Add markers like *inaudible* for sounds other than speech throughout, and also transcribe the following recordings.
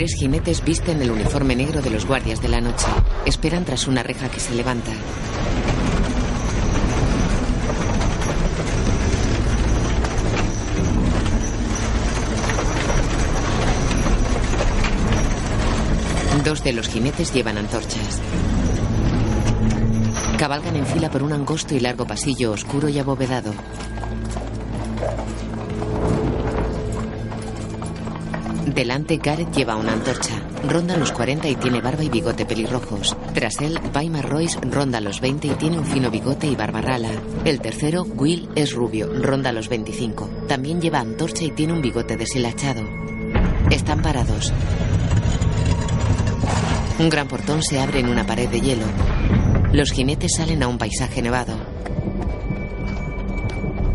Tres jinetes visten el uniforme negro de los guardias de la noche. Esperan tras una reja que se levanta. Dos de los jinetes llevan antorchas. Cabalgan en fila por un angosto y largo pasillo oscuro y abovedado. Delante, Gareth lleva una antorcha. Ronda los 40 y tiene barba y bigote pelirrojos. Tras él, Weimar Royce ronda los 20 y tiene un fino bigote y barba rala. El tercero, Will, es rubio, ronda los 25. También lleva antorcha y tiene un bigote deshilachado. Están parados. Un gran portón se abre en una pared de hielo. Los jinetes salen a un paisaje nevado.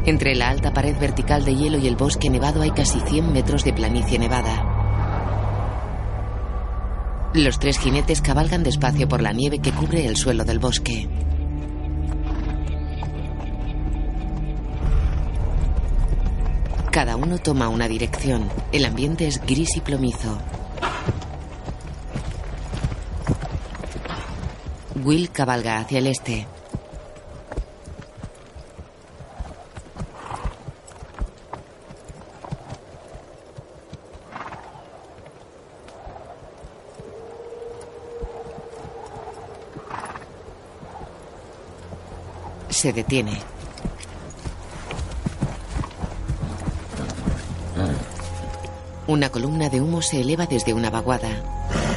Entre la alta pared vertical de hielo y el bosque nevado hay casi 100 metros de planicie nevada. Los tres jinetes cabalgan despacio por la nieve que cubre el suelo del bosque. Cada uno toma una dirección. El ambiente es gris y plomizo. Will cabalga hacia el este. Se detiene. Una columna de humo se eleva desde una vaguada.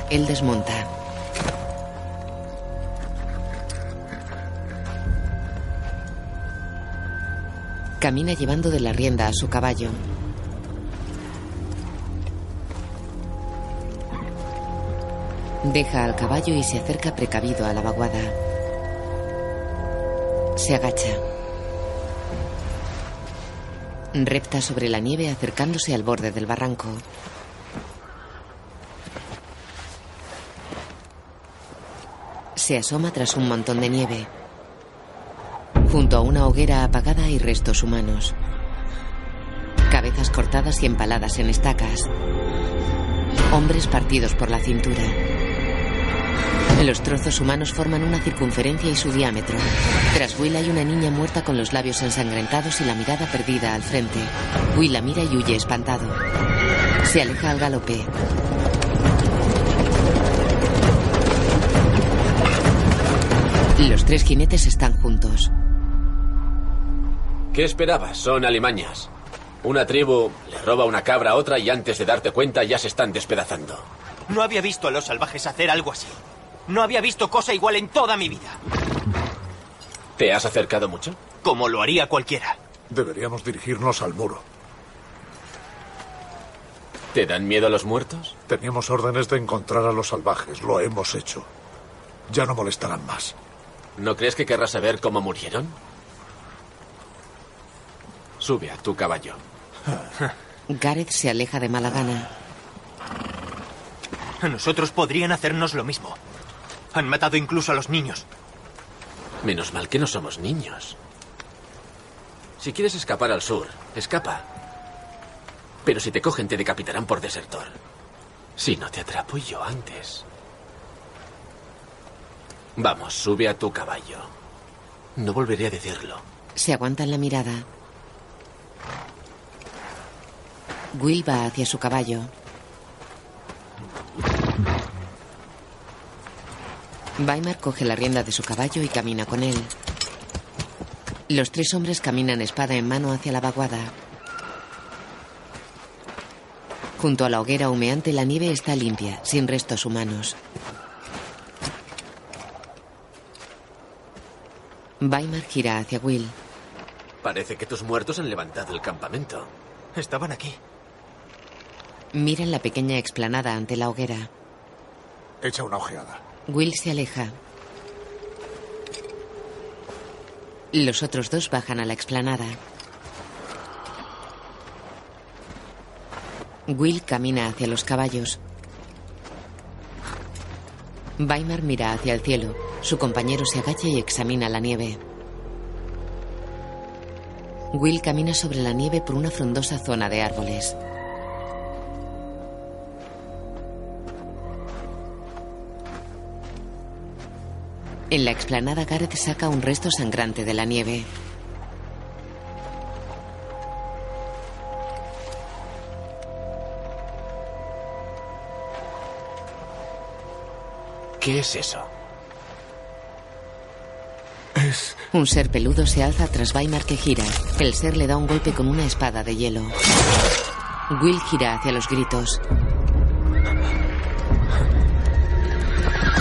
Él desmonta. Camina llevando de la rienda a su caballo. Deja al caballo y se acerca precavido a la vaguada. Se agacha. Repta sobre la nieve acercándose al borde del barranco. Se asoma tras un montón de nieve. Junto a una hoguera apagada hay restos humanos. Cabezas cortadas y empaladas en estacas. Hombres partidos por la cintura. Los trozos humanos forman una circunferencia y su diámetro. Tras Will hay una niña muerta con los labios ensangrentados y la mirada perdida al frente. Will la mira y huye espantado. Se aleja al galope. Los tres jinetes están juntos. ¿Qué esperabas? Son alimañas. Una tribu le roba una cabra a otra y antes de darte cuenta ya se están despedazando. No había visto a los salvajes hacer algo así. No había visto cosa igual en toda mi vida. ¿Te has acercado mucho? Como lo haría cualquiera. Deberíamos dirigirnos al muro. ¿Te dan miedo los muertos? Teníamos órdenes de encontrar a los salvajes. Lo hemos hecho. Ya no molestarán más. ¿No crees que querrás saber cómo murieron? Sube a tu caballo. *laughs* Gareth se aleja de mala gana. A nosotros podrían hacernos lo mismo. Han matado incluso a los niños. Menos mal que no somos niños. Si quieres escapar al sur, escapa. Pero si te cogen, te decapitarán por desertor. Si no te atrapo yo antes. Vamos, sube a tu caballo. No volveré a decirlo. Se aguantan la mirada. Will va hacia su caballo. Weimar coge la rienda de su caballo y camina con él. Los tres hombres caminan espada en mano hacia la vaguada. Junto a la hoguera humeante la nieve está limpia, sin restos humanos. Weimar gira hacia Will. Parece que tus muertos han levantado el campamento. Estaban aquí. Miran la pequeña explanada ante la hoguera. Echa una ojeada. Will se aleja. Los otros dos bajan a la explanada. Will camina hacia los caballos. Weimar mira hacia el cielo. Su compañero se agacha y examina la nieve. Will camina sobre la nieve por una frondosa zona de árboles. En la explanada, Gareth saca un resto sangrante de la nieve. ¿Qué es eso? Es... Un ser peludo se alza tras Weimar que gira. El ser le da un golpe con una espada de hielo. Will gira hacia los gritos.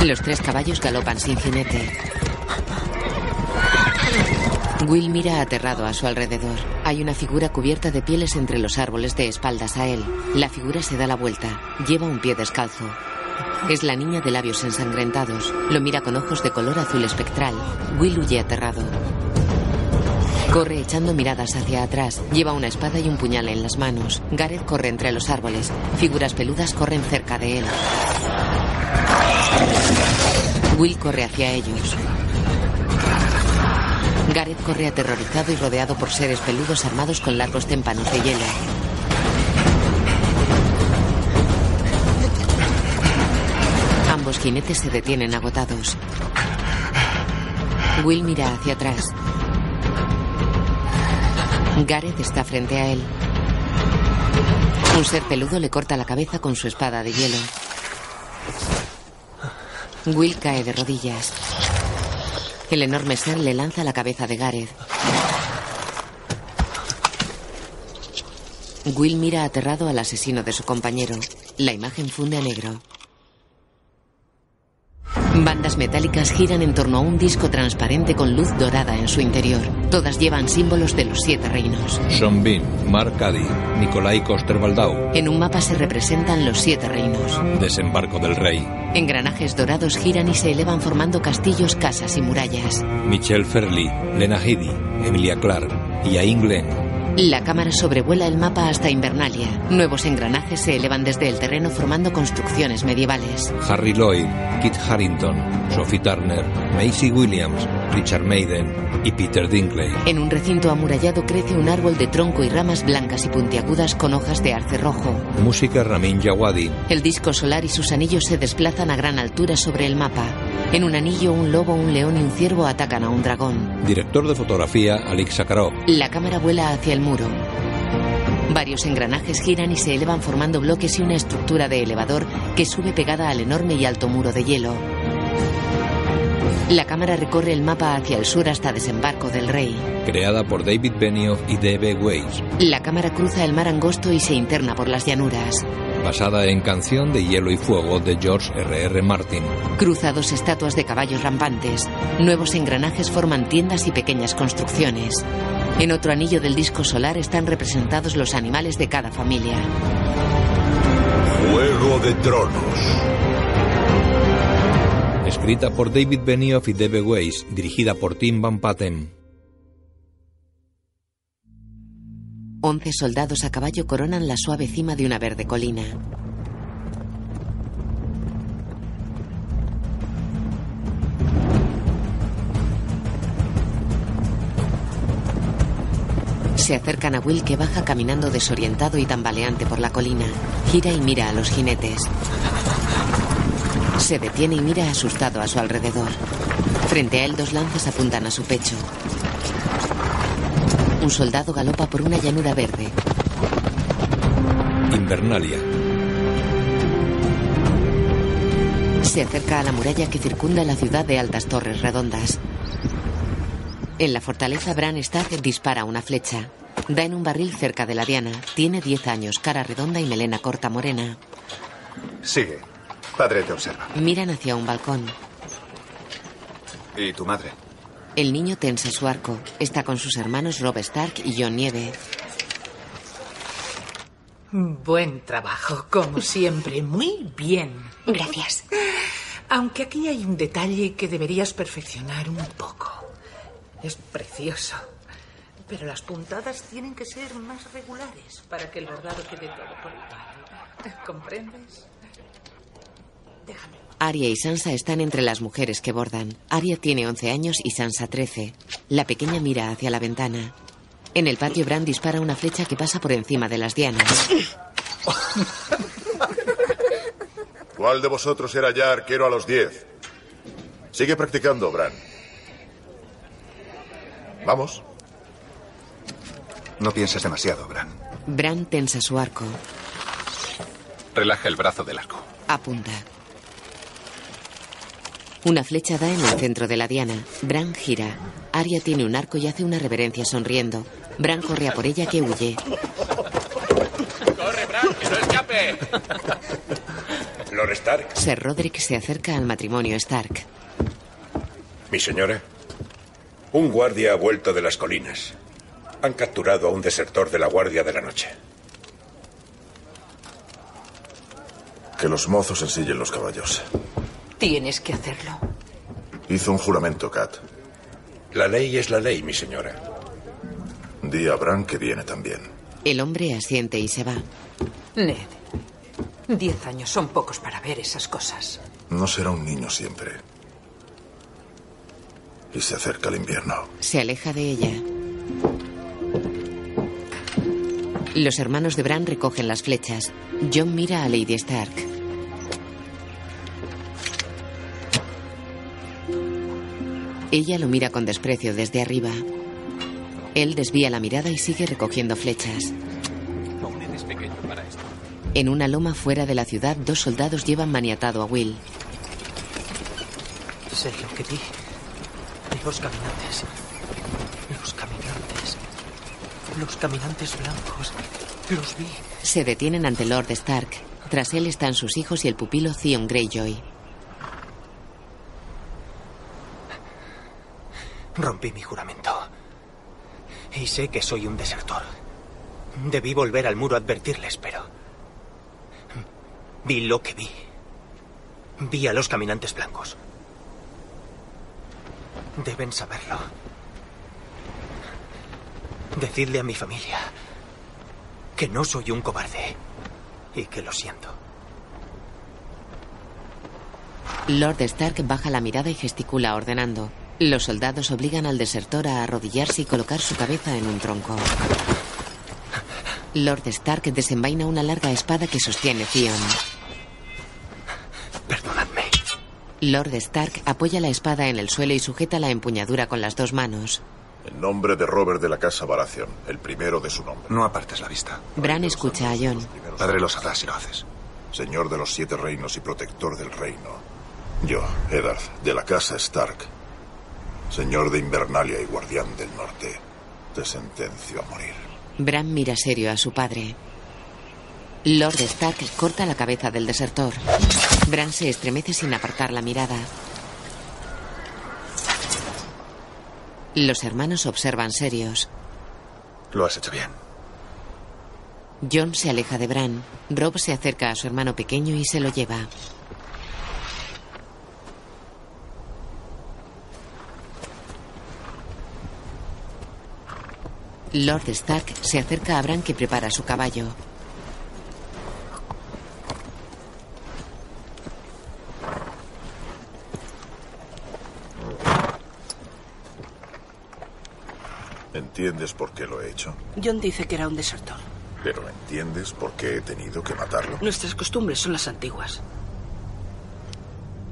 Los tres caballos galopan sin jinete. Will mira aterrado a su alrededor. Hay una figura cubierta de pieles entre los árboles de espaldas a él. La figura se da la vuelta. Lleva un pie descalzo. Es la niña de labios ensangrentados. Lo mira con ojos de color azul espectral. Will huye aterrado. Corre echando miradas hacia atrás. Lleva una espada y un puñal en las manos. Gareth corre entre los árboles. Figuras peludas corren cerca de él. Will corre hacia ellos. Gareth corre aterrorizado y rodeado por seres peludos armados con largos témpanos de hielo. Ambos jinetes se detienen agotados. Will mira hacia atrás. Gareth está frente a él. Un ser peludo le corta la cabeza con su espada de hielo. Will cae de rodillas. El enorme ser le lanza la cabeza de Gareth. Will mira aterrado al asesino de su compañero. La imagen funde a negro. Bandas metálicas giran en torno a un disco transparente con luz dorada en su interior. Todas llevan símbolos de los siete reinos. Sean Bean, Mark Caddy, Nikolai Coster-Waldau, En un mapa se representan los siete reinos. Desembarco del Rey, Engranajes dorados giran y se elevan formando castillos, casas y murallas. Michelle Ferley, Lena Headey, Emilia Clark y Ain Glenn. La cámara sobrevuela el mapa hasta Invernalia. Nuevos engranajes se elevan desde el terreno formando construcciones medievales. Harry Lloyd, Kit Harrington, Sophie Turner, Maisie Williams, Richard Maiden y Peter Dinkley. En un recinto amurallado crece un árbol de tronco y ramas blancas y puntiagudas con hojas de arce rojo. Música Ramin Djawadi, El disco solar y sus anillos se desplazan a gran altura sobre el mapa. En un anillo, un lobo, un león y un ciervo atacan a un dragón. director de fotografía Alex Sakharov, La cámara vuela hacia el muro. Varios engranajes giran y se elevan formando bloques y una estructura de elevador que sube pegada al enorme y alto muro de hielo. La cámara recorre el mapa hacia el sur hasta desembarco del rey. creada por David Benioff y D.B. Weiss, La cámara cruza el mar angosto y se interna por las llanuras. basada en Canción de Hielo y Fuego de George R.R. Martin. Cruza dos estatuas de caballos rampantes. Nuevos engranajes forman tiendas y pequeñas construcciones. En otro anillo del disco solar están representados los animales de cada familia. Juego de Tronos. Escrita por David Benioff y D.B. Weiss, dirigida por Tim Van Patten. Once soldados a caballo coronan la suave cima de una verde colina. Se acercan a Will que baja caminando desorientado y tambaleante por la colina. Gira y mira a los jinetes. Se detiene y mira asustado a su alrededor. Frente a él dos lanzas apuntan a su pecho. Un soldado galopa por una llanura verde. Invernalia. Se acerca a la muralla que circunda la ciudad de altas torres redondas. En la fortaleza Bran Stark dispara una flecha. Da en un barril cerca de la diana. Tiene 10 años, cara redonda y melena corta morena. Sigue. Padre te observa. Miran hacia un balcón. ¿Y tu madre? El niño tensa su arco. Está con sus hermanos Rob Stark y John Nieve. Buen trabajo, como siempre. Muy bien. Gracias. Aunque aquí hay un detalle que deberías perfeccionar un poco. Es precioso. Pero las puntadas tienen que ser más regulares para que el bordado quede todo por igual. ¿Comprendes? Déjame. Arya y Sansa están entre las mujeres que bordan. Arya tiene 11 años y Sansa 13. La pequeña mira hacia la ventana. En el patio Bran dispara una flecha que pasa por encima de las dianas. ¿Cuál de vosotros era ya arquero a los 10? Sigue practicando, Bran. Vamos. No pienses demasiado, Bran. Bran tensa su arco. Relaja el brazo del arco. Apunta. Una flecha da en el centro de la diana. Bran gira. Arya tiene un arco y hace una reverencia sonriendo. Bran corre a por ella que huye. ¡Corre, Bran! ¡Que no escape! Lord Stark, Ser Roderick se acerca al matrimonio Stark. mi señora. Un guardia ha vuelto de las colinas. Han capturado a un desertor de la Guardia de la Noche. Que los mozos ensillen los caballos. Tienes que hacerlo. Hizo un juramento, Kat. La ley es la ley, mi señora. Di a Bran que viene también. El hombre asiente y se va. Ned, diez años son pocos para ver esas cosas. No será un niño siempre. Y se acerca el invierno. Se aleja de ella. Los hermanos de Bran recogen las flechas. John mira a Lady Stark. Ella lo mira con desprecio desde arriba. Él desvía la mirada y sigue recogiendo flechas. Aún eres pequeño para esto. En una loma fuera de la ciudad, dos soldados llevan maniatado a Will. Sé lo que vi. Los caminantes. Los caminantes. Los caminantes blancos. Los vi. Se detienen ante Lord Stark. Tras él están sus hijos y el pupilo Theon Greyjoy. Rompí mi juramento. Y sé que soy un desertor. Debí volver al muro a advertirles, pero... Vi lo que vi. Vi a los caminantes blancos. Deben saberlo. Decidle a mi familia que no soy un cobarde y que lo siento. Lord Stark baja la mirada y gesticula ordenando. Los soldados obligan al desertor a arrodillarse y colocar su cabeza en un tronco. Lord Stark desenvaina una larga espada que sostiene Theon. Perdonadme. Lord Stark apoya la espada en el suelo y sujeta la empuñadura con las dos manos. En nombre de Robert de la Casa Baratheon, el primero de su nombre. No apartes la vista. Bran escucha a John. Padre lo sabrá si lo haces. Señor de los siete reinos y protector del reino. Yo, Eddard, de la Casa Stark. Señor de Invernalia y guardián del norte. Te sentencio a morir. Bran mira serio a su padre. Lord Stark corta la cabeza del desertor. Bran se estremece sin apartar la mirada. Los hermanos observan serios. Lo has hecho bien. John se aleja de Bran. Rob se acerca a su hermano pequeño y se lo lleva. Lord Stark se acerca a Bran que prepara su caballo. ¿Entiendes por qué lo he hecho? John dice que era un desertor. Pero ¿entiendes por qué he tenido que matarlo? Nuestras costumbres son las antiguas.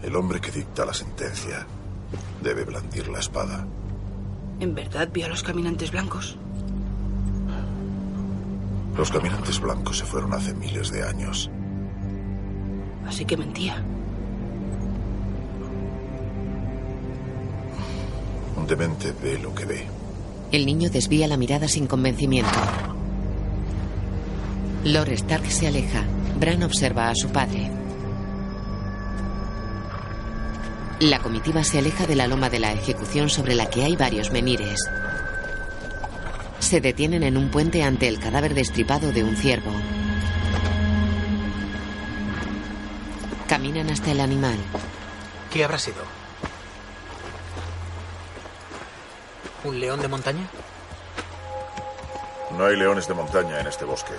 El hombre que dicta la sentencia debe blandir la espada. ¿En verdad vio a los caminantes blancos? Los caminantes blancos se fueron hace miles de años. Así que mentía. Un demente ve lo que ve. El niño desvía la mirada sin convencimiento. Lord Stark se aleja. Bran observa a su padre. La comitiva se aleja de la loma de la ejecución sobre la que hay varios menires. Se detienen en un puente ante el cadáver destripado de un ciervo. Caminan hasta el animal. ¿Qué habrá sido? ¿Un león de montaña? No hay leones de montaña en este bosque.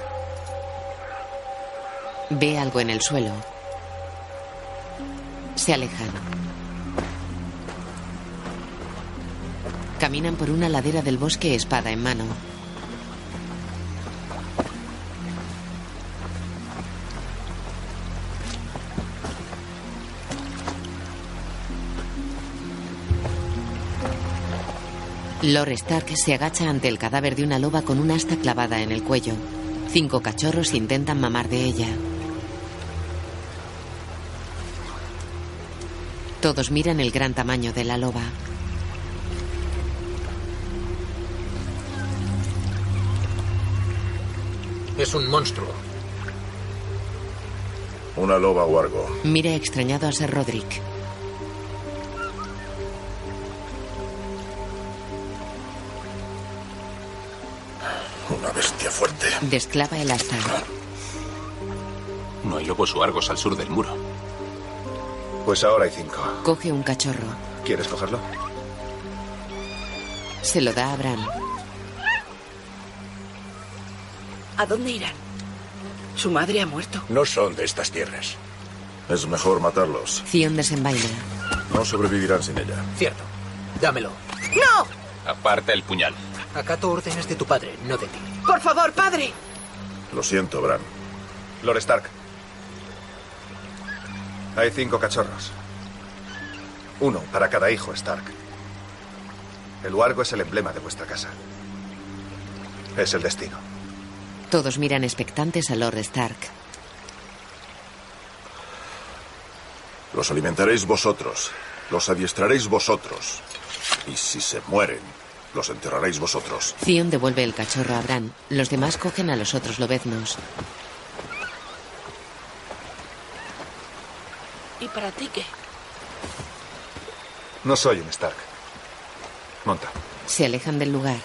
Ve algo en el suelo. Se alejan. Caminan por una ladera del bosque espada en mano. Lord Stark se agacha ante el cadáver de una loba con una asta clavada en el cuello. Cinco cachorros intentan mamar de ella. Todos miran el gran tamaño de la loba. Es un monstruo. Una loba wargo. Mira extrañado a Sir Roderick. Desclava el asta. No hay lobos o argos al sur del muro. Pues ahora hay cinco. Coge un cachorro. ¿Quieres cogerlo? Se lo da a Bran. ¿A dónde irán? Su madre ha muerto. No son de estas tierras. Es mejor matarlos. Zion desenvaina. No sobrevivirán sin ella. Cierto. Dámelo. ¡No! Aparta el puñal. Acato órdenes de tu padre, no de ti. Por favor, padre. Lo siento, Bran. Lord Stark. Hay cinco cachorros. Uno para cada hijo Stark. El huargo es el emblema de vuestra casa. Es el destino. Todos miran expectantes a Lord Stark. Los alimentaréis vosotros. Los adiestraréis vosotros. Y si se mueren, los enterraréis vosotros. Zion devuelve el cachorro a Bran. Los demás cogen a los otros lobeznos. ¿Y para ti qué? No soy un Stark. Monta. Se alejan del lugar.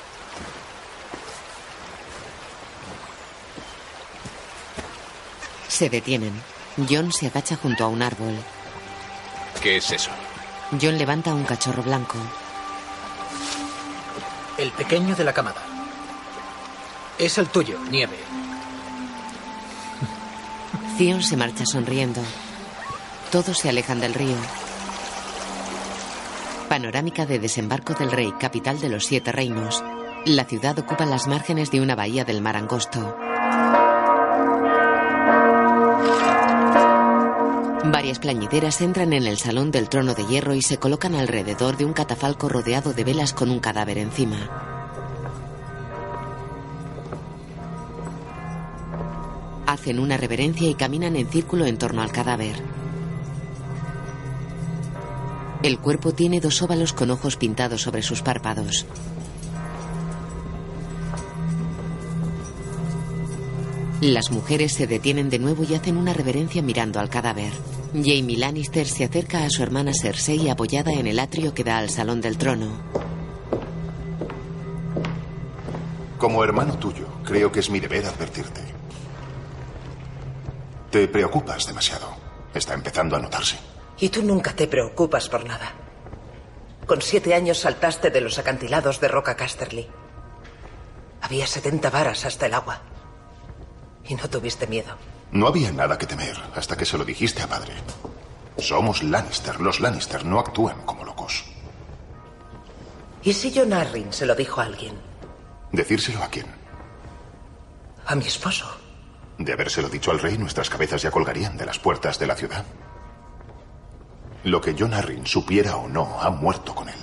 Se detienen. John se agacha junto a un árbol. ¿Qué es eso? John levanta un cachorro blanco. El pequeño de la camada. Es el tuyo, Nieve. *laughs* Zion se marcha sonriendo. Todos se alejan del río. Panorámica de desembarco del rey, capital de los siete reinos. La ciudad ocupa las márgenes de una bahía del mar angosto. Varias plañideras entran en el salón del trono de hierro y se colocan alrededor de un catafalco rodeado de velas con un cadáver encima. Hacen una reverencia y caminan en círculo en torno al cadáver. El cuerpo tiene dos óvalos con ojos pintados sobre sus párpados. Las mujeres se detienen de nuevo y hacen una reverencia mirando al cadáver. Jamie Lannister se acerca a su hermana Cersei apoyada en el atrio que da al salón del trono. Como hermano tuyo, creo que es mi deber advertirte. Te preocupas demasiado. Está empezando a notarse. Y tú nunca te preocupas por nada. Con siete años saltaste de los acantilados de Roca Casterly. Había 70 varas hasta el agua. Y no tuviste miedo. No había nada que temer hasta que se lo dijiste a padre. Somos Lannister. Los Lannister no actúan como locos. ¿Y si John Arryn se lo dijo a alguien? ¿Decírselo a quién? A mi esposo. De habérselo dicho al rey, nuestras cabezas ya colgarían de las puertas de la ciudad. Lo que John Arryn supiera o no, ha muerto con él.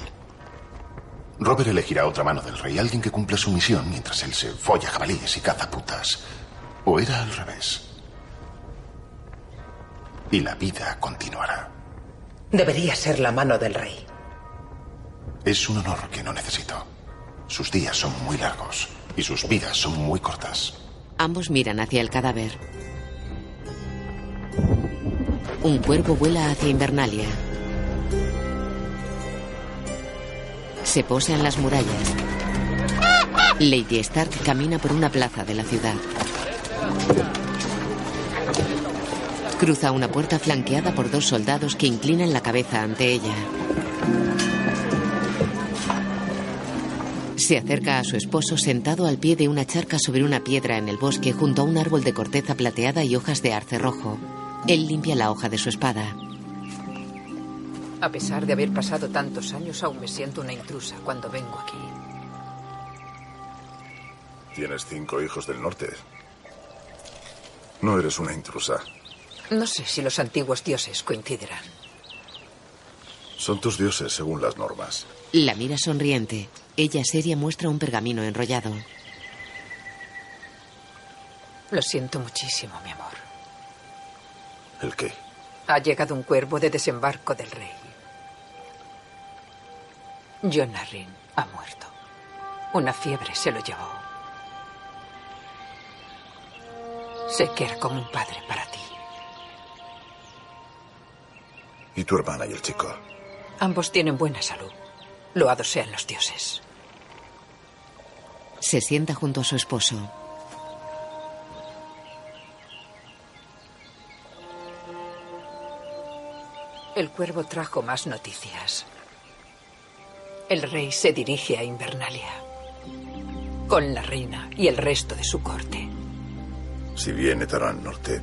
Robert elegirá otra mano del rey, alguien que cumpla su misión mientras él se folla jabalíes y caza putas. O era al revés. Y la vida continuará. Debería ser la mano del rey. Es un honor que no necesito. Sus días son muy largos y sus vidas son muy cortas. Ambos miran hacia el cadáver. Un cuervo vuela hacia Invernalia. Se posa en las murallas. Lady Stark camina por una plaza de la ciudad. Cruza una puerta flanqueada por dos soldados que inclinan la cabeza ante ella. Se acerca a su esposo sentado al pie de una charca sobre una piedra en el bosque junto a un árbol de corteza plateada y hojas de arce rojo. Él limpia la hoja de su espada. A pesar de haber pasado tantos años, aún me siento una intrusa cuando vengo aquí. Tienes cinco hijos del norte. No eres una intrusa. No sé si los antiguos dioses coincidirán. Son tus dioses según las normas. La mira sonriente. Ella seria muestra un pergamino enrollado. Lo siento muchísimo, mi amor. ¿El qué? Ha llegado un cuervo de desembarco del rey. John Arryn ha muerto. Una fiebre se lo llevó. Sé que era como un padre para ti. ¿Y tu hermana y el chico? Ambos tienen buena salud. Loados sean los dioses. Se sienta junto a su esposo. El cuervo trajo más noticias. El rey se dirige a Invernalia con la reina y el resto de su corte. Si viene Tarán Norte,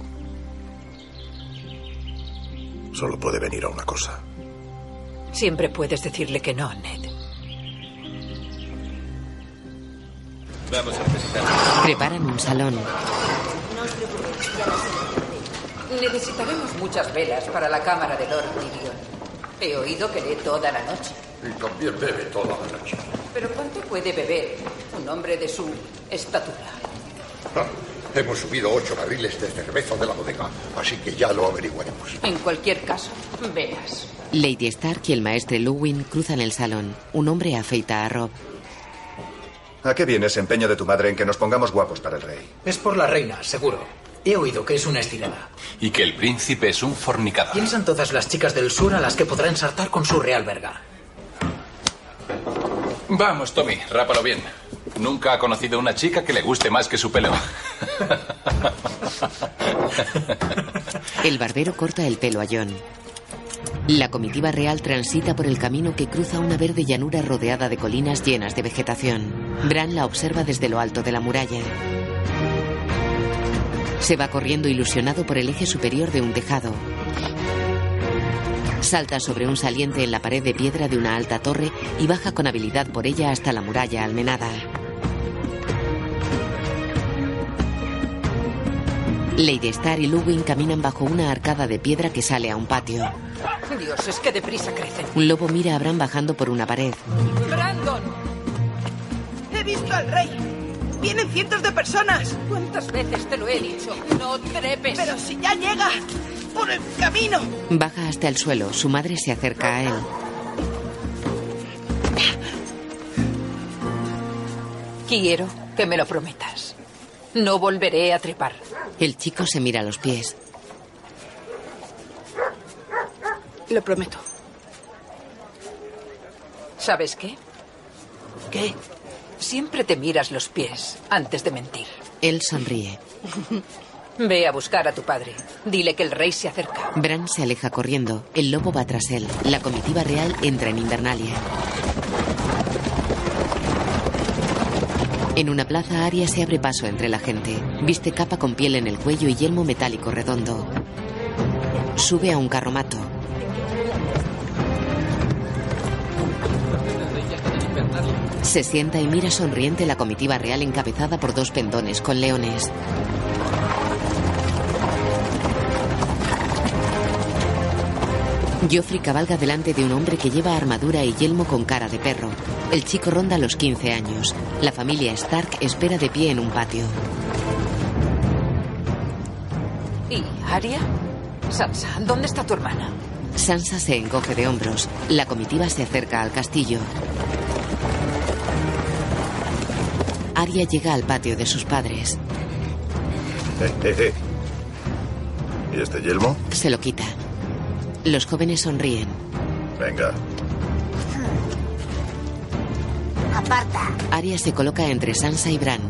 solo puede venir a una cosa. Siempre puedes decirle que no, Ned. Vamos a presentar. Preparan un salón. Necesitaremos muchas velas para la cámara de Lord Tyrion. He oído que lee toda la noche. Y también bebe toda la noche. ¿Pero cuánto puede beber un hombre de su estatura? *laughs* Hemos subido ocho barriles de cerveza de la bodega, así que ya lo averiguaremos. En cualquier caso, velas. Lady Stark y el maestre Luwin cruzan el salón. Un hombre afeita a Rob. ¿A qué viene ese empeño de tu madre en que nos pongamos guapos para el rey? Es por la reina, seguro. He oído que es una estirada. Y que el príncipe es un fornicador. Piensan todas las chicas del sur a las que podrá ensartar con su real verga. Vamos, Tommy, rápalo bien. Nunca ha conocido una chica que le guste más que su pelo. El barbero corta el pelo a John. La comitiva real transita por el camino que cruza una verde llanura rodeada de colinas llenas de vegetación. Bran la observa desde lo alto de la muralla. Se va corriendo ilusionado por el eje superior de un tejado. Salta sobre un saliente en la pared de piedra de una alta torre y baja con habilidad por ella hasta la muralla almenada. Lady Star y Luwin caminan bajo una arcada de piedra que sale a un patio. Dios, es que deprisa crecen. Un lobo mira a Bran bajando por una pared. ¡Brandon! He visto al rey. Vienen cientos de personas. ¿Cuántas veces te lo he dicho? No trepes. Pero si ya llega. Por el camino. Baja hasta el suelo. Su madre se acerca a él. Quiero que me lo prometas. No volveré a trepar. El chico se mira a los pies. Lo prometo. ¿Sabes qué? ¿Qué? Siempre te miras los pies antes de mentir. Él sonríe. *laughs* Ve a buscar a tu padre. Dile que el rey se acerca. Bran se aleja corriendo. El lobo va tras él. La comitiva real entra en Invernalia. En una plaza, Arya se abre paso entre la gente. Viste capa con piel en el cuello y yelmo metálico redondo. Sube a un carromato. Se sienta y mira sonriente la comitiva real encabezada por dos pendones con leones. Joffrey cabalga delante de un hombre que lleva armadura y yelmo con cara de perro. El chico ronda los 15 años. La familia Stark espera de pie en un patio. ¿Y Aria? Sansa, ¿dónde está tu hermana? Sansa se encoge de hombros. La comitiva se acerca al castillo. Arya llega al patio de sus padres. Eh, eh, eh. ¿Y este yelmo? Se lo quita. Los jóvenes sonríen. Venga. Aparta. Arya se coloca entre Sansa y Bran.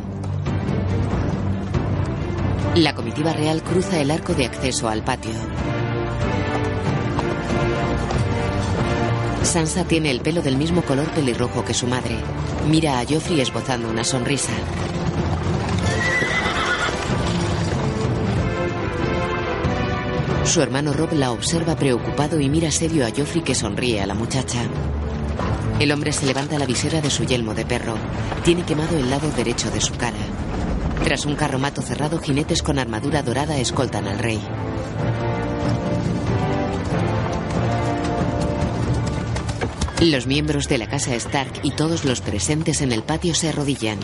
La comitiva real cruza el arco de acceso al patio. Sansa tiene el pelo del mismo color pelirrojo que su madre. Mira a Joffrey esbozando una sonrisa. Su hermano Rob la observa preocupado y mira serio a Joffrey que sonríe a la muchacha. El hombre se levanta la visera de su yelmo de perro. Tiene quemado el lado derecho de su cara. Tras un carromato cerrado, jinetes con armadura dorada escoltan al rey. Los miembros de la casa Stark y todos los presentes en el patio se arrodillan.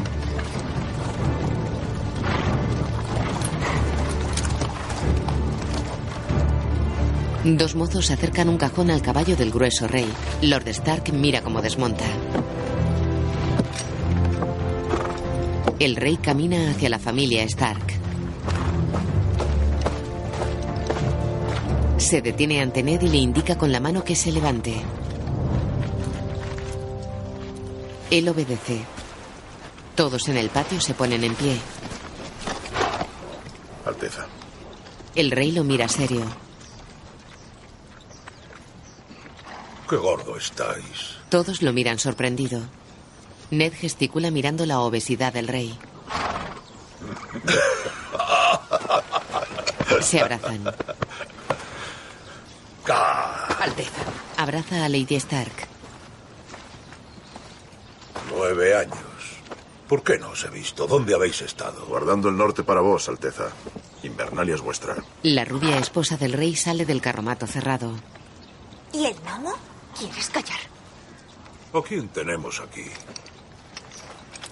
Dos mozos acercan un cajón al caballo del grueso rey. Lord Stark mira cómo desmonta. El rey camina hacia la familia Stark. Se detiene ante Ned y le indica con la mano que se levante. Él obedece. Todos en el patio se ponen en pie. Alteza. El rey lo mira serio. Qué gordo estáis. Todos lo miran sorprendido. Ned gesticula mirando la obesidad del rey. Se abrazan. Alteza. Abraza a Lady Stark. Nueve años. ¿Por qué no os he visto? ¿Dónde habéis estado? Guardando el norte para vos, Alteza. Invernalia es vuestra. La rubia esposa del rey sale del carromato cerrado. ¿Y el gnomo? ¿Quieres callar? ¿A quién tenemos aquí?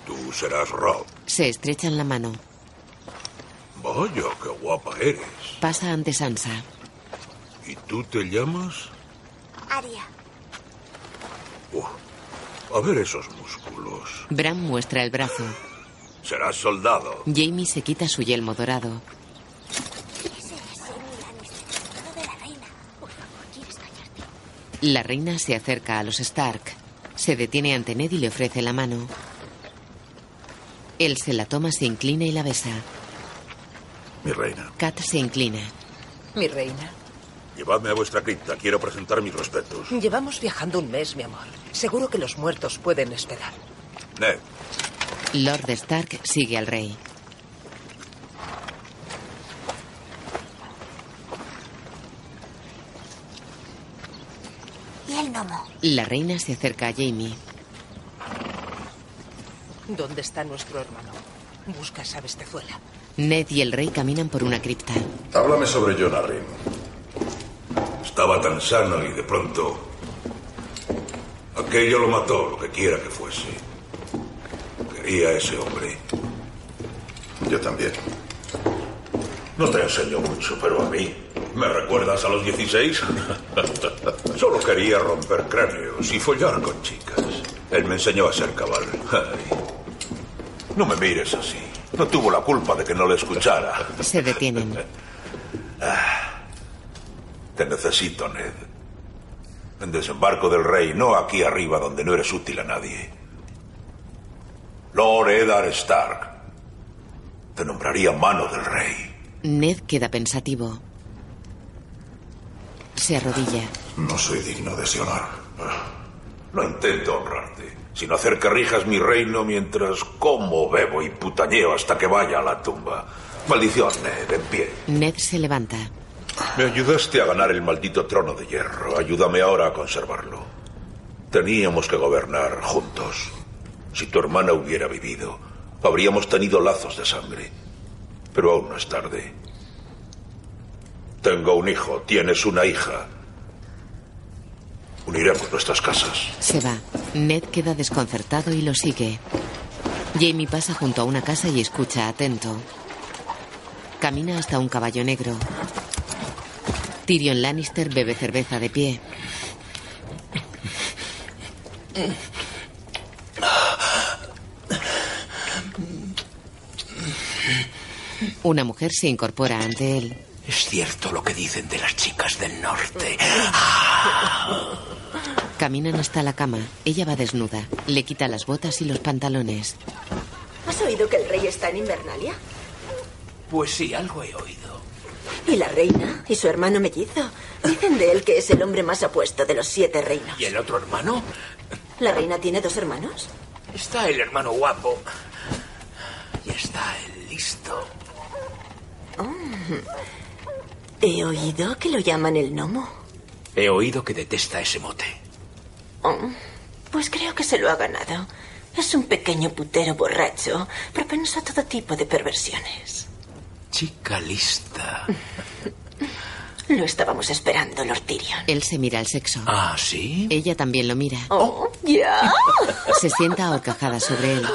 Tú serás Rob. Se estrechan la mano. Vaya, qué guapa eres. Pasa ante Sansa. ¿Y tú te llamas? Aria. A ver esos músculos. Bran muestra el brazo. Serás soldado. Jamie se quita su yelmo dorado. Ese es el Lannister, de la reina. Por favor, ¿quieres callarte? La reina se acerca a los Stark. Se detiene ante Ned y le ofrece la mano. Él se la toma, se inclina y la besa. Mi reina. Kat se inclina. Mi reina. Llevadme a vuestra cripta. Quiero presentar mis respetos. Llevamos viajando un mes, mi amor. Seguro que los muertos pueden esperar. Ned, Lord Stark sigue al rey. El gnomo? La reina se acerca a Jamie. ¿Dónde está nuestro hermano? Busca esa bestezuela. Ned y el rey caminan por una cripta. Háblame sobre John Arryn. estaba tan sano y de pronto... Aquello lo mató, lo que quiera que fuese. Quería a ese hombre. Yo también. No te enseño mucho, pero a mí... ¿Me recuerdas a los 16? *laughs* Solo quería romper cráneos y follar con chicas. Él me enseñó a ser cabal. Ay. No me mires así. No tuvo la culpa de que no le escuchara. Se detienen. Te necesito, Ned. En desembarco del rey, no aquí arriba donde no eres útil a nadie. Lord Eddard Stark. Te nombraría mano del rey. Ned queda pensativo. Se arrodilla. No soy digno de ese honor. No intento honrarte, sino hacer que rijas mi reino mientras como, bebo y putañeo hasta que vaya a la tumba. Maldición, Ned, en pie. Ned se levanta. Me ayudaste a ganar el maldito trono de hierro. Ayúdame ahora a conservarlo. Teníamos que gobernar juntos. Si tu hermana hubiera vivido, habríamos tenido lazos de sangre. Pero aún no es tarde. Tengo un hijo, tienes una hija. Uniremos nuestras casas. Se va. Ned queda desconcertado y lo sigue. Jamie pasa junto a una casa y escucha atento. Camina hasta un caballo negro. Tyrion Lannister bebe cerveza de pie. Una mujer se incorpora ante él. Es cierto lo que dicen de las chicas del norte. Caminan hasta la cama. Ella va desnuda. Le quita las botas y los pantalones. ¿Has oído que el rey está en Invernalia? Pues sí, algo he oído. Y la reina y su hermano mellizo. Dicen de él que es el hombre más apuesto de los siete reinos. ¿Y el otro hermano? ¿La reina tiene dos hermanos? Está el hermano guapo. Y está el listo. Oh. He oído que lo llaman el gnomo. He oído que detesta ese mote. Oh, Pues creo que se lo ha ganado. Es un pequeño putero borracho, propenso a todo tipo de perversiones. Chica lista. *laughs* Lo estábamos esperando, Lord Tyrion. Él se mira al sexo. Ah, ¿sí? Ella también lo mira. Oh, ya. Se sienta ahorcajada sobre él.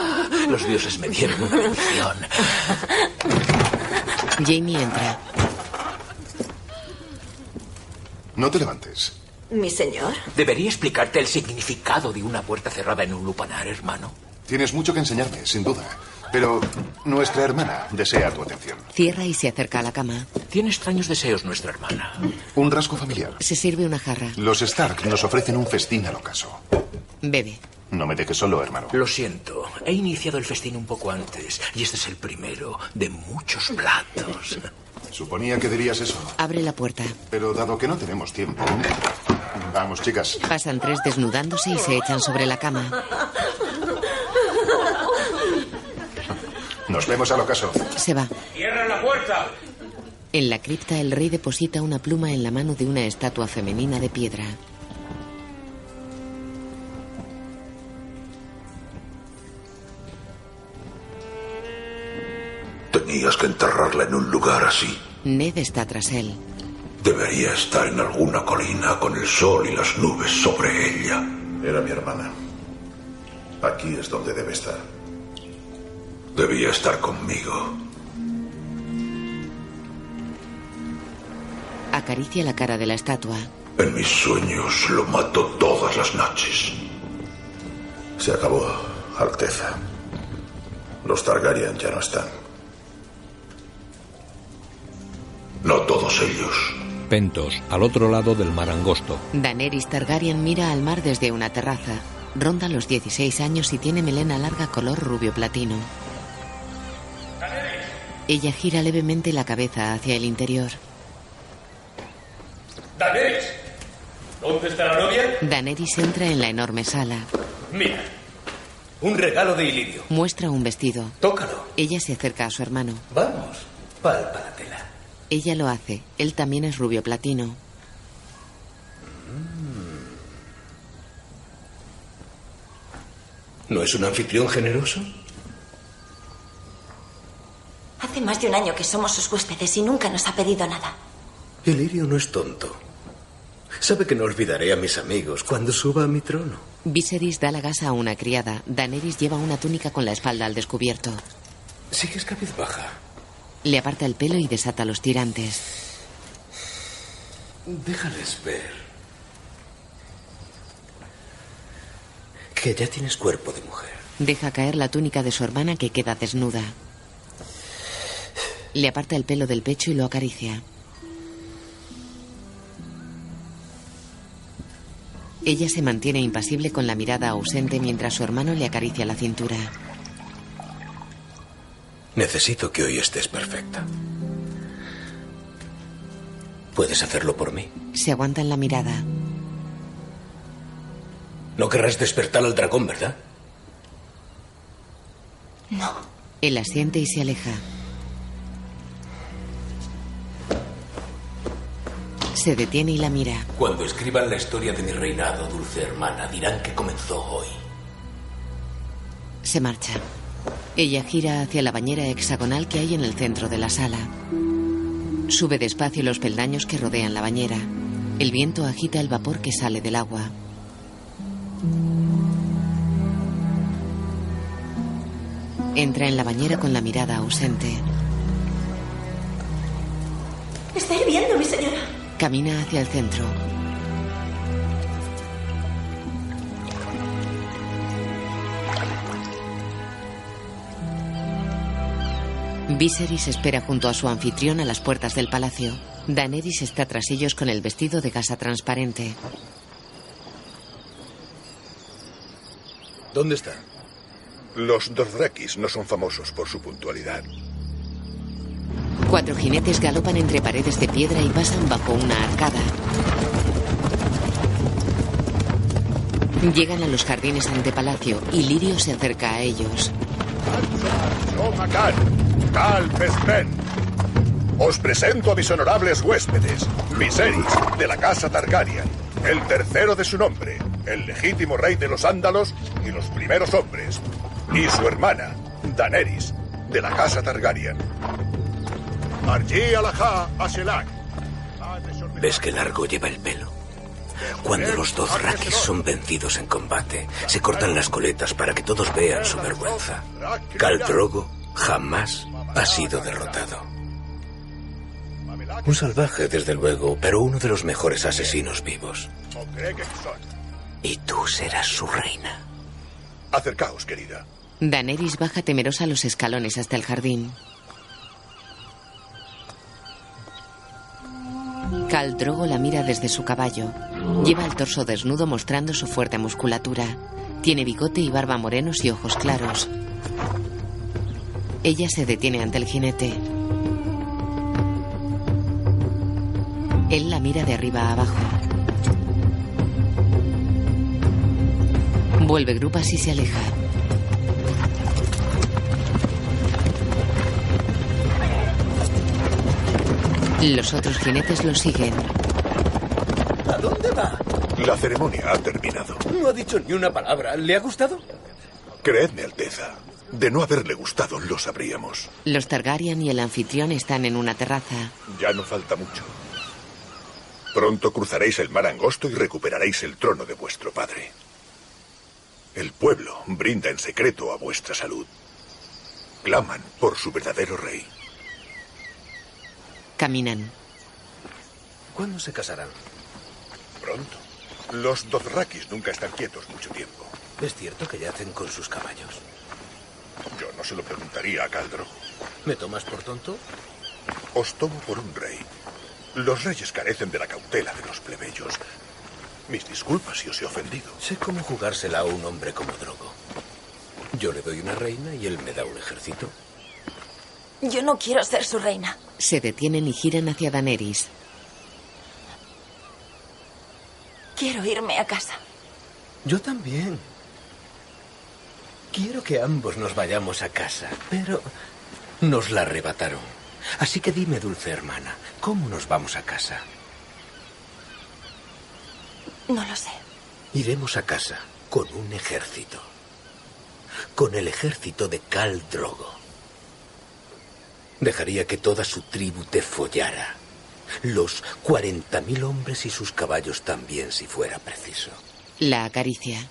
Los dioses me dieron una lección. *laughs* Jamie entra. No te levantes. Mi señor. ¿Debería explicarte el significado de una puerta cerrada en un lupanar, hermano? Tienes mucho que enseñarme, sin duda. Pero nuestra hermana desea tu atención. Cierra y se acerca a la cama. Tiene extraños deseos nuestra hermana. Un rasgo familiar. Se sirve una jarra. Los Stark nos ofrecen un festín al ocaso. Bebe. No me dejes solo, hermano. Lo siento. He iniciado el festín un poco antes. Y este es el primero de muchos platos. *laughs* Suponía que dirías eso. Abre la puerta. Pero dado que no tenemos tiempo. Vamos, chicas. Pasan tres desnudándose y se echan sobre la cama. Nos vemos al ocaso. Se va. ¡Cierra la puerta! En la cripta, el rey deposita una pluma en la mano de una estatua femenina de piedra. Tenías que enterrarla en un lugar así. Ned está tras él. Debería estar en alguna colina con el sol y las nubes sobre ella. Era mi hermana. Aquí es donde debe estar. Debía estar conmigo. Acaricia la cara de la estatua. En mis sueños lo mato todas las noches. Se acabó, Alteza. Los Targaryen ya no están. No todos ellos. Pentos, al otro lado del mar angosto. Daenerys Targaryen mira al mar desde una terraza. Ronda los 16 años y tiene melena larga color rubio platino. Ella gira levemente la cabeza hacia el interior. ¡Daenerys! ¿Dónde está la novia? Daenerys entra en la enorme sala. Mira, un regalo de Ilirio. Muestra un vestido. Tócalo. Ella se acerca a su hermano. Vamos, palpa la tela. Ella lo hace. Él también es rubio platino. ¿No es un anfitrión generoso? Hace más de un año que somos sus huéspedes y nunca nos ha pedido nada. Ilirio no es tonto. Sabe que no olvidaré a mis amigos cuando suba a mi trono. Viserys da la gasa a una criada. Daenerys lleva una túnica con la espalda al descubierto. Sigues cabizbaja. Le aparta el pelo y desata los tirantes. Déjales ver. Que ya tienes cuerpo de mujer. Deja caer la túnica de su hermana que queda desnuda. Le aparta el pelo del pecho y lo acaricia. Ella se mantiene impasible con la mirada ausente mientras su hermano le acaricia la cintura. Necesito que hoy estés perfecta. ¿Puedes hacerlo por mí? Se aguanta en la mirada. No querrás despertar al dragón, ¿verdad? No. Él asiente y se aleja. Se detiene y la mira. Cuando escriban la historia de mi reinado, dulce hermana, dirán que comenzó hoy. Se marcha. Ella gira hacia la bañera hexagonal que hay en el centro de la sala. Sube despacio los peldaños que rodean la bañera. El viento agita el vapor que sale del agua. Entra en la bañera con la mirada ausente. Está hirviendo, mi señora. Camina hacia el centro. Viserys espera junto a su anfitrión a las puertas del palacio. Daenerys está tras ellos con el vestido de gasa transparente. ¿Dónde está? Los Dothrakis no son famosos por su puntualidad. Cuatro jinetes galopan entre paredes de piedra y pasan bajo una arcada. Llegan a los jardines ante palacio y Lirio se acerca a ellos. Cal Fezben. Os presento a mis honorables huéspedes, Viserys, de la casa Targaryen, el tercero de su nombre, el legítimo rey de los Ándalos y los primeros hombres, y su hermana, Daenerys, de la casa Targaryen. Arji Alajá Ashelak. ¿Ves qué largo lleva el pelo? Cuando los Dothraki son vencidos en combate, se cortan las coletas para que todos vean su vergüenza. Khal Drogo jamás ha sido derrotado. Un salvaje, desde luego, pero uno de los mejores asesinos vivos. Y tú serás su reina. Acercaos, querida. Daenerys baja temerosa los escalones hasta el jardín. Khal Drogo la mira desde su caballo. Lleva el torso desnudo mostrando su fuerte musculatura. Tiene bigote y barba morenos y ojos claros. Ella se detiene ante el jinete. Él la mira de arriba a abajo. Vuelve grupas y se aleja. Los otros jinetes lo siguen. ¿A dónde va? La ceremonia ha terminado. No ha dicho ni una palabra. ¿Le ha gustado? Creedme, Alteza. De no haberle gustado, lo sabríamos. Los Targaryen y el anfitrión están en una terraza. Ya no falta mucho. Pronto cruzaréis el mar angosto y recuperaréis el trono de vuestro padre. El pueblo brinda en secreto a vuestra salud. Claman por su verdadero rey. Caminan. ¿Cuándo se casarán? Pronto. Los Dothrakis nunca están quietos mucho tiempo. ¿Es cierto que yacen con sus caballos? Yo no se lo preguntaría a Caldro. ¿Me tomas por tonto? Os tomo por un rey. Los reyes carecen de la cautela de los plebeyos. Mis disculpas si os he ofendido. Sé cómo jugársela a un hombre como Drogo. Yo le doy una reina y él me da un ejército. Yo no quiero ser su reina. Se detienen y giran hacia Daenerys. Quiero irme a casa. Yo también. Quiero que ambos nos vayamos a casa, pero nos la arrebataron. Así que dime, dulce hermana, ¿cómo nos vamos a casa? No lo sé. Iremos a casa con un ejército. Con el ejército de Khal Drogo. Dejaría que toda su tribu te follara. Los 40.000 hombres y sus caballos también, si fuera preciso. La acaricia.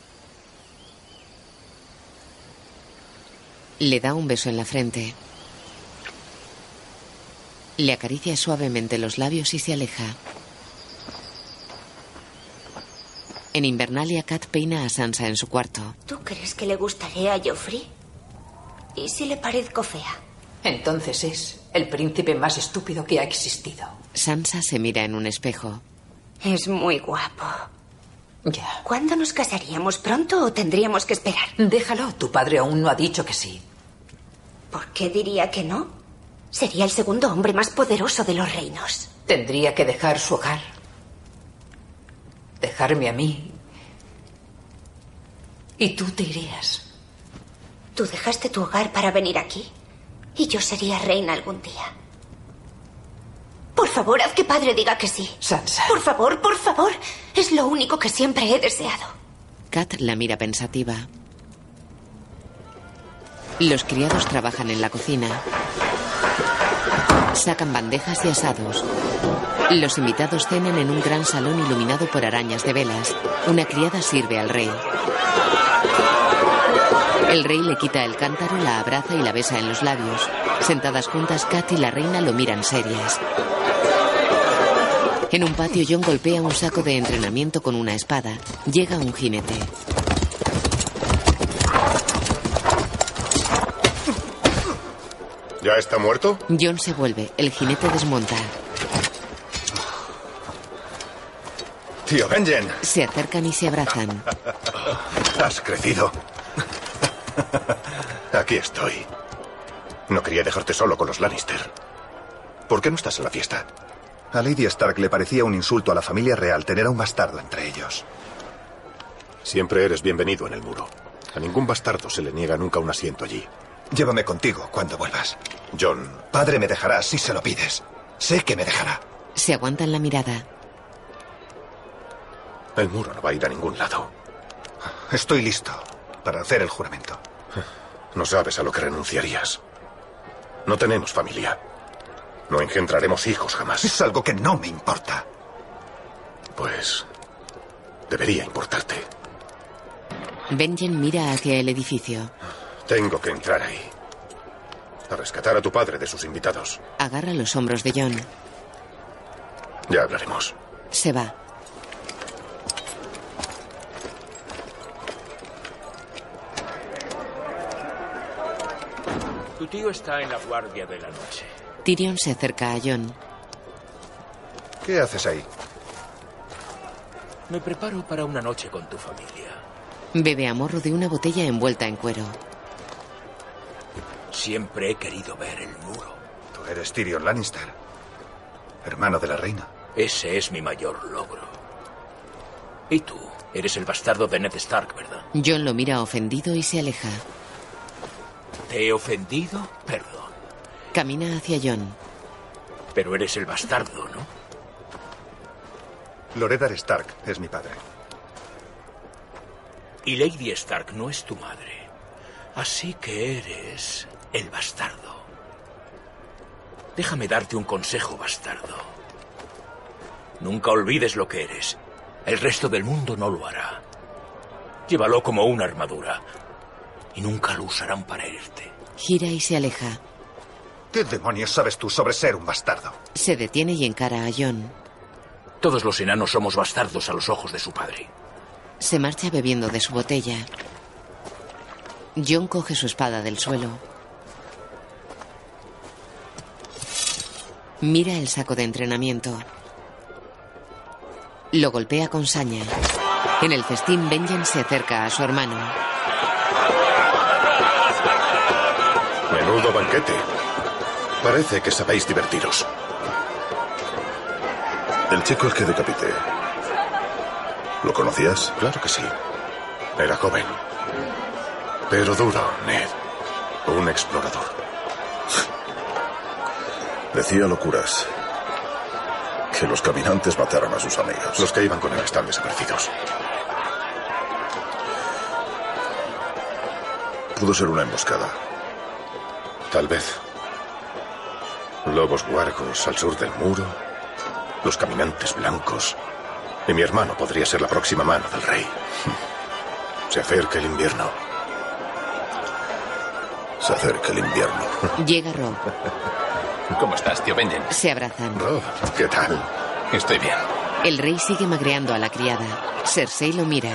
Le da un beso en la frente. Le acaricia suavemente los labios y se aleja. En Invernalia, Kat peina a Sansa en su cuarto. ¿Tú crees que le gustaría a Joffrey? ¿Y si le parezco fea? Entonces es el príncipe más estúpido que ha existido. Sansa se mira en un espejo. Es muy guapo. Ya. ¿Cuándo nos casaríamos? ¿Pronto o tendríamos que esperar? Déjalo, tu padre aún no ha dicho que sí. ¿Por qué diría que no? Sería el segundo hombre más poderoso de los reinos. Tendría que dejar su hogar. Dejarme a mí. Y tú te irías. Tú dejaste tu hogar para venir aquí. Y yo sería reina algún día. Por favor, haz que padre diga que sí. Sansa. Por favor, por favor. Es lo único que siempre he deseado. Kat la mira pensativa. Los criados trabajan en la cocina. Sacan bandejas y asados. Los invitados cenan en un gran salón iluminado por arañas de velas. Una criada sirve al rey. El rey le quita el cántaro, la abraza y la besa en los labios. Sentadas juntas, Kat y la reina lo miran serias. En un patio, John golpea un saco de entrenamiento con una espada. Llega un jinete. ¿Ya está muerto? John se vuelve. El jinete desmonta. Tío Benjen. Se acercan y se abrazan. *laughs* Has crecido. Aquí estoy. No quería dejarte solo con los Lannister. ¿Por qué no estás en la fiesta? A Lady Stark le parecía un insulto a la familia real tener a un bastardo entre ellos. Siempre eres bienvenido en el muro. A ningún bastardo se le niega nunca un asiento allí. Llévame contigo cuando vuelvas. John. Padre me dejará si se lo pides. Sé que me dejará. Se aguantan la mirada. El muro no va a ir a ningún lado. Estoy listo para hacer el juramento. No sabes a lo que renunciarías. No tenemos familia. No engendraremos hijos jamás. Es algo que no me importa. Pues debería importarte. Benjen mira hacia el edificio. Tengo que entrar ahí. A rescatar a tu padre de sus invitados. Agarra los hombros de John. Ya hablaremos. Se va. Tu tío está en la guardia de la noche. Tyrion se acerca a John. ¿Qué haces ahí? Me preparo para una noche con tu familia. Bebe a morro de una botella envuelta en cuero. Siempre he querido ver el muro. Tú eres Tyrion Lannister, hermano de la reina. Ese es mi mayor logro. Y tú, eres el bastardo de Ned Stark, ¿verdad? John lo mira ofendido y se aleja. ¿Te he ofendido? Perdón. Camina hacia John. Pero eres el bastardo, ¿no? Loredar Stark es mi padre. Y Lady Stark no es tu madre. Así que eres el bastardo. Déjame darte un consejo, bastardo. Nunca olvides lo que eres. El resto del mundo no lo hará. Llévalo como una armadura. Y nunca lo usarán para herirte. Gira y se aleja. ¿Qué demonios sabes tú sobre ser un bastardo? Se detiene y encara a John. Todos los enanos somos bastardos a los ojos de su padre. Se marcha bebiendo de su botella. John coge su espada del suelo. Mira el saco de entrenamiento. Lo golpea con saña. En el festín, Benjen se acerca a su hermano. Menudo banquete. Parece que sabéis divertiros. El chico al que decapité. ¿Lo conocías? Claro que sí. Era joven. Pero duro, Ned. Un explorador. Decía locuras. Que los caminantes mataron a sus amigos. Los que iban con él están desaparecidos. Pudo ser una emboscada. Tal vez. Lobos guargos al sur del muro. Los caminantes blancos. Y mi hermano podría ser la próxima mano del rey. *laughs* Se acerca el invierno. Se acerca el invierno. Llega Rob. *laughs* ¿Cómo estás, tío Benjen? Se abrazan. Rob, ¿qué tal? Estoy bien. El rey sigue magreando a la criada. Cersei lo mira.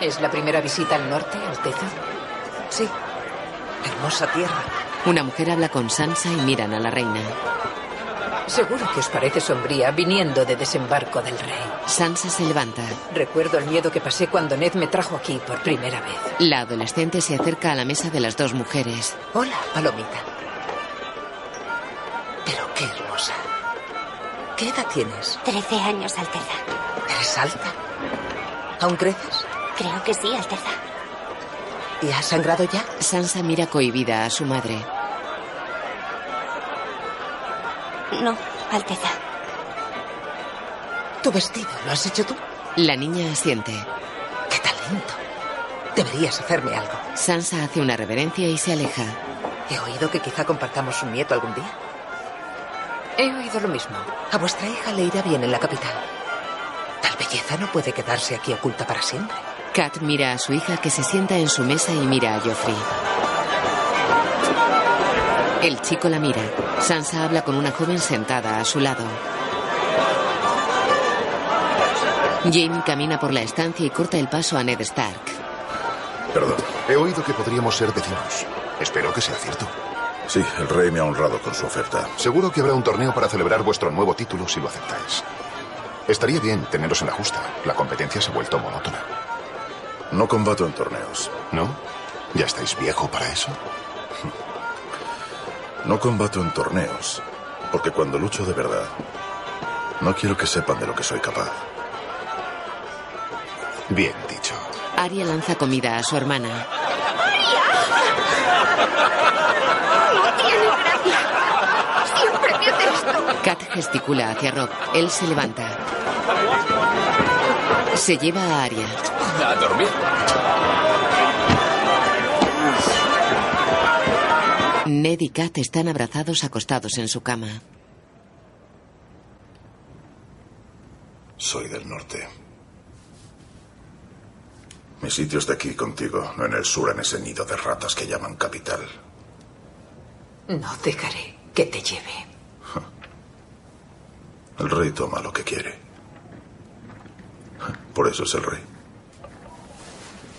¿Es la primera visita al norte, Alteza? Sí. Hermosa tierra. Una mujer habla con Sansa y miran a la reina. Seguro que os parece sombría viniendo de desembarco del rey. Sansa se levanta. Recuerdo el miedo que pasé cuando Ned me trajo aquí por primera vez. La adolescente se acerca a la mesa de las dos mujeres. Hola, Palomita. Pero qué hermosa. ¿Qué edad tienes? Trece años, Alteza. ¿Eres alta? ¿Aún creces? Creo que sí, Alteza. ¿Y has sangrado ya? Sansa mira cohibida a su madre. No, Alteza. ¿Tu vestido lo has hecho tú? La niña asiente. ¡Qué talento! Deberías hacerme algo. Sansa hace una reverencia y se aleja. He oído que quizá compartamos un nieto algún día. He oído lo mismo. A vuestra hija le irá bien en la capital. Tal belleza no puede quedarse aquí oculta para siempre. Kat mira a su hija que se sienta en su mesa y mira a Joffrey. El chico la mira. Sansa habla con una joven sentada a su lado. Jamie camina por la estancia y corta el paso a Ned Stark. Perdón. He oído que podríamos ser vecinos. Espero que sea cierto. Sí, el rey me ha honrado con su oferta. Seguro que habrá un torneo para celebrar vuestro nuevo título si lo aceptáis. Estaría bien teneros en la justa. La competencia se ha vuelto monótona. No combato en torneos. ¿No? ¿Ya estáis viejo para eso? *laughs* No combato en torneos, porque cuando lucho de verdad, no quiero que sepan de lo que soy capaz. Bien dicho. Arya lanza comida a su hermana. No tiene gracia. Siempre me hace esto. Kat gesticula hacia Rob. Él se levanta. Se lleva a Arya. A dormir. Ned y Kat están abrazados acostados en su cama. Soy del norte. Mi sitio está aquí contigo, no en el sur, en ese nido de ratas que llaman capital. No dejaré que te lleve. El rey toma lo que quiere. Por eso es el rey.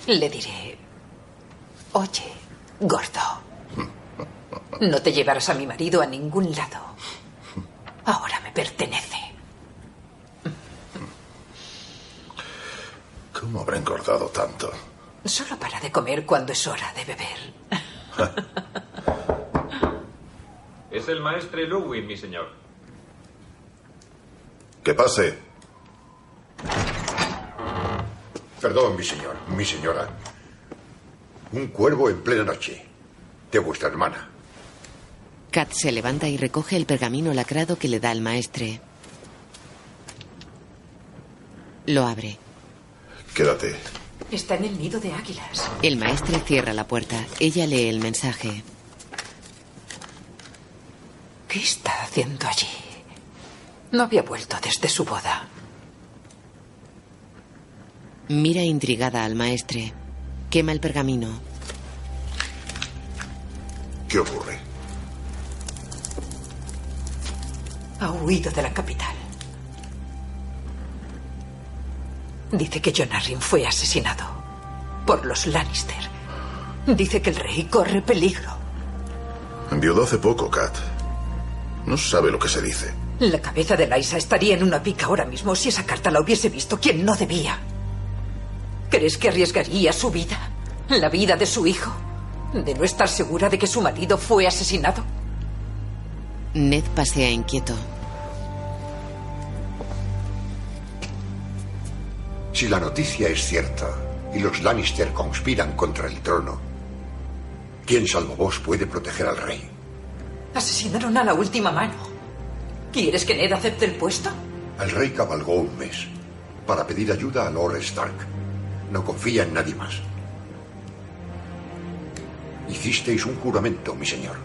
Le diré, oye, gordo, no te llevarás a mi marido a ningún lado. Ahora me pertenece. ¿Cómo habrá engordado tanto? Solo para de comer cuando es hora de beber. Es el maestre Ludwig, mi señor. Que pase. Perdón, mi señor, mi señora. Un cuervo en plena noche. De vuestra hermana. Kat se levanta y recoge el pergamino lacrado que le da el maestre. Lo abre. Quédate. Está en el nido de águilas. El maestre cierra la puerta. Ella lee el mensaje. ¿Qué está haciendo allí? No había vuelto desde su boda. Mira intrigada al maestre. Quema el pergamino. ¿Qué ocurre? Ha huido de la capital. Dice que John Arryn fue asesinado por los Lannister. Dice que el rey corre peligro. Enviudó hace poco, Kat. No sabe lo que se dice. La cabeza de Laisa estaría en una pica ahora mismo si esa carta la hubiese visto quien no debía. ¿Crees que arriesgaría su vida? ¿La vida de su hijo? ¿De no estar segura de que su marido fue asesinado? Ned pasea inquieto. Si la noticia es cierta y los Lannister conspiran contra el trono, ¿quién salvo vos puede proteger al rey? Asesinaron a la última mano. ¿Quieres que Ned acepte el puesto? El rey cabalgó un mes para pedir ayuda a Lord Stark. No confía en nadie más. Hicisteis un juramento, mi señor.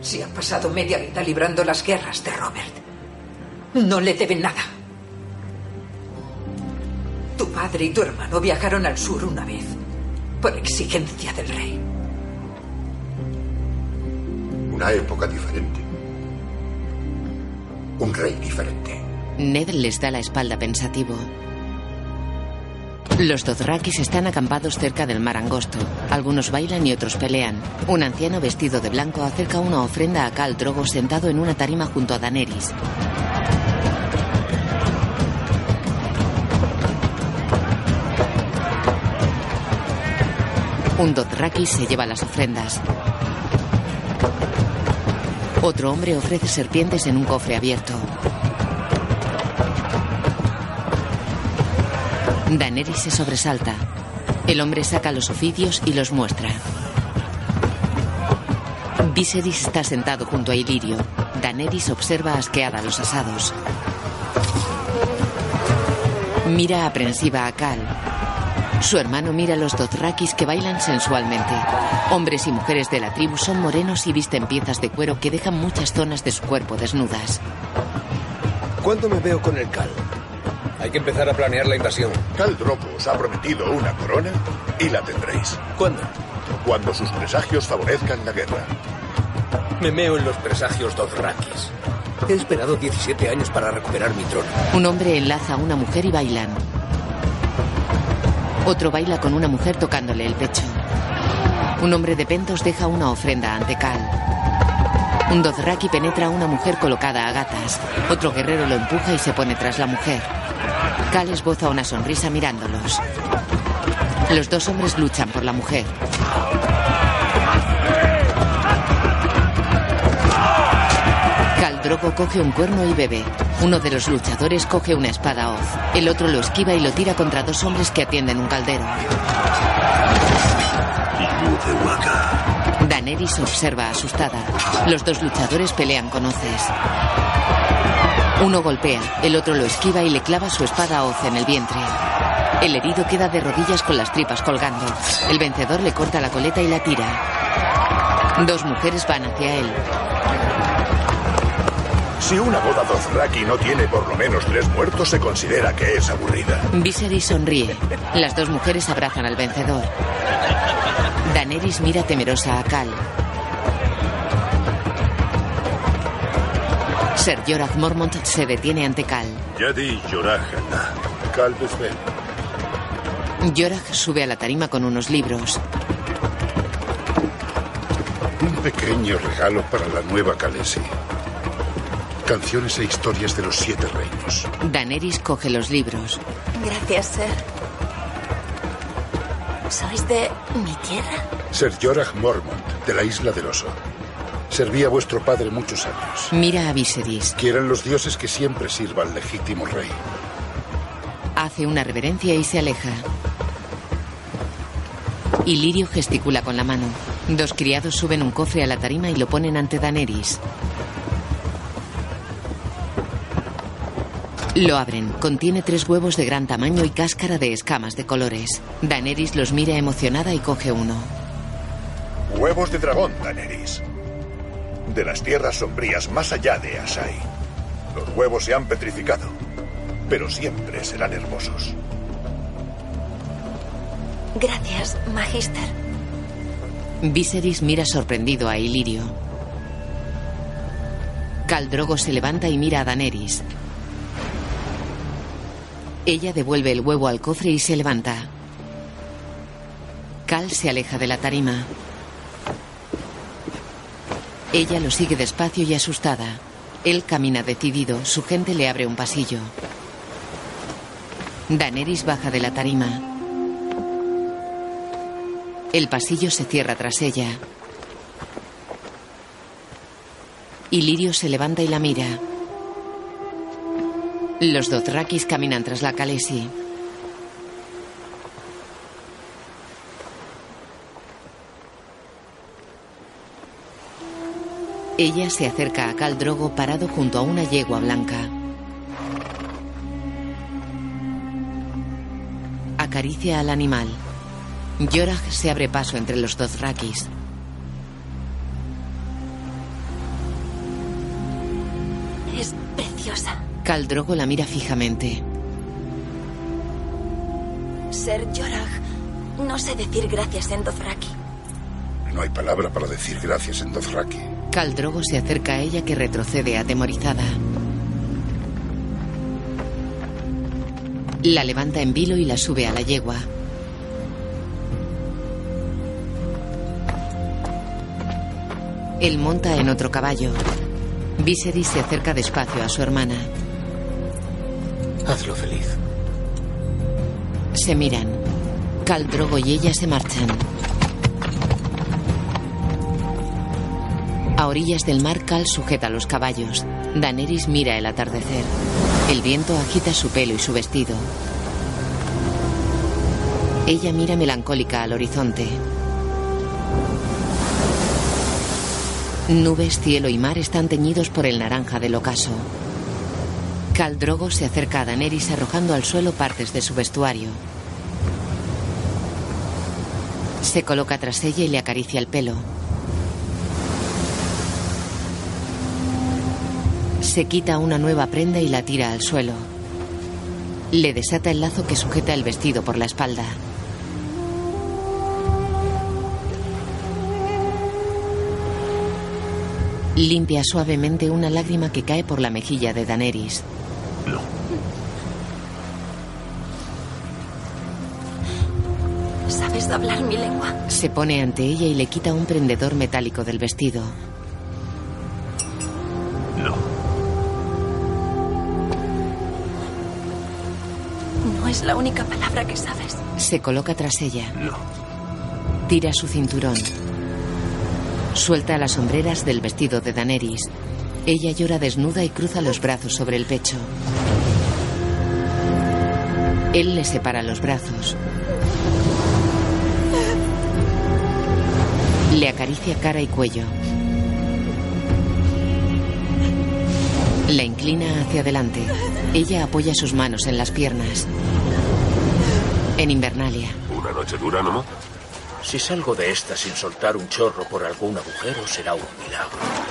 Si han pasado media vida librando las guerras de Robert, no le deben nada. Tu padre y tu hermano viajaron al sur una vez, por exigencia del rey. Una época diferente. Un rey diferente. Ned les da la espalda pensativo. Los Dothrakis están acampados cerca del mar angosto. Algunos bailan y otros pelean. Un anciano vestido de blanco acerca una ofrenda a Khal Drogo sentado en una tarima junto a Daenerys. Un Dothraki se lleva las ofrendas. Otro hombre ofrece serpientes en un cofre abierto. Daenerys se sobresalta. El hombre saca los oficios y los muestra. Viserys está sentado junto a Ilirio. Daenerys observa asqueada los asados. Mira aprensiva a Cal. Su hermano mira a los Dothrakis que bailan sensualmente. Hombres y mujeres de la tribu son morenos y visten piezas de cuero que dejan muchas zonas de su cuerpo desnudas. ¿Cuándo me veo con el Cal? Hay que empezar a planear la invasión. Cal Drogo os ha prometido una corona y la tendréis. ¿Cuándo? Cuando sus presagios favorezcan la guerra. Me meo en los presagios Dothrakis. He esperado 17 años para recuperar mi trono. Un hombre enlaza a una mujer y bailan. Otro baila con una mujer tocándole el pecho. Un hombre de pentos deja una ofrenda ante Cal. Un Dothraki penetra a una mujer colocada a gatas. Otro guerrero lo empuja y se pone tras la mujer. Cal esboza una sonrisa mirándolos. Los dos hombres luchan por la mujer. Drogo coge un cuerno y bebe. Uno de los luchadores coge una espada hoz. El otro lo esquiva y lo tira contra dos hombres que atienden un caldero. Daenerys observa asustada. Los dos luchadores pelean con hoces. Uno golpea, el otro lo esquiva y le clava su espada hoz en el vientre. El herido queda de rodillas con las tripas colgando. El vencedor le corta la coleta y la tira. Dos mujeres van hacia él. Si una boda Dothraki no tiene por lo menos tres muertos, se considera que es aburrida. Viserys sonríe. Las dos mujeres abrazan al vencedor. Daenerys mira temerosa a Cal. Ser Jorah Mormont se detiene ante Cal. Yadi Yorahana. Calvesben. Jorah sube a la tarima con unos libros. Un pequeño regalo para la nueva Khaleesi. Canciones e historias de los siete reinos. Daenerys coge los libros. Gracias, Ser. ¿Sois de mi tierra? Ser Jorah Mormont, de la Isla del Oso. Serví a vuestro padre muchos años. Mira a Viserys. Quieran los dioses que siempre sirva al legítimo rey. Hace una reverencia y se aleja. Ilirio gesticula con la mano. Dos criados suben un cofre a la tarima y lo ponen ante Daenerys. Lo abren. Contiene tres huevos de gran tamaño y cáscara de escamas de colores. Daenerys los mira emocionada y coge uno. Huevos de dragón, Daenerys. De las tierras sombrías más allá de Asai. Los huevos se han petrificado, pero siempre serán hermosos. Gracias, Magister. Viserys mira sorprendido a Ilirio. Khal Drogo se levanta y mira a Daenerys. Ella devuelve el huevo al cofre y se levanta. Cal se aleja de la tarima. Ella lo sigue despacio y asustada. Él camina decidido. Su gente le abre un pasillo. Daenerys baja de la tarima. El pasillo se cierra tras ella. Ilirio se levanta y la mira. Los Dothrakis caminan tras la Khaleesi. Ella se acerca a Khal Drogo parado junto a una yegua blanca. Acaricia al animal. Yorah se abre paso entre los Dothrakis. Khal Drogo la mira fijamente. Ser Jorah. No sé decir gracias en Dothraki. No hay palabra para decir gracias en Dothraki. Khal Drogo se acerca a ella que retrocede atemorizada. La levanta en vilo y la sube a la yegua. Él monta en otro caballo. Viserys se acerca despacio a su hermana. Hazlo feliz. Se miran. Khal Drogo y ella se marchan. A orillas del mar, Cal sujeta los caballos. Daenerys mira el atardecer. El viento agita su pelo y su vestido. Ella mira melancólica al horizonte. Nubes, cielo y mar están teñidos por el naranja del ocaso. Khal Drogo se acerca a Daenerys arrojando al suelo partes de su vestuario. Se coloca tras ella y le acaricia el pelo. Se quita una nueva prenda y la tira al suelo. Le desata el lazo que sujeta el vestido por la espalda. Limpia suavemente una lágrima que cae por la mejilla de Daenerys. ¿Sabes hablar mi lengua? Se pone ante ella y le quita un prendedor metálico del vestido. No es la única palabra que sabes. Se coloca tras ella. Tira su cinturón. Suelta las sombreras del vestido de Daenerys. Ella llora desnuda y cruza los brazos sobre el pecho. Él le separa los brazos. Le acaricia cara y cuello. La inclina hacia adelante. Ella apoya sus manos en las piernas. En Invernalia. Una noche dura, ¿no? Si salgo de esta sin soltar un chorro por algún agujero, será un milagro.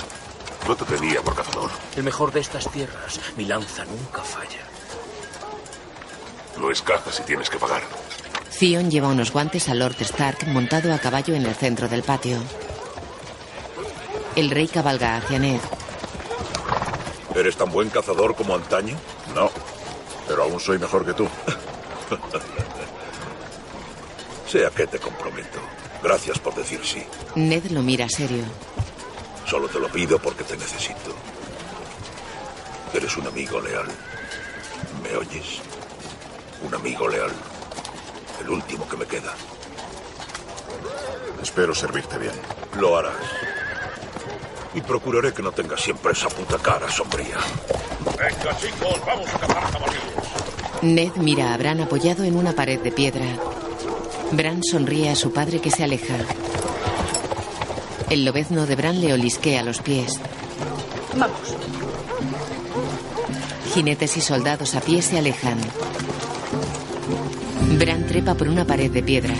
No te tenía por cazador. El mejor de estas tierras. Mi lanza nunca falla. No es caza si tienes que pagar. Theon lleva unos guantes a Lord Stark montado a caballo en el centro del patio. El rey cabalga hacia Ned. ¿Eres tan buen cazador como antaño? No, pero aún soy mejor que tú. Sé a qué te comprometo. Gracias por decir sí. Ned lo mira serio. Solo te lo pido porque te necesito. Eres un amigo leal. ¿Me oyes? Un amigo leal. El último que me queda. Espero servirte bien. Lo harás. Y procuraré que no tengas siempre esa puta cara sombría. Venga, chicos, vamos a cazar jabalíes. Ned mira a Bran apoyado en una pared de piedra. Bran sonríe a su padre que se aleja. El lobezno de Bran le olisquea los pies. Vamos. Jinetes y soldados a pie se alejan. Bran trepa por una pared de piedra.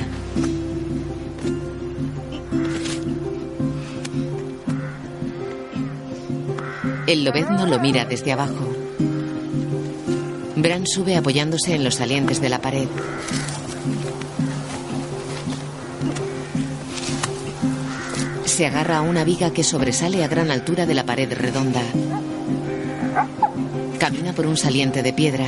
El lobezno lo mira desde abajo. Bran sube apoyándose en los salientes de la pared. Se agarra a una viga que sobresale a gran altura de la pared redonda. Camina por un saliente de piedra.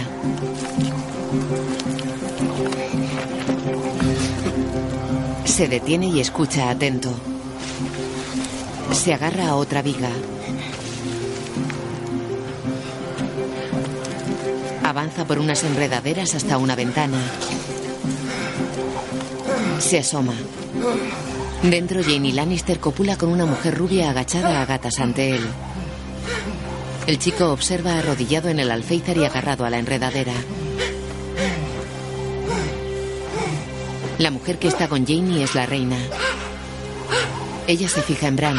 Se detiene y escucha atento. Se agarra a otra viga. Avanza por unas enredaderas hasta una ventana. Se asoma. Dentro, Jamie Lannister copula con una mujer rubia agachada a gatas ante él. El chico observa arrodillado en el alféizar y agarrado a la enredadera. La mujer que está con Jamie es la reina. Ella se fija en Bran.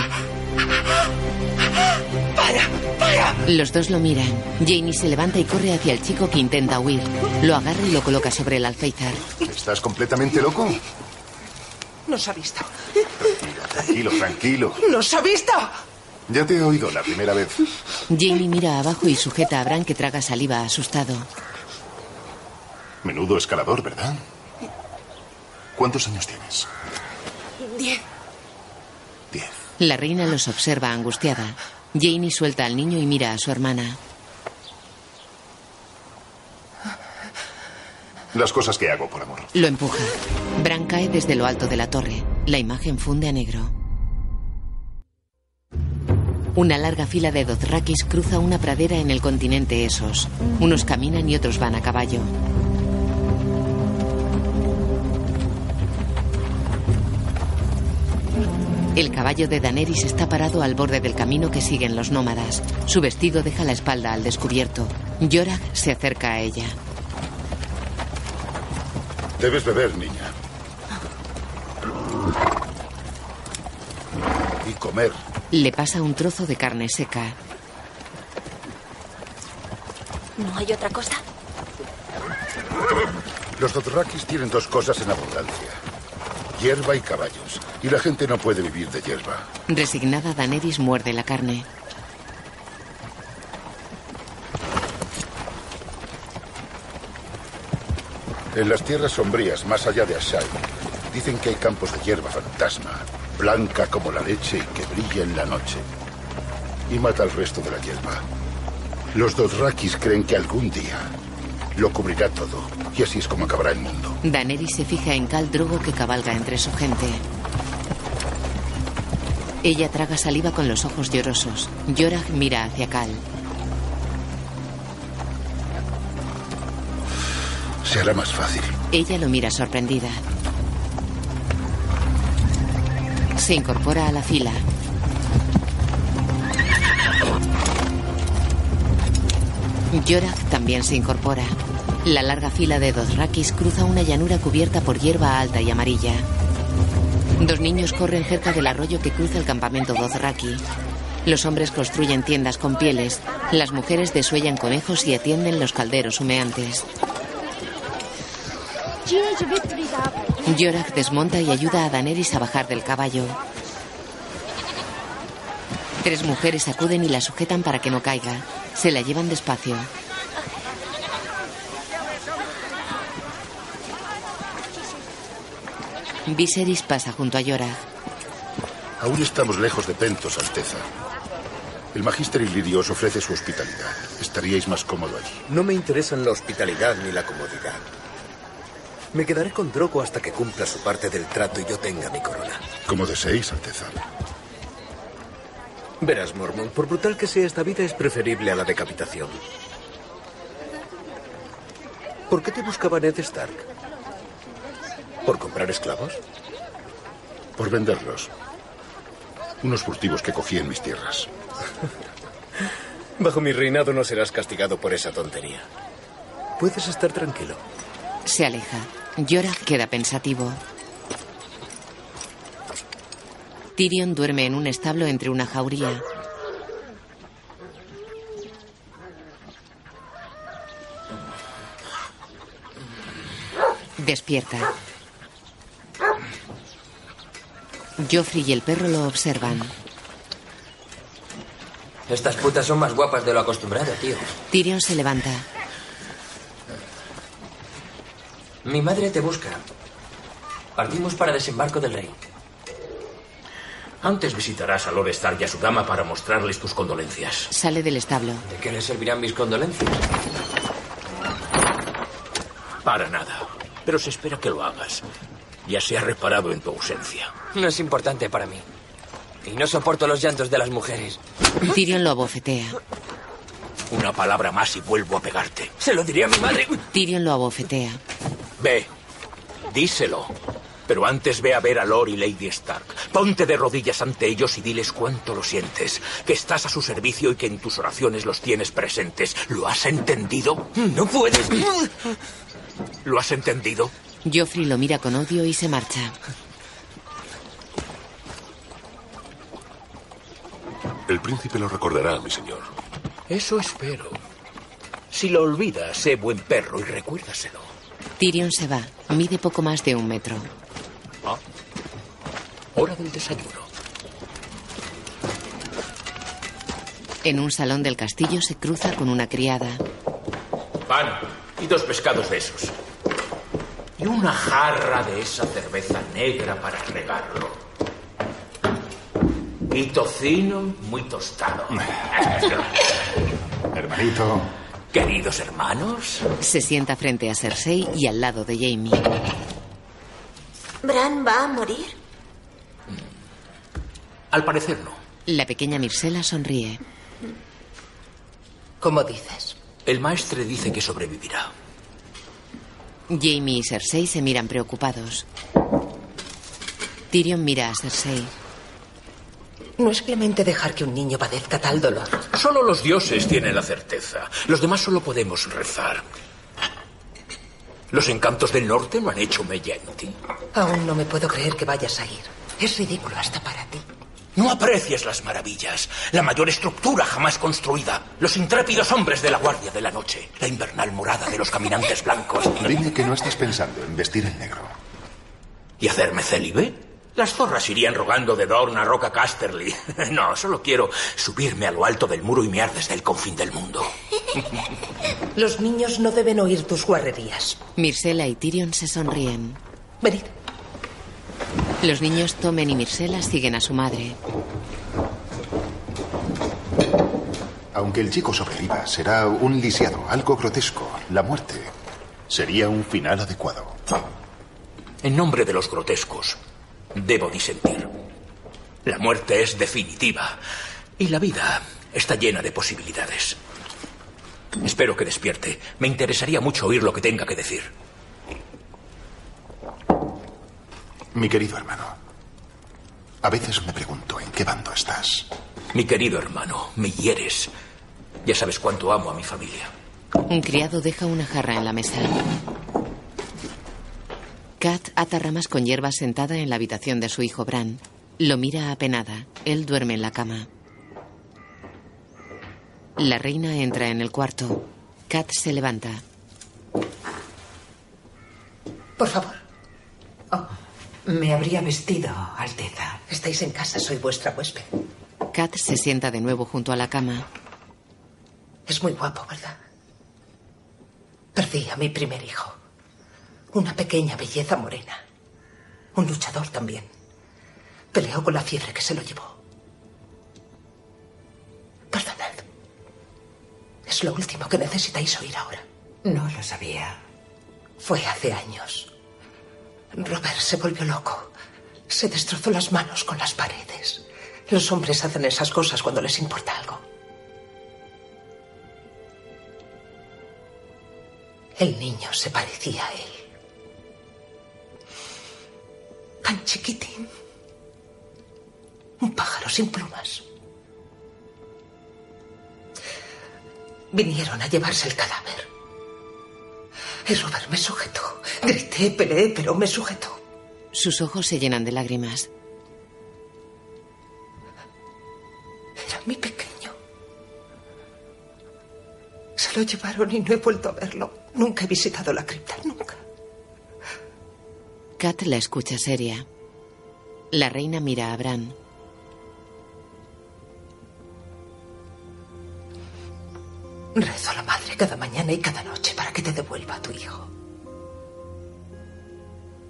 ¡Para! ¡Para! Los dos lo miran. Jamie se levanta y corre hacia el chico que intenta huir. Lo agarra y lo coloca sobre el alféizar. ¿Estás completamente loco? Nos ha visto. Tranquilo, tranquilo. ¡Nos ha visto! Ya te he oído la primera vez. Jamie mira abajo y sujeta a Bran que traga saliva asustado. Menudo escalador, ¿verdad? ¿Cuántos años tienes? Diez. La reina los observa angustiada. Jamie suelta al niño y mira a su hermana. Las cosas que hago por amor. Lo empuja. Bran cae desde lo alto de la torre. La imagen funde a negro. Una larga fila de Dothrakis cruza una pradera en el continente Esos. Unos caminan y otros van a caballo. El caballo de Daenerys está parado al borde del camino que siguen los nómadas. Su vestido deja la espalda al descubierto. Yorak se acerca a ella. Debes beber, niña. Y comer. Le pasa un trozo de carne seca. ¿No hay otra cosa? Los Dothrakis tienen dos cosas en abundancia. Hierba y caballos. Y la gente no puede vivir de hierba. Resignada, Daenerys muerde la carne. En las tierras sombrías, más allá de Asai, dicen que hay campos de hierba fantasma, blanca como la leche y que brilla en la noche. Y mata al resto de la hierba. Los Dothrakis creen que algún día lo cubrirá todo. Y así es como acabará el mundo. Daenerys se fija en Khal Drogo que cabalga entre su gente. Ella traga saliva con los ojos llorosos. Yorah mira hacia Khal. Se más fácil. Ella lo mira sorprendida. Se incorpora a la fila. Yorak también se incorpora. La larga fila de Dothrakis cruza una llanura cubierta por hierba alta y amarilla. Dos niños corren cerca del arroyo que cruza el campamento Dothraki. Los hombres construyen tiendas con pieles. Las mujeres desuellan conejos y atienden los calderos humeantes. Yorak desmonta y ayuda a Daenerys a bajar del caballo. Tres mujeres acuden y la sujetan para que no caiga. Se la llevan despacio. Viserys pasa junto a Yora. Aún estamos lejos de Pentos, Alteza. El Magister Illyrio os ofrece su hospitalidad. Estaríais más cómodo allí. No me interesan la hospitalidad ni la comodidad. Me quedaré con Drogo hasta que cumpla su parte del trato y yo tenga mi corona. Como deseéis, Alteza. Verás, Mormon, por brutal que sea esta vida, es preferible a la decapitación. ¿Por qué te buscaba Ned Stark? ¿Por comprar esclavos? Por venderlos. Unos furtivos que cogí en mis tierras. *laughs* Bajo mi reinado no serás castigado por esa tontería. Puedes estar tranquilo. Se aleja. Yora queda pensativo. Tyrion duerme en un establo entre una jauría. Despierta. Joffrey y el perro lo observan. Estas putas son más guapas de lo acostumbrado, tío. Tyrion se levanta. Mi madre te busca. Partimos para desembarco del rey. Antes visitarás a Lord Stark y a su dama para mostrarles tus condolencias. Sale del establo. ¿De qué le servirán mis condolencias? Para nada. Pero se espera que lo hagas. Ya se ha reparado en tu ausencia. No es importante para mí. Y no soporto los llantos de las mujeres. Tyrion lo abofetea. Una palabra más y vuelvo a pegarte. Se lo diría a mi madre. Tyrion lo abofetea. Ve, díselo. Pero antes ve a ver a Lord y Lady Stark. Ponte de rodillas ante ellos y diles cuánto lo sientes. Que estás a su servicio y que en tus oraciones los tienes presentes. ¿Lo has entendido? No puedes. ¿Lo has entendido? Joffrey lo mira con odio y se marcha. El príncipe lo recordará, mi señor. Eso espero. Si lo olvidas, sé buen perro y recuérdaselo. Tyrion se va. Mide poco más de un metro. Ah. Hora del desayuno. En un salón del castillo se cruza con una criada. Pan y dos pescados de esos. Y una jarra de esa cerveza negra para regarlo. Y tocino muy tostado. *laughs* *laughs* Hermanito. Queridos hermanos. Se sienta frente a Cersei y al lado de Jamie. ¿Bran va a morir? Al parecer no. La pequeña Mircela sonríe. ¿Cómo dices? El maestre dice que sobrevivirá. Jamie y Cersei se miran preocupados. Tyrion mira a Cersei. No es clemente dejar que un niño padezca tal dolor. Solo los dioses tienen la certeza. Los demás solo podemos rezar. Los encantos del norte no han hecho mella en ti. Aún no me puedo creer que vayas a ir. Es ridículo hasta para ti. No aprecias las maravillas, la mayor estructura jamás construida, los intrépidos hombres de la Guardia de la Noche, la invernal morada de los caminantes blancos. Dime que no estás pensando en vestir el negro. ¿Y hacerme célibe? Las zorras irían rogando de Dorn a Roca Casterly. *laughs* No, solo quiero subirme a lo alto del muro y mear desde el confín del mundo. *laughs* Los niños no deben oír tus guarrerías. Mircela y Tyrion se sonríen. Venid. Los niños Tomen y Mircela siguen a su madre. Aunque el chico sobreviva, será un lisiado, algo grotesco. La muerte sería un final adecuado. En nombre de los grotescos, debo disentir. La muerte es definitiva y la vida está llena de posibilidades. Espero que despierte. Me interesaría mucho oír lo que tenga que decir. Mi querido hermano, a veces me pregunto en qué bando estás. Mi querido hermano, me hieres. Ya sabes cuánto amo a mi familia. Un criado deja una jarra en la mesa. Kat ata ramas con hierbas sentada en la habitación de su hijo Bran. Lo mira apenada. Él duerme en la cama. La reina entra en el cuarto. Kat se levanta. Por favor. Me habría vestido, Alteza. Estáis en casa, soy vuestra huésped. Kat se sienta de nuevo junto a la cama. Es muy guapo, ¿verdad? Perdí a mi primer hijo. Una pequeña belleza morena. Un luchador también. Peleó con la fiebre que se lo llevó. Perdonad. Es lo último que necesitáis oír ahora. No lo sabía. Fue hace años. Robert se volvió loco. Se destrozó las manos con las paredes. Los hombres hacen esas cosas cuando les importa algo. El niño se parecía a él. Tan chiquitín. Un pájaro sin plumas. Vinieron a llevarse el cadáver. Y Robert me sujetó. Grité, peleé, pero me sujetó. Sus ojos se llenan de lágrimas. Era mi pequeño. Se lo llevaron y no he vuelto a verlo. Nunca he visitado la cripta, nunca. Kat la escucha seria. La reina mira a Bran. Rezo a la madre cada mañana y cada noche para que te devuelva a tu hijo.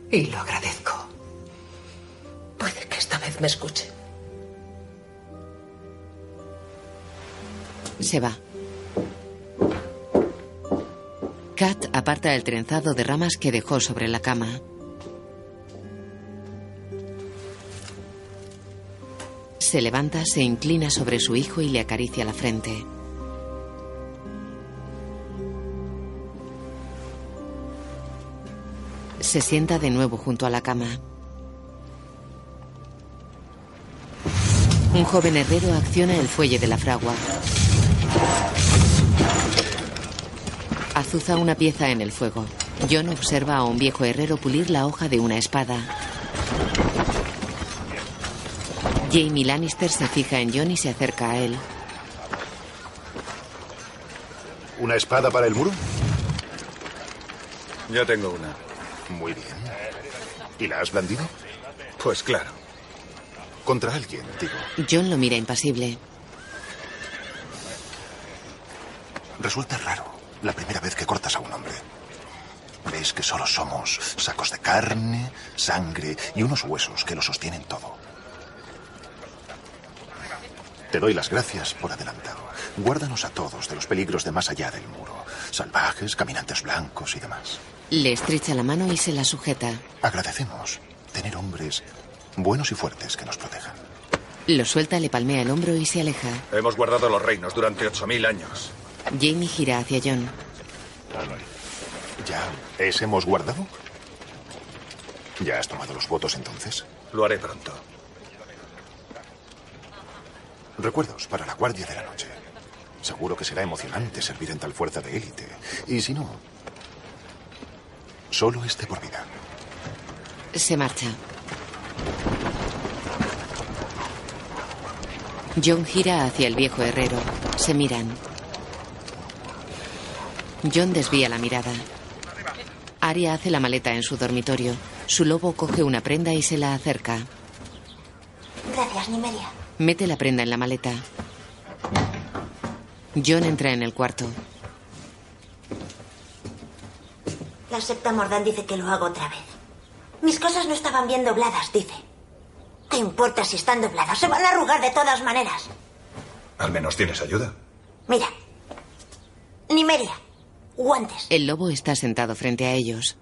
Y lo agradezco. Puede que esta vez me escuche. Se va. Kat aparta el trenzado de ramas que dejó sobre la cama. Se levanta, se inclina sobre su hijo y le acaricia la frente. Se sienta de nuevo junto a la cama. Un joven herrero acciona el fuelle de la fragua. Azuza una pieza en el fuego. John observa a un viejo herrero pulir la hoja de una espada. Jamie Lannister se fija en John y se acerca a él. ¿Una espada para el muro? Ya tengo una. Muy bien. ¿Y la has blandido? Pues claro. Contra alguien, digo. John lo mira impasible. Resulta raro la primera vez que cortas a un hombre. Ves que solo somos sacos de carne, sangre y unos huesos que lo sostienen todo. Te doy las gracias por adelantado. Guárdanos a todos de los peligros de más allá del muro. Salvajes, caminantes blancos y demás. Le estrecha la mano y se la sujeta. Agradecemos tener hombres buenos y fuertes que nos protejan. Lo suelta, le palmea el hombro y se aleja. Hemos guardado los reinos durante 8.000 años. Jamie gira hacia John. ¿Ya es hemos guardado? ¿Ya has tomado los votos entonces? Lo haré pronto. Recuerdos para la Guardia de la Noche. Seguro que será emocionante servir en tal fuerza de élite. Y si no, solo este por vida. Se marcha. John gira hacia el viejo herrero. Se miran. John desvía la mirada. Aria hace la maleta en su dormitorio. Su lobo coge una prenda y se la acerca. Gracias, Nimeria. Mete la prenda en la maleta. John entra en el cuarto. La septa Mordán dice que lo hago otra vez. Mis cosas no estaban bien dobladas, dice. ¿Qué importa si están dobladas? Se van a arrugar de todas maneras. Al menos tienes ayuda. Mira. Nimeria. Guantes. El lobo está sentado frente a ellos.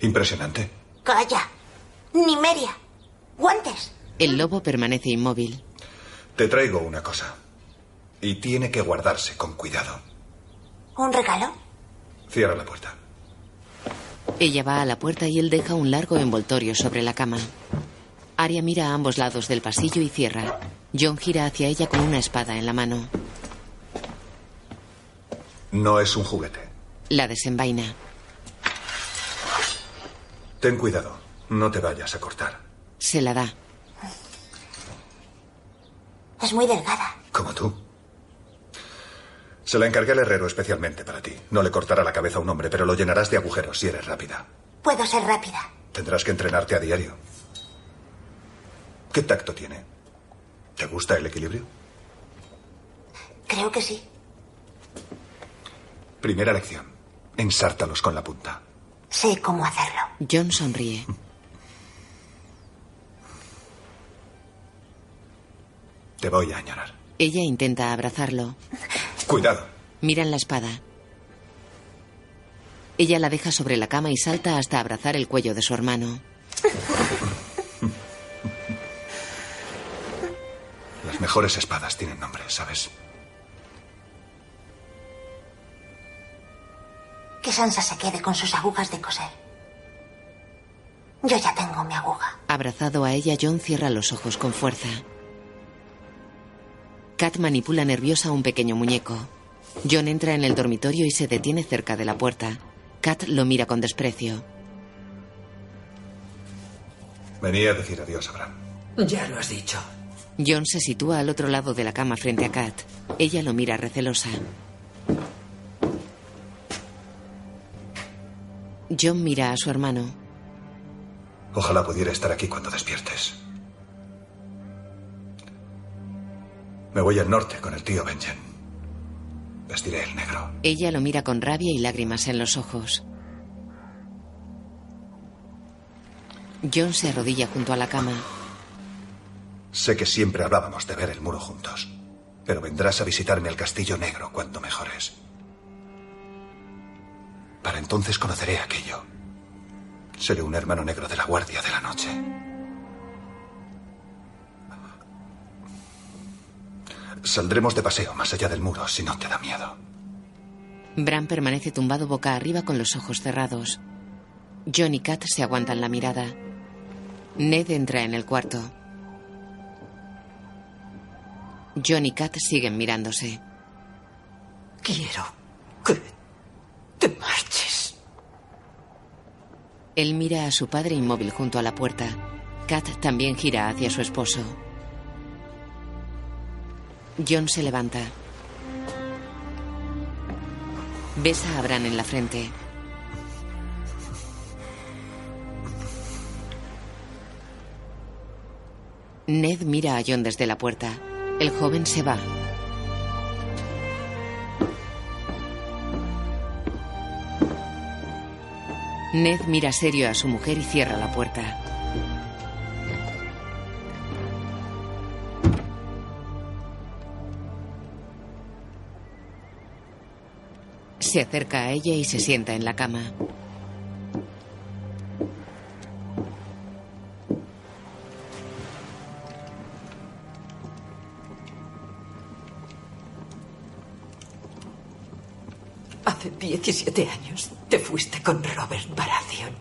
Impresionante. Calla. Nimeria. Guantes. El lobo permanece inmóvil. Te traigo una cosa. Y tiene que guardarse con cuidado. ¿Un regalo? Cierra la puerta. Ella va a la puerta y él deja un largo envoltorio sobre la cama. Aria mira a ambos lados del pasillo y cierra. John gira hacia ella con una espada en la mano. No es un juguete. La desenvaina. Ten cuidado. No te vayas a cortar. Se la da. Es muy delgada. Como tú. Se la encargué al herrero especialmente para ti. No le cortará la cabeza a un hombre, pero lo llenarás de agujeros si eres rápida. Puedo ser rápida. Tendrás que entrenarte a diario. ¿Qué tacto tiene? ¿Te gusta el equilibrio? Creo que sí. Primera lección. Ensártalos con la punta. Sé cómo hacerlo. John sonríe. *laughs* Te voy a añorar. Ella intenta abrazarlo. Cuidado. Miran la espada. Ella la deja sobre la cama y salta hasta abrazar el cuello de su hermano. Las mejores espadas tienen nombre, ¿sabes? Que Sansa se quede con sus agujas de coser. Yo ya tengo mi aguja. Abrazado a ella, John cierra los ojos con fuerza. Kat manipula nerviosa un pequeño muñeco. John entra en el dormitorio y se detiene cerca de la puerta. Kat lo mira con desprecio. Venía a decir adiós, Abraham. Ya lo has dicho. John se sitúa al otro lado de la cama frente a Kat. Ella lo mira recelosa. John mira a su hermano. Ojalá pudiera estar aquí cuando despiertes. Me voy al norte con el tío Benjen. Vestiré el negro. Ella lo mira con rabia y lágrimas en los ojos. John se arrodilla junto a la cama. Sé que siempre hablábamos de ver el muro juntos, pero vendrás a visitarme al Castillo Negro cuando mejores. Para entonces conoceré aquello. Seré un hermano negro de la Guardia de la Noche. Saldremos de paseo más allá del muro si no te da miedo. Bran permanece tumbado boca arriba con los ojos cerrados. John y Kat se aguantan la mirada. Ned entra en el cuarto. John y Kat siguen mirándose. Quiero que te marches. Él mira a su padre inmóvil junto a la puerta. Kat también gira hacia su esposo. John se levanta. Besa a Bran en la frente. Ned mira a John desde la puerta. El joven se va. Ned mira serio a su mujer y cierra la puerta. Se acerca a ella y se sienta en la cama. Hace 17 años te fuiste con Robert Baratheon.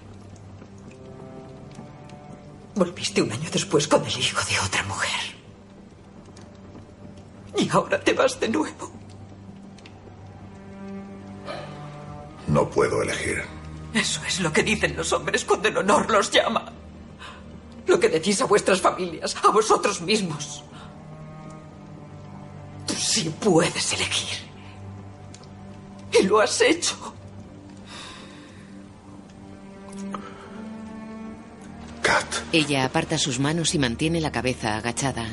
Volviste un año después con el hijo de otra mujer. Y ahora te vas de nuevo. No puedo elegir. Eso es lo que dicen los hombres cuando el honor los llama. Lo que decís a vuestras familias, a vosotros mismos. Tú sí puedes elegir. Y lo has hecho. Ella aparta sus manos y mantiene la cabeza agachada.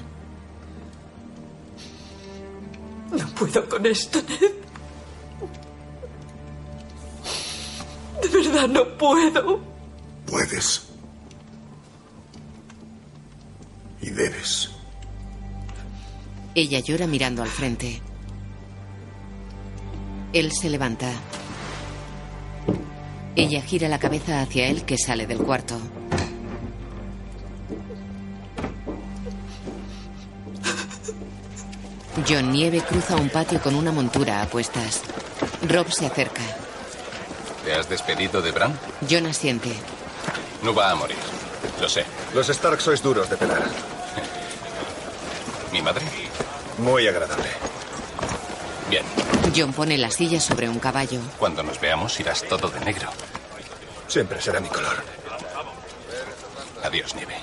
No puedo con esto, Ned. De verdad no puedo. Puedes. Y debes. Ella llora mirando al frente. Él se levanta. Ella gira la cabeza hacia él que sale del cuarto. John Nieve cruza un patio con una montura a cuestas. Rob se acerca. ¿Te has despedido de Bran? John asiente. No va a morir. Lo sé. Los Stark sois duros de pelar. ¿Mi madre? Muy agradable. Bien. John pone la silla sobre un caballo. Cuando nos veamos irás todo de negro. Siempre será mi color. Adiós, Nieve.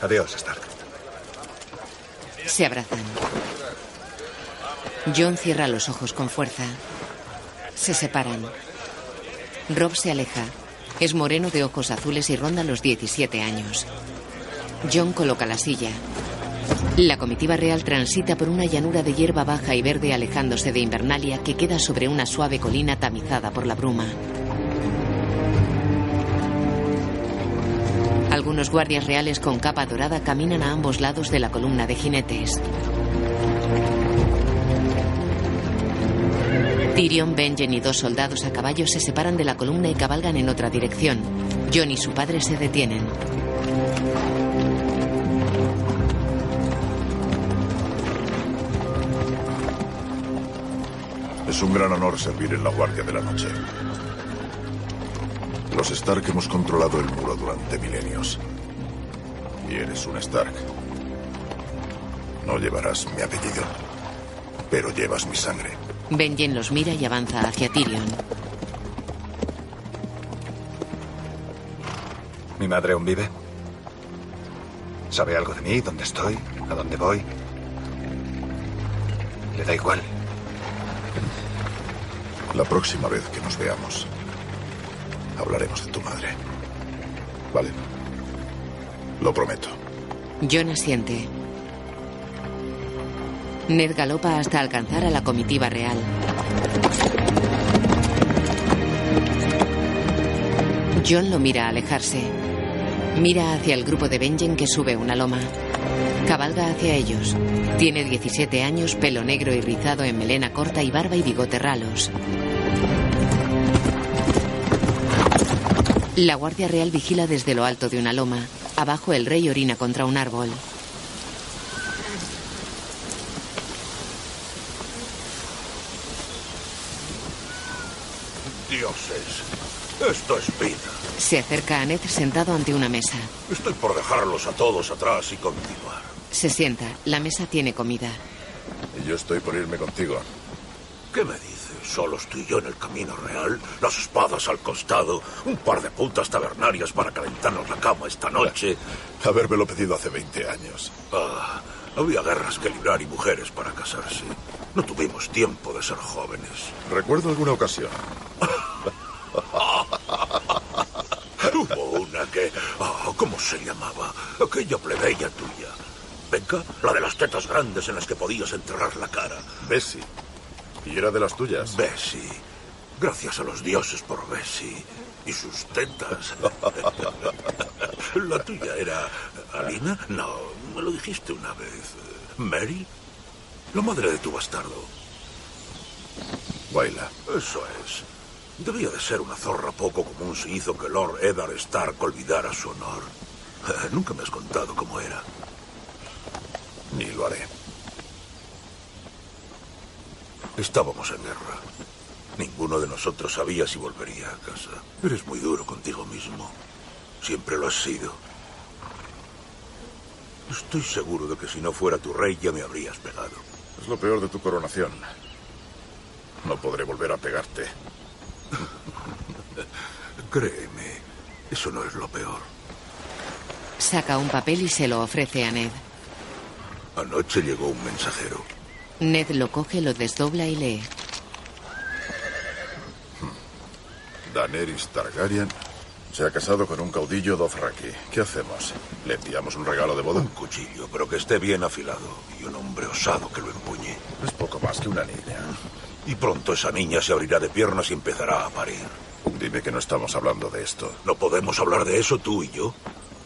Adiós, Stark. Se abrazan. John cierra los ojos con fuerza. Se separan. Rob se aleja. Es moreno de ojos azules y ronda los 17 años. John coloca la silla. La comitiva real transita por una llanura de hierba baja y verde alejándose de Invernalia que queda sobre una suave colina tamizada por la bruma. Algunos guardias reales con capa dorada caminan a ambos lados de la columna de jinetes. Tyrion, Benjen y dos soldados a caballo se separan de la columna y cabalgan en otra dirección. John y su padre se detienen. Es un gran honor servir en la Guardia de la Noche. Los Stark hemos controlado el muro durante milenios. Y eres un Stark. No llevarás mi apellido, pero llevas mi sangre. Benjen los mira y avanza hacia Tyrion. ¿Mi madre aún vive? ¿Sabe algo de mí? ¿Dónde estoy? ¿A dónde voy? Le da igual. La próxima vez que nos veamos, hablaremos de tu madre. ¿Vale? Lo prometo. John asiente. Ned galopa hasta alcanzar a la comitiva real. John lo mira alejarse. Mira hacia el grupo de Benjen que sube una loma. Cabalga hacia ellos. Tiene 17 años, pelo negro y rizado en melena corta y barba y bigote ralos. La Guardia Real vigila desde lo alto de una loma. Abajo el rey orina contra un árbol. Dioses, esto es vida. Se acerca a Ned sentado ante una mesa. Estoy por dejarlos a todos atrás y continuar. Se sienta. La mesa tiene comida. Y yo estoy por irme contigo. ¿Qué me dices? Solo estoy yo en el camino real, las espadas al costado, un par de putas tabernarias para calentarnos la cama esta noche. Habérmelo pedido hace 20 años. Ah, había guerras que librar y mujeres para casarse. No tuvimos tiempo de ser jóvenes. Recuerdo alguna ocasión. Hubo una que... ah, ¿Cómo se llamaba? Aquella plebeya tuya. Venga, la de las tetas grandes en las que podías enterrar la cara. Bessie. ¿Y era de las tuyas? Bessie. Gracias a los dioses por Bessie. Y sus tetas. *laughs* ¿La tuya era Alina? No, me lo dijiste una vez. ¿Mary? La madre de tu bastardo. Baila. Eso es. Debía de ser una zorra poco común si hizo que Lord Eddard Stark olvidara su honor. *laughs* Nunca me has contado cómo era. Ni lo haré. Estábamos en guerra. Ninguno de nosotros sabía si volvería a casa. Eres muy duro contigo mismo. Siempre lo has sido. Estoy seguro de que si no fuera tu rey ya me habrías pegado. Es lo peor de tu coronación. No podré volver a pegarte. *laughs* Créeme, eso no es lo peor. Saca un papel y se lo ofrece a Ned. Anoche llegó un mensajero. Ned lo coge, lo desdobla y lee. Daenerys Targaryen se ha casado con un caudillo Dothraki. ¿Qué hacemos? ¿Le enviamos un regalo de boda? Un cuchillo, pero que esté bien afilado. Y un hombre osado que lo empuñe. Es poco más que una niña. Y pronto esa niña se abrirá de piernas y empezará a parir. Dime que no estamos hablando de esto. ¿No podemos hablar de eso tú y yo?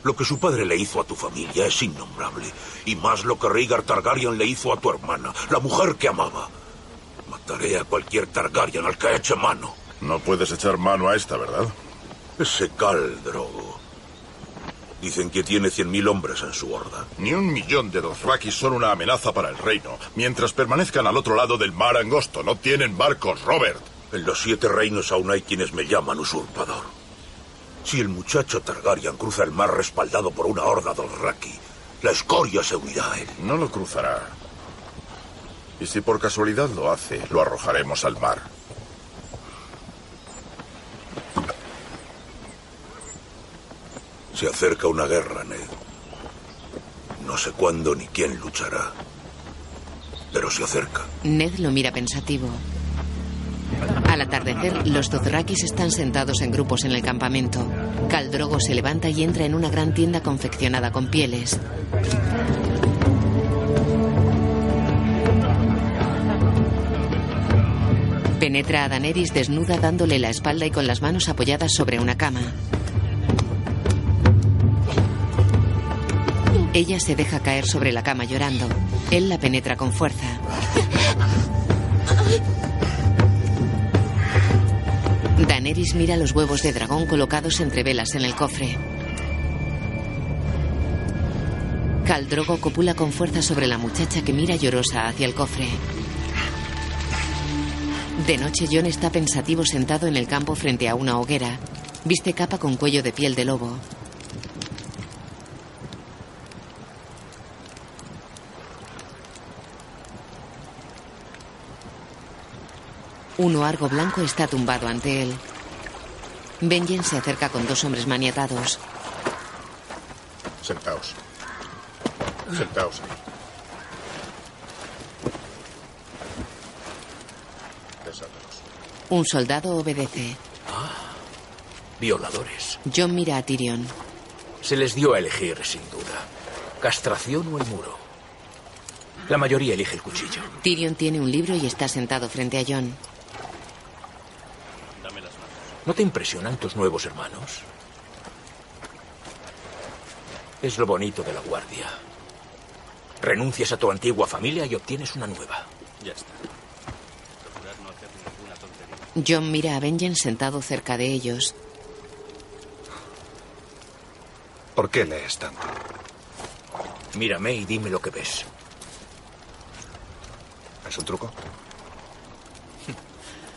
Lo que su padre le hizo a tu familia es innombrable. Y más lo que Rhaegar Targaryen le hizo a tu hermana, la mujer que amaba. Mataré a cualquier Targaryen al que eche mano. No puedes echar mano a esta, ¿verdad? Ese Drogo. Dicen que tiene cien mil hombres en su horda. Ni un millón de Dothraki son una amenaza para el reino. Mientras permanezcan al otro lado del mar angosto, no tienen barcos, Robert. En los siete reinos aún hay quienes me llaman usurpador. Si el muchacho Targaryen cruza el mar respaldado por una horda Dothraki, la escoria se unirá a él. No lo cruzará. Y si por casualidad lo hace, lo arrojaremos al mar. Se acerca una guerra, Ned. No sé cuándo ni quién luchará. Pero se acerca. Ned lo mira pensativo. Al atardecer, los Dothrakis están sentados en grupos en el campamento. Caldrogo se levanta y entra en una gran tienda confeccionada con pieles. Penetra a Daenerys desnuda dándole la espalda y con las manos apoyadas sobre una cama. Ella se deja caer sobre la cama llorando. Él la penetra con fuerza. Daenerys mira los huevos de dragón colocados entre velas en el cofre. Caldrogo copula con fuerza sobre la muchacha que mira llorosa hacia el cofre. De noche, John está pensativo sentado en el campo frente a una hoguera. Viste capa con cuello de piel de lobo. Un oargo blanco está tumbado ante él. Benjen se acerca con dos hombres maniatados. Sentaos. Sentaos ahí. Desátalos. Un soldado obedece. Violadores. John mira a Tyrion. Se les dio a elegir, sin duda. Castración o el muro. La mayoría elige el cuchillo. Tyrion tiene un libro y está sentado frente a John. ¿No te impresionan tus nuevos hermanos? Es lo bonito de la guardia. Renuncias a tu antigua familia y obtienes una nueva. Ya está. Procurar no hacer ninguna tontería. John mira a Benjen sentado cerca de ellos. ¿Por qué lees tanto? Mírame y dime lo que ves. ¿Es un truco?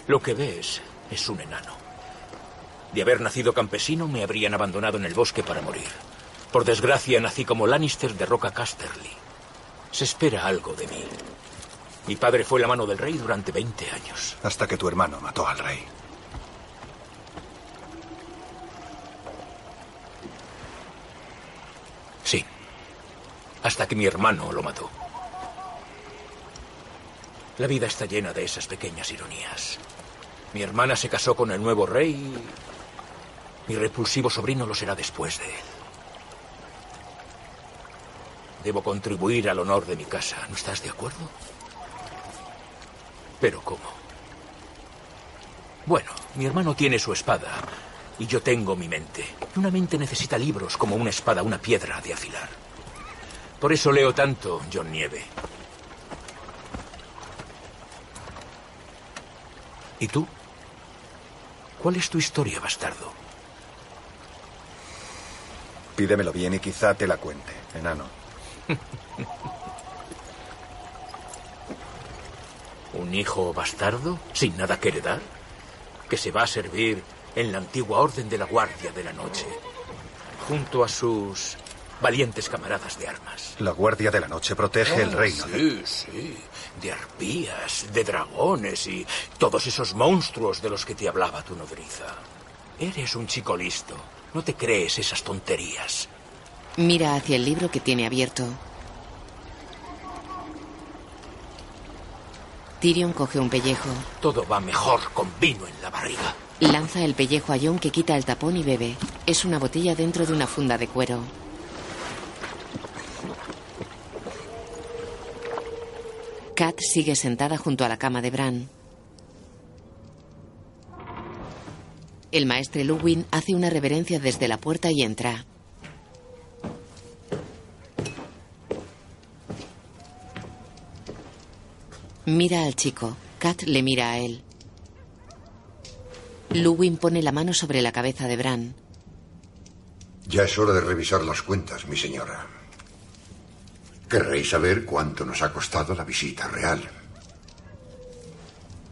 Lo que ves es un enano. De haber nacido campesino, me habrían abandonado en el bosque para morir. Por desgracia, nací como Lannister de Roca Casterly. Se espera algo de mí. Mi padre fue la mano del rey durante 20 años. Hasta que tu hermano mató al rey. Sí. Hasta que mi hermano lo mató. La vida está llena de esas pequeñas ironías. Mi hermana se casó con el nuevo rey. Mi repulsivo sobrino lo será después de él. Debo contribuir al honor de mi casa. ¿No estás de acuerdo? Pero ¿cómo? Bueno, mi hermano tiene su espada y yo tengo mi mente. Una mente necesita libros como una espada, una piedra de afilar. Por eso leo tanto, John Nieve. ¿Y tú? ¿Cuál es tu historia, bastardo? Pídemelo bien y quizá te la cuente, enano. ¿Un hijo bastardo sin nada que heredar? Que se va a servir en la antigua orden de la Guardia de la Noche, junto a sus valientes camaradas de armas. La Guardia de la Noche protege el Oh, reino. Sí, sí. De arpías, de dragones y todos esos monstruos de los que te hablaba tu nodriza. Eres un chico listo. No te crees esas tonterías. Mira hacia el libro que tiene abierto. Tyrion coge un pellejo. Todo va mejor con vino en la barriga. Lanza el pellejo a John que quita el tapón y bebe. Es una botella dentro de una funda de cuero. Kat sigue sentada junto a la cama de Bran. El maestre Luwin hace una reverencia desde la puerta y entra. Mira al chico. Kat le mira a él. Luwin pone la mano sobre la cabeza de Bran. Ya es hora de revisar las cuentas, mi señora. Querréis saber cuánto nos ha costado la visita real.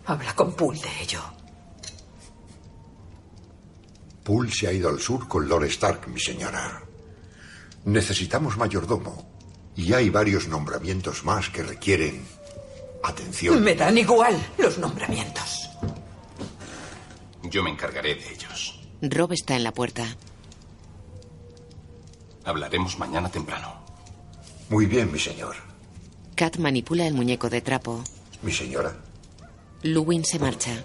Habla con Pool de ello. Poole se ha ido al sur con Lord Stark, mi señora. Necesitamos mayordomo. Y hay varios nombramientos más que requieren atención. Me dan igual los nombramientos. Yo me encargaré de ellos. Rob está en la puerta. Hablaremos mañana temprano. Muy bien, mi señor. Kat manipula el muñeco de trapo. Mi señora. Luwin se marcha.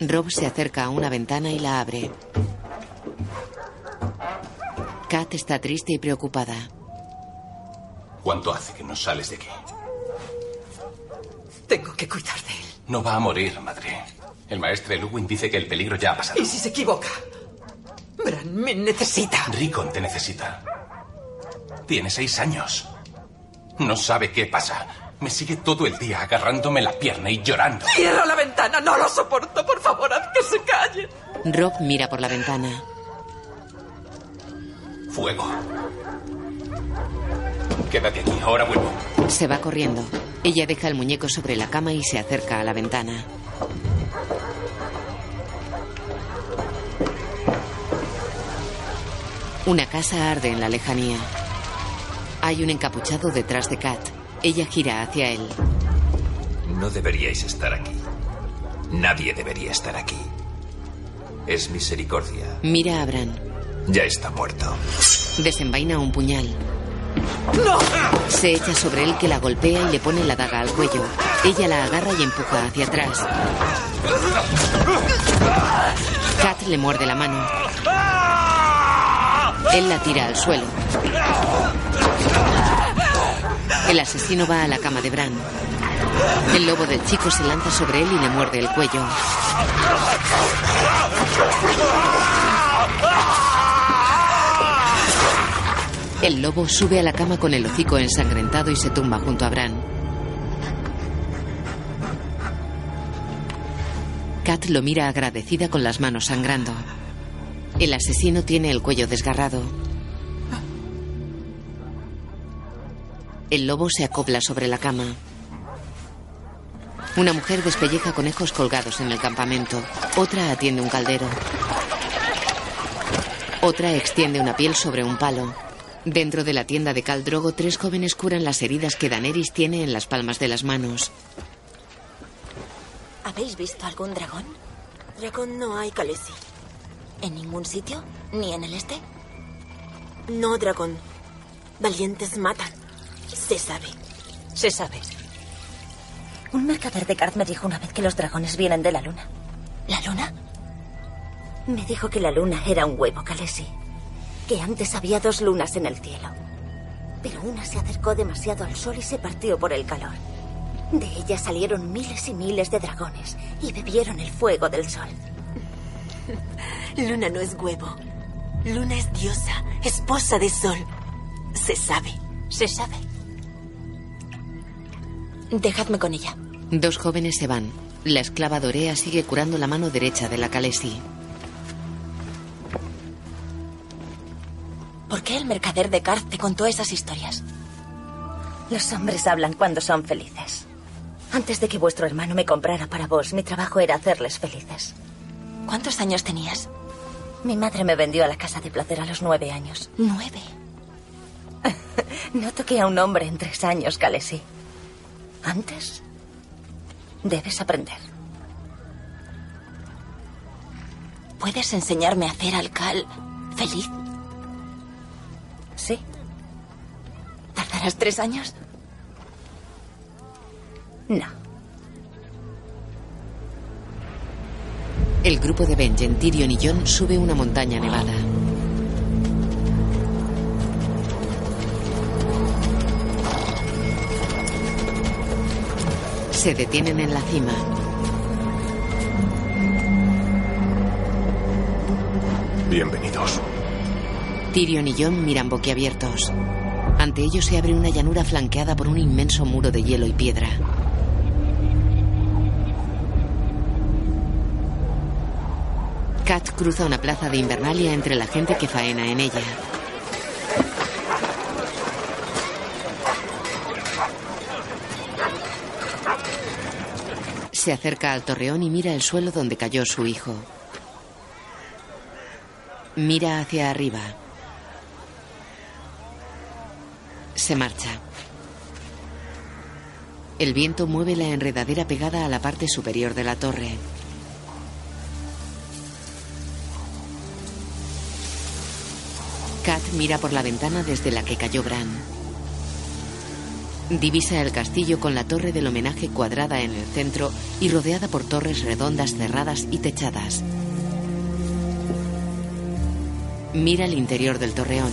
Rob se acerca a una ventana y la abre. Kat está triste y preocupada. ¿Cuánto hace que no sales de aquí? Tengo que cuidar de él. No va a morir, madre. El maestre Luwin dice que el peligro ya ha pasado. ¿Y si se equivoca? Bran me necesita. Ricon te necesita. Tiene seis años. No sabe qué pasa. Me sigue todo el día agarrándome la pierna y llorando. Cierra la ventana, no lo soporto. Por favor, haz que se calle. Rob mira por la ventana. Fuego. Quédate aquí, ahora vuelvo. Se va corriendo. Ella deja el muñeco sobre la cama y se acerca a la ventana. Una casa arde en la lejanía. Hay un encapuchado detrás de Kat. Ella gira hacia él. No deberíais estar aquí. Nadie debería estar aquí. Es misericordia. Mira a Bran. Ya está muerto. Desenvaina un puñal. ¡No! Se echa sobre él que la golpea y le pone la daga al cuello. Ella la agarra y empuja hacia atrás. Kat le muerde la mano. Él la tira al suelo. El asesino va a la cama de Bran. El lobo del chico se lanza sobre él y le muerde el cuello. El lobo sube a la cama con el hocico ensangrentado y se tumba junto a Bran. Kat lo mira agradecida con las manos sangrando. El asesino tiene el cuello desgarrado. El lobo se acopla sobre la cama. Una mujer despelleja conejos colgados en el campamento. Otra atiende un caldero. Otra extiende una piel sobre un palo. Dentro de la tienda de Cal Drogo, tres jóvenes curan las heridas que Daenerys tiene en las palmas de las manos. ¿Habéis visto algún dragón? Dragón no hay, Khaleesi. ¿En ningún sitio? ¿Ni en el este? No, dragón. Valientes matan. Se sabe. Se sabe. Un mercader de Karth me dijo una vez que los dragones vienen de la luna. ¿La luna? Me dijo que la luna era un huevo, Khaleesi. Que antes había dos lunas en el cielo. Pero una se acercó demasiado al sol y se partió por el calor. De ella salieron miles y miles de dragones y bebieron el fuego del sol. Luna no es huevo. Luna es diosa, esposa de sol. Se sabe. Se sabe. Dejadme con ella. Dos jóvenes se van. La esclava Dorea sigue curando la mano derecha de la Khaleesi. ¿Por qué el mercader de Karth te contó esas historias? Los hombres hablan cuando son felices. Antes de que vuestro hermano me comprara para vos, mi trabajo era hacerles felices. ¿Cuántos años tenías? Mi madre me vendió a la casa de placer a los nueve años. ¿Nueve? *laughs* no toqué a un hombre en tres años, Khaleesi. Antes, debes aprender. ¿Puedes enseñarme a hacer al Cal feliz? Sí. ¿Tardarás tres años? No. El grupo de Benjen, Tyrion y Jon sube una montaña nevada. Se detienen en la cima. Bienvenidos. Tyrion y Jon miran boquiabiertos. Ante ellos se abre una llanura flanqueada por un inmenso muro de hielo y piedra. Kat cruza una plaza de Invernalia entre la gente que faena en ella. Se acerca al torreón y mira el suelo donde cayó su hijo. Mira hacia arriba. Se marcha. El viento mueve la enredadera pegada a la parte superior de la torre. Kat mira por la ventana desde la que cayó Bran. Divisa el castillo con la torre del homenaje cuadrada en el centro y rodeada por torres redondas cerradas y techadas. Mira el interior del torreón.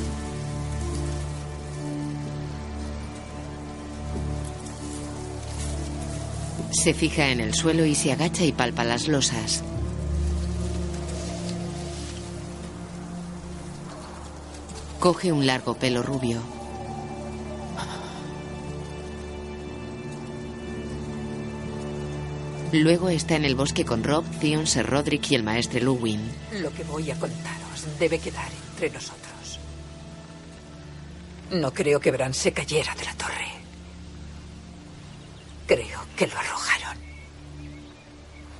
Se fija en el suelo y se agacha y palpa las losas. Coge un largo pelo rubio. Luego está en el bosque con Rob, Theon, Sir Roderick y el maestre Luwin. Lo que voy a contaros debe quedar entre nosotros. No creo que Bran se cayera de la torre. Creo que lo arrojaron.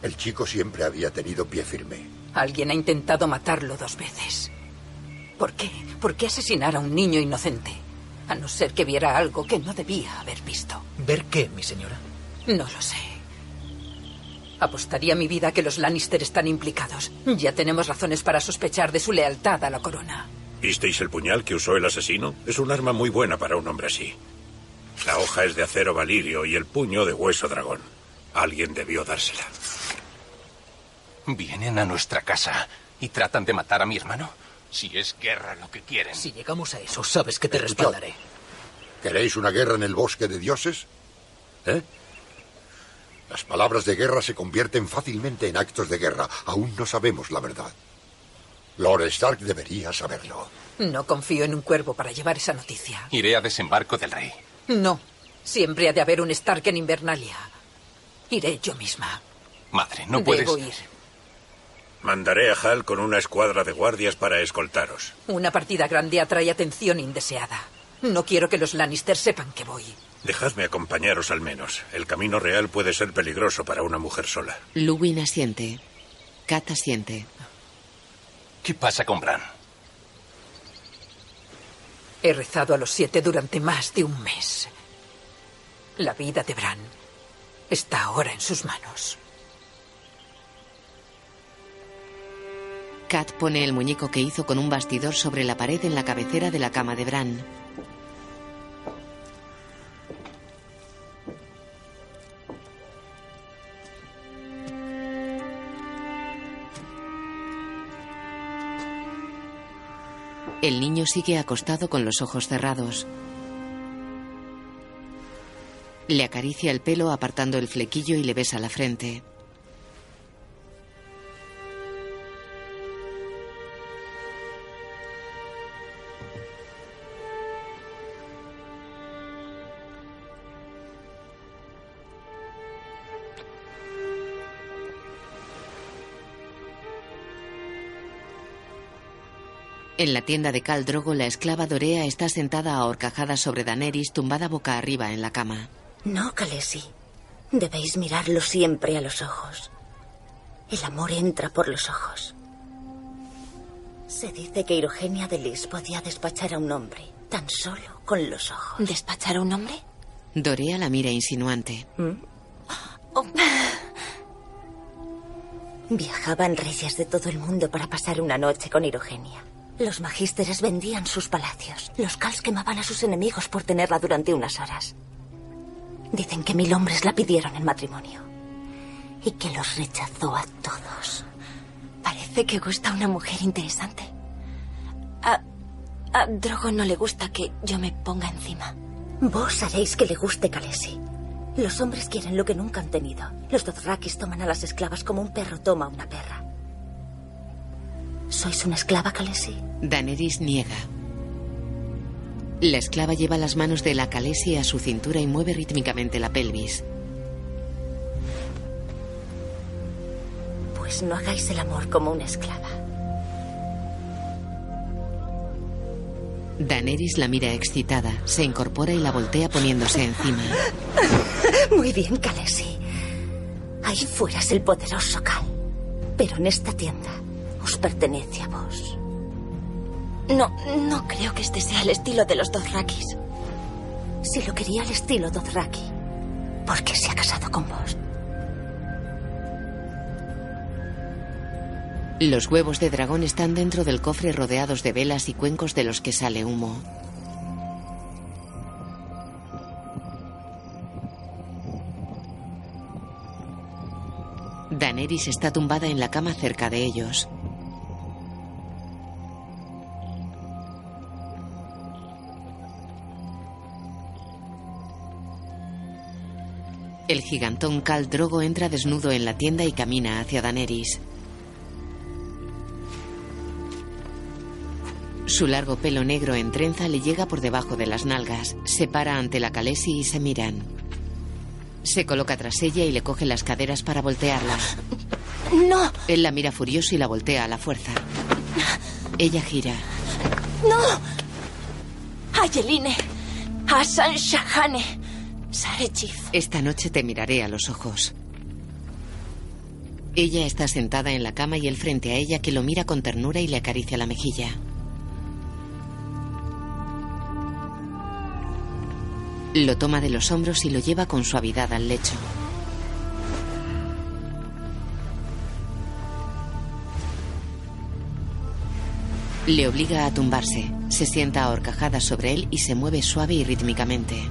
El chico siempre había tenido pie firme. Alguien ha intentado matarlo dos veces. ¿Por qué? ¿Por qué asesinar a un niño inocente? A no ser que viera algo que no debía haber visto. ¿Ver qué, mi señora? No lo sé. Apostaría mi vida que los Lannister están implicados. Ya tenemos razones para sospechar de su lealtad a la corona. ¿Visteis el puñal que usó el asesino? Es un arma muy buena para un hombre así. La hoja es de acero valirio y el puño de hueso dragón. Alguien debió dársela. Vienen a nuestra casa y tratan de matar a mi hermano. Si es guerra lo que quieren. Si llegamos a eso, sabes que te Escuchad. respaldaré. ¿Queréis una guerra en el bosque de dioses? ¿Eh? Las palabras de guerra se convierten fácilmente en actos de guerra. Aún no sabemos la verdad. Lord Stark debería saberlo. No confío en un cuervo para llevar esa noticia. Iré a desembarco del rey. No. Siempre ha de haber un Stark en Invernalia. Iré yo misma. Madre, no puedes. Debo ir. Mandaré a Hal con una escuadra de guardias para escoltaros. Una partida grande atrae atención indeseada. No quiero que los Lannister sepan que voy. Dejadme acompañaros al menos. El camino real puede ser peligroso para una mujer sola. Luwin asiente. Kat asiente. ¿Qué pasa con Bran? He rezado a los siete durante más de un mes. La vida de Bran está ahora en sus manos. Kat pone el muñeco que hizo con un bastidor sobre la pared en la cabecera de la cama de Bran. El niño sigue acostado con los ojos cerrados. Le acaricia el pelo apartando el flequillo y le besa la frente. En la tienda de Cal Drogo, la esclava Dorea está sentada a horcajadas sobre Daenerys, tumbada boca arriba en la cama. No, Khaleesi. Debéis mirarlo siempre a los ojos. El amor entra por los ojos. Se dice que Irogenia de Lis podía despachar a un hombre tan solo con los ojos. ¿Despachar a un hombre? Dorea la mira insinuante. Viajaban reyes de todo el mundo para pasar una noche con Irogenia. Los magísteres vendían sus palacios. Los Kals quemaban a sus enemigos por tenerla durante unas horas. Dicen que mil hombres la pidieron en matrimonio. Y que los rechazó a todos. Parece que gusta una mujer interesante. A, a Drogo no le gusta que yo me ponga encima. Vos haréis que le guste Khaleesi. Los hombres quieren lo que nunca han tenido. Los Dothrakis toman a las esclavas como un perro toma a una perra. ¿Sois una esclava, Khaleesi? Daenerys niega. La esclava lleva las manos de la Khaleesi a su cintura y mueve rítmicamente la pelvis. Pues no hagáis el amor como una esclava. Daenerys la mira excitada, se incorpora y la voltea poniéndose encima. *laughs* Muy bien, Khaleesi. Ahí fuera es el poderoso Cal. Pero en esta tienda os pertenece a vos. No, no creo que este sea el estilo de los Dothrakis. Si lo quería el estilo Dothraki, ¿por qué se ha casado con vos? Los huevos de dragón están dentro del cofre rodeados de velas y cuencos de los que sale humo. Daenerys está tumbada en la cama cerca de ellos. El gigantón Khal Drogo entra desnudo en la tienda y camina hacia Daenerys. Su largo pelo negro en trenza le llega por debajo de las nalgas. Se para ante la Khaleesi y se miran. Se coloca tras ella y le coge las caderas para voltearla. No, Él la mira furioso y la voltea a la fuerza. Ella gira. no. Ayeline, Asan Shahane, Esta noche te miraré a los ojos. Ella está sentada en la cama y él frente a ella que lo mira con ternura y le acaricia la mejilla. Lo toma de los hombros y lo lleva con suavidad al lecho. Le obliga a tumbarse. Se sienta a horcajadas sobre él y se mueve suave y rítmicamente.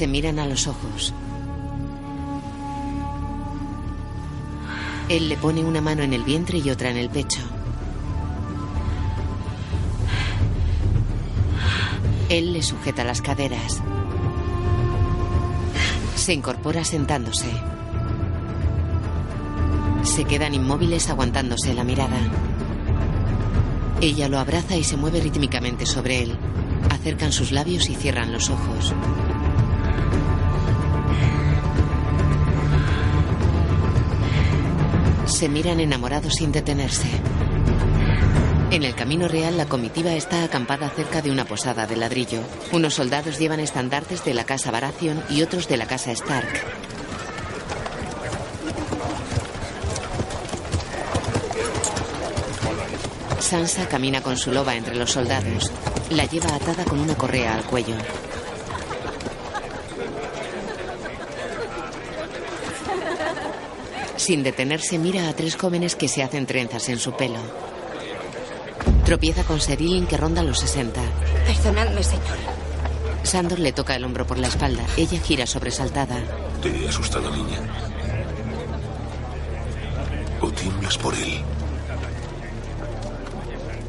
Se miran a los ojos. Él le pone una mano en el vientre y otra en el pecho. Él le sujeta las caderas. Se incorpora sentándose. Se quedan inmóviles aguantándose la mirada. Ella lo abraza y se mueve rítmicamente sobre él. Acercan sus labios y cierran los ojos. Se miran enamorados sin detenerse. En el camino real, la comitiva está acampada cerca de una posada de ladrillo. Unos soldados llevan estandartes de la casa Baratheon y otros de la casa Stark. Sansa camina con su loba entre los soldados. La lleva atada con una correa al cuello. Sin detenerse, mira a tres jóvenes que se hacen trenzas en su pelo. Tropieza con Serilin que ronda los 60. Perdonadme, señor. Sandor le toca el hombro por la espalda. Ella gira sobresaltada. Te he asustado, niña. ¿O tiemblas por él?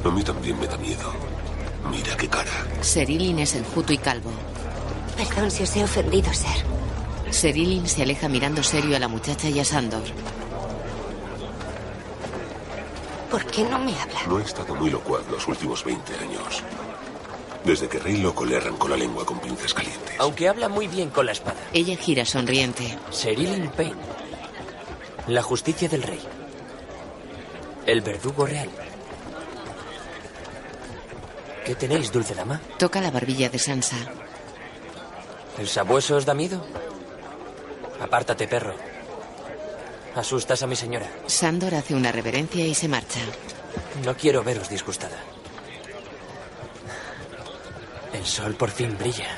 A mí también me da miedo. Mira qué cara. Serilin es enjuto y calvo. Perdón si os he ofendido, ser. Serilin se aleja mirando serio a la muchacha y a Sandor. ¿Por qué no me habla? No he estado muy locuaz los últimos 20 años. Desde que Rey Loco le arrancó la lengua con pinzas calientes. Aunque habla muy bien con la espada. Ella gira sonriente. Serilin Payne. La justicia del rey. El verdugo real. ¿Qué tenéis, dulce dama? Toca la barbilla de Sansa. ¿El sabueso os da miedo? Apártate, perro. Asustas a mi señora. Sandor hace una reverencia y se marcha. No quiero veros disgustada. El sol por fin brilla.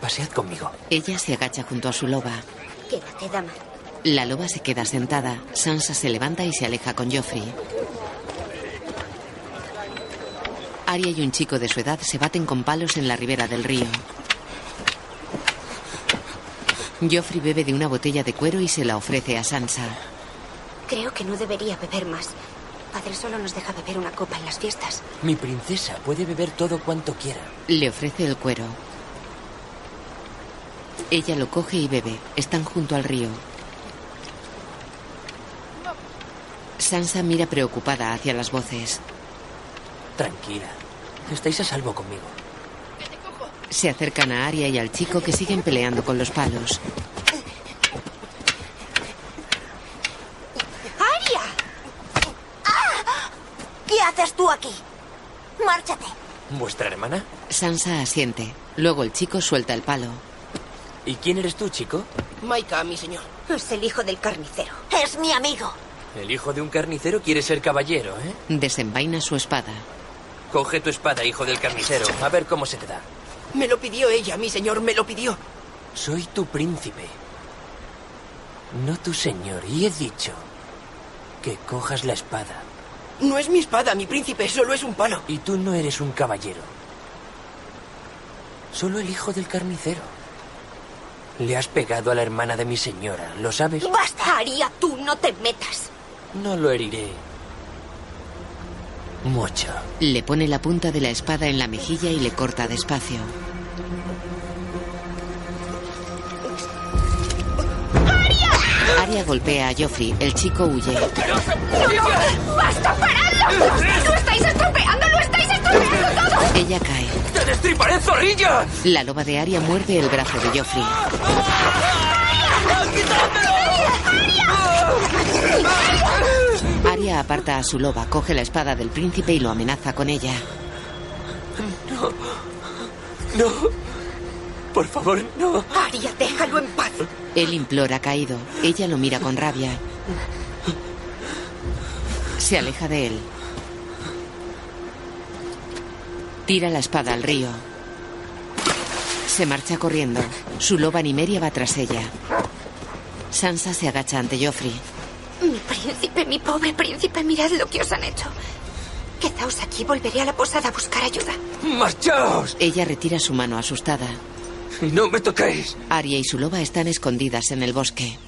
Pasead conmigo. Ella se agacha junto a su loba. Quédate, dama. La loba se queda sentada. Sansa se levanta y se aleja con Joffrey. Arya y un chico de su edad se baten con palos en la ribera del río. Joffrey bebe de una botella de cuero y se la ofrece a Sansa. Creo que no debería beber más. Padre solo nos deja beber una copa en las fiestas. Mi princesa puede beber todo cuanto quiera. Le ofrece el cuero. Ella lo coge y bebe. Están junto al río. Sansa mira preocupada hacia las voces. Tranquila. Estáis a salvo conmigo. Se acercan a Arya y al chico que siguen peleando con los palos. ¡Aria! ¡Ah! ¿Qué haces tú aquí? Márchate. ¿Vuestra hermana? Sansa asiente. Luego el chico suelta el palo. ¿Y quién eres tú, chico? Maika, mi señor. Es el hijo del carnicero. Es mi amigo. El hijo de un carnicero quiere ser caballero, ¿eh? Desenvaina su espada. Coge tu espada, hijo del carnicero. A ver cómo se te da. Me lo pidió ella, mi señor, me lo pidió. Soy tu príncipe. No tu señor. Y he dicho que cojas la espada. No es mi espada, mi príncipe, solo es un palo. Y tú no eres un caballero. Solo el hijo del carnicero. Le has pegado a la hermana de mi señora, ¿lo sabes? Basta, Aria, tú no te metas. No lo heriré. Mucho. Le pone la punta de la espada en la mejilla y le corta despacio. Aria golpea a Joffrey. El chico huye. ¡Basta, paradlo! ¡Lo estáis estropeando! ¡Lo estáis estropeando todo! Ella cae. ¡Te destriparé, zorrilla! La loba de Aria muerde el brazo de Joffrey. Aria aparta a su loba, coge la espada del príncipe y lo amenaza con ella. No. No. Por favor, no. Aria, déjalo en paz. Él implora caído. Ella lo mira con rabia. Se aleja de él. Tira la espada al río. Se marcha corriendo. Su loba Nimeria va tras ella. Sansa se agacha ante Joffrey. Mi príncipe, mi pobre príncipe, mirad lo que os han hecho. Quedaos aquí, volveré a la posada a buscar ayuda. ¡Marchaos! Ella retira su mano asustada. No me toquéis. Aria y su loba están escondidas en el bosque.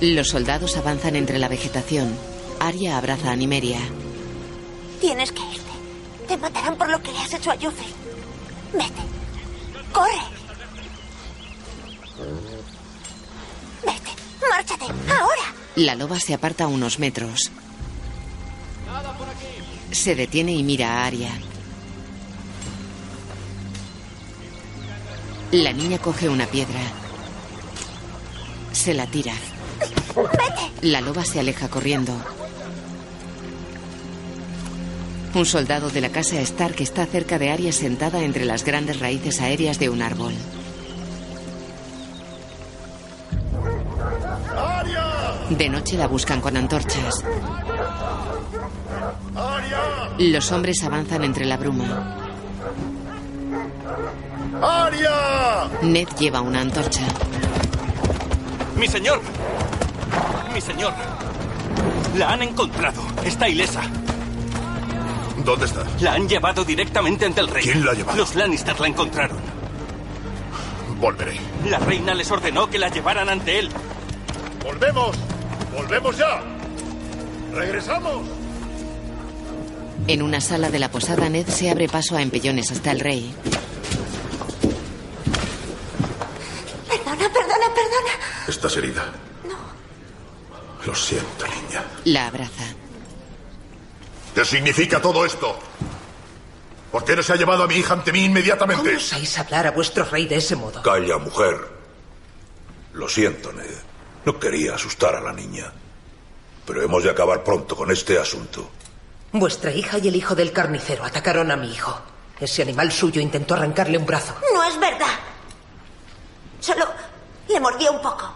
Los soldados avanzan entre la vegetación. Aria abraza a Nimeria. Tienes que irte. Te matarán por lo que le has hecho a Joffrey. Vete. Corre. Vete. Márchate. Ahora. La loba se aparta unos metros. Se detiene y mira a Aria. La niña coge una piedra. Se la tira. La loba se aleja corriendo. Un soldado de la casa Stark está cerca de Arya sentada entre las grandes raíces aéreas de un árbol. De noche la buscan con antorchas. Los hombres avanzan entre la bruma. ¡Aria! Ned lleva una antorcha. ¡Mi señor! ¡Mi señor! La han encontrado. Está ilesa. ¿Dónde está? La han llevado directamente ante el rey. ¿Quién la ha llevado? Los Lannister la encontraron. Volveré. La reina les ordenó que la llevaran ante él. ¡Volvemos! ¡Volvemos ya! ¡Regresamos! En una sala de la posada, Ned se abre paso a empellones hasta el rey. Perdona, perdona, perdona. ¿Estás herida? No. Lo siento, niña. La abraza. ¿Qué significa todo esto? ¿Por qué no se ha llevado a mi hija ante mí inmediatamente? ¿Cómo osáis hablar a vuestro rey de ese modo? Calla, mujer. Lo siento, Ned. No quería asustar a la niña. Pero hemos de acabar pronto con este asunto. Vuestra hija y el hijo del carnicero atacaron a mi hijo. Ese animal suyo intentó arrancarle un brazo. No es verdad. Solo le mordió un poco.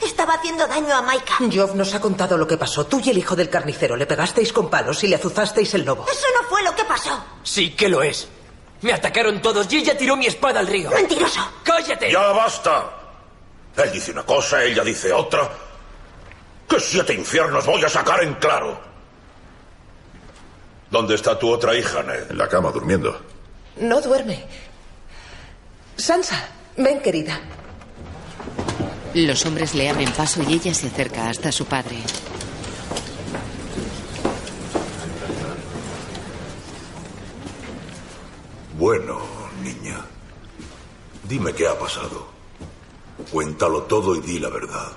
Estaba haciendo daño a Maika. Job nos ha contado lo que pasó. Tú y el hijo del carnicero le pegasteis con palos y le azuzasteis el lobo. Eso no fue lo que pasó. Sí que lo es. Me atacaron todos y ella tiró mi espada al río. Mentiroso. ¡Cállate! ¡Ya basta! Él dice una cosa, ella dice otra. ¿Qué siete infiernos voy a sacar en claro? ¿Dónde está tu otra hija, Ned? En la cama, durmiendo. No duerme. Sansa, ven, querida. Los hombres le abren paso y ella se acerca hasta su padre. Bueno, niña. Dime qué ha pasado. Cuéntalo todo y di la verdad.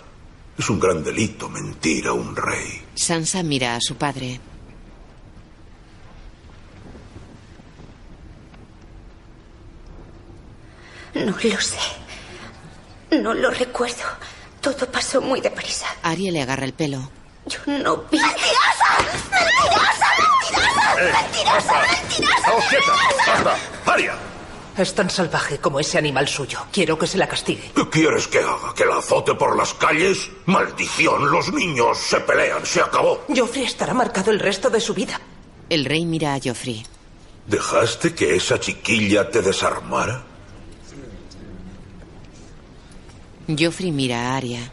Es un gran delito mentir a un rey. Sansa mira a su padre. No lo sé. No lo recuerdo. Todo pasó muy deprisa. Arya le agarra el pelo. Yo no vi. ¡Mentirosa! ¡Mentirosa! ¡Mentirosa! ¡Eh! ¡Mentirosa! ¡Mentirosa! ¡Estamos quieta! ¡Basta! ¡Aria! Es tan salvaje como ese animal suyo. Quiero que se la castigue. ¿Qué quieres que haga? ¿Que la azote por las calles? ¡Maldición! Los niños se pelean. Se acabó. Joffrey estará marcado el resto de su vida. El rey mira a Joffrey. ¿Dejaste que esa chiquilla te desarmara? Joffrey mira a Arya.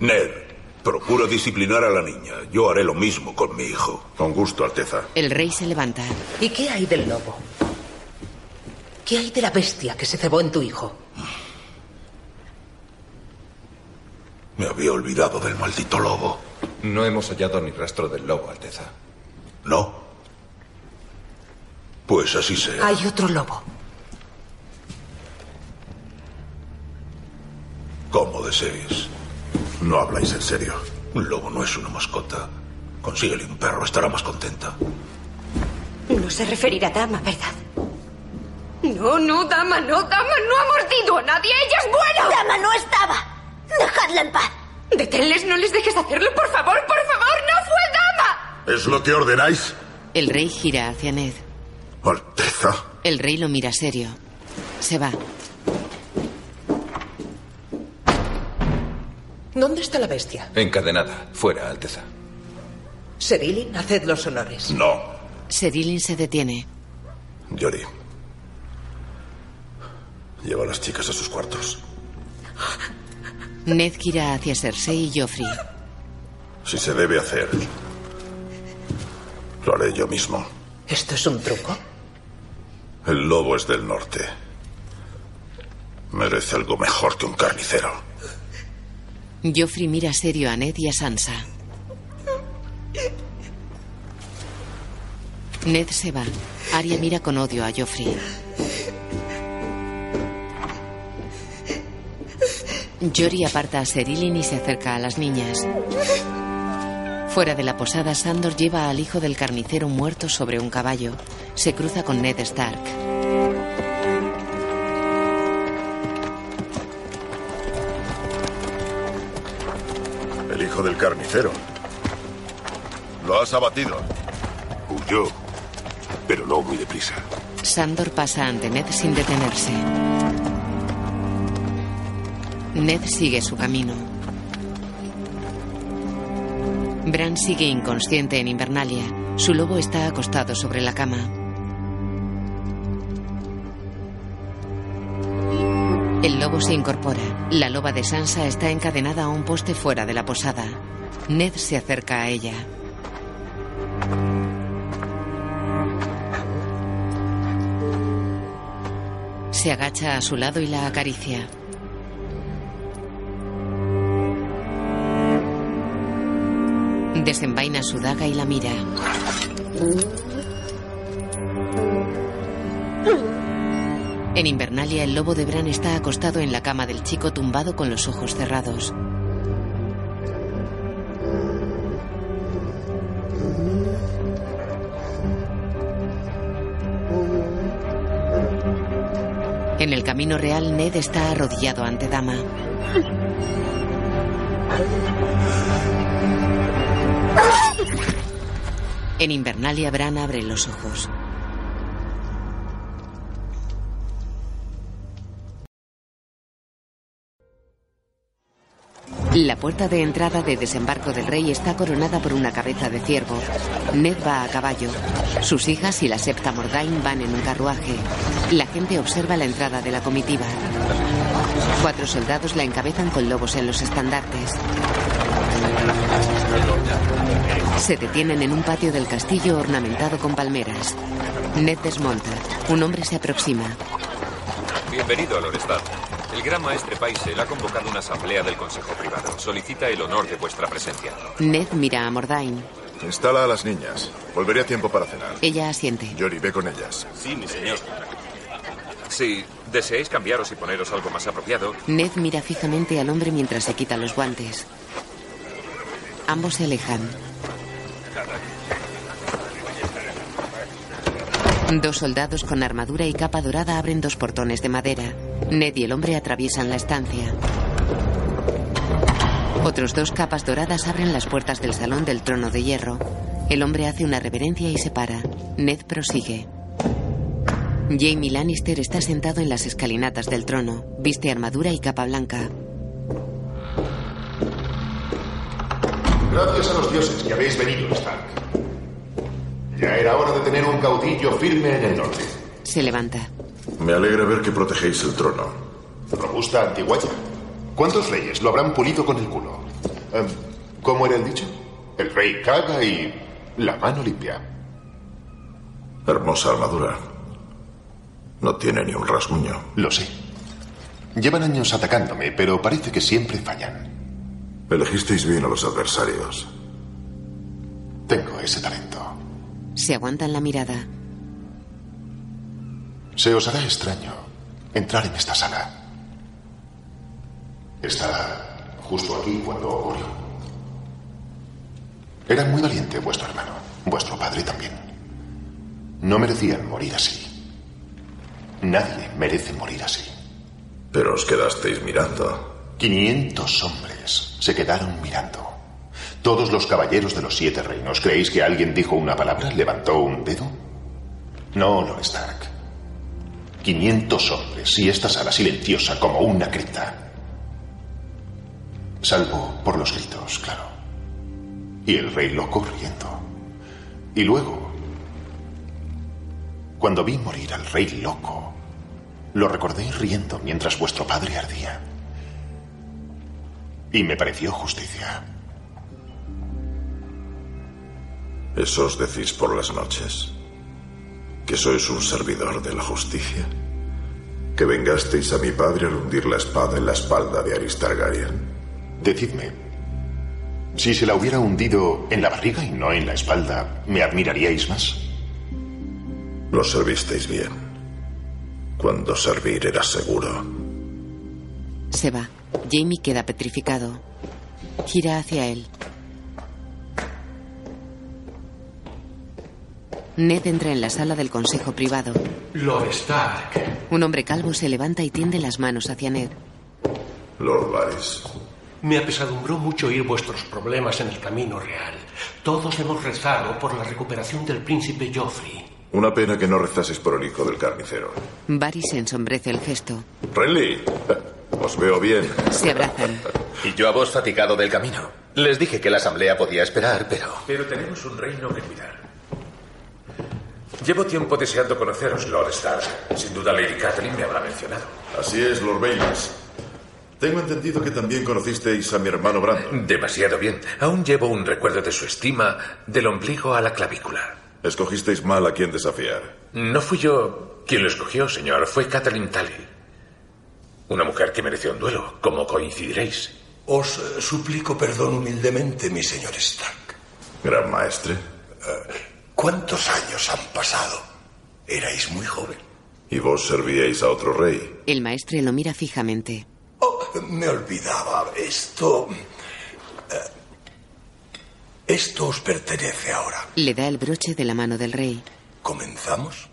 Ned, Procura disciplinar a la niña. Yo haré lo mismo con mi hijo. Con gusto, Alteza. El rey se levanta. ¿Y qué hay del lobo? ¿Qué hay de la bestia que se cebó en tu hijo? Me había olvidado del maldito lobo. No hemos hallado ni rastro del lobo, Alteza. ¿No? Pues así sea. Hay otro lobo. Como desees. No habláis en serio. Un lobo no es una mascota. Consíguele un perro, estará más contenta. No se referirá a dama, ¿verdad? No, no, dama, no, dama, no ha mordido a nadie, ella es buena. Dama no estaba. Dejadla en paz. Deténles, no les dejes hacerlo, por favor, por favor, no fue dama. ¿Es lo que ordenáis? El rey gira hacia Ned. Alteza. El rey lo mira serio. Se va. ¿Dónde está la bestia? Encadenada. Fuera, Alteza. Serilin, haced los honores. No. Serilin se detiene. Yori. Lleva a las chicas a sus cuartos. Ned gira hacia Cersei y Joffrey. Si se debe hacer, lo haré yo mismo. ¿Esto es un truco? El lobo es del norte. Merece algo mejor que un carnicero. Joffrey mira serio a Ned y a Sansa. Ned se va. Arya mira con odio a Joffrey. Jory aparta a Serilin y se acerca a las niñas. Fuera de la posada, Sandor lleva al hijo del carnicero muerto sobre un caballo. Se cruza con Ned Stark. El hijo del carnicero. Lo has abatido. Huyó, pero no muy deprisa. Sandor pasa ante Ned sin detenerse. Ned sigue su camino. Bran sigue inconsciente en Invernalia. Su lobo está acostado sobre la cama. El lobo se incorpora. La loba de Sansa está encadenada a un poste fuera de la posada. Ned se acerca a ella. Se agacha a su lado y la acaricia. Desenvaina su daga y la mira. En Invernalia, el lobo de Bran está acostado en la cama del chico tumbado con los ojos cerrados. En el camino real, Ned está arrodillado ante Dama. En Invernalia, Bran abre los ojos. La puerta de entrada de desembarco del rey está coronada por una cabeza de ciervo. Ned va a caballo. Sus hijas y la septa Mordain van en un carruaje. La gente observa la entrada de la comitiva. Cuatro soldados la encabezan con lobos en los estandartes. Se detienen en un patio del castillo ornamentado con palmeras. Ned desmonta. Un hombre se aproxima. Bienvenido a Lorestad. El gran maestre Paisel ha convocado una asamblea del Consejo Privado. Solicita el honor de vuestra presencia. Ned mira a Mordain. Instala a las niñas. Volveré a tiempo para cenar. Ella asiente. Yori, ve con ellas. Sí, mi señor. Si deseáis cambiaros y poneros algo más apropiado, Ned mira fijamente al hombre mientras se quita los guantes. Ambos se alejan. Dos soldados con armadura y capa dorada abren dos portones de madera. Ned y el hombre atraviesan la estancia. Otros dos capas doradas abren las puertas del salón del trono de hierro. El hombre hace una reverencia y se para. Ned prosigue. Jamie Lannister está sentado en las escalinatas del trono. Viste armadura y capa blanca. Gracias a los dioses que habéis venido, Stark. Ya era hora de tener un caudillo firme en el norte. Se levanta. Me alegra ver que protegéis el trono. Robusta antiguaya. ¿Cuántos reyes lo habrán pulido con el culo? Em, ¿Cómo era el dicho? El rey caga y la mano limpia. Hermosa armadura. No tiene ni un rasguño. Lo sé. Llevan años atacándome, pero parece que siempre fallan. Elegisteis bien a los adversarios. Tengo ese talento. Se aguantan la mirada. Se os hará extraño entrar en esta sala. Está justo aquí cuando ocurrió. Era muy valiente vuestro hermano, vuestro padre también. No merecían morir así. Nadie merece morir así. Pero os quedasteis mirando. 500 hombres se quedaron mirando. Todos los caballeros de los siete reinos. ¿Creéis que alguien dijo una palabra? ¿Levantó un dedo? No, Lord Stark. 500 hombres y esta sala silenciosa como una cripta. Salvo por los gritos, claro. Y el rey loco riendo. Y luego, cuando vi morir al rey loco, lo recordé riendo mientras vuestro padre ardía. Y me pareció justicia. ¿Eso os decís por las noches? ¿Que sois un servidor de la justicia? ¿Que vengasteis a mi padre al hundir la espada en la espalda de Aris Targaryen? Decidme, si se la hubiera hundido en la barriga y no en la espalda, ¿me admiraríais más? Lo servisteis bien. Cuando servir era seguro. Se va. Jamie queda petrificado. Gira hacia él. Ned entra en la sala del consejo privado. Lord Stark. Un hombre calvo se levanta y tiende las manos hacia Ned. Lord Varys. Me apesadumbró mucho oír vuestros problemas en el camino real. Todos hemos rezado por la recuperación del príncipe Joffrey. Una pena que no rezases por el hijo del carnicero. Varys se ensombrece el gesto. Renly, os veo bien. Se abrazan. *laughs* Y yo a vos fatigado del camino. Les dije que la asamblea podía esperar, pero... Pero tenemos un reino que cuidar. Llevo tiempo deseando conoceros, Lord Stark. Sin duda Lady Catelyn me habrá mencionado. Así es, Lord Baines. Tengo entendido que también conocisteis a mi hermano Brandon. Demasiado bien. Aún llevo un recuerdo de su estima del ombligo a la clavícula. Escogisteis mal a quien desafiar. No fui yo quien lo escogió, señor. Fue Catelyn Tully. Una mujer que mereció un duelo, como coincidiréis. Os eh, suplico perdón humildemente, mi señor Stark. Gran maestre. ¿Cuántos años han pasado? Erais muy joven. Y vos servíais a otro rey. El maestre lo mira fijamente. Oh, me olvidaba. Esto... eh, Esto os pertenece ahora. Le da el broche de la mano del rey. ¿Comenzamos?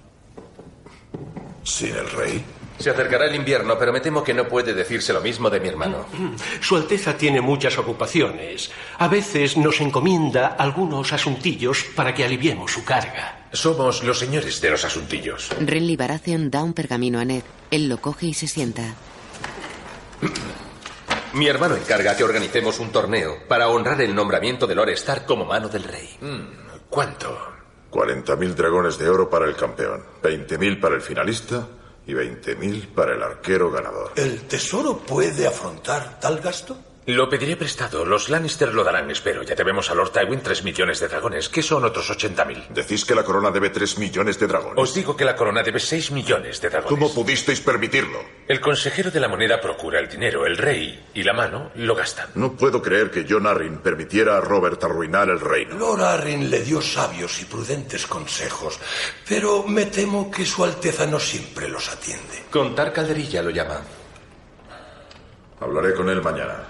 ¿Sin el rey? Se acercará el invierno, pero me temo que no puede decirse lo mismo de mi hermano. *clears throat* Su Alteza tiene muchas ocupaciones. A veces nos encomienda algunos asuntillos para que aliviemos su carga. Somos los señores de los asuntillos. Renly Baratheon da un pergamino a Ned. Él lo coge y se sienta. Mi hermano encarga que organicemos un torneo para honrar el nombramiento de Lord Stark como mano del rey. ¿Cuánto? 40.000 dragones de oro para el campeón, 20.000 para el finalista y 20.000 para el arquero ganador. ¿El tesoro puede afrontar tal gasto? Lo pediré prestado. Los Lannister lo darán, espero. Ya debemos a Lord Tywin tres millones de dragones, que son otros 80.000. Decís que la corona debe 3 millones de dragones. Os digo que la corona debe 6 millones de dragones. ¿Cómo pudisteis permitirlo? El consejero de la moneda procura el dinero, el rey y la mano lo gastan. No puedo creer que John Arryn permitiera a Robert arruinar el reino. Lord Arryn le dio sabios y prudentes consejos, pero me temo que Su Alteza no siempre los atiende. Contar calderilla lo llama. Hablaré con él mañana.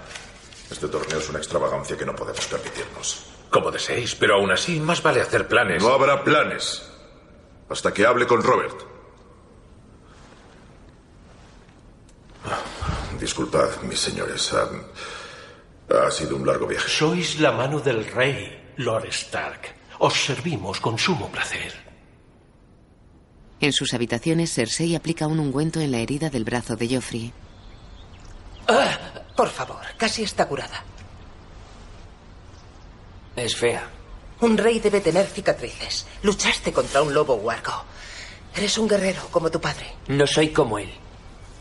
Este torneo es una extravagancia que no podemos permitirnos. Como deseéis, pero aún así más vale hacer planes. No habrá planes hasta que hable con Robert. Disculpad, mis señores. Ha, ha sido un largo viaje. Sois la mano del rey, Lord Stark. Os servimos con sumo placer. En sus habitaciones, Cersei aplica un ungüento en la herida del brazo de Joffrey. Ah, por favor, casi está curada. Es fea. Un rey debe tener cicatrices. Luchaste contra un lobo huargo. Eres un guerrero como tu padre. No soy como él.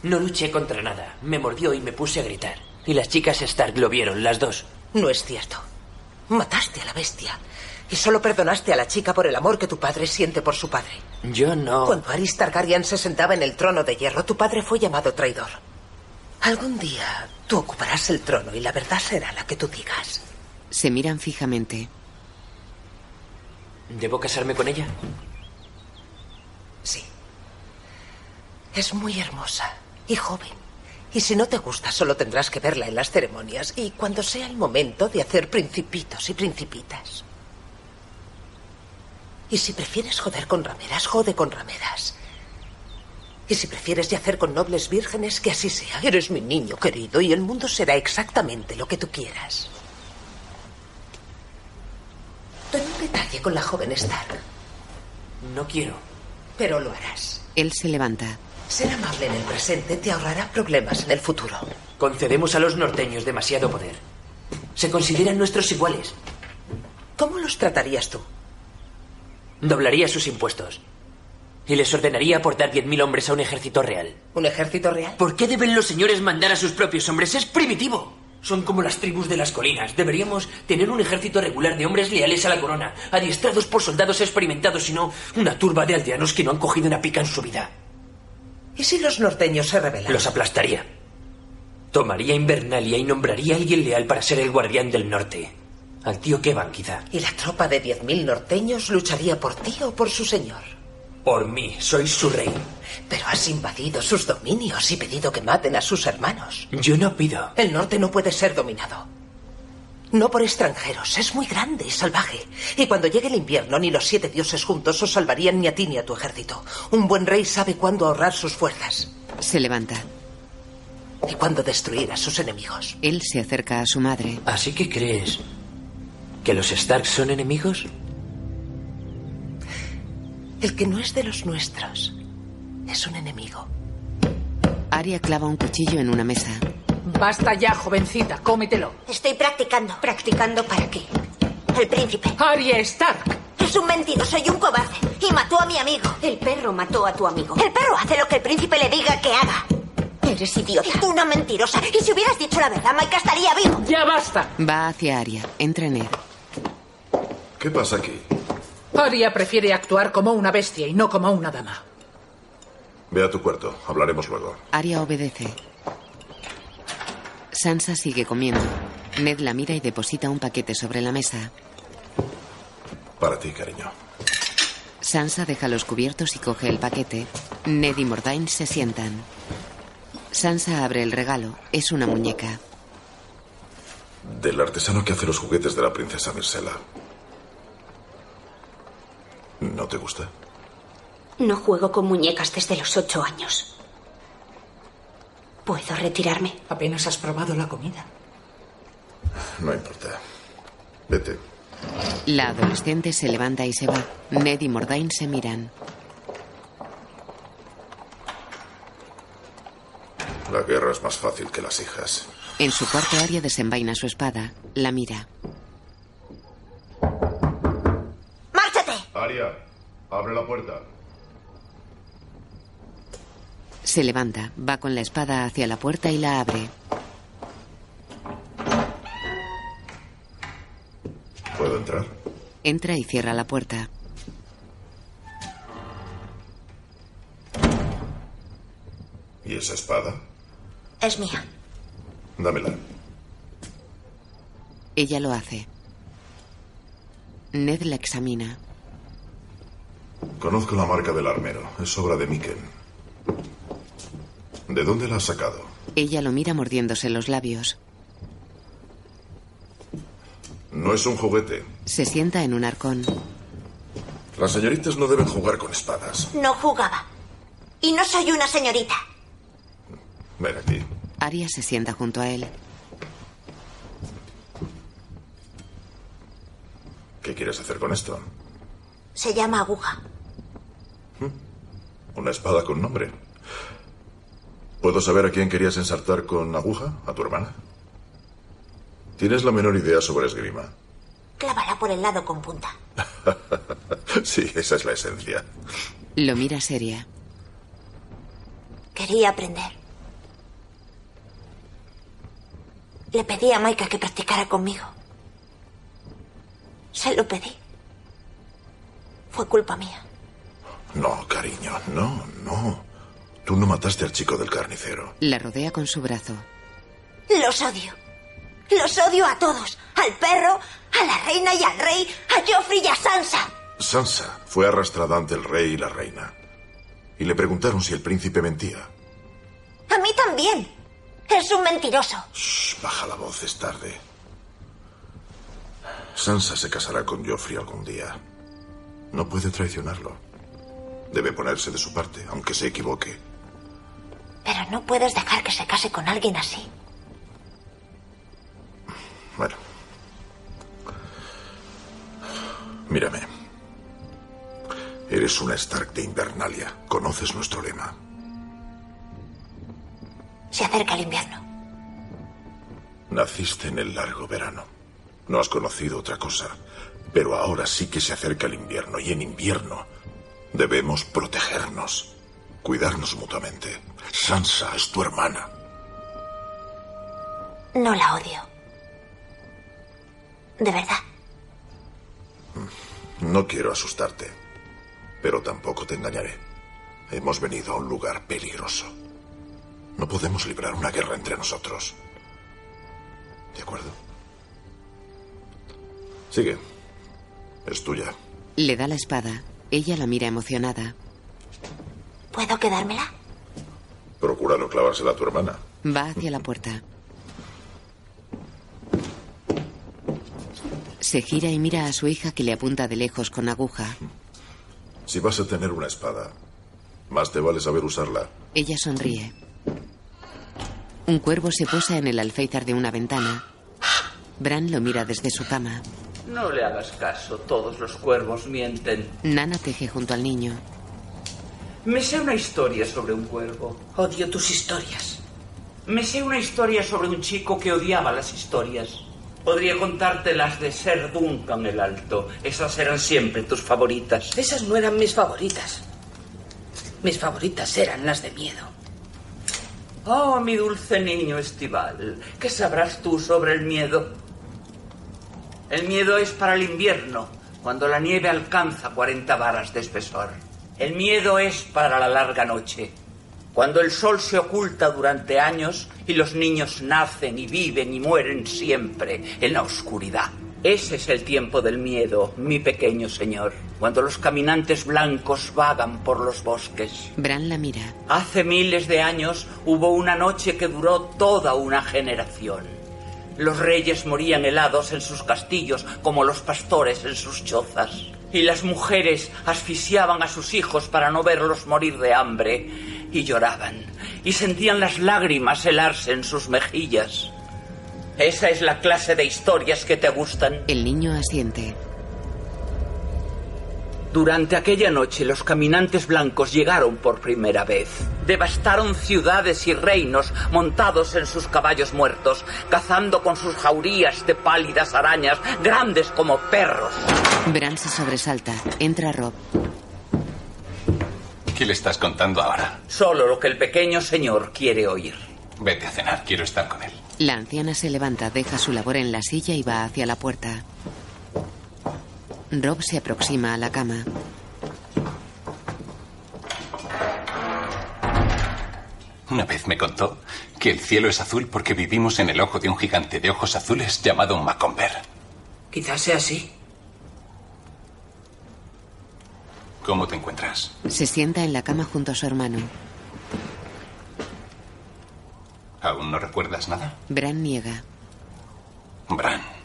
No luché contra nada. Me mordió y me puse a gritar. Y las chicas Stark lo vieron, las dos. No es cierto. Mataste a la bestia. Y solo perdonaste a la chica por el amor que tu padre siente por su padre. Yo no. Cuando Aris Targaryen se sentaba en el trono de hierro, tu padre fue llamado traidor. Algún día tú ocuparás el trono y la verdad será la que tú digas. Se miran fijamente. ¿Debo casarme con ella? Sí. Es muy hermosa y joven. Y si no te gusta, solo tendrás que verla en las ceremonias y cuando sea el momento de hacer principitos y principitas. Y si prefieres joder con rameras, jode con rameras. Y si prefieres yacer con nobles vírgenes, que así sea. Eres mi niño querido y el mundo será exactamente lo que tú quieras. Ten un detalle con la joven Stark. No quiero. Pero lo harás. Él se levanta. Ser amable en el presente te ahorrará problemas en el futuro. Concedemos a los norteños demasiado poder. Se consideran nuestros iguales. ¿Cómo los tratarías tú? Doblaría sus impuestos. Y les ordenaría aportar 10.000 hombres a un ejército real. ¿Un ejército real? ¿Por qué deben los señores mandar a sus propios hombres? Es primitivo. Son como las tribus de las colinas. Deberíamos tener un ejército regular de hombres leales a la corona, adiestrados por soldados experimentados y no una turba de aldeanos que no han cogido una pica en su vida. ¿Y si los norteños se rebelan? Los aplastaría. Tomaría Invernalia y nombraría a alguien leal para ser el guardián del norte. Al tío Kevan, quizá. ¿Y la tropa de 10.000 norteños lucharía por ti o por su señor? Por mí, soy su rey. Pero has invadido sus dominios y pedido que maten a sus hermanos. Yo no pido. El norte no puede ser dominado. No por extranjeros, es muy grande y salvaje. Y cuando llegue el invierno, ni los siete dioses juntos os salvarían ni a ti ni a tu ejército. Un buen rey sabe cuándo ahorrar sus fuerzas. Se levanta. Y cuándo destruir a sus enemigos. Él se acerca a su madre. ¿Así que crees que los Stark son enemigos? El que no es de los nuestros es un enemigo. Arya clava un cuchillo en una mesa. Basta ya, jovencita, cómetelo. Estoy practicando. ¿Practicando para qué? El príncipe. Arya Stark. Es un mentiroso y un cobarde. Y mató a mi amigo. El perro mató a tu amigo. El perro hace lo que el príncipe le diga que haga. Eres idiota. Y tú una mentirosa. Y si hubieras dicho la verdad, Maika estaría vivo. Ya basta. Va hacia Arya. Entra en él. ¿Qué pasa aquí? Arya prefiere actuar como una bestia y no como una dama. Ve a tu cuarto. Hablaremos luego. Arya obedece. Sansa sigue comiendo. Ned la mira y deposita un paquete sobre la mesa. Para ti, cariño. Sansa deja los cubiertos y coge el paquete. Ned y Mordain se sientan. Sansa abre el regalo. Es una muñeca. Del artesano que hace los juguetes de la princesa Mircela. ¿No te gusta? No juego con muñecas desde los ocho años. ¿Puedo retirarme? Apenas has probado la comida. No importa. Vete. La adolescente se levanta y se va. Ned y Mordain se miran. La guerra es más fácil que las hijas. En su cuarto, Arya desenvaina su espada. La mira. Abre la puerta. Se levanta, va con la espada hacia la puerta y la abre. ¿Puedo entrar? Entra y cierra la puerta. ¿Y esa espada? Es mía. Dámela. Ella lo hace. Ned la examina. Conozco la marca del armero. Es obra de Miken. ¿De dónde la has sacado? Ella lo mira mordiéndose los labios. No es un juguete. Se sienta en un arcón. Las señoritas no deben jugar con espadas. No jugaba. Y no soy una señorita. Ven aquí. Arya se sienta junto a él. ¿Qué quieres hacer con esto? Se llama aguja. Una espada con nombre. ¿Puedo saber a quién querías ensartar con aguja? ¿A tu hermana? ¿Tienes la menor idea sobre esgrima? Clávala por el lado con punta. *laughs* sí, esa es la esencia. Lo mira seria. Quería aprender. Le pedí a Maika que practicara conmigo. Se lo pedí. Fue culpa mía. No, cariño, no, no. Tú no mataste al chico del carnicero. La rodea con su brazo. Los odio. Los odio a todos. Al perro, a la reina y al rey, a Joffrey y a Sansa. Sansa fue arrastrada ante el rey y la reina. Y le preguntaron si el príncipe mentía. A mí también. Es un mentiroso. Shh, baja la voz, es tarde. Sansa se casará con Joffrey algún día. No puede traicionarlo. Debe ponerse de su parte, aunque se equivoque. Pero no puedes dejar que se case con alguien así. Bueno. Mírame. Eres una Stark de Invernalia. Conoces nuestro lema. Se acerca el invierno. Naciste en el largo verano. No has conocido otra cosa. Pero ahora sí que se acerca el invierno y en invierno debemos protegernos, cuidarnos mutuamente. Sansa es tu hermana. No la odio. De verdad. No quiero asustarte, pero tampoco te engañaré. Hemos venido a un lugar peligroso. No podemos librar una guerra entre nosotros. ¿De acuerdo? Sigue. Es tuya. Le da la espada. Ella la mira emocionada. ¿Puedo quedármela? Procura no clavársela a tu hermana. Va hacia la puerta. Se gira y mira a su hija que le apunta de lejos con aguja. Si vas a tener una espada, más te vale saber usarla. Ella sonríe. Un cuervo se posa en el alféizar de una ventana. Bran lo mira desde su cama. No le hagas caso, todos los cuervos mienten. Nana teje junto al niño. Me sé una historia sobre un cuervo. Odio tus historias. Me sé una historia sobre un chico que odiaba las historias. Podría contarte las de Ser Duncan el Alto. Esas eran siempre tus favoritas. Esas no eran mis favoritas. Mis favoritas eran las de miedo. Oh, mi dulce niño estival, ¿qué sabrás tú sobre el miedo? El miedo es para el invierno, cuando la nieve alcanza 40 varas de espesor. El miedo es para la larga noche, cuando el sol se oculta durante años y los niños nacen y viven y mueren siempre en la oscuridad. Ese es el tiempo del miedo, mi pequeño señor, cuando los caminantes blancos vagan por los bosques. Bran la mira. Hace miles de años hubo una noche que duró toda una generación. Los reyes morían helados en sus castillos como los pastores en sus chozas. Y las mujeres asfixiaban a sus hijos para no verlos morir de hambre. Y lloraban. Y sentían las lágrimas helarse en sus mejillas. Esa es la clase de historias que te gustan. El niño asiente. Durante aquella noche los caminantes blancos llegaron por primera vez. Devastaron ciudades y reinos montados en sus caballos muertos, cazando con sus jaurías de pálidas arañas grandes como perros. Bran se sobresalta. Entra Rob. ¿Qué le estás contando ahora? Solo lo que el pequeño señor quiere oír. Vete a cenar, quiero estar con él. La anciana se levanta, deja su labor en la silla y va hacia la puerta. Rob se aproxima a la cama. Una vez me contó que el cielo es azul porque vivimos en el ojo de un gigante de ojos azules llamado Macomber. Quizás sea así. ¿Cómo te encuentras? Se sienta en la cama junto a su hermano. ¿Aún no recuerdas nada? Bran niega. Bran.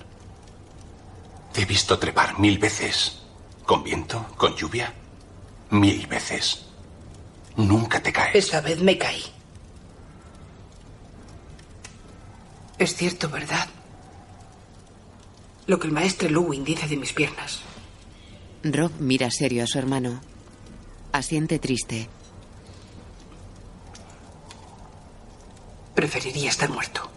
Te he visto trepar mil veces. Con viento, con lluvia. Mil veces. Nunca te caes. Esta vez me caí. Es cierto, ¿verdad? Lo que el maestro Lewin dice de mis piernas. Rob mira serio a su hermano. Asiente triste. Preferiría estar muerto.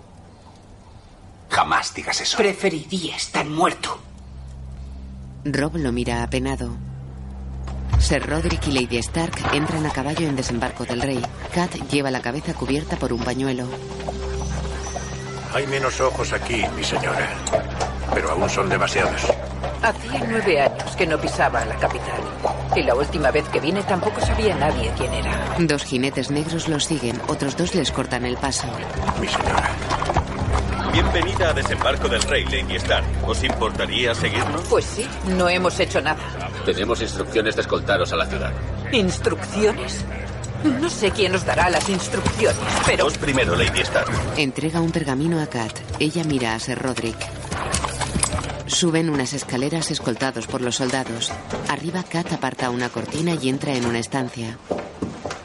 Jamás digas eso. Preferiría estar muerto. Rob lo mira apenado. Sir Roderick y Lady Stark entran a caballo en desembarco del rey. Kat lleva la cabeza cubierta por un pañuelo. Hay menos ojos aquí, mi señora. Pero aún son demasiados. Hacía nueve años que no pisaba la capital. Y la última vez que vine tampoco sabía nadie quién era. Dos jinetes negros los siguen, otros dos les cortan el paso. Mi señora. Bienvenida a Desembarco del Rey, Lady Stark. ¿Os importaría seguirnos? Pues sí, no hemos hecho nada. Tenemos instrucciones de escoltaros a la ciudad. ¿Instrucciones? No sé quién nos dará las instrucciones, pero... Vos primero, Lady Stark. Entrega un pergamino a Kat. Ella mira a Sir Roderick. Suben unas escaleras escoltados por los soldados. Arriba Kat aparta una cortina y entra en una estancia.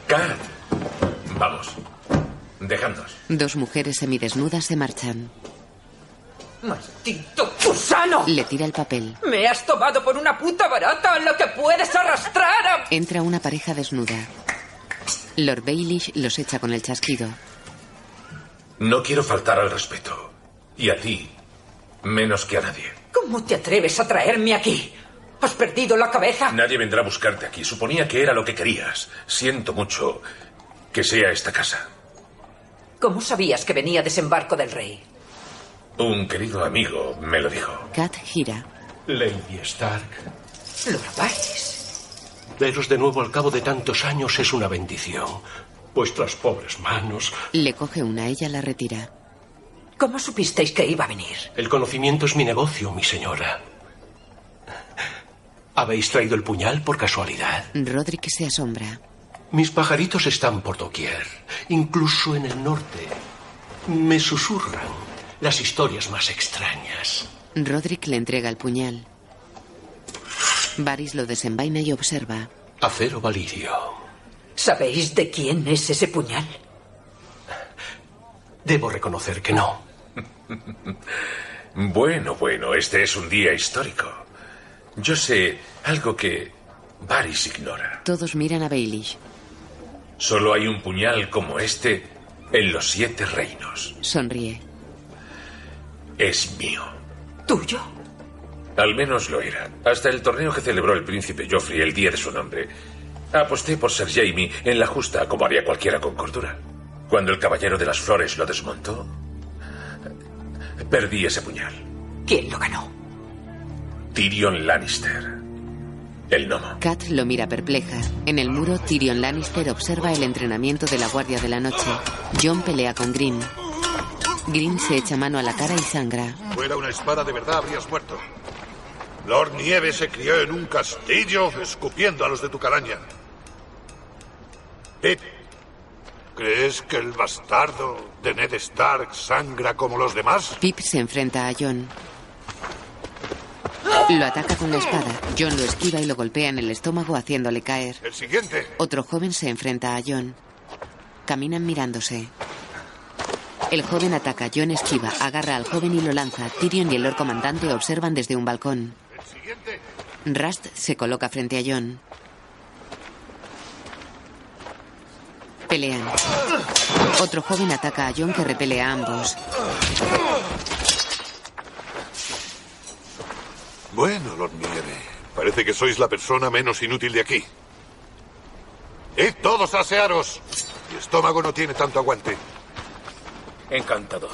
Kat. Vamos. Dejadnos. Dos mujeres semidesnudas se marchan. ¡Maldito gusano! Le tira el papel. Me has tomado por una puta barata en lo que puedes arrastrar a... Entra una pareja desnuda. Lord Baelish los echa con el chasquido. No quiero faltar al respeto. Y a ti, menos que a nadie. ¿Cómo te atreves a traerme aquí? ¿Has perdido la cabeza? Nadie vendrá a buscarte aquí. Suponía que era lo que querías. Siento mucho que sea esta casa. ¿Cómo sabías que venía desembarco del rey? Un querido amigo me lo dijo. Kat gira. Lady Stark. Lord Baelish. Veros de nuevo al cabo de tantos años es una bendición. Vuestras pobres manos. Le coge una, ella la retira. ¿Cómo supisteis que iba a venir? El conocimiento es mi negocio, mi señora. ¿Habéis traído el puñal por casualidad? Roderick se asombra. Mis pajaritos están por doquier, incluso en el norte. Me susurran las historias más extrañas. Roderick le entrega el puñal. Varys lo desenvaina y observa. Acero valirio. ¿Sabéis de quién es ese puñal? Debo reconocer que no. *laughs* Bueno, bueno, este es un día histórico. Yo sé algo que Varys ignora. Todos miran a Baelish. Solo hay un puñal como este en los siete reinos. Sonríe. Es mío. ¿Tuyo? Al menos lo era. Hasta el torneo que celebró el príncipe Joffrey el día de su nombre. Aposté por ser Jamie en la justa, como haría cualquiera con cordura. Cuando el caballero de las flores lo desmontó, perdí ese puñal. ¿Quién lo ganó? Tyrion Lannister. El gnomo. Kat lo mira perpleja. En el muro, Tyrion Lannister observa el entrenamiento de la Guardia de la Noche. John pelea con Green. Green se echa mano a la cara y sangra. Fuera una espada de verdad habrías muerto. Lord Nieve se crió en un castillo escupiendo a los de tu calaña. Pip, ¿crees que el bastardo de Ned Stark sangra como los demás? Pip se enfrenta a John. Lo ataca con la espada. John lo esquiva y lo golpea en el estómago haciéndole caer. El siguiente. Otro joven se enfrenta a John. Caminan mirándose. El joven ataca, John esquiva, agarra al joven y lo lanza. Tyrion y el Lord Comandante observan desde un balcón. Rust se coloca frente a John. Pelean. Otro joven ataca a John que repele a ambos. Bueno, Lord Nieve, parece que sois la persona menos inútil de aquí. ¡Id todos a asearos! Mi estómago no tiene tanto aguante. Encantador.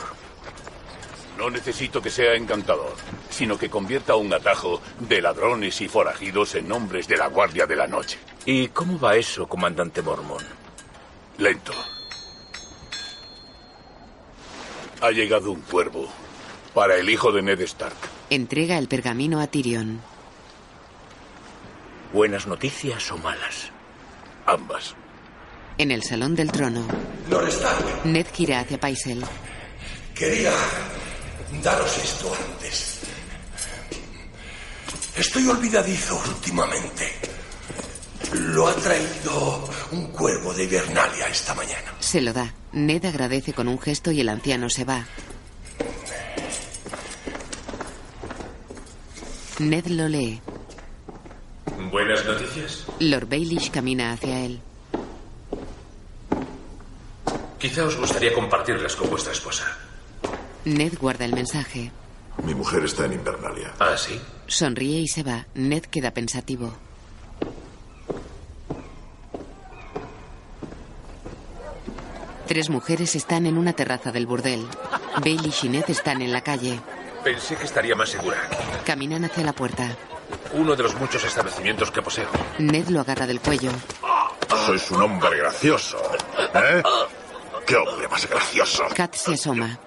No necesito que sea encantador, sino que convierta un atajo de ladrones y forajidos en hombres de la Guardia de la Noche. ¿Y cómo va eso, comandante Mormon? Lento. Ha llegado un cuervo para el hijo de Ned Stark. Entrega el pergamino a Tyrion. ¿Buenas noticias o malas? Ambas. En el salón del trono, Lord Stark, Ned gira hacia Paisel. quería daros esto antes. Estoy olvidadizo últimamente. Lo ha traído un cuervo de Hibernalia esta mañana. Se lo da. Ned agradece con un gesto y el anciano se va. Ned lo lee. ¿Buenas noticias? Lord Baelish camina hacia él. Quizá os gustaría compartirlas con vuestra esposa. Ned guarda el mensaje. Mi mujer está en Invernalia. ¿Ah, sí? Sonríe y se va. Ned queda pensativo. Tres mujeres están en una terraza del burdel. Baelish y Ned están en la calle. Pensé que estaría más segura aquí. Caminan hacia la puerta. Uno de los muchos establecimientos que poseo. Ned lo agarra del cuello. Sois un hombre gracioso. ¿Eh? ¡Qué hombre más gracioso! Kat se asoma.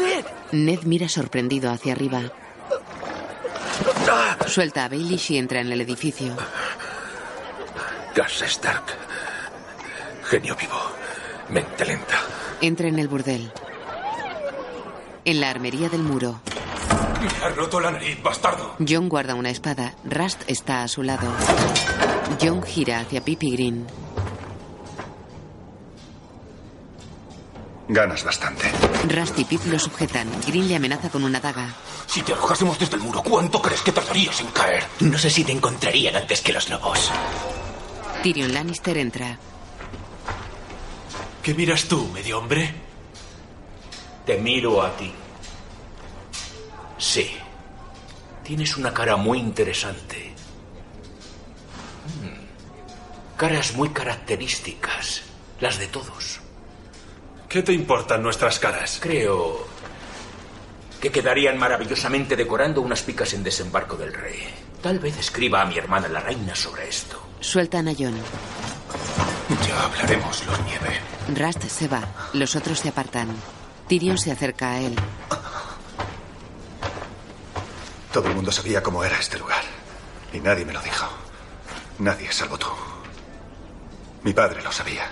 Ned. Ned mira sorprendido hacia arriba. Suelta a Baelish y entra en el edificio. Gas Stark. Genio vivo. Mente lenta. Entra en el burdel. En la armería del muro, Me has roto la nariz, bastardo. John guarda una espada. Rust está a su lado. John gira hacia Pip y Green. Ganas bastante. Rust y Pip lo sujetan. Green le amenaza con una daga. Si te arrojásemos desde el muro, ¿cuánto crees que tardarías en caer? No sé si te encontrarían antes que los lobos. Tyrion Lannister entra. ¿Qué miras tú, medio hombre? Te miro a ti. Sí. Tienes una cara muy interesante. Mm. Caras muy características. Las de todos. ¿Qué te importan nuestras caras? Creo que quedarían maravillosamente decorando unas picas en desembarco del rey. Tal vez escriba a mi hermana la reina sobre esto. Sueltan a John. Ya hablaremos, Lord Nieve. Rust se va. Los otros se apartan. Tyrion se acerca a él. Todo el mundo sabía cómo era este lugar. Y nadie me lo dijo. Nadie, salvo tú. Mi padre lo sabía.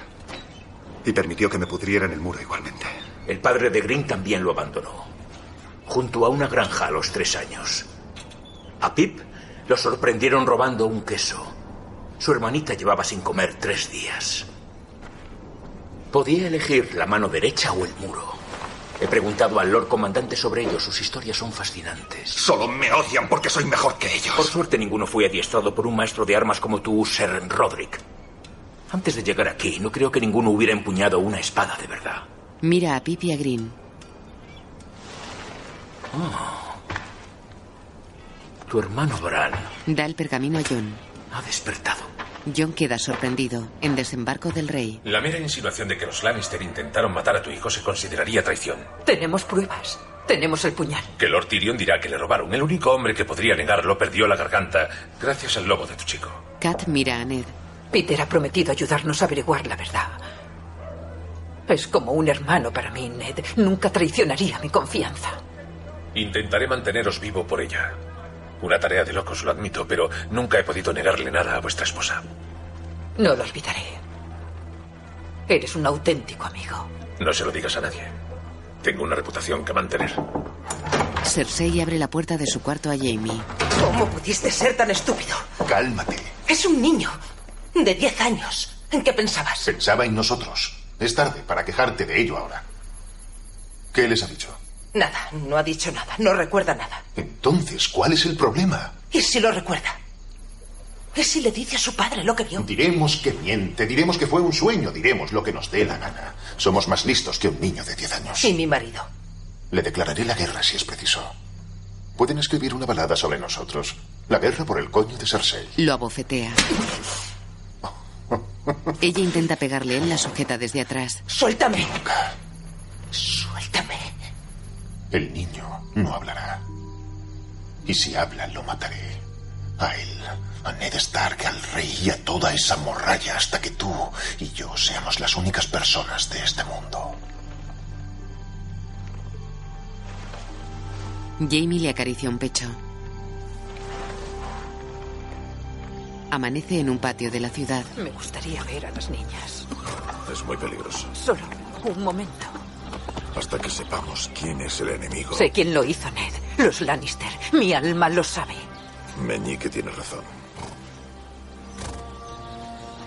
Y permitió que me pudriera en el muro igualmente. El padre de Green también lo abandonó. Junto a una granja a los tres años. A Pip lo sorprendieron robando un queso. Su hermanita llevaba sin comer tres días. Podía elegir la mano derecha o el muro. He preguntado al Lord Comandante sobre ello. Sus historias son fascinantes. Solo me odian porque soy mejor que ellos. Por suerte ninguno fue adiestrado por un maestro de armas como tú, Sir Roderick. Antes de llegar aquí, no creo que ninguno hubiera empuñado una espada de verdad. Mira a Pip y a Green. Oh. Tu hermano Bran Da el pergamino a John. ha despertado. John queda sorprendido. En desembarco del rey. La mera insinuación de que los Lannister intentaron matar a tu hijo se consideraría traición. Tenemos pruebas. Tenemos el puñal. Que Lord Tyrion dirá que le robaron. El único hombre que podría negarlo perdió la garganta gracias al lobo de tu chico. Kat mira a Ned. Peter ha prometido ayudarnos a averiguar la verdad. Es como un hermano para mí, Ned. Nunca traicionaría mi confianza. Intentaré manteneros vivo por ella. Una tarea de locos, lo admito, pero nunca he podido negarle nada a vuestra esposa. No lo olvidaré. Eres un auténtico amigo. No se lo digas a nadie. Tengo una reputación que mantener. Cersei abre la puerta de su cuarto a Jamie. ¿Cómo pudiste ser tan estúpido? Cálmate. Es un niño de 10 años. ¿En qué pensabas? Pensaba en nosotros. Es tarde para quejarte de ello ahora. ¿Qué les ha dicho? Nada, no ha dicho nada, no recuerda nada. Entonces, ¿cuál es el problema? ¿Y si lo recuerda? ¿Y si le dice a su padre lo que vio? Diremos que miente, diremos que fue un sueño, diremos lo que nos dé la gana. Somos más listos que un niño de 10 años. Y mi marido. Le declararé la guerra si es preciso. Pueden escribir una balada sobre nosotros. La guerra por el coño de Cersei. Lo abofetea. *laughs* Ella intenta pegarle. Él la sujeta desde atrás. Suéltame. Suéltame. El niño no hablará. Y si habla, lo mataré. A él, a Ned Stark, al rey y a toda esa morralla hasta que tú y yo seamos las únicas personas de este mundo. Jamie le acaricia un pecho. Amanece en un patio de la ciudad. Me gustaría ver a las niñas. Es muy peligroso. Solo un momento. Hasta que sepamos quién es el enemigo. Sé quién lo hizo, Ned. Los Lannister. Mi alma lo sabe. Meñique tiene razón.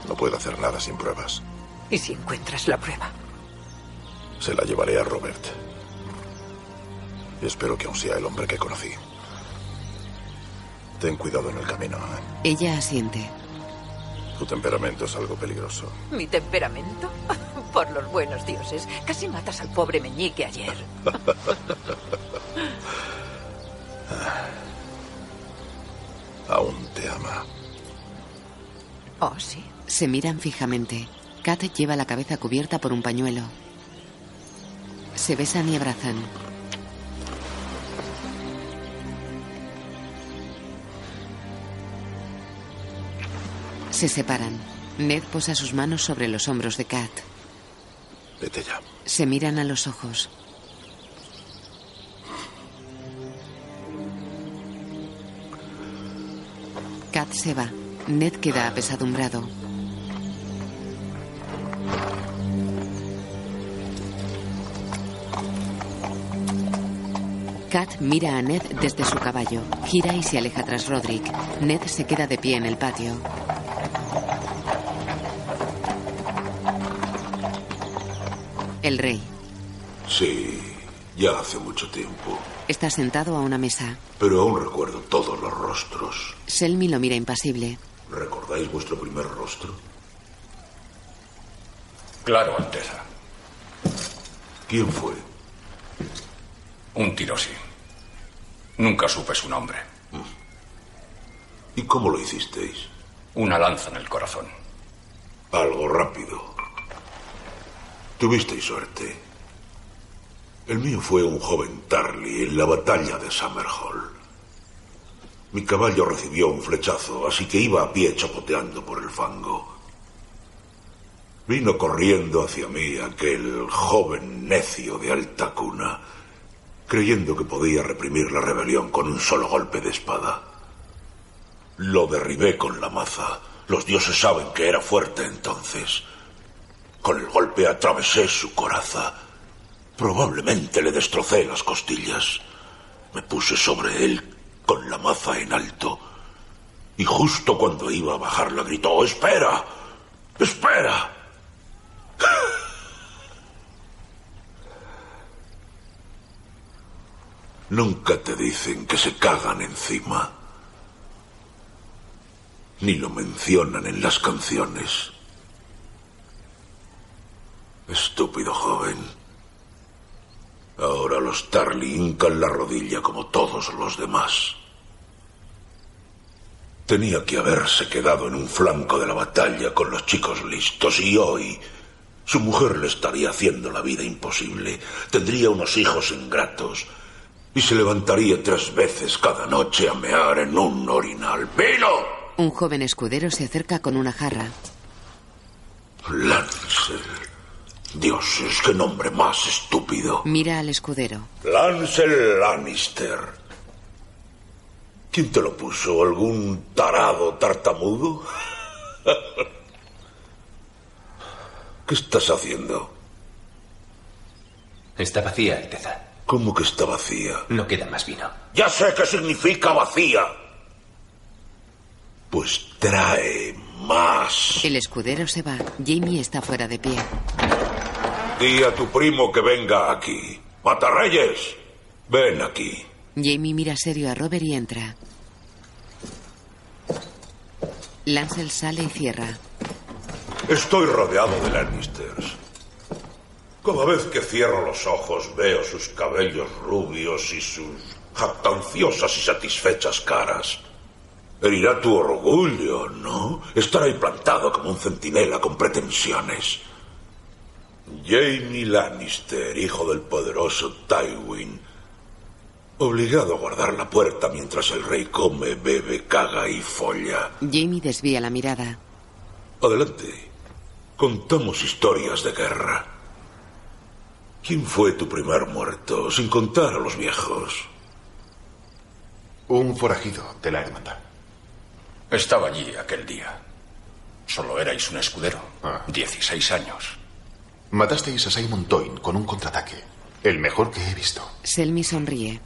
No puedo hacer nada sin pruebas. ¿Y si encuentras la prueba? Se la llevaré a Robert. Y espero que aún sea el hombre que conocí. Ten cuidado en el camino. ¿eh? Ella asiente. Tu temperamento es algo peligroso. ¿Mi temperamento? *laughs* Por los buenos dioses. Casi matas al pobre meñique ayer. *laughs* Aún te ama. Oh, sí. Se miran fijamente. Kat lleva la cabeza cubierta por un pañuelo. Se besan y abrazan. Se separan. Ned posa sus manos sobre los hombros de Kat. Vete ya. Se miran a los ojos. Kat se va. Ned queda apesadumbrado. Kat mira a Ned desde su caballo. Gira y se aleja tras Roderick. Ned se queda de pie en el patio. El rey. Sí, ya hace mucho tiempo. Está sentado a una mesa. Pero aún recuerdo todos los rostros. Selmy lo mira impasible. ¿Recordáis vuestro primer rostro? Claro, Alteza. ¿Quién fue? Un tirosí. Nunca supe su nombre. ¿Y cómo lo hicisteis? Una lanza en el corazón. Algo rápido. Tuvisteis suerte. El mío fue un joven Tarly en la batalla de Summerhall. Mi caballo recibió un flechazo, así que iba a pie chapoteando por el fango. Vino corriendo hacia mí aquel joven necio de alta cuna, creyendo que podía reprimir la rebelión con un solo golpe de espada. Lo derribé con la maza. Los dioses saben que era fuerte entonces. Con el golpe atravesé su coraza. Probablemente le destrocé las costillas. Me puse sobre él con la maza en alto. Y justo cuando iba a bajarla gritó, ¡Espera! ¡Espera! Nunca te dicen que se cagan encima. Ni lo mencionan en las canciones. Estúpido joven. Ahora los Tarly hincan la rodilla como todos los demás. Tenía que haberse quedado en un flanco de la batalla con los chicos listos y hoy su mujer le estaría haciendo la vida imposible. Tendría unos hijos ingratos y se levantaría tres veces cada noche a mear en un orinal. ¡Vino! Un joven escudero se acerca con una jarra. Lancel. Dioses, qué nombre más estúpido. Mira al escudero. Lancel Lannister. ¿Quién te lo puso? ¿Algún tarado tartamudo? *laughs* ¿Qué estás haciendo? Está vacía, Alteza. ¿Cómo que está vacía? No queda más vino. Ya sé qué significa vacía. Pues trae más. El escudero se va. Jamie está fuera de pie. Di a tu primo que venga aquí. Matarreyes, ven aquí. Jamie mira serio a Robert y entra. Lancel sale y cierra. Estoy rodeado de Lannisters. Cada vez que cierro los ojos veo sus cabellos rubios y sus jactanciosas y satisfechas caras. Herirá tu orgullo, ¿no? Estar ahí plantado como un centinela con pretensiones. Jamie Lannister, hijo del poderoso Tywin, obligado a guardar la puerta mientras el rey come, bebe, caga y folla. Jamie desvía la mirada. Adelante. Contamos historias de guerra. ¿Quién fue tu primer muerto, sin contar a los viejos? Un forajido de la hermandad. Estaba allí aquel día. Solo erais un escudero. Dieciséis años. Matasteis a Simon Toyn con un contraataque. El mejor que he visto. Selmy sonríe.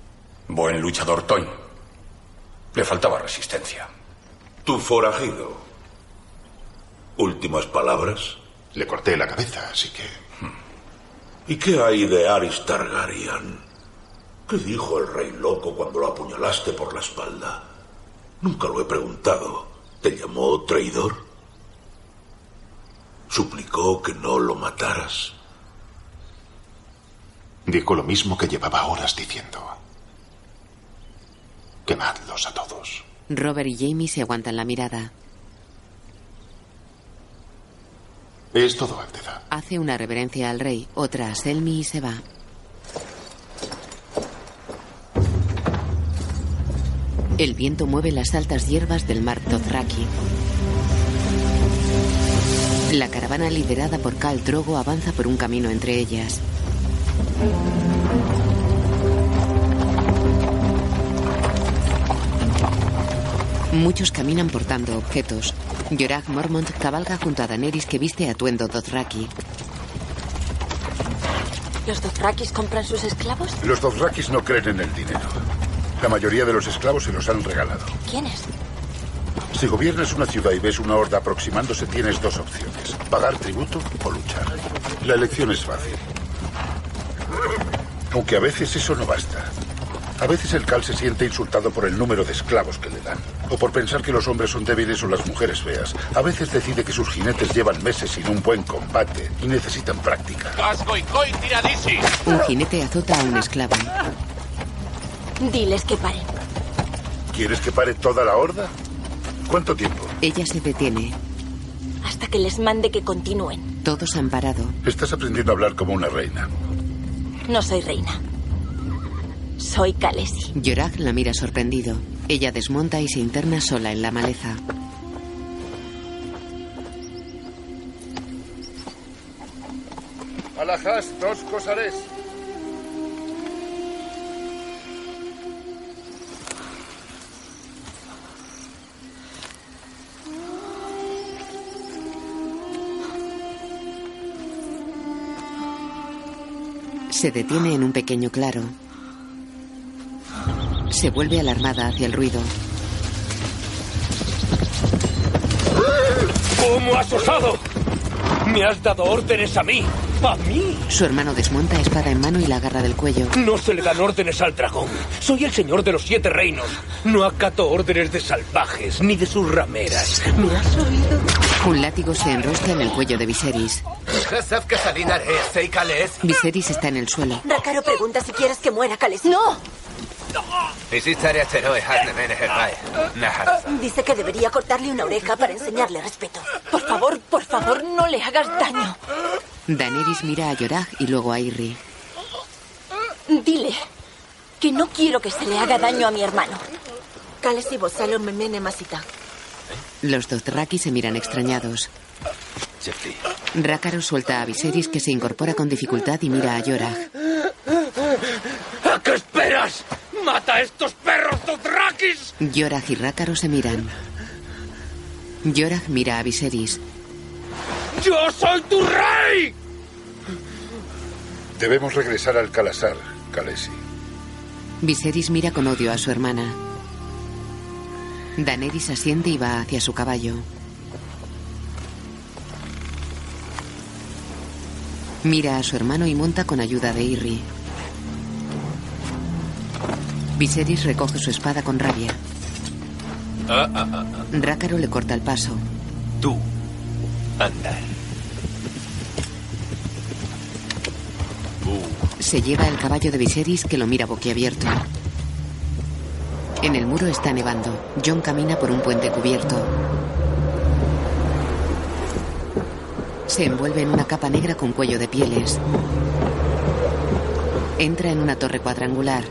Buen luchador Toyn. Le faltaba resistencia. Tu forajido. ¿Últimas palabras? Le corté la cabeza, así que... ¿Y qué hay de Aris Targaryen? ¿Qué dijo el rey loco cuando lo apuñalaste por la espalda? Nunca lo he preguntado. ¿Te llamó traidor? ¿Suplicó que no lo mataras? Dijo lo mismo que llevaba horas diciendo. Quemadlos a todos. Robert y Jamie se aguantan la mirada. Es todo, Alteza. Hace una reverencia al rey, otra a Selmy y se va. El viento mueve las altas hierbas del mar Dothraki. La caravana liderada por Cal Drogo avanza por un camino entre ellas. Muchos caminan portando objetos. Yorah Mormont cabalga junto a Daenerys que viste atuendo Dothraki. ¿Los Dothrakis compran sus esclavos? Los Dothrakis no creen en el dinero. La mayoría de los esclavos se los han regalado. ¿Quiénes? Si gobiernas una ciudad y ves una horda aproximándose, tienes dos opciones. Pagar tributo o luchar. La elección es fácil. Aunque a veces eso no basta. A veces el Cal se siente insultado por el número de esclavos que le dan. O por pensar que los hombres son débiles o las mujeres feas. A veces decide que sus jinetes llevan meses sin un buen combate y necesitan práctica. Un jinete azota a un esclavo. Diles que paren. ¿Quieres que pare toda la horda? ¿Cuánto tiempo? Ella se detiene. Hasta que les mande que continúen. Todos han parado. Estás aprendiendo a hablar como una reina. No soy reina. Soy Khaleesi. Yorah la mira sorprendido. Ella desmonta y se interna sola en la maleza. Alajás, dos cosarés. Se detiene en un pequeño claro. Se vuelve alarmada hacia el ruido. ¿Cómo has osado? Me has dado órdenes a mí. ¡A mí! Su hermano desmonta espada en mano y la agarra del cuello. No se le dan órdenes al dragón. Soy el señor de los siete reinos. No acato órdenes de salvajes ni de sus rameras. ¿Me has oído? Un látigo se enrosca en el cuello de Viserys. Viserys está en el suelo. Rakaro pregunta si quieres que muera Khaleesi. ¡No! Dice que debería cortarle una oreja para enseñarle respeto. Por favor, por favor, no le hagas daño. Daenerys mira a Yorah y luego a Irri. Dile que no quiero que se le haga daño a mi hermano. Los Dothraki se miran extrañados. Rácaro suelta a Viserys que se incorpora con dificultad y mira a Yorah. ¿A qué esperas? ¡Mata a estos perros Dothrakis! Yorah y Rácaro se miran. Yorah mira a Viserys. ¡Yo soy tu rey! Debemos regresar al Calasar, Khaleesi. Viserys mira con odio a su hermana. Daenerys asiente y va hacia su caballo. Mira a su hermano y monta con ayuda de Irri. Viserys recoge su espada con rabia. Ah, ah, ah. Rácaro le corta el paso. Tú, anda. Se lleva el caballo de Viserys que lo mira boquiabierto. En el muro está nevando. John camina por un puente cubierto. Se envuelve en una capa negra con cuello de pieles. Entra en una torre cuadrangular.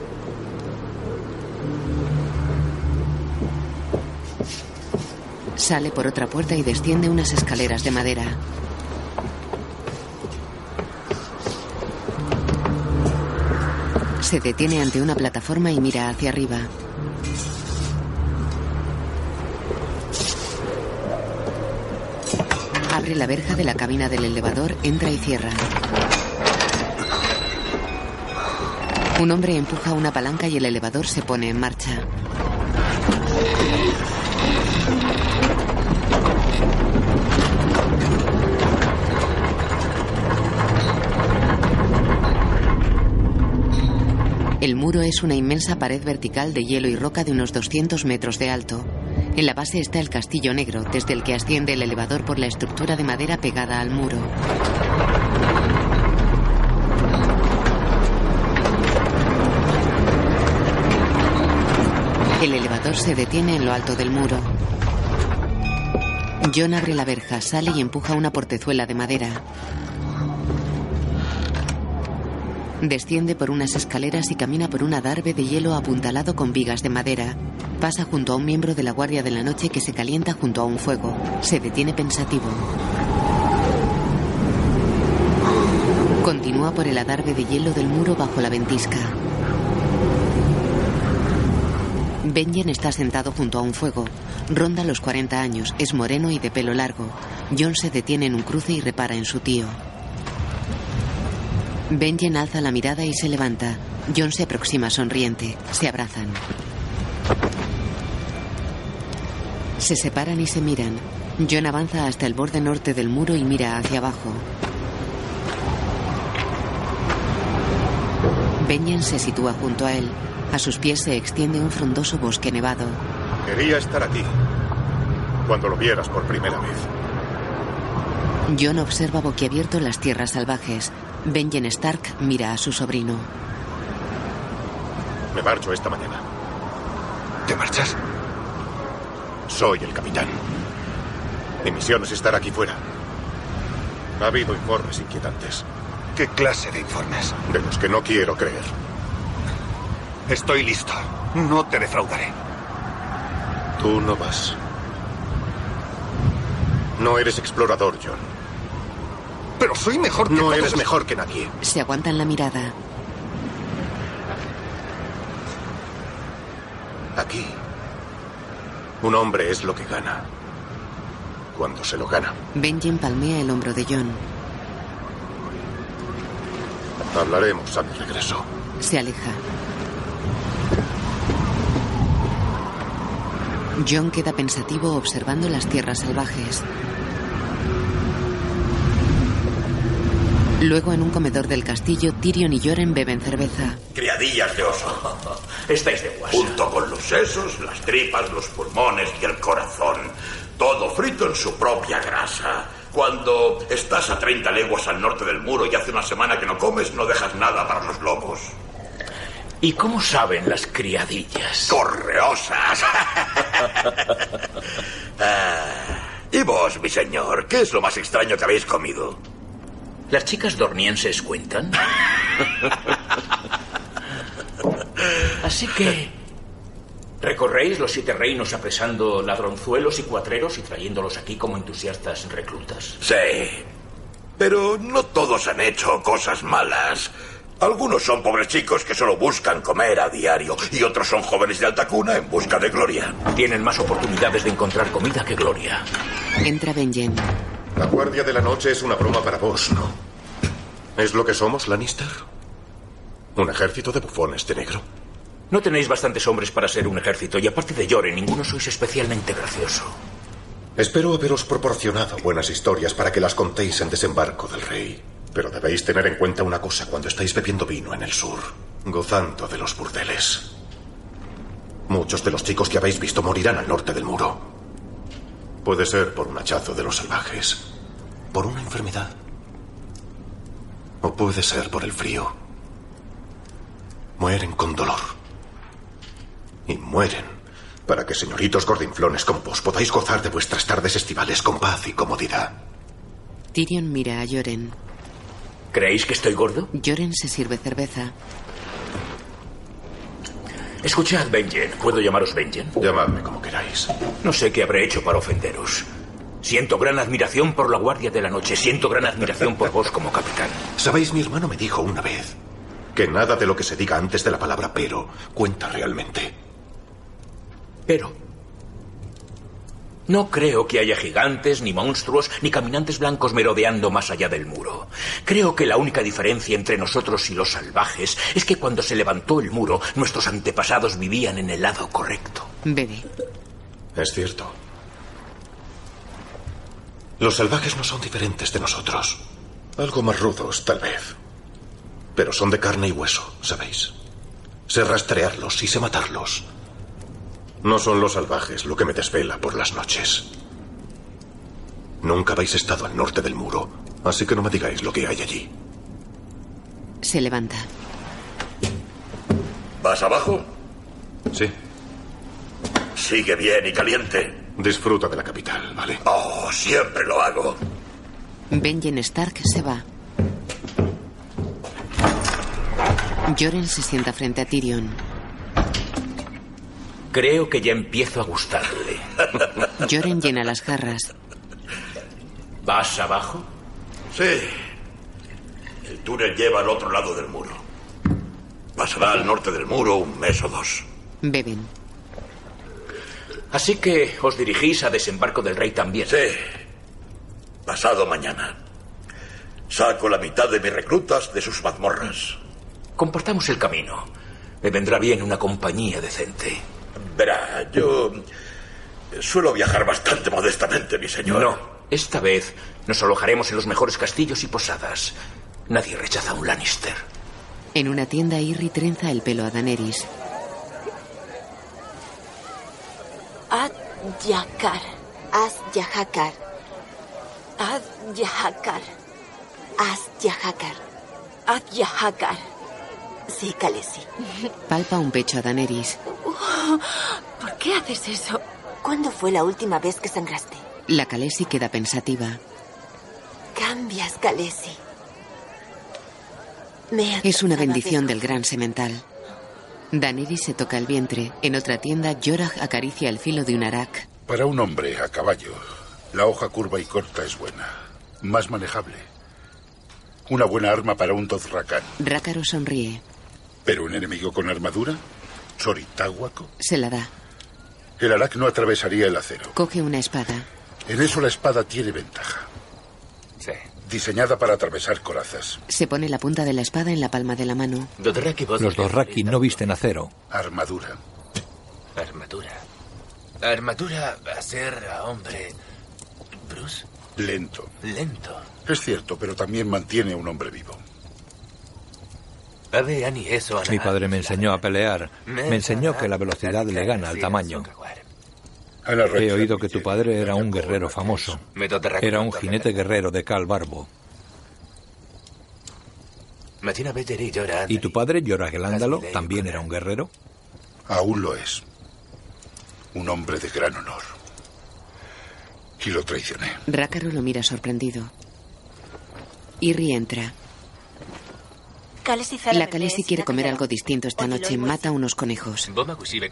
Sale por otra puerta y desciende unas escaleras de madera. Se detiene ante una plataforma y mira hacia arriba. Abre la verja de la cabina del elevador, entra y cierra. Un hombre empuja una palanca y el elevador se pone en marcha. El muro es una inmensa pared vertical de hielo y roca de unos 200 metros de alto. En la base está el castillo negro, desde el que asciende el elevador por la estructura de madera pegada al muro. El elevador se detiene en lo alto del muro. John abre la verja, sale y empuja una portezuela de madera. Desciende por unas escaleras y camina por un adarve de hielo apuntalado con vigas de madera. Pasa junto a un miembro de la Guardia de la Noche que se calienta junto a un fuego. Se detiene pensativo. Continúa por el adarve de hielo del muro bajo la ventisca. Benjen está sentado junto a un fuego. Ronda los 40 años, es moreno y de pelo largo. John se detiene en un cruce y repara en su tío. Benjen alza la mirada y se levanta. John se aproxima sonriente. Se abrazan. Se separan y se miran. John avanza hasta el borde norte del muro y mira hacia abajo. Benjen se sitúa junto a él. A sus pies se extiende un frondoso bosque nevado. Quería estar aquí. Cuando lo vieras por primera vez. John observa boquiabierto las tierras salvajes. Benjen Stark mira a su sobrino. Me marcho esta mañana. ¿Te marchas? Soy el capitán. Mi misión es estar aquí fuera. Ha habido informes inquietantes. ¿Qué clase de informes? De los que no quiero creer. Estoy listo. No te defraudaré. Tú no vas. No eres explorador, John. Pero soy mejor que No todos eres mejor que nadie. Se aguantan la mirada. Aquí. Un hombre es lo que gana. Cuando se lo gana. Benjen palmea el hombro de John. Hablaremos a mi regreso. Se aleja. John queda pensativo observando las tierras salvajes. Luego, en un comedor del castillo, Tyrion y Joren beben cerveza. Criadillas de oso. *laughs* Estáis de guasa. Junto con los sesos, las tripas, los pulmones y el corazón. Todo frito en su propia grasa. Cuando estás a 30 leguas al norte del muro y hace una semana que no comes, no dejas nada para los lobos. ¿Y cómo saben las criadillas? ¡Correosas! *laughs* Ah, y vos, mi señor, ¿qué es lo más extraño que habéis comido? ¿Las chicas dornienses cuentan? *laughs* Así que... ¿Recorréis los siete reinos apresando ladronzuelos y cuatreros y trayéndolos aquí como entusiastas reclutas? Sí. Pero no todos han hecho cosas malas. Algunos son pobres chicos que solo buscan comer a diario y otros son jóvenes de alta cuna en busca de gloria. Tienen más oportunidades de encontrar comida que gloria. Entra Benjen. La Guardia de la Noche es una broma para vos, ¿no? ¿Es lo que somos, Lannister? ¿Un ejército de bufones de negro? No tenéis bastantes hombres para ser un ejército y aparte de Joren, ninguno sois especialmente gracioso. Espero haberos proporcionado buenas historias para que las contéis en desembarco del rey. Pero debéis tener en cuenta una cosa cuando estáis bebiendo vino en el sur, gozando de los burdeles. Muchos de los chicos que habéis visto morirán al norte del muro. Puede ser por un hachazo de los salvajes, por una enfermedad, o puede ser por el frío. Mueren con dolor. Y mueren para que señoritos gordinflones como vos podáis gozar de vuestras tardes estivales con paz y comodidad. Tyrion mira a Joren. ¿Creéis que estoy gordo? Joren se sirve cerveza. Escuchad, Benjen. ¿Puedo llamaros Benjen? Llamadme como queráis. No sé qué habré hecho para ofenderos. Siento gran admiración por la Guardia de la Noche. Siento gran admiración por vos como capitán. Sabéis, mi hermano me dijo una vez que nada de lo que se diga antes de la palabra pero cuenta realmente. Pero no creo que haya gigantes, ni monstruos, ni caminantes blancos merodeando más allá del muro. Creo que la única diferencia entre nosotros y los salvajes es que cuando se levantó el muro, nuestros antepasados vivían en el lado correcto. Bebe. Es cierto. Los salvajes no son diferentes de nosotros. Algo más rudos, tal vez. Pero son de carne y hueso, ¿sabéis? Sé rastrearlos y sé matarlos. No son los salvajes lo que me desvela por las noches. Nunca habéis estado al norte del muro, así que no me digáis lo que hay allí. Se levanta. ¿Vas abajo? Sí. Sigue bien y caliente. Disfruta de la capital, ¿vale? Oh, siempre lo hago. Benjen Stark se va. Joren se sienta frente a Tyrion. Creo que ya empiezo a gustarle. *laughs* Joren llena las jarras. ¿Vas abajo? Sí. túnel lleva al otro lado del muro. Pasará al norte del muro un mes o dos. Beben. Así que os dirigís a Desembarco del Rey también. Sí. Pasado mañana. Saco la mitad de mis reclutas de sus mazmorras. Compartamos el camino. Me vendrá bien una compañía decente. Verá, yo suelo viajar bastante modestamente, mi señor. No, esta vez nos alojaremos en los mejores castillos y posadas. Nadie rechaza a un Lannister. En una tienda, Irri trenza el pelo a Daenerys. Ad Yakar. As Yahakar. Ad Yahakar. As Yahakar. Ad Yahakar. Sí, Khaleesi. Palpa un pecho a Daenerys. Uh, ¿Por qué haces eso? ¿Cuándo fue la última vez que sangraste? La Khaleesi queda pensativa. Cambias, Khaleesi. Me Es una bendición del gran semental. Daenerys se toca el vientre. En otra tienda, Jorah acaricia el filo de un arak. Para un hombre a caballo, la hoja curva y corta es buena. Más manejable. Una buena arma para un Dothraki. Rácaro sonríe. ¿Pero un enemigo con armadura? ¿Soritáhuaco? Se la da. El arak no atravesaría el acero. Coge una espada. En eso la espada tiene ventaja. Sí. Diseñada para atravesar corazas. Se pone la punta de la espada en la palma de la mano. Los Dothraki no visten acero. Armadura. Armadura. Armadura va a ser a hombre. Bruce. Lento. Lento. Es cierto, pero también mantiene a un hombre vivo. Mi padre me enseñó a pelear. Me enseñó que la velocidad le gana al tamaño. He oído que tu padre era un guerrero famoso. Era un jinete guerrero de Cal Barbo. ¿Y tu padre, Jorah el Ándalo, también era un guerrero? Aún lo es. Un hombre de gran honor. Y lo traicioné. Rácaro lo mira sorprendido. Irri entra. La Khaleesi quiere comer algo distinto esta noche. Mata unos conejos.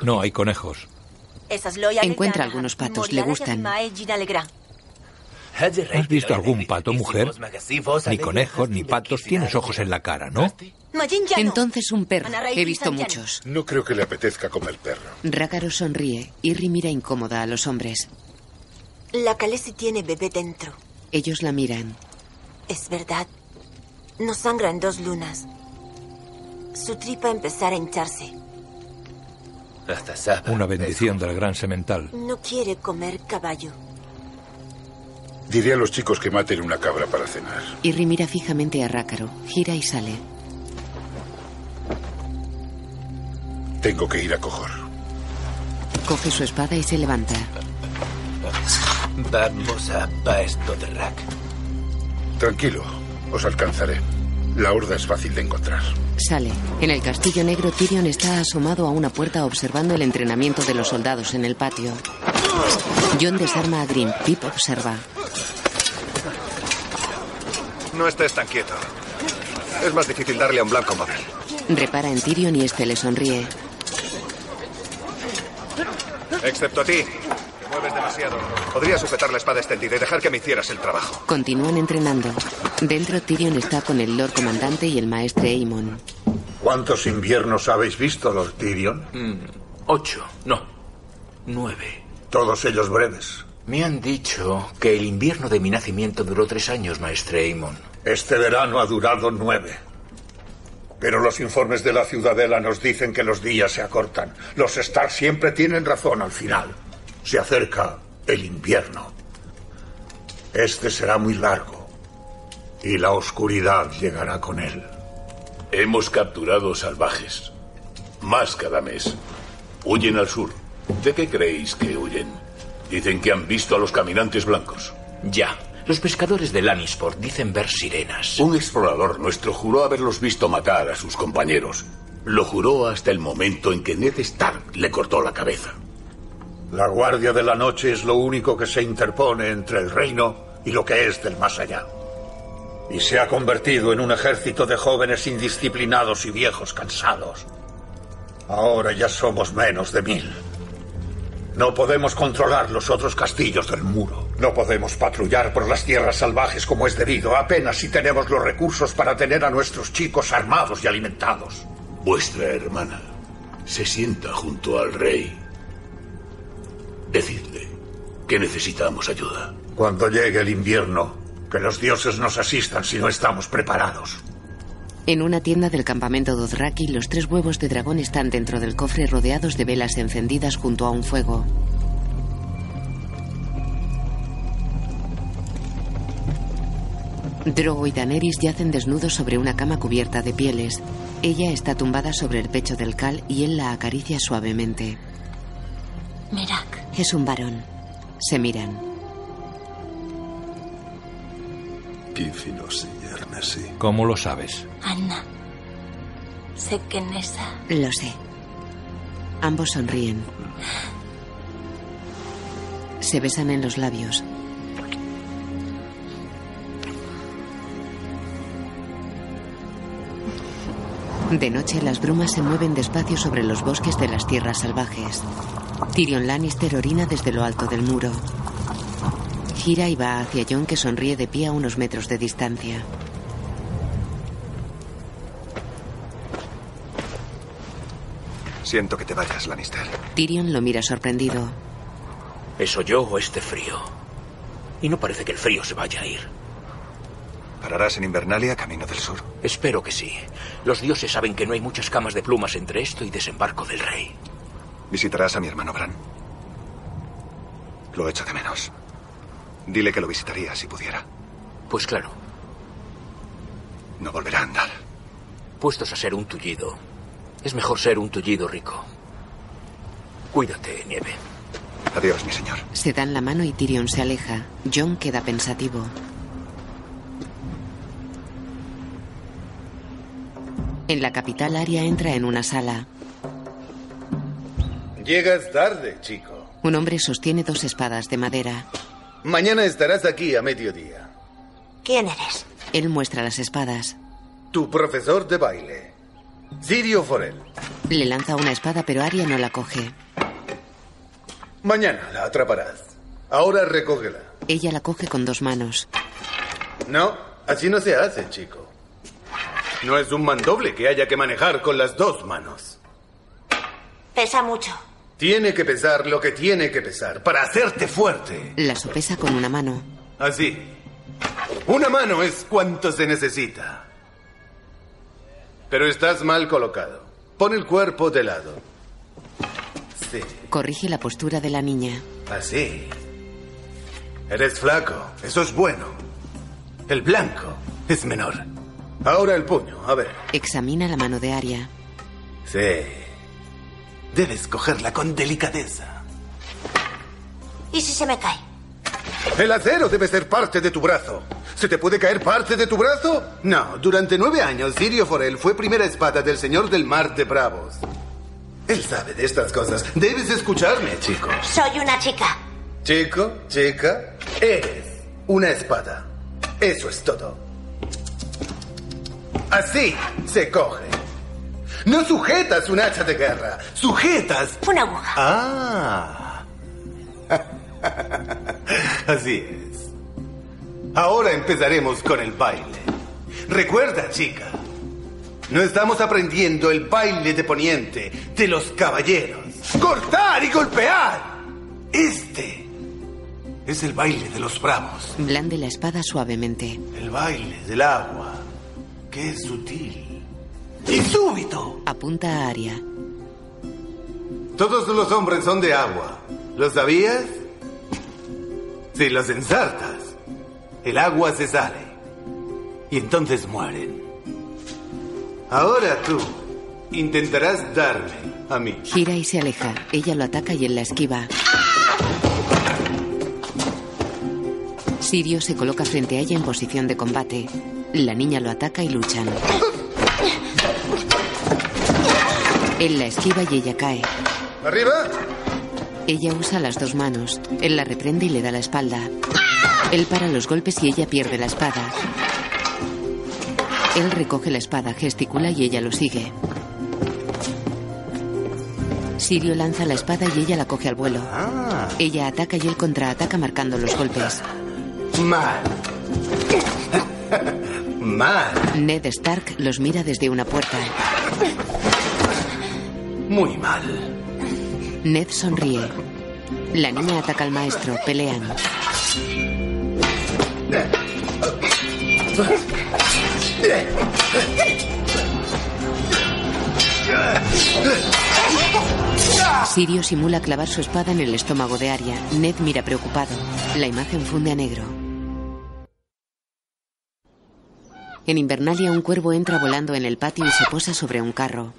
No hay conejos. Encuentra algunos patos. Le gustan. ¿Has visto algún pato, mujer? Ni conejos, ni patos. Tienes ojos en la cara, ¿no? Entonces un perro. He visto muchos. No creo que le apetezca comer perro. Rácaro sonríe. Irri mira incómoda a los hombres. La Khaleesi tiene bebé dentro. Ellos la miran. Es verdad. No sangra en dos lunas. Su tripa empezará a hincharse. Una bendición del gran semental. No quiere comer caballo. Diré a los chicos que maten una cabra para cenar. Irri mira fijamente a Rácaro. Gira y sale. Tengo que ir a Cojor. Coge su espada y se levanta. Vamos a Paesto de Rack. Tranquilo, os alcanzaré. La horda es fácil de encontrar. Sale. En el castillo negro, Tyrion está asomado a una puerta observando el entrenamiento de los soldados en el patio. John desarma a Green. Pip observa. No estés tan quieto. Es más difícil darle a un blanco móvil. Repara en Tyrion y este le sonríe. Excepto a ti. Mueves demasiado. Podría sujetar la espada extendida y dejar que me hicieras el trabajo. Continúan entrenando. Dentro, Tyrion está con el Lord Comandante y el maestre Aemon. ¿Cuántos inviernos habéis visto, Lord Tyrion? Mm, ocho, no, nueve. Todos ellos breves. Me han dicho que el invierno de mi nacimiento duró tres años, maestre Aemon. Este verano ha durado nueve. Pero los informes de la ciudadela nos dicen que los días se acortan. Los Stark siempre tienen razón al final. Se acerca el invierno. Este será muy largo. Y la oscuridad llegará con él. Hemos capturado salvajes. Más cada mes. Huyen al sur. ¿De qué creéis que huyen? Dicen que han visto a los caminantes blancos. Ya. Los pescadores de Lannisport dicen ver sirenas. Un explorador nuestro juró haberlos visto matar a sus compañeros. Lo juró hasta el momento en que Ned Stark le cortó la cabeza. La Guardia de la Noche es lo único que se interpone entre el reino y lo que es del más allá. Y se ha convertido en un ejército de jóvenes indisciplinados y viejos cansados. Ahora ya somos menos de mil. No podemos controlar los otros castillos del muro. No podemos patrullar por las tierras salvajes como es debido, apenas si tenemos los recursos para tener a nuestros chicos armados y alimentados. Vuestra hermana se sienta junto al rey. Decidle que necesitamos ayuda. Cuando llegue el invierno, que los dioses nos asistan si no estamos preparados. En una tienda del campamento Dothraki, los tres huevos de dragón están dentro del cofre rodeados de velas encendidas junto a un fuego. Drogo y Daenerys yacen desnudos sobre una cama cubierta de pieles. Ella está tumbada sobre el pecho del Cal y él la acaricia suavemente. Merak. Es un varón. Se miran. ¿Cómo lo sabes? Anna. Sé que Nessa. Lo sé. Ambos sonríen. Se besan en los labios. De noche las brumas se mueven despacio sobre los bosques de las tierras salvajes. Tyrion Lannister orina desde lo alto del muro. Gira y va hacia Jon que sonríe de pie a unos metros de distancia. Siento que te vayas, Lannister. Tyrion lo mira sorprendido. ¿Eso yo o este frío? Y no parece que el frío se vaya a ir. ¿Pararás en Invernalia, camino del sur? Espero que sí. Los dioses saben que no hay muchas camas de plumas entre esto y desembarco del rey. ¿Visitarás a mi hermano Bran? Lo echo de menos. Dile que lo visitaría si pudiera. Pues claro. No volverá a andar. Puestos a ser un tullido, es mejor ser un tullido rico. Cuídate, Nieve. Adiós, mi señor. Se dan la mano y Tyrion se aleja. Jon queda pensativo. En la capital, Arya entra en una sala. Llegas tarde, chico. Un hombre sostiene dos espadas de madera. Mañana estarás aquí a mediodía. ¿Quién eres? Él muestra las espadas. Tu profesor de baile, Sirio Forel. Le lanza una espada, pero Arya no la coge. Mañana la atraparás. Ahora recógela. Ella la coge con dos manos. No, así no se hace, chico. No es un mandoble que haya que manejar con las dos manos. Pesa mucho. Tiene que pesar lo que tiene que pesar para hacerte fuerte. La sopesa con una mano. Así. Una mano es cuanto se necesita. Pero estás mal colocado. Pon el cuerpo de lado. Sí. Corrige la postura de la niña. Así. Eres flaco. Eso es bueno. El blanco es menor. Ahora el puño, a ver. Examina la mano de Aria. Sí. Debes cogerla con delicadeza. ¿Y si se me cae? El acero debe ser parte de tu brazo. ¿Se te puede caer parte de tu brazo? No, durante nueve años Sirio Forel fue primera espada del Señor del Mar de Bravos. Él sabe de estas cosas. Debes escucharme, chico. Soy una chica. Chico, chica, eres una espada. Eso es todo. Así se coge. No sujetas un hacha de guerra, sujetas... Una aguja. Ah. *laughs* Así es. Ahora empezaremos con el baile. Recuerda, chica, no estamos aprendiendo el baile de poniente de los caballeros. Cortar y golpear. Este es el baile de los bravos. Blande la espada suavemente. El baile del agua. Qué sutil. Y súbito. Apunta a Aria. Todos los hombres son de agua. ¿Lo sabías? Si los ensartas, el agua se sale. Y entonces mueren. Ahora tú intentarás darme a mí. Gira y se aleja. Ella lo ataca y él la esquiva. Sirio se coloca frente a ella en posición de combate. La niña lo ataca y luchan. Él la esquiva y ella cae. ¡Arriba! Ella usa las dos manos. Él la reprende y le da la espalda. Él para los golpes y ella pierde la espada. Él recoge la espada, gesticula y ella lo sigue. Sirio lanza la espada y ella la coge al vuelo. Ah. Ella ataca y él contraataca marcando los golpes. Mal. *laughs* Mal. Ned Stark los mira desde una puerta. Muy mal. Ned sonríe. La niña ataca al maestro. Pelean. Sirio simula clavar su espada en el estómago de Arya. Ned mira preocupado. La imagen funde a negro. En Invernalia un cuervo entra volando en el patio y se posa sobre un carro.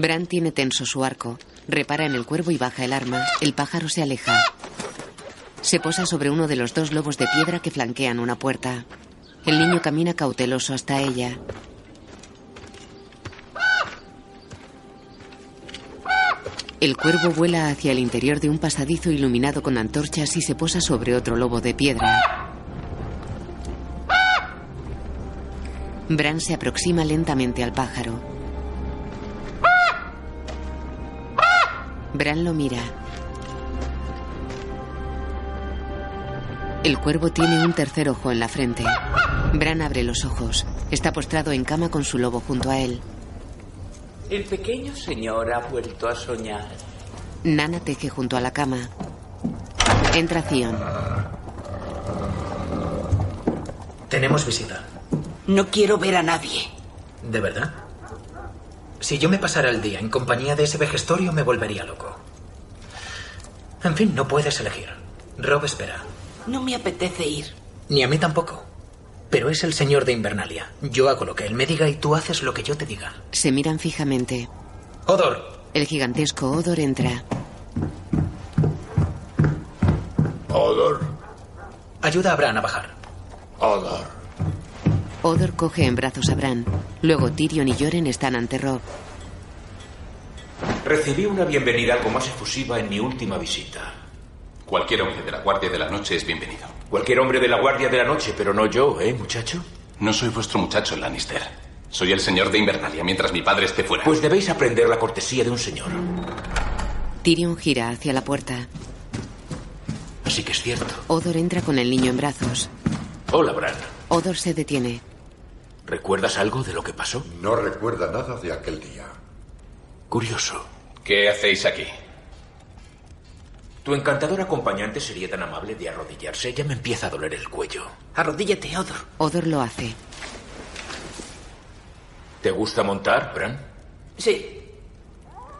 Bran tiene tenso su arco. Repara en el cuervo y baja el arma. El pájaro se aleja. Se posa sobre uno de los dos lobos de piedra que flanquean una puerta. El niño camina cauteloso hasta ella. El cuervo vuela hacia el interior de un pasadizo iluminado con antorchas y se posa sobre otro lobo de piedra. Bran se aproxima lentamente al pájaro. Bran lo mira. El cuervo tiene un tercer ojo en la frente. Bran abre los ojos. Está postrado en cama con su lobo junto a él. El pequeño señor ha vuelto a soñar. Nana teje junto a la cama. Entra Zion. Tenemos visita. No quiero ver a nadie. ¿De verdad? Si yo me pasara el día en compañía de ese vejestorio me volvería loco. En fin, no puedes elegir. Rob espera. No me apetece ir. Ni a mí tampoco. Pero es el señor de Invernalia. Yo hago lo que él me diga y tú haces lo que yo te diga. Se miran fijamente. Odor. El gigantesco Odor entra. Odor. Ayuda a Bran a bajar. Odor. Odor coge en brazos a Bran. Luego Tyrion y Joren están ante Rob. Recibí una bienvenida algo más efusiva en mi última visita. Cualquier hombre de la Guardia de la Noche es bienvenido. Cualquier hombre de la Guardia de la Noche, pero no yo, ¿eh, muchacho? No soy vuestro muchacho, Lannister. Soy el señor de Invernalia mientras mi padre esté fuera. Pues debéis aprender la cortesía de un señor. Tyrion gira hacia la puerta. Así que es cierto. Odor entra con el niño en brazos. Hola, Bran. Odor se detiene. ¿Recuerdas algo de lo que pasó? No recuerda nada de aquel día. Curioso. ¿Qué hacéis aquí? Tu encantador acompañante sería tan amable de arrodillarse. Ya me empieza a doler el cuello. Arrodíllate, Odor. Odor lo hace. ¿Te gusta montar, Bran? Sí.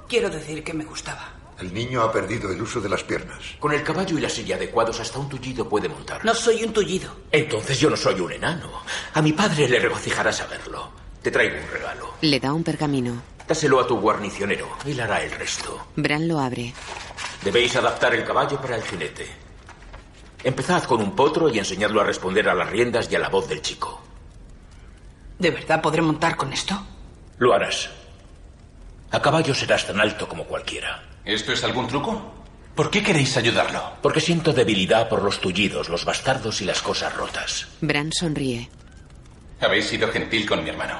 Quiero decir que me gustaba. El niño ha perdido el uso de las piernas. Con el caballo y la silla adecuados, hasta un tullido puede montar. No soy un tullido. Entonces yo no soy un enano. A mi padre le regocijará saberlo. Te traigo un regalo. Le da un pergamino. Dáselo a tu guarnicionero. Él hará el resto. Bran lo abre. Debéis adaptar el caballo para el jinete. Empezad con un potro y enseñadlo a responder a las riendas y a la voz del chico. ¿De verdad podré montar con esto? Lo harás. A caballo serás tan alto como cualquiera. ¿Esto es algún truco? ¿Por qué queréis ayudarlo? Porque siento debilidad por los tullidos, los bastardos y las cosas rotas. Bran sonríe. Habéis sido gentil con mi hermano.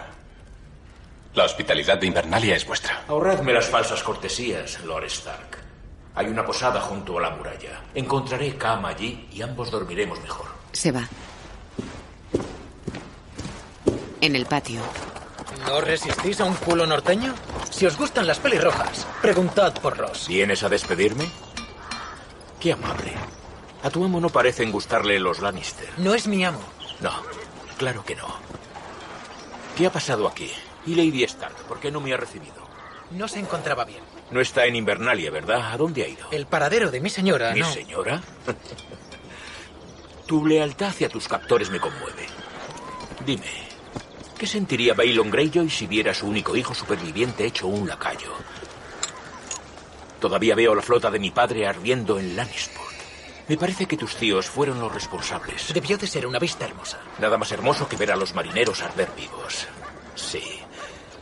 La hospitalidad de Invernalia es vuestra. Ahorradme las falsas cortesías, Lord Stark. Hay una posada junto a la muralla. Encontraré cama allí y ambos dormiremos mejor. Se va. En el patio. ¿No resistís a un culo norteño? Si os gustan las pelirrojas, preguntad por Ross. ¿Vienes a despedirme? Qué amable. A tu amo no parecen gustarle los Lannister. No es mi amo. No, claro que no. ¿Qué ha pasado aquí? ¿Y Lady Stark? ¿Por qué no me ha recibido? No se encontraba bien. No está en Invernalia, ¿verdad? ¿A dónde ha ido? El paradero de mi señora, ¿Mi no. señora? *laughs* tu lealtad hacia tus captores me conmueve. Dime, ¿qué sentiría Bailon Greyjoy si viera a su único hijo superviviente hecho un lacayo? Todavía veo la flota de mi padre ardiendo en Lannisport. Me parece que tus tíos fueron los responsables. Debió de ser una vista hermosa. Nada más hermoso que ver a los marineros arder vivos. Sí.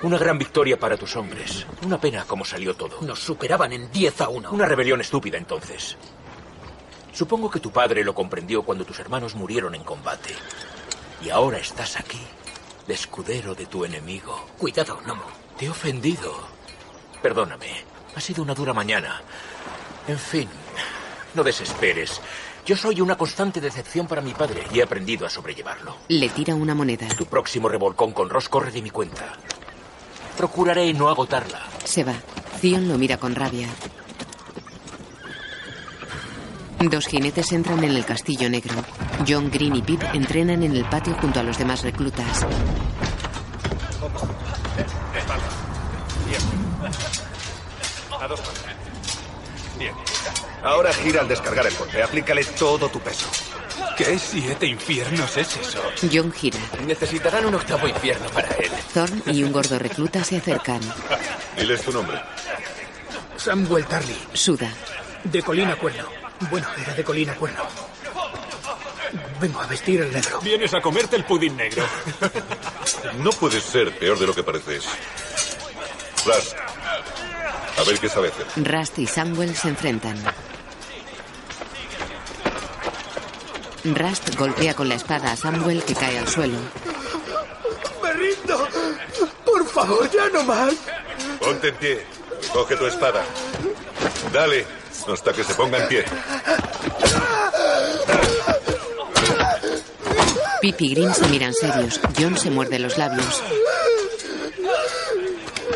Una gran victoria para tus hombres. Una pena cómo salió todo. Nos superaban en 10 a 1. Una rebelión estúpida entonces. Supongo que tu padre lo comprendió cuando tus hermanos murieron en combate. Y ahora estás aquí, de escudero de tu enemigo. Cuidado, Nomo. Te he ofendido. Perdóname. Ha sido una dura mañana. En fin, no desesperes. Yo soy una constante decepción para mi padre y he aprendido a sobrellevarlo. Le tira una moneda. Tu próximo revolcón con Ross corre de mi cuenta. Procuraré no agotarla. Se va. Theon lo mira con rabia. Dos jinetes entran en el castillo negro. John, Green y Pip entrenan en el patio junto a los demás reclutas. Bien. Ahora gira al descargar el golpe. Aplícale todo tu peso. ¿Qué siete infiernos es eso? John gira. Necesitarán un octavo infierno para él. Thorn y un gordo recluta se acercan. Diles tu nombre. Samuel Tarly. Suda. De Colina Cuerno. Bueno, era de Colina Cuerno. Vengo a vestir el negro. Vienes a comerte el pudín negro. No puedes ser peor de lo que pareces. Ras, a ver qué sabe hacer. Rust y Samuel se enfrentan. Rust golpea con la espada a Samuel que cae al suelo. ¡Me rindo! ¡Por favor, ya no más! Ponte en pie. Coge tu espada. Dale, hasta que se ponga en pie. Pip y Green se miran serios. John se muerde los labios.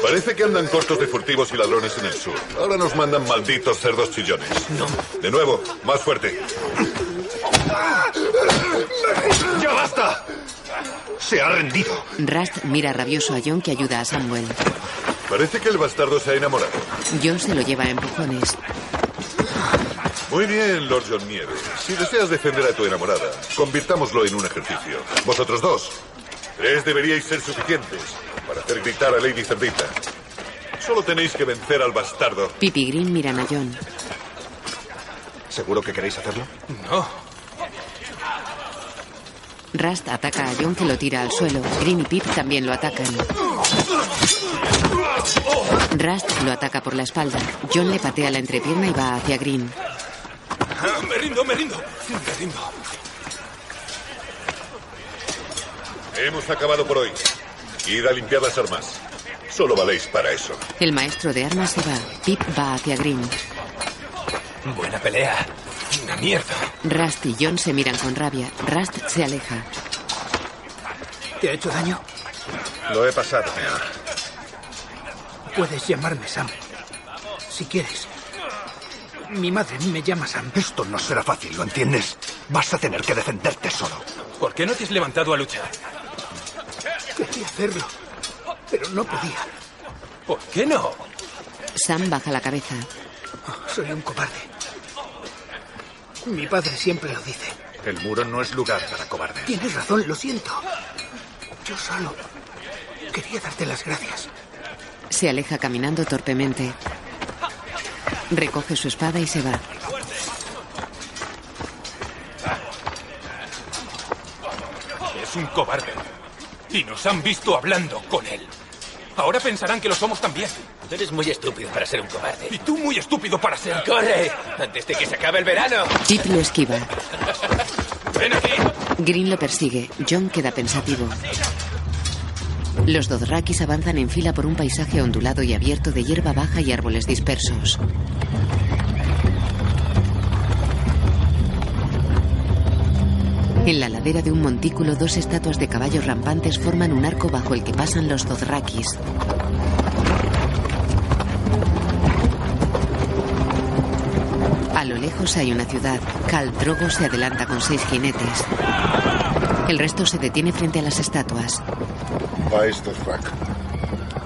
Parece que andan cortos de furtivos y ladrones en el sur. Ahora nos mandan malditos cerdos chillones. No. De nuevo, más fuerte. ¡Ya basta! Se ha rendido. Rust mira rabioso a John que ayuda a Samuel. Parece que el bastardo se ha enamorado. John se lo lleva a empujones. Muy bien, Lord John Nieve. Si deseas defender a tu enamorada, convirtámoslo en un ejercicio. Vosotros dos. Tres deberíais ser suficientes para hacer gritar a Lady Cerdita. Solo tenéis que vencer al bastardo. Pip y Green miran a John. ¿Seguro que queréis hacerlo? No. Rust ataca a John que lo tira al suelo. Green y Pip también lo atacan. Rust lo ataca por la espalda. John le patea la entrepierna y va hacia Green. Me rindo, me rindo. Me rindo. Hemos acabado por hoy. Id a limpiar las armas. Solo valéis para eso. El maestro de armas se va. Pip va hacia Green. Buena pelea. Una mierda. Rust y John se miran con rabia. Rust se aleja. ¿Te ha hecho daño? Lo he pasado peor. Puedes llamarme Sam. Si quieres. Mi madre me llama Sam. Esto no será fácil, ¿lo entiendes? Vas a tener que defenderte solo. ¿Por qué no te has levantado a luchar? Quería hacerlo, pero no podía. ¿Por qué no? Sam baja la cabeza. Soy un cobarde. Mi padre siempre lo dice. El muro no es lugar para cobardes. Tienes razón, lo siento. Yo solo quería darte las gracias. Se aleja caminando torpemente. Recoge su espada y se va. Es un cobarde. Y nos han visto hablando con él. Ahora pensarán que lo somos también. Tú eres muy estúpido para ser un cobarde. Y tú muy estúpido para ser. ¡Corre! Antes de que se acabe el verano. Pip lo esquiva. ¡Ven aquí! Green lo persigue. John queda pensativo. Los Dothrakis avanzan en fila por un paisaje ondulado y abierto de hierba baja y árboles dispersos. En la ladera de un montículo, dos estatuas de caballos rampantes forman un arco bajo el que pasan los Dothrakis. A lo lejos hay una ciudad. Khal Drogo se adelanta con seis jinetes. El resto se detiene frente a las estatuas. Baes Dothrak,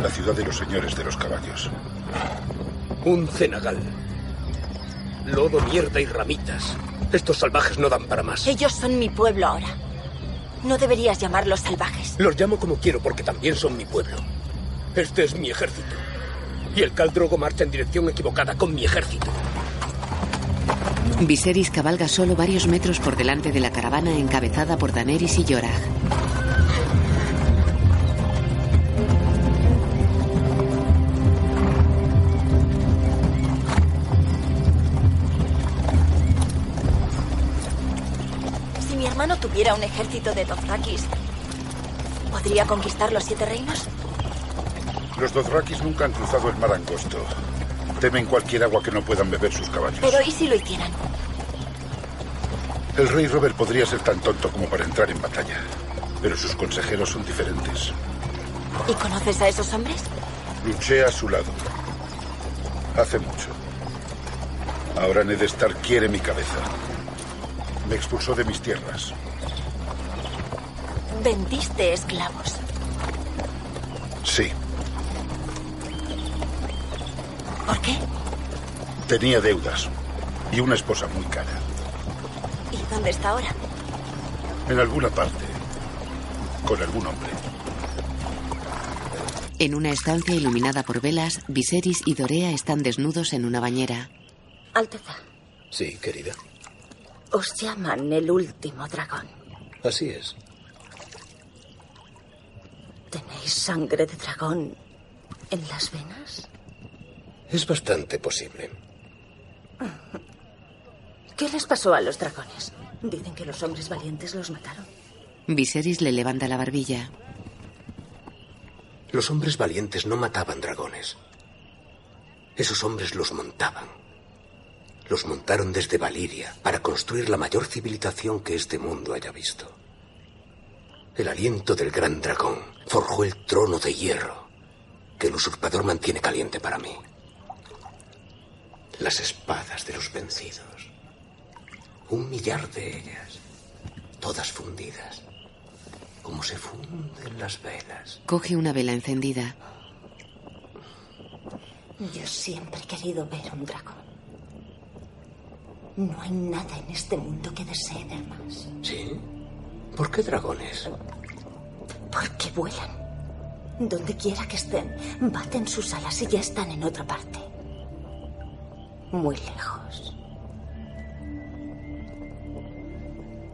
la ciudad de los señores de los caballos. Un cenagal. Lodo, mierda y ramitas. Estos salvajes no dan para más. Ellos son mi pueblo ahora. No deberías llamarlos salvajes. Los llamo como quiero porque también son mi pueblo. Este es mi ejército. Y el Caldrogo marcha en dirección equivocada con mi ejército. Viserys cabalga solo varios metros por delante de la caravana encabezada por Daenerys y Jorah. Si mi hermano tuviera un ejército de Dothrakis, ¿podría conquistar los siete reinos? Los Dothrakis nunca han cruzado el mar angosto. Temen cualquier agua que no puedan beber sus caballos. Pero ¿y si lo hicieran? El rey Robert podría ser tan tonto como para entrar en batalla. Pero sus consejeros son diferentes. ¿Y conoces a esos hombres? Luché a su lado. Hace mucho. Ahora Ned Stark quiere mi cabeza. Me expulsó de mis tierras. Vendiste esclavos. Sí. ¿Por qué? Tenía deudas y una esposa muy cara. ¿Y dónde está ahora? En alguna parte. Con algún hombre. En una estancia iluminada por velas, Viserys y Dorea están desnudos en una bañera. Alteza, Sí, querida. os llaman el último dragón. Así es. ¿Tenéis sangre de dragón en las venas? Es bastante posible. ¿Qué les pasó a los dragones? Dicen que los hombres valientes los mataron. Viserys le levanta la barbilla. Los hombres valientes no mataban dragones. Esos hombres los montaban. Los montaron desde Valiria para construir la mayor civilización que este mundo haya visto. El aliento del gran dragón forjó el trono de hierro que el usurpador mantiene caliente para mí. Las espadas de los vencidos. Un millar de ellas. Todas fundidas. Como se funden las velas. Coge una vela encendida. Yo siempre he querido ver un dragón. No hay nada en este mundo que desee ver más. ¿Sí? ¿Por qué dragones? Porque vuelan. Donde quiera que estén, baten sus alas y ya están en otra parte. Muy lejos.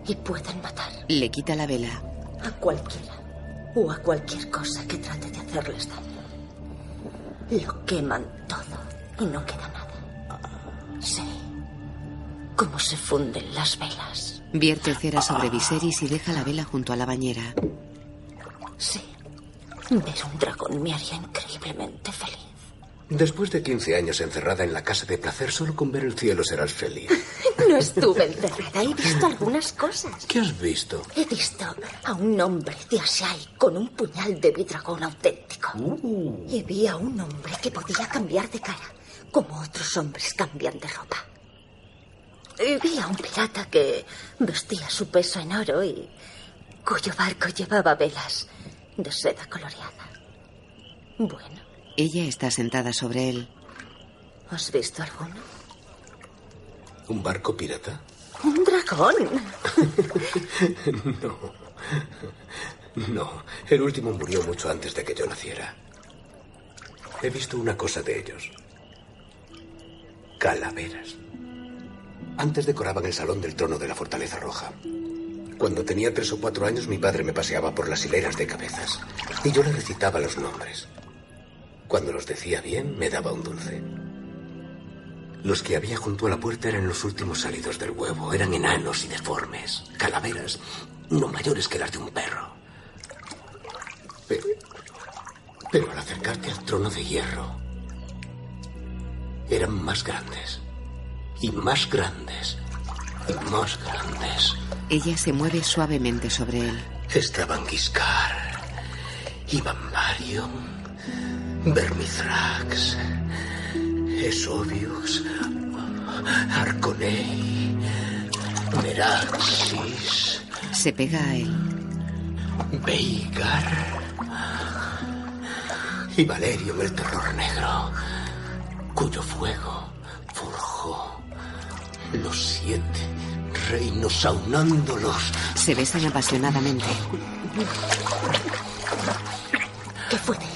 Y pueden matar Le quita la vela. a cualquiera o a cualquier cosa que trate de hacerles daño. Lo queman todo y no queda nada. Sí. Cómo se funden las velas. Vierte cera sobre Viserys y deja la vela junto a la bañera. Sí. Ver un dragón me haría increíblemente feliz. Después de 15 años encerrada en la casa de placer, solo con ver el cielo serás feliz. *laughs* No estuve encerrada. He visto algunas cosas. ¿Qué has visto? He visto a un hombre de Asai con un puñal de vidragón auténtico. Y vi a un hombre que podía cambiar de cara, como otros hombres cambian de ropa. Y vi a un pirata que vestía su peso en oro y cuyo barco llevaba velas de seda coloreada. Bueno, Ella está sentada sobre él. ¿has visto alguno? ¿Un barco pirata? Un dragón. *laughs* No. No. El último murió mucho antes de que yo naciera. He visto una cosa de ellos. Calaveras. Antes decoraban el salón del trono de la Fortaleza Roja. Cuando tenía tres o cuatro años, mi padre me paseaba por las hileras de cabezas y yo le recitaba los nombres. Cuando los decía bien, me daba un dulce. Los que había junto a la puerta eran los últimos salidos del huevo. Eran enanos y deformes, calaveras, no mayores que las de un perro. Pero, pero al acercarte al trono de hierro, eran más grandes. Y más grandes. Y más grandes. Ella se mueve suavemente sobre él. Estaban Giscar, Ibambarium, Vermithrax, Esobius, Arconei, Meraxis, Se pega a él. Veigar y Valerium el Terror Negro, cuyo fuego forjó los siete reinos aunándolos. Se besan apasionadamente. ¿Qué fue de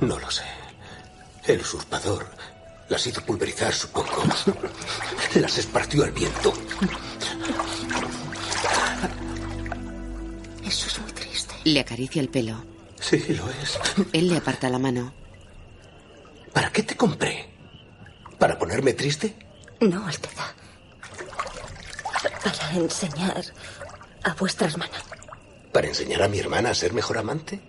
No lo sé. El usurpador las hizo pulverizar, supongo. Las esparció al viento. Eso es muy triste. Le acaricia el pelo. Sí, lo es. Él le aparta la mano. ¿Para qué te compré? ¿Para ponerme triste? No, Alteza. Para enseñar a vuestras manos. ¿Para enseñar a mi hermana a ser mejor amante?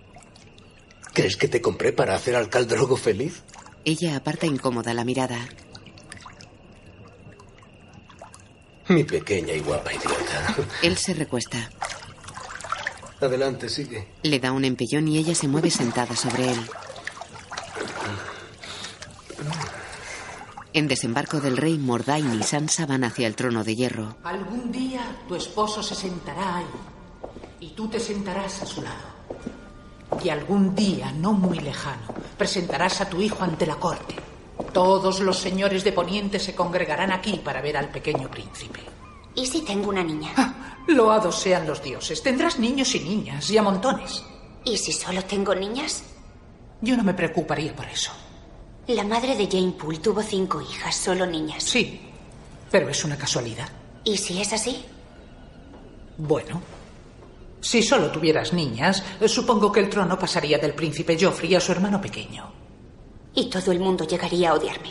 ¿Crees que te compré para hacer al Caldrogo feliz? Ella aparta incómoda la mirada. Mi pequeña y guapa idiota. Él se recuesta. Adelante, sigue. Le da un empellón y ella se mueve sentada sobre él. En desembarco del rey, Mordain y Sansa van hacia el trono de hierro. Algún día tu esposo se sentará ahí y tú te sentarás a su lado. Y algún día, no muy lejano, presentarás a tu hijo ante la corte. Todos los señores de Poniente se congregarán aquí para ver al pequeño príncipe. ¿Y si tengo una niña? Loados sean los dioses. Tendrás niños y niñas, y a montones. ¿Y si solo tengo niñas? Yo no me preocuparía por eso. La madre de Jane Poole tuvo cinco hijas, solo niñas. Sí, pero es una casualidad. ¿Y si es así? Bueno, si solo tuvieras niñas, supongo que el trono pasaría del príncipe Joffrey a su hermano pequeño. Y todo el mundo llegaría a odiarme.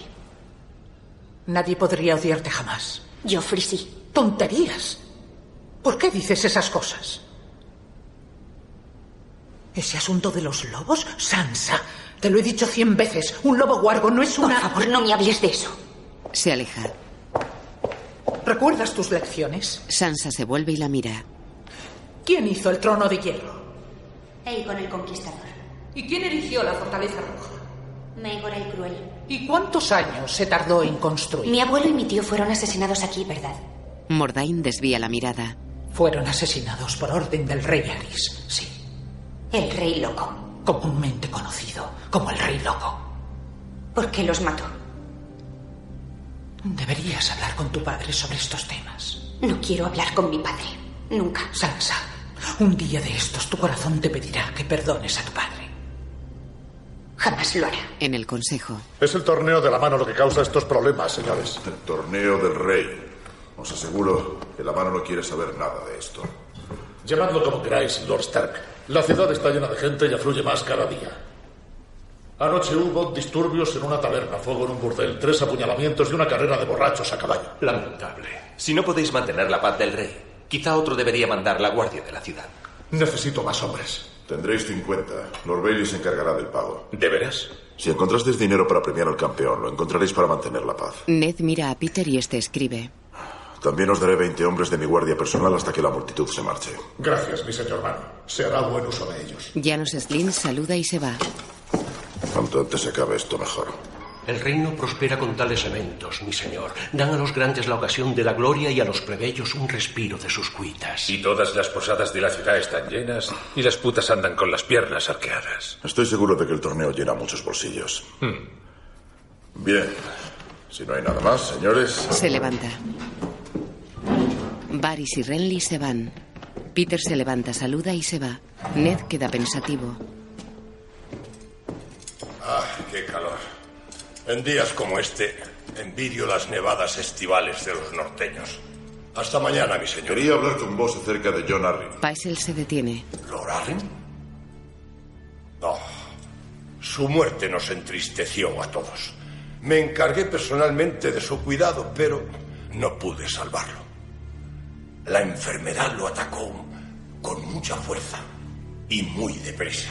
Nadie podría odiarte jamás. Joffrey sí. Tonterías. ¿Por qué dices esas cosas? ¿Ese asunto de los lobos? Sansa, te lo he dicho cien veces. Un lobo guargo no es una... Por favor, no me hables de eso. Se aleja. ¿Recuerdas tus lecciones? Sansa se vuelve y la mira. ¿Quién hizo el trono de hierro? Aegon el Conquistador. ¿Y quién erigió la fortaleza roja? Maegor el Cruel. ¿Y cuántos años se tardó en construir? Mi abuelo y mi tío fueron asesinados aquí, ¿verdad? Mordain desvía la mirada. Fueron asesinados por orden del rey Aris, sí. El rey loco. Comúnmente conocido como el rey loco. ¿Por qué los mató? Deberías hablar con tu padre sobre estos temas. No quiero hablar con mi padre. Nunca. Sansa, un día de estos tu corazón te pedirá que perdones a tu padre. Jamás lo hará. En el consejo. Es el torneo de la mano lo que causa estos problemas, señores. El torneo del rey. Os aseguro que la mano no quiere saber nada de esto. Llamadlo como queráis, Lord Stark. La ciudad está llena de gente y afluye más cada día. Anoche hubo disturbios en una taberna, fuego en un burdel, tres apuñalamientos y una carrera de borrachos a caballo. Lamentable. Si no podéis mantener la paz del rey, quizá otro debería mandar la guardia de la ciudad. Necesito más hombres. Tendréis 50. Lord Bailey se encargará del pago. ¿De veras? Si encontrasteis dinero para premiar al campeón, lo encontraréis para mantener la paz. Ned mira a Peter y este escribe. También os daré 20 hombres de mi guardia personal hasta que la multitud se marche. Gracias, mi señor Mano. Se hará buen uso de ellos. Janos Slin saluda y se va. Cuanto antes se acabe esto, mejor. El reino prospera con tales eventos, mi señor. Dan a los grandes la ocasión de la gloria y a los plebeyos un respiro de sus cuitas. Y todas las posadas de la ciudad están llenas y las putas andan con las piernas arqueadas. Estoy seguro de que el torneo llena muchos bolsillos. Hmm. Bien. Si no hay nada más, señores. Se levanta. Varys y Renly se van. Peter se levanta, saluda y se va. Ned queda pensativo. ¡Ah, qué calor! En días como este, envidio las nevadas estivales de los norteños. Hasta mañana, mi señor. Quería hablar con vos acerca de John Arryn. Paisel se detiene. ¿Lord Arryn? No. Su muerte nos entristeció a todos. Me encargué personalmente de su cuidado, pero no pude salvarlo. La enfermedad lo atacó con mucha fuerza y muy deprisa.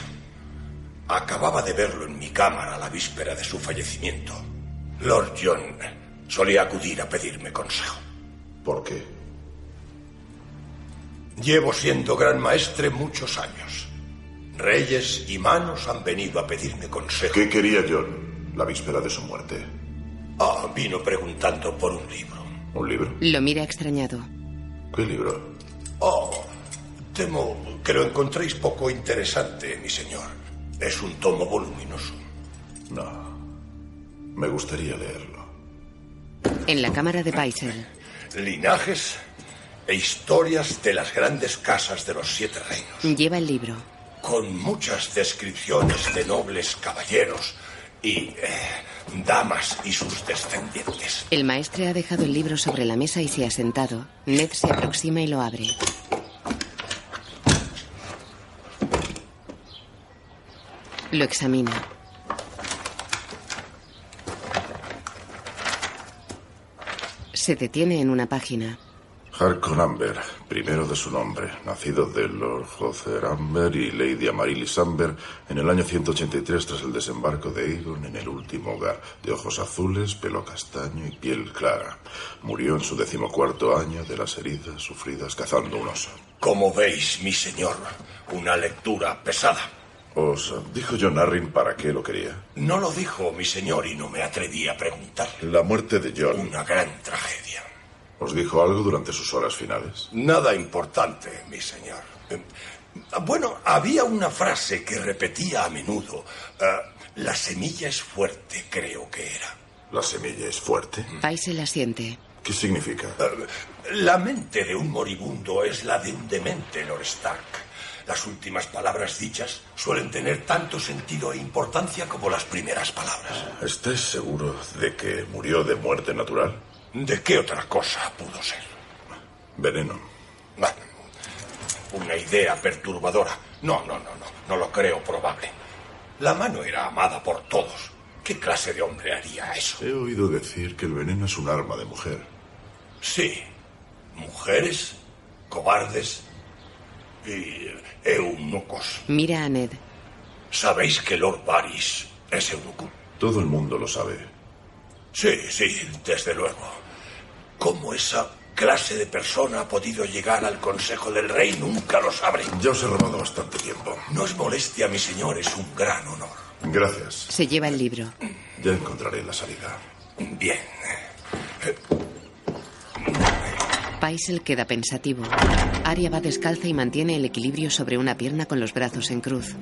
Acababa de verlo en mi cámara la víspera de su fallecimiento. Lord John solía acudir a pedirme consejo. ¿Por qué? Llevo siendo gran maestre muchos años. Reyes y manos han venido a pedirme consejo. ¿Qué quería John la víspera de su muerte? Ah, vino preguntando por un libro. ¿Un libro? Lo mira extrañado. ¿Qué libro? Oh, temo que lo encontréis poco interesante, mi señor. Es un tomo voluminoso. No. Me gustaría leerlo. En la cámara de Paisel. Linajes e historias de las grandes casas de los siete reinos. Lleva el libro. Con muchas descripciones de nobles caballeros y eh, damas y sus descendientes. El maestre ha dejado el libro sobre la mesa y se ha sentado. Ned se aproxima y lo abre. Lo examina. Se detiene en una página. Harkon Amber, primero de su nombre, nacido de Lord Hocer Amber y Lady Amaryllis Amber en el año 183 tras el desembarco de Aegon en el último hogar, de ojos azules, pelo castaño y piel clara. Murió en su decimocuarto año de las heridas sufridas cazando un oso. Como veis, mi señor, una lectura pesada. ¿Os dijo John Arryn para qué lo quería? No lo dijo, mi señor, y no me atreví a preguntar. La muerte de John. Una gran tragedia. ¿Os dijo algo durante sus horas finales? Nada importante, mi señor. Eh, Bueno, había una frase que repetía a menudo. Eh, la semilla es fuerte, creo que era. ¿La semilla es fuerte? Paisel asiente. ¿Qué significa? Eh, La mente de un moribundo es la de un demente, Lord Stark. Las últimas palabras dichas suelen tener tanto sentido e importancia como las primeras palabras. ¿Estáis seguro de que murió de muerte natural? ¿De qué otra cosa pudo ser? Veneno. Una idea perturbadora. No, no, no, no, no lo creo probable. La mano era amada por todos. ¿Qué clase de hombre haría eso? He oído decir que el veneno es un arma de mujer. Sí, mujeres, cobardes y eunucos. Mira a Ned. ¿Sabéis que Lord Varys es eunuco? Todo el mundo lo sabe. Sí, sí, desde luego. ¿Cómo esa clase de persona ha podido llegar al Consejo del Rey? Nunca lo sabré. Ya os he robado bastante tiempo. No es molestia, mi señor, es un gran honor. Gracias. Se lleva el libro. Ya encontraré la salida. Bien. Paisel queda pensativo. Arya va descalza y mantiene el equilibrio sobre una pierna con los brazos en cruz.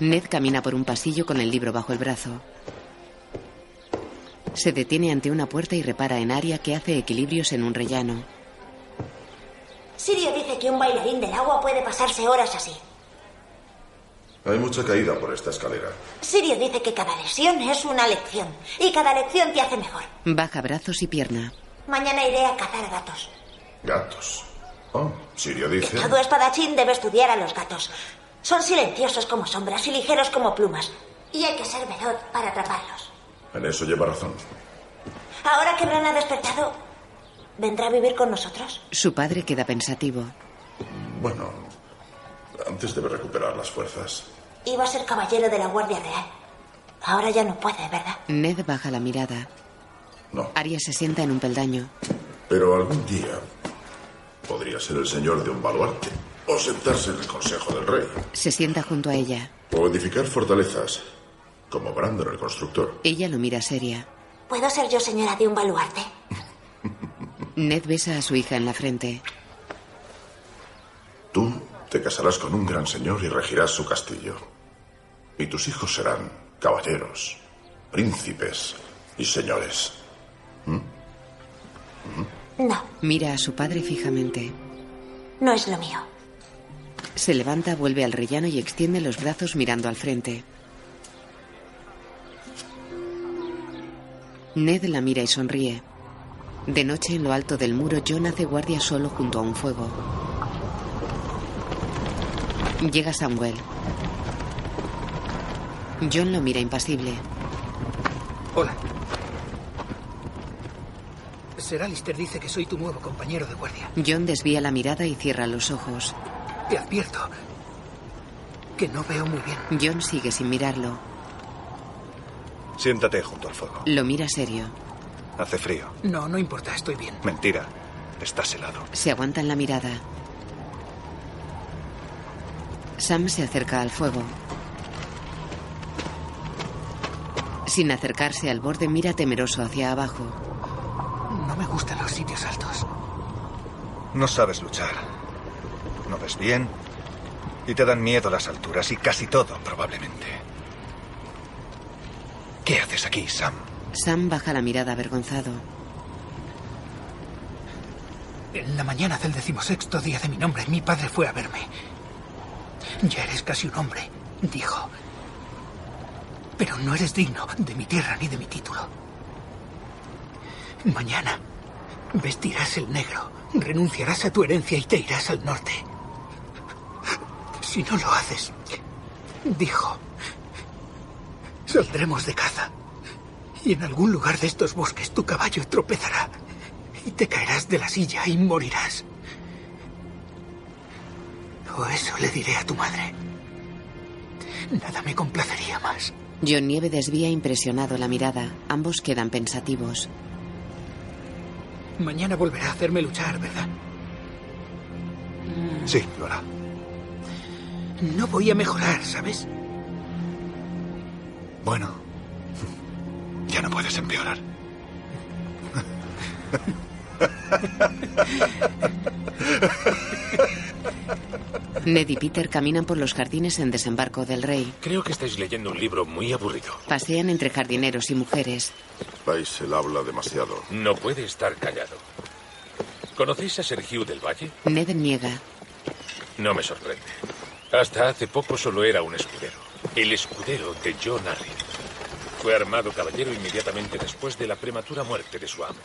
Ned camina por un pasillo con el libro bajo el brazo. Se detiene ante una puerta y repara en Arya que hace equilibrios en un rellano. Sirio dice que un bailarín del agua puede pasarse horas así. Hay mucha caída por esta escalera. Sirio dice que cada lesión es una lección y cada lección te hace mejor. Baja brazos y pierna. Mañana iré a cazar gatos. Gatos. Oh, Sirio dice. Todo espadachín debe estudiar a los gatos. Son silenciosos como sombras y ligeros como plumas. Y hay que ser veloz para atraparlos. En eso lleva razón. Ahora que Bran ha despertado, ¿vendrá a vivir con nosotros? Su padre queda pensativo. Bueno, antes debe recuperar las fuerzas. Iba a ser caballero de la Guardia Real. Ahora ya no puede, ¿verdad? Ned baja la mirada. No. Arya se sienta en un peldaño. Pero algún día podría ser el señor de un baluarte. O sentarse en el Consejo del Rey. Se sienta junto a ella. O edificar fortalezas. Como Brandon el constructor. Ella lo mira seria. ¿Puedo ser yo señora de un baluarte? Ned besa a su hija en la frente. Tú te casarás con un gran señor y regirás su castillo. Y tus hijos serán caballeros, príncipes y señores. No, Mira a su padre fijamente. no es lo mío. Se levanta, vuelve al rellano y extiende los brazos mirando al frente. Ned la mira y sonríe. De noche, en lo alto del muro, John hace guardia solo junto a un fuego. Llega Samuel. John lo mira impasible. Hola. Sir Alistair dice que soy tu nuevo compañero de guardia. John desvía la mirada y cierra los ojos. Te advierto que no veo muy bien. John sigue sin mirarlo. Siéntate junto al fuego. Lo mira serio. Hace frío. No, no importa, estoy bien. Mentira. Estás helado. Se aguantan la mirada. Sam se acerca al fuego. Sin acercarse al borde, mira temeroso hacia abajo. No me gustan los sitios altos. No sabes luchar. No ves bien. Y te dan miedo las alturas y casi todo, probablemente. ¿Qué haces aquí, Sam? Sam baja la mirada avergonzado. En la mañana del decimosexto día de mi nombre, mi padre fue a verme. Ya eres casi un hombre, dijo. Pero no eres digno de mi tierra ni de mi título. Mañana vestirás el negro, renunciarás a tu herencia y te irás al norte. Si no lo haces, dijo, saldremos de caza. Y en algún lugar de estos bosques tu caballo tropezará Y te caerás de la silla y morirás. O eso le diré a tu madre. Nada me complacería más. John Nieve desvía impresionado la mirada. Ambos quedan pensativos. Mañana volverá a hacerme luchar, ¿verdad? Sí, lo hará. No voy a mejorar, ¿sabes? Bueno, ya no puedes empeorar. *laughs* Ned y Peter caminan por los jardines en desembarco del rey. Creo que estáis leyendo un libro muy aburrido. Pasean entre jardineros y mujeres. Paisel habla demasiado. No puede estar callado. ¿Conocéis a Hugh del Valle? Ned niega. No me sorprende. Hasta hace poco solo era un escudero. El escudero de John Arryn. Fue armado caballero inmediatamente después de la prematura muerte de su amo.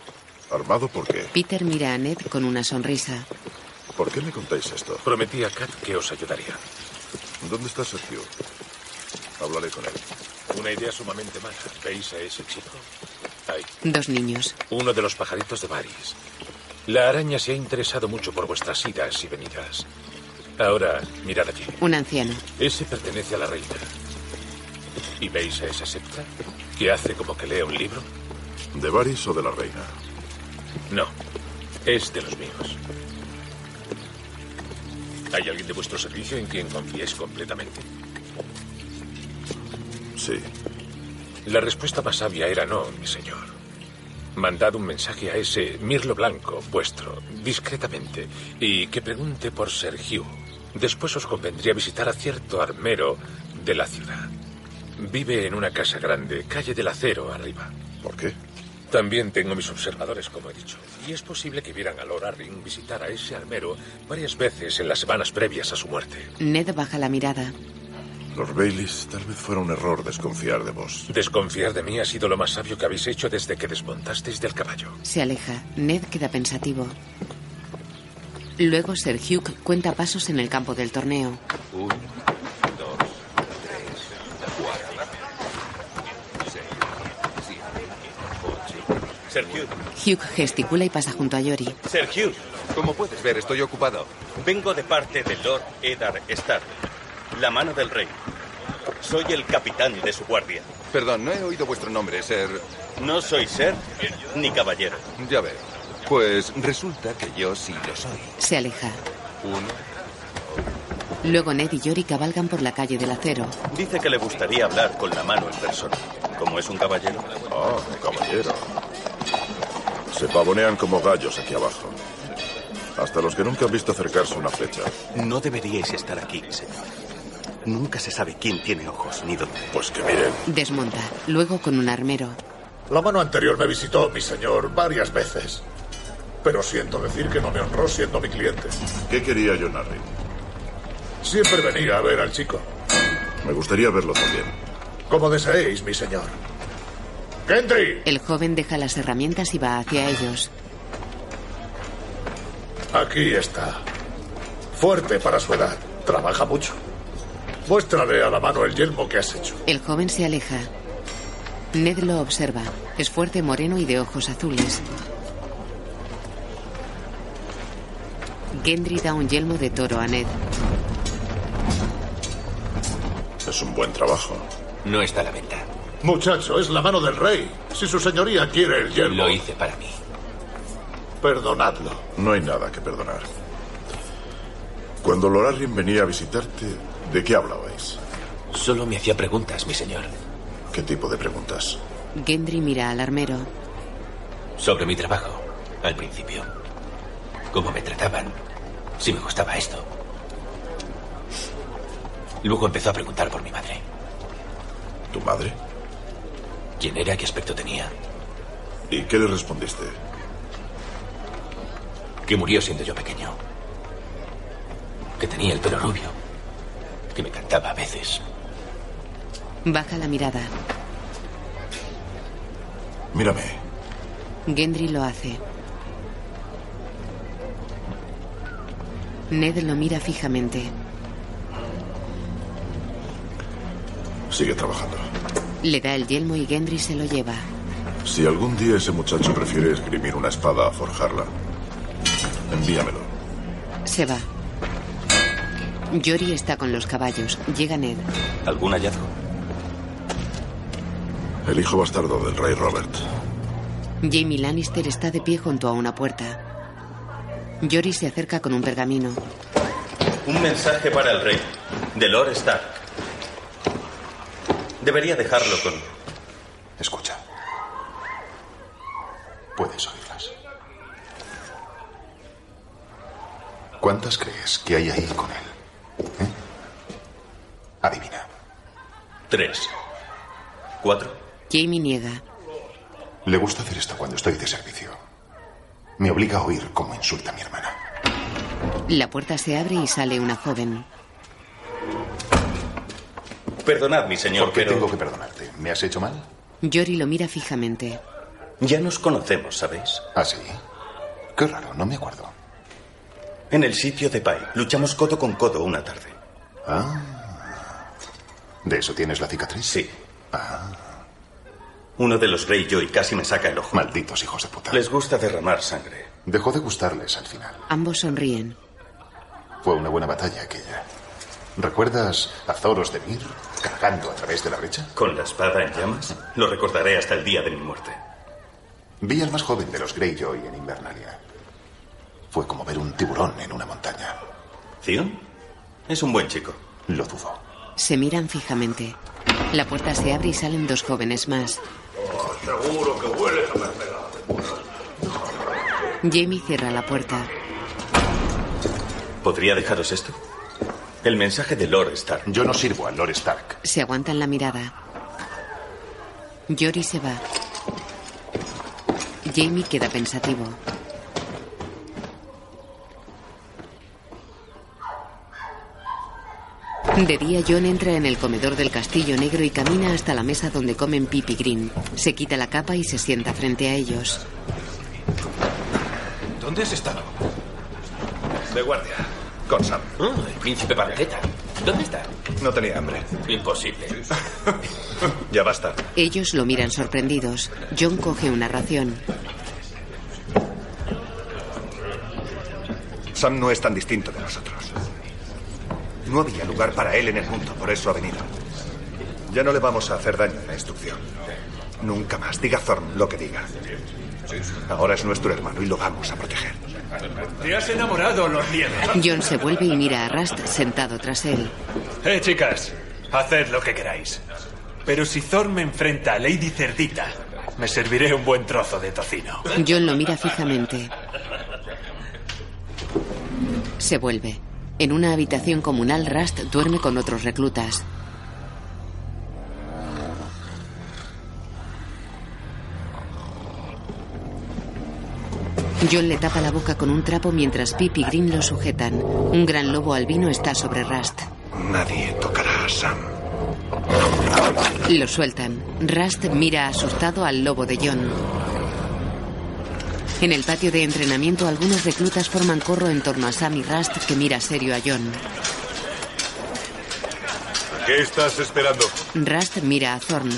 ¿Armado por qué? Peter mira a Ned con una sonrisa. ¿Por qué me contáis esto? Prometí a Kat que os ayudaría. ¿Dónde está Sergio? Hablaré con él. Una idea sumamente mala. ¿Veis a ese chico? Ahí. Dos niños. Uno de los pajaritos de Varys. La araña se ha interesado mucho por vuestras idas y venidas. Ahora, mirad allí. Un anciano. Ese pertenece a la reina. ¿Y veis a esa secta? ¿Que hace como que lee un libro? ¿De Varys o de la reina? No, es de los míos. ¿Hay alguien de vuestro servicio en quien confíes completamente? Sí. La respuesta más sabia era no, mi señor. Mandad un mensaje a ese Mirlo Blanco, vuestro, discretamente, y que pregunte por Sir Hugh. Después os convendría visitar a cierto armero de la ciudad. Vive en una casa grande, calle del acero arriba. ¿Por qué? También tengo mis observadores, como he dicho. Y es posible que vieran a Lord Arryn visitar a ese armero varias veces en las semanas previas a su muerte. Ned baja la mirada. Lord Baileys, tal vez fuera un error desconfiar de vos. Desconfiar de mí ha sido lo más sabio que habéis hecho desde que desmontasteis del caballo. Se aleja. Ned queda pensativo. Luego Sir Hugh cuenta pasos en el campo del torneo. Uno, dos, tres, cuatro, seis, siete, ocho. Sir Hugh. Hugh gesticula y pasa junto a Yori. Sir Hugh, Como puedes ver, estoy ocupado. vengo de parte de Lord Eddard Stark, la mano del rey. Soy el capitán de su guardia. Perdón, no he oído vuestro nombre, ser... No soy ser ni caballero. Ya veo. Pues resulta que yo sí lo soy. Se aleja. Uno. Luego Ned y Yori cabalgan por la calle del acero. Dice que le gustaría hablar con la mano en persona. Como es un caballero. Oh, caballero. Se pavonean como gallos aquí abajo. Hasta los que nunca han visto acercarse una flecha. No deberíais estar aquí, señor. Nunca se sabe quién tiene ojos ni dónde. Pues que miren. Desmonta. Luego con un armero. La mano anterior me visitó, mi señor, varias veces. Pero siento decir que no me honró siendo mi cliente. ¿Qué quería John Arryn? Siempre venía a ver al chico. Me gustaría verlo también. Como deseéis, mi señor. ¡Gendry! El joven deja las herramientas y va hacia ellos. Aquí está. Fuerte para su edad. Trabaja mucho. Muéstrale a la mano el yelmo que has hecho. El joven se aleja. Ned lo observa. Es fuerte, moreno y de ojos azules. Gendry da un yelmo de toro a Ned. Es un buen trabajo. No está a la venta. Muchacho, es la mano del rey. Si su señoría quiere el yelmo. Lo hice para mí. Perdonadlo. No hay nada que perdonar. Cuando Lord Arryn venía a visitarte, ¿de qué hablabais? Solo me hacía preguntas, mi señor. ¿Qué tipo de preguntas? Gendry mira al armero. Sobre mi trabajo, al principio. Cómo me trataban. Si me gustaba esto. Luego empezó a preguntar por mi madre. ¿Tu madre? ¿Quién era? ¿Qué aspecto tenía? ¿Y qué le respondiste? Que murió siendo yo pequeño. Que tenía el pelo rubio. Que me cantaba a veces. Baja la mirada. Mírame. Gendry lo hace. Ned lo mira fijamente. Sigue trabajando. Le da el yelmo y Gendry se lo lleva. Si algún día ese muchacho prefiere esgrimir una espada a forjarla, envíamelo. Se va. Jory está con los caballos. Llega Ned. ¿Algún hallazgo? El hijo bastardo del rey Robert. Jamie Lannister está de pie junto a una puerta. Jory se acerca con un pergamino. Un mensaje para el rey, de Lord Stark. Debería dejarlo con... Escucha. Puedes oírlas. ¿Cuántas crees que hay ahí con él? ¿Eh? Adivina. Tres. Cuatro. Jamie niega. Le gusta hacer esto cuando estoy de servicio. Me obliga a oír cómo insulta a mi hermana. La puerta se abre y sale una joven. Perdonad, mi señor, ¿Por qué pero... tengo que perdonarte? ¿Me has hecho mal? Jory lo mira fijamente. Ya nos conocemos, ¿sabéis? ¿Ah, sí? Qué raro, no me acuerdo. En el sitio de Pai. Luchamos codo con codo una tarde. Ah. ¿De eso tienes la cicatriz? Sí. Ah. Uno de los Greyjoy casi me saca el ojo. Malditos hijos de puta. Les gusta derramar sangre. Dejó de gustarles al final. Ambos sonríen. Fue una buena batalla aquella. ¿Recuerdas a Zoros de Mir cargando a través de la brecha? ¿Con la espada en llamas? Lo recordaré hasta el día de mi muerte. Vi al más joven de los Greyjoy en Invernalia. Fue como ver un tiburón en una montaña. ¿Theon? Es un buen chico. Lo dudo. Se miran fijamente. La puerta se abre y salen dos jóvenes más. seguro que hueles a mermelada. Jamie cierra la puerta. ¿Podría dejaros esto? El mensaje de Lord Stark. Yo no sirvo al Lord Stark. Se aguantan la mirada. Jory se va. Jamie queda pensativo. De día, John entra en el comedor del castillo negro y camina hasta la mesa donde comen Pip y Green. Se quita la capa y se sienta frente a ellos. ¿Dónde has estado? De guardia. Con Sam. Oh, el príncipe Barqueta. ¿Dónde está? No tenía hambre. Imposible. *laughs* Ya basta. Ellos lo miran sorprendidos. John coge una ración. Sam no es tan distinto de nosotros. No había lugar para él en el mundo, por eso ha venido. Ya no le vamos a hacer daño en la instrucción. Nunca más. Diga Thorn lo que diga. Ahora es nuestro hermano y lo vamos a proteger. Te has enamorado, Lord Nieve. John se vuelve y mira a Rust sentado tras él. Eh, chicas, haced lo que queráis. Pero si Thorn me enfrenta a Lady Cerdita, me serviré un buen trozo de tocino. John lo mira fijamente. Se vuelve. En una habitación comunal, Rust duerme con otros reclutas. John le tapa la boca con un trapo mientras Pip y Green lo sujetan. Un gran lobo albino está sobre Rust. Nadie tocará a Sam. Lo sueltan. Rust mira asustado al lobo de John. En el patio de entrenamiento, algunos reclutas forman corro en torno a Sam y Rust, que mira serio a John. ¿Qué estás esperando? Rust mira a Thorn.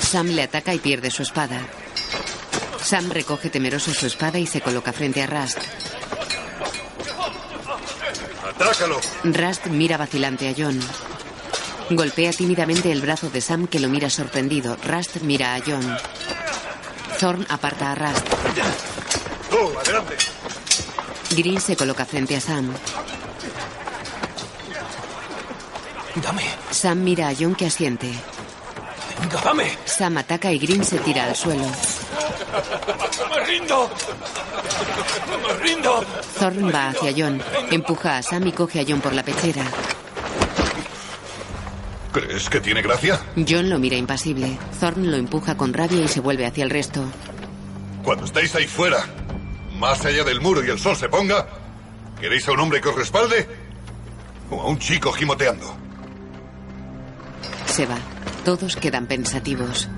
Sam le ataca y pierde su espada. Sam recoge temeroso su espada y se coloca frente a Rust. ¡Atácalo! Rust mira vacilante a John. Golpea tímidamente el brazo de Sam que lo mira sorprendido. Rust mira a John. Thorn aparta a Rust. ¡Tú, adelante! Green se coloca frente a Sam. Dame. Sam mira a John que asiente. Venga, dame. Sam ataca y Green se tira al suelo. ¡Me rindo! ¡Me rindo! Thorn va hacia John. Empuja a Sam y coge a John por la pechera. ¿Crees que tiene gracia? John lo mira impasible. Thorn lo empuja con rabia y se vuelve hacia el resto. Cuando estáis ahí fuera, más allá del muro y el sol se ponga, ¿queréis a un hombre que os respalde? ¿O a un chico gimoteando? Se va. Todos quedan pensativos.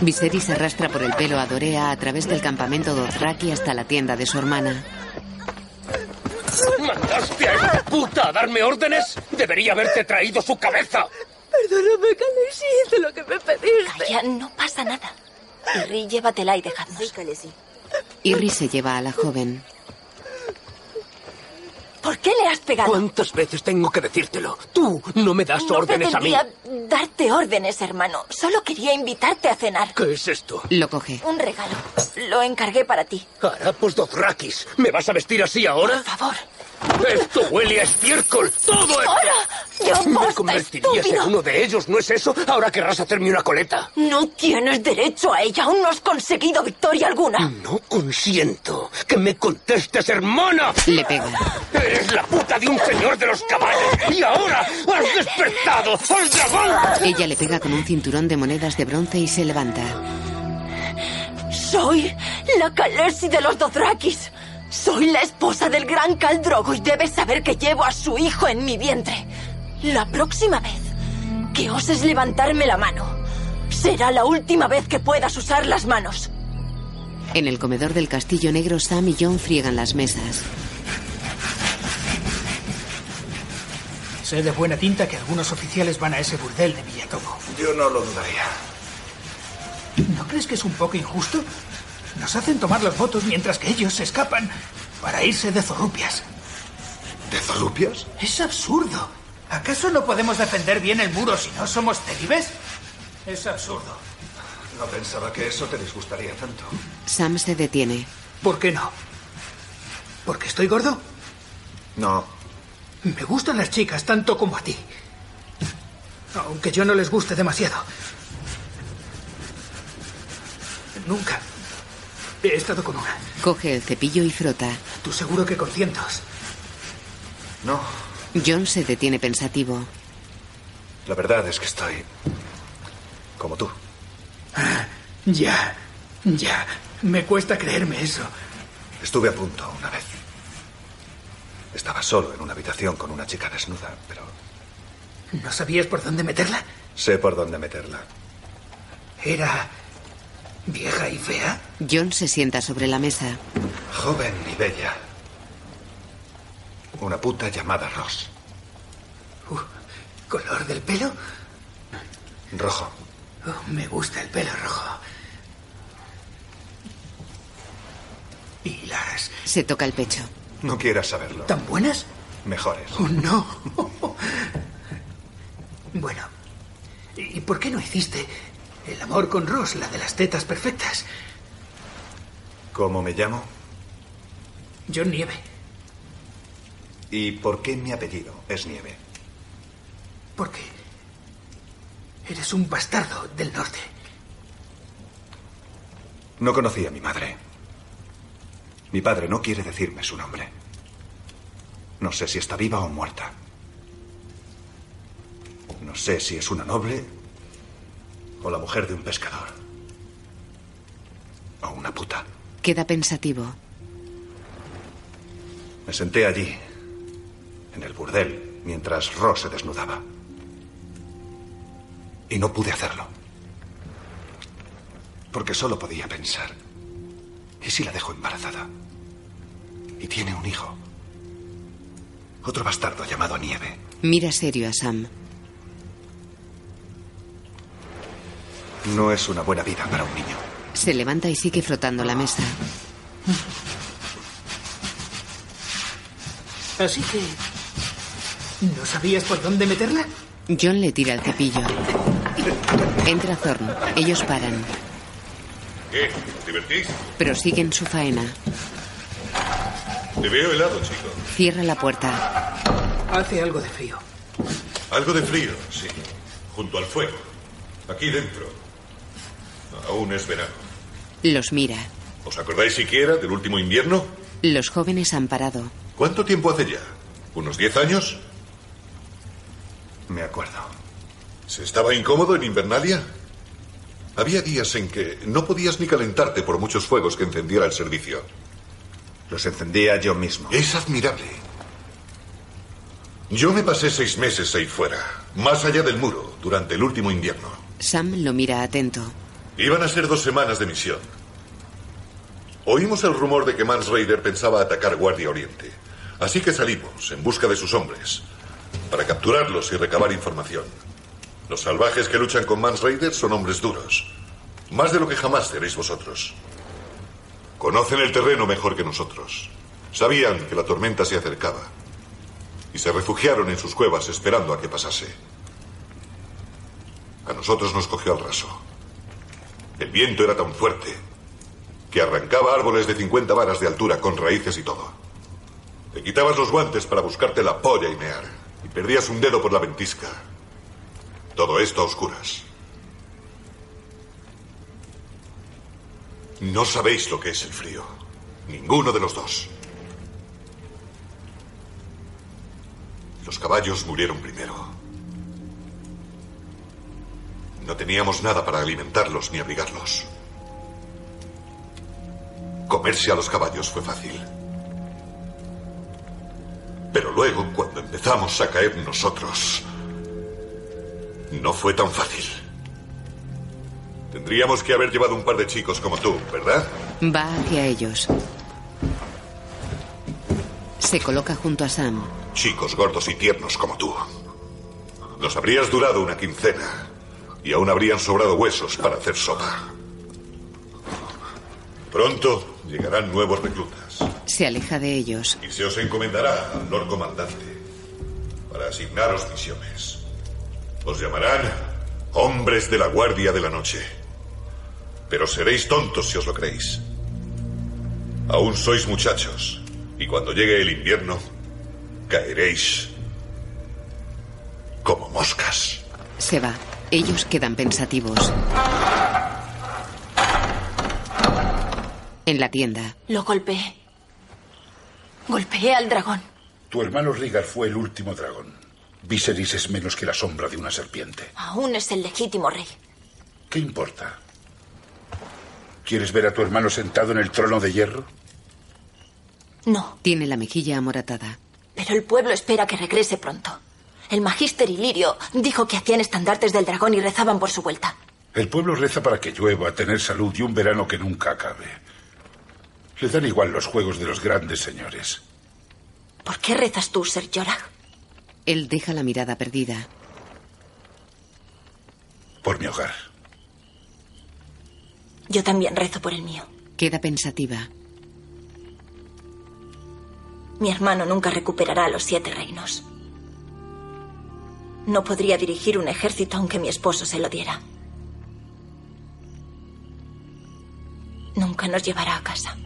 Viserys arrastra por el pelo a Dorea a través del campamento Dothraki hasta la tienda de su hermana. ¿Mandaste a esa puta a darme órdenes? Debería haberte traído su cabeza. Perdóname, Khaleesi, hice lo que me pediste. Calla, no pasa nada. Irri, llévatela y dejadnos. Khaleesi. Irri se lleva a la joven. ¿Por qué le has pegado? ¿Cuántas veces tengo que decírtelo? Tú no me das no órdenes a mí. pretendía darte órdenes, hermano. Solo quería invitarte a cenar. ¿Qué es esto? Lo coge. Un regalo. Lo encargué para ti. Harapos Dothrakis. ¿Me vas a vestir así ahora? Por favor. Esto huele a estiércol. Todo esto. ¡Ahora! ¡Yo Me convertirías estúpido! en uno de ellos, ¿no es eso? Ahora querrás hacerme una coleta. No tienes derecho a ella. Aún no has conseguido victoria alguna. No consiento que me contestes, hermana. Le pega. Eres la puta de un señor de los caballos y ahora has despertado al dragón. Ella le pega con un cinturón de monedas de bronce y se levanta. Soy la Khaleesi de los Dothrakis. Soy la esposa del gran Caldrogo y debes saber que llevo a su hijo en mi vientre. La próxima vez que oses levantarme la mano, será la última vez que puedas usar las manos. En el comedor del castillo negro, Sam y John friegan las mesas. Sé de buena tinta que algunos oficiales van a ese burdel de Villatobo. Yo no lo dudaría. ¿No crees que es un poco injusto? Nos hacen tomar los votos mientras que ellos se escapan para irse de zorrupias. ¿De zorrupias? Es absurdo. ¿Acaso no podemos defender bien el muro si no somos celibes? Es absurdo. No pensaba que eso te disgustaría tanto. Sam se detiene. ¿Por qué no? ¿Porque estoy gordo? No. Me gustan las chicas tanto como a ti. Aunque yo no les guste demasiado. Nunca he estado con una. Coge el cepillo y frota. Tú seguro que con cientos. No. John se detiene pensativo. La verdad es que estoy. como tú. Ya, ya. Me cuesta creerme eso. Estuve a punto una vez. Estaba solo en una habitación con una chica desnuda, pero ¿No sabías por dónde meterla? sé por dónde meterla. ¿Era vieja y fea? John se sienta sobre la mesa. Joven y bella. Una puta llamada Ross. Uh, ¿Color del pelo? Rojo. Oh, me gusta el pelo rojo. ¿Y las Se toca el pecho. No quieras saberlo. tan buenas? Mejores. Oh, no. *laughs* bueno, ¿y por qué no hiciste el amor con Ross, la de las tetas perfectas? ¿Cómo me llamo? John Nieve. ¿Y por qué mi apellido es Nieve? Porque eres un bastardo del norte. No conocí a mi madre. Mi padre no quiere decirme su nombre. No sé si está viva o muerta. No sé si es una noble o la mujer de un pescador. O una puta. Queda pensativo. Me senté allí, en el burdel, mientras Ross se desnudaba. Y no pude hacerlo. Porque solo podía pensar. ¿Y si la dejo embarazada? Y tiene un hijo. Otro bastardo llamado Nieve. Mira serio a Sam. No es una buena vida para un niño. Se levanta y sigue frotando la mesa. Así que... ¿No sabías por dónde meterla? John le tira el cepillo. Entra Thorn. Ellos paran. ¿Qué? ¿Divertís? Prosiguen su faena. Te veo helado, chico. Cierra la puerta. Hace algo de frío. Algo de frío, sí. Junto al fuego. Aquí dentro. Aún es verano. Los mira. ¿Os acordáis siquiera del último invierno? Los jóvenes han parado. ¿Cuánto tiempo hace ya? ¿Unos diez años? Me acuerdo. ¿Se estaba incómodo en Invernalia? Había días en que no podías ni calentarte por muchos fuegos que encendiera el servicio. Los encendía yo mismo. Es admirable. Yo me pasé seis meses ahí fuera, más allá del muro, durante el último invierno. Sam lo mira atento. Iban a ser dos semanas de misión. Oímos el rumor de que Mans Raider pensaba atacar Guardia Oriente. Así que salimos en busca de sus hombres, para capturarlos y recabar información. Los salvajes que luchan con Mans Raiders son hombres duros. Más de lo que jamás seréis vosotros. Conocen el terreno mejor que nosotros. Sabían que la tormenta se acercaba. Y se refugiaron en sus cuevas esperando a que pasase. A nosotros nos cogió al raso. El viento era tan fuerte que arrancaba árboles de 50 varas de altura con raíces y todo. Te quitabas los guantes para buscarte la polla y mear. Y perdías un dedo por la ventisca. Todo esto a oscuras. No sabéis lo que es el frío. Ninguno de los dos. Los caballos murieron primero. No teníamos nada para alimentarlos ni abrigarlos. Comerse a los caballos fue fácil. Pero luego, cuando empezamos a caer nosotros, no fue tan fácil. Tendríamos que haber llevado un par de chicos como tú, ¿verdad? Va hacia ellos. Se coloca junto a Sam. Chicos gordos y tiernos como tú. Nos habrías durado una quincena y aún habrían sobrado huesos para hacer sopa. Pronto llegarán nuevos reclutas Se aleja de ellos. y se os encomendará al Lord Comandante para asignaros misiones. Os llamarán hombres de la Guardia de la Noche. Pero seréis tontos si os lo creéis. Aún sois muchachos y cuando llegue el invierno caeréis como moscas. Se va. Ellos quedan pensativos. En la tienda. Lo golpeé. Golpeé al dragón. Tu hermano Rigar fue el último dragón. Viserys es menos que la sombra de una serpiente. Aún es el legítimo rey. ¿Qué importa? ¿Quieres ver a tu hermano sentado en el trono de hierro? No, Tiene la mejilla amoratada. pero el pueblo espera que regrese pronto. El magíster Ilirio dijo que hacían estandartes del dragón y rezaban por su vuelta. El pueblo reza para que llueva, tener salud y un verano que nunca acabe. Le dan igual los juegos de los grandes señores. ¿Por qué rezas tú, Ser Jorah? Él deja la mirada perdida. Por mi hogar. Yo también rezo por el mío. Queda pensativa. Mi hermano nunca recuperará los siete reinos. No podría dirigir un ejército aunque mi esposo se lo diera. Nunca nos llevará a casa.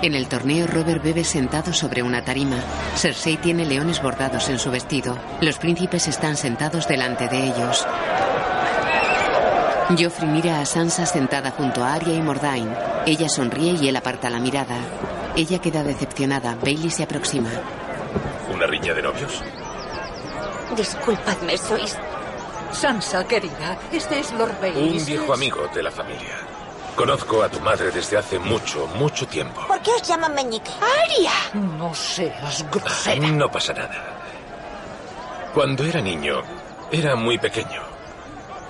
En el torneo, Robert bebe sentado sobre una tarima. Cersei tiene leones bordados en su vestido. Los príncipes están sentados delante de ellos. Joffrey mira a Sansa sentada junto a Arya y Mordain. Ella sonríe y él aparta la mirada. Ella queda decepcionada. Bailey se aproxima. ¿Una riña de novios? Disculpadme, sois. Sansa, querida, este es Lord Bailey. Un viejo amigo de la familia. Conozco a tu madre desde hace mucho, mucho tiempo. ¿Por qué os llaman meñique? ¡Aria! No seas grosera. No pasa nada. Cuando era niño, era muy pequeño.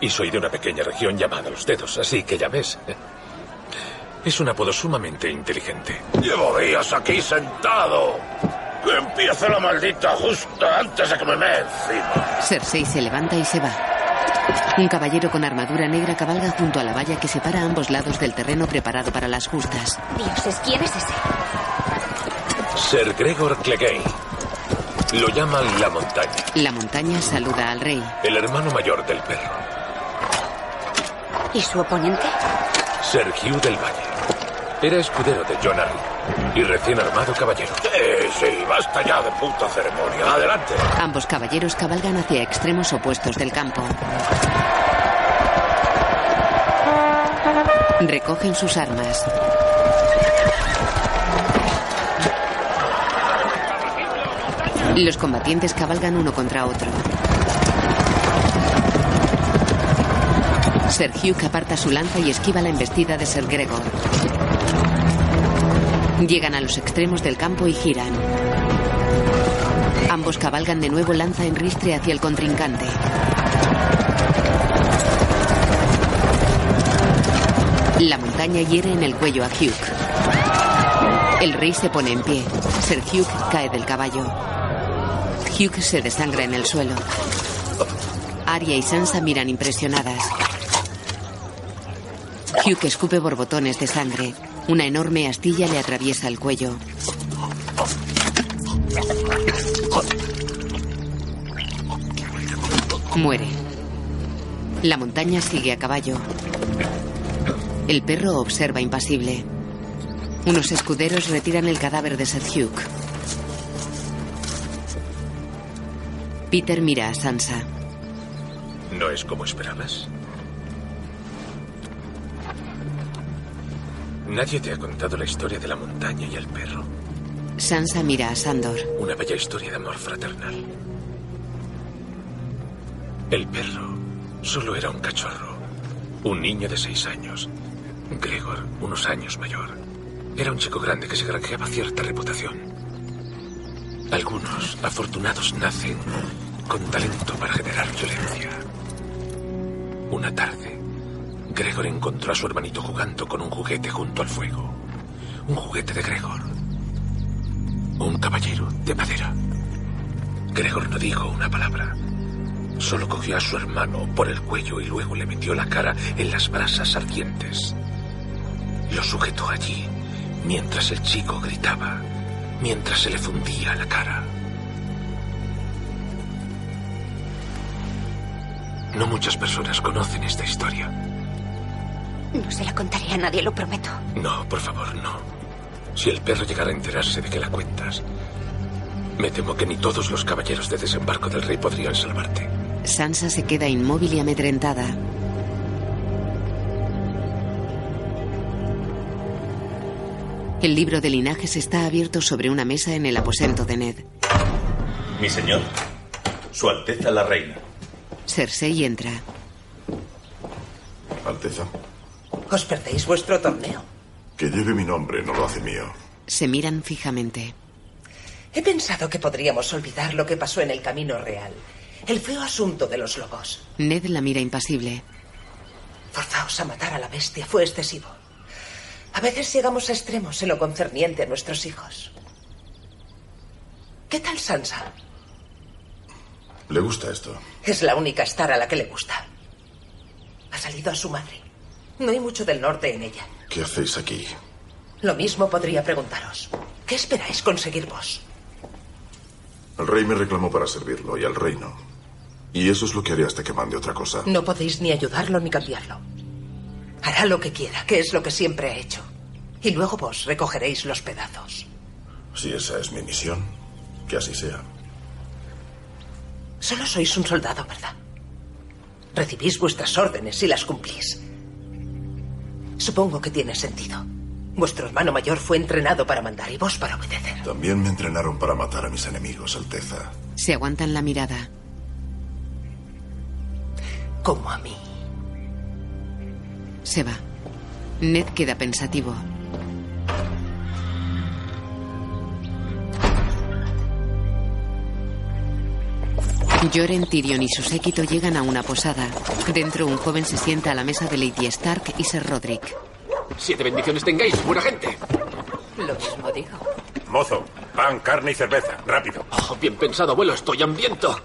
Y soy de una pequeña región llamada Los Dedos, así que ya ves. Es un apodo sumamente inteligente. Llevo días aquí sentado. Que empiece la maldita justa antes de que me mee encima. Cersei se levanta y se va. Un caballero con armadura negra cabalga junto a la valla que separa ambos lados del terreno preparado para las justas. Dioses, ¿quién es ese? Sir Gregor Clegane. Lo llaman la montaña, La montaña saluda al rey. el hermano mayor del perro. ¿Y su oponente? Sir Hugh del Valle. Era escudero de John Arryn y recién armado caballero. Sí, sí, basta ya de puta ceremonia. Adelante. Ambos caballeros cabalgan hacia extremos opuestos del campo. Recogen sus armas. Los combatientes cabalgan uno contra otro. Sir Hugh aparta su lanza y esquiva la embestida de Sir Gregor. Llegan a los extremos del campo y giran. Ambos cabalgan de nuevo lanza en ristre hacia el contrincante. La montaña hiere en el cuello a Hugh. El rey se pone en pie. Sir Hugh cae del caballo. Hugh se desangra en el suelo. Arya y Sansa miran impresionadas. Hugh escupe borbotones de sangre. Una enorme astilla le atraviesa el cuello. Muere. La montaña sigue a caballo. El perro observa impasible. Unos escuderos retiran el cadáver de Sir Hugh. Peter mira a Sansa. ¿No es como esperabas? Nadie te ha contado la historia de la montaña y el perro. Sansa mira a Sandor. Una bella historia de amor fraternal. El perro solo era un cachorro, un niño de seis años. Gregor, unos años mayor. Era un chico grande que se granjeaba cierta reputación. Algunos afortunados nacen con talento para generar violencia. Una tarde, Gregor encontró a su hermanito jugando con un juguete junto al fuego. Un juguete de Gregor. Un caballero de madera. Gregor no dijo una palabra. Solo cogió a su hermano por el cuello y luego le metió la cara en las brasas ardientes. Lo sujetó allí mientras el chico gritaba, mientras se le fundía la cara. No muchas personas conocen esta historia. No se la contaré a nadie, lo prometo. No, por favor, no. Si el perro llegara a enterarse de que la cuentas, me temo que ni todos los caballeros de desembarco del rey podrían salvarte. Sansa se queda inmóvil y amedrentada. El libro de linajes está abierto sobre una mesa en el aposento de Ned. Mi señor, Su Alteza la Reina. Cersei entra. Alteza, Os perdéis vuestro torneo. que lleve mi nombre no lo hace mío. Se miran fijamente. He pensado que podríamos olvidar lo que pasó en el Camino Real. El feo asunto de los lobos. Ned la mira impasible. Forzaos a matar a la bestia fue excesivo. A veces llegamos a extremos en lo concerniente a nuestros hijos. ¿Qué tal Sansa? ¿Le gusta esto? Es la única Star a la que le gusta. Ha salido a su madre. No hay mucho del norte en ella. ¿Qué hacéis aquí? Lo mismo podría preguntaros. ¿Qué esperáis conseguir vos? El rey me reclamó para servirlo y al reino. Y eso es lo que haré hasta que mande otra cosa. No podéis ni ayudarlo ni cambiarlo. Hará lo que quiera, que es lo que siempre ha hecho. Y luego vos recogeréis los pedazos. Si esa es mi misión, que así sea. Solo sois un soldado, ¿verdad? Recibís vuestras órdenes y las cumplís. Supongo que tiene sentido. Vuestro hermano mayor fue entrenado para mandar y vos para obedecer. También me entrenaron para matar a mis enemigos, Alteza. Se aguantan la mirada. Como a mí. Se va. Ned queda pensativo. Joren, Tyrion y su séquito llegan a una posada. Dentro, un joven se sienta a la mesa de Lady Stark y Ser Roderick. Siete bendiciones tengáis, buena gente. Lo mismo digo. Mozo, pan, carne y cerveza. Rápido. Oh, bien pensado, abuelo, estoy hambriento.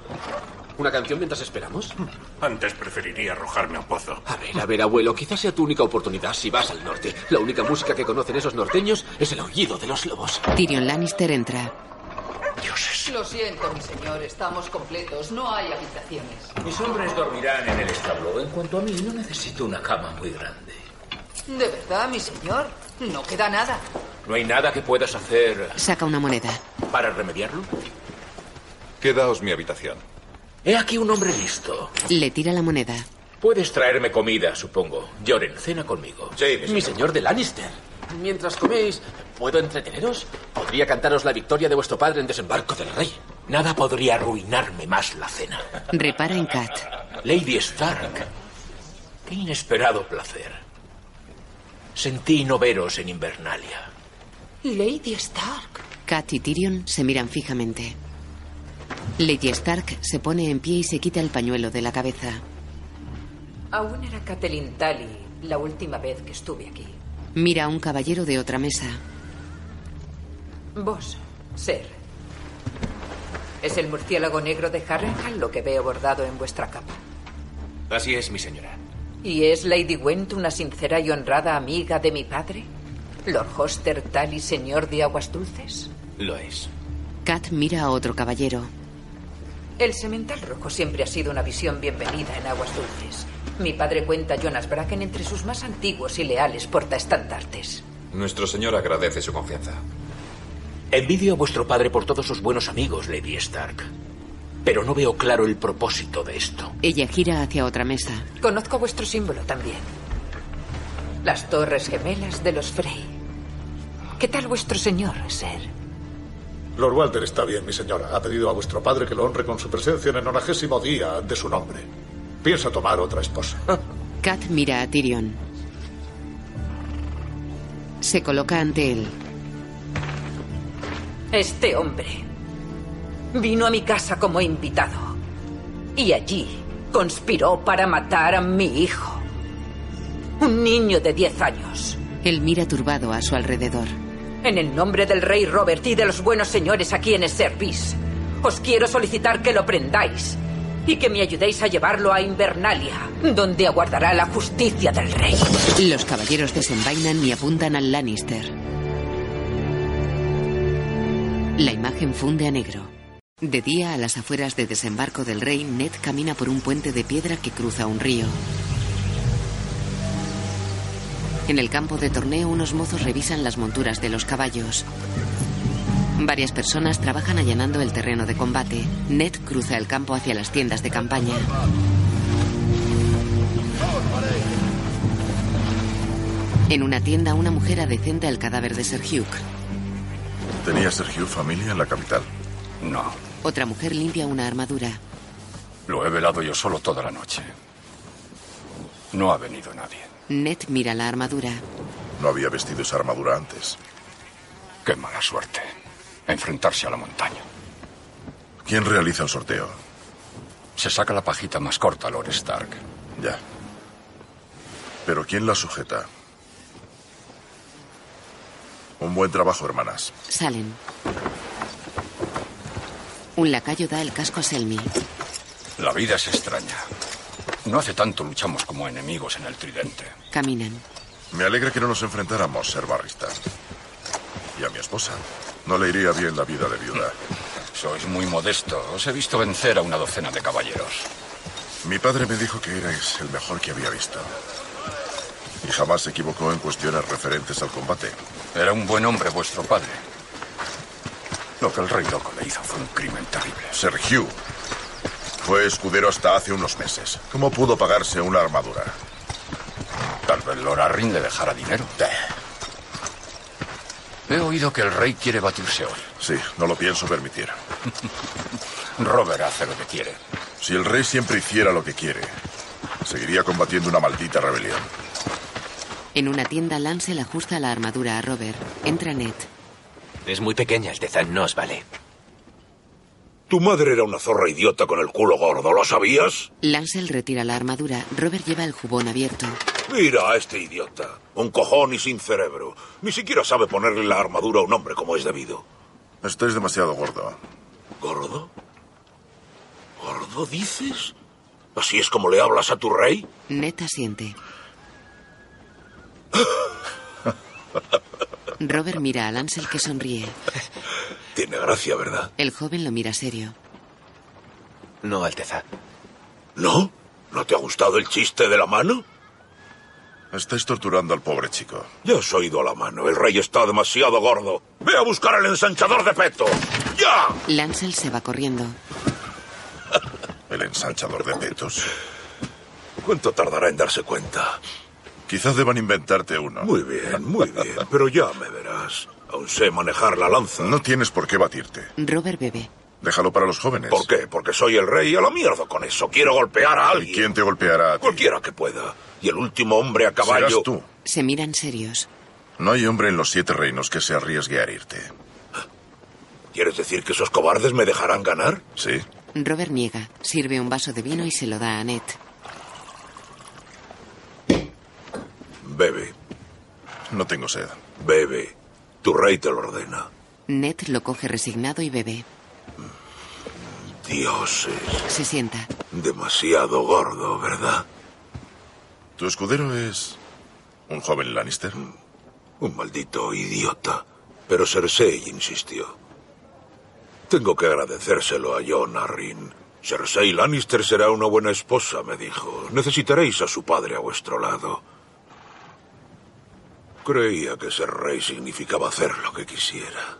¿Una canción mientras esperamos? Antes preferiría arrojarme a un pozo. A ver, a ver, abuelo, quizás sea tu única oportunidad si vas al norte. La única música que conocen esos norteños es el aullido de los lobos. Tyrion Lannister entra. Lo siento, mi señor, estamos completos. No hay habitaciones. Mis hombres dormirán en el establo. En cuanto a mí, no necesito una cama muy grande. ¿De verdad, mi señor? No queda nada. ¿No hay nada que puedas hacer Saca una moneda. para remediarlo? Quedaos mi habitación. He aquí un hombre listo. Le tira la moneda. Puedes traerme comida, supongo. Joren, cena conmigo. Sí, mi señor de Lannister. Mientras coméis, ¿puedo entreteneros? Podría cantaros la victoria de vuestro padre en desembarco del rey. Nada podría arruinarme más la cena. Repara en Kat. Lady Stark. Qué inesperado placer. Sentí no veros en Invernalia. Lady Stark. Kat y Tyrion se miran fijamente. Lady Stark se pone en pie y se quita el pañuelo de la cabeza. Aún era Catelyn Tully la última vez que estuve aquí. Mira a un caballero de otra mesa. Vos, Ser. ¿Es el murciélago negro de Harrenhal lo que veo bordado en vuestra capa? Así es, mi señora. ¿Y es Lady Went una sincera y honrada amiga de mi padre? ¿Lord Hoster tal y señor de Aguas Dulces? Lo es. Kat mira a otro caballero. El semental rojo siempre ha sido una visión bienvenida en Aguas Dulces. Mi padre cuenta a Jonas Bracken entre sus más antiguos y leales portaestandartes. Nuestro señor agradece su confianza. Envidio a vuestro padre por todos sus buenos amigos, Lady Stark. Pero no veo claro el propósito de esto. Ella gira hacia otra mesa. Conozco vuestro símbolo también. Las torres gemelas de los Frey. ¿Qué tal vuestro señor, Ser? Lord Walter está bien, mi señora. Ha pedido a vuestro padre que lo honre con su presencia en el nonagésimo día de su nombre. Piensa tomar otra esposa. *laughs* Kat mira a Tyrion. Se coloca ante él. Este hombre vino a mi casa como invitado y allí conspiró para matar a mi hijo. Un niño de 10 años. Él mira turbado a su alrededor. En el nombre del rey Robert y de los buenos señores a quienes servís, os quiero solicitar que lo prendáis y que me ayudéis a llevarlo a Invernalia, donde aguardará la justicia del rey. Los caballeros desenvainan y apuntan al Lannister. La imagen funde a negro. De día, a las afueras de desembarco del rey, Ned camina por un puente de piedra que cruza un río. En el campo de torneo, unos mozos revisan las monturas de los caballos. Varias personas trabajan allanando el terreno de combate. Ned cruza el campo hacia las tiendas de campaña. En una tienda, una mujer adecenta el cadáver de Sir Hugh. ¿Tenía Sergio familia en la capital? No, Otra mujer limpia una armadura. lo he velado yo solo toda la noche. No ha venido nadie. Ned mira la armadura. No había vestido esa armadura antes. Qué mala suerte. Enfrentarse a la montaña. ¿Quién realiza el sorteo? Se saca la pajita más corta, Lord Stark. Ya. ¿Pero quién la sujeta? Un buen trabajo, hermanas. Salen. Un lacayo da el casco a Selmy. La vida es extraña. No hace tanto luchamos como enemigos en el tridente. Caminan. Me alegra que no nos enfrentáramos, Ser Barristan. Y a mi esposa. No le iría bien la vida de viuda. Sois muy modesto. Os he visto vencer a una docena de caballeros. Mi padre me dijo que erais el mejor que había visto. Y jamás se equivocó en cuestiones referentes al combate. Era un buen hombre vuestro padre. Lo que el rey loco le hizo fue un crimen terrible. Sir Hugh fue escudero hasta hace unos meses. ¿Cómo pudo pagarse una armadura? Tal vez Lord Arryn le dejara dinero. He oído que el rey quiere batirse hoy. Sí, no lo pienso permitir. *laughs* Robert hace lo que quiere. Si el rey siempre hiciera lo que quiere, seguiría combatiendo una maldita rebelión. En una tienda, Lance le ajusta la armadura a Robert. Entra Ned. Es muy pequeña, Alteza, no os vale. Tu madre era una zorra idiota con el culo gordo, ¿lo sabías? Lancel retira la armadura. Robert lleva el jubón abierto. Mira a este idiota. Un cojón y sin cerebro. Ni siquiera sabe ponerle la armadura a un hombre como es debido. Estáis demasiado gordo. ¿Gordo? ¿Gordo dices? ¿Así es como le hablas a tu rey? Ned asiente. *laughs* Robert mira a Lancel que sonríe. Tiene gracia, ¿verdad? El joven lo mira serio. No, Alteza. ¿No? ¿No te ha gustado el chiste de la mano? Estáis torturando al pobre chico. Ya has oído a la mano. El rey está demasiado gordo. Ve a buscar el ensanchador de peto. ¡Ya! Lancel se va corriendo. *laughs* ¿El ensanchador de petos? ¿Cuánto tardará en darse cuenta? Quizás deban inventarte uno. Muy bien, muy bien. Pero ya me verás. Aún sé manejar la lanza. No tienes por qué batirte. Robert bebe. Déjalo para los jóvenes. ¿Por qué? Porque soy el rey y a la mierda con eso. Quiero golpear a alguien. ¿Y quién te golpeará a ti? Cualquiera que pueda. Y el último hombre a caballo. Serás tú. Se miran serios. No hay hombre en los siete reinos que se arriesgue a herirte. ¿Quieres decir que esos cobardes me dejarán ganar? Sí. Robert niega. Sirve un vaso de vino y se lo da a Ned. Bebe, No tengo sed. bebe. Tu rey te lo ordena. Ned lo coge resignado y bebe. Dioses. Se sienta. Demasiado gordo, ¿verdad? ¿Tu escudero es un joven Lannister? Un maldito idiota. Pero Cersei insistió. Tengo que agradecérselo a Jon Arryn. Cersei Lannister será una buena esposa, me dijo. Necesitaréis a su padre a vuestro lado. Creía que ser rey significaba hacer lo que quisiera.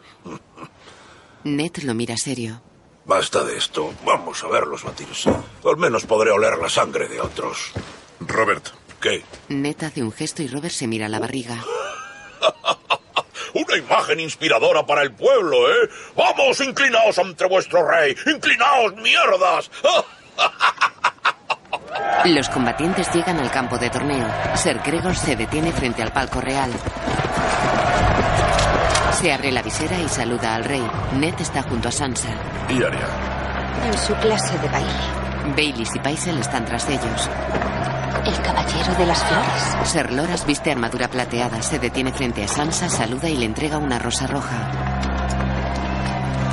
Ned lo mira serio. Basta de esto. Vamos a verlos batirse. Al menos podré oler la sangre de otros. Robert. ¿Qué? Ned hace un gesto y Robert se mira la barriga. *laughs* Una imagen inspiradora para el pueblo, ¿eh? Vamos, inclinaos ante vuestro rey. Inclinaos, mierdas. *laughs* Los combatientes llegan al campo de torneo. Ser Gregor se detiene frente al palco real. Se abre la visera y saluda al rey. Ned está junto a Sansa. ¿Y Arya? En su clase de baile. Baileys y Paisel están tras ellos. El caballero de las flores. Ser Loras viste armadura plateada, se detiene frente a Sansa, saluda y le entrega una rosa roja.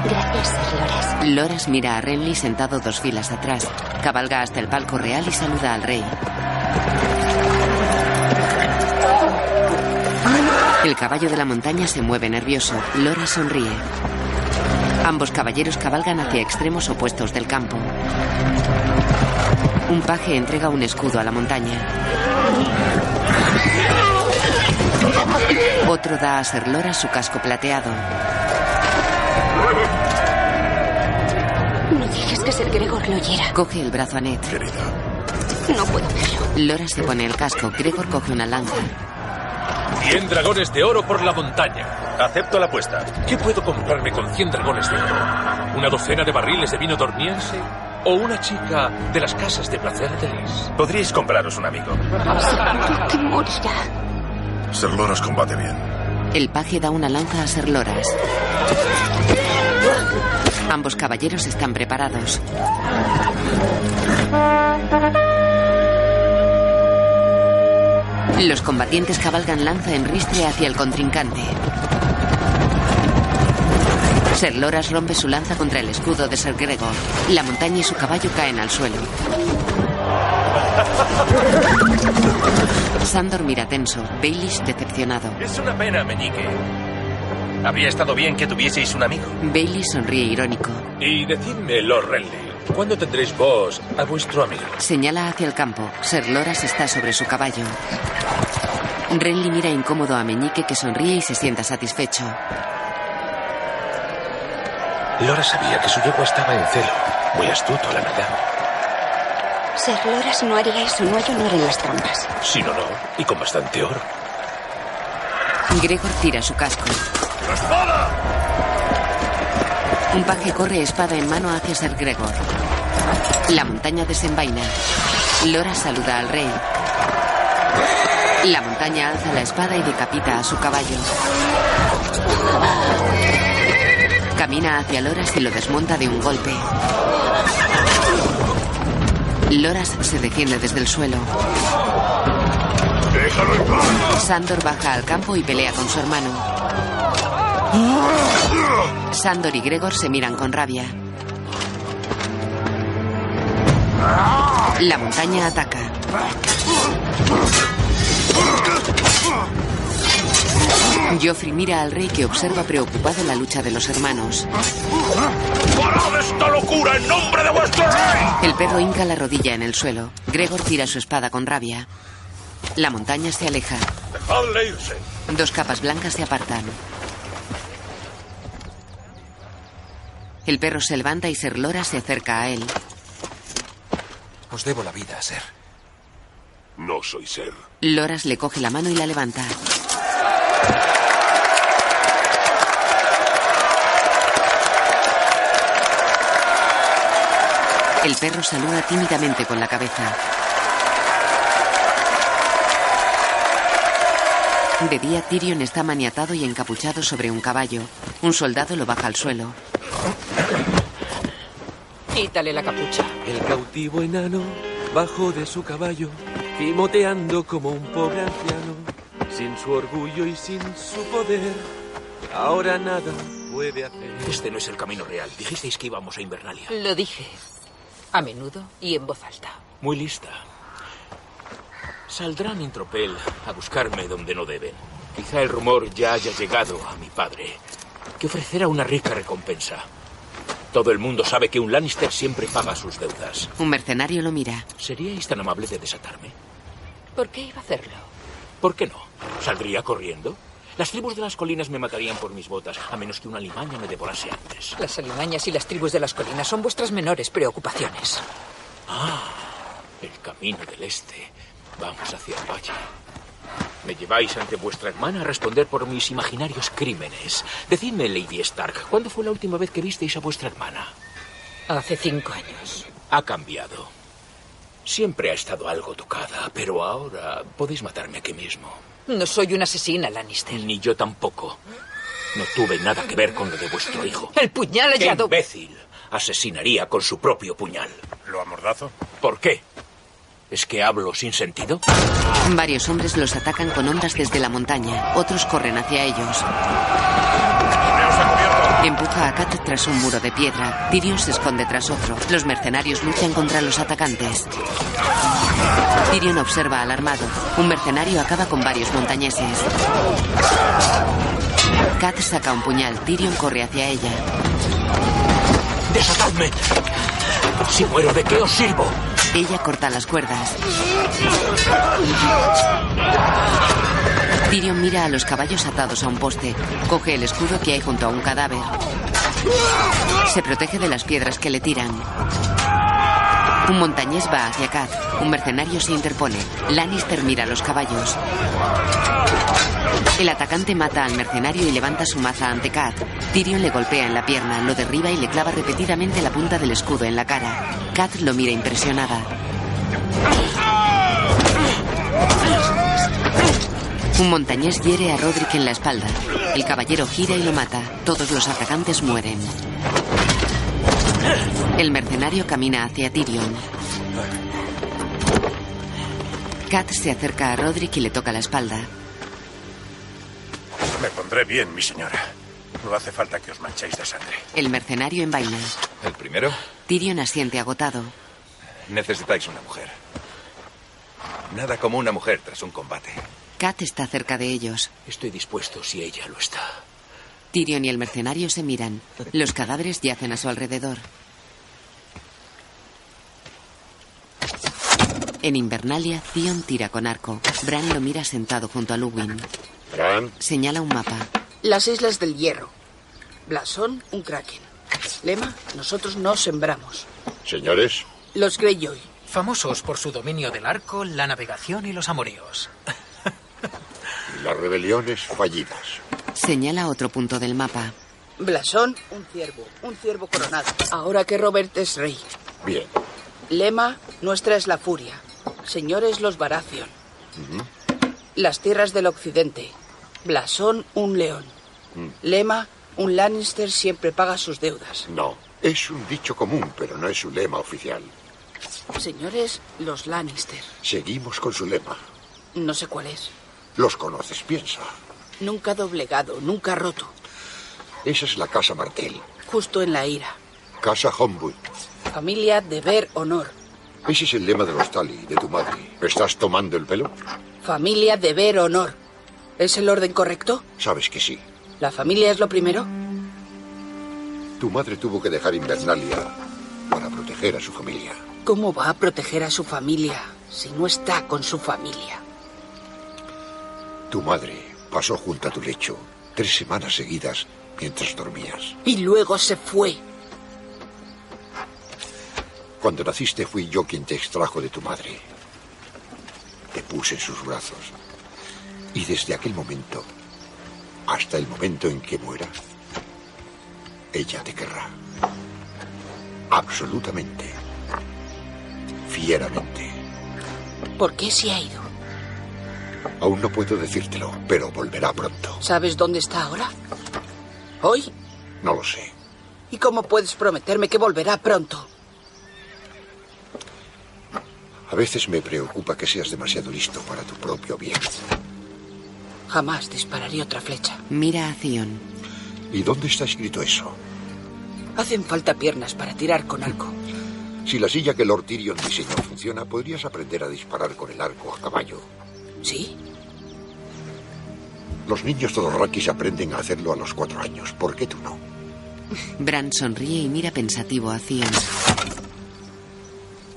Gracias, Loras. Loras mira a Renly sentado dos filas atrás. Cabalga hasta el palco real y saluda al rey. El caballo de la montaña se mueve nervioso. Loras sonríe. Ambos caballeros cabalgan hacia extremos opuestos del campo. Un paje entrega un escudo a la montaña. Otro da a Ser Loras su casco plateado. Que Ser Gregor lo oyera. Coge el brazo a Ned. No puedo verlo. Loras se pone el casco. Gregor coge una lanza. Cien dragones de oro por la montaña. Acepto la apuesta. ¿Qué puedo comprarme con 100 dragones de oro? ¿Una docena de barriles de vino dormiense? ¿O una chica de las casas de placer de? Podríais compraros un amigo. Te morirá. Ser Loras combate bien. El paje da una lanza a Ser Loras. Ambos caballeros están preparados. Los combatientes cabalgan lanza en ristre hacia el contrincante. Ser Loras rompe su lanza contra el escudo de Ser Gregor. La montaña y su caballo caen al suelo. Sandor mira tenso. Baelish decepcionado. Es una pena, meñique. Habría estado bien que tuvieseis un amigo. Baelish sonríe irónico. Y decidme, Lord Renly, ¿cuándo tendréis vos a vuestro amigo? Señala hacia el campo. Ser Loras está sobre su caballo. Renly mira incómodo a Meñique que sonríe y se sienta satisfecho. Lora sabía que su yegua estaba en celo. Muy astuto, la verdad. Ser Loras no haría eso, no hay honor en las trampas. Si no, no. Y con bastante oro. Gregor tira su casco. ¡Espada! Un paje corre espada en mano hacia Ser Gregor. La montaña desenvaina. Lora saluda al rey. La montaña alza la espada y decapita a su caballo. Camina hacia Loras y lo desmonta de un golpe. Loras se defiende desde el suelo. Sandor baja al campo y pelea con su hermano. Sandor y Gregor se miran con rabia. La montaña ataca. Joffrey mira al rey que observa preocupado la lucha de los hermanos. ¡Parad esta locura en nombre de vuestro rey! El perro hinca la rodilla en el suelo. Gregor tira su espada con rabia. La montaña se aleja. ¡Dejadle irse! Dos capas blancas se apartan. El perro se levanta y Ser Lora se acerca a él. Os debo la vida, Ser. No soy ser. Loras le coge la mano y la levanta. El perro saluda tímidamente con la cabeza. De día, Tyrion está maniatado y encapuchado sobre un caballo. Un soldado lo baja al suelo. Quítale la capucha. El cautivo enano bajó de su caballo, gimoteando como un pobre anciano, sin su orgullo y sin su poder. Ahora nada puede hacer. Este no es el camino real. Dijisteis que íbamos a Invernalia. Lo dije. A menudo y en voz alta. Muy lista. Saldrán en tropel a buscarme donde no deben. Quizá el rumor ya haya llegado a mi padre, que ofrecerá una rica recompensa. Todo el mundo sabe que un Lannister siempre paga sus deudas. Un mercenario lo mira. ¿Seríais tan amable de desatarme? ¿Por qué iba a hacerlo? ¿Por qué no? ¿Saldría corriendo? Las tribus de las colinas me matarían por mis botas, a menos que una limaña me devorase antes. Las alimañas y las tribus de las colinas son vuestras menores preocupaciones. Ah, el camino del este. Vamos hacia el valle. Me lleváis ante vuestra hermana a responder por mis imaginarios crímenes. Decidme, Lady Stark, ¿cuándo fue la última vez que visteis a vuestra hermana? Hace cinco años. Ha cambiado. Siempre ha estado algo tocada, pero ahora podéis matarme aquí mismo. No soy una asesina, Lannister. Ni yo tampoco. No tuve nada que ver con lo de vuestro hijo. El puñal ¡Qué hallado. imbécil! Asesinaría con su propio puñal. ¿Lo amordazo? ¿Por qué? ¿Es que hablo sin sentido? Varios hombres los atacan con ondas desde la montaña. Otros corren hacia ellos. Empuja a Kat tras un muro de piedra. Tyrion se esconde tras otro. Los mercenarios luchan contra los atacantes. Tyrion observa alarmado. Un mercenario acaba con varios montañeses. Kat saca un puñal. Tyrion corre hacia ella. ¡Desatadme! Si muero, ¿de qué os sirvo? Ella corta las cuerdas. Tyrion mira a los caballos atados a un poste. Coge el escudo que hay junto a un cadáver. Se protege de las piedras que le tiran. Un montañés va hacia Kat. Un mercenario se interpone. Lannister mira los caballos. El atacante mata al mercenario y levanta su maza ante Kat. Tyrion le golpea en la pierna, lo derriba y le clava repetidamente la punta del escudo en la cara. Kat lo mira impresionada. Un montañés hiere a Roderick en la espalda. El caballero gira y lo mata. Todos los atacantes mueren. El mercenario camina hacia Tyrion. Kat se acerca a Roderick y le toca la espalda. Me pondré bien, mi señora. No hace falta que os manchéis de sangre. El mercenario envaina. ¿El primero? Tyrion asiente agotado. Necesitáis una mujer. Nada como una mujer tras un combate. Kat está cerca de ellos. Estoy dispuesto si ella lo está. Tyrion y el mercenario se miran. Los cadáveres yacen a su alrededor. En Invernalia, Theon tira con arco. Bran lo mira sentado junto a Luwin. Bran, Señala un mapa. Las Islas del Hierro. Blasón, un kraken. Lema, nosotros no sembramos. señores, Los Greyjoy. Famosos por su dominio del arco, la navegación y los amoríos. y las rebeliones fallidas. Señala otro punto del mapa. Blasón, un ciervo. Un ciervo coronado. Ahora que Robert es rey. Bien. Lema, nuestra es la furia. Señores, los Baratheon. Las tierras del occidente. Blasón, un león. Mm. Lema, un Lannister siempre paga sus deudas. No, es un dicho común, pero no es su lema oficial. Señores, los Lannister. Seguimos con su lema. No sé cuál es. Los conoces, piensa. Nunca doblegado, nunca roto. Esa es la casa Martel, Justo en la ira. casa Homewood. Familia, deber, honor. Ese es el lema de los Tali, de tu madre. ¿Me estás tomando el pelo? Familia, deber, honor. ¿Es el orden correcto? Sabes que sí. ¿La familia es lo primero? Tu madre tuvo que dejar Invernalia para proteger a su familia. ¿Cómo va a proteger a su familia si no está con su familia? Tu madre pasó junto a tu lecho tres semanas seguidas mientras dormías. Y luego se fue. Cuando naciste fui yo quien te extrajo de tu madre. Te puse en sus brazos. Y desde aquel momento hasta el momento en que muera, ella te querrá. Absolutamente. Fieramente. ¿Por qué se ha ido? Aún no puedo decírtelo, pero volverá pronto. ¿Sabes dónde está ahora? ¿Hoy? No lo sé. ¿Y cómo puedes prometerme que volverá pronto? A veces me preocupa que seas demasiado listo para tu propio bien. Jamás dispararé otra flecha. Mira a Theon. ¿Y dónde está escrito eso? Hacen falta piernas para tirar con arco. Si la silla que Lord Tyrion diseñó funciona, podrías aprender a disparar con el arco a caballo. ¿Sí? Los niños Todorrakis aprenden a hacerlo a los cuatro años. ¿Por qué tú no? Bran sonríe y mira pensativo a Theon.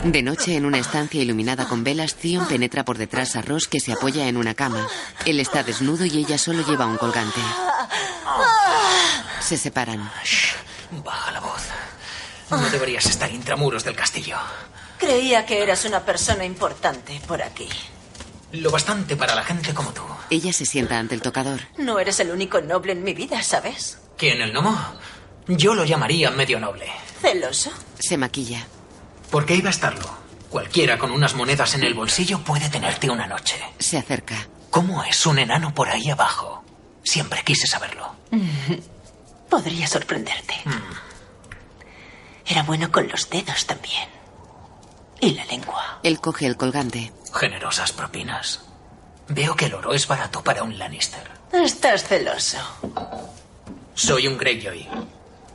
De noche, en una estancia iluminada con velas, Theon penetra por detrás a Ross que se apoya en una cama. Él está desnudo y ella solo lleva un colgante. Se separan. Baja la voz. No deberías estar intramuros del castillo. Creía que eras una persona importante por aquí. Lo bastante para la gente como tú. Ella se sienta ante el tocador. No eres el único noble en mi vida, ¿sabes? ¿Quién, el gnomo? Yo lo llamaría medio noble. ¿Celoso? Se maquilla. ¿Por qué iba a estarlo? Cualquiera con unas monedas en el bolsillo puede tenerte una noche. Se acerca. ¿Cómo es un enano por ahí abajo? Siempre quise saberlo. Podría sorprenderte. Era bueno con los dedos también. Y la lengua. Él coge el colgante. Generosas propinas. Veo que el oro es barato para un Lannister. Estás celoso. Soy un Greyjoy.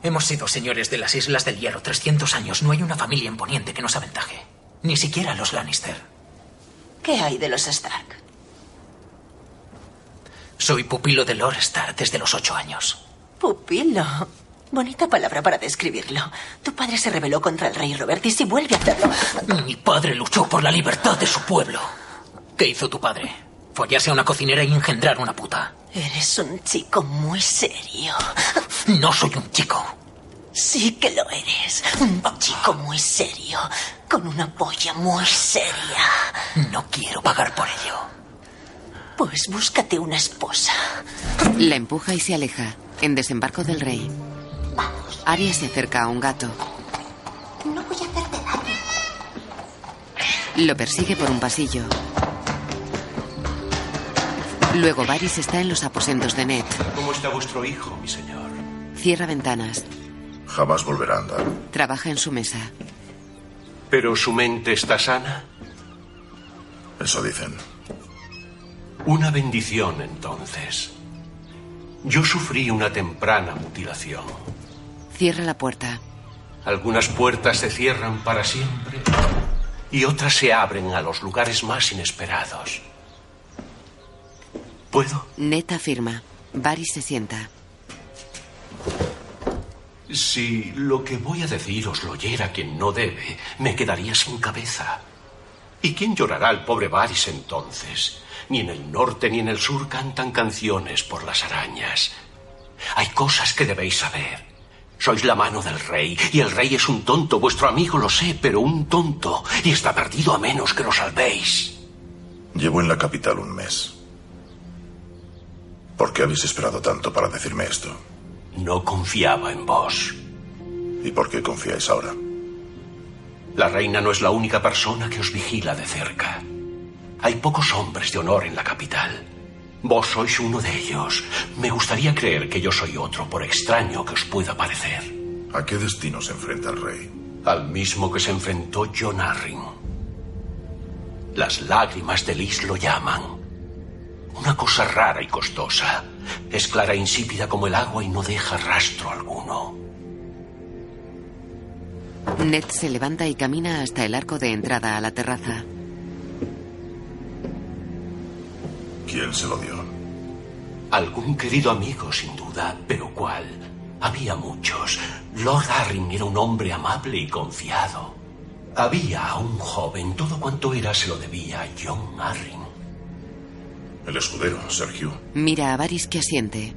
Hemos sido señores de las Islas del Hierro 300 años. No hay una familia en Poniente que nos aventaje. Ni siquiera los Lannister. ¿Qué hay de los Stark? Soy pupilo de Lord Stark desde los ocho años. Pupilo. Bonita palabra para describirlo. Tu padre se rebeló contra el rey Robertis y vuelve a hacerlo. Mi padre luchó por la libertad de su pueblo. ¿Qué hizo tu padre? Follarse a una cocinera y engendrar una puta. Eres un chico muy serio. No soy un chico. Sí que lo eres. Un chico muy serio. Con una polla muy seria. No quiero pagar por ello. Pues búscate una esposa. La empuja y se aleja. En desembarco del rey. Arya se acerca a un gato. No voy a hacerte daño. Lo persigue por un pasillo. Luego Varys está en los aposentos de Ned. ¿Cómo está vuestro hijo, mi señor? Cierra ventanas. Jamás volverá a andar. Trabaja en su mesa. ¿Pero su mente está sana? Eso dicen. Una bendición, entonces. Yo sufrí una temprana mutilación. Cierra la puerta. Algunas puertas se cierran para siempre y otras se abren a los lugares más inesperados. ¿Puedo? Ned afirma. Varys se sienta. Si lo que voy a decir os lo oyera quien no debe, me quedaría sin cabeza. ¿Y quién llorará al pobre Varys entonces? Ni en el norte ni en el sur cantan canciones por las arañas. Hay cosas que debéis saber. Sois la mano del rey, y el rey es un tonto, vuestro amigo lo sé, pero un tonto, y está perdido a menos que lo salvéis. Llevo en la capital un mes. ¿Por qué habéis esperado tanto para decirme esto? No confiaba en vos. ¿Y por qué confiáis ahora? La reina no es la única persona que os vigila de cerca. Hay pocos hombres de honor en la capital. Vos sois uno de ellos. Me gustaría creer que yo soy otro, por extraño que os pueda parecer. ¿A qué destino se enfrenta el rey? Al mismo que se enfrentó John Arryn. Las lágrimas de Lis lo llaman. Una cosa rara y costosa. Es clara e insípida como el agua y no deja rastro alguno. Ned se levanta y camina hasta el arco de entrada a la terraza. ¿Quién se lo dio? Algún querido amigo, sin duda, pero ¿cuál? Había muchos. Lord Arryn era un hombre amable y confiado. Había a un joven, todo cuanto era se lo debía a John Arryn. El escudero, Sergio. Mira a Varys que asiente.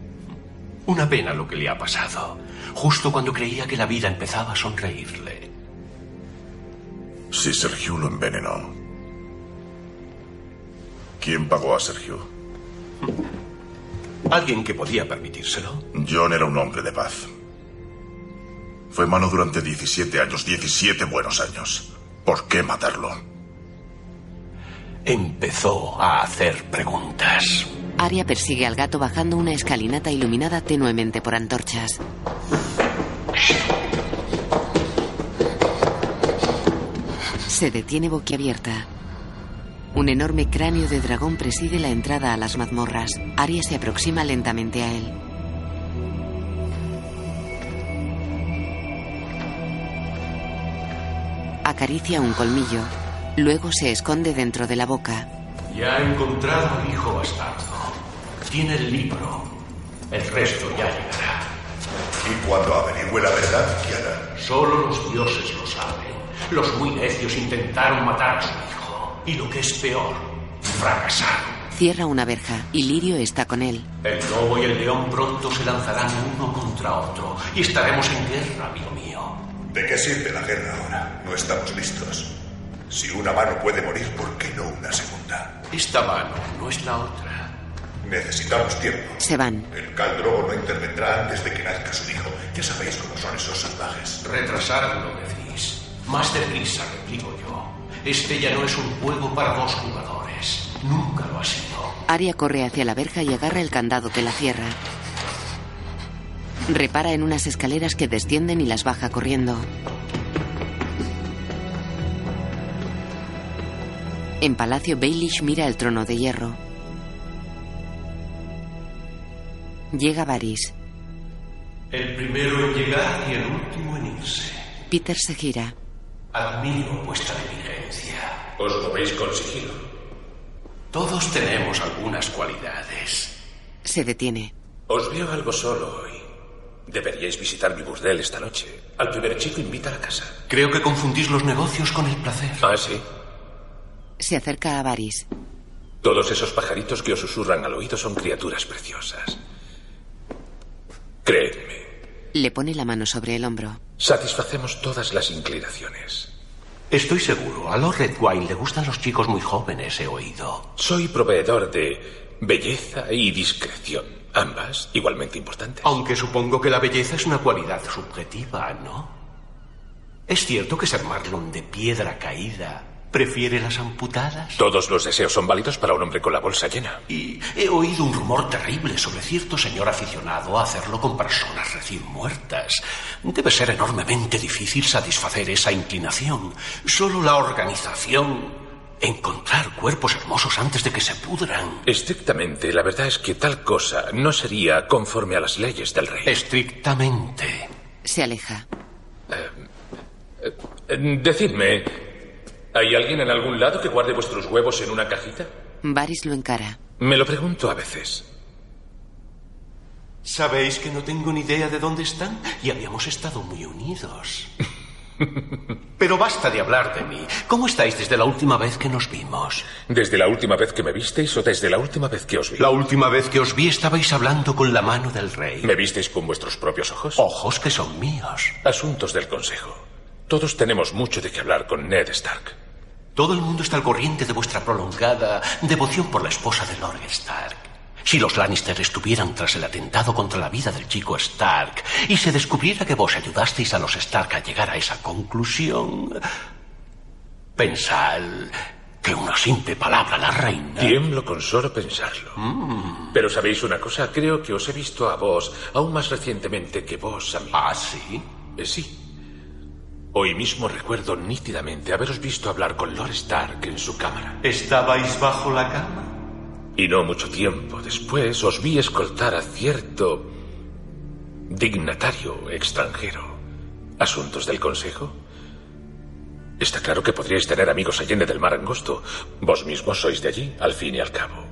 Una pena lo que le ha pasado. Justo cuando creía que la vida empezaba a sonreírle. Si Sergio lo envenenó. ¿Quién pagó a Sergio? *laughs* Alguien que podía permitírselo. John era un hombre de paz. Fue mano durante 17 años, 17 buenos años. ¿Por qué matarlo? Empezó a hacer preguntas. Arya persigue al gato bajando una escalinata iluminada tenuemente por antorchas. Se detiene boquiabierta. Un enorme cráneo de dragón preside la entrada a las mazmorras. Arya se aproxima lentamente a él. Acaricia un colmillo. Luego se esconde dentro de la boca. Ya he encontrado al hijo bastardo. Tiene el libro. El resto ya llegará. Y cuando averigüe la verdad, Kiara. Solo los dioses lo saben. Los muy necios intentaron matar a su hijo. Y lo que es peor, fracasaron. Cierra una verja y Lirio está con él. El lobo y el león pronto se lanzarán uno contra otro. Y estaremos en guerra, amigo mío. ¿De qué sirve la guerra ahora? No estamos listos. Si una mano puede morir, ¿por qué no una segunda? Esta mano no es la otra. Necesitamos tiempo. Se van. El Caldrogo no intervendrá antes de que nazca su hijo. Ya sabéis cómo son esos salvajes. Retrasarlo, decís. Más deprisa, replico yo. Este ya no es un juego para dos jugadores. Nunca lo ha sido. Aria corre hacia la verja y agarra el candado que la cierra. Repara en unas escaleras que descienden y las baja corriendo. En Palacio, Baelish mira el trono de hierro. Llega Varys. El primero en llegar y el último en irse. Peter se gira. Admiro vuestra diligencia. Os lo habéis conseguido. Todos tenemos algunas cualidades. Se detiene. Os veo algo solo hoy. Deberíais visitar mi burdel esta noche. Al primer chico invita a la casa. Creo que confundís los negocios con el placer. Ah, sí. Se acerca a Varys. Todos esos pajaritos que os susurran al oído son criaturas preciosas. Creedme. Le pone la mano sobre el hombro. Satisfacemos todas las inclinaciones. Estoy seguro. A Lord Redwine le gustan los chicos muy jóvenes, he oído. Soy proveedor de belleza y discreción. Ambas igualmente importantes. Aunque supongo que la belleza es una cualidad subjetiva, ¿no? ¿Es cierto que ser Marlon de piedra caída prefiere las amputadas? Todos los deseos son válidos para un hombre con la bolsa llena. Y he oído un rumor terrible sobre cierto señor aficionado a hacerlo con personas recién muertas. Debe ser enormemente difícil satisfacer esa inclinación. Solo la organización Encontrar cuerpos hermosos antes de que se pudran. Estrictamente, la verdad es que tal cosa no sería conforme a las leyes del rey. Estrictamente. Se aleja. Eh, eh, decidme, ¿hay alguien en algún lado que guarde vuestros huevos en una cajita? Varys lo encara. Me lo pregunto a veces. ¿Sabéis que no tengo ni idea de dónde están? Y habíamos estado muy unidos. *laughs* Pero basta de hablar de mí. ¿Cómo estáis desde la última vez que nos vimos? ¿Desde la última vez que me visteis o desde la última vez que os vi? La última vez que os vi estabais hablando con la mano del rey. ¿Me visteis con vuestros propios ojos? Ojos que son míos. Asuntos del Consejo. Todos tenemos mucho de qué hablar con Ned Stark. Todo el mundo está al corriente de vuestra prolongada devoción por la esposa de Lord Stark. Si los Lannister estuvieran tras el atentado contra la vida del chico Stark y se descubriera que vos ayudasteis a los Stark a llegar a esa conclusión, pensad que una simple palabra la reina. Tiemblo con solo pensarlo. Mm. Pero sabéis una cosa, creo que os he visto a vos aún más recientemente que vos a mí. ¿Ah, sí? Eh, sí. Hoy mismo recuerdo nítidamente haberos visto hablar con Lord Stark en su cámara. ¿Estabais bajo la cama? Y no mucho tiempo después os vi escoltar a cierto dignatario extranjero. ¿Asuntos del Consejo? Está claro que podríais tener amigos allende del mar angosto. Vos mismos sois de allí, al fin y al cabo.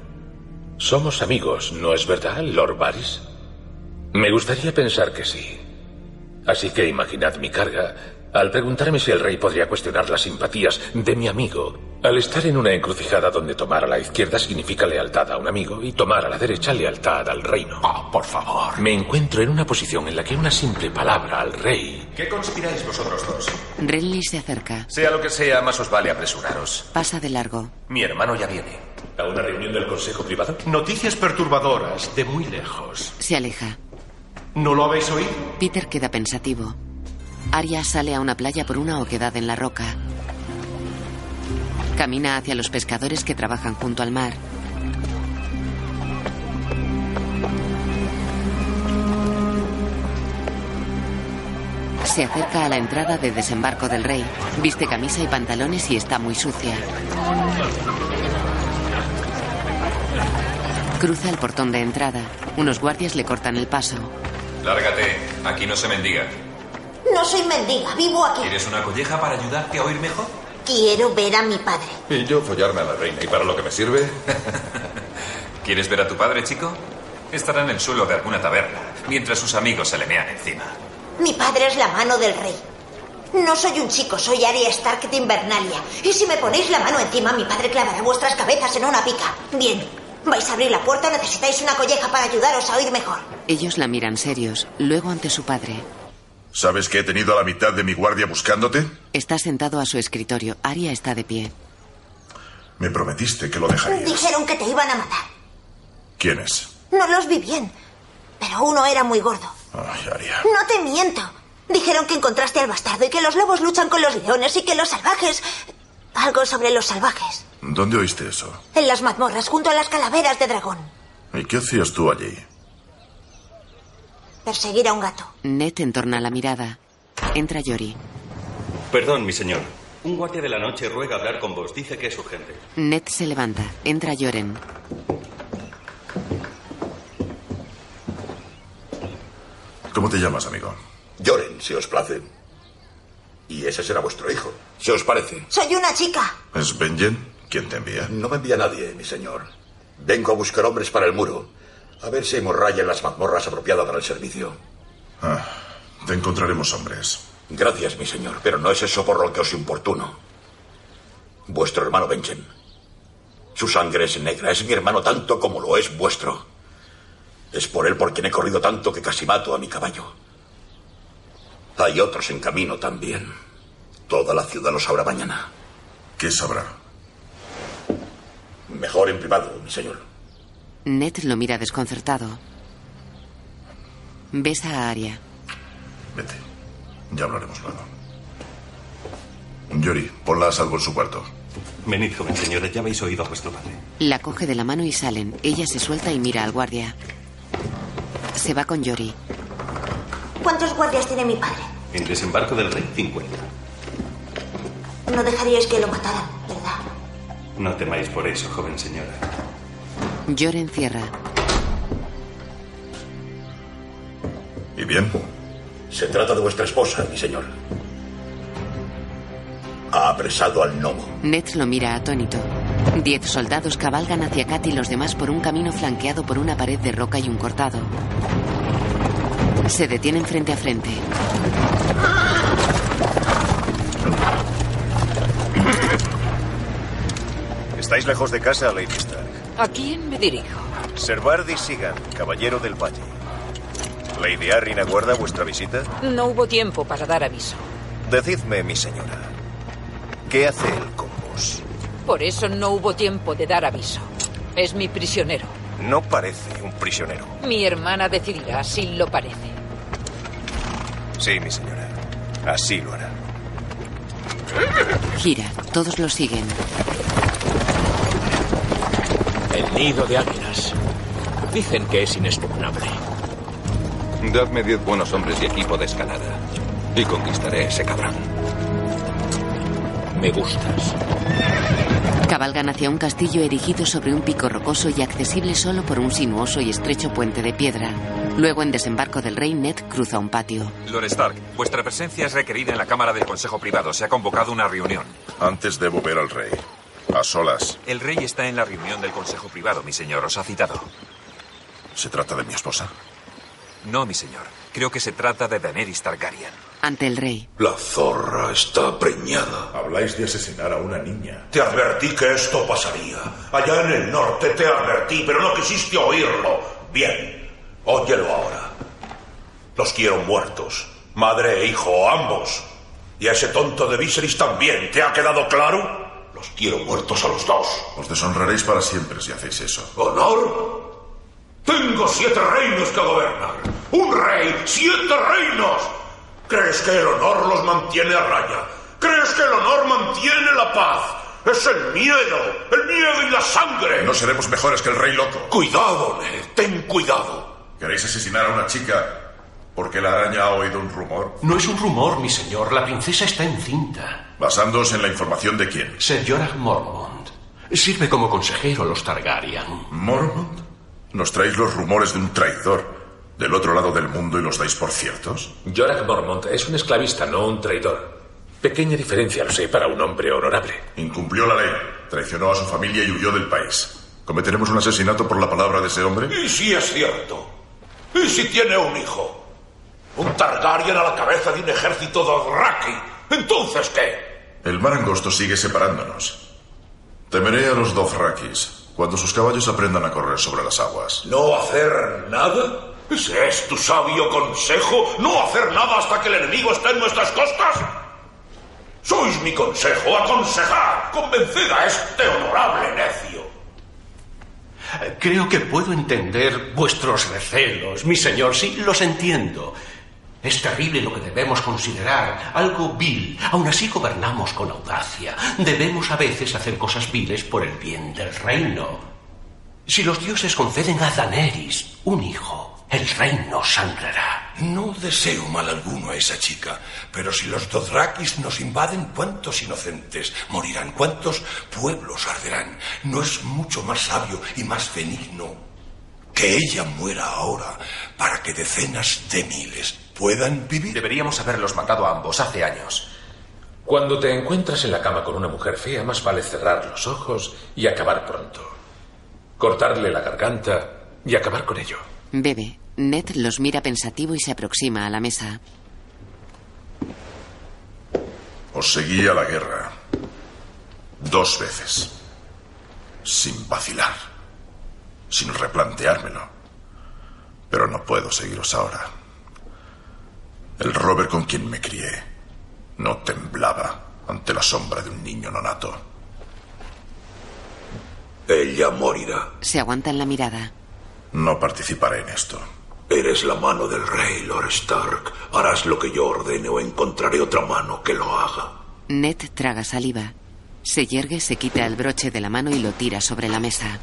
Somos amigos, ¿no es verdad, Lord Varys? Me gustaría pensar que sí. Así que imaginad mi carga al preguntarme si el rey podría cuestionar las simpatías de mi amigo. Al estar en una encrucijada donde tomar a la izquierda significa lealtad a un amigo y tomar a la derecha lealtad al reino. Ah, por favor. Me encuentro en una posición en la que una simple palabra al rey. ¿Qué conspiráis vosotros dos? Renly se acerca. Sea lo que sea, más os vale apresuraros. Pasa de largo. Mi hermano ya viene. ¿A una reunión del Consejo Privado? Noticias perturbadoras de muy lejos. Se aleja. ¿No lo habéis oído? Peter queda pensativo. Arya sale a una playa por una oquedad en la roca. Camina hacia los pescadores que trabajan junto al mar. Se acerca a la entrada de desembarco del rey. Viste camisa y pantalones y está muy sucia. Cruza el portón de entrada. Unos guardias le cortan el paso. Lárgate. Aquí no se mendiga. No soy mendiga, vivo aquí. ¿Quieres una colleja para ayudarte a oír mejor? Quiero ver a mi padre. Y yo follarme a la reina. ¿Y para lo que me sirve? *laughs* ¿Quieres ver a tu padre, chico? Estará en el suelo de alguna taberna, mientras sus amigos se le mean encima. Mi padre es la mano del rey. No soy un chico, soy Arya Stark de Invernalia. Y si me ponéis la mano encima, mi padre clavará vuestras cabezas en una pica. Bien, ¿vais a abrir la puerta o necesitáis una colleja para ayudaros a oír mejor? Ellos la miran serios, luego ante su padre. ¿Sabes que he tenido a la mitad de mi guardia buscándote? Está sentado a su escritorio. Aria está de pie. Me prometiste que lo dejarías. Dijeron que te iban a matar. ¿Quiénes? No los vi bien, pero uno era muy gordo. Ay, Aria. No te miento. Dijeron que encontraste al bastardo y que los lobos luchan con los leones y que los salvajes... Algo sobre los salvajes. ¿Dónde oíste eso? En las mazmorras, junto a las calaveras de dragón. ¿Y qué hacías tú allí? Perseguir a un gato. Ned entorna la mirada. Entra Yori. Perdón, mi señor. Un guardia de la noche ruega hablar con vos. Dice que es urgente. Ned se levanta. Entra Yoren. ¿Cómo te llamas, amigo? Lloren, si os place. Y ese será vuestro hijo. ¿Se os parece? Soy una chica. ¿Es Benjen? ¿Quién te envía? No me envía nadie, mi señor. Vengo a buscar hombres para el muro. A ver si hay morralla en las mazmorras apropiada para el servicio. Ah, te encontraremos hombres. Gracias, mi señor, pero no es eso por lo que os importuno. Vuestro hermano Benjen. Su sangre es negra, es mi hermano tanto como lo es vuestro. Es por él por quien he corrido tanto que casi mato a mi caballo. Hay otros en camino también. Toda la ciudad lo sabrá mañana. ¿Qué sabrá? Mejor en privado, mi señor. Ned lo mira desconcertado. Besa a Aria. Vete. Ya hablaremos luego. Yori, ponla a salvo en su cuarto. Venid, joven señora, ya habéis oído a vuestro padre. La coge de la mano y salen. Ella se suelta y mira al guardia. Se va con Yori. ¿Cuántos guardias tiene mi padre? En desembarco del rey, 50. No dejaríais que lo mataran, ¿verdad? No temáis por eso, joven señora. Yoren cierra. ¿Y bien? Se trata de vuestra esposa, mi señor. Ha apresado al gnomo. Ned lo mira atónito. Diez soldados cabalgan hacia Kat y los demás por un camino flanqueado por una pared de roca y un cortado. Se detienen frente a frente. Estáis lejos de casa, Lady Stark. ¿A quién me dirijo? Ser Bardi Sigan, caballero del valle. ¿Lady Arryn aguarda vuestra visita? No hubo tiempo para dar aviso. Decidme, mi señora, ¿qué hace él con vos? Por eso no hubo tiempo de dar aviso. Es mi prisionero. No parece un prisionero. Mi hermana decidirá si lo parece. Sí, mi señora. Así lo hará. Gira. Todos lo siguen. El nido de águilas. Dicen que es inexpugnable. Dadme diez buenos hombres y equipo de escalada. Y conquistaré ese cabrón. Me gustas. Cabalgan hacia un castillo erigido sobre un pico rocoso y accesible solo por un sinuoso y estrecho puente de piedra. Luego, en desembarco del rey, Ned cruza un patio. Lord Stark, vuestra presencia es requerida en la Cámara del Consejo Privado. Se ha convocado una reunión. Antes debo ver al rey. A solas. El rey está en la reunión del Consejo Privado, mi señor. Os ha citado. ¿Se trata de mi esposa? No, mi señor. Creo que se trata de Daenerys Targaryen. Ante el rey. La zorra está preñada. Habláis de asesinar a una niña. Te advertí que esto pasaría. Allá en el norte te advertí, pero no quisiste oírlo. Bien, óyelo ahora. Los quiero muertos. Madre e hijo, ambos. Y a ese tonto de Viserys también. ¿Te ha quedado claro? Los quiero muertos a los dos. Os deshonraréis para siempre si hacéis eso. ¿Honor? Tengo siete reinos que gobernar. Un rey, siete reinos. ¿Crees que el honor los mantiene a raya? ¿Crees que el honor mantiene la paz? Es el miedo, el miedo y la sangre. No seremos mejores que el rey loco. Cuidado, Ned, ten cuidado. ¿Queréis asesinar a una chica porque la araña ha oído un rumor? No es un rumor, mi señor. La princesa está encinta. ¿Basándoos en la información de quién? Sir Jorah Mormont. Sirve como consejero a los Targaryen. ¿Mormont? Nos traéis los rumores de un traidor. del otro lado del mundo y los dais por ciertos? Jorak Mormont es un esclavista, no un traidor. Pequeña diferencia, lo sé, para un hombre honorable. Incumplió la ley, traicionó a su familia y huyó del país. ¿Cometeremos un asesinato por la palabra de ese hombre? ¿Y si es cierto? ¿Y si tiene un hijo? Un Targaryen a la cabeza de un ejército Dothraki. ¿Entonces qué? El mar angosto sigue separándonos. Temeré a los Dothrakis cuando sus caballos aprendan a correr sobre las aguas. ¿No hacer nada? ¿Ese es tu sabio consejo? ¿No hacer nada hasta que el enemigo esté en nuestras costas? Sois mi consejo, aconsejar, convenced a este honorable necio. Creo que puedo entender vuestros recelos, mi señor, sí, los entiendo. Es terrible lo que debemos considerar algo vil. Aún así gobernamos con audacia. Debemos a veces hacer cosas viles por el bien del reino. Si los dioses conceden a Daenerys un hijo, el reino sangrará. No deseo mal alguno a esa chica, pero si los Dothrakis nos invaden, ¿cuántos inocentes morirán? ¿Cuántos pueblos arderán? ¿No es mucho más sabio y más benigno que ella muera ahora para que decenas de miles puedan vivir? Deberíamos haberlos matado a ambos hace años. Cuando te encuentras en la cama con una mujer fea, más vale cerrar los ojos y acabar pronto. Cortarle la garganta y acabar con ello. Bebe. Ned los mira pensativo y se aproxima a la mesa. Os seguí a la guerra. Dos veces. Sin vacilar. Sin replanteármelo. Pero no puedo seguiros ahora. El Robert con quien me crié no temblaba ante la sombra de un niño nonato. Ella morirá. Se aguantan la mirada. No participaré en esto. Eres la mano del rey, Lord Stark. Harás lo que yo ordene o encontraré otra mano que lo haga. Ned traga saliva. Se yergue, se quita el broche de la mano y lo tira sobre la mesa.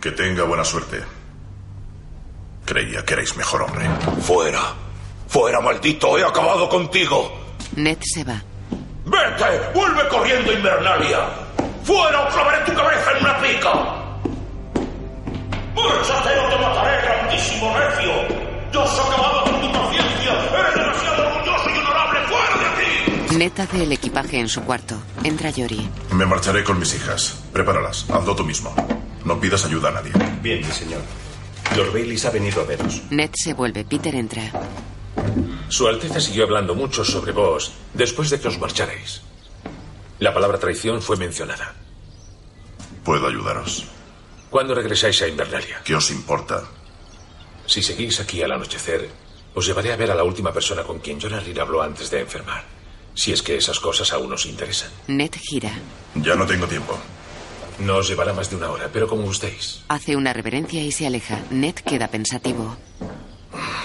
Que tenga buena suerte. Creía que erais mejor hombre. Fuera. Fuera, maldito. He acabado contigo. Ned se va. Vete. Vuelve corriendo, Invernalia. Fuera o clavaré tu cabeza en una pica. ¡Márchate o te mataré, grandísimo necio! ¡Ya has acabado con mi paciencia! ¡Eres demasiado orgulloso y honorable! ¡Fuera de aquí! Ned hace el equipaje en su cuarto. Entra Yori. Me marcharé con mis hijas. Prepáralas. Hazlo tú mismo. No pidas ayuda a nadie. Bien, mi señor. Lord Baileys ha venido a veros. Ned se vuelve. Peter entra. Su Alteza siguió hablando mucho sobre vos después de que os marcharéis. La palabra traición fue mencionada. ¿Puedo ayudaros? ¿Cuándo regresáis a Invernalia? ¿Qué os importa? Si seguís aquí al anochecer, os llevaré a ver a la última persona con quien Jonathan habló antes de enfermar. Si es que esas cosas aún os interesan. Ned gira. Ya no tengo tiempo. No os llevará más de una hora, pero como gustéis. Hace una reverencia y se aleja. Ned queda pensativo.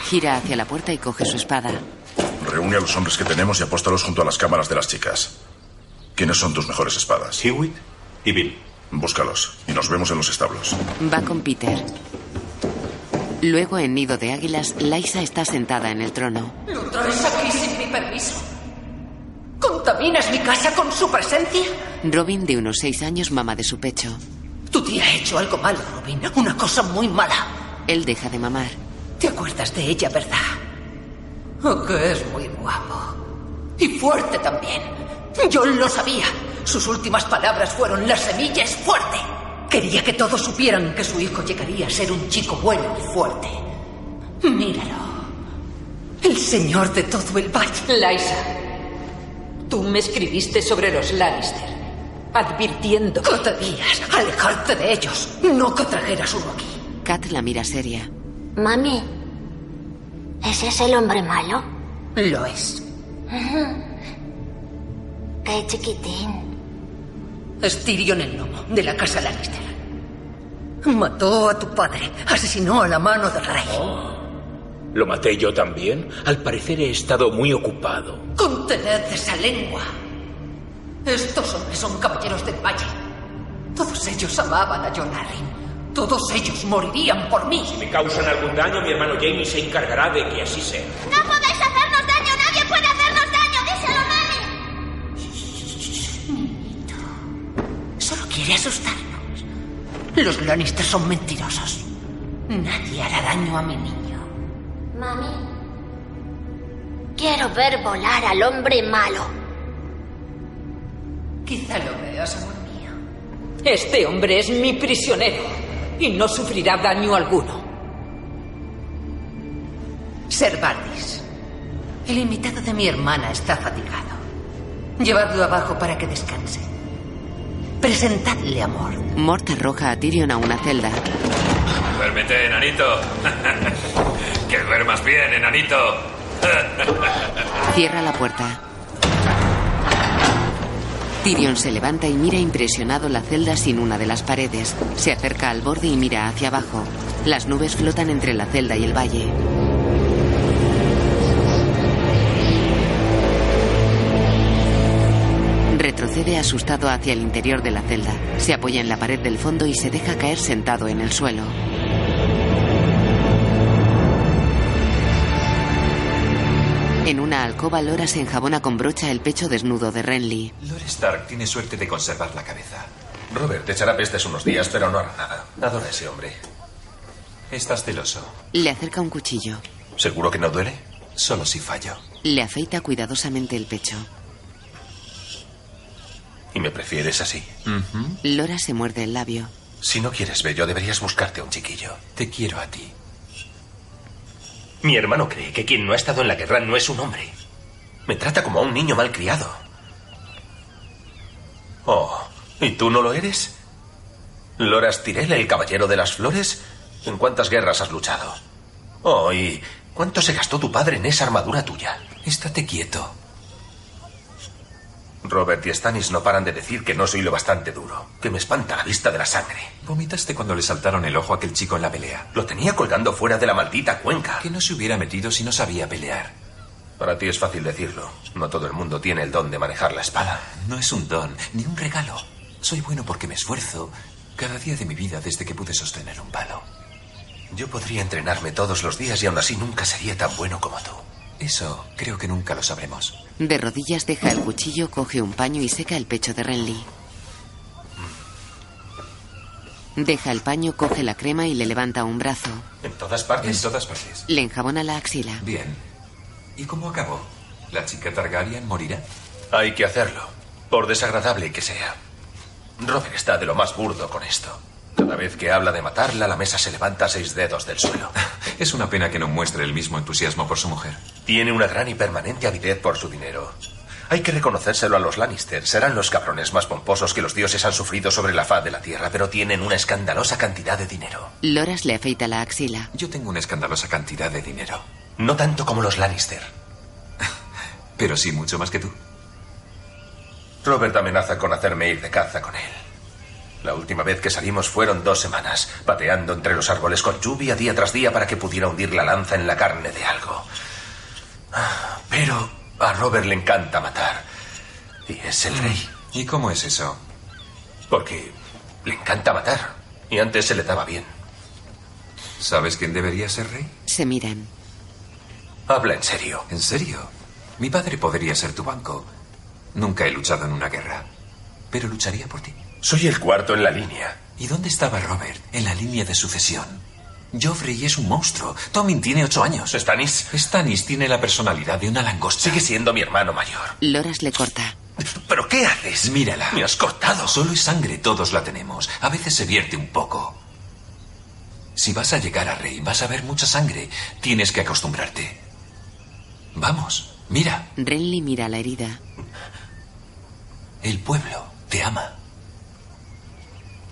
Gira hacia la puerta y coge su espada. Reúne a los hombres que tenemos y apóstalos junto a las cámaras de las chicas. ¿Quiénes son tus mejores espadas? Hewitt y Bill. Búscalos y nos vemos en los establos. Va con Peter. Luego, en Nido de Águilas, Laisa está sentada en el trono. ¿Lo traes aquí sin mi permiso? ¿Contaminas mi casa con su presencia? Robin, de unos seis años, mama de su pecho. Tu tía ha hecho algo malo, Robin. Una cosa muy mala. Él deja de mamar. ¿Te acuerdas de ella, verdad? Oh, que es muy guapo. Y fuerte también. Yo lo sabía. Sus últimas palabras fueron la semilla es fuerte. Quería que todos supieran que su hijo llegaría a ser un chico bueno y fuerte. Míralo. El señor de todo el valle. Laisa, tú me escribiste sobre los Lannister, advirtiendo que debías alejarte de ellos, no que trajeras uno aquí. Kat la mira seria. Mami, ¿ese es el hombre malo? Lo es. Qué chiquitín. Es Tyrion el Lomo, de la casa Lannister. Mató a tu padre, asesinó a la mano del rey. ¿Lo maté yo también? Al parecer he estado muy ocupado. Contened esa lengua. Estos hombres son caballeros del valle. Todos ellos amaban a Jon Arryn. Todos ellos morirían por mí. Si me causan algún daño, mi hermano Jamie se encargará de que así sea. ¡No podéis hacernos daño! ¡Nadie puede hacernos daño! ¡Díselo, mami! Solo quiere asustarnos. Los Lannister son mentirosos. Nadie hará daño a mi niño. Mami. Quiero ver volar al hombre malo. Quizá lo veas, amor mío. Este hombre es mi prisionero y no sufrirá daño alguno. Ser Bardis. El invitado de mi hermana está fatigado. Llevadlo abajo para que descanse. Presentadle amor. Mort arroja a Tyrion a una celda. Duérmete, enanito. *laughs* duermas bien, enanito. Cierra la puerta. Tyrion se levanta y mira impresionado la celda sin una de las paredes. Se acerca al borde y mira hacia abajo. Las nubes flotan entre la celda y el valle. Retrocede asustado hacia el interior de la celda. Se apoya en la pared del fondo y se deja caer sentado en el suelo. En una alcoba, Lora se enjabona con brocha el pecho desnudo de Renly. Lord Stark tiene suerte de conservar la cabeza. Robert echará pestes unos días, pero no hará nada. Adora a ese hombre. Estás celoso. Le acerca un cuchillo. ¿Seguro que no duele? Solo si fallo. Le afeita cuidadosamente el pecho. ¿Y me prefieres así? Lora se muerde el labio. Si no quieres bello, deberías buscarte a un chiquillo. Te quiero a ti. Mi hermano cree que quien no ha estado en la guerra no es un hombre. Me trata como a un niño malcriado. Oh, ¿y tú no lo eres? ¿Loras Tyrell, el caballero de las flores? ¿En cuántas guerras has luchado? Oh, ¿y cuánto se gastó tu padre en esa armadura tuya? Estate quieto. Robert y Stannis no paran de decir que no soy lo bastante duro, que me espanta la vista de la sangre. Vomitaste cuando le saltaron el ojo a aquel chico en la pelea. Lo tenía colgando fuera de la maldita cuenca. Que no se hubiera metido si no sabía pelear. Para ti es fácil decirlo. No todo el mundo tiene el don de manejar la espada. No es un don, ni un regalo. Soy bueno porque me esfuerzo cada día de mi vida desde que pude sostener un palo. Yo podría entrenarme todos los días y aún así nunca sería tan bueno como tú. Eso creo que nunca lo sabremos. De rodillas deja el cuchillo, coge un paño y seca el pecho de Renly. Deja el paño, coge la crema y le levanta un brazo. ¿En todas partes? En todas partes. Le enjabona la axila. Bien. ¿Y cómo acabó? ¿La chica Targaryen morirá? Hay que hacerlo, por desagradable que sea. Robert está de lo más burdo con esto. Cada vez que habla de matarla, la mesa se levanta a seis dedos del suelo. *laughs* Es una pena que no muestre el mismo entusiasmo por su mujer. Tiene una gran y permanente avidez por su dinero. Hay que reconocérselo a los Lannister. Serán los cabrones más pomposos que los dioses han sufrido sobre la faz de la tierra, pero tienen una escandalosa cantidad de dinero. Loras le afeita la axila. Yo tengo una escandalosa cantidad de dinero. No tanto como los Lannister. *laughs* Pero sí mucho más que tú. Robert amenaza con hacerme ir de caza con él. La última vez que salimos fueron dos semanas, pateando entre los árboles con lluvia día tras día para que pudiera hundir la lanza en la carne de algo. Pero a Robert le encanta matar. Y es el rey. ¿Y cómo es eso? Porque le encanta matar. Y antes se le daba bien. ¿Sabes quién debería ser rey? Se miran. Habla en serio. ¿En serio? Mi padre podría ser tu banco. Nunca he luchado en una guerra. Pero lucharía por ti. Soy el cuarto en la línea. ¿Y dónde estaba Robert? En la línea de sucesión. Joffrey es un monstruo. Tommy tiene ocho años. ¿Stannis? Stannis tiene la personalidad de una langosta. Sigue siendo mi hermano mayor. Loras le corta. ¿Pero qué haces? Mírala. Me has cortado. Solo es sangre, todos la tenemos. A veces se vierte un poco. Si vas a llegar a rey, vas a ver mucha sangre. Tienes que acostumbrarte. Vamos, mira. Renly mira la herida. El pueblo te ama.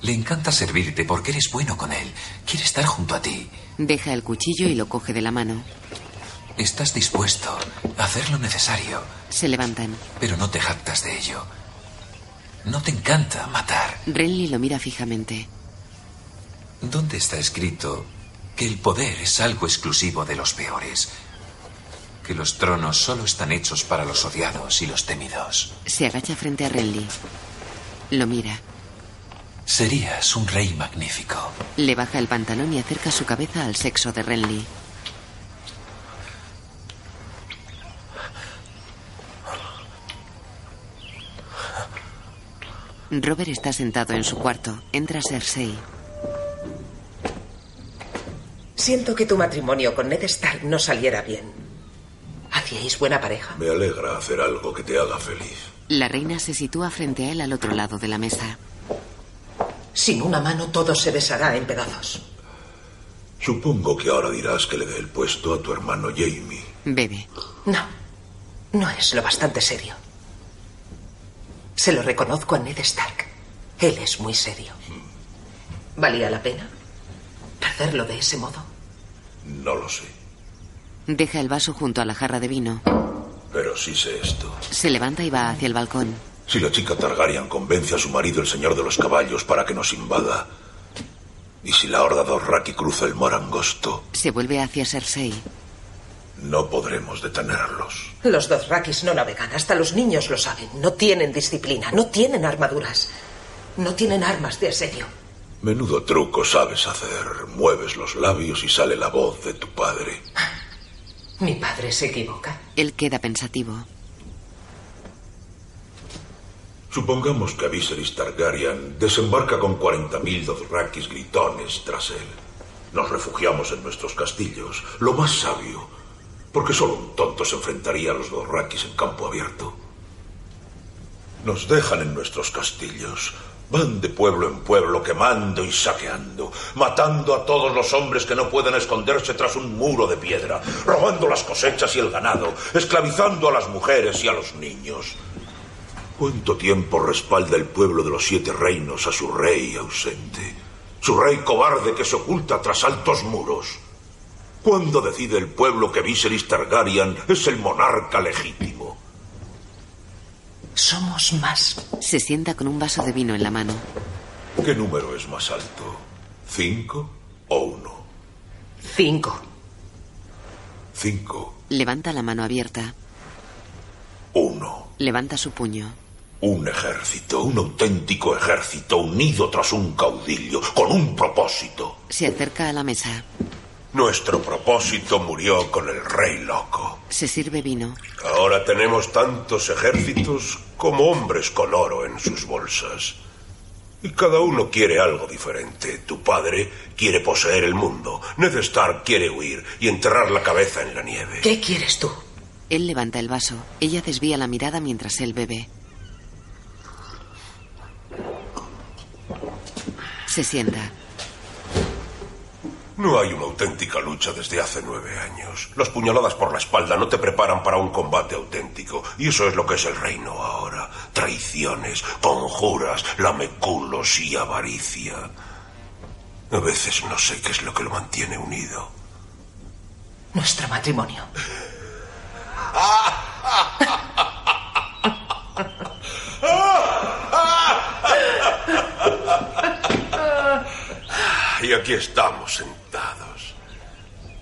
Le encanta servirte porque eres bueno con él. Quiere estar junto a ti. Deja el cuchillo y lo coge de la mano. Estás dispuesto a hacer lo necesario. Se levantan. Pero no te jactas de ello. No te encanta matar. Renly lo mira fijamente. ¿Dónde está escrito que el poder es algo exclusivo de los peores? Que los tronos solo están hechos para los odiados y los temidos. Se agacha frente a Renly. Lo mira. Serías un rey magnífico. Le baja el pantalón y acerca su cabeza al sexo de Renly. Robert está sentado en su cuarto. Entra Cersei. Siento que tu matrimonio con Ned Stark no saliera bien. ¿Hacíais buena pareja? Me alegra hacer algo que te haga feliz. La reina se sitúa frente a él al otro lado de la mesa. Sin una mano todo se deshará en pedazos. Supongo que ahora dirás que le dé el puesto a tu hermano Jamie. Bebe. No, no es lo bastante serio. Se lo reconozco a Ned Stark. Él es muy serio. ¿Valía la pena perderlo de ese modo? No lo sé, Deja el vaso junto a la jarra de vino. pero sí sé esto. Se levanta y va hacia el balcón. Si la chica Targaryen convence a su marido, el señor de los caballos, para que nos invada, y si la horda Dothraki cruza el mar angosto, Se vuelve hacia Cersei. no podremos detenerlos. Los Dothrakis no navegan, hasta los niños lo saben. No tienen disciplina, no tienen armaduras, no tienen armas de asedio. Menudo truco sabes hacer. Mueves los labios y sale la voz de tu padre. Mi padre se equivoca. Él queda pensativo. Supongamos que Viserys Targaryen desembarca con 40.000 Dothrakis gritones tras él. Nos refugiamos en nuestros castillos, lo más sabio, porque solo un tonto se enfrentaría a los Dothrakis en campo abierto. Nos dejan en nuestros castillos, van de pueblo en pueblo quemando y saqueando, matando a todos los hombres que no pueden esconderse tras un muro de piedra, robando las cosechas y el ganado, esclavizando a las mujeres y a los niños. ¿Cuánto tiempo respalda el pueblo de los siete reinos a su rey ausente? Su rey cobarde que se oculta tras altos muros. ¿Cuándo decide el pueblo que Viserys Targaryen es el monarca legítimo? Somos más. Se sienta con un vaso de vino en la mano. ¿Qué número es más alto? ¿Cinco o uno? Cinco. Cinco. Levanta la mano abierta. Uno. Levanta su puño. Un ejército, un auténtico ejército unido tras un caudillo, con un propósito. Se acerca a la mesa. Nuestro propósito murió con el rey loco. Se sirve vino. Ahora tenemos tantos ejércitos como hombres con oro en sus bolsas. Y cada uno quiere algo diferente. Tu padre quiere poseer el mundo. Ned Stark quiere huir y enterrar la cabeza en la nieve. ¿Qué quieres tú? Él levanta el vaso. Ella desvía la mirada mientras él bebe. Se sienta. No hay una auténtica lucha desde hace nueve años. Las puñaladas por la espalda no te preparan para un combate auténtico. Y eso es lo que es el reino ahora. Traiciones, conjuras, lameculos y avaricia. A veces no sé qué es lo que lo mantiene unido. Nuestro matrimonio. *laughs* Y aquí estamos sentados.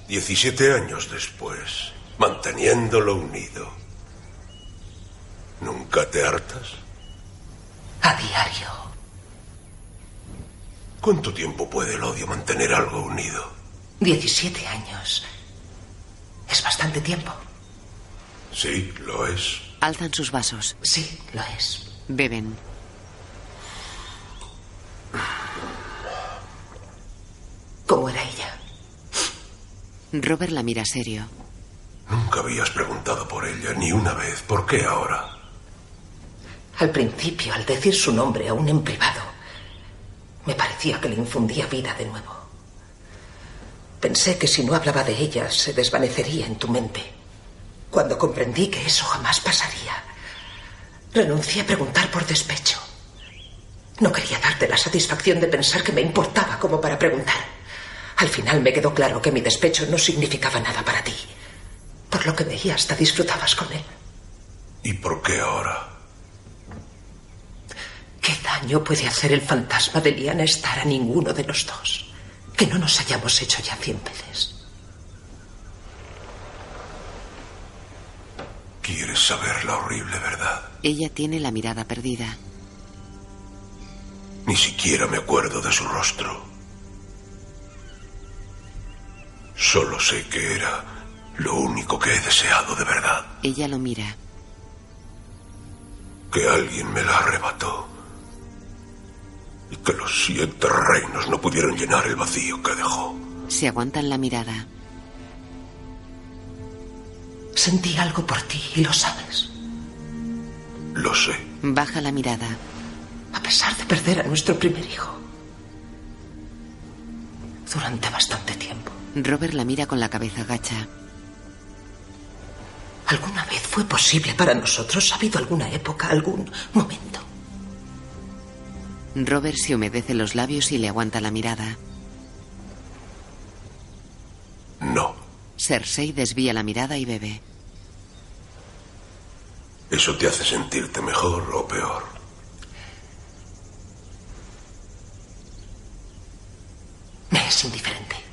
Diecisiete años después, manteniéndolo unido. ¿Nunca te hartas? A diario. ¿Cuánto tiempo puede el odio mantener algo unido? Diecisiete años. Es bastante tiempo. Sí, lo es. Alzan sus vasos. Sí, lo es. Beben. ¿Cómo era ella? Robert la mira serio. Nunca habías preguntado por ella ni una vez. ¿Por qué ahora? Al principio, al decir su nombre aún en privado, me parecía que le infundía vida de nuevo. Pensé que si no hablaba de ella se desvanecería en tu mente. Cuando comprendí que eso jamás pasaría, renuncié a preguntar por despecho. No quería darte la satisfacción de pensar que me importaba como para preguntar. Al final me quedó claro que mi despecho no significaba nada para ti. Por lo que veía hasta disfrutabas con él. ¿Y por qué ahora? ¿Qué daño puede hacer el fantasma de Liana estar a ninguno de los dos? Que no nos hayamos hecho ya cien veces. ¿Quieres saber la horrible verdad? Ella tiene la mirada perdida. Ni siquiera me acuerdo de su rostro. Solo sé que era lo único que he deseado de verdad. Ella lo mira. Que alguien me la arrebató. Y que los siete reinos no pudieron llenar el vacío que dejó. Se aguantan la mirada. Sentí algo por ti y lo sabes. Lo sé. Baja la mirada. A pesar de perder a nuestro primer hijo. Durante bastante tiempo. Robert la mira con la cabeza gacha. ¿Alguna vez fue posible para nosotros? ¿Ha habido alguna época, algún momento? Robert se humedece los labios y le aguanta la mirada. No. Cersei desvía la mirada y bebe. ¿Eso te hace sentirte mejor o peor? Me es indiferente.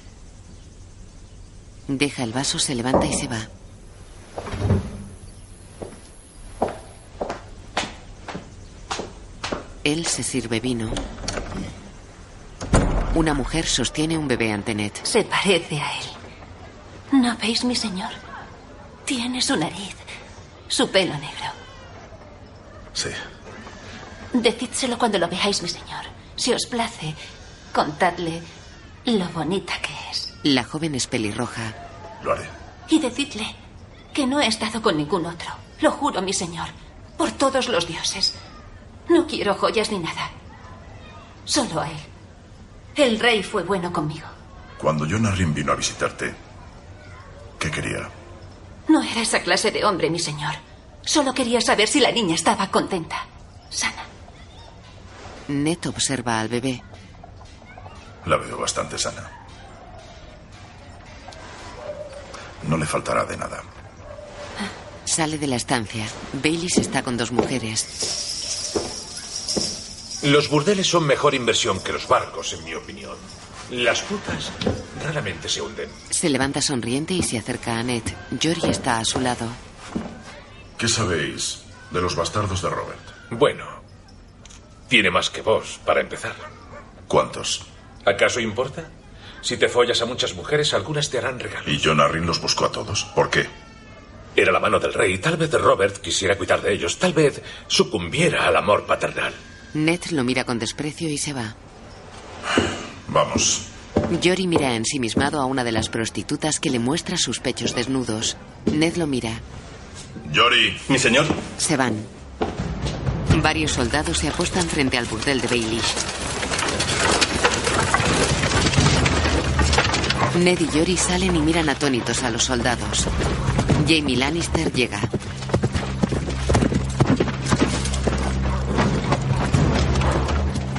Deja el vaso, se levanta y se va. Él se sirve vino. Una mujer sostiene un bebé ante Ned. Se parece a él. ¿No veis, mi señor? Tiene su nariz, su pelo negro. Sí. Decídselo cuando lo veáis, mi señor. Si os place, contadle lo bonita que es. La joven es pelirroja. Lo haré. Y decidle que no he estado con ningún otro. Lo juro, mi señor. Por todos los dioses. No quiero joyas ni nada. Solo a él. El rey fue bueno conmigo. Cuando John Arryn vino a visitarte, ¿qué quería? No era esa clase de hombre, mi señor. Solo quería saber si la niña estaba contenta. Sana. Ned observa al bebé. La veo bastante sana. No le faltará de nada. Sale de la estancia. Baileys está con dos mujeres. Los burdeles son mejor inversión que los barcos, en mi opinión. Las putas raramente se hunden. Se levanta sonriente y se acerca a Ned. Jory está a su lado. ¿Qué sabéis de los bastardos de Robert? Bueno, tiene más que vos, para empezar. ¿Cuántos? ¿Acaso importa? Si te follas a muchas mujeres, algunas te harán regalos. ¿Y John Arryn los buscó a todos? ¿Por qué? Era la mano del rey. Tal vez Robert quisiera cuidar de ellos. Tal vez sucumbiera al amor paternal. Ned lo mira con desprecio y se va. Vamos. Jory mira ensimismado a una de las prostitutas que le muestra sus pechos desnudos. Ned lo mira. Jory. Mi señor. Se van. Varios soldados se apostan frente al burdel de Baelish. Ned y Jory salen y miran atónitos a los soldados. Jamie Lannister llega.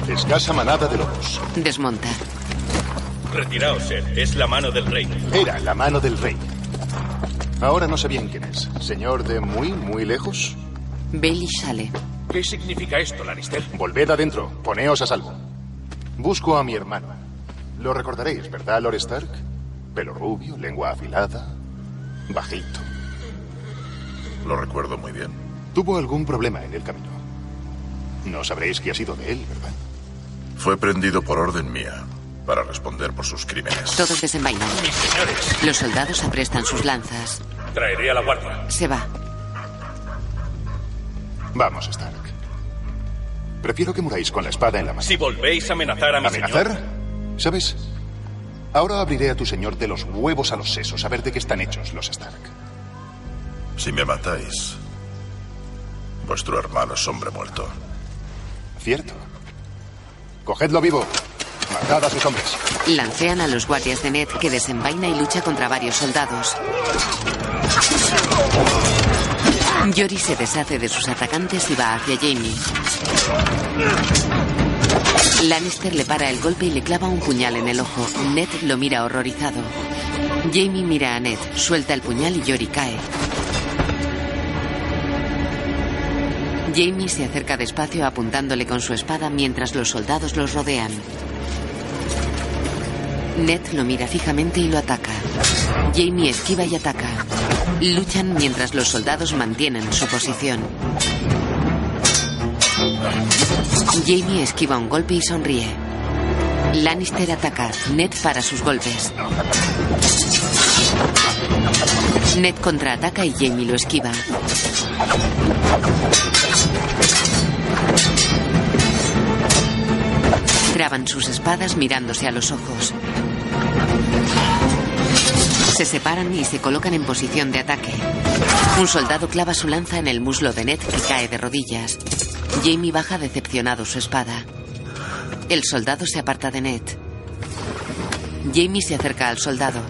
Escasa manada de lobos. Desmonta. Retiraos, Ed. Es la mano del rey. Era la mano del rey. Ahora no sé bien quién es. ¿Señor de muy, muy lejos? Baelish sale. ¿Qué significa esto, Lannister? Volved adentro. Poneos a salvo. Busco a mi hermano. Lo recordaréis, ¿verdad, Lord Stark? Pelo rubio, lengua afilada, bajito. Lo recuerdo muy bien. Tuvo algún problema en el camino. No sabréis qué ha sido de él, ¿verdad? Fue prendido por orden mía para responder por sus crímenes. Todos desenvainan. Mis señores, Los soldados aprestan sus lanzas. traeré a la guardia. Se va. Vamos, Stark. Prefiero que muráis con la espada en la mano. Si volvéis a amenazar a mi ¿Amenazar? señor. ¿Sabes? Ahora abriré a tu señor de los huevos a los sesos a ver de qué están hechos los Stark. Si me matáis, vuestro hermano es hombre muerto. Cierto. Cogedlo vivo. Matad a sus hombres. Lancean a los guardias de Ned que desenvaina y lucha contra varios soldados. Jory se deshace de sus atacantes y va hacia Jamie. Lannister le para el golpe y le clava un puñal en el ojo. Ned lo mira horrorizado. Jamie mira a Ned, suelta el puñal y Jory cae. Jamie se acerca despacio apuntándole con su espada mientras los soldados los rodean. Ned lo mira fijamente y lo ataca. Jamie esquiva y ataca. Luchan mientras los soldados mantienen su posición. Jamie esquiva un golpe y sonríe. Lannister ataca. Ned para sus golpes. Ned contraataca y Jamie lo esquiva. Graban sus espadas mirándose a los ojos. Se separan y se colocan en posición de ataque. Un soldado clava su lanza en el muslo de Ned que cae de rodillas. Jamie baja decepcionado su espada. El soldado se aparta de Ned. Jamie se acerca al soldado.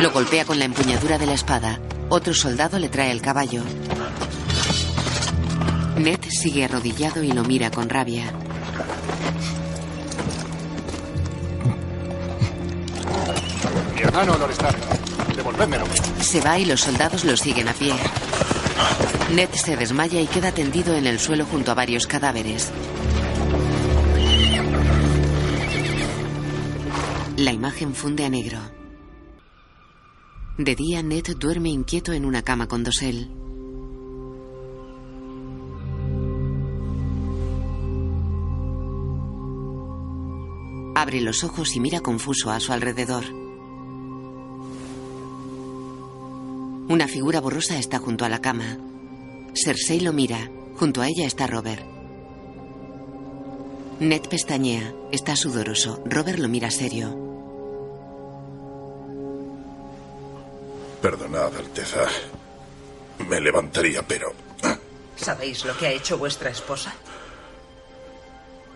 Lo golpea con la empuñadura de la espada. Otro soldado le trae el caballo. Ned sigue arrodillado y lo mira con rabia. Mi hermano Lord Stark. Devolvédmelo. Se va y los soldados lo siguen a pie. Ned se desmaya y queda tendido en el suelo junto a varios cadáveres. La imagen funde a negro. De día, Ned duerme inquieto en una cama con dosel. Abre los ojos y mira confuso a su alrededor. Una figura borrosa está junto a la cama. Cersei lo mira. Junto a ella está Robert. Ned pestañea. Está sudoroso. Robert lo mira serio. Perdonad, Alteza. Me levantaría, pero ¿Sabéis lo que ha hecho vuestra esposa?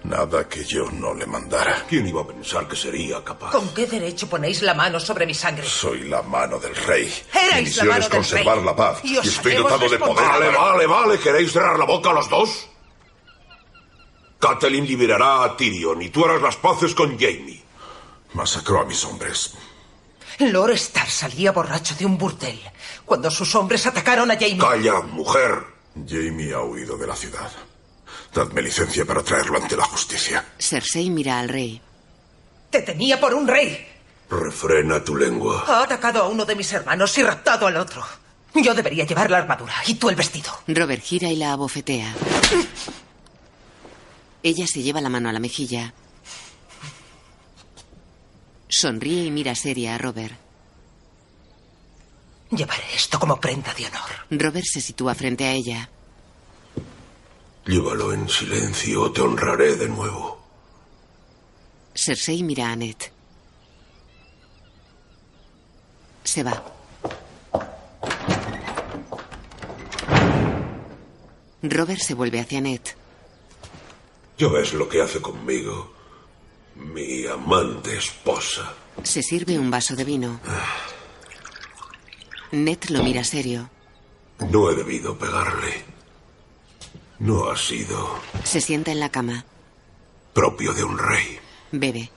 Nada que yo no le mandara. ¿Quién iba a pensar que sería capaz? ¿Con qué derecho ponéis la mano sobre mi sangre? Soy la mano del rey. Erais Mi misión la mano es del conservar rey. la paz. Y estoy dotado de poder. Vale, vale, vale. ¿Queréis cerrar la boca los dos? Catelyn liberará a Tyrion y tú harás las paces con Jaime. Masacró a mis hombres. Lord Stark salía borracho de un burdel cuando sus hombres atacaron a Jaime. Calla, mujer. Jamie ha huido de la ciudad. Dadme licencia para traerlo ante la justicia. Cersei mira al rey. Te tenía por un rey. Refrena tu lengua. Ha atacado a uno de mis hermanos y raptado al otro. Yo debería llevar la armadura y tú el vestido. Robert gira y la abofetea. Ella se lleva la mano a la mejilla. Sonríe y mira seria a Robert. Llevaré esto como prenda de honor. Robert se sitúa frente a ella. Llévalo en silencio, te honraré de nuevo. Cersei mira a Ned. Se va. Robert se vuelve hacia Ned. ¿Ya ves lo que hace conmigo? Mi amante esposa. Se sirve un vaso de vino. Ned lo mira serio. No he debido pegarle. No ha sido Se sienta en la cama. propio de un rey. Bebe.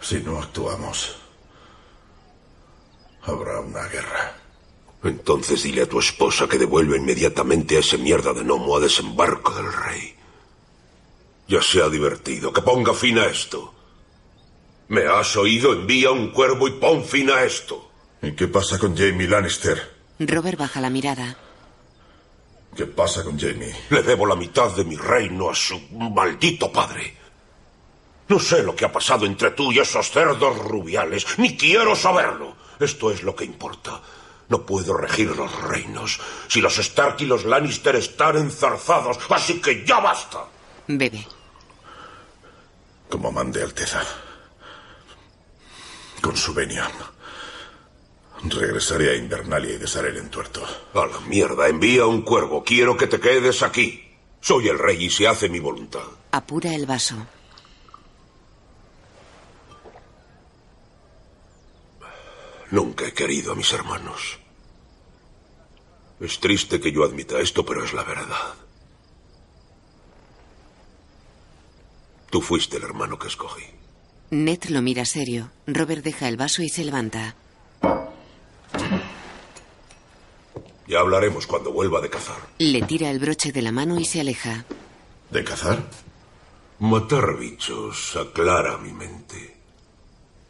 Si no actuamos, habrá una guerra. Entonces dile a tu esposa que devuelva inmediatamente a ese mierda de gnomo a desembarco del rey. Ya se ha divertido, que ponga fin a esto. ¿Me has oído? Envía un cuervo y pon fin a esto. ¿Y qué pasa con Jamie Lannister? Robert baja la mirada. ¿Qué pasa con Jamie? Le debo la mitad de mi reino a su maldito padre. No sé lo que ha pasado entre tú y esos cerdos rubiales, ni quiero saberlo. Esto es lo que importa. No puedo regir los reinos si los Stark y los Lannister están enzarzados, así que ya basta. Bebe. Como mande Alteza. Con su venia. Regresaré a Invernalia y desharé el entuerto. A la mierda, envía un cuervo. Quiero que te quedes aquí. Soy el rey y se hace mi voluntad. Apura el vaso. Nunca he querido a mis hermanos. Es triste que yo admita esto, pero es la verdad. Tú fuiste el hermano que escogí. Ned lo mira serio. Robert deja el vaso y se levanta. Ya hablaremos cuando vuelva de cazar. Le tira el broche de la mano y se aleja. ¿De cazar? Matar bichos aclara mi mente.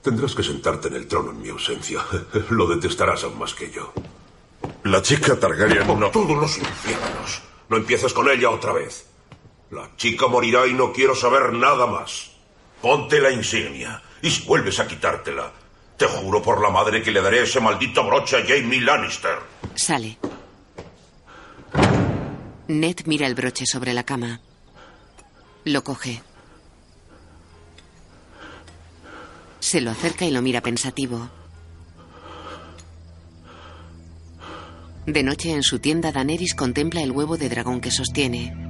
Tendrás que sentarte en el trono en mi ausencia. *laughs* Lo detestarás aún más que yo. La chica Targaryen Por no... todos los infiernos. No empieces con ella otra vez. La chica morirá y no quiero saber nada más. Ponte la insignia. Y si vuelves a quitártela, te juro por la madre que le daré ese maldito broche a Jamie Lannister. Sale. Ned mira el broche sobre la cama. Lo coge. Se lo acerca y lo mira pensativo. De noche en su tienda, Daenerys contempla el huevo de dragón que sostiene.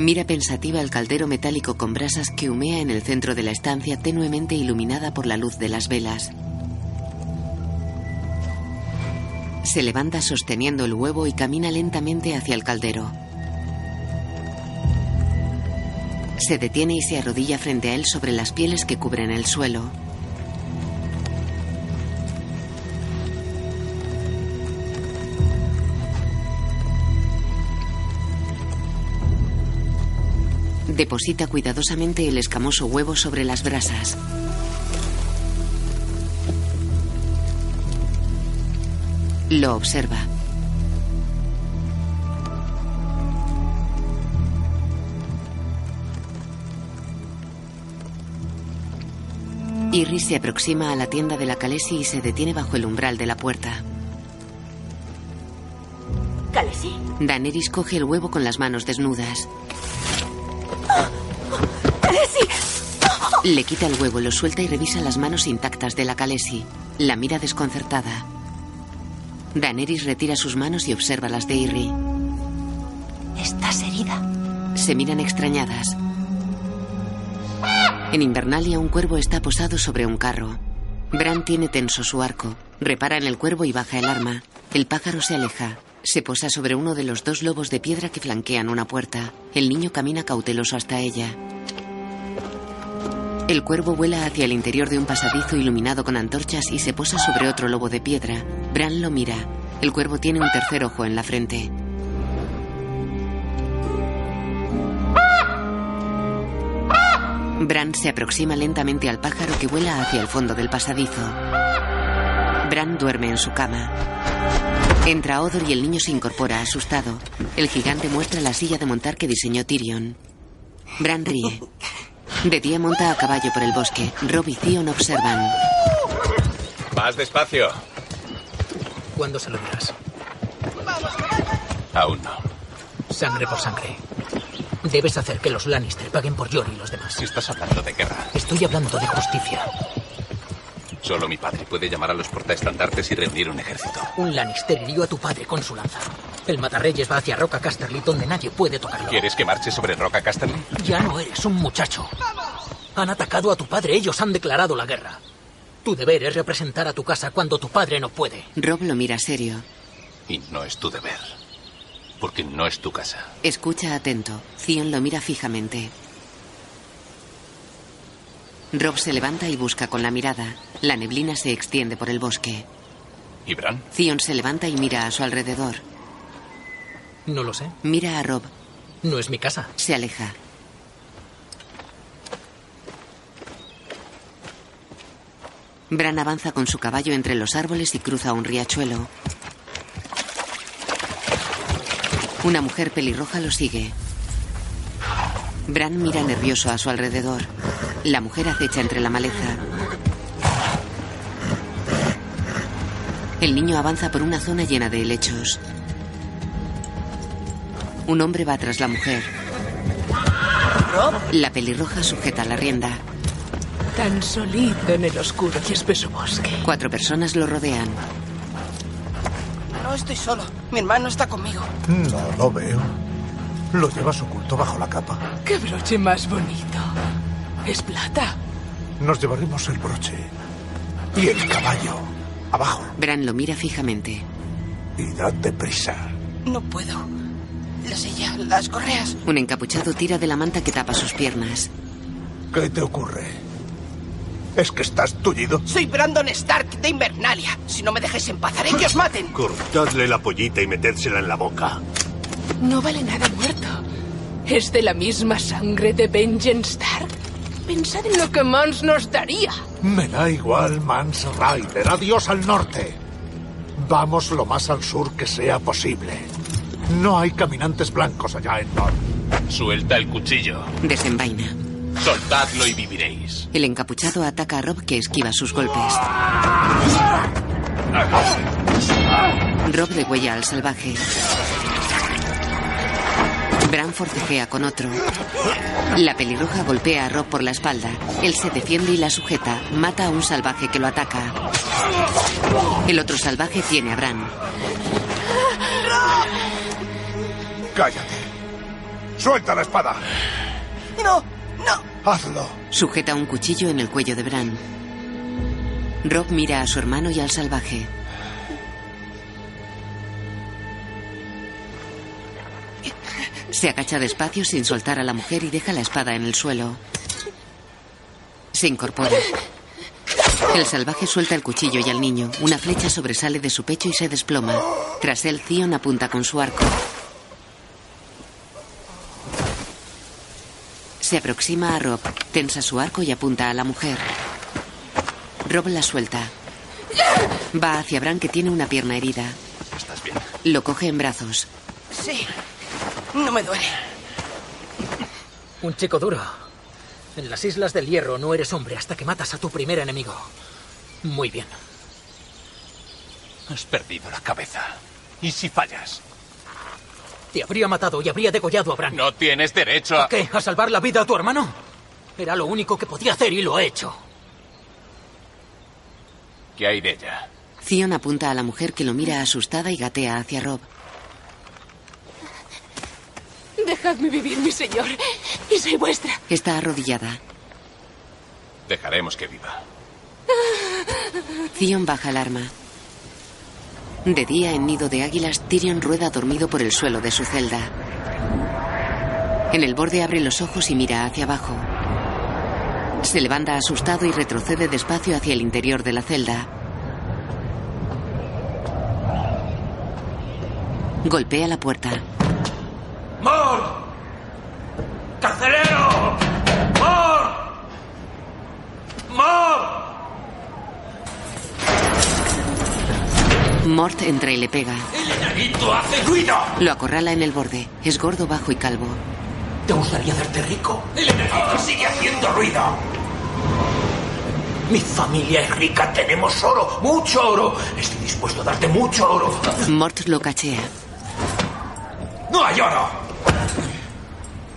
Mira pensativa el caldero metálico con brasas que humea en el centro de la estancia tenuemente iluminada por la luz de las velas. Se levanta sosteniendo el huevo y camina lentamente hacia el caldero. Se detiene y se arrodilla frente a él sobre las pieles que cubren el suelo. Deposita cuidadosamente el escamoso huevo sobre las brasas. Lo observa. Iris se aproxima a la tienda de la Calesi y se detiene bajo el umbral de la puerta. ¿Calesi? Daenerys coge el huevo con las manos desnudas. ¡Calesi! Le quita el huevo, lo suelta y revisa las manos intactas de la Calesi. La mira desconcertada. Daenerys retira sus manos y observa las de Irri. ¿Estás herida? Se miran extrañadas. En Invernalia un cuervo está posado sobre un carro. Bran tiene tenso su arco. Repara en el cuervo y baja el arma. El pájaro se aleja. Se posa sobre uno de los dos lobos de piedra que flanquean una puerta. El niño camina cauteloso hasta ella. El cuervo vuela hacia el interior de un pasadizo iluminado con antorchas y se posa sobre otro lobo de piedra. Bran lo mira. El cuervo tiene un tercer ojo en la frente. Bran se aproxima lentamente al pájaro que vuela hacia el fondo del pasadizo. Bran duerme en su cama. Entra Odor y el niño se incorpora asustado. El gigante muestra la silla de montar que diseñó Tyrion. Bran ríe. De día monta a caballo por el bosque. Rob y Theon observan. Más despacio. ¿Cuándo se lo dirás? Aún no. Sangre por sangre. Debes hacer que los Lannister paguen por Jon y los demás. Si estás hablando de guerra, Estoy hablando de justicia. Solo mi padre puede llamar a los portaestandartes y reunir un ejército. Un Lannister hirió a tu padre con su lanza. El matarreyes va hacia Roca Casterly, donde nadie puede tocarlo. ¿Quieres que marche sobre Roca Casterly? Ya no eres un muchacho. Han atacado a tu padre, ellos han declarado la guerra. Tu deber es representar a tu casa cuando tu padre no puede. Rob lo mira serio. Y no es tu deber. Porque no es tu casa. Escucha atento. Theon lo mira fijamente. Rob se levanta y busca con la mirada. La neblina se extiende por el bosque. ¿Y Bran? Theon se levanta y mira a su alrededor. No lo sé. Mira a Rob. No es mi casa. Se aleja. Bran avanza con su caballo entre los árboles y cruza un riachuelo. Una mujer pelirroja lo sigue. Bran mira nervioso a su alrededor. La mujer acecha entre la maleza. El niño avanza por una zona llena de helechos. Un hombre va tras la mujer. La pelirroja sujeta la rienda. Tan solito en el oscuro y espeso bosque. Cuatro personas lo rodean. No estoy solo. Mi hermano está conmigo. No lo veo. Lo llevas oculto bajo la capa. ¡Qué broche más bonito! Es plata. Nos llevaremos el broche. Y el caballo. Abajo. Bran lo mira fijamente. Y date prisa. No puedo. La silla, las correas. Un encapuchado tira de la manta que tapa sus piernas. ¿Qué te ocurre? ¿Es que estás tullido? Soy Brandon Stark de Invernalia. Si no me dejáis en paz, haré que os maten. Cortadle la pollita y metédsela en la boca. No vale nada muerto. Es de la misma sangre de Benjen Stark. Pensad en lo que Mons nos daría. Me da igual, Mans Rider. Adiós al norte. Vamos lo más al sur que sea posible. No hay caminantes blancos allá en Nord. Suelta el cuchillo. Desenvaina. Soltadlo y viviréis. El encapuchado ataca a Rob que esquiva sus golpes. Rob degüella al salvaje. Bran forcejea con otro. La pelirroja golpea a Rob por la espalda. Él se defiende y la sujeta. Mata a un salvaje que lo ataca. El otro salvaje tiene a Bran. Cállate. Suelta la espada. No, no. Hazlo. Sujeta un cuchillo en el cuello de Bran. Rob mira a su hermano y al salvaje. Se agacha despacio sin soltar a la mujer y deja la espada en el suelo. Se incorpora. El salvaje suelta el cuchillo y al niño. Una flecha sobresale de su pecho y se desploma. Tras él, Theon apunta con su arco. Se aproxima a Rob, tensa su arco y apunta a la mujer. Rob la suelta. Va hacia Bran que tiene una pierna herida. ¿Estás bien? Lo coge en brazos. Sí. No me duele. Un chico duro. En las Islas del Hierro no eres hombre hasta que matas a tu primer enemigo. Muy bien. Has perdido la cabeza. ¿Y si fallas? Te habría matado y habría degollado a Bran. No tienes derecho a... ¿A qué? ¿A salvar la vida a tu hermano? Era lo único que podía hacer y lo he hecho. ¿Qué hay de ella? Theon apunta a la mujer que lo mira asustada y gatea hacia Rob. Dejadme vivir, mi señor. Y soy vuestra. Está arrodillada. Dejaremos que viva. Theon baja el arma. De día, en nido de águilas, Tyrion rueda dormido por el suelo de su celda. En el borde abre los ojos y mira hacia abajo. Se levanta asustado y retrocede despacio hacia el interior de la celda. Golpea la puerta. ¡Mor! ¡Carcelero! ¡Mor! ¡Mor! Mort entra y le pega. ¡El enanito hace ruido! Lo acorrala en el borde. Es gordo, bajo y calvo. ¿Te gustaría hacerte rico? ¡El enanito sigue haciendo ruido! Mi familia es rica, tenemos oro, mucho oro. Estoy dispuesto a darte mucho oro. Mort lo cachea. ¡No hay oro!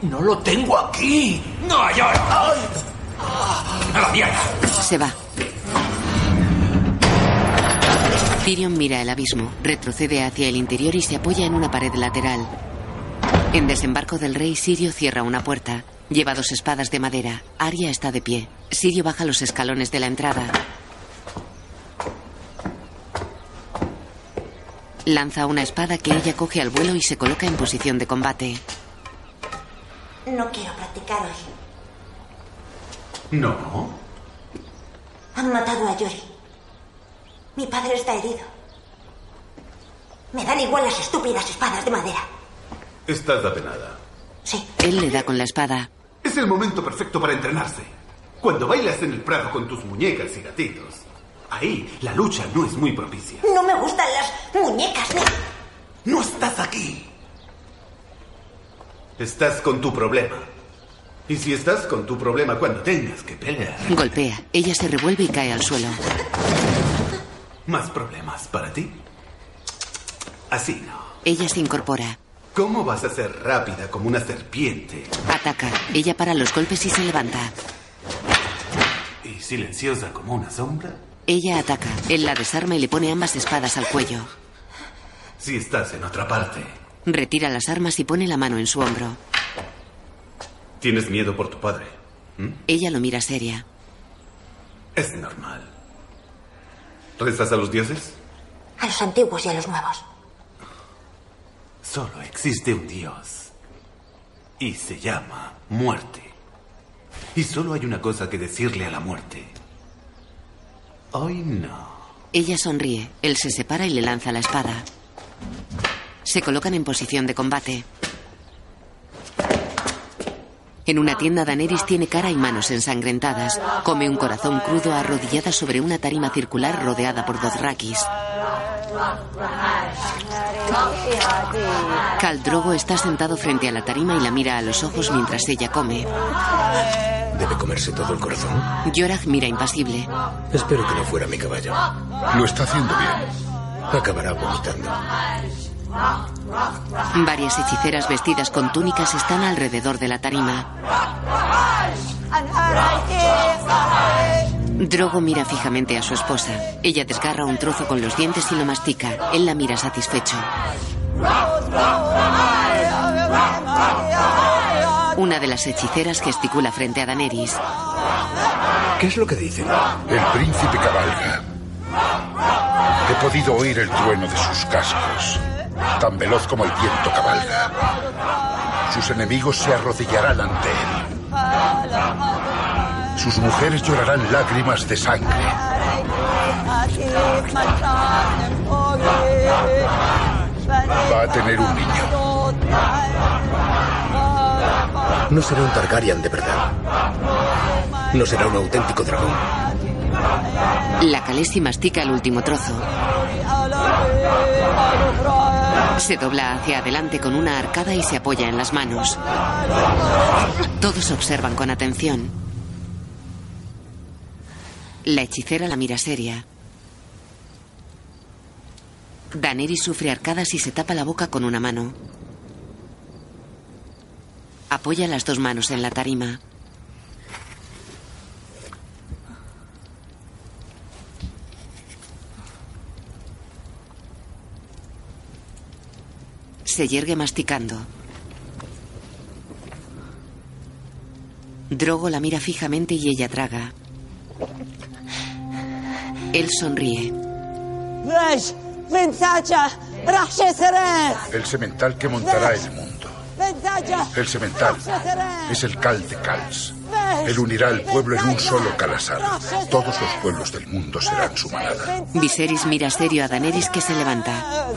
No lo tengo aquí. ¡No hay oro! ¡A la mierda! Se va. Tyrion mira el abismo, retrocede hacia el interior y se apoya en una pared lateral. En desembarco del rey, Sirio cierra una puerta. Lleva dos espadas de madera. Arya está de pie. Sirio baja los escalones de la entrada. Lanza una espada que ella coge al vuelo y se coloca en posición de combate. No quiero practicar hoy. No. Han matado a Yori. Mi padre está herido. Me dan igual las estúpidas espadas de madera. Estás apenada. Sí. Él le da con la espada. Es el momento perfecto para entrenarse. Cuando bailas en el prado con tus muñecas y gatitos. Ahí la lucha no es muy propicia. No me gustan las muñecas ni... No estás aquí. Estás con tu problema. Y si estás con tu problema cuando tengas que pelear, Golpea. Ella se revuelve y cae al suelo. más problemas para ti. Así no. Ella se incorpora. ¿Cómo vas a ser rápida como una serpiente Ataca. Ella para los golpes y se levanta. y silenciosa como una sombra? Ella ataca. Él la desarma y le pone ambas espadas al cuello. Si estás en otra parte, Retira las armas y pone la mano en su hombro. tienes miedo por tu padre. Ella lo mira seria. Es normal. ¿Rezas a los dioses? A los antiguos y a los nuevos. Solo existe un dios. Y se llama muerte. Y solo hay una cosa que decirle a la muerte. Hoy no. Ella sonríe. Él se separa y le lanza la espada. Se colocan en posición de combate. En una tienda, Daenerys tiene cara y manos ensangrentadas. Come un corazón crudo arrodillada sobre una tarima circular rodeada por Dothrakis. Khal Drogo está sentado frente a la tarima y la mira a los ojos mientras ella come. ¿Debe comerse todo el corazón? Yorah mira impasible. Espero que no fuera mi caballo. Lo está haciendo bien. Acabará vomitando. Varias hechiceras vestidas con túnicas están alrededor de la tarima. Drogo mira fijamente a su esposa. Ella desgarra un trozo con los dientes y lo mastica. Él la mira satisfecho. Una de las hechiceras gesticula frente a Daenerys. ¿Qué es lo que dicen? El príncipe cabalga. He podido oír el trueno de sus cascos. Tan veloz como el viento cabalga. Sus enemigos se arrodillarán ante él. Sus mujeres llorarán lágrimas de sangre. Va a tener un niño. No será un Targaryen de verdad. No será un auténtico dragón. La Khaleesi mastica el último trozo. Se dobla hacia adelante con una arcada y se apoya en las manos. Todos observan con atención. La hechicera la mira seria. Daenerys sufre arcadas y se tapa la boca con una mano. Apoya las dos manos en la tarima. Se yergue masticando. Drogo la mira fijamente y ella traga. Él sonríe. El semental que montará el mundo. El semental es el Cal de Cals. Él unirá al pueblo en un solo calasar. Todos los pueblos del mundo serán su manada. Viserys mira serio a Daenerys que se levanta.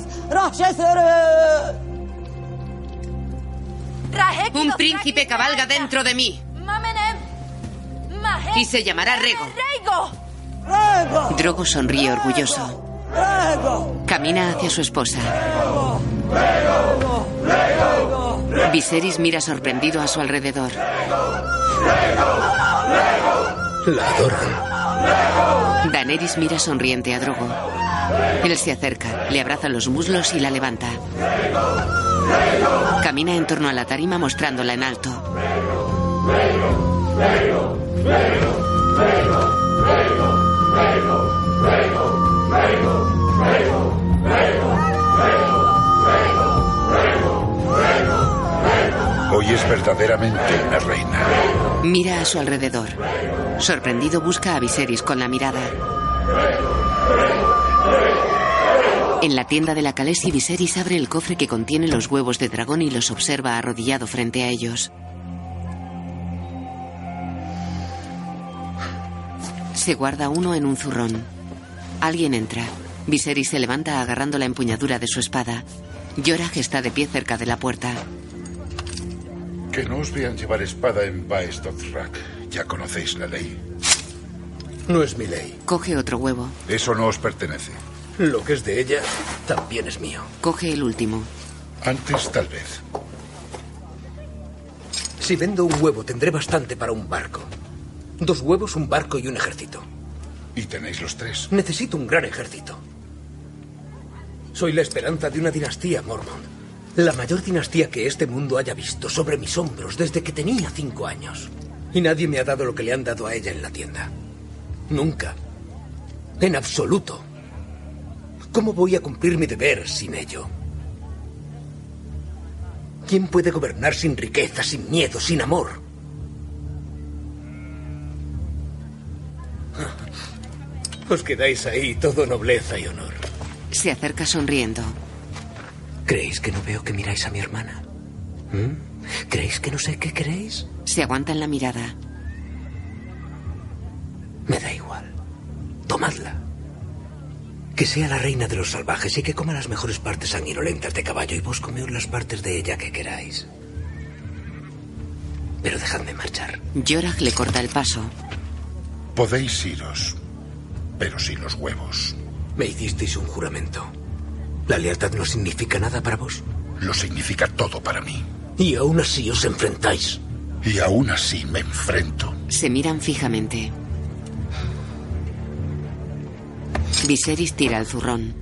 Un príncipe cabalga dentro de mí. Y se llamará Rego. Drogo sonríe orgulloso. Camina hacia su esposa. Viserys mira sorprendido a su alrededor. La adoran. Daenerys mira sonriente a Drogo. Él se acerca, le abraza los muslos y la levanta. Camina en torno a la tarima mostrándola en alto. Hoy es verdaderamente una reina. Mira a su alrededor. Sorprendido busca a Viserys con la mirada. En la tienda de la Khaleesi, Viserys abre el cofre que contiene los huevos de dragón y los observa arrodillado frente a ellos. Se guarda uno en un zurrón. Alguien entra. Viserys se levanta agarrando la empuñadura de su espada. Yorah está de pie cerca de la puerta. Que no os vean llevar espada en Baes Dothrak. Ya conocéis la ley. No es mi ley. Coge otro huevo. Eso no os pertenece. Lo que es de ella también es mío. Coge el último. Antes, tal vez. Si vendo un huevo, tendré bastante para un barco. Dos huevos, un barco y un ejército. Y tenéis los tres. Necesito un gran ejército. Soy la esperanza de una dinastía, Mormont. La mayor dinastía que este mundo haya visto sobre mis hombros desde que tenía cinco años. Y nadie me ha dado lo que le han dado a ella en la tienda. Nunca. En absoluto. ¿Cómo voy a cumplir mi deber sin ello? ¿Quién puede gobernar sin riqueza, sin miedo, sin amor? Os quedáis ahí, todo nobleza y honor. Se acerca sonriendo. ¿Creéis que no veo que miráis a mi hermana? ¿Mm? ¿Creéis que no sé qué queréis? Se aguanta en la mirada. Me da igual. Tomadla. Que sea la reina de los salvajes y que coma las mejores partes sanguinolentas de caballo y vos comeos las partes de ella que queráis. Pero dejadme marchar. Yorah le corta el paso. Podéis iros, pero sin los huevos. Me hicisteis un juramento. ¿La lealtad no significa nada para vos? Lo significa todo para mí. Y aún así os enfrentáis. Y aún así me enfrento. Se miran fijamente. Viserys tira el zurrón.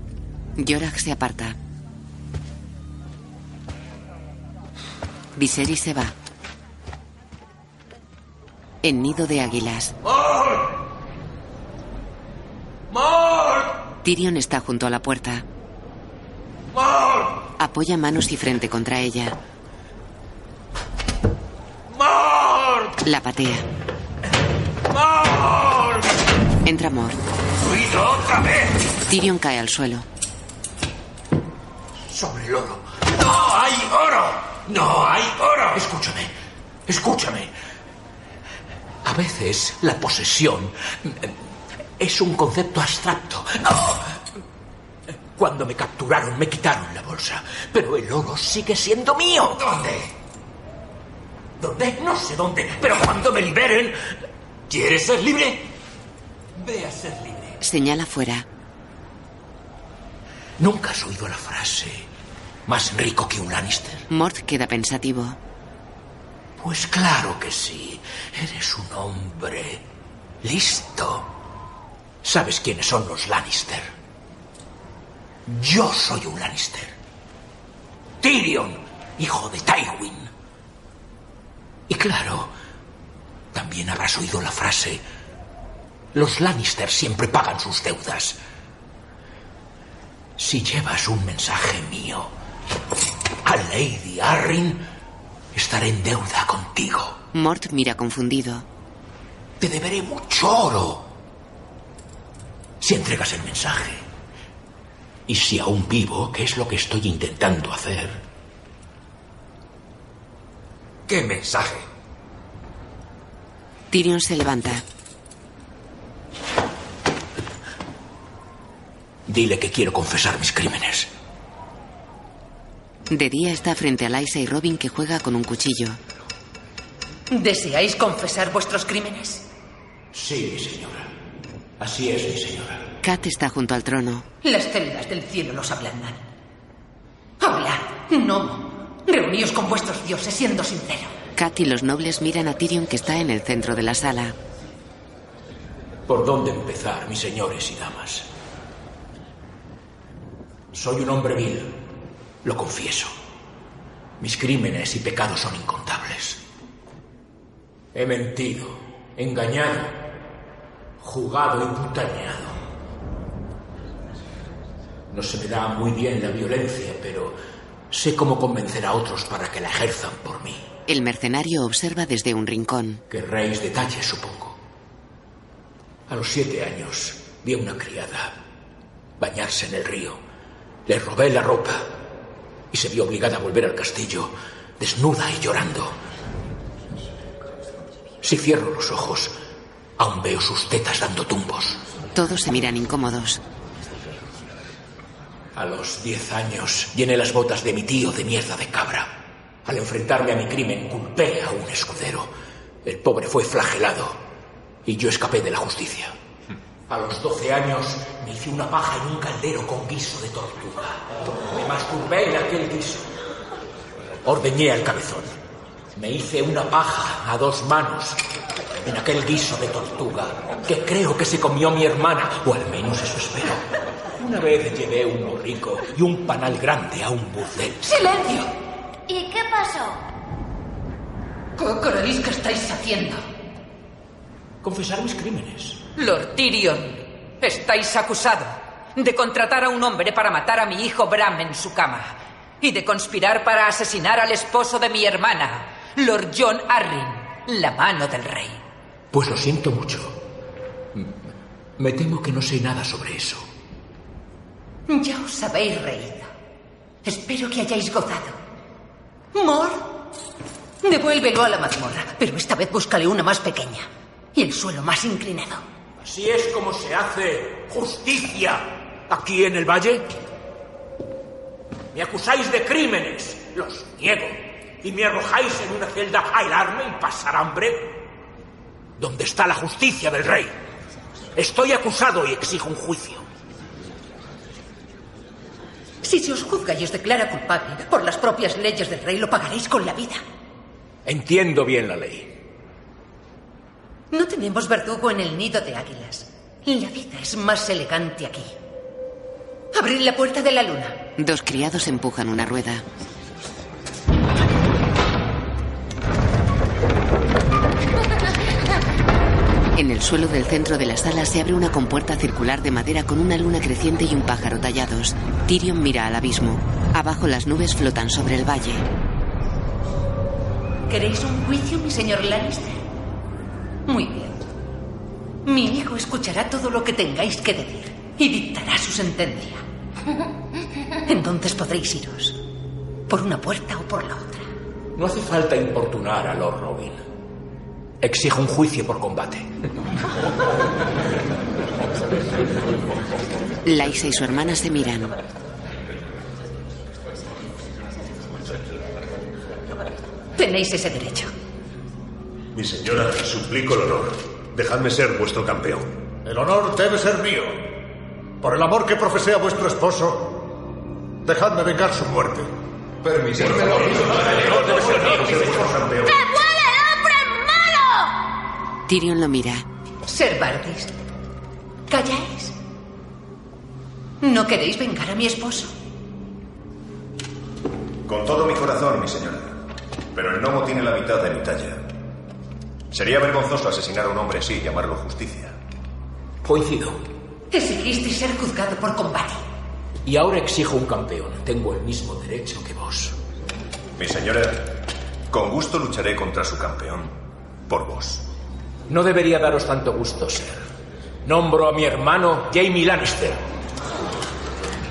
Yorah se aparta. Viserys se va. En nido de águilas. ¡Mort! ¡Mort! Tyrion está junto a la puerta. ¡Mort! Apoya manos y frente contra ella. ¡Mort! La patea. ¡Mort! Entra Mort. ¡Ruido otra vez! Tyrion cae al suelo. Sobre el oro. ¡No hay oro! ¡No hay oro! Escúchame, escúchame. A veces la posesión es un concepto abstracto. No. Cuando me capturaron me quitaron la bolsa, pero el oro sigue siendo mío. ¿Dónde? ¿Dónde? No sé dónde, pero cuando me liberen... ¿Quieres ser libre? Ve a ser libre. Señala fuera. ¿Nunca has oído la frase más rico que un Lannister? Mort queda pensativo. Pues claro que sí. Eres un hombre listo. ¿Sabes quiénes son los Lannister? Yo soy un Lannister. Tyrion, hijo de Tywin. Y claro, también habrás oído la frase, los Lannister siempre pagan sus deudas. Si llevas un mensaje mío a Lady Arryn, estaré en deuda contigo. Mort mira confundido. Te deberé mucho oro. Si entregas el mensaje. Y si aún vivo, que es lo que estoy intentando hacer. ¿Qué mensaje? Tyrion se levanta. Dile que quiero confesar mis crímenes. De día está frente a Lysa y Robin que juega con un cuchillo. ¿Deseáis confesar vuestros crímenes? Sí, señora. Así es, mi señora. Kat está junto al trono. Las celdas del cielo los ablandan. Hablad, no. Reuníos con vuestros dioses siendo sincero. Kat y los nobles miran a Tyrion que está en el centro de la sala. ¿Por dónde empezar, mis señores y damas? Soy un hombre vil, lo confieso. Mis crímenes y pecados son incontables. He mentido, engañado, jugado y putaneado. No se me da muy bien la violencia, pero sé cómo convencer a otros para que la ejerzan por mí. El mercenario observa desde un rincón. Querréis detalles, supongo. A los siete años vi a una criada bañarse en el río. Le robé la ropa y se vio obligada a volver al castillo, desnuda y llorando. Si cierro los ojos, aún veo sus tetas dando tumbos. Todos se miran incómodos. A los diez años llené las botas de mi tío de mierda de cabra. Al enfrentarme a mi crimen culpé a un escudero. El pobre fue flagelado y yo escapé de la justicia. A los doce años me hice una paja en un caldero con guiso de tortuga. Me masturbé en aquel guiso. Ordeñé al cabezón. Me hice una paja a dos manos en aquel guiso de tortuga que creo que se comió mi hermana, o al menos eso espero. Una vez llevé un morrico y un panal grande a un burdel. ¡Silencio! ¿Y qué pasó? ¿Qué creéis que estáis haciendo? Confesar mis crímenes. Lord Tyrion, estáis acusado de contratar a un hombre para matar a mi hijo Bram en su cama y de conspirar para asesinar al esposo de mi hermana, Lord John Arryn, la mano del rey. Pues lo siento mucho. Me temo que no sé nada sobre eso. Ya os habéis reído. Espero que hayáis gozado. Mor, devuélvelo a la mazmorra, pero esta vez búscale una más pequeña y el suelo más inclinado. ¿Así es como se hace justicia aquí en el valle? Me acusáis de crímenes, los niego, y me arrojáis en una celda a helarme y pasar hambre. ¿Dónde está la justicia del rey? Estoy acusado y exijo un juicio. Si se os juzga y os declara culpable por las propias leyes del rey, lo pagaréis con la vida. Entiendo bien la ley. No tenemos verdugo en el nido de águilas. La vida es más elegante aquí. Abrid la puerta de la luna. Dos criados empujan una rueda. En el suelo del centro de la sala se abre una compuerta circular de madera con una luna creciente y un pájaro tallados. Tyrion mira al abismo. Abajo las nubes flotan sobre el valle. ¿Queréis un juicio, mi señor Lannister? Muy bien. Mi hijo escuchará todo lo que tengáis que decir y dictará su sentencia. Entonces podréis iros. Por una puerta o por la otra. No hace falta importunar a Lord Robin. Exijo un juicio por combate. Laisa y su hermana se miran. Tenéis ese derecho. Mi señora, suplico el honor. Dejadme ser vuestro campeón. El honor debe ser mío. Por el amor que profesé a vuestro esposo, dejadme vengar su muerte. Permitidme lo Tyrion lo mira. Ser Bardis. ¿Calláis? ¿No queréis vengar a mi esposo? Con todo mi corazón, mi señora. Pero el gnomo tiene la mitad de mi talla. Sería vergonzoso asesinar a un hombre así y llamarlo justicia. Coincido. Exigisteis ser juzgado por combate. Y ahora exijo un campeón. Tengo el mismo derecho que vos. Mi señora, con gusto lucharé contra su campeón. Por vos. No debería daros tanto gusto, ser. Nombro a mi hermano Jamie Lannister.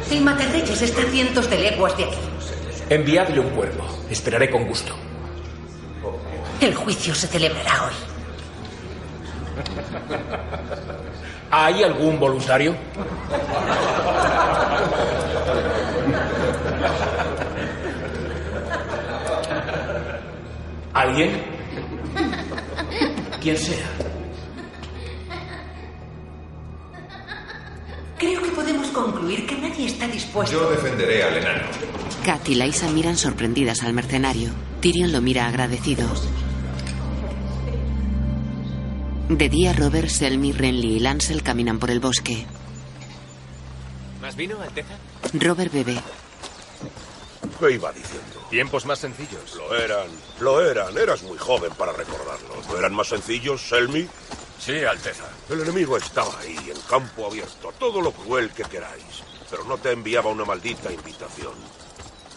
El Matarreyes está a cientos de leguas de aquí. Enviadle un cuerpo. Esperaré con gusto. El juicio se celebrará hoy. ¿Hay algún voluntario? ¿Alguien? Quien sea. Creo que podemos concluir que nadie está dispuesto. Yo defenderé al enano. Kat y Laisa miran sorprendidas al mercenario. Tyrion lo mira agradecido. De día, Robert, Selmy, Renly y Lancel caminan por el bosque. ¿Más vino, Alteza? Robert bebe. ¿Qué iba diciendo? Tiempos más sencillos. Lo eran, lo eran. Eras muy joven para recordarlo. ¿No eran más sencillos, Selmy? Sí, Alteza. El enemigo estaba ahí, en campo abierto, todo lo cruel que queráis. Pero no te enviaba una maldita invitación.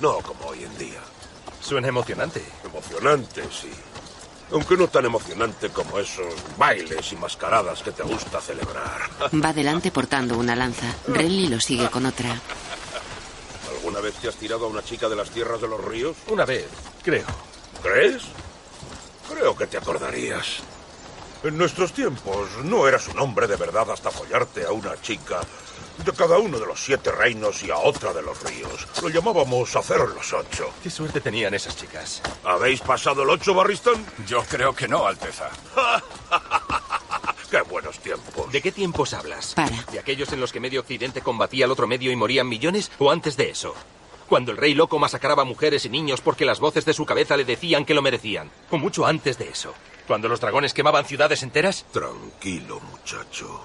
No como hoy en día. Suena emocionante. Emocionante, sí. Aunque no tan emocionante como esos bailes y mascaradas que te gusta celebrar. Va adelante portando una lanza. Renly lo sigue con otra. ¿Alguna vez te has tirado a una chica de las tierras de los ríos? Una vez, creo. ¿Crees? Creo que te acordarías. En nuestros tiempos no eras un hombre de verdad hasta follarte a una chica de cada uno de los siete reinos y a otra de los ríos. Lo llamábamos hacer los ocho. Qué suerte tenían esas chicas. ¿Habéis pasado el ocho, Barristan? Yo creo que no, Alteza. *laughs* ¡Qué buenos tiempos! ¿De qué tiempos hablas? Para. ¿De aquellos en los que medio occidente combatía al otro medio y morían millones? ¿O antes de eso? Cuando el rey loco masacraba mujeres y niños porque las voces de su cabeza le decían que lo merecían. O mucho antes de eso. Cuando los dragones quemaban ciudades enteras. Tranquilo, muchacho.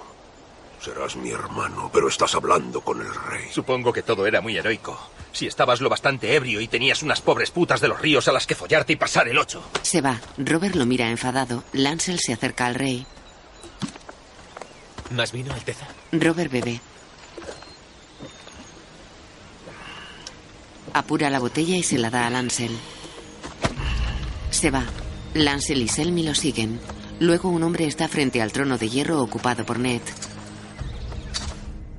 Serás mi hermano, pero estás hablando con el rey. Supongo que todo era muy heroico. Si estabas lo bastante ebrio y tenías unas pobres putas de los ríos a las que follarte y pasar el ocho. Se va. Robert lo mira enfadado. Lancel se acerca al rey. ¿Más vino, Alteza? Robert bebe. Apura la botella y se la da a Lancel. Se va. Lancel y Selmy lo siguen. Luego un hombre está frente al trono de hierro ocupado por Ned.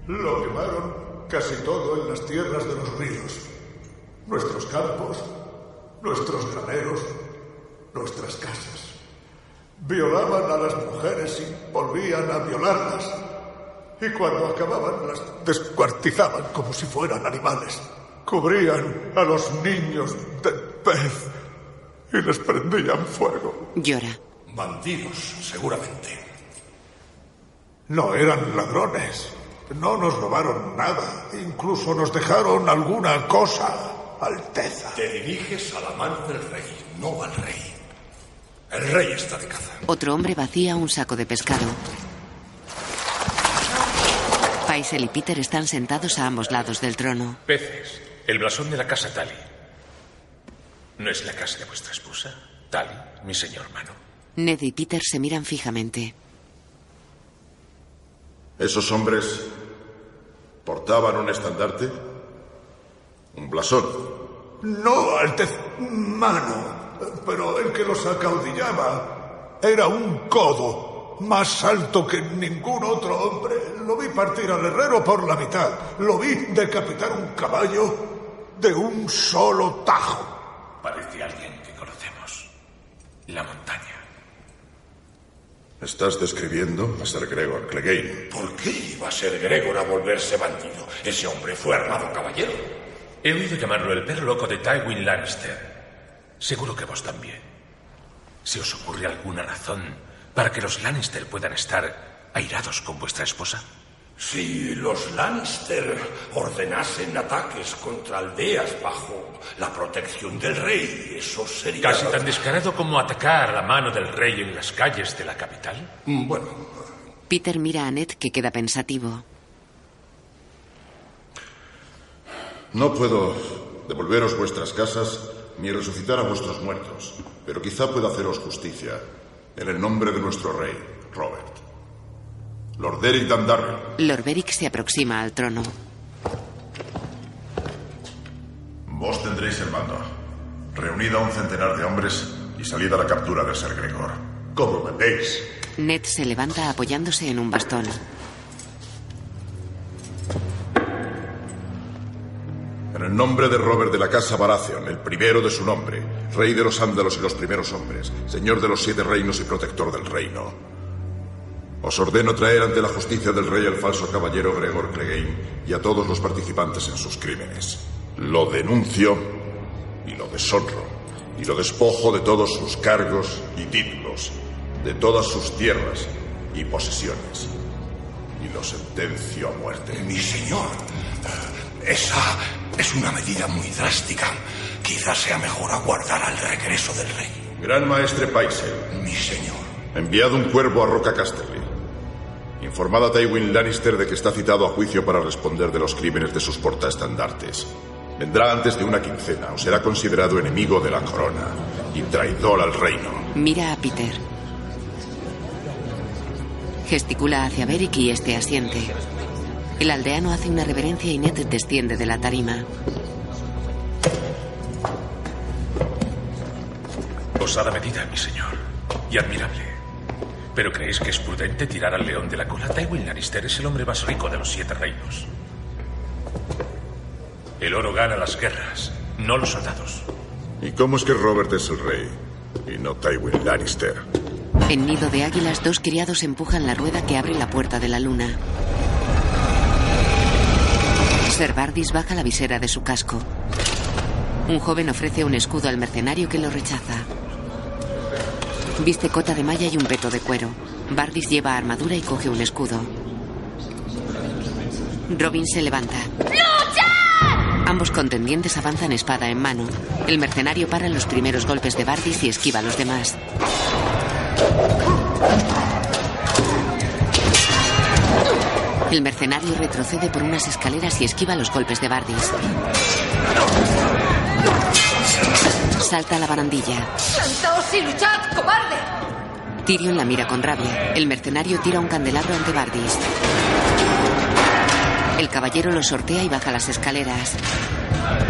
Lo quemaron casi todo en las tierras de los ríos. Nuestros campos, nuestros graneros, nuestras casas. Violaban a las mujeres y volvían a violarlas. Y cuando acababan las descuartizaban como si fueran animales. Cubrían a los niños de pez y les prendían fuego. Llora. Bandidos, seguramente. No eran ladrones. No nos robaron nada. Incluso nos dejaron alguna cosa, Alteza. Te diriges a la mano del rey, no al rey. El rey está de caza. Otro hombre vacía un saco de pescado. Paisel y Peter están sentados a ambos lados del trono. Peces. El blasón de la casa Tali. ¿No es la casa de vuestra esposa? Tali, mi señor mano. Ned y Peter se miran fijamente. ¿Esos hombres portaban un estandarte? ¿Un blasón? No, Altez, mano. Pero el que los acaudillaba era un codo, más alto que ningún otro hombre. Lo vi partir al herrero por la mitad. Lo vi decapitar un caballo de un solo tajo. Parece alguien que conocemos. La montaña. ¿Estás describiendo a Sir Gregor Clegane? ¿Por qué iba a ser Gregor a volverse bandido? Ese hombre fue armado caballero. He oído llamarlo el perro loco de Tywin Lannister. Seguro que vos también. ¿Se os ocurre alguna razón para que los Lannister puedan estar airados con vuestra esposa? Si los Lannister ordenasen ataques contra aldeas bajo la protección del rey, eso sería... Casi tan descarado como atacar a la mano del rey en las calles de la capital. Bueno, Peter mira a Ned que queda pensativo. No puedo devolveros vuestras casas ni resucitar a vuestros muertos, pero quizá pueda haceros justicia en el nombre de nuestro rey, Robert. Lord Eric Dandarrion. Lord Beric se aproxima al trono. Vos tendréis el mando. Reunid a un centenar de hombres y salid a la captura de Ser Gregor. Como me veis. Ned se levanta apoyándose en un bastón. En el nombre de Robert de la Casa Baratheon, el primero de su nombre, rey de los Ándalos y los primeros hombres, señor de los siete reinos y protector del reino, os ordeno traer ante la justicia del rey al falso caballero Gregor Clegane y a todos los participantes en sus crímenes. Lo denuncio y lo deshonro y lo despojo de todos sus cargos y títulos, de todas sus tierras y posesiones. Y lo sentencio a muerte. Mi señor, esa es una medida muy drástica. Quizás sea mejor aguardar al regreso del rey. Gran maestre Paisel. Mi señor. Enviad un cuervo a Roca Casterly. Informad a Tywin Lannister de que está citado a juicio para responder de los crímenes de sus portaestandartes. Vendrá antes de una quincena o será considerado enemigo de la corona y traidor al reino. Mira a Peter. Gesticula hacia Beric y este asiente. El aldeano hace una reverencia y Ned desciende de la tarima. Osada medida, mi señor. Y admirable. ¿Pero creéis que es prudente tirar al león de la cola? Tywin Lannister es el hombre más rico de los siete reinos. El oro gana las guerras, no los soldados. ¿Y cómo es que Robert es el rey y no Tywin Lannister? En nido de águilas, dos criados empujan la rueda que abre la puerta de la luna. Ser Bardis baja la visera de su casco. Un joven ofrece un escudo al mercenario que lo rechaza. Viste cota de malla y un peto de cuero. Bardis lleva armadura y coge un escudo. Robin se levanta. ¡Lucha! Ambos contendientes avanzan espada en mano. El mercenario para los primeros golpes de Bardis y esquiva a los demás. El mercenario retrocede por unas escaleras y esquiva los golpes de Bardis. Salta a la barandilla. ¡Plantaos y luchad, cobarde! Tyrion la mira con rabia. El mercenario tira un candelabro ante Bardis. El caballero lo sortea y baja las escaleras.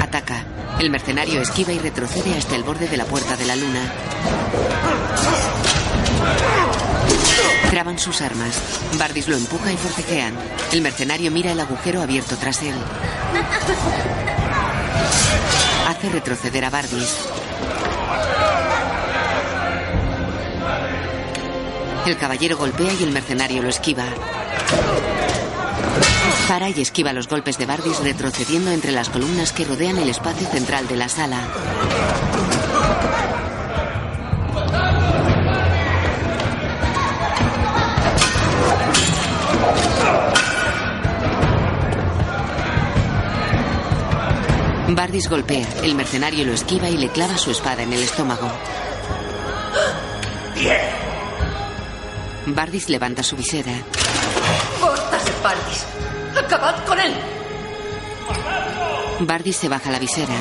Ataca. El mercenario esquiva y retrocede hasta el borde de la puerta de la luna. Traban sus armas. Bardis lo empuja y forcejean. El mercenario mira el agujero abierto tras él. Hace retroceder a Bardis. El caballero golpea y el mercenario lo esquiva. Para y esquiva los golpes de Bardis retrocediendo entre las columnas que rodean el espacio central de la sala. Bardis golpea, el mercenario lo esquiva y le clava su espada en el estómago. Bardis levanta su visera. ¡Cortas, Bardis! ¡Acabad con él! Bardis se baja la visera.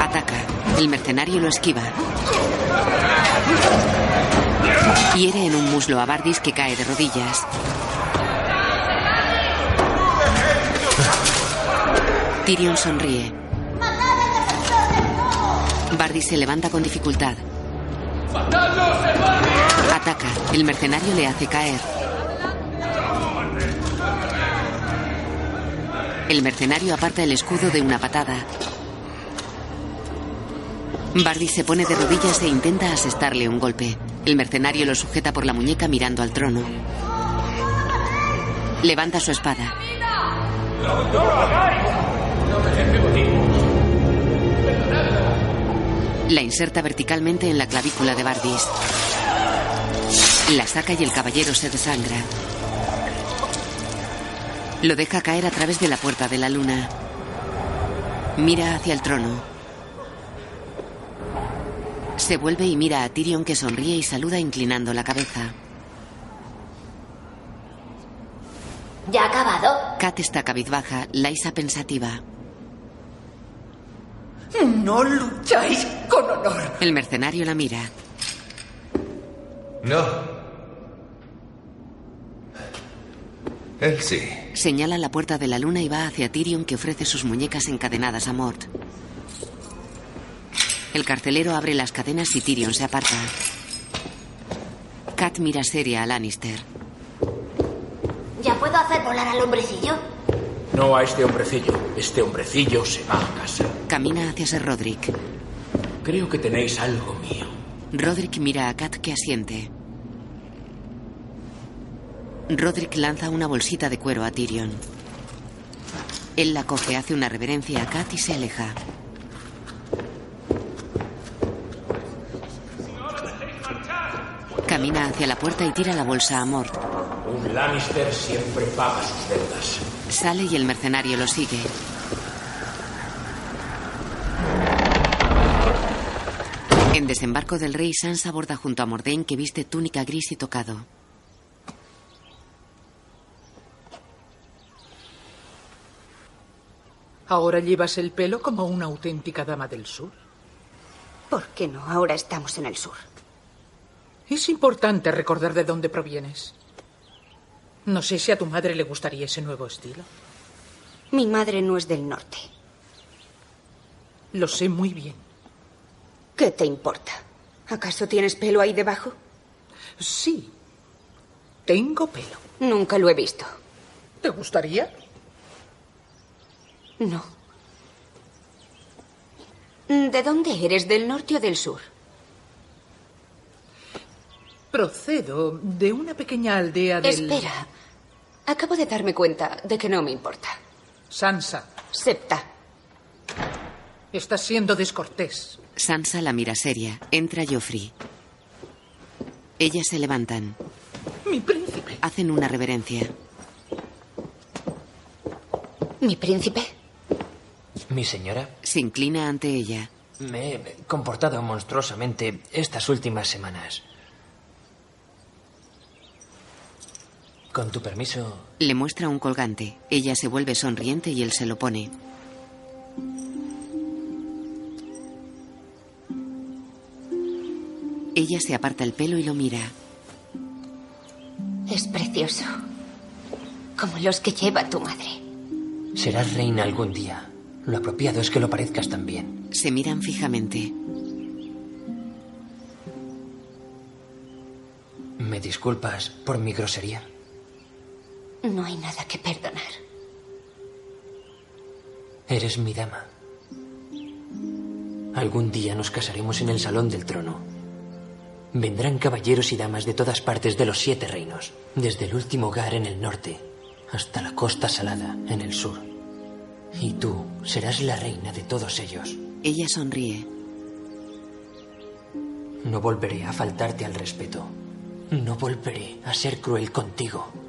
Ataca. El mercenario lo esquiva. Hiere en un muslo a Bardis que cae de rodillas. Tyrion sonríe. Bardis se levanta con dificultad. Ataca. El mercenario le hace caer. El mercenario aparta el escudo de una patada. Bardi se pone de rodillas e intenta asestarle un golpe. El mercenario lo sujeta por la muñeca mirando al trono. Levanta su espada. La inserta verticalmente en la clavícula de Bardis. La saca y el caballero se desangra. Lo deja caer a través de la puerta de la luna. Mira hacia el trono. Se vuelve y mira a Tyrion que sonríe y saluda inclinando la cabeza. ¿Ya ha acabado? Kat está cabizbaja, Laisa pensativa. No lucháis con honor. El mercenario la mira. No. Él sí. Señala la puerta de la luna y va hacia Tyrion que ofrece sus muñecas encadenadas a Mort. El carcelero abre las cadenas y Tyrion se aparta. Kat mira seria a Lannister. ¿Ya puedo hacer volar al hombrecillo? No a este hombrecillo. Este hombrecillo se va a casa. Camina hacia Ser Roderick. Creo que tenéis algo mío. Roderick mira a Kat que asiente. Roderick lanza una bolsita de cuero a Tyrion. Él la coge, hace una reverencia a Kat y se aleja. Camina hacia la puerta y tira la bolsa a Mort. Un Lannister siempre paga sus deudas. Sale y el mercenario lo sigue. En desembarco del rey, Sansa aborda junto a Mordain que viste túnica gris y tocado. Ahora llevas el pelo como una auténtica dama del sur. ¿Por qué no? Ahora estamos en el sur. Es importante recordar de dónde provienes. No sé si a tu madre le gustaría ese nuevo estilo. Mi madre no es del norte. Lo sé muy bien. ¿Qué te importa? ¿Acaso tienes pelo ahí debajo? Sí. Tengo pelo. Nunca lo he visto. ¿Te gustaría? No. ¿De dónde eres? ¿Del norte o del sur? Procedo de una pequeña aldea del... Espera. Acabo de darme cuenta de que no me importa. Sansa. Septa. Estás siendo descortés. Sansa la mira seria. Entra Joffrey. Ellas se levantan. Mi príncipe. Hacen una reverencia. ¿Mi príncipe? Mi señora, Se inclina ante ella. me he comportado monstruosamente estas últimas semanas. Con tu permiso, Le muestra un colgante. Ella se vuelve sonriente y él se lo pone. Ella se aparta el pelo y lo mira. Es precioso. Como los que lleva tu madre. serás reina algún día. Lo apropiado es que lo parezcas también. Se miran fijamente. ¿Me disculpas por mi grosería? No hay nada que perdonar. Eres mi dama. Algún día nos casaremos en el Salón del Trono. Vendrán caballeros y damas de todas partes de los siete reinos, desde el último hogar en el norte hasta la costa salada en el sur. Y tú serás la reina de todos ellos. Ella sonríe. No volveré a faltarte al respeto. No volveré a ser cruel contigo.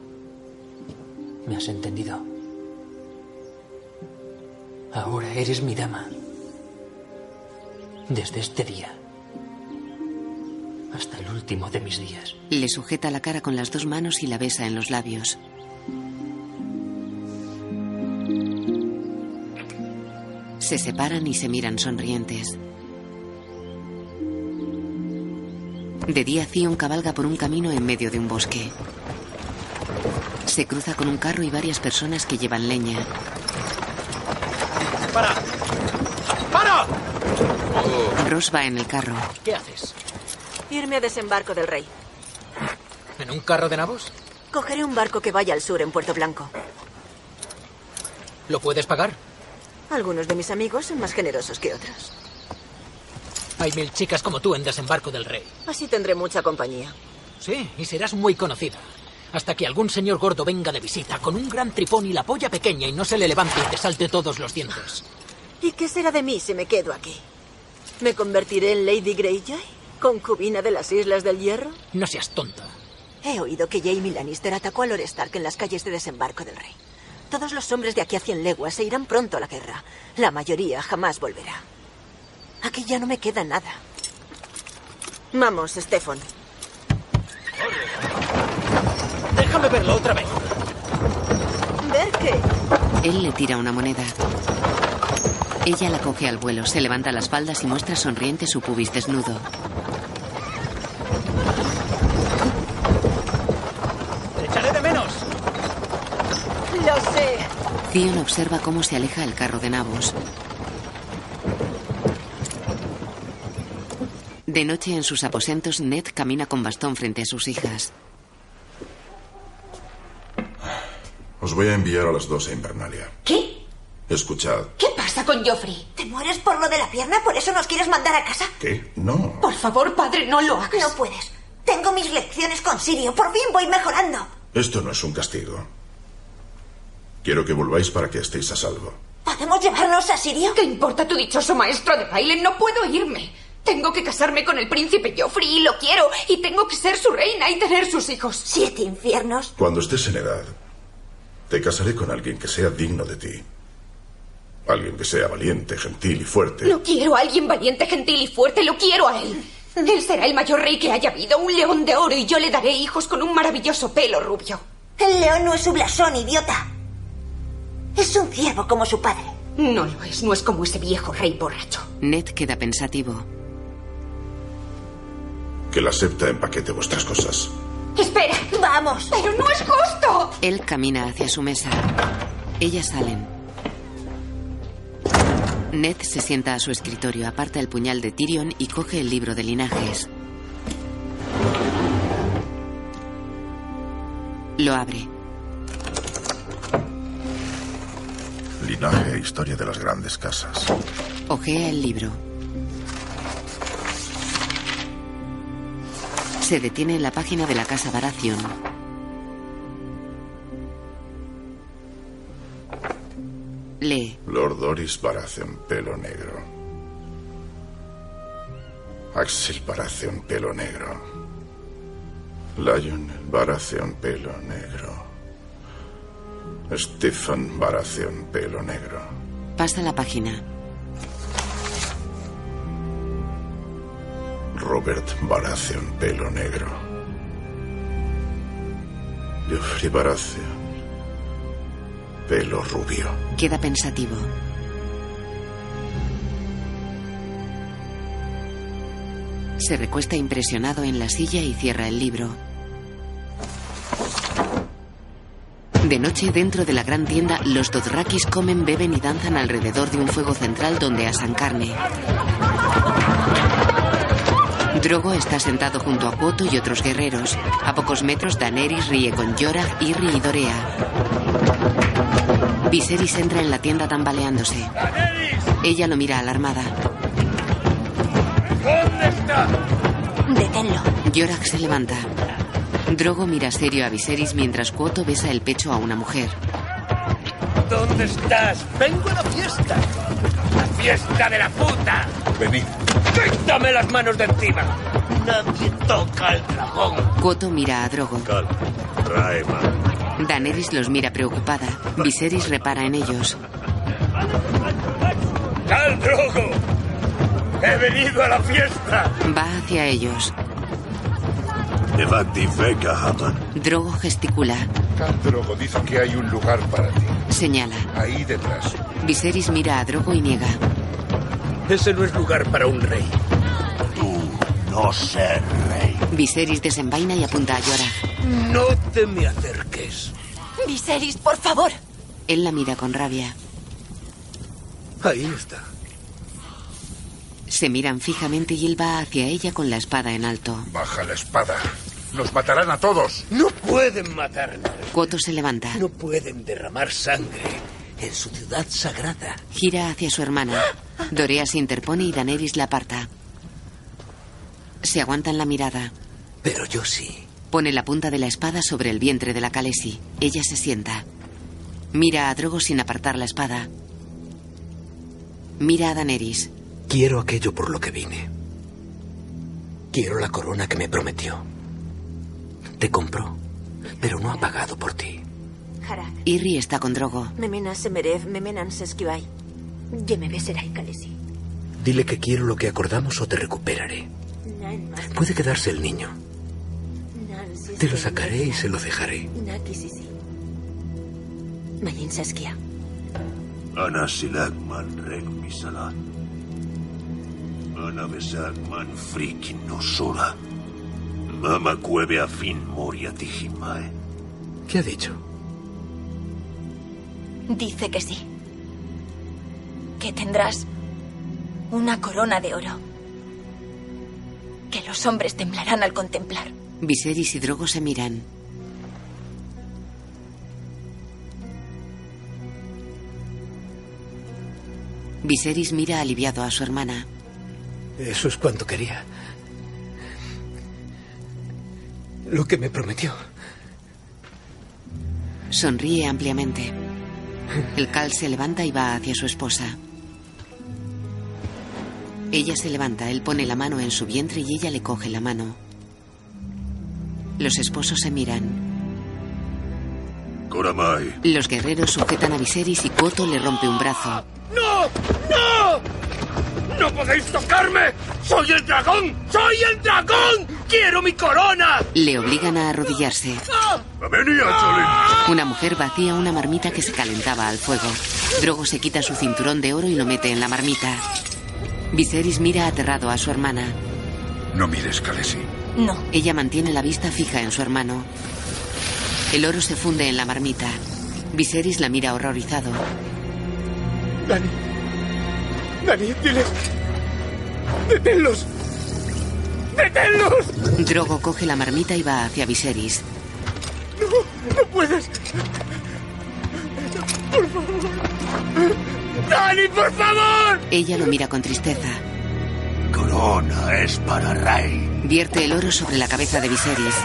¿Me has entendido? Ahora eres mi dama. Desde este día hasta el último de mis días. Le sujeta la cara con las dos manos y la besa en los labios. Se separan y se miran sonrientes. De día, Theon cabalga por un camino en medio de un bosque. Se cruza con un carro y varias personas que llevan leña. ¡Para! ¡Para! Ross va en el carro. ¿Qué haces? Irme a desembarco del rey. ¿En un carro de nabos? Cogeré un barco que vaya al sur en Puerto Blanco. ¿Lo puedes pagar? Algunos de mis amigos son más generosos que otros. Hay mil chicas como tú en desembarco del rey. Así tendré mucha compañía. Sí, y serás muy conocida. Hasta que algún señor gordo venga de visita con un gran tripón y la polla pequeña y no se le levante y te salte todos los dientes. ¿Y qué será de mí si me quedo aquí? ¿Me convertiré en Lady Greyjoy? ¿Concubina de las Islas del Hierro? No seas tonta. He oído que Jaime Lannister atacó a Lord Stark en las calles de desembarco del rey. Todos los hombres de aquí a cien leguas se irán pronto a la guerra. La mayoría jamás volverá. Aquí ya no me queda nada. Vamos, Stefan. Déjame verlo otra vez. ¿Ver qué? Él le tira una moneda. Ella la coge al vuelo, se levanta las faldas y muestra sonriente su pubis desnudo. Te echaré de menos. Lo sé. Theon observa cómo se aleja el carro de nabos. De noche en sus aposentos, Ned camina con bastón frente a sus hijas. Os voy a enviar a las dos a Invernalia. ¿Qué? Escuchad. ¿Qué pasa con Joffrey? ¿Te mueres por lo de la pierna? ¿Por eso nos quieres mandar a casa? ¿Qué? No. Por favor, padre, no lo hagas. No puedes. Tengo mis lecciones con Sirio. Por fin voy mejorando. Esto no es un castigo. Quiero que volváis para que estéis a salvo. ¿Podemos llevarnos a Sirio? ¿Qué importa tu dichoso maestro de baile? No puedo irme. Tengo que casarme con el príncipe Joffrey y lo quiero. Y tengo que ser su reina y tener sus hijos. ¿Siete infiernos? Cuando estés en edad, te casaré con alguien que sea digno de ti. Alguien que sea valiente, gentil y fuerte. No quiero a alguien valiente, gentil y fuerte. Lo quiero a él. Él será el mayor rey que haya habido, un león de oro, y yo le daré hijos con un maravilloso pelo rubio. El león no es su blasón, idiota. Es un ciervo como su padre. No lo es, no es como ese viejo rey borracho. Ned queda pensativo. Que la septa empaquete vuestras cosas. Espera, vamos. Pero no es justo. Él camina hacia su mesa. Ellas salen. Ned se sienta a su escritorio, aparta el puñal de Tyrion y coge el libro de linajes. Lo abre. Linaje e historia de las grandes casas. Ojea el libro. Se detiene en la página de la casa Baratheon. Lee. Lord Doris Baratheon, pelo negro. Axel Baratheon, pelo negro. Lionel Baratheon, pelo negro. Stefan Baratheon, pelo negro. Pasa la página. Robert Baratheon, pelo negro. Joffrey Baratheon, pelo rubio. Queda pensativo. Se recuesta impresionado en la silla y cierra el libro. De noche, dentro de la gran tienda, los Dothrakis comen, beben y danzan alrededor de un fuego central donde asan carne. Drogo está sentado junto a Quoto y otros guerreros. A pocos metros, Daenerys ríe con Jorah, Irri y Dorea. Viserys entra en la tienda tambaleándose. Ella lo mira alarmada. ¿Dónde está? Deténlo. Yorak se levanta. Drogo mira serio a Viserys mientras Quoto besa el pecho a una mujer. ¿Dónde estás? Vengo a la fiesta. Fiesta de la puta. Venid. Quítame las manos de encima. Nadie toca al dragón. Quoto mira a Drogo. Daenerys los mira preocupada. Viserys repara en ellos. ¡Cal Drogo! ¡He venido a la fiesta! Va hacia ellos. Drogo gesticula. Khal Drogo dice que hay un lugar para ti. Señala. Ahí detrás. Viserys mira a Drogo y niega. Ese no es lugar para un rey. Tú no ser rey. Viserys desenvaina y apunta a Yora. No te me acerques. Viserys, por favor. Él la mira con rabia. Ahí está. Se miran fijamente y él va hacia ella con la espada en alto. Baja la espada. Nos matarán a todos. No pueden matarme. Coto se levanta. No pueden derramar sangre en su ciudad sagrada. Gira hacia su hermana. Dorea se interpone y Daenerys la aparta. Se aguantan la mirada. Pero yo sí. Pone la punta de la espada sobre el vientre de la Khaleesi. Ella se sienta. Mira a Drogo sin apartar la espada. Mira a Daenerys. Quiero aquello por lo que vine. Quiero la corona que me prometió. Te compró, pero no ha pagado por ti. Irri está con Drogo. memena semerev, memenan. Dile que quiero lo que acordamos o te recuperaré. Puede quedarse el niño. Te lo sacaré y se lo dejaré. Ana silagman reg misalat. Ana besagman frikin nosora. Mama cueve a fin moria tijimae. ¿Qué ha dicho? Dice que sí. Que tendrás una corona de oro. Que los hombres temblarán al contemplar. Viserys y Drogo se miran. Viserys mira aliviado a su hermana. Eso es cuanto quería. Lo que me prometió. Sonríe ampliamente. El Cal se levanta y va hacia su esposa. Ella se levanta, él pone la mano en su vientre y ella le coge la mano. Los esposos se miran. Koramai. Los guerreros sujetan a Viserys y Koto le rompe un brazo. ¡No! ¡No! ¡No podéis tocarme! ¡Soy el dragón! ¡Soy el dragón! ¡Quiero mi corona! Le obligan a arrodillarse. Una mujer vacía una marmita que se calentaba al fuego. Drogo se quita su cinturón de oro y lo mete en la marmita. Viserys mira aterrado a su hermana. No mires, Khaleesi. No. Ella mantiene la vista fija en su hermano. El oro se funde en la marmita. Viserys la mira horrorizado. Dani. Dani, diles. ¡Deténlos! ¡Deténlos! Drogo coge la marmita y va hacia Viserys. ¡No! ¡No puedes! ¡Por favor! ¡Dani, por favor! Ella lo mira con tristeza. Corona es para Rey. Vierte el oro sobre la cabeza de Viserys.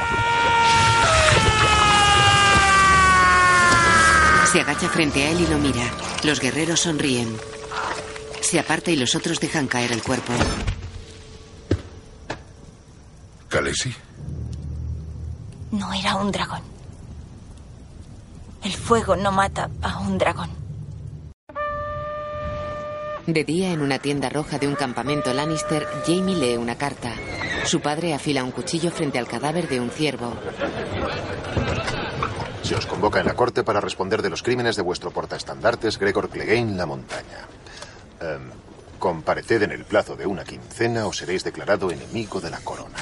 Se agacha frente a él y lo mira. Los guerreros sonríen. Se aparta y los otros dejan caer el cuerpo. ¿Khaleesi? No era un dragón. El fuego no mata a un dragón. De día, en una tienda roja de un campamento Lannister, Jamie lee una carta. Su padre afila un cuchillo frente al cadáver de un ciervo. Se os convoca en la corte para responder de los crímenes de vuestro portaestandartes Gregor Clegane La Montaña. Em, compareced en el plazo de una quincena o seréis declarado enemigo de la corona.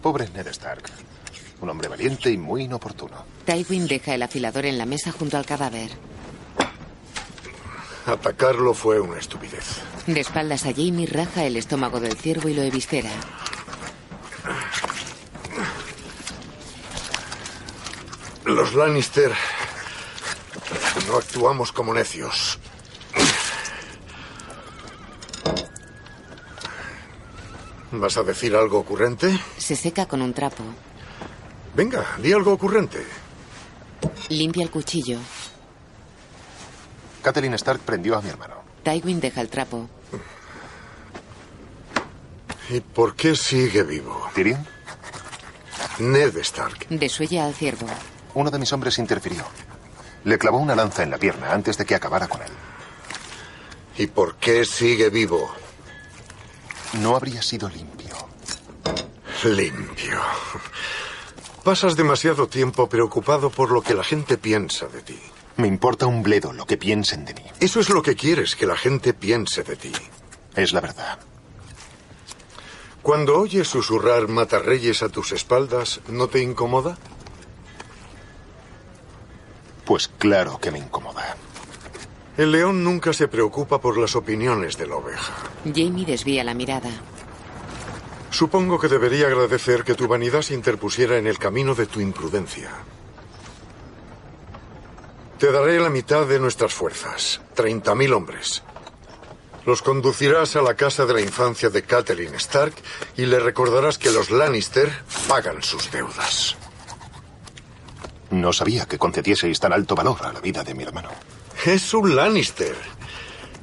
Pobre Ned Stark. Un hombre valiente y muy inoportuno. Tywin deja el afilador en la mesa junto al cadáver. Atacarlo fue una estupidez. De espaldas a Jamie raja el estómago del ciervo y lo eviscera. Los Lannister no actuamos como necios. ¿Vas a decir algo ocurrente? Se seca con un trapo. Venga, di algo ocurrente. Limpia el cuchillo. Catelyn Stark prendió a mi hermano. Tywin deja el trapo. ¿Y por qué sigue vivo? ¿Tyrion? Ned Stark. Desuella al ciervo. Uno de mis hombres interfirió. Le clavó una lanza en la pierna antes de que acabara con él. ¿Y por qué sigue vivo? No habría sido limpio. Limpio. Pasas demasiado tiempo preocupado por lo que la gente piensa de ti. Me importa un bledo lo que piensen de mí. Eso es lo que quieres, que la gente piense de ti. Es la verdad. Cuando oyes susurrar matarreyes a tus espaldas, ¿no te incomoda? Pues claro que me incomoda. El león nunca se preocupa por las opiniones de la oveja. Jamie desvía la mirada. Supongo que debería agradecer que tu vanidad se interpusiera en el camino de tu imprudencia. Te daré la mitad de nuestras fuerzas, 30.000 hombres. Los conducirás a la casa de la infancia de Catelyn Stark y le recordarás que los Lannister pagan sus deudas. No sabía que concedieseis tan alto valor a la vida de mi hermano. Es un Lannister.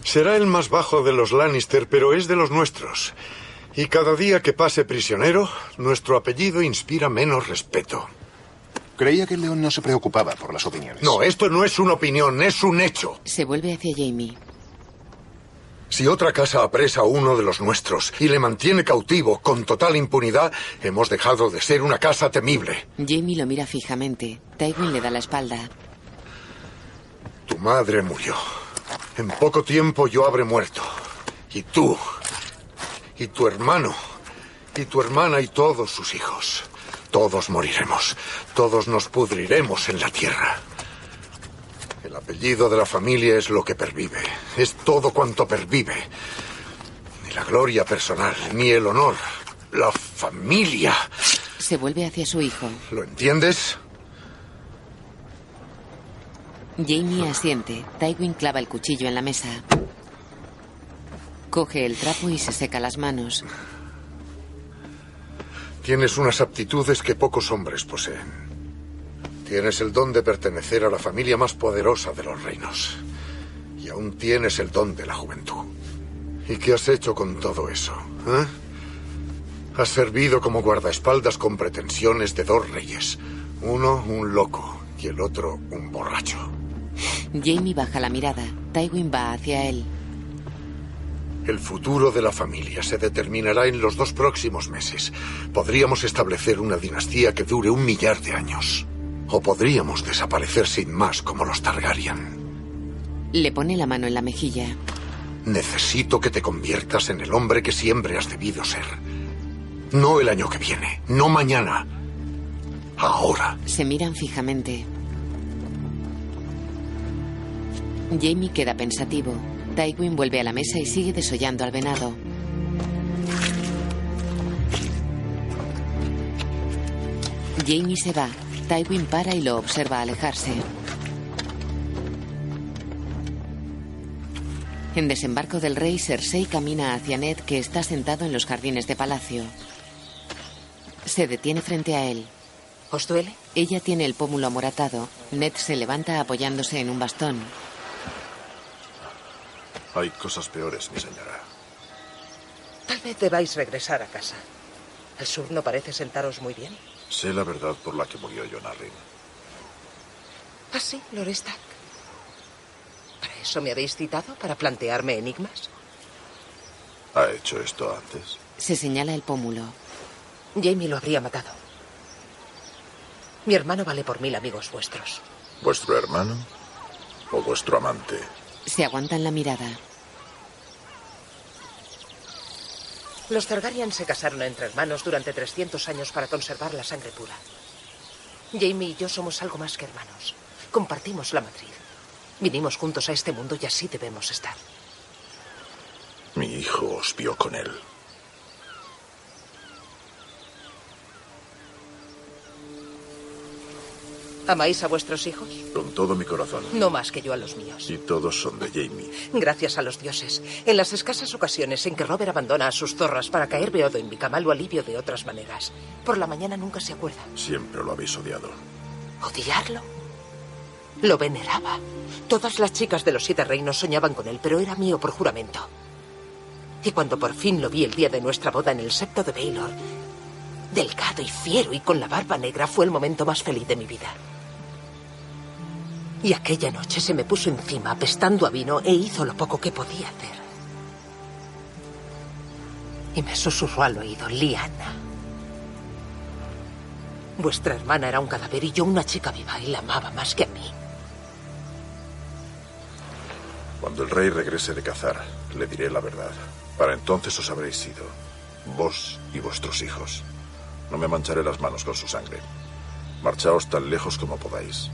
Será el más bajo de los Lannister, pero es de los nuestros. Y cada día que pase prisionero, nuestro apellido inspira menos respeto. Creía que el león no se preocupaba por las opiniones. No, esto no es una opinión, es un hecho. Se vuelve hacia Jamie. Si otra casa apresa a uno de los nuestros y le mantiene cautivo con total impunidad, hemos dejado de ser una casa temible. Jamie lo mira fijamente. Tywin le da la espalda. Tu madre murió. En poco tiempo yo habré muerto. Y tú. Y tu hermano. Y tu hermana y todos sus hijos. Todos moriremos. Todos nos pudriremos en la tierra. El apellido de la familia es lo que pervive. Es todo cuanto pervive. Ni la gloria personal, ni el honor. La familia. Se vuelve hacia su hijo. ¿Lo entiendes? Jamie asiente. Tywin clava el cuchillo en la mesa. Coge el trapo y se seca las manos. Tienes unas aptitudes que pocos hombres poseen. Tienes el don de pertenecer a la familia más poderosa de los reinos. Y aún tienes el don de la juventud. ¿Y qué has hecho con todo eso? eh? Has servido como guardaespaldas con pretensiones de dos reyes. Uno un loco y el otro un borracho. Jamie baja la mirada. Tywin va hacia él. El futuro de la familia se determinará en los dos próximos meses. Podríamos establecer una dinastía que dure un millar de años. O podríamos desaparecer sin más como los Targaryen. Le pone la mano en la mejilla. Necesito que te conviertas en el hombre que siempre has debido ser. No el año que viene, no mañana. Ahora. Se miran fijamente. Jamie queda pensativo. Tywin vuelve a la mesa y sigue desollando al venado. Jamie se va. Tywin para y lo observa alejarse. En desembarco del rey, Cersei camina hacia Ned, que está sentado en los jardines de palacio. Se detiene frente a él. ¿Os duele? Ella tiene el pómulo amoratado. Ned se levanta apoyándose en un bastón. Hay cosas peores, mi señora. Tal vez debáis regresar a casa. El sur no parece sentaros muy bien. Sé la verdad por la que murió John Arryn. ¿Ah, sí, Lord Stark? ¿Para eso me habéis citado? ¿Para plantearme enigmas? ¿Ha hecho esto antes? Se señala el pómulo. Jamie lo habría matado. Mi hermano vale por mil amigos vuestros. ¿Vuestro hermano o vuestro amante? Se aguantan la mirada. Los Targaryen se casaron entre hermanos durante 300 años para conservar la sangre pura. Jamie y yo somos algo más que hermanos. Compartimos la matriz. Vinimos juntos a este mundo y así debemos estar. Mi hijo os vio con él. ¿Amáis a vuestros hijos? Con todo mi corazón. No más que yo a los míos. Y todos son de Jamie. Gracias a los dioses. En las escasas ocasiones en que Robert abandona a sus zorras para caer beodo en mi cama, lo alivio de otras maneras. Por la mañana nunca se acuerda. Siempre lo habéis odiado. ¿Odiarlo? Lo veneraba. Todas las chicas de los siete reinos soñaban con él, pero era mío por juramento. Y cuando por fin lo vi el día de nuestra boda en el septo de Baylor, delgado y fiero y con la barba negra, fue el momento más feliz de mi vida. Y aquella noche se me puso encima, apestando a vino, e hizo lo poco que podía hacer. Y me susurró al oído, Liana. Vuestra hermana era un cadáver y yo una chica viva y la amaba más que a mí. Cuando el rey regrese de cazar, le diré la verdad. Para entonces os habréis ido. Vos y vuestros hijos. No me mancharé las manos con su sangre. Marchaos tan lejos como podáis,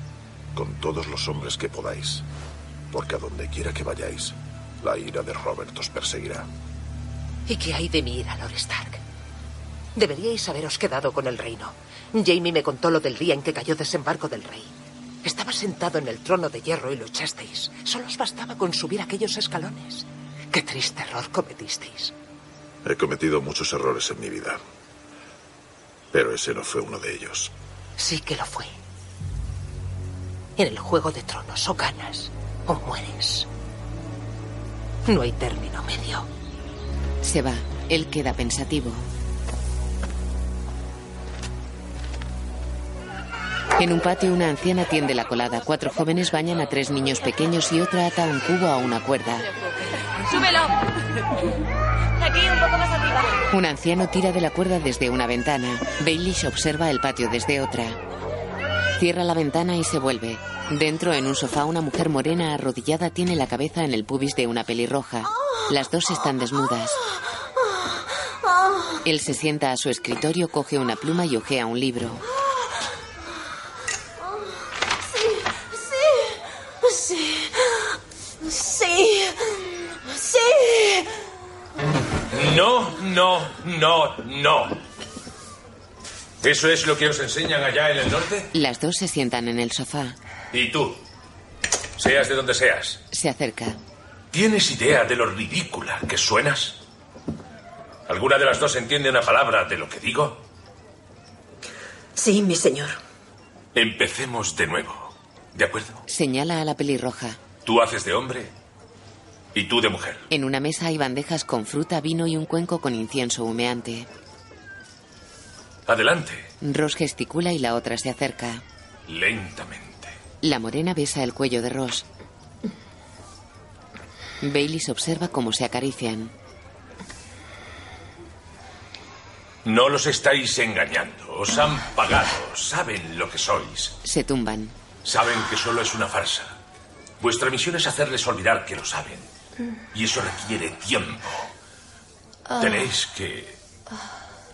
con todos los hombres que podáis, porque a donde quiera que vayáis, la ira de Robert os perseguirá. ¿Y qué hay de mi ira, Lord Stark? Deberíais haberos quedado con el reino. Jamie me contó lo del día en que cayó desembarco del rey. Estaba sentado en el trono de hierro y luchasteis. Solo os bastaba con subir aquellos escalones. Qué triste error cometisteis. He cometido muchos errores en mi vida, pero ese no fue uno de ellos. Sí que lo fue. En el juego de tronos o ganas o mueres. No hay término medio. Se va. Él queda pensativo. En un patio una anciana tiende la colada. Cuatro jóvenes bañan a tres niños pequeños y otra ata un cubo a una cuerda. ¡Súbelo! Aquí, un poco más arriba. Un anciano tira de la cuerda desde una ventana. Baelish observa el patio desde otra. Cierra la ventana y se vuelve. Dentro, en un sofá, una mujer morena arrodillada tiene la cabeza en el pubis de una pelirroja. Las dos están desnudas. Él se sienta a su escritorio, coge una pluma y ojea un libro. Sí, sí, sí, sí. No, no, no, no. ¿Eso es lo que os enseñan allá en el norte? Las dos se sientan en el sofá. Y tú, seas de donde seas, Se acerca. ¿tienes idea de lo ridícula que suenas? ¿Alguna de las dos entiende una palabra de lo que digo? Sí, mi señor. Empecemos de nuevo. ¿De acuerdo? Señala a la pelirroja. Tú haces de hombre y tú de mujer. En una mesa hay bandejas con fruta, vino y un cuenco con incienso humeante. Adelante, Ross gesticula y la otra se acerca. lentamente. La morena besa el cuello de Ross. Bailey observa cómo se acarician. No los estáis engañando. Os han pagado. Saben lo que sois. Se tumban. Saben que solo es una farsa. Vuestra misión es hacerles olvidar que lo saben. Y eso requiere tiempo. Ah. Tenéis que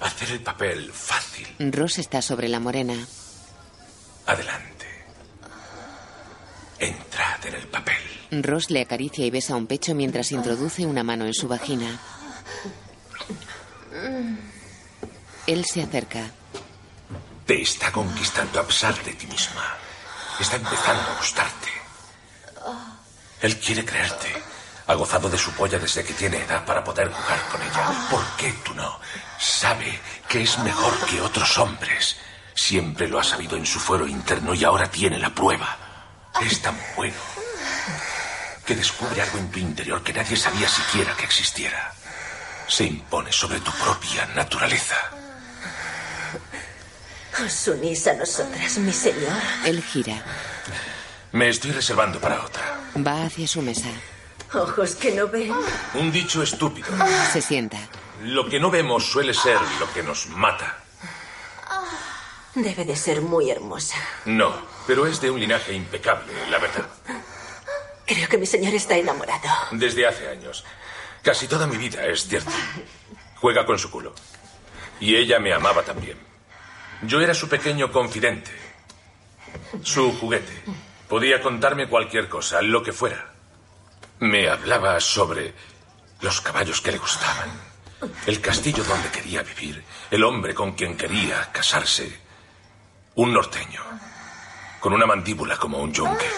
hacer el papel fácil. Ross está sobre la morena. Adelante. Entrad en el papel. Ross le acaricia y besa un pecho mientras introduce una mano en su vagina. Él se acerca. Te está conquistando a pesar de ti misma. Está empezando a gustarte. Él quiere creerte. Ha gozado de su polla desde que tiene edad para poder jugar con ella. ¿Por qué tú no? Sabe que es mejor que otros hombres. Siempre lo ha sabido en su fuero interno y ahora tiene la prueba. Es tan bueno que descubre algo en tu interior que nadie sabía siquiera que existiera. Se impone sobre tu propia naturaleza. Os unís a nosotras, mi señor. Él gira. Me estoy reservando para otra. Va hacia su mesa. Ojos que no ven. Un dicho estúpido. Se sienta. Lo que no vemos suele ser lo que nos mata. Debe de ser muy hermosa. No, pero es de un linaje impecable, la verdad. Creo que mi señor está enamorado. Desde hace años. Casi toda mi vida, es cierto. Juega con su culo. Y ella me amaba también. Yo era su pequeño confidente. Su juguete. Podía contarme cualquier cosa, lo que fuera. Me hablaba sobre los caballos que le gustaban, el castillo donde quería vivir, el hombre con quien quería casarse. Un norteño, con una mandíbula como un yunque.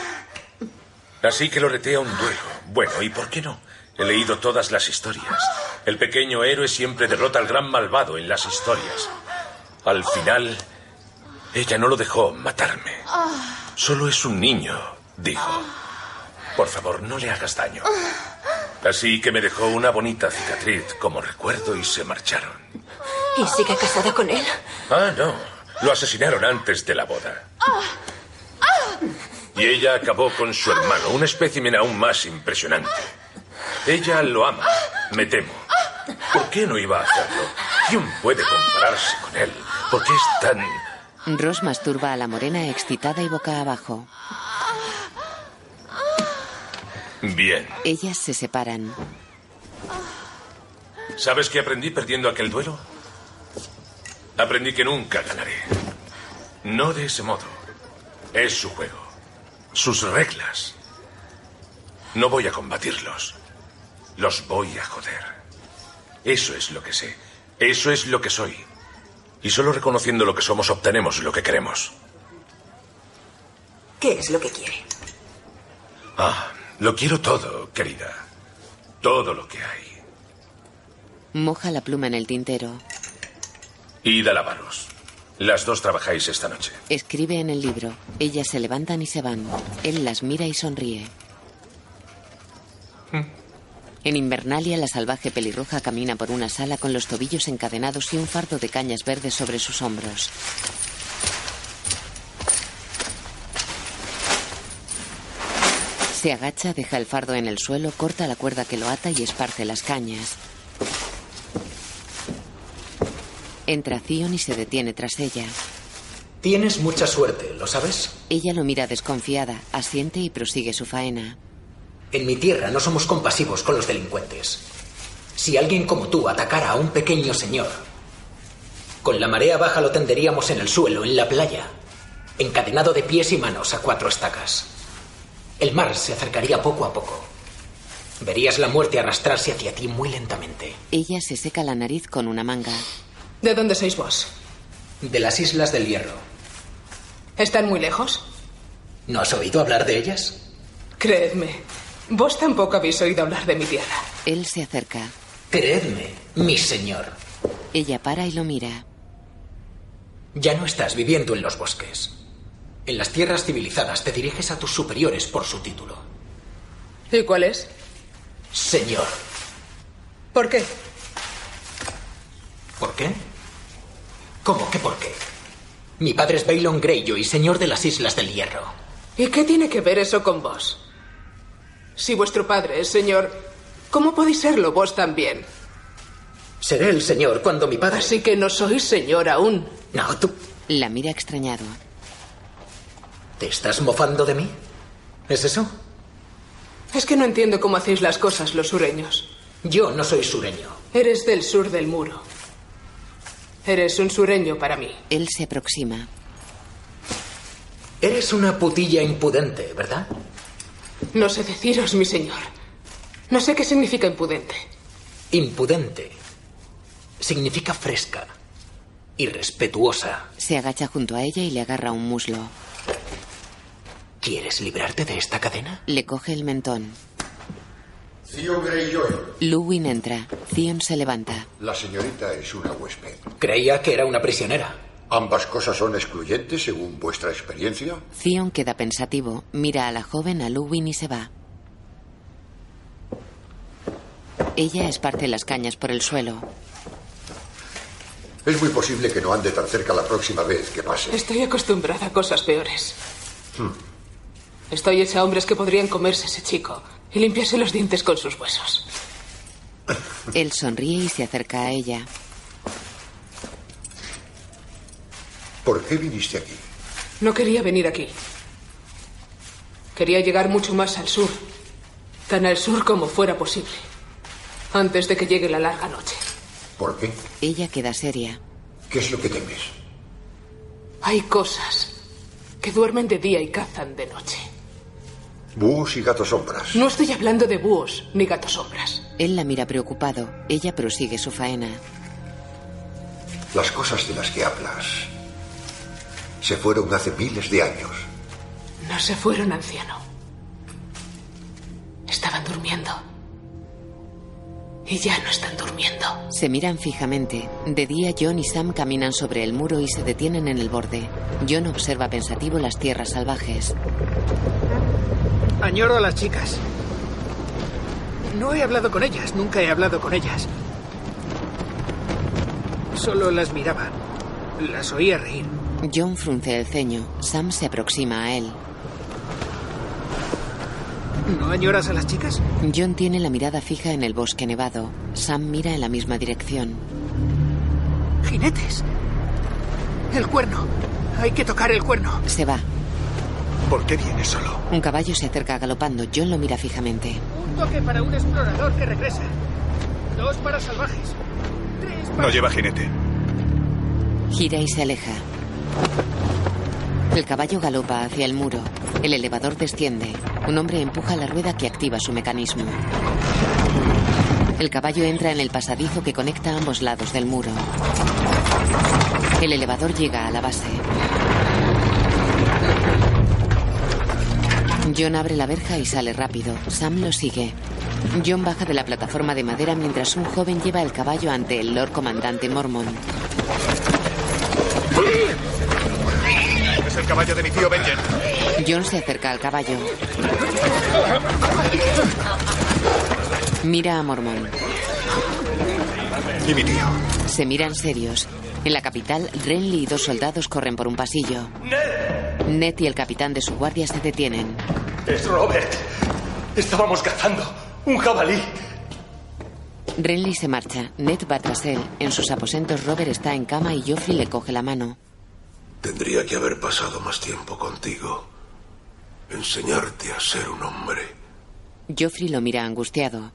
Así que lo reté a un duelo. Bueno, ¿y por qué no? He leído todas las historias. El pequeño héroe siempre derrota al gran malvado en las historias. Al final, ella no lo dejó matarme. Solo es un niño, dijo. Por favor, no le hagas daño. Así que me dejó una bonita cicatriz como recuerdo y se marcharon. ¿Y sigue casada con él? Ah, no. Lo asesinaron antes de la boda. Y ella acabó con su hermano, un espécimen aún más impresionante. Ella lo ama, me temo. ¿Por qué no iba a hacerlo? ¿Quién puede compararse con él? ¿Por qué es tan... Ross masturba a la morena excitada y boca abajo. Bien. Ellas se separan. ¿Sabes qué aprendí perdiendo aquel duelo? Aprendí que nunca ganaré. No de ese modo. Es su juego. Sus reglas. No voy a combatirlos. Los voy a joder. Eso es lo que sé. Eso es lo que soy. Y solo reconociendo lo que somos obtenemos lo que queremos. ¿Qué es lo que quiere? Ah, lo quiero todo, querida. Todo lo que hay. Moja la pluma en el tintero. Id a lavaros. Las dos trabajáis esta noche. Escribe en el libro. Ellas se levantan y se van. Él las mira y sonríe. En Invernalia, la salvaje pelirroja camina por una sala con los tobillos encadenados y un fardo de cañas verdes sobre sus hombros. Se agacha, deja el fardo en el suelo, corta la cuerda que lo ata y esparce las cañas. Entra Zion y se detiene tras ella. Tienes mucha suerte, ¿lo sabes? Ella lo mira desconfiada, asiente y prosigue su faena. En mi tierra no somos compasivos con los delincuentes. Si alguien como tú atacara a un pequeño señor, con la marea baja lo tenderíamos en el suelo, en la playa, encadenado de pies y manos a cuatro estacas. El mar se acercaría poco a poco. Verías la muerte arrastrarse hacia ti muy lentamente. Ella se seca la nariz con una manga. ¿De dónde sois vos? De las Islas del Hierro. ¿Están muy lejos? ¿No has oído hablar de ellas? Creedme, vos tampoco habéis oído hablar de mi tierra. Él se acerca. Creedme, mi señor. Ella para y lo mira. Ya no estás viviendo en los bosques. En las tierras civilizadas te diriges a tus superiores por su título. ¿Y cuál es? Señor. ¿Por qué? ¿Por qué? ¿Cómo que por qué? Mi padre es Baylon Greyjoy, señor de las Islas del Hierro. ¿Y qué tiene que ver eso con vos? Si vuestro padre es señor, ¿cómo podéis serlo vos también? Seré el señor cuando mi padre... Así que no sois señor aún. No, tú... La mira extrañado. ¿Te estás mofando de mí? ¿Es eso? Es que no entiendo cómo hacéis las cosas los sureños. Yo no soy sureño. Eres del sur del muro. Eres un sureño para mí. Él se aproxima. Eres una putilla impudente, ¿verdad? No sé deciros, mi señor. No sé qué significa impudente. Impudente significa fresca y respetuosa. Se agacha junto a ella y le agarra un muslo. ¿Quieres librarte de esta cadena? Le coge el mentón. Theon Greyjoy. Luwin entra. Theon se levanta. La señorita es una huésped. Creía que era una prisionera. ¿Ambas cosas son excluyentes según vuestra experiencia? Theon queda pensativo, mira a la joven, a Luwin y se va. Ella esparce las cañas por el suelo. Es muy posible que no ande tan cerca la próxima vez que pase. Estoy acostumbrada a cosas peores. Hmm. Estoy hecha a hombres que podrían comerse ese chico y limpiarse los dientes con sus huesos. Él sonríe y se acerca a ella. ¿Por qué viniste aquí? No quería venir aquí. Quería llegar mucho más al sur. Tan al sur como fuera posible. Antes de que llegue la larga noche. ¿Por qué? Ella queda seria. ¿Qué es lo que temes? Hay cosas que duermen de día y cazan de noche. Búhos y gatos sombras. No estoy hablando de búhos ni gatos sombras. Él la mira preocupado. Ella prosigue su faena. Las cosas de las que hablas se fueron hace miles de años. No se fueron, anciano. Estaban durmiendo. Y ya no están durmiendo. Se miran fijamente. De día, John y Sam caminan sobre el muro y se detienen en el borde. John observa pensativo las tierras salvajes. Añoro a las chicas. No he hablado con ellas, nunca he hablado con ellas. Solo las miraba. Las oía reír. John frunce el ceño. Sam se aproxima a él. ¿No añoras a las chicas? John tiene la mirada fija en el bosque nevado. Sam mira en la misma dirección. Jinetes. El cuerno. Hay que tocar el cuerno. Se va. ¿Por qué vienes solo? Un caballo se acerca galopando. John lo mira fijamente. Un toque para un explorador que regresa. Dos para salvajes. Tres para... No lleva jinete. Gira y se aleja. El caballo galopa hacia el muro. El elevador desciende. Un hombre empuja la rueda que activa su mecanismo. El caballo entra en el pasadizo que conecta ambos lados del muro. El elevador llega a la base. John abre la verja y sale rápido. Sam lo sigue. John baja de la plataforma de madera mientras un joven lleva el caballo ante el Lord Comandante Mormon. Es el caballo de mi tío Benjen. John se acerca al caballo. Mira a Mormon. Y mi tío. Se miran serios. En la capital, Renly y dos soldados corren por un pasillo. Ned y el capitán de su guardia se detienen. Es Robert. Estábamos cazando un jabalí. Renly se marcha. Ned va tras él. En sus aposentos, Robert está en cama y Joffrey le coge la mano. Tendría que haber pasado más tiempo contigo. Enseñarte a ser un hombre. Joffrey lo mira angustiado.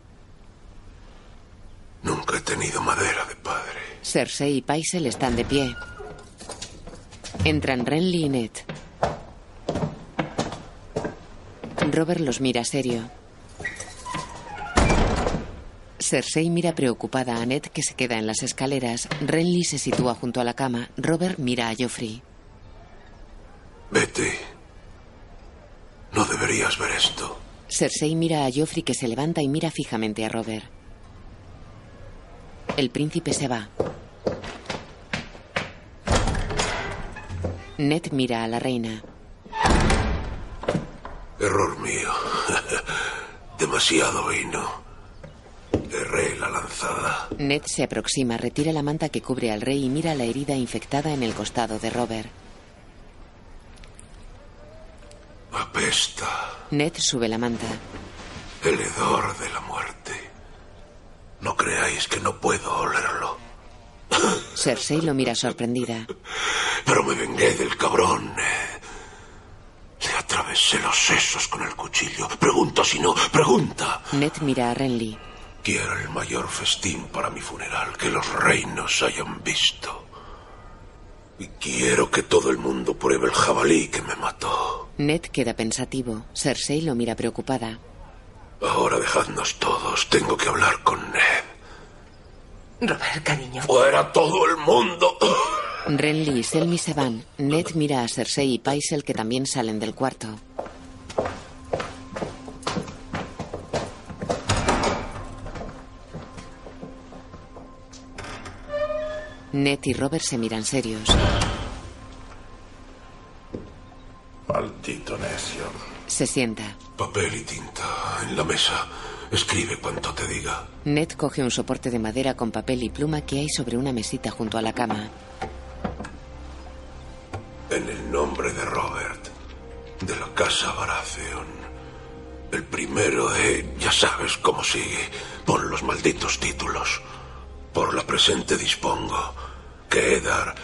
Nunca he tenido madera de padre. Cersei y Paisel están de pie. Entran Renly y Ned. Robert los mira serio. Cersei mira preocupada a Ned que se queda en las escaleras. Renly se sitúa junto a la cama. Robert mira a Joffrey. Vete. No deberías ver esto. Cersei mira a Joffrey que se levanta y mira fijamente a Robert. El príncipe se va. Ned mira a la reina. Error mío. *laughs* Demasiado vino. Erré la lanzada. Ned se aproxima, retira la manta que cubre al rey y mira la herida infectada en el costado de Robert. Apesta. Ned sube la manta. El hedor de la muerte. No creáis que no puedo olerlo. Cersei lo mira sorprendida. Pero me vengué del cabrón. Le atravesé los sesos con el cuchillo. Pregunta si no, pregunta. Ned mira a Renly. Quiero el mayor festín para mi funeral que los reinos hayan visto. Y quiero que todo el mundo pruebe el jabalí que me mató. Ned queda pensativo. Cersei lo mira preocupada. Ahora dejadnos todos. Tengo que hablar con Ned. Robert, cariño. ¡Fuera todo el mundo! Renly y Selmy se van. Ned mira a Cersei y Paisel que también salen del cuarto. Ned y Robert se miran serios. Maldito necio. Se sienta. Papel y tinta en la mesa. Escribe cuanto te diga. Ned coge un soporte de madera con papel y pluma que hay sobre una mesita junto a la cama. En el nombre de Robert, de la casa Baratheon. El primero de... ya sabes cómo sigue. Pon los malditos títulos. Por la presente dispongo que Eddard,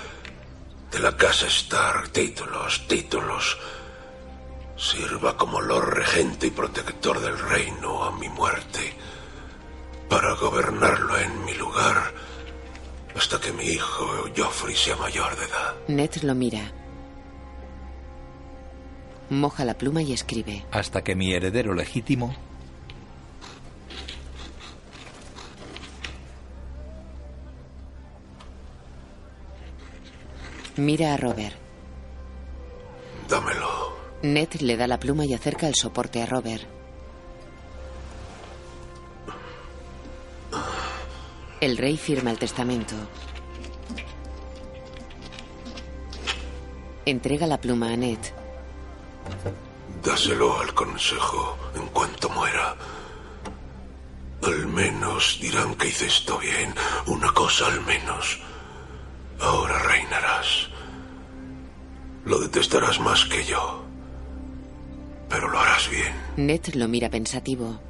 de la casa Stark, títulos, títulos, sirva como Lord Regente y protector del reino a mi muerte, para gobernarlo en mi lugar hasta que mi hijo Joffrey sea mayor de edad. Ned lo mira. Moja la pluma y escribe. Hasta que mi heredero legítimo Mira a Robert. Dámelo. Ned le da la pluma y acerca el soporte a Robert. El rey firma el testamento. Entrega la pluma a Ned. Dáselo al consejo en cuanto muera. Al menos dirán que hice esto bien. Una cosa al menos. Ahora reinarás. Lo detestarás más que yo. Pero lo harás bien. Ned lo mira pensativo.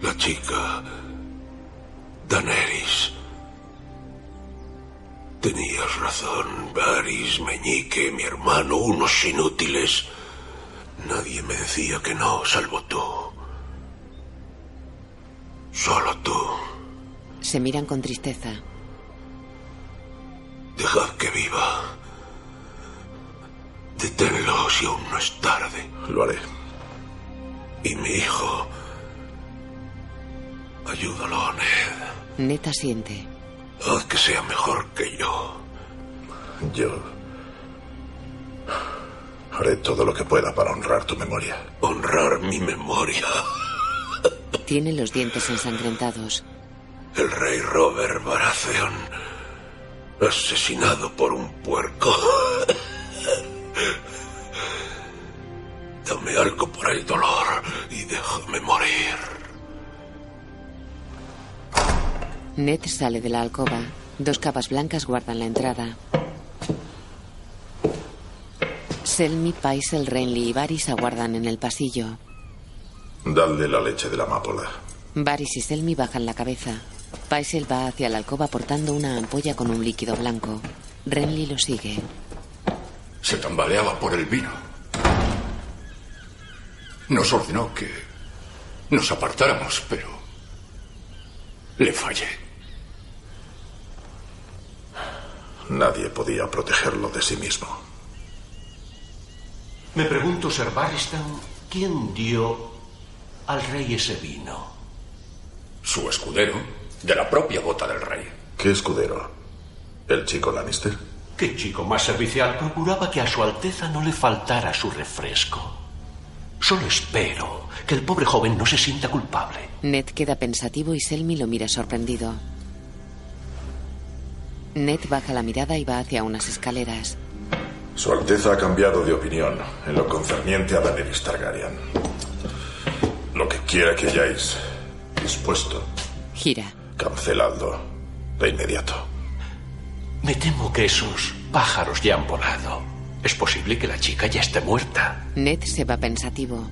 La chica... Daenerys. Tenías razón, Varys, Meñique, mi hermano, unos inútiles. Nadie me decía que no, salvo tú. Solo tú. Se miran con tristeza. Dejad que viva. Deténlo si aún no es tarde. Lo haré. Y mi hijo. Ayúdalo, Ned. Ned asiente. Haz que sea mejor que yo. Yo haré todo lo que pueda para honrar tu memoria. Honrar mi memoria. Tiene los dientes ensangrentados. El rey Robert Baratheon. Asesinado por un puerco. Dame algo por el dolor y déjame morir. Ned sale de la alcoba. Dos capas blancas guardan la entrada. Selmy, Paisel, Renly y Varys aguardan en el pasillo. Dadle la leche de la amapola. Varys y Selmy bajan la cabeza. Paisel va hacia la alcoba portando una ampolla con un líquido blanco. Renly lo sigue. Se tambaleaba por el vino. Nos ordenó que nos apartáramos, pero le fallé. Nadie podía protegerlo de sí mismo. Me pregunto, Sir Barristan, ¿quién dio al rey ese vino? Su escudero, de la propia bota del rey. ¿Qué escudero? ¿El chico Lannister? ¿Qué chico más servicial procuraba que a su Alteza no le faltara su refresco? Solo espero que el pobre joven no se sienta culpable. Ned queda pensativo y Selmy lo mira sorprendido. Ned baja la mirada y va hacia unas escaleras. Su Alteza ha cambiado de opinión en lo concerniente a Daenerys Targaryen. Lo que quiera que hayáis dispuesto, Gira. canceladlo de inmediato. Me temo que esos pájaros ya han volado. Es posible que la chica ya esté muerta. Ned se va pensativo.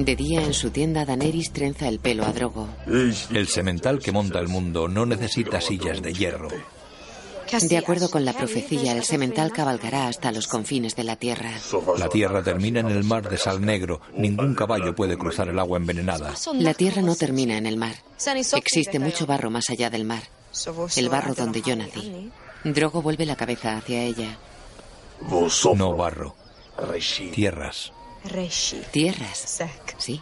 De día en su tienda, Daenerys trenza el pelo a Drogo. El semental que monta el mundo no necesita sillas de hierro. De acuerdo con la profecía, el semental cabalgará hasta los confines de la tierra. La tierra termina en el mar de sal negro. Ningún caballo puede cruzar el agua envenenada. La tierra no termina en el mar. Existe mucho barro más allá del mar. El barro donde yo nací. Drogo vuelve la cabeza hacia ella. No barro. Tierras. Tierras. Sí.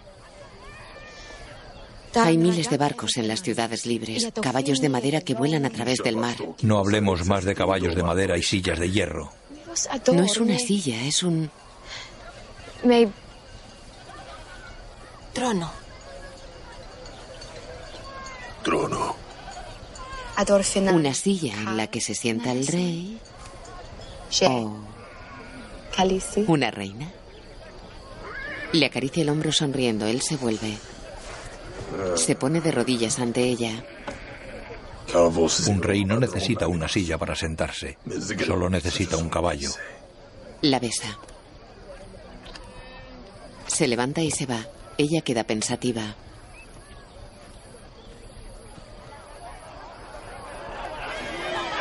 Hay miles de barcos en las ciudades libres, caballos de madera que vuelan a través del mar. No hablemos más de caballos de madera y sillas de hierro. No es una silla, es un... Trono. Trono. Una silla en la que se sienta el rey. O una reina. Le acaricia el hombro sonriendo. Él se vuelve. Se pone de rodillas ante ella. Un rey no necesita una silla para sentarse. Solo necesita un caballo. La besa. Se levanta y se va. Ella queda pensativa.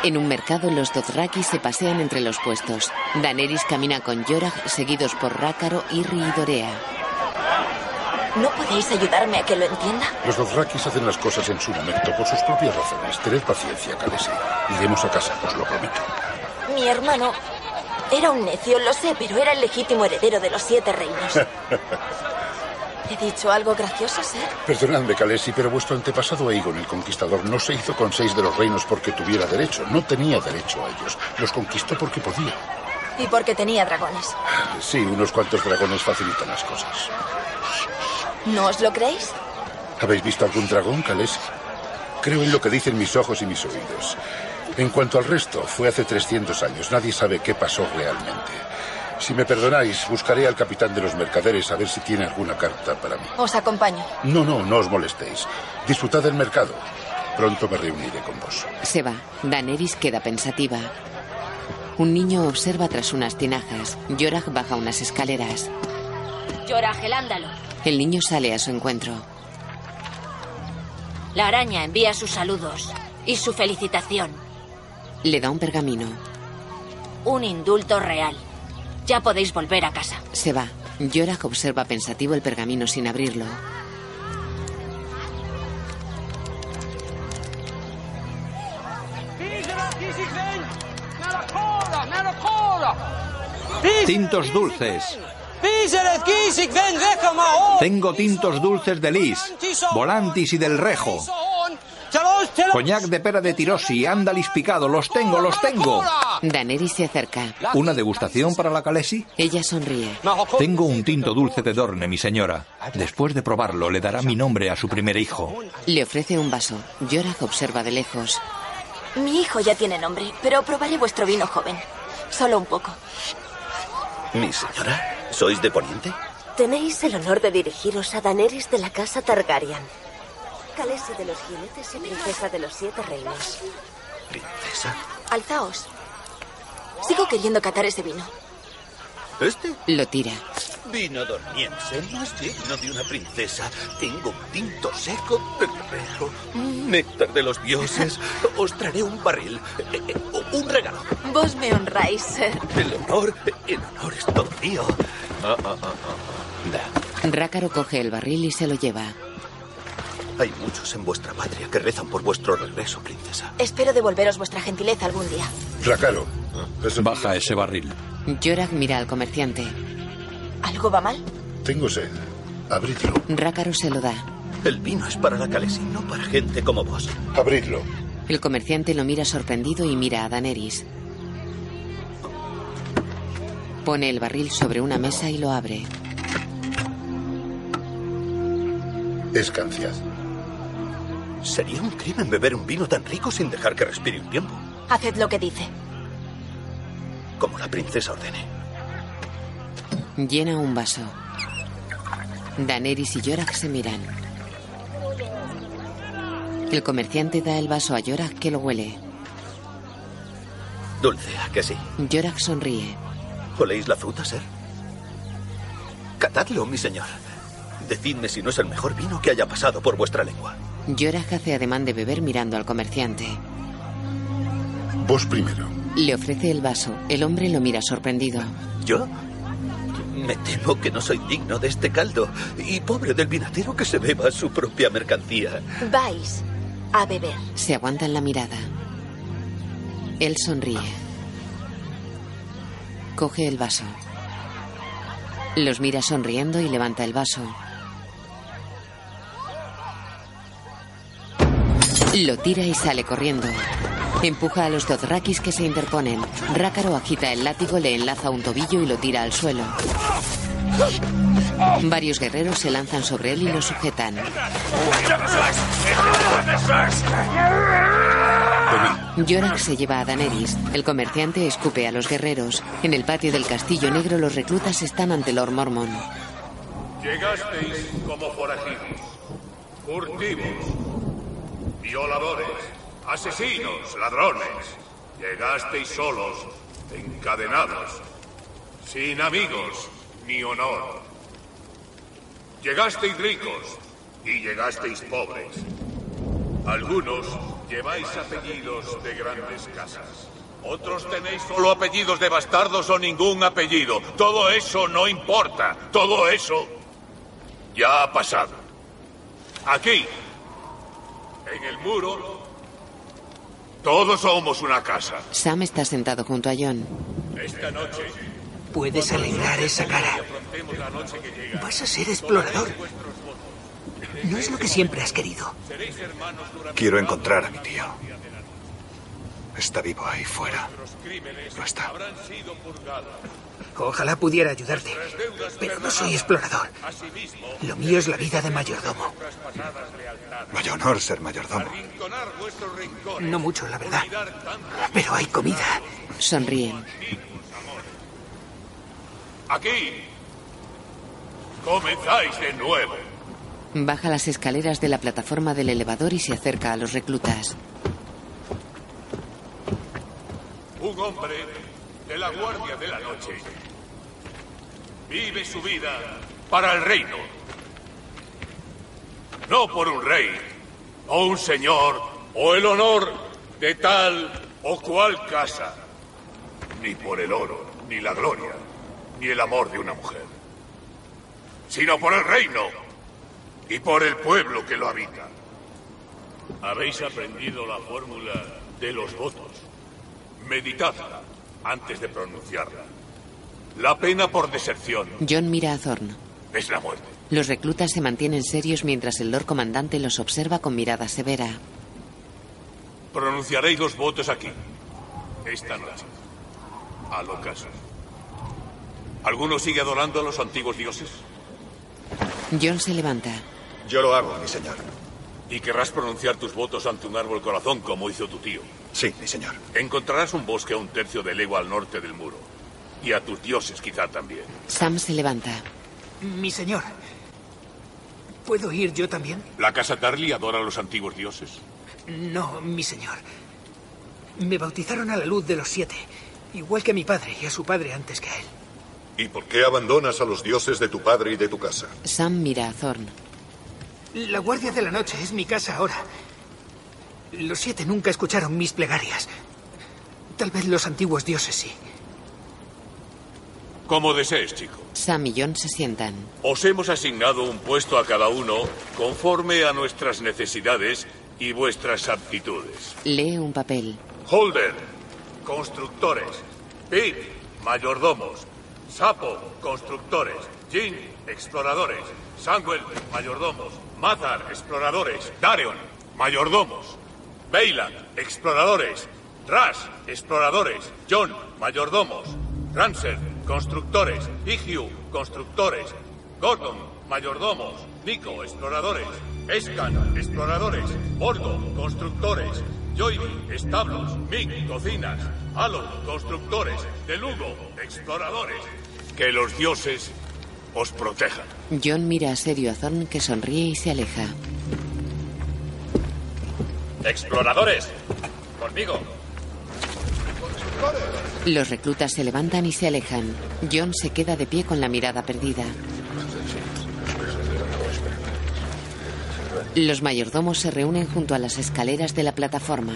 En un mercado, los Dothraki se pasean entre los puestos. Daenerys camina con Jorah, seguidos por Rácaro, Irri y Dorea. ¿No podéis ayudarme a que lo entienda? Los Dothrakis hacen las cosas en su momento por sus propias razones. Tened paciencia, Khaleesi. Iremos a casa, os lo prometo. Mi hermano era un necio, lo sé, pero era el legítimo heredero de los siete reinos. *laughs* ¿He dicho algo gracioso, Sir? Perdonadme, Khaleesi, pero vuestro antepasado Aegon el Conquistador no se hizo con seis de los reinos porque tuviera derecho. No tenía derecho a ellos. Los conquistó porque podía. Y porque tenía dragones. Sí, unos cuantos dragones facilitan las cosas. ¿No os lo creéis? ¿Habéis visto algún dragón, Khaleesi? Creo en lo que dicen mis ojos y mis oídos. En cuanto al resto, fue hace 300 años. Nadie sabe qué pasó realmente. Si me perdonáis, buscaré al capitán de los mercaderes a ver si tiene alguna carta para mí. Os acompaño. No, no, no os molestéis. Disfrutad del mercado. Pronto me reuniré con vos. Se va. Daenerys queda pensativa. Un niño observa tras unas tinajas. Jorah baja unas escaleras. Jorah, el ándalo. El niño sale a su encuentro. La araña envía sus saludos y su felicitación. Le da un pergamino. Un indulto real. Ya podéis volver a casa. Se va. Yorak observa pensativo el pergamino sin abrirlo. Tintos dulces. Tengo tintos dulces de lis, volantis y del rejo. Coñac de pera de tirosi, andalis picado, los tengo, los tengo. Daenerys se acerca. ¿Una degustación para la Calesi? Ella sonríe. Tengo un tinto dulce de Dorne, mi señora. Después de probarlo, le dará mi nombre a su primer hijo. Le ofrece un vaso. Yorak observa de lejos. Mi hijo ya tiene nombre, pero probaré vuestro vino joven. Solo un poco. Mi señora, ¿sois de Poniente? Tenéis el honor de dirigiros a Daenerys de la casa Targaryen. Khaleesi de los jinetes y princesa de los siete reinos. ¿Princesa? Alzaos. Sigo queriendo catar ese vino. ¿Este? Lo tira. Vino dormiense, más digno de una princesa. Tengo un tinto seco de guerrero, néctar de los dioses. *laughs* Os traeré un barril, eh, eh, un regalo. Vos me honráis, Ser. El honor, el honor es todo mío. Ah, ah, ah, ah. Da. Rácaro coge el barril y se lo lleva. Hay muchos en vuestra patria que rezan por vuestro regreso, princesa. Espero devolveros vuestra gentileza algún día. Racaro. Baja ese barril. Yorak mira al comerciante. ¿Algo va mal? Tengo sed. Abridlo. Rácaro se lo da. El vino es para la Calesi, no para gente como vos. Abridlo. El comerciante lo mira sorprendido y mira a Daenerys. Pone el barril sobre una mesa y lo abre. Escancias. Sería un crimen beber un vino tan rico sin dejar que respire un tiempo. Haced lo que dice. Como la princesa ordene. Llena un vaso. Daenerys y Yorak se miran. El comerciante da el vaso a Yorak que lo huele. Dulce, ¿a que sí? Yorak sonríe. ¿Oléis la fruta, ser? Catadlo, mi señor. Decidme si no es el mejor vino que haya pasado por vuestra lengua. Yorak hace ademán de beber mirando al comerciante. Vos primero. Le ofrece el vaso. El hombre lo mira sorprendido. ¿Yo? Me temo que no soy digno de este caldo. Y pobre del vinatero que se beba su propia mercancía. Vais a beber. Se aguantan la mirada. Él sonríe. Coge el vaso. Los mira sonriendo y levanta el vaso. Lo tira y sale corriendo. Empuja a los Dothrakis que se interponen. Rácaro agita el látigo, le enlaza un tobillo y lo tira al suelo. Varios guerreros se lanzan sobre él y lo sujetan. Yorak se lleva a Daenerys. El comerciante escupe a los guerreros. En el patio del castillo negro los reclutas están ante Lord Mormon. Llegasteis como forajidos, furtivos, violadores, asesinos, ladrones. Llegasteis solos, encadenados, sin amigos ni honor. Llegasteis ricos y llegasteis pobres. Algunos lleváis apellidos de grandes casas. Otros tenéis solo apellidos de bastardos o ningún apellido. Todo eso no importa. Todo eso ya ha pasado. Aquí, en el muro, todos somos una casa. Sam está sentado junto a John. Esta noche Puedes alegrar esa cara. Vas a ser explorador. No es lo que siempre has querido. Quiero encontrar a mi tío. Está vivo ahí fuera. No está. Ojalá pudiera ayudarte. Pero no soy explorador. Lo mío es la vida de mayordomo. Vaya honor ser mayordomo. No mucho, la verdad. Pero hay comida. Sonríen. Aquí. Comenzáis de nuevo. Baja las escaleras de la plataforma del elevador y se acerca a los reclutas. Un hombre de la Guardia de la Noche vive su vida para el reino. No por un rey, o un señor, o el honor de tal o cual casa. Ni por el oro, ni la gloria, ni el amor de una mujer. sino por el reino y por el pueblo que lo habita. Habéis aprendido la fórmula de los votos. Meditadla antes de pronunciarla. La pena por deserción John mira a Thorn. es la muerte. Los reclutas se mantienen serios mientras el Lord Comandante los observa con mirada severa. Pronunciaréis los votos aquí, esta noche. Al ocaso. ¿Alguno sigue adorando a los antiguos dioses? John se levanta. Yo lo hago, mi señor. Y querrás pronunciar tus votos ante un árbol corazón como hizo tu tío. Sí, mi señor. Encontrarás un bosque a un tercio de legua al norte del muro. Y a tus dioses quizá también. Sam se levanta. Mi señor. ¿Puedo ir yo también? ¿La casa Darley adora a los antiguos dioses? No, mi señor. Me bautizaron a la luz de los siete, igual que a mi padre y a su padre antes que a él. ¿Y por qué abandonas a los dioses de tu padre y de tu casa? Sam mira a Thorn. La Guardia de la Noche es mi casa ahora. Los siete nunca escucharon mis plegarias. Tal vez los antiguos dioses sí. Como desees, chico. Sam y John se sientan. Os hemos asignado un puesto a cada uno conforme a nuestras necesidades y vuestras aptitudes. Lee un papel. Holder, constructores. Pete, mayordomos. Sapo, constructores. Jin, exploradores. Samuel, mayordomos. Mathar, exploradores. Dareon, mayordomos. Bailan, exploradores. Rash, exploradores. John, mayordomos. Ranser, constructores. Igiu, constructores. Gordon, mayordomos. Nico, exploradores. Escan, exploradores. Borgo, constructores. Joymi, establos. Mick, cocinas. Alon, constructores. Delugo, exploradores. Que los dioses os protejan. John mira a serio a Thorn que sonríe y se aleja. Exploradores, conmigo. Los reclutas se levantan y se alejan. John se queda de pie con la mirada perdida. Los mayordomos se reúnen junto a las escaleras de la plataforma.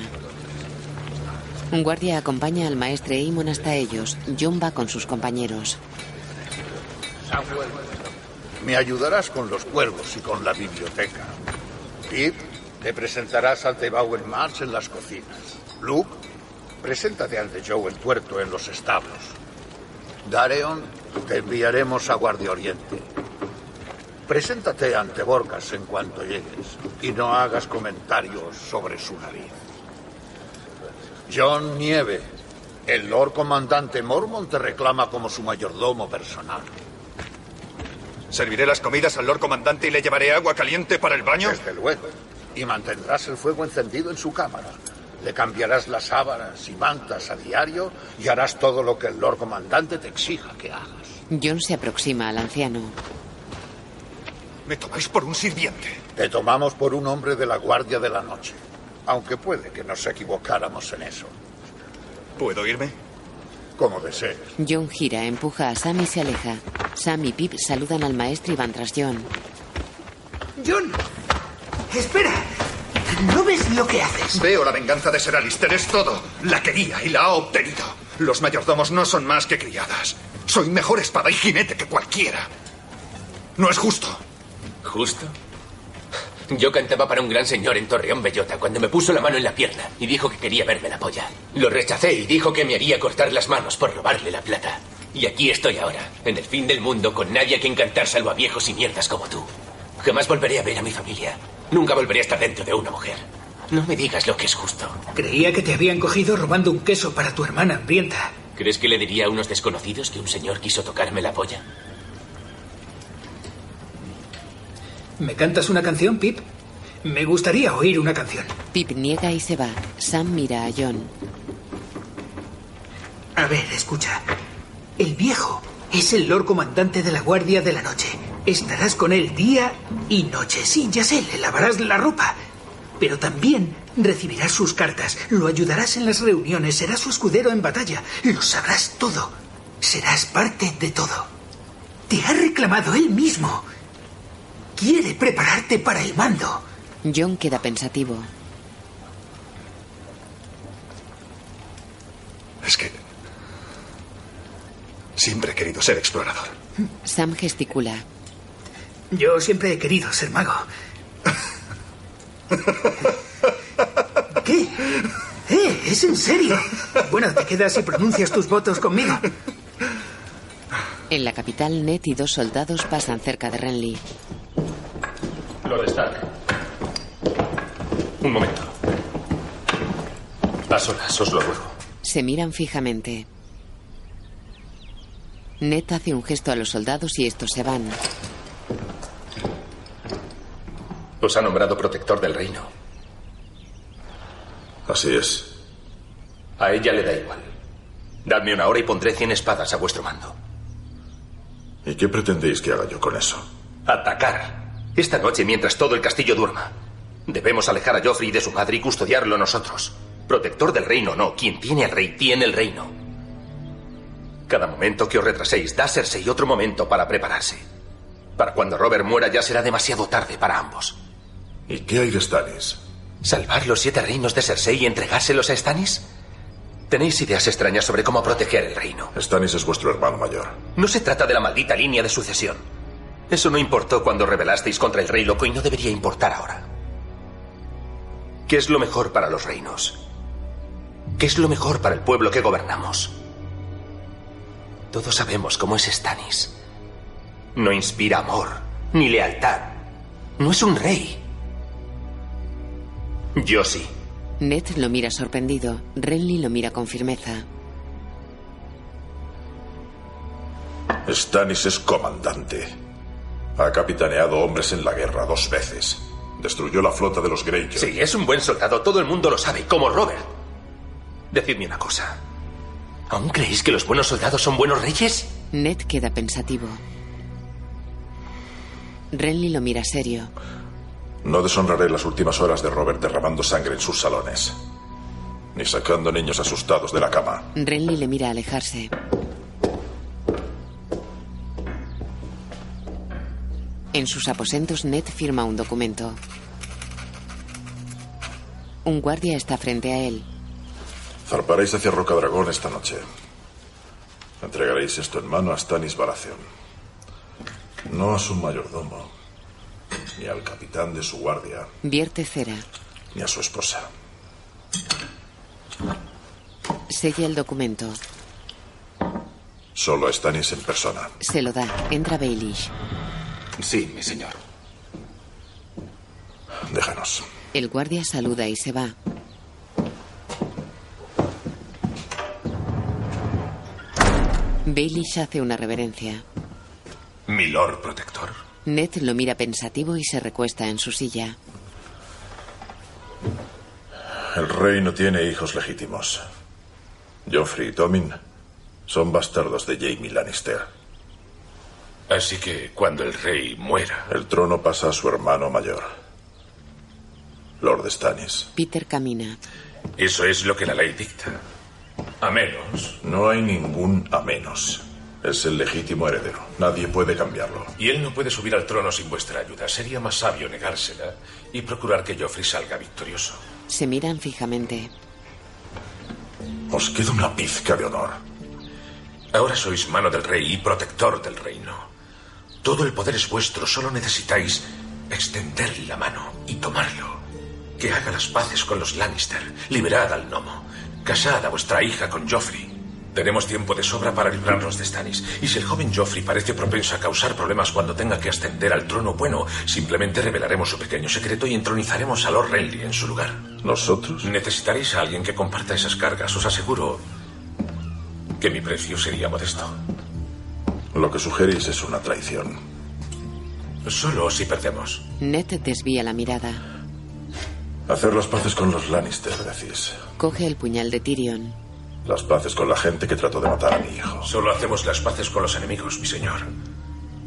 Un guardia acompaña al maestre Eamon hasta ellos. John va con sus compañeros. Me ayudarás con los cuervos y con la biblioteca. Pip, te presentarás ante Bowen Marsh en las cocinas. Luke, preséntate ante Joe el tuerto en los establos. Dareon, te enviaremos a Guardia Oriente. Preséntate ante Borgas en cuanto llegues y no hagas comentarios sobre su nariz. John Nieve, el Lord Comandante Mormon te reclama como su mayordomo personal. Serviré las comidas al Lord Comandante y le llevaré agua caliente para el baño. Desde luego. Y mantendrás el fuego encendido en su cámara. Le cambiarás las sábanas y mantas a diario y harás todo lo que el Lord Comandante te exija que hagas. John se aproxima al anciano. Me tomáis por un sirviente. Te tomamos por un hombre de la Guardia de la Noche. Aunque puede que nos equivocáramos en eso. ¿Puedo irme? Como desees. John gira, empuja a Sam y se aleja. Sam y Pip saludan al maestro y van tras John. John, espera. ¿No ves lo que haces? Veo la venganza de Ser Alistair, es todo. La quería y la ha obtenido. Los mayordomos no son más que criadas. Soy mejor espada y jinete que cualquiera. No es justo. ¿Justo? Yo cantaba para un gran señor en Torreón Bellota cuando me puso la mano en la pierna y dijo que quería verme la polla. Lo rechacé y dijo que me haría cortar las manos por robarle la plata. Y aquí estoy ahora, en el fin del mundo, con nadie a quien cantar salvo a viejos y mierdas como tú. Jamás volveré a ver a mi familia. Nunca volveré a estar dentro de una mujer. No me digas lo que es justo. Creía que te habían cogido robando un queso para tu hermana hambrienta. ¿Crees que le diría a unos desconocidos que un señor quiso tocarme la polla? ¿Me cantas una canción, Pip? Me gustaría oír una canción. Pip niega y se va. Sam mira a John. A ver, escucha. El viejo es el Lord Comandante de la Guardia de la Noche. Estarás con él día y noche. Sí, ya sé, le lavarás la ropa. Pero también recibirás sus cartas, lo ayudarás en las reuniones, serás su escudero en batalla, lo sabrás todo. Serás parte de todo. Te ha reclamado él mismo. Quiere prepararte para el mando. John queda pensativo. Es que... Siempre he querido ser explorador. Sam gesticula. Yo siempre he querido ser mago. ¿Qué? ¡Eh! ¿Es en serio? Bueno, te quedas y pronuncias tus votos conmigo. En la capital, Ned y dos soldados pasan cerca de Renly. Lord Stark. Un momento. A solas, os lo ruego. Se miran fijamente. Ned hace un gesto a los soldados y estos se van. Os ha nombrado protector del reino. Así es. A ella le da igual. Dadme una hora y pondré cien espadas a vuestro mando. ¿Y qué pretendéis que haga yo con eso? Atacar. Esta noche mientras todo el castillo duerma. Debemos alejar a Joffrey de su madre y custodiarlo nosotros. Protector del reino no. Quien tiene al rey tiene el reino. Cada momento que os retraséis da a Cersei otro momento para prepararse. Para cuando Robert muera ya será demasiado tarde para ambos. ¿Y qué hay de Stannis? ¿Salvar los siete reinos de Cersei y entregárselos a Stannis? Tenéis ideas extrañas sobre cómo proteger el reino. Stannis es vuestro hermano mayor. No se trata de la maldita línea de sucesión. Eso no importó cuando rebelasteis contra el rey loco y no debería importar ahora. ¿Qué es lo mejor para los reinos? ¿Qué es lo mejor para el pueblo que gobernamos? Todos sabemos cómo es Stannis. No inspira amor, ni lealtad. No es un rey. Yo sí. Ned lo mira sorprendido. Renly lo mira con firmeza. Stannis es comandante. Ha capitaneado hombres en la guerra dos veces. Destruyó la flota de los Greyjoy. Sí, es un buen soldado, todo el mundo lo sabe, como Robert. Decidme una cosa. ¿Aún creéis que los buenos soldados son buenos reyes? Ned queda pensativo. Renly lo mira serio. No deshonraré las últimas horas de Robert derramando sangre en sus salones. Ni sacando niños asustados de la cama. Renly le mira alejarse. En sus aposentos, Ned firma un documento. Un guardia está frente a él. Zarparéis hacia Roca Dragón esta noche. Entregaréis esto en mano a Stannis Baratheon. No a su mayordomo, ni al capitán de su guardia, Vierte cera. ni a su esposa. Sella el documento. Solo a Stannis en persona. Se lo da. Entra Baelish. Sí, mi señor. Déjanos. El guardia saluda y se va. Baelish hace una reverencia. Mi Lord Protector. Ned lo mira pensativo y se recuesta en su silla. El rey no tiene hijos legítimos. Joffrey y Tommen son bastardos de Jaime Lannister. Así que cuando el rey muera, El trono pasa a su hermano mayor, Lord Stannis. Peter camina. eso es lo que la ley dicta. A menos. No hay ningún a menos. Es el legítimo heredero. Nadie puede cambiarlo. Y él no puede subir al trono sin vuestra ayuda. Sería más sabio negársela y procurar que Joffrey salga victorioso. Se miran fijamente. Os queda una pizca de honor. Ahora sois mano del rey y protector del reino. Todo el poder es vuestro, solo necesitáis extender la mano y tomarlo. Que haga las paces con los Lannister, liberad al gnomo, casad a vuestra hija con Joffrey. Tenemos tiempo de sobra para librarnos de Stannis. Y si el joven Joffrey parece propenso a causar problemas cuando tenga que ascender al trono, bueno, simplemente revelaremos su pequeño secreto y entronizaremos a Lord Renly en su lugar. ¿Nosotros? Necesitaréis a alguien que comparta esas cargas. Os aseguro que mi precio sería modesto. Lo que sugerís es una traición. Solo si perdemos. Ned desvía la mirada. Hacer las paces con los Lannister, decís. Coge el puñal de Tyrion. Las paces con la gente que trató de matar a mi hijo. Solo hacemos las paces con los enemigos, mi señor.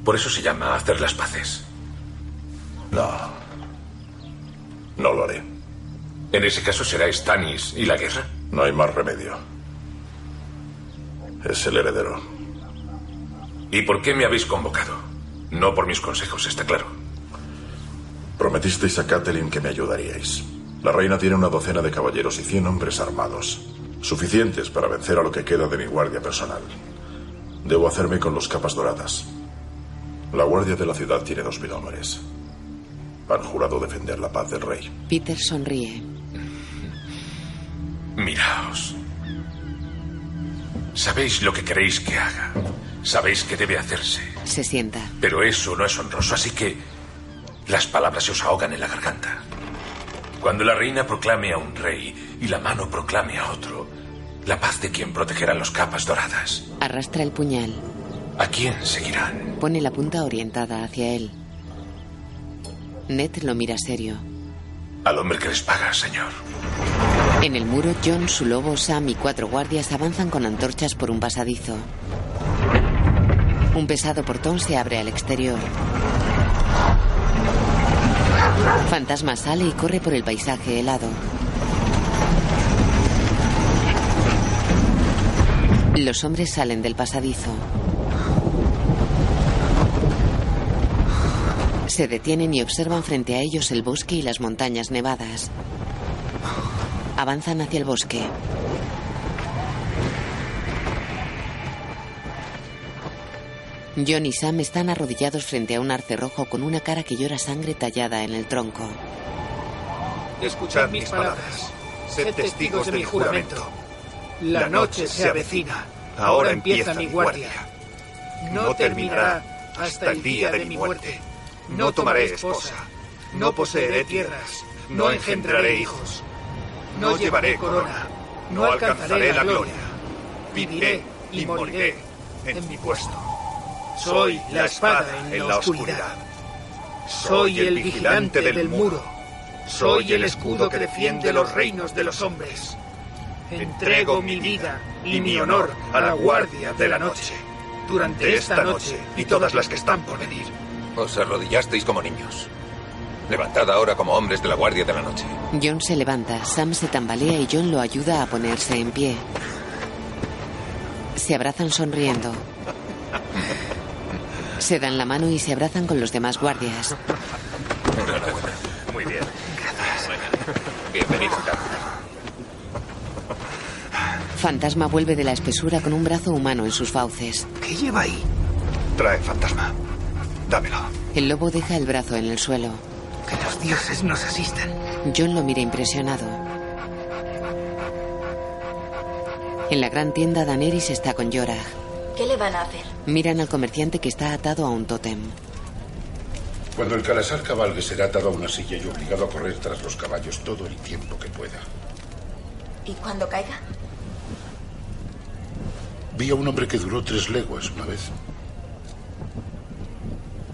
Por eso se llama hacer las paces. No. No lo haré. En ese caso será Stannis y la guerra. No hay más remedio. Es el heredero. ¿Y por qué me habéis convocado? No por mis consejos, está claro. Prometisteis a Catelyn que me ayudaríais. La reina tiene una docena de caballeros y cien hombres armados. Suficientes para vencer a lo que queda de mi guardia personal. Debo hacerme con los capas doradas. La guardia de la ciudad tiene dos mil hombres. Han jurado defender la paz del rey. Peter sonríe. Miraos. Sabéis lo que queréis que haga. Sabéis que debe hacerse. Se sienta. Pero eso no es honroso, así que las palabras se os ahogan en la garganta. Cuando la reina proclame a un rey y la mano proclame a otro, la paz de quien protegerán los capas doradas. Arrastra el puñal. ¿A quién seguirán? Pone la punta orientada hacia él. Ned lo mira serio. Al hombre que les paga, señor. En el muro, John, su lobo, Sam y cuatro guardias avanzan con antorchas por un pasadizo. Un pesado portón se abre al exterior. Fantasma sale y corre por el paisaje helado. Los hombres salen del pasadizo. Se detienen y observan frente a ellos el bosque y las montañas nevadas. Avanzan hacia el bosque. John y Sam están arrodillados frente a un arce rojo con una cara que llora sangre tallada en el tronco. Escuchad mis palabras. Sed testigos de mi juramento. La noche se avecina. Ahora empieza mi guardia. No terminará hasta el día de mi muerte. No tomaré esposa. No poseeré tierras. No engendraré hijos. No llevaré corona. No alcanzaré la gloria. Viviré y moriré en mi puesto. Soy la espada en la oscuridad. Soy el vigilante del muro. Soy el escudo que defiende los reinos de los hombres. Entrego mi vida y mi honor a la guardia de la noche. Durante esta noche y todas las que están por venir. Os arrodillasteis como niños. Levantad ahora como hombres de la Guardia de la Noche. John se levanta, Sam se tambalea y John lo ayuda a ponerse en pie. Se abrazan sonriendo. Se dan la mano y se abrazan con los demás guardias. Muy bien. Gracias. Bienvenido, Fantasma vuelve de la espesura con un brazo humano en sus fauces. ¿Qué lleva ahí? Trae, fantasma. Dámelo. El lobo deja el brazo en el suelo. Que los dioses nos asistan. John lo mira impresionado. En la gran tienda, Daenerys está con Jorah. ¿Qué le van a hacer? Miran al comerciante que está atado a un tótem. Cuando el calasar cabalgue será atado a una silla y obligado a correr tras los caballos todo el tiempo que pueda. ¿Y cuando caiga? Vi a un hombre que duró tres leguas una vez.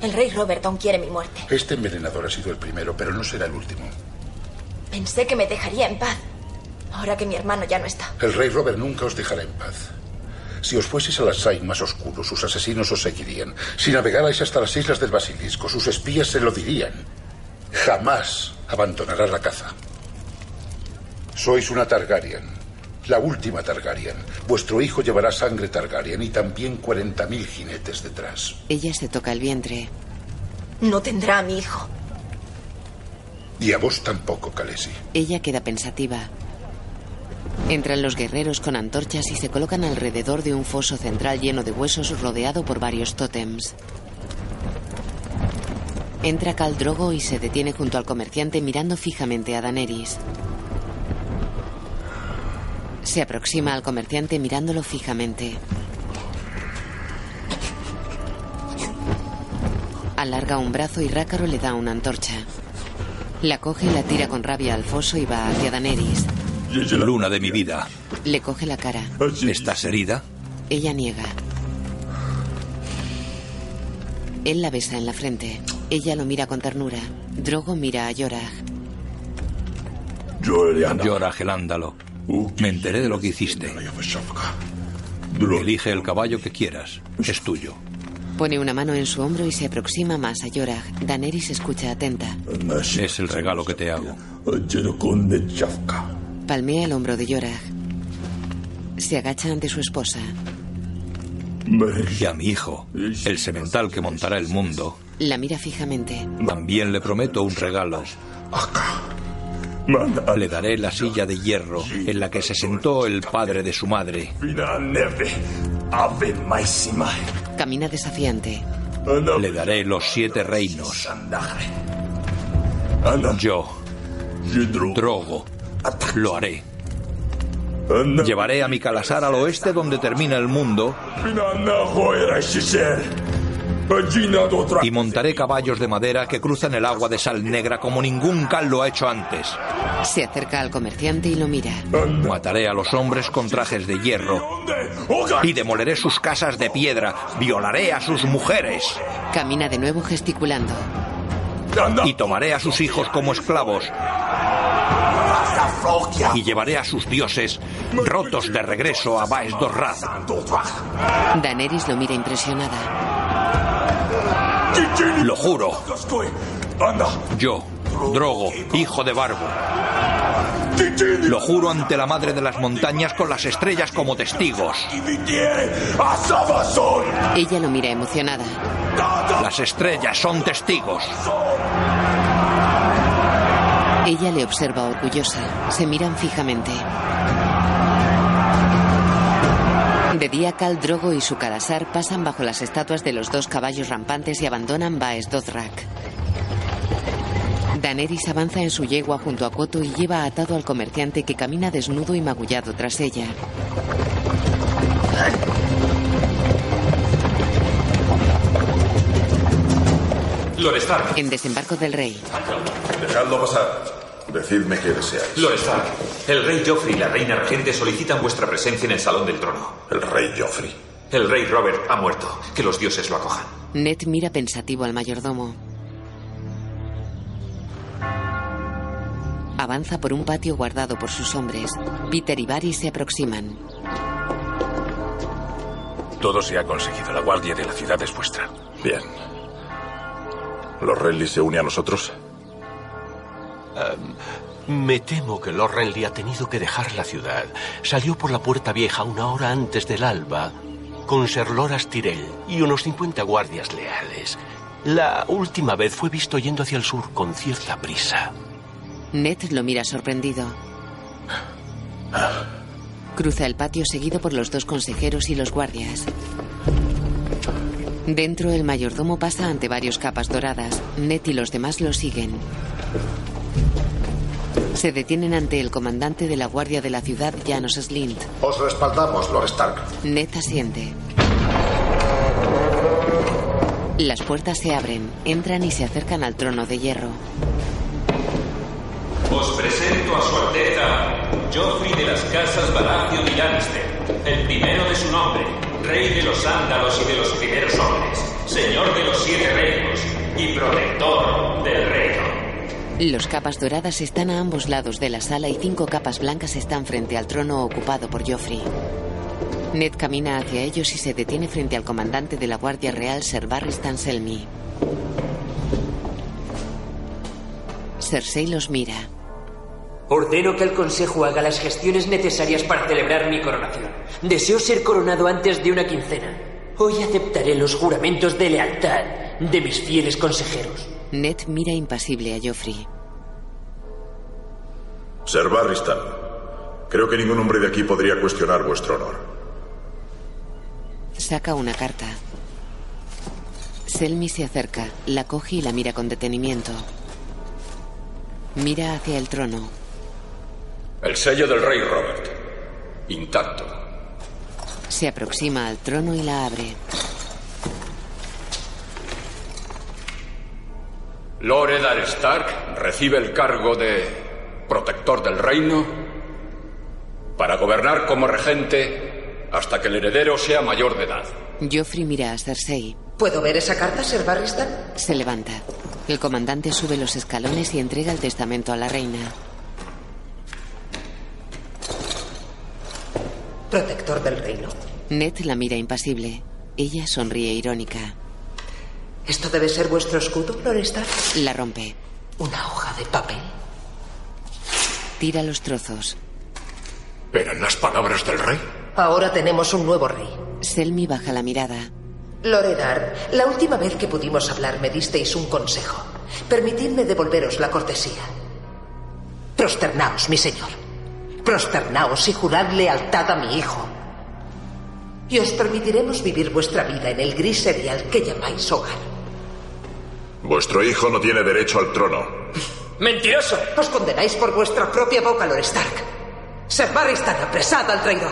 El rey Roberton quiere mi muerte. Este envenenador ha sido el primero, pero no será el último. Pensé que me dejaría en paz. Ahora que mi hermano ya no está. El rey Robert nunca os dejará en paz. Si os fueseis a las más oscuros, sus asesinos os seguirían. Si navegarais hasta las islas del Basilisco, sus espías se lo dirían. Jamás abandonará la caza. Sois una Targaryen, la última Targaryen. Vuestro hijo llevará sangre Targaryen y también 40.000 jinetes detrás. Ella se toca el vientre. No tendrá a mi hijo. Y a vos tampoco, Khaleesi. Ella queda pensativa. Entran los guerreros con antorchas y se colocan alrededor de un foso central lleno de huesos rodeado por varios tótems. Entra Khal Drogo y se detiene junto al comerciante mirando fijamente a Daenerys. Se aproxima al comerciante mirándolo fijamente. Alarga un brazo y Rácaro le da una antorcha. La coge y la tira con rabia al foso y va hacia Daenerys. Luna de mi vida. Le coge la cara. ¿Estás herida? Ella niega. Él la besa en la frente. Ella lo mira con ternura. Drogo mira a Yorah. Yorah el ándalo. Me enteré de lo que hiciste. Elige el caballo que quieras. Es tuyo. Pone una mano en su hombro y se aproxima más a Yorah. Daenerys escucha atenta. Es el regalo que te hago. Palmea el hombro de Yorah. Se agacha ante su esposa. Y a mi hijo, el semental que montará el mundo, La mira fijamente. también le prometo un regalo. Le daré la silla de hierro en la que se sentó el padre de su madre. Camina desafiante. Le daré los siete reinos. Yo, Drogo, lo haré. Llevaré a mi calasar al oeste donde termina el mundo y montaré caballos de madera que cruzan el agua de sal negra como ningún cal lo ha hecho antes. Se acerca al comerciante y lo mira. Mataré a los hombres con trajes de hierro y demoleré sus casas de piedra. Violaré a sus mujeres. Camina de nuevo gesticulando. Y tomaré a sus hijos como esclavos. Y llevaré a sus dioses rotos de regreso a Baes Dorrad. Daenerys lo mira impresionada. Lo juro. Yo, Drogo, hijo de Barbo. Lo juro ante la madre de las montañas con las estrellas como testigos. Ella lo mira emocionada. Las estrellas son testigos. Ella le observa orgullosa. Se miran fijamente. De día, Cal Drogo y su Calasar pasan bajo las estatuas de los dos caballos rampantes y abandonan Baes Dothrak. Daenerys avanza en su yegua junto a Koto y lleva atado al comerciante que camina desnudo y magullado tras ella. Lord Stark. En desembarco del rey. Dejadlo pasar. Decidme qué deseáis. Lord Stark, el rey Joffrey y la reina regente solicitan vuestra presencia en el salón del trono. El rey Joffrey. El rey Robert ha muerto. Que los dioses lo acojan. Ned mira pensativo al mayordomo. Avanza por un patio guardado por sus hombres. Peter y Barry se aproximan. Todo se ha conseguido. La guardia de la ciudad es vuestra. Bien. ¿Los Renly se une a nosotros? Em, me temo que Lord ha tenido que dejar la ciudad. Salió por la puerta vieja una hora antes del alba con Ser Loras Tyrell y unos 50 guardias leales. La última vez fue visto yendo hacia el sur con cierta prisa. Ned lo mira sorprendido. Cruza el patio seguido por los dos consejeros y los guardias. Dentro, el mayordomo pasa ante varios capas doradas. Ned y los demás lo siguen. Se detienen ante el comandante de la guardia de la ciudad, Janos Slint. Os respaldamos, Lord Stark. Ned asiente. Las puertas se abren, entran y se acercan al trono de hierro. Os presento a su Alteza Joffrey de las casas Baratheon y Lannister, el primero de su nombre, rey de los ándalos y de los primeros hombres, señor de los siete reinos y protector del reino. Los capas doradas están a ambos lados de la sala y cinco capas blancas están frente al trono ocupado por Joffrey. Ned camina hacia ellos y se detiene frente al comandante de la Guardia Real, Ser Barristan Selmy. Cersei los mira. Ordeno que el Consejo haga las gestiones necesarias para celebrar mi coronación. Deseo ser coronado antes de una quincena. Hoy aceptaré los juramentos de lealtad de mis fieles consejeros. Ned mira impasible a Joffrey. Ser Barristan, creo que ningún hombre de aquí podría cuestionar vuestro honor. Saca una carta. Selmy se acerca, la coge y la mira con detenimiento. Mira hacia el trono. El sello del rey Robert. Intacto. Se aproxima al trono y la abre. Lord Eddard Stark recibe el cargo de protector del reino para gobernar como regente hasta que el heredero sea mayor de edad. Joffrey mira a Cersei. ¿Puedo ver esa carta, Ser Barristan? Se levanta. El comandante sube los escalones y entrega el testamento a la reina. Protector del reino. Ned la mira impasible. Ella sonríe irónica. ¿Esto debe ser vuestro escudo, Lord Stark? La rompe. ¿Una hoja de papel? Tira los trozos. ¿Eran las palabras del rey? Ahora tenemos un nuevo rey. Selmy baja la mirada. Loredar, la última vez que pudimos hablar me disteis un consejo. Permitidme devolveros la cortesía. Prosternaos, mi señor. Prosternaos y jurad lealtad a mi hijo. Y os permitiremos vivir vuestra vida en el gris serial que llamáis hogar. Vuestro hijo no tiene derecho al trono. ¡Mentiroso! Os condenáis por vuestra propia boca, Lord Stark. Ser Barristan, apresad al traidor.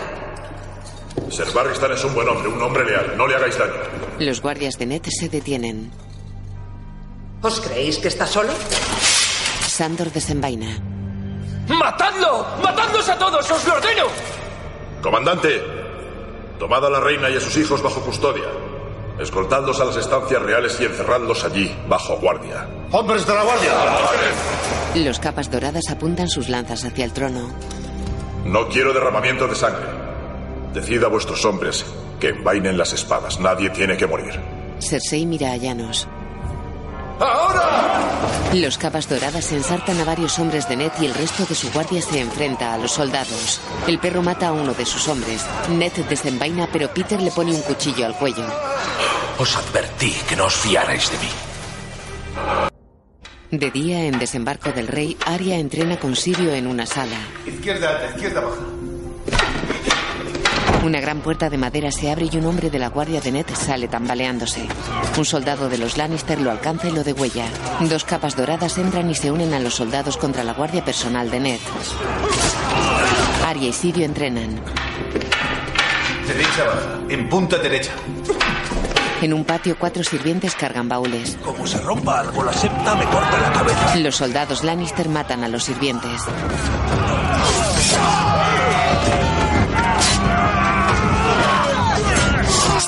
Ser Barristan es un buen hombre, un hombre leal. No le hagáis daño. Los guardias de Ned se detienen. ¿Os creéis que está solo? Sandor desenvaina. ¡Matadlo! ¡Matadlos a todos! ¡Os lo ordeno! Comandante, tomad a la reina y a sus hijos bajo custodia. Escoltadlos a las estancias reales y encerradlos allí, bajo guardia. ¡Hombres de la guardia! Los capas doradas apuntan sus lanzas hacia el trono. No quiero derramamiento de sangre. Decid a vuestros hombres que envainen las espadas. Nadie tiene que morir. Cersei mira a Llanos. ¡Ahora! Los capas doradas ensartan a varios hombres de Ned y el resto de su guardia se enfrenta a los soldados. El perro mata a uno de sus hombres. Ned desenvaina, pero Peter le pone un cuchillo al cuello. Os advertí que no os fiarais de mí. De día, en desembarco del rey, Arya entrena con Sirio en una sala. Izquierda alta, izquierda baja. Una gran puerta de madera se abre y un hombre de la guardia de Ned sale tambaleándose. Un soldado de los Lannister lo alcanza y lo degüella. Dos capas doradas entran y se unen a los soldados contra la guardia personal de Ned. Arya y Sirio entrenan. Derecha baja. En punta derecha. En un patio, cuatro sirvientes cargan baúles. Como se rompa algo, la septa me corta la cabeza. Los soldados Lannister matan a los sirvientes.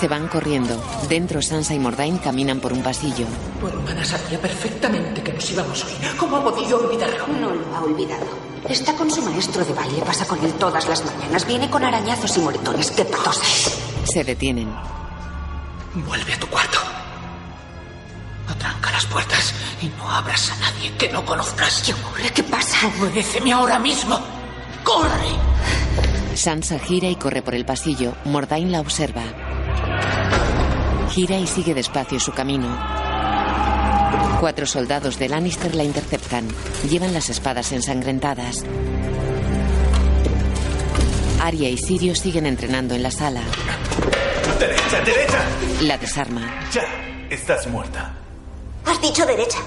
Se van corriendo. Dentro, Sansa y Mordain caminan por un pasillo. Hermana sabía perfectamente que nos íbamos hoy. ¿Cómo ha podido olvidarlo? No lo ha olvidado. Está con su maestro de baile, pasa con él todas las mañanas. Viene con arañazos y moretones. ¡Qué patosa! Se detienen. Vuelve a tu cuarto. Atranca las puertas y no abras a nadie que no conozcas. ¿Qué ocurre? ¿Qué pasa? Obedéceme ahora mismo. ¡Corre! Sansa gira y corre por el pasillo. Mordain la observa. Gira y sigue despacio su camino. Cuatro soldados de Lannister la interceptan. Llevan las espadas ensangrentadas. Arya y Sirio siguen entrenando en la sala. Derecha, derecha. La desarma. Ya, estás muerta. Has dicho derecha,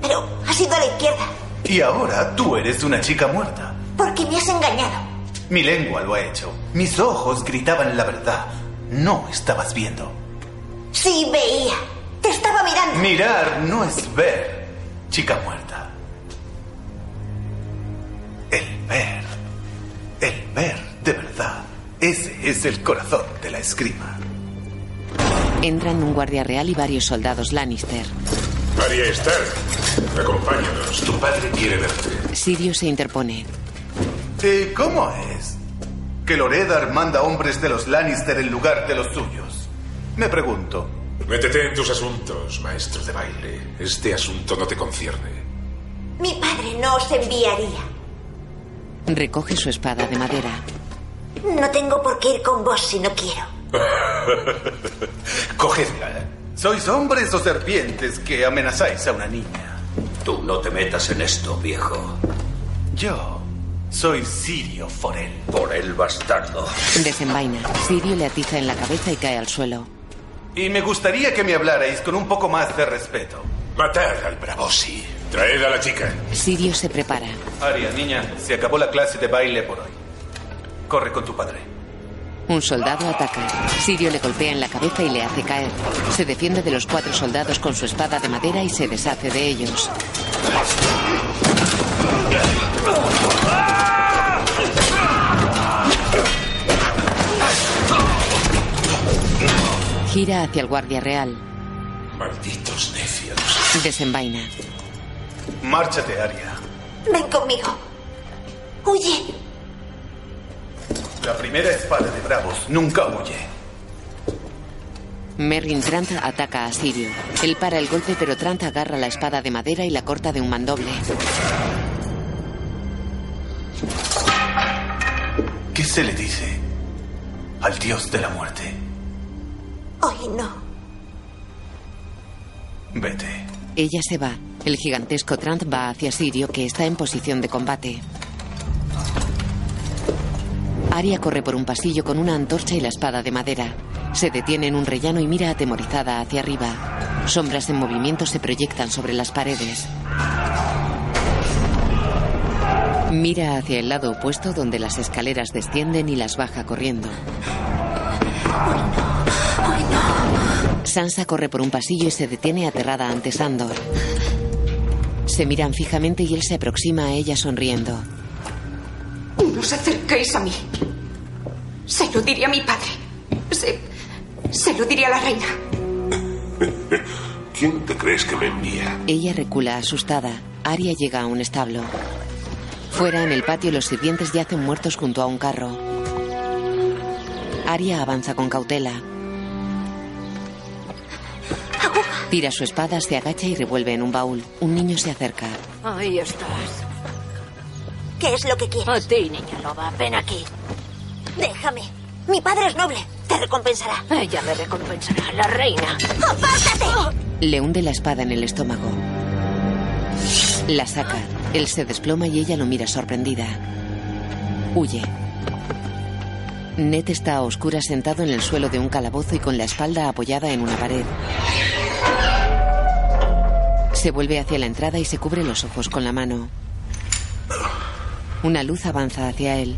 pero has ido a la izquierda. Y ahora tú eres una chica muerta. Porque me has engañado. Mi lengua lo ha hecho. Mis ojos gritaban la verdad. No estabas viendo. Sí, veía. Te estaba mirando. Mirar no es ver, chica muerta. El ver. El ver de verdad. Ese es el corazón de la esgrima. Entran un guardia real y varios soldados Lannister. Arya Stark, acompáñanos. Tu padre quiere verte. Sirio se interpone. ¿Y cómo es que Loredar manda hombres de los Lannister en lugar de los suyos? Me pregunto. Métete en tus asuntos, maestro de baile. Este asunto no te concierne. Mi padre no os enviaría. Recoge su espada de madera. No tengo por qué ir con vos si no quiero. *laughs* Cogedla. ¿Sois hombres o serpientes que amenazáis a una niña? Tú no te metas en esto, viejo. Yo soy Sirio Forel. Por el bastardo. Desenvaina. Sirio le atiza en la cabeza y cae al suelo. Y me gustaría que me hablarais con un poco más de respeto. Matad al Bravosi. Traed a la chica. Sirio se prepara. Aria, niña, se acabó la clase de baile por hoy. Corre con tu padre. Un soldado ataca. Sirio le golpea en la cabeza y le hace caer. Se defiende de los cuatro soldados con su espada de madera y se deshace de ellos. Gira hacia el guardia real. Malditos necios. Desenvaina. Márchate, Aria. Ven conmigo. Huye. La primera espada de bravos nunca huye. Merrin Trant ataca a Sirio. Él para el golpe, pero Trant agarra la espada de madera y la corta de un mandoble. ¿Qué se le dice al dios de la muerte? Hoy no. Vete. Ella se va. El gigantesco Trant va hacia Sirio, que está en posición de combate. Aria corre por un pasillo con una antorcha y la espada de madera. Se detiene en un rellano y mira atemorizada hacia arriba. Sombras en movimiento se proyectan sobre las paredes. Mira hacia el lado opuesto donde las escaleras descienden y las baja corriendo. Sansa corre por un pasillo y se detiene aterrada ante Sandor. Se miran fijamente y él se aproxima a ella sonriendo. No os acerquéis a mí. Se lo diré a mi padre. Se, se lo diré a la reina. ¿Quién te crees que me envía? Ella recula asustada. Aria llega a un establo. Fuera, en el patio, los sirvientes yacen muertos junto a un carro. Aria avanza con cautela. Tira su espada, se agacha y revuelve en un baúl. Un niño se acerca. Ahí estás. ¿Qué es lo que quieres? A ti, niña loba, ven aquí. Déjame. Mi padre es noble. Te recompensará. Ella me recompensará, la reina. ¡Apártate! Le hunde la espada en el estómago. La saca. Él se desploma y ella lo mira sorprendida. Huye. Ned está a oscuras sentado en el suelo de un calabozo y con la espalda apoyada en una pared. Se vuelve hacia la entrada y se cubre los ojos con la mano. Una luz avanza hacia él.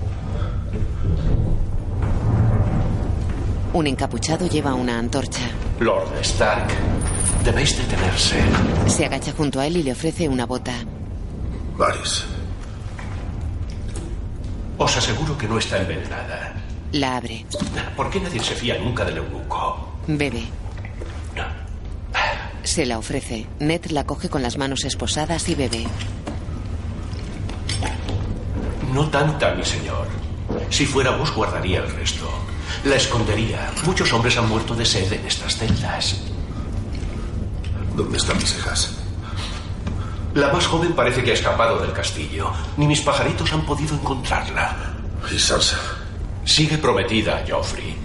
Un encapuchado lleva una antorcha. Lord Stark, debéis detenerse. Se agacha junto a él y le ofrece una bota. Varys. Os aseguro que no está envenenada. La abre. ¿Por qué nadie se fía nunca del eunuco? Bebe. Se la ofrece. Ned la coge con las manos esposadas y bebe. No tanta, mi señor. Si fuera vos, guardaría el resto. La escondería. Muchos hombres han muerto de sed en estas celdas. ¿Dónde están mis hijas? La más joven parece que ha escapado del castillo. Ni mis pajaritos han podido encontrarla. ¿Y Sansa? Sigue prometida a Joffrey.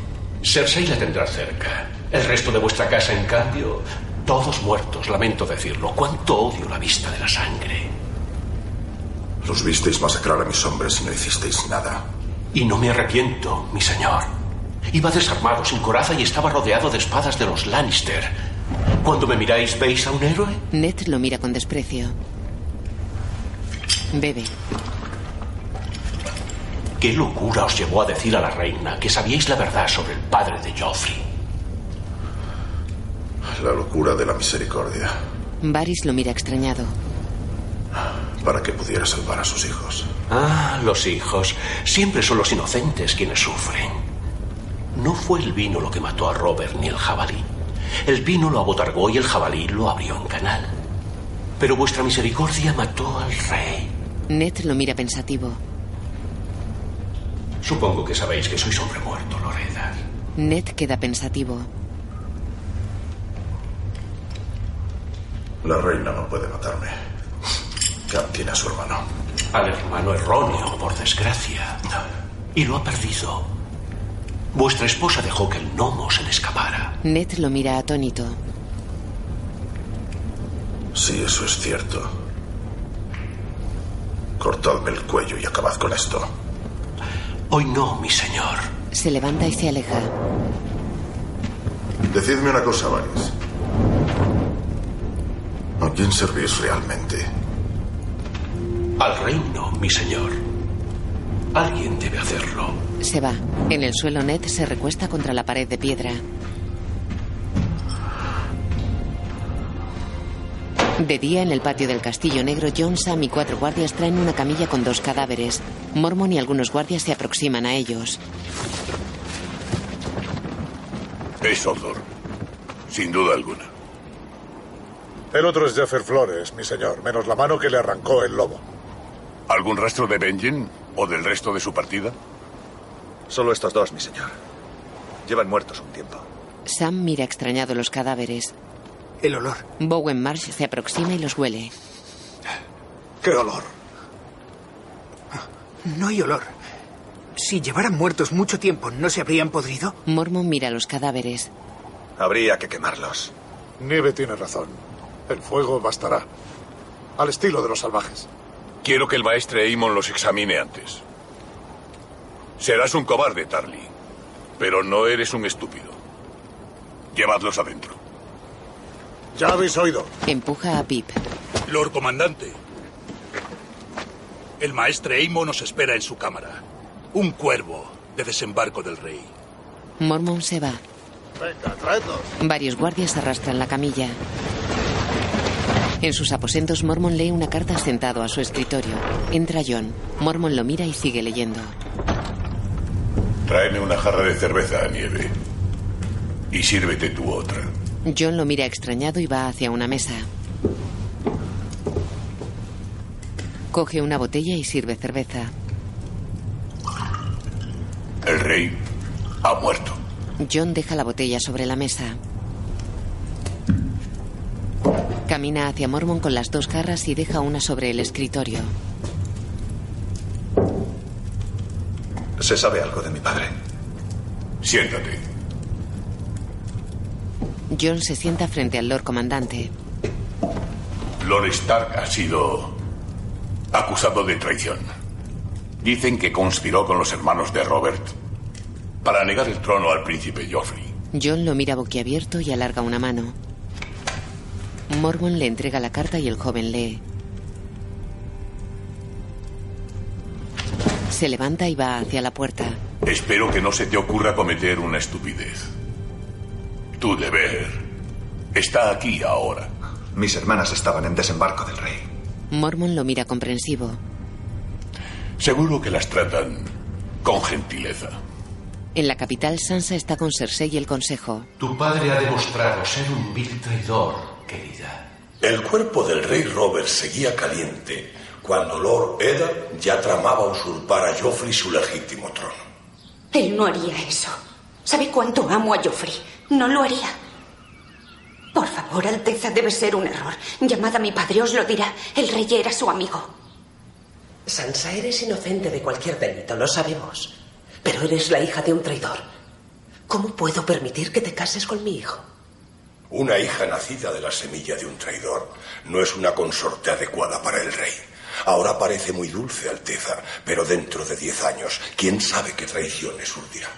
Cersei la tendrá cerca. El resto de vuestra casa, en cambio, todos muertos, lamento decirlo. Cuánto odio la vista de la sangre. Los visteis masacrar a mis hombres y no hicisteis nada. Y no me arrepiento, mi señor. Iba desarmado, sin coraza y estaba rodeado de espadas de los Lannister. Cuando me miráis, ¿veis a un héroe? Ned lo mira con desprecio. Bebe. ¿Qué locura os llevó a decir a la reina que sabíais la verdad sobre el padre de Joffrey? La locura de la misericordia. Varys lo mira extrañado. Para que pudiera salvar a sus hijos. Ah, los hijos. Siempre son los inocentes quienes sufren. No fue el vino lo que mató a Robert ni el jabalí. El vino lo abotargó y el jabalí lo abrió en canal. Pero vuestra misericordia mató al rey. Ned lo mira pensativo. Supongo que sabéis que sois hombre muerto, Loreda. Ned queda pensativo. La reina no puede matarme. Cam tiene a su hermano. Al hermano erróneo, por desgracia. Y lo ha perdido. Vuestra esposa dejó que el gnomo se le escapara. Ned lo mira atónito. Si eso es cierto. Cortadme el cuello y acabad con esto. Hoy no, mi señor. Se levanta y se aleja. Decidme una cosa, Varys. ¿A quién servís realmente? Al reino, mi señor. Alguien debe hacerlo. Se va. En el suelo Ned se recuesta contra la pared de piedra. De día, en el patio del castillo negro, John, Sam y cuatro guardias traen una camilla con dos cadáveres. Mormon y algunos guardias se aproximan a ellos. Es Odor. Sin duda alguna. El otro es Jeffer Flores, mi señor, menos la mano que le arrancó el lobo. ¿Algún rastro de Benjen o del resto de su partida? Solo estos dos, mi señor. Llevan muertos un tiempo. Sam mira extrañado los cadáveres. El olor. Bowen Marsh se aproxima y los huele. ¿Qué olor? No hay olor. Si llevaran muertos mucho tiempo, ¿no se habrían podrido? Mormon mira los cadáveres. Habría que quemarlos. Nieve tiene razón. El fuego bastará. Al estilo de los salvajes. Quiero que el maestre Aemon los examine antes. Serás un cobarde, Tarly. Pero no eres un estúpido. Llevadlos adentro. Ya habéis oído. Empuja a Pip. Lord Comandante. El maestre Eimo nos espera en su cámara. Un cuervo de desembarco del rey. Mormon se va. Venga, traedlos. Varios guardias arrastran la camilla. En sus aposentos, Mormon lee una carta sentado a su escritorio. Entra John. Mormon lo mira y sigue leyendo. Tráeme una jarra de cerveza, Nieve. Y sírvete tú otra. John lo mira extrañado y va hacia una mesa. Coge una botella y sirve cerveza. El rey ha muerto. John deja la botella sobre la mesa. Camina hacia Mormon con las dos jarras y deja una sobre el escritorio. ¿Se sabe algo de mi padre? Siéntate. John se sienta frente al Lord Comandante. Lord Stark ha sido acusado de traición. Dicen que conspiró con los hermanos de Robert para negar el trono al príncipe Joffrey. John lo mira boquiabierto y alarga una mano. Mormon le entrega la carta y el joven lee. Se levanta y va hacia la puerta. Espero que no se te ocurra cometer una estupidez. Tu deber está aquí ahora. Mis hermanas estaban en desembarco del rey. Mormon lo mira comprensivo. Seguro que las tratan con gentileza. En la capital, Sansa está con Cersei y el consejo. Tu padre ha demostrado ser un vil traidor, querida. El cuerpo del rey Robert seguía caliente cuando Lord Eddard ya tramaba usurpar a Joffrey su legítimo trono. Él no haría eso. ¿Sabe cuánto amo a Joffrey? No lo haría. Por favor, Alteza, debe ser un error. Llamad a mi padre, os lo dirá. El rey era su amigo. Sansa, eres inocente de cualquier delito, lo sabemos. Pero eres la hija de un traidor. ¿Cómo puedo permitir que te cases con mi hijo? Una hija nacida de la semilla de un traidor no es una consorte adecuada para el rey. Ahora parece muy dulce, Alteza, pero dentro de diez años, quién sabe qué traiciones urdirá.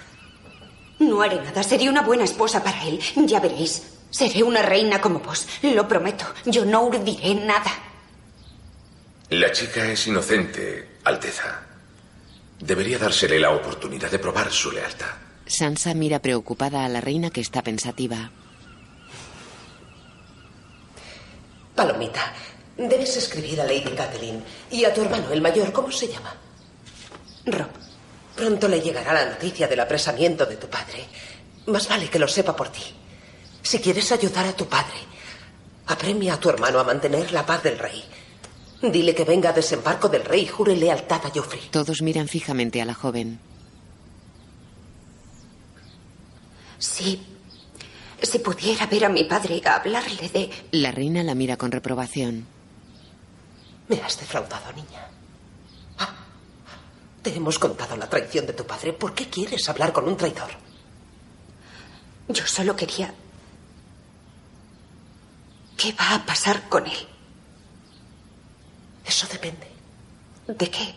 No haré nada. Seré una buena esposa para él. Ya veréis. Seré una reina como vos. Lo prometo. Yo no urdiré nada. La chica es inocente, Alteza. Debería dársele la oportunidad de probar su lealtad. Sansa mira preocupada a la reina que está pensativa. Palomita, debes escribir a Lady Catelyn y a tu hermano, el mayor, ¿cómo se llama? Rob. Pronto le llegará la noticia del apresamiento de tu padre. Más vale que lo sepa por ti. Si quieres ayudar a tu padre, apremia a tu hermano a mantener la paz del rey. Dile que venga a desembarco del rey y jure lealtad a Joffrey. Todos miran fijamente a la joven. Sí. Si pudiera ver a mi padre, hablarle de... La reina la mira con reprobación. Me has defraudado, niña. Ah, te hemos contado la traición de tu padre. ¿Por qué quieres hablar con un traidor? Yo solo quería... ¿Qué va a pasar con él? Eso depende. ¿De qué?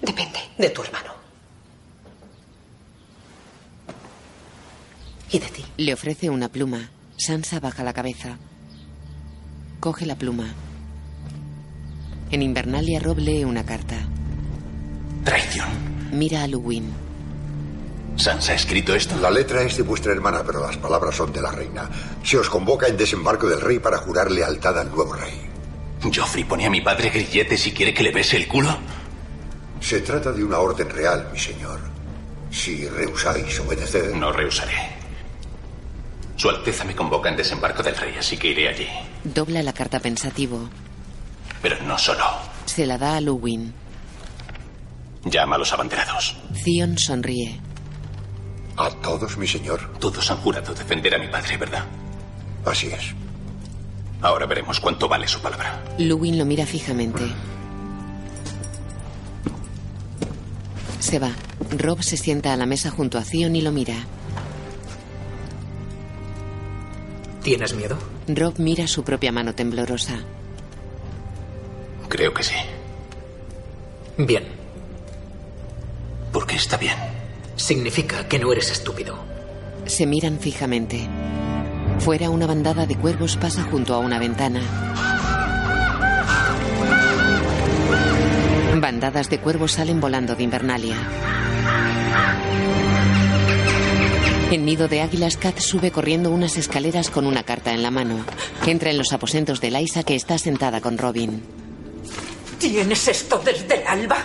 Depende. De tu hermano. Y de ti. Le ofrece una pluma. Sansa baja la cabeza. Coge la pluma. En Invernalia, Rob lee una carta. Traición. Mira a Luwin. ¿Sansa ha escrito esto? La letra es de vuestra hermana, pero las palabras son de la reina. Se os convoca en desembarco del rey para jurar lealtad al nuevo rey. ¿Joffrey pone a mi padre grilletes y quiere que le bese el culo? Se trata de una orden real, mi señor. Si rehusáis obedecer... No rehusaré. Su Alteza me convoca en desembarco del rey, así que iré allí. Dobla la carta pensativo. Pero no solo. Se la da a Luwin. Llama a los abanderados. Theon sonríe. ¿A todos, mi señor? Todos han jurado defender a mi padre, ¿verdad? Así es. Ahora veremos cuánto vale su palabra. Luwin lo mira fijamente. Se va. Rob se sienta a la mesa junto a Theon y lo mira. ¿Tienes miedo? Rob mira su propia mano temblorosa. Creo que sí. Bien. ¿Por Está bien. Significa que no eres estúpido. Se miran fijamente. Fuera una bandada de cuervos pasa junto a una ventana. Bandadas de cuervos salen volando de Invernalia. En nido de águilas, Kat sube corriendo unas escaleras con una carta en la mano. Entra en los aposentos de Liza, que está sentada con Robin. ¿Tienes esto desde el alba?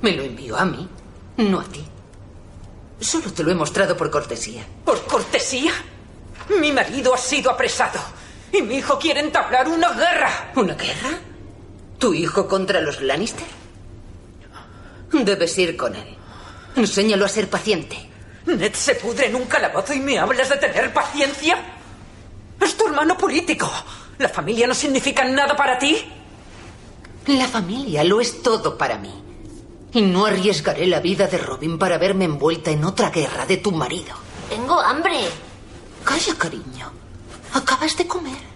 Me lo envió a mí, no a ti. Solo te lo he mostrado por cortesía. ¿Por cortesía? Mi marido ha sido apresado y mi hijo quiere entablar una guerra. ¿Una guerra? ¿Tu hijo contra los Lannister? Debes ir con él. Enséñalo a ser paciente. Ned se pudre en un calabozo y me hablas de tener paciencia. Es tu hermano político. ¿La familia no significa nada para ti? La familia lo es todo para mí. Y no arriesgaré la vida de Robin para verme envuelta en otra guerra de tu marido. Tengo hambre. Calla, cariño. Acabas de comer.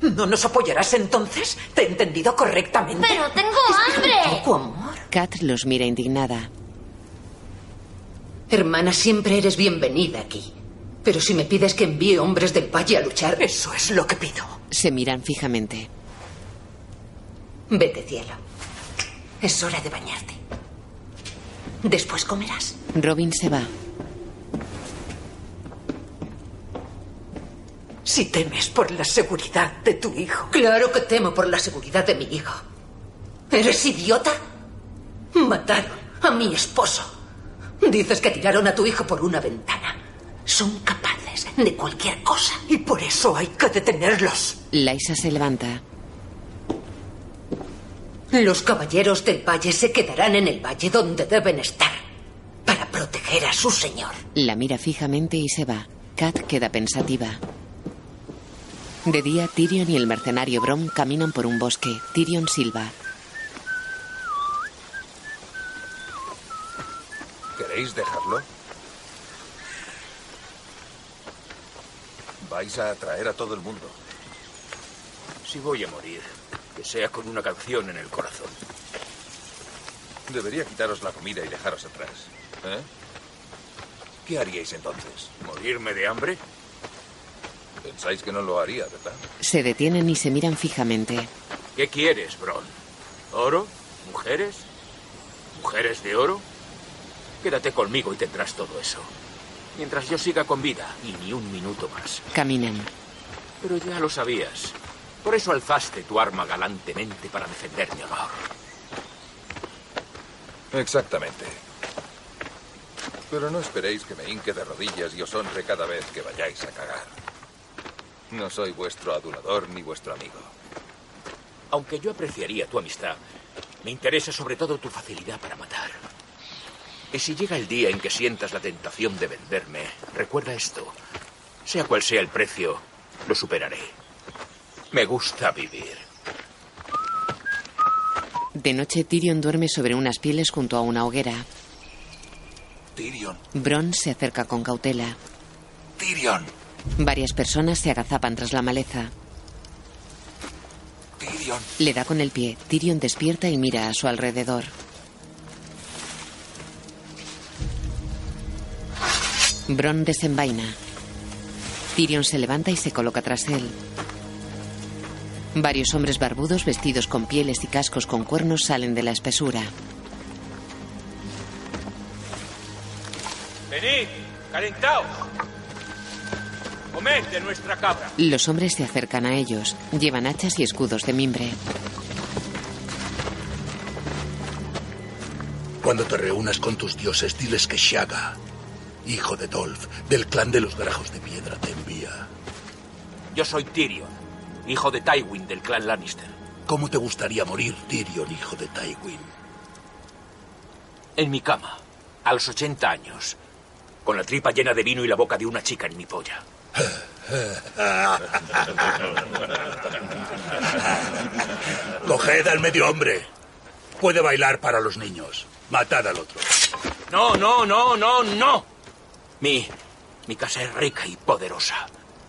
¿No nos apoyarás entonces? ¿Te he entendido correctamente? Pero tengo hambre. Poco amor. Kat los mira indignada. Hermana, siempre eres bienvenida aquí. Pero si me pides que envíe hombres del valle a luchar... Eso es lo que pido. Se miran fijamente. Vete, cielo. Es hora de bañarte. Después comerás. Robin se va. Si temes por la seguridad de tu hijo. Claro que temo por la seguridad de mi hijo. ¿Eres idiota? Mataron a mi esposo. Dices que tiraron a tu hijo por una ventana. Son capaces de cualquier cosa. Y por eso hay que detenerlos. Liza se levanta. Los caballeros del valle se quedarán en el valle donde deben estar. Para proteger a su señor. La mira fijamente y se va. Kat queda pensativa. De día, Tyrion y el mercenario Brom caminan por un bosque. Tyrion silba. ¿Queréis dejarlo? Vais a atraer a todo el mundo. Si voy a morir, que sea con una canción en el corazón. Debería quitaros la comida y dejaros atrás. ¿Eh? ¿Qué haríais entonces? ¿Morirme de hambre? Pensáis que no lo haría, ¿verdad? Se detienen y se miran fijamente. ¿Qué quieres, Bron? ¿Oro? ¿Mujeres? ¿Mujeres de oro? Quédate conmigo y tendrás todo eso. Mientras yo siga con vida, y ni un minuto más. Caminan. Pero ya lo sabías. Por eso alzaste tu arma galantemente para defender mi honor. Exactamente. Pero no esperéis que me hinque de rodillas y os honre cada vez que vayáis a cagar. No soy vuestro adulador ni vuestro amigo. Aunque yo apreciaría tu amistad, me interesa sobre todo tu facilidad para matar. Y si llega el día en que sientas la tentación de venderme, recuerda esto. Sea cual sea el precio, lo superaré. Me gusta vivir. De noche, Tyrion duerme sobre unas pieles junto a una hoguera. Tyrion, Bron se acerca con cautela. Tyrion, Varias personas se agazapan tras la maleza. Tyrion. Le da con el pie. Tyrion despierta y mira a su alrededor. Bron desenvaina. Tyrion se levanta y se coloca tras él. Varios hombres barbudos vestidos con pieles y cascos con cuernos salen de la espesura. Venid, calentaos. Comed de nuestra cabra. Los hombres se acercan a ellos. Llevan hachas y escudos de mimbre. Cuando te reúnas con tus dioses, diles que Shaga, hijo de Dolph, del clan de los Grajos de Piedra, te envía. Yo soy Tyrion, hijo de Tywin del clan Lannister. ¿Cómo te gustaría morir, Tyrion, hijo de Tywin? En mi cama, a los 80 años, con la tripa llena de vino y la boca de una chica en mi polla. *laughs* Coged al medio hombre. Puede bailar para los niños. Matad al otro. No, no, no, no, no. Mi. Mi casa es rica y poderosa.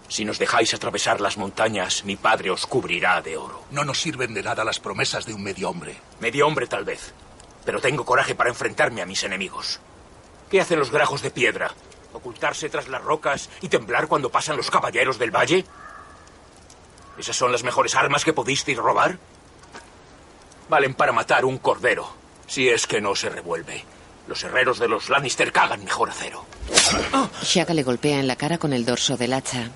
Si nos dejáis atravesar las montañas, mi padre os cubrirá de oro. No nos sirven de nada las promesas de un medio hombre. Medio hombre tal vez, pero tengo coraje para enfrentarme a mis enemigos. ¿Qué hacen los grajos de piedra? ¿Ocultarse tras las rocas y temblar cuando pasan los caballeros del valle? ¿Esas son las mejores armas que pudisteis robar? Valen para matar un cordero, si es que no se revuelve. Los herreros de los Lannister cagan mejor acero. Shaga le golpea en la cara con el dorso del hacha.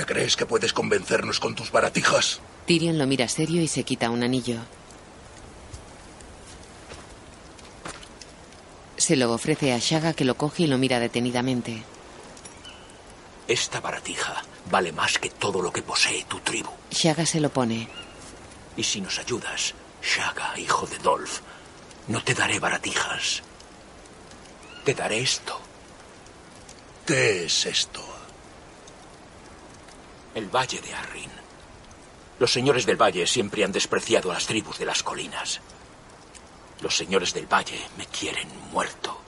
¿Te crees que puedes convencernos con tus baratijas? Tyrion lo mira serio y se quita un anillo. Se lo ofrece a Shaga que lo coge y lo mira detenidamente. Esta baratija vale más que todo lo que posee tu tribu. Shaga se lo pone. Y si nos ayudas, Shaga, hijo de Dolph, no te daré baratijas. Te daré esto. ¿Qué es esto? El Valle de Arryn. Los señores del Valle siempre han despreciado a las tribus de las colinas. Los señores del Valle me quieren muerto.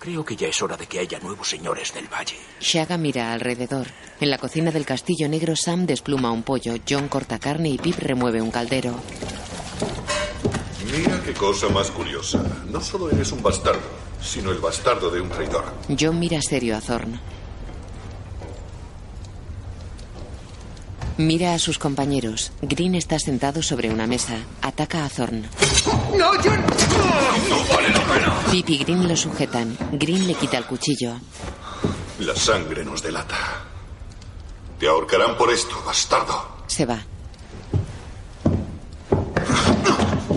Creo que ya es hora de que haya nuevos señores del Valle. Shaga mira alrededor. En la cocina del castillo negro, Sam despluma un pollo, John corta carne y Pip remueve un caldero. Mira qué cosa más curiosa. No solo eres un bastardo, sino el bastardo de un traidor. John mira serio a Thorn. Mira a sus compañeros. Green está sentado sobre una mesa. Ataca a Thorn. ¡No, John! No vale la pena. Pip y Green lo sujetan. Green le quita el cuchillo. La sangre nos delata. Te ahorcarán por esto, bastardo. Se va.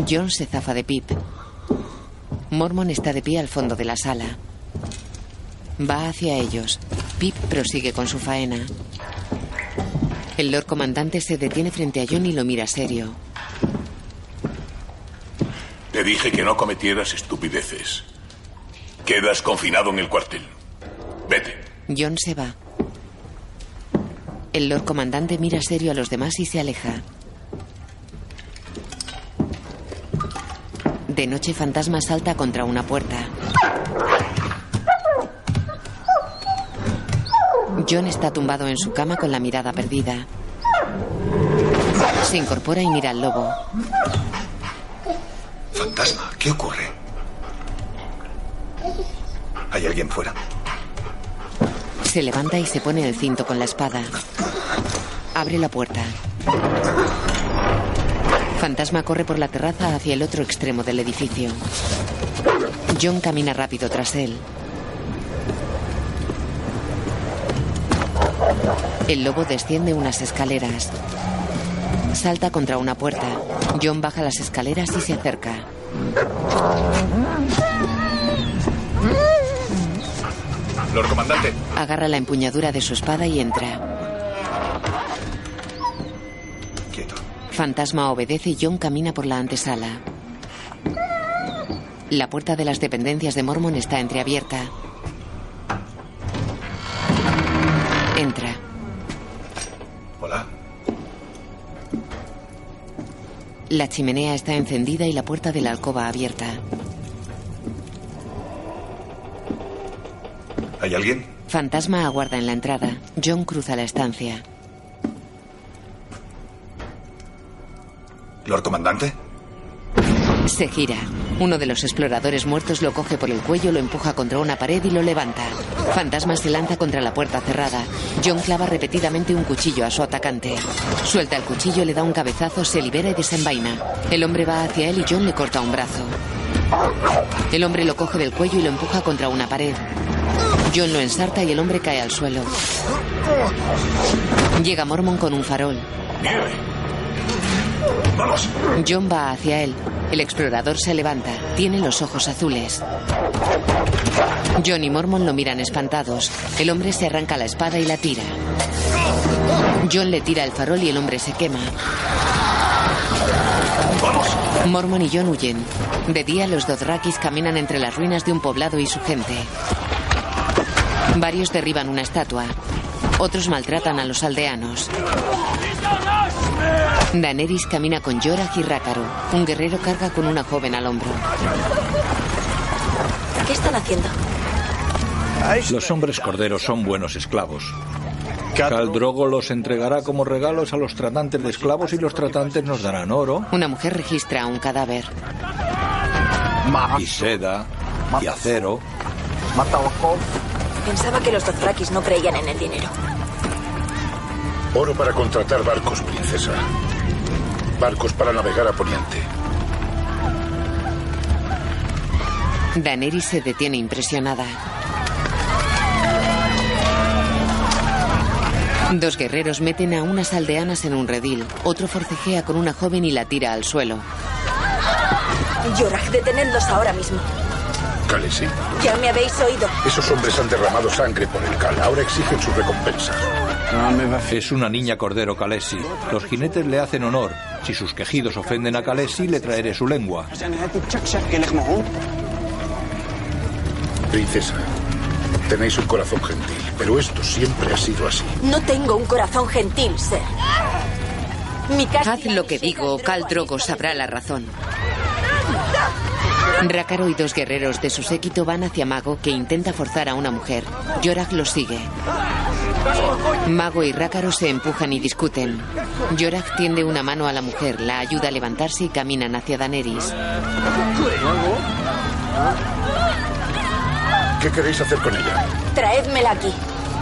John se zafa de Pip. Mormon está de pie al fondo de la sala. Va hacia ellos. Pip prosigue con su faena. El Lord Comandante se detiene frente a John y lo mira serio. Te dije que no cometieras estupideces. Quedas confinado en el cuartel. Vete. John se va. El Lord Comandante mira serio a los demás y se aleja. De noche, Fantasma salta contra una puerta. John está tumbado en su cama con la mirada perdida. Se incorpora y mira al lobo. Fantasma, ¿qué ocurre? ¿Hay alguien fuera? Se levanta y se pone el cinto con la espada. Abre la puerta. Fantasma corre por la terraza hacia el otro extremo del edificio. John camina rápido tras él. El lobo desciende unas escaleras. Salta contra una puerta. John baja las escaleras y se acerca. Lord Comandante. Agarra la empuñadura de su espada y entra. Quieto. Fantasma obedece y John camina por la antesala. La puerta de las dependencias de Mormon está entreabierta. Entra. La chimenea está encendida y la puerta de la alcoba abierta. ¿Hay alguien? Fantasma aguarda en la entrada. John cruza la estancia. ¿Lord Comandante? Se gira. Uno de los exploradores muertos lo coge por el cuello, lo empuja contra una pared y lo levanta. Fantasma se lanza contra la puerta cerrada. John clava repetidamente un cuchillo a su atacante. Suelta el cuchillo, le da un cabezazo, se libera y desenvaina. El hombre va hacia él y John le corta un brazo. El hombre lo coge del cuello y lo empuja contra una pared. John lo ensarta y el hombre cae al suelo. Llega Mormon con un farol. ¡Vamos! John va hacia él. El explorador se levanta. Tiene los ojos azules. John y Mormon lo miran espantados. El hombre se arranca la espada y la tira. John le tira el farol y el hombre se quema. Mormon y John huyen. De día, los Dothrakis caminan entre las ruinas de un poblado y su gente. Varios derriban una estatua. Otros maltratan a los aldeanos. Daenerys camina con Jorah y Rácaro. Un guerrero carga con una joven al hombro. ¿Qué están haciendo? Los hombres corderos son buenos esclavos. Khal Drogo los entregará como regalos a los tratantes de esclavos y los tratantes nos darán oro. Una mujer registra un cadáver. Y seda. Y acero. Pensaba que los Dothrakis no creían en el dinero. Oro para contratar barcos, princesa. Barcos para navegar a Poniente. Daenerys se detiene impresionada. Dos guerreros meten a unas aldeanas en un redil. Otro forcejea con una joven y la tira al suelo. Yorak, detenedlos ahora mismo. Ya me habéis oído. Esos hombres han derramado sangre por el Cal. Ahora exigen su recompensa. Es una niña cordero Kalesi. Los jinetes le hacen honor. Si sus quejidos ofenden a Kalesi, le traeré su lengua. Princesa, tenéis un corazón gentil, pero esto siempre ha sido así. No tengo un corazón gentil. Mi casa. Haz lo que digo, o Khal Drogo sabrá la razón. Rácaro y dos guerreros de su séquito van hacia Mago, que intenta forzar a una mujer. Yorak los sigue. Mago y Rácaro se empujan y discuten. Yorak tiende una mano a la mujer, la ayuda a levantarse y caminan hacia Daenerys. ¿Qué queréis hacer con ella? Traédmela aquí.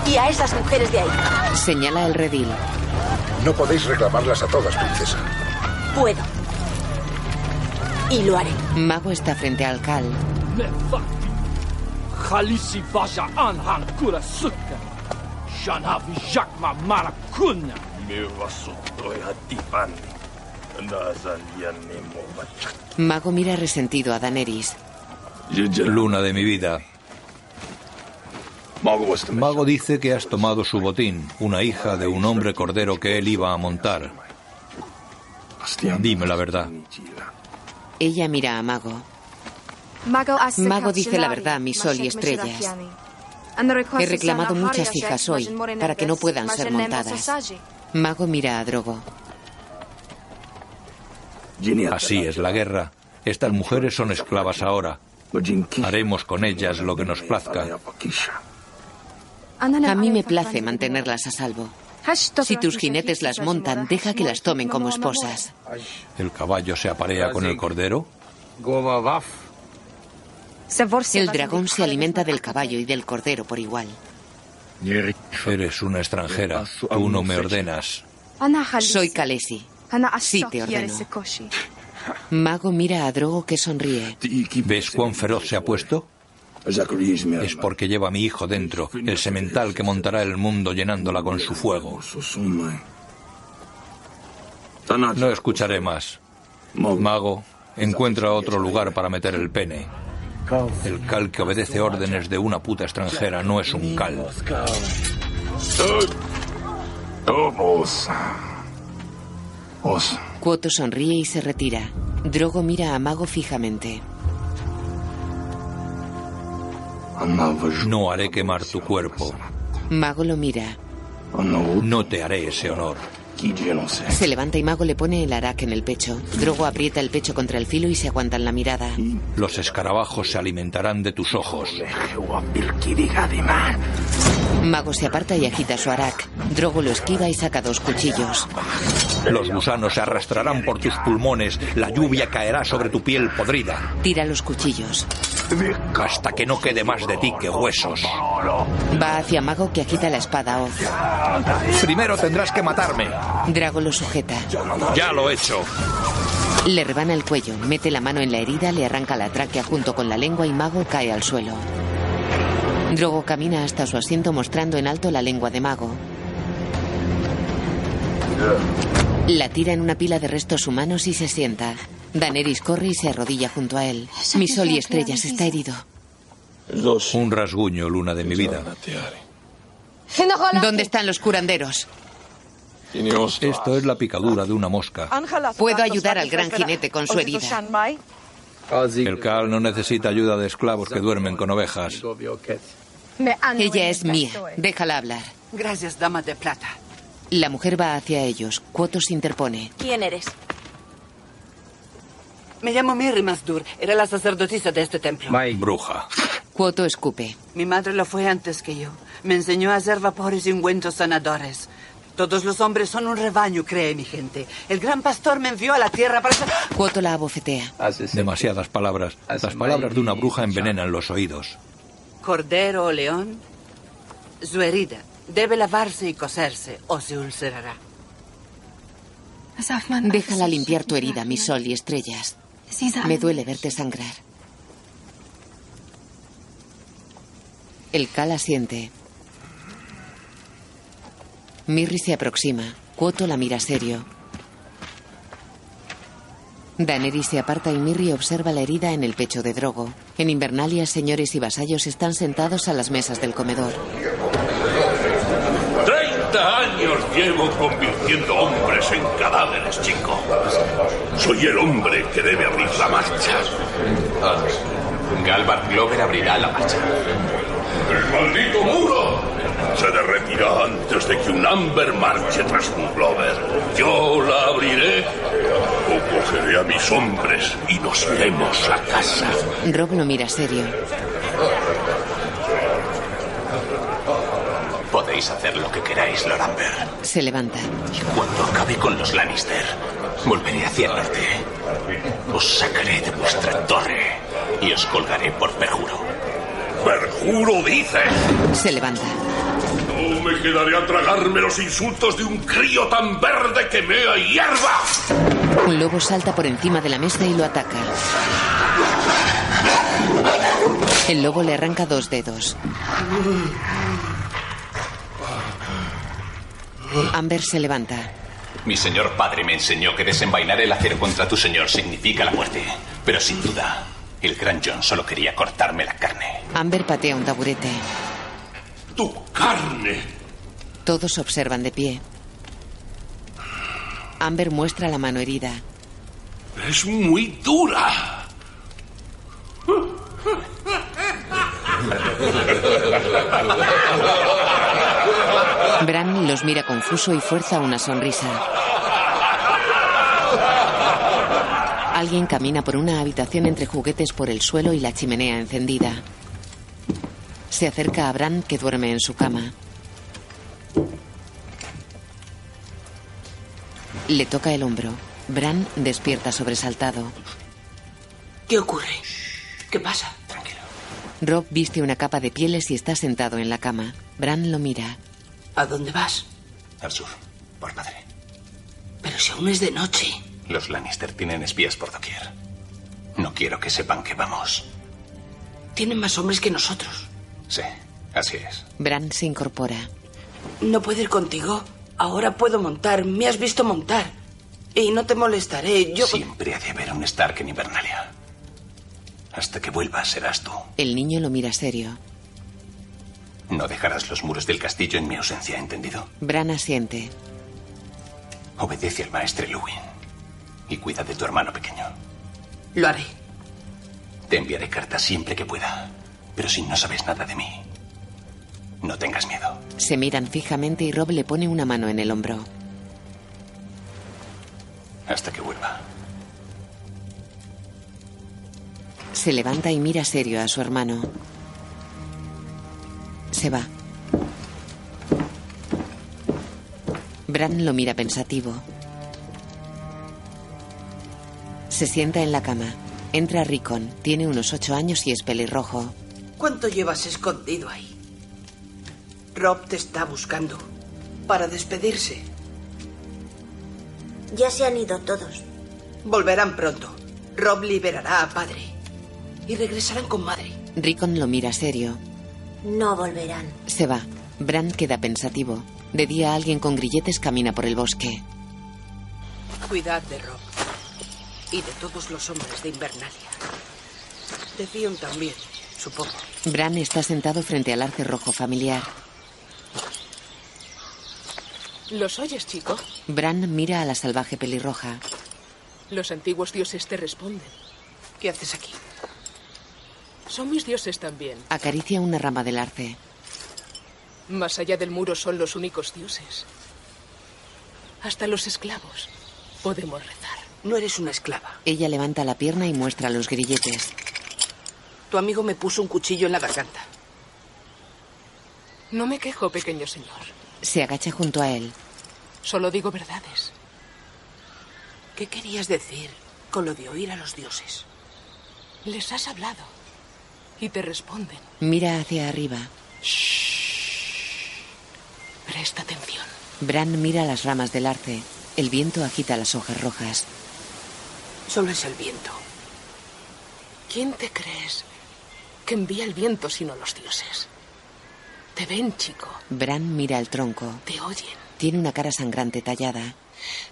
Y a esas mujeres de ahí. Señala el redil. No podéis reclamarlas a todas, princesa. Puedo. Y lo haré. Mago está frente al Cal. Mago mira resentido a Daenerys. Luna de mi vida. Mago dice que has tomado su botín, una hija de un hombre cordero que él iba a montar. Dime la verdad. Ella mira a Mago. Mago dice la verdad, mi sol y estrellas. He reclamado muchas hijas hoy para que no puedan ser montadas. Mago mira a Drogo. Así es la guerra. Estas mujeres son esclavas ahora. Haremos con ellas lo que nos plazca. A mí me place mantenerlas a salvo. Si tus jinetes las montan, deja que las tomen como esposas. ¿El caballo se aparea con el cordero? El dragón se alimenta del caballo y del cordero por igual. Eres una extranjera. Tú no me ordenas. Soy Kalesi. Sí te ordeno. Mago mira a Drogo que sonríe. ¿Ves cuán feroz se ha puesto? Es porque lleva a mi hijo dentro, el semental que montará el mundo llenándola con su fuego. No escucharé más. Mago, encuentra otro lugar para meter el pene. El cal que obedece órdenes de una puta extranjera no es un cal. Cuoto sonríe y se retira. Drogo mira a Mago fijamente. No haré quemar tu cuerpo. Mago lo mira. No te haré ese honor. Se levanta y Mago le pone el araque en el pecho. Drogo aprieta el pecho contra el filo y se aguantan la mirada. Los escarabajos se alimentarán de tus ojos. Mago se aparta y agita su arak. Drogo lo esquiva y saca dos cuchillos. Los gusanos se arrastrarán por tus pulmones. La lluvia caerá sobre tu piel podrida. Tira los cuchillos. Hasta que no quede más de ti que huesos. Va hacia Mago que agita la espada hoz. Primero tendrás que matarme. Drago lo sujeta. Ya lo he hecho. Le rebana el cuello, mete la mano en la herida, le arranca la tráquea junto con la lengua y Mago cae al suelo. Drogo camina hasta su asiento mostrando en alto la lengua de Mago. La tira en una pila de restos humanos y se sienta. Daenerys corre y se arrodilla junto a él. Mi sol y estrellas está herido. Un rasguño, luna de mi vida. ¿Dónde están los curanderos? Esto es la picadura de una mosca. Puedo ayudar al gran jinete con su herida. El Cal no necesita ayuda de esclavos que duermen con ovejas. Ella es mía. Déjala hablar. Gracias, dama de plata. La mujer va hacia ellos. Cuoto se interpone. ¿Quién eres? Me llamo Miri Masdur. Era la sacerdotisa de este templo. Bruja. Cuoto escupe. Mi madre lo fue antes que yo. Me enseñó a hacer vapores y ungüentos sanadores. Todos los hombres son un rebaño, cree mi gente. El gran pastor me envió a la tierra para... Cuoto la abofetea. Demasiadas palabras. Las palabras de una bruja envenenan los oídos. Cordero o león, su herida debe lavarse y coserse o se ulcerará. Déjala limpiar tu herida, mi sol y estrellas. Me duele verte sangrar. El Kal asiente. Mirri se aproxima. Cuoto la mira serio. Daenerys se aparta y Mirri observa la herida en el pecho de Drogo. En Invernalia, señores y vasallos están sentados a las mesas del comedor. Treinta años llevo convirtiendo hombres en cadáveres, chico. Soy el hombre que debe abrir la marcha. Galbart Glover abrirá la marcha. ¡El maldito muro! Se derretirá antes de que un Amber marche tras un Glover. Yo la abriré o cogeré a mis hombres y nos iremos a casa. Rob lo mira serio. Podéis hacer lo que queráis, Lord Amber. Se levanta. Cuando acabe con los Lannister, volveré hacia el norte. Os sacaré de vuestra torre y os colgaré por perjuro. ¡Perjuro, dices! Se levanta. No me quedaré a tragarme los insultos de un crío tan verde que mea hierba. Un lobo salta por encima de la mesa y lo ataca. El lobo le arranca dos dedos. Amber se levanta. Mi señor padre me enseñó que desenvainar el acero contra tu señor significa la muerte. Pero sin duda, el gran John solo quería cortarme la carne. Amber patea un taburete. ¡Tu carne! Todos observan de pie. Amber muestra la mano herida. Es muy dura. Bran los mira confuso y fuerza una sonrisa. Alguien camina por una habitación entre juguetes por el suelo y la chimenea encendida. Se acerca a Bran que duerme en su cama. Le toca el hombro. Bran despierta sobresaltado. ¿Qué ocurre? ¿Qué pasa? Rob viste una capa de pieles y está sentado en la cama. Bran lo mira. ¿A dónde vas? Al sur, por madre. Pero si aún es de noche. Los Lannister tienen espías por doquier. No quiero que sepan que vamos. Tienen más hombres que nosotros. Sí, así es. Bran se incorpora. ¿No puedo ir contigo? Ahora puedo montar. Me has visto montar. Y no te molestaré. Yo. Siempre ha de haber un Stark en Invernalia. Hasta que vuelvas serás tú. El niño lo mira serio. No dejarás los muros del castillo en mi ausencia, ¿entendido? Bran asiente. Obedece al maestre Luwin. Y cuida de tu hermano pequeño. Lo haré. Te enviaré cartas siempre que pueda. Pero si no sabes nada de mí, no tengas miedo. Se miran fijamente y Rob le pone una mano en el hombro. Hasta que vuelva. Se levanta y mira serio a su hermano. Se va. Bran lo mira pensativo. Se sienta en la cama. Entra Rickon. Tiene unos ocho años y es pelirrojo. ¿Cuánto llevas escondido ahí? Rob te está buscando. Para despedirse. Ya se han ido todos. Volverán pronto. Rob liberará a padre. Y regresarán con madre. Rickon lo mira serio. No volverán. Se va. Bran queda pensativo. De día alguien con grilletes camina por el bosque. Cuidad de Rob. Y de todos los hombres de Invernalia. De Theon también, supongo. Bran está sentado frente al arce rojo familiar. ¿Los oyes, chico? Bran mira a la salvaje pelirroja. Los antiguos dioses te responden. ¿Qué haces aquí? Son mis dioses también. Acaricia una rama del arce. Más allá del muro son los únicos dioses. Hasta los esclavos podemos rezar. No eres una esclava. Ella levanta la pierna y muestra los grilletes. Tu amigo me puso un cuchillo en la garganta. No me quejo, pequeño señor. Se agacha junto a él. Solo digo verdades. ¿Qué querías decir con lo de oír a los dioses? Les has hablado. Y te responden. Mira hacia arriba. Presta atención. Bran mira las ramas del arce. El viento agita las hojas rojas. Solo es el viento. ¿Quién te crees que envía el viento sino los dioses? Te ven, chico. Bran mira el tronco. Te oyen. Tiene una cara sangrante tallada.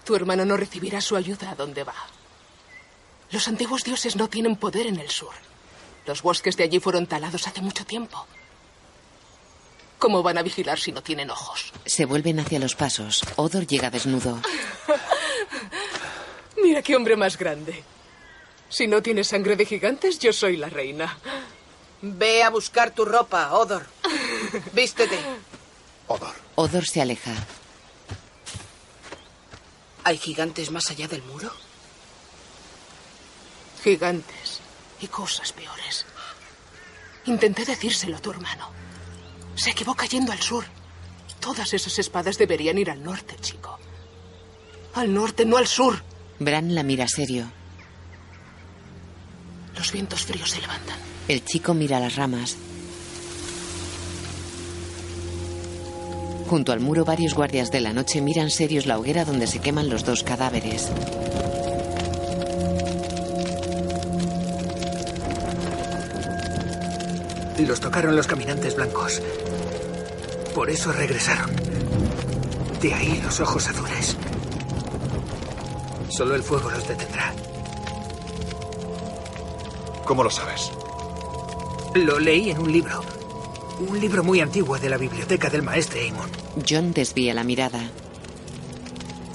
Tu hermano no recibirá su ayuda a donde va. Los antiguos dioses no tienen poder en el sur. Los bosques de allí fueron talados hace mucho tiempo. ¿Cómo van a vigilar si no tienen ojos? Se vuelven hacia los pasos. Odor llega desnudo. *laughs* Mira qué hombre más grande. Si no tienes sangre de gigantes, yo soy la reina. Ve a buscar tu ropa, Odor. Vístete. Odor. Odor se aleja. ¿Hay gigantes más allá del muro? Gigantes y cosas peores. Intenté decírselo a tu hermano. Se equivoca yendo al sur. Todas esas espadas deberían ir al norte, chico. Al norte, no al sur. Bran la mira serio. Los vientos fríos se levantan. El chico mira las ramas. Junto al muro varios guardias de la noche miran serios la hoguera donde se queman los dos cadáveres. Los tocaron los caminantes blancos. Por eso regresaron. De ahí los ojos azules. Solo el fuego los detendrá. ¿Cómo lo sabes? Lo leí en un libro. Un libro muy antiguo de la biblioteca del maestre Amon. John desvía la mirada.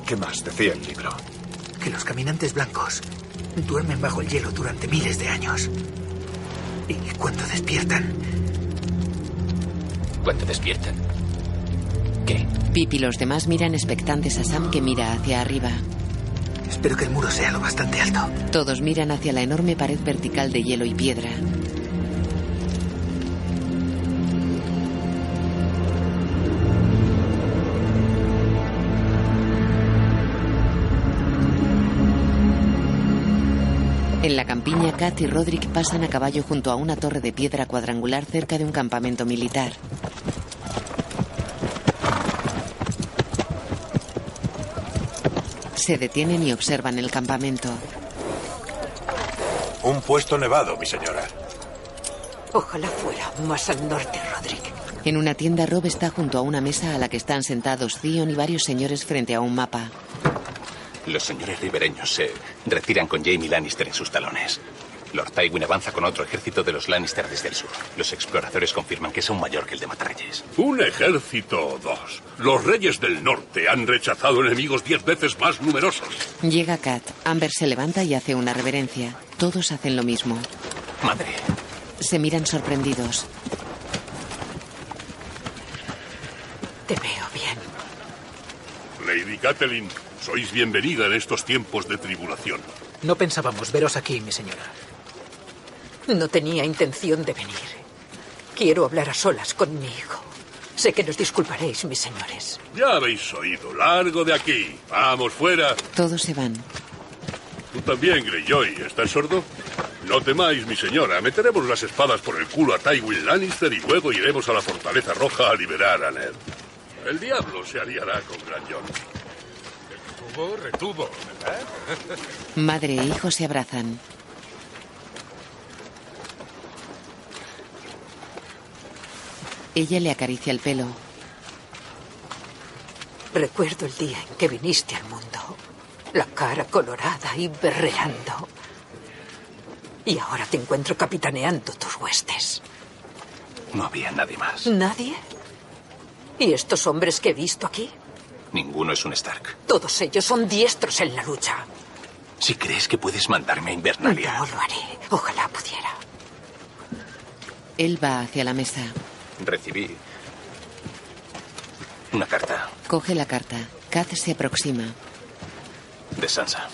¿Qué más decía el libro? Que los caminantes blancos duermen bajo el hielo durante miles de años. Y cuando despiertan, Cuando despiertan. Pip y los demás miran expectantes a Sam que mira hacia arriba. espero que el muro sea lo bastante alto. Todos miran hacia la enorme pared vertical de hielo y piedra. Campiña, Kat y Roderick pasan a caballo junto a una torre de piedra cuadrangular cerca de un campamento militar. Se detienen y observan el campamento. Un puesto nevado, mi señora. Ojalá fuera más al norte, Roderick. En una tienda, Rob está junto a una mesa a la que están sentados Theon y varios señores frente a un mapa. Los señores ribereños se retiran con Jamie Lannister en sus talones. Lord Tywin avanza con otro ejército de los Lannister desde el sur. Los exploradores confirman que es aún mayor que el de Matarreyes. Un ejército o dos. Los reyes del norte han rechazado enemigos diez veces más numerosos. Llega Kat. Amber se levanta y hace una reverencia. Todos hacen lo mismo. Madre. Se miran sorprendidos. Te veo bien. Lady Catelyn, sois bienvenida en estos tiempos de tribulación. No pensábamos veros aquí, mi señora. No tenía intención de venir. Quiero hablar a solas con mi hijo. Sé que nos disculparéis, mis señores. Ya habéis oído. Largo de aquí. Vamos fuera. Todos se van. Tú también, Greyjoy. ¿Estás sordo? No temáis, mi señora. Meteremos las espadas por el culo a Tywin Lannister y luego iremos a la Fortaleza Roja a liberar a Ned. El diablo se aliará con Gran John. Retuvo, retuvo, ¿verdad? Madre e hijo se abrazan. Ella le acaricia el pelo. Recuerdo el día en que viniste al mundo. La cara colorada y berreando. Y ahora te encuentro capitaneando tus huestes. No había nadie más. ¿Nadie? ¿Y estos hombres que he visto aquí? Ninguno es un Stark. Todos ellos son diestros en la lucha. Si crees que puedes mandarme a Invernalia. No lo haré. Ojalá pudiera. Él va hacia la mesa. Recibí una carta Coge la carta. Kat se aproxima. de Sansa.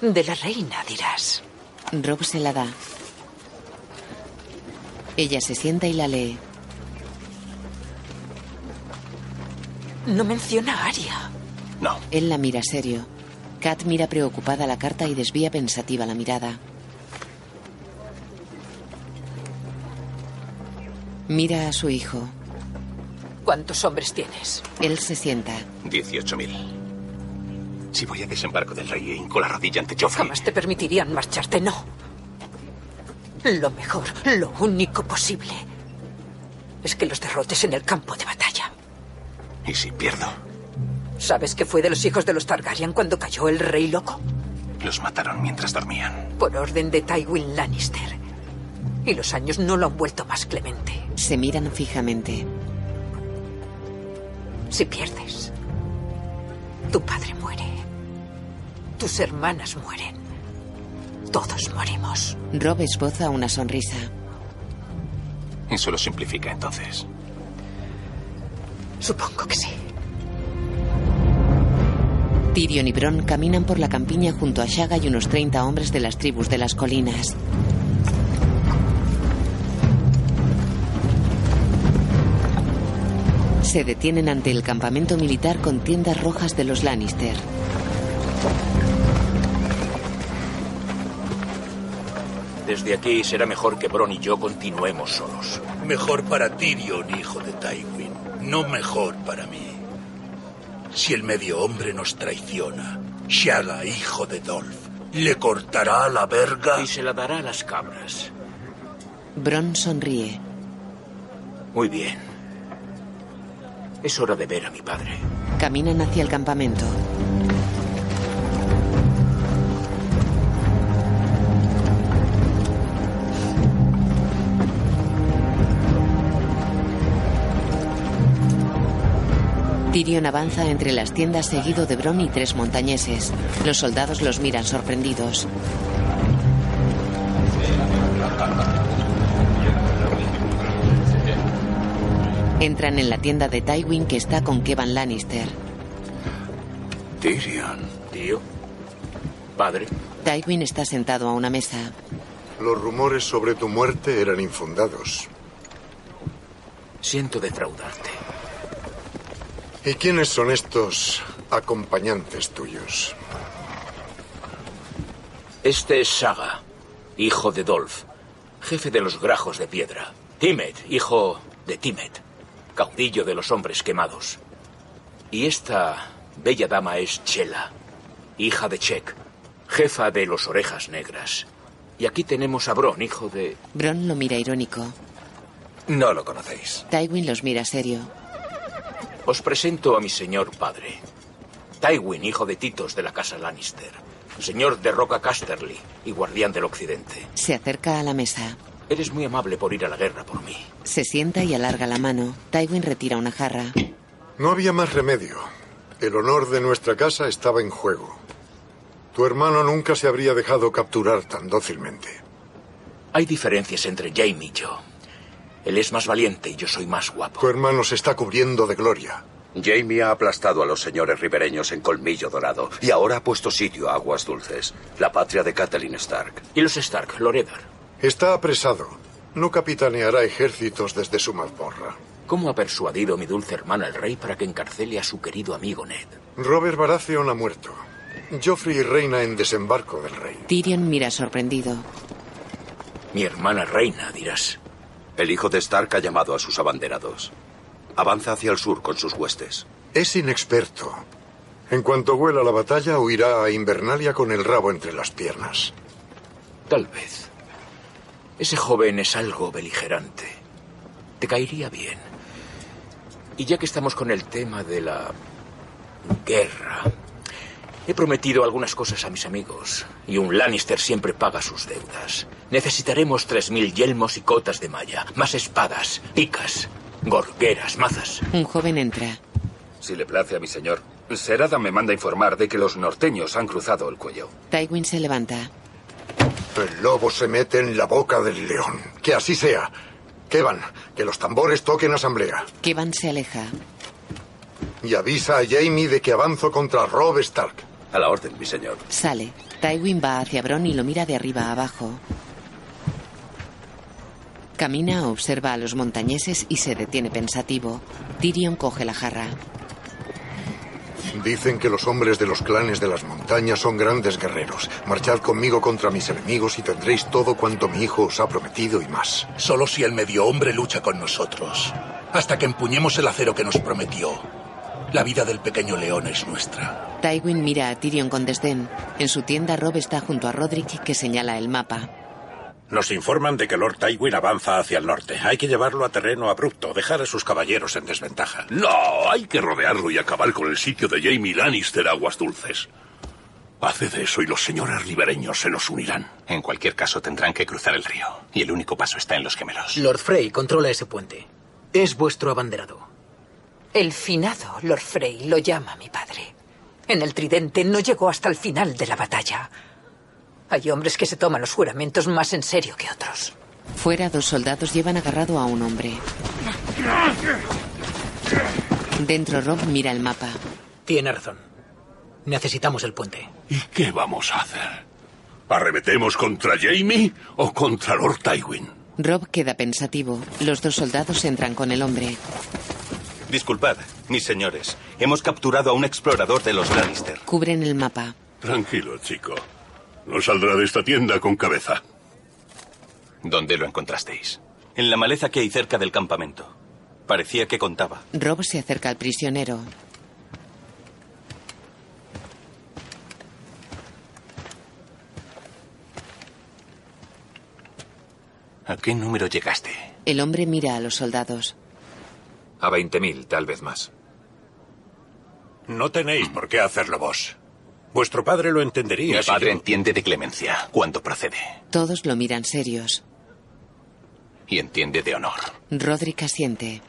De la reina, dirás. Rob se la da. Ella se sienta y la lee. No menciona a Aria. No. Él la mira serio. Kat mira preocupada la carta y desvía pensativa la mirada. Mira a su hijo. ¿Cuántos hombres tienes? Él se sienta. 18.000. Si voy a desembarco del rey e hinco la rodilla ante Joffrey... Jamás te permitirían marcharte, no. Lo mejor, lo único posible, es que los derrotes en el campo de batalla. ¿Y si pierdo? ¿Sabes que fue de los hijos de los Targaryen cuando cayó el rey loco? Los mataron mientras dormían. Por orden de Tywin Lannister. Y los años no lo han vuelto más clemente. Se miran fijamente. Si pierdes, tu padre muere. Tus hermanas mueren. Todos morimos. Rob esboza una sonrisa. Eso lo simplifica entonces. Supongo que sí. Tyrion y Bron caminan por la campiña junto a Shaga y unos 30 hombres de las tribus de las colinas. Se detienen ante el campamento militar con tiendas rojas de los Lannister. Desde aquí será mejor que Bron y yo continuemos solos. Mejor para Tyrion, hijo de Tywin. No mejor para mí. Si el medio hombre nos traiciona, Shaga, hijo de Dolph, le cortará la verga. Y se la dará a las cabras. Bron sonríe. Muy bien. Es hora de ver a mi padre. Caminan hacia el campamento. Tyrion avanza entre las tiendas seguido de Bron y tres montañeses. Los soldados los miran sorprendidos. Entran en la tienda de Tywin que está con Kevan Lannister. Tyrion. Tío. Padre. Tywin está sentado a una mesa. Los rumores sobre tu muerte eran infundados. Siento defraudarte. ¿Y quiénes son estos acompañantes tuyos? Este es Saga, hijo de Dolph, jefe de los grajos de piedra. Timet, hijo de Timet, caudillo de los hombres quemados. Y esta bella dama es Chela, hija de Chek, jefa de los orejas negras. Y aquí tenemos a Bron, hijo de... Bron lo mira irónico. No lo conocéis. Tywin los mira serio. Os presento a mi señor padre. Tywin, hijo de Titos de la casa Lannister. Señor de Roca Casterly y guardián del occidente. Se acerca a la mesa. Eres muy amable por ir a la guerra por mí. Se sienta y alarga la mano. Tywin retira una jarra. No había más remedio. El honor de nuestra casa estaba en juego. Tu hermano nunca se habría dejado capturar tan dócilmente. Hay diferencias entre Jaime y yo. Él es más valiente y yo soy más guapo. Tu hermano se está cubriendo de gloria. Jamie ha aplastado a los señores ribereños en Colmillo Dorado y ahora ha puesto sitio a Aguas Dulces, la patria de Catelyn Stark. ¿Y los Stark, Loredar? Está apresado. No capitaneará ejércitos desde su mazmorra. ¿Cómo ha persuadido mi dulce hermana el rey para que encarcele a su querido amigo Ned? Robert Baratheon ha muerto. Joffrey reina en desembarco del rey. Tyrion mira sorprendido. Mi hermana reina, dirás. El hijo de Stark ha llamado a sus abanderados. Avanza hacia el sur con sus huestes. Es inexperto. En cuanto huela la batalla, huirá a Invernalia con el rabo entre las piernas. Tal vez. Ese joven es algo beligerante. Te caería bien. Y ya que estamos con el tema de la guerra, he prometido algunas cosas a mis amigos, y un Lannister siempre paga sus deudas. Necesitaremos tres mil yelmos y cotas de malla, más espadas, picas, gorgueras, mazas. Un joven entra. Si le place a mi señor, Serada me manda informar de que los norteños han cruzado el cuello. Tywin se levanta. El lobo se mete en la boca del león. Que así sea. Kevan, que los tambores toquen asamblea. Kevan se aleja. Y avisa a Jamie de que avanzo contra Rob Stark. A la orden, mi señor. Sale. Tywin va hacia Bron y lo mira de arriba a abajo. Camina, observa a los montañeses y se detiene pensativo. Tyrion coge la jarra. Dicen que los hombres de los clanes de las montañas son grandes guerreros. Marchad conmigo contra mis enemigos y tendréis todo cuanto mi hijo os ha prometido y más. Solo si el medio hombre lucha con nosotros. Hasta que empuñemos el acero que nos prometió. La vida del pequeño león es nuestra. Tywin mira a Tyrion con desdén. En su tienda, Rob está junto a Roderick que señala el mapa. Nos informan de que Lord Tywin avanza hacia el norte. Hay que llevarlo a terreno abrupto, dejar a sus caballeros en desventaja. No, hay que rodearlo y acabar con el sitio de Jamie Lannister Aguas Dulces. Haced eso y los señores ribereños se nos unirán. En cualquier caso tendrán que cruzar el río. Y el único paso está en los gemelos. Lord Frey controla ese puente. Es vuestro abanderado. El finado Lord Frey lo llama mi padre. En el tridente no llegó hasta el final de la batalla. Hay hombres que se toman los juramentos más en serio que otros. Fuera, dos soldados llevan agarrado a un hombre. Dentro, Rob mira el mapa. Tiene razón. Necesitamos el puente. ¿Y qué vamos a hacer? ¿Arremetemos contra Jamie o contra Lord Tywin? Rob queda pensativo. Los dos soldados entran con el hombre. Disculpad, mis señores. Hemos capturado a un explorador de los Lannister. Cubren el mapa. Tranquilo, chico. No saldrá de esta tienda con cabeza. ¿Dónde lo encontrasteis? En la maleza que hay cerca del campamento. Parecía que contaba. Rob se acerca al prisionero. ¿A qué número llegaste? El hombre mira a los soldados. A 20.000, tal vez más. No tenéis por qué hacerlo vos. Vuestro padre lo entendería. Mi si padre yo- entiende de clemencia cuando procede. Todos lo miran serios. Y entiende de honor Roderick asiente.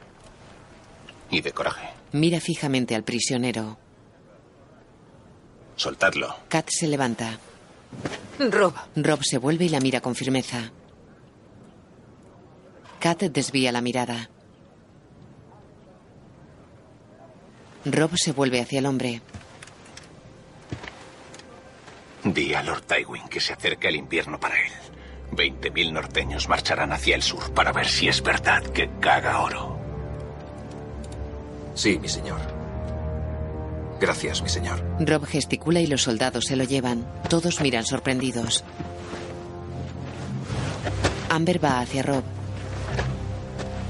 y de coraje. Mira fijamente al prisionero. Soltadlo. Kat se levanta. Rob, Rob se vuelve y la mira con firmeza. Kat desvía la mirada. Rob se vuelve hacia el hombre. Di a Lord Tywin que se acerca el invierno para él. Veinte mil norteños marcharán hacia el sur para ver si es verdad que caga oro. Sí, mi señor. Gracias, mi señor. Rob gesticula y los soldados se lo llevan. Todos miran sorprendidos. Amber va hacia Rob.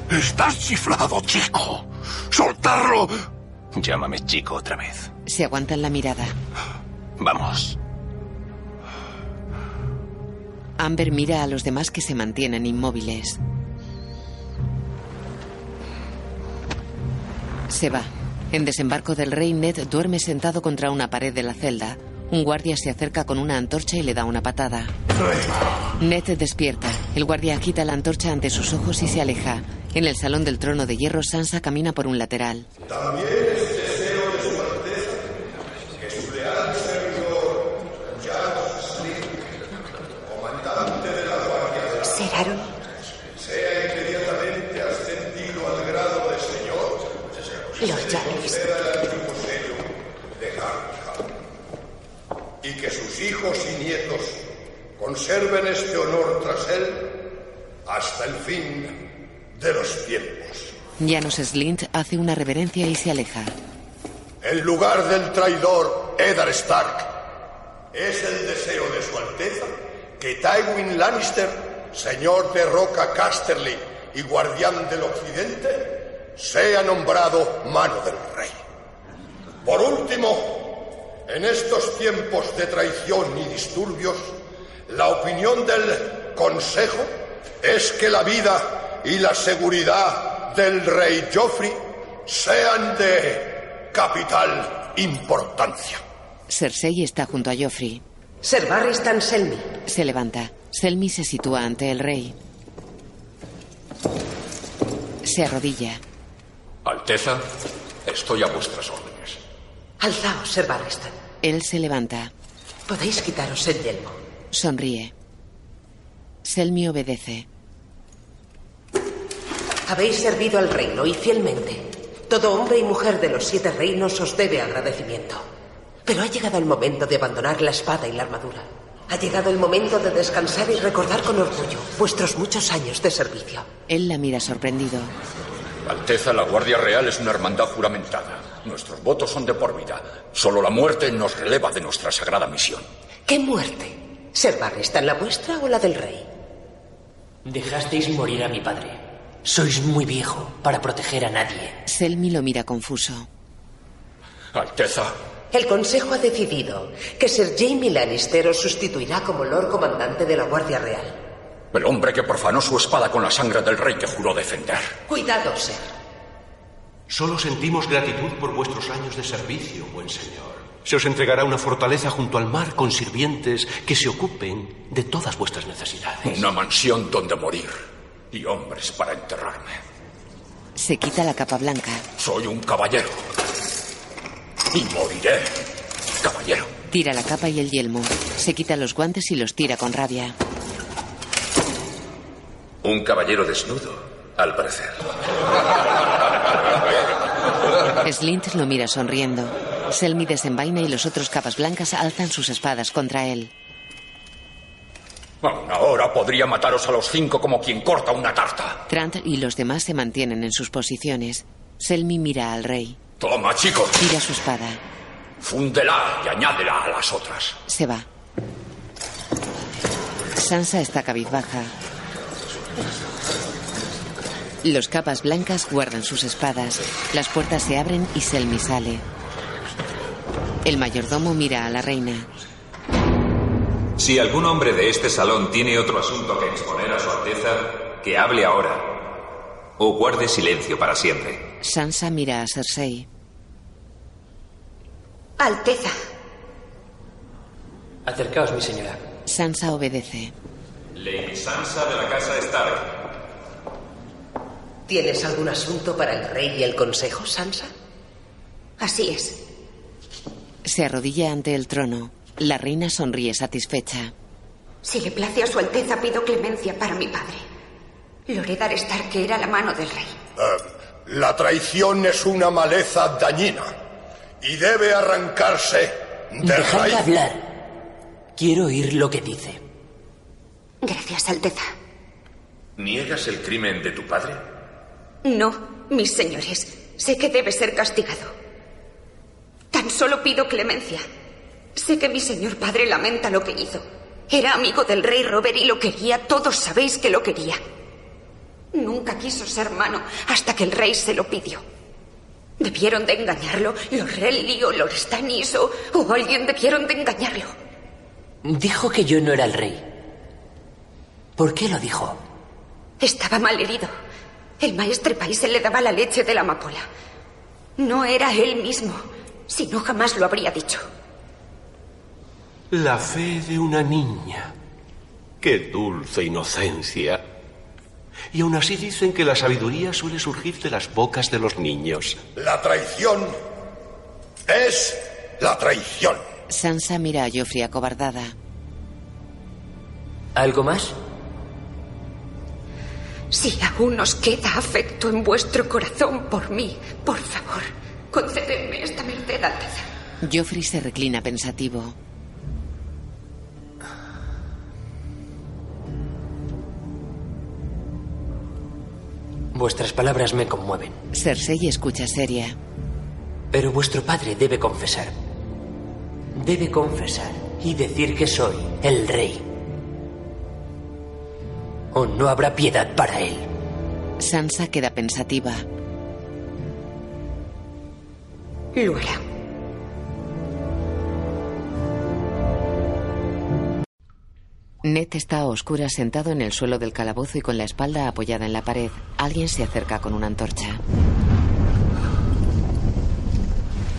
Estás chiflado, chico. ¡Soltarlo! Llámame chico otra vez. Se aguantan la mirada. Vamos. Amber mira a los demás que se mantienen inmóviles. Se va. En desembarco del rey, Ned duerme sentado contra una pared de la celda. Un guardia se acerca con una antorcha y le da una patada. Ned despierta. El guardia agita la antorcha ante sus ojos y se aleja. En el salón del trono de hierro, Sansa camina por un lateral es deseo de su Alteza que su leal servidor, Jan Slick, comandante de la Guardia de ¿Ser Aaron? sea inmediatamente ascendido al grado de señor, Lord Jarvis. conceda el antiguo sello de Harrenhal. Y que sus hijos y nietos conserven este honor tras él hasta el fin de los tiempos. Janos Slint hace una reverencia y se aleja. En lugar del traidor Eddard Stark, es el deseo de su Alteza que Tywin Lannister, señor de Roca Casterly y guardián del Occidente, sea nombrado mano del rey. Por último, en estos tiempos de traición y disturbios, la opinión del Consejo es que la vida y la seguridad del rey Joffrey sean de capital importancia. Cersei está junto a Joffrey. Ser Barristan Selmy. Se levanta. Selmy se sitúa ante el rey. Se arrodilla. Alteza, estoy a vuestras órdenes. Alzaos, Ser Barristan. Él se levanta. Podéis quitaros el yelmo. Sonríe. Selmy obedece. Habéis servido al reino y fielmente. Todo hombre y mujer de los siete reinos os debe agradecimiento. Pero ha llegado el momento de abandonar la espada y la armadura. Ha llegado el momento de descansar y recordar con orgullo vuestros muchos años de servicio. Él la mira sorprendido. Alteza, la Guardia Real es una hermandad juramentada. Nuestros votos son de por vida. Solo la muerte nos releva de nuestra sagrada misión. ¿Qué muerte? ¿Servar está en la vuestra o la del rey? Dejasteis morir a mi padre. Sois muy viejo para proteger a nadie. Selmy lo mira confuso. Alteza, El Consejo ha decidido que Sir Jamie Lannister os sustituirá como Lord Comandante de la Guardia Real. el hombre que profanó su espada con la sangre del rey que juró defender. Cuidado, Sir. Solo sentimos gratitud por vuestros años de servicio, buen señor. Se os entregará una fortaleza junto al mar con sirvientes que se ocupen de todas vuestras necesidades. Una mansión donde morir y hombres para enterrarme. Se quita la capa blanca. Soy un caballero. Y moriré, caballero. Tira la capa y el yelmo. Se quita los guantes y los tira con rabia. Un caballero desnudo, al parecer. Slint lo mira sonriendo. Selmy desenvaina y los otros capas blancas alzan sus espadas contra él. Aún ahora podría mataros a los cinco como quien corta una tarta. Trant y los demás se mantienen en sus posiciones. Selmy mira al rey. Toma, chico. Tira su espada. Fúndela y añádela a las otras. Se va. Sansa está cabizbaja. Los capas blancas guardan sus espadas. Las puertas se abren y Selmy sale. El mayordomo mira a la reina. Si algún hombre de este salón tiene otro asunto que exponer a su Alteza, que hable ahora. O guarde silencio para siempre. Sansa mira a Cersei. Alteza. Acercaos, mi señora. Sansa obedece. Lady Sansa de la Casa Stark. ¿Tienes algún asunto para el rey y el consejo, Sansa? Así es. Se arrodilla ante el trono. La reina sonríe satisfecha. Si le place a su Alteza, pido clemencia para mi padre. Loredar Stark, que era la mano del rey. Eh, la traición es una maleza dañina y debe arrancarse de Dejadla raíz. hablar. Quiero oír lo que dice. Gracias, Alteza. ¿Niegas el crimen de tu padre? No, mis señores. Sé que debe ser castigado. Tan solo pido clemencia. Sé que mi señor padre lamenta lo que hizo. Era amigo del rey Robert y lo quería. Todos sabéis que lo quería. Nunca quiso ser mano hasta que el rey se lo pidió. Debieron de engañarlo. Los Renly o los Stannis o, o alguien debieron de engañarlo. Dijo que yo no era el rey. ¿Por qué lo dijo? Estaba mal herido. El maestre Paise le daba la leche de la amapola. No era él mismo. Si no, jamás lo habría dicho. La fe de una niña. Qué dulce inocencia. Y aún así dicen que la sabiduría suele surgir de las bocas de los niños. La traición es la traición. Sansa mira a Joffrey acobardada. ¿Algo más? Si aún os queda afecto en vuestro corazón por mí, por favor, concededme esta merced, Alteza. Joffrey se reclina pensativo. Vuestras palabras me conmueven. Cersei escucha seria. Pero vuestro padre debe confesar. Debe confesar y decir que soy el rey. O no habrá piedad para él. Sansa queda pensativa. Lo hará. Ned está a oscuras sentado en el suelo del calabozo y con la espalda apoyada en la pared. Alguien se acerca con una antorcha.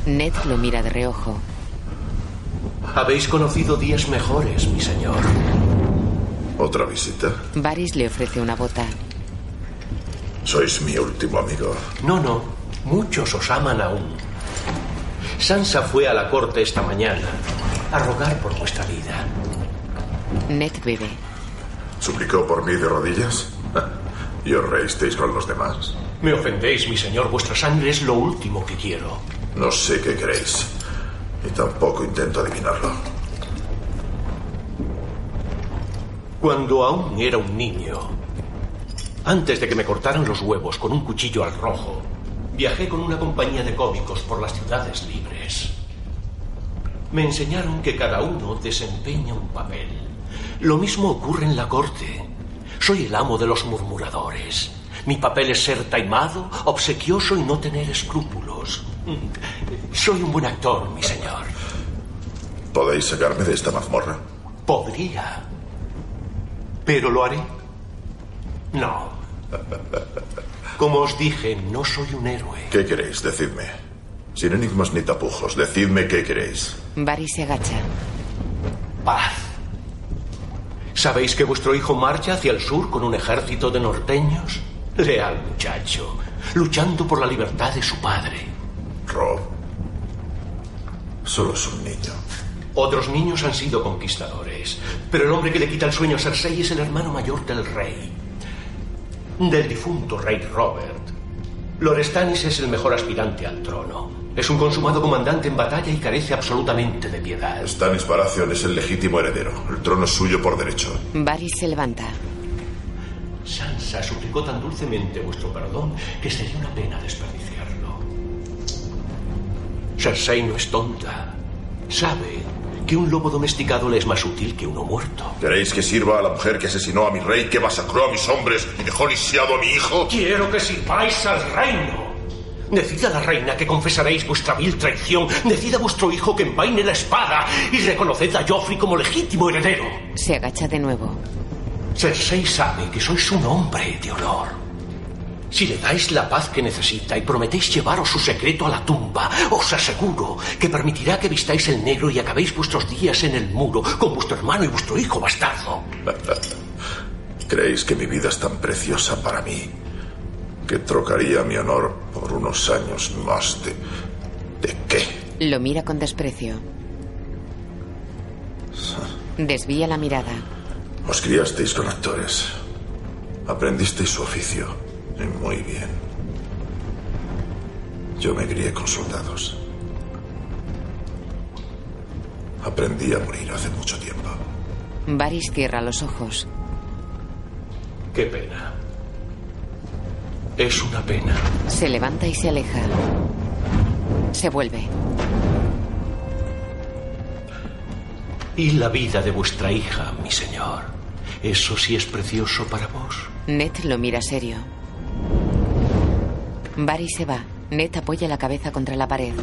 Ned lo mira de reojo. Habéis conocido días mejores, mi señor. ¿Otra visita? Varys le ofrece una bota. Sois mi último amigo. No, no. Muchos os aman aún. Sansa fue a la corte esta mañana a rogar por vuestra vida. Ned bebe. ¿Suplicó por mí de rodillas? *laughs* ¿Y os reísteis con los demás? Me ofendéis, mi señor. Vuestra sangre es lo último que quiero. No sé qué queréis. Y tampoco intento adivinarlo. Cuando aún era un niño, antes de que me cortaran los huevos con un cuchillo al rojo, viajé con una compañía de cómicos por las ciudades libres. Me enseñaron que cada uno desempeña un papel. Lo mismo ocurre en la corte. Soy el amo de los murmuradores. Mi papel es ser taimado, obsequioso y no tener escrúpulos. Soy un buen actor, mi señor. ¿Podéis sacarme de esta mazmorra? Podría. ¿Pero lo haré? No. *laughs* Como os dije, no soy un héroe. ¿Qué queréis? Decidme. Sin enigmas ni tapujos, decidme qué queréis. Barry se agacha. Paz. ¿Sabéis que vuestro hijo marcha hacia el sur con un ejército de norteños? Leal muchacho, luchando por la libertad de su padre. Rob. Solo es un niño. Otros niños han sido conquistadores, pero el hombre que le quita el sueño a Cersei es el hermano mayor del rey. Del difunto rey Robert. Lorestanis es el mejor aspirante al trono. Es un consumado comandante en batalla y carece absolutamente de piedad. Stannis Baratheon es el legítimo heredero. El trono es suyo por derecho. Barry se levanta. Sansa suplicó tan dulcemente vuestro perdón que sería una pena desperdiciarlo. Cersei no es tonta. Sabe que un lobo domesticado le es más útil que uno muerto. ¿Queréis que sirva a la mujer que asesinó a mi rey, que masacró a mis hombres y dejó lisiado a mi hijo? Quiero que sirváis al reino. Decida la reina que confesaréis vuestra vil traición. Decida vuestro hijo que envaine la espada y reconoced a Joffrey como legítimo heredero. Se agacha de nuevo. Cersei sabe que sois un hombre de honor. Si le dais la paz que necesita y prometéis llevaros su secreto a la tumba, os aseguro que permitirá que vistáis el negro y acabéis vuestros días en el muro con vuestro hermano y vuestro hijo bastardo. *laughs* ¿Creéis que mi vida es tan preciosa para mí que trocaría mi honor por unos años más de... ¿De qué? Lo mira con desprecio. Desvía la mirada. Os criasteis con actores. Aprendisteis su oficio. Muy bien. Yo me crié con soldados. Aprendí a morir hace mucho tiempo. Varys cierra los ojos. Qué pena. Es una pena. Se levanta y se aleja. Se vuelve. Y la vida de vuestra hija, mi señor. ¿Eso sí es precioso para vos? Ned lo mira serio. Barry se va. Ned apoya la cabeza contra la pared.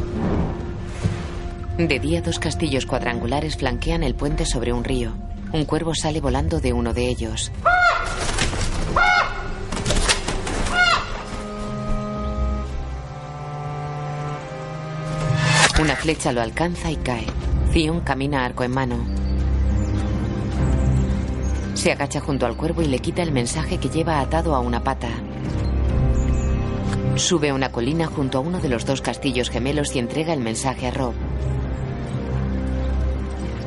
De día, dos castillos cuadrangulares flanquean el puente sobre un río. Un cuervo sale volando de uno de ellos. Una flecha lo alcanza y cae. Theon camina arco en mano. Se agacha junto al cuervo y le quita el mensaje que lleva atado a una pata. Sube una colina junto a uno de los dos castillos gemelos y entrega el mensaje a Rob.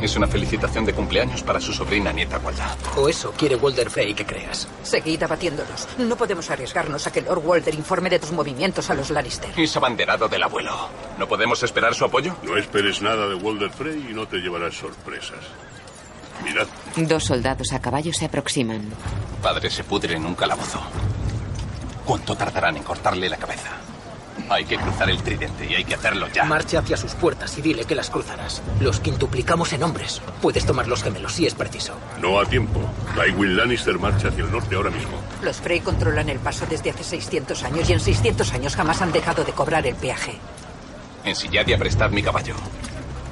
Es una felicitación de cumpleaños para su sobrina nieta Walda. O eso quiere Walder Frey que creas. Seguid abatiéndolos. No podemos arriesgarnos a que Lord Walder informe de tus movimientos a los Lannister. Es abanderado del abuelo. ¿No podemos esperar su apoyo? No esperes nada de Walder Frey y no te llevarás sorpresas. Mirad. Dos soldados a caballo se aproximan. Padre se pudre en un calabozo. ¿Cuánto tardarán en cortarle la cabeza? Hay que cruzar el tridente y hay que hacerlo ya. Marcha hacia sus puertas y dile que las cruzarás. Los quintuplicamos en hombres. Puedes tomar los gemelos si es preciso. No a tiempo. Tywin Lannister marcha hacia el norte ahora mismo. Los Frey controlan el paso desde hace 600 años y en 600 años jamás han dejado de cobrar el peaje. Ensillad y aprestad mi caballo.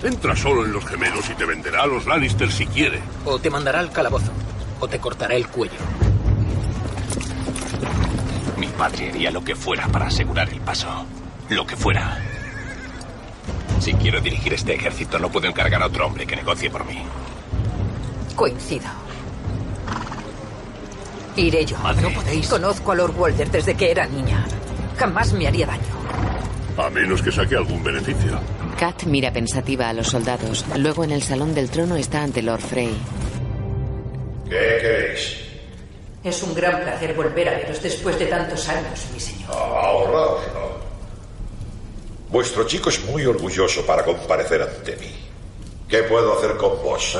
Entra solo en los gemelos y te venderá a los Lannister si quiere. O te mandará al calabozo. O te cortará el cuello. Padre haría lo que fuera para asegurar el paso. Lo que fuera. Si quiero dirigir este ejército, no puedo encargar a otro hombre que negocie por mí. Coincido. Iré yo. Madre. No podéis. Conozco a Lord Walder desde que era niña. Jamás me haría daño. A menos que saque algún beneficio. Kat mira pensativa a los soldados. Luego en el salón del trono está ante Lord Frey. ¿Qué queréis? Es un gran placer volver a veros después de tantos años, mi señor. Ahorraos, ¿no? Vuestro chico es muy orgulloso para comparecer ante mí. ¿Qué puedo hacer con vos?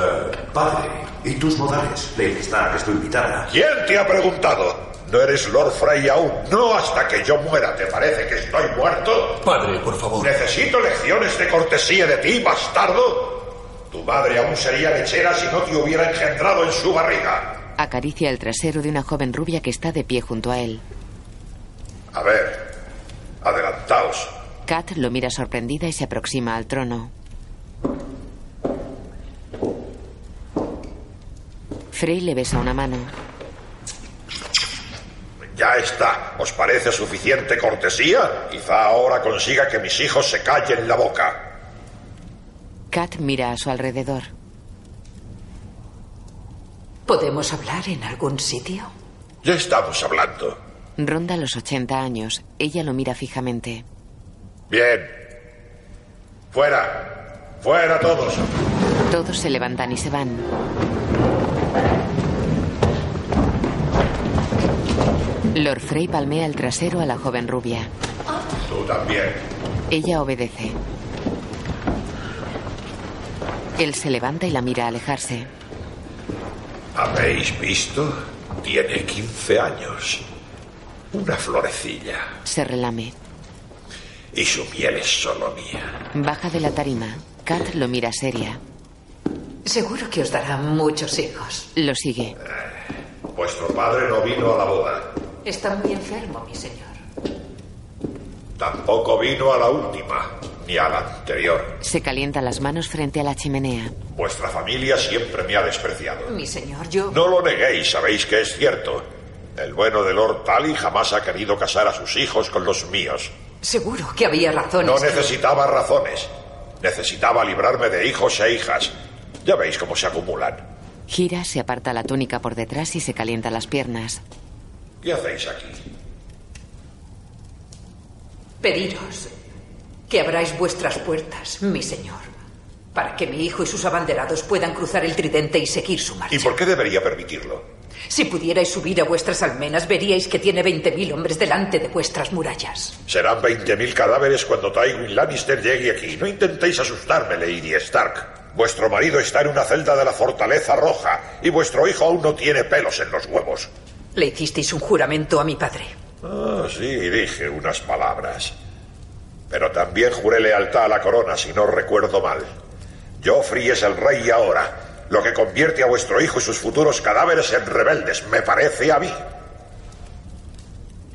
padre, ¿y tus modales? Lady Stark es tu invitada. ¿Quién te ha preguntado? No eres Lord Frey aún. No hasta que yo muera. ¿Te parece que estoy muerto? Padre, por favor. ¿Necesito lecciones de cortesía de ti, bastardo? Tu madre aún sería lechera si no te hubiera engendrado en su barriga. Acaricia el trasero de una joven rubia que está de pie junto a él. A ver, adelantaos. Kat lo mira sorprendida y se aproxima al trono. Frey le besa una mano. Ya está. ¿Os parece suficiente cortesía? Quizá ahora consiga que mis hijos se callen la boca. Kat mira a su alrededor. ¿Podemos hablar en algún sitio? Ya estamos hablando. Ronda los 80 años. Ella lo mira fijamente. Bien. Fuera. Fuera todos. Todos se levantan y se van. Lord Frey palmea el trasero a la joven rubia. Tú también. Ella obedece. Él se levanta y la mira alejarse. ¿Habéis visto? Tiene 15 años. Una florecilla. Se relame. Y su piel es solo mía. Baja de la tarima. Kat lo mira seria. Seguro que os dará muchos hijos. Lo sigue. Vuestro padre no vino a la boda. Está muy enfermo, mi señor. Tampoco vino a la última, ni a la anterior. Se calienta las manos frente a la chimenea. Vuestra familia siempre me ha despreciado. Mi señor, yo... No lo neguéis, sabéis que es cierto. El bueno de Lord Tally jamás ha querido casar a sus hijos con los míos. Seguro que había razones. No que- necesitaba razones. Necesitaba librarme de hijos e hijas. Ya veis cómo se acumulan. Gira, se aparta la túnica por detrás y se calienta las piernas. ¿Qué hacéis aquí? Pediros que abráis vuestras puertas, mi señor, para que mi hijo y sus abanderados puedan cruzar el tridente y seguir su marcha. ¿Y por qué debería permitirlo? Si pudierais subir a vuestras almenas, veríais que tiene 20.000 hombres delante de vuestras murallas. Serán 20.000 cadáveres cuando Tywin Lannister llegue aquí. No intentéis asustarme, Lady Stark. Vuestro marido está en una celda de la Fortaleza Roja y vuestro hijo aún no tiene pelos en los huevos. Le hicisteis un juramento a mi padre. Ah, sí, dije unas palabras. Pero también juré lealtad a la corona, si no recuerdo mal. Joffrey es el rey ahora, lo que convierte a vuestro hijo y sus futuros cadáveres en rebeldes, me parece a mí.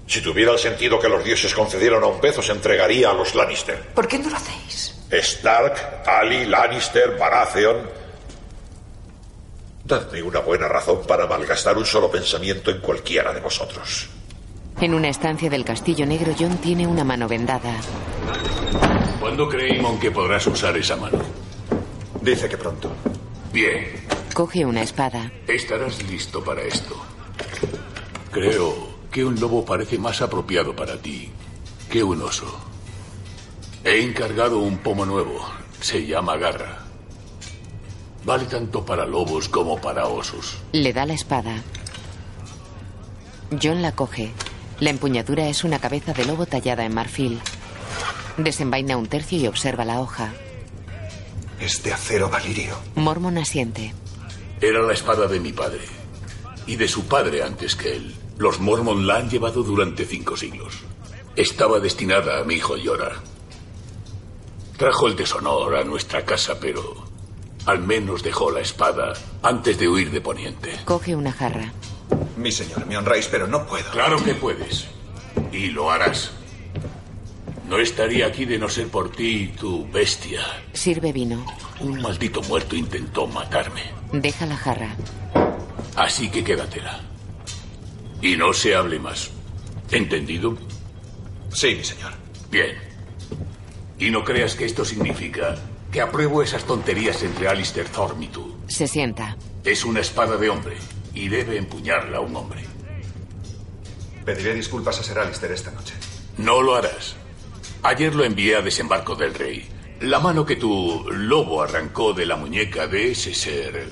Si tuviera el sentido que los dioses concedieron a un pez, os entregaría a los Lannister. ¿Por qué no lo hacéis? Stark, Ali, Lannister, Baratheon. Dadme una buena razón para malgastar un solo pensamiento en cualquiera de vosotros. En una estancia del castillo negro, John tiene una mano vendada. ¿Cuándo cree Aemon que podrás usar esa mano? Dice que pronto. Bien, Coge una espada. estarás listo para esto. Creo que un lobo parece más apropiado para ti que un oso. He encargado un pomo nuevo. Se llama garra. Vale tanto para lobos como para osos. Le da la espada. John la coge. La empuñadura es una cabeza de lobo tallada en marfil. Desenvaina un tercio y observa la hoja. Es de acero valirio. Mormon asiente. Era la espada de mi padre. Y de su padre antes que él. Los Mormon la han llevado durante cinco siglos. Estaba destinada a mi hijo Yora. Trajo el deshonor a nuestra casa, pero al menos dejó la espada antes de huir de Poniente. Coge una jarra. Mi señor, me honráis, pero no puedo. Claro que puedes. Y lo harás. No estaría aquí de no ser por ti y tu bestia. Sirve vino. Un maldito muerto intentó matarme. Deja la jarra. Así que quédatela. Y no se hable más. ¿Entendido? Sí, mi señor. Bien. Y no creas que esto significa que apruebo esas tonterías entre Alistair Thorne y tú. Se sienta. Es una espada de hombre y debe empuñarla un hombre. Pediré disculpas a Ser Alistair esta noche. No lo harás. Ayer lo envié a desembarco del rey. La mano que tu lobo arrancó de la muñeca de ese ser.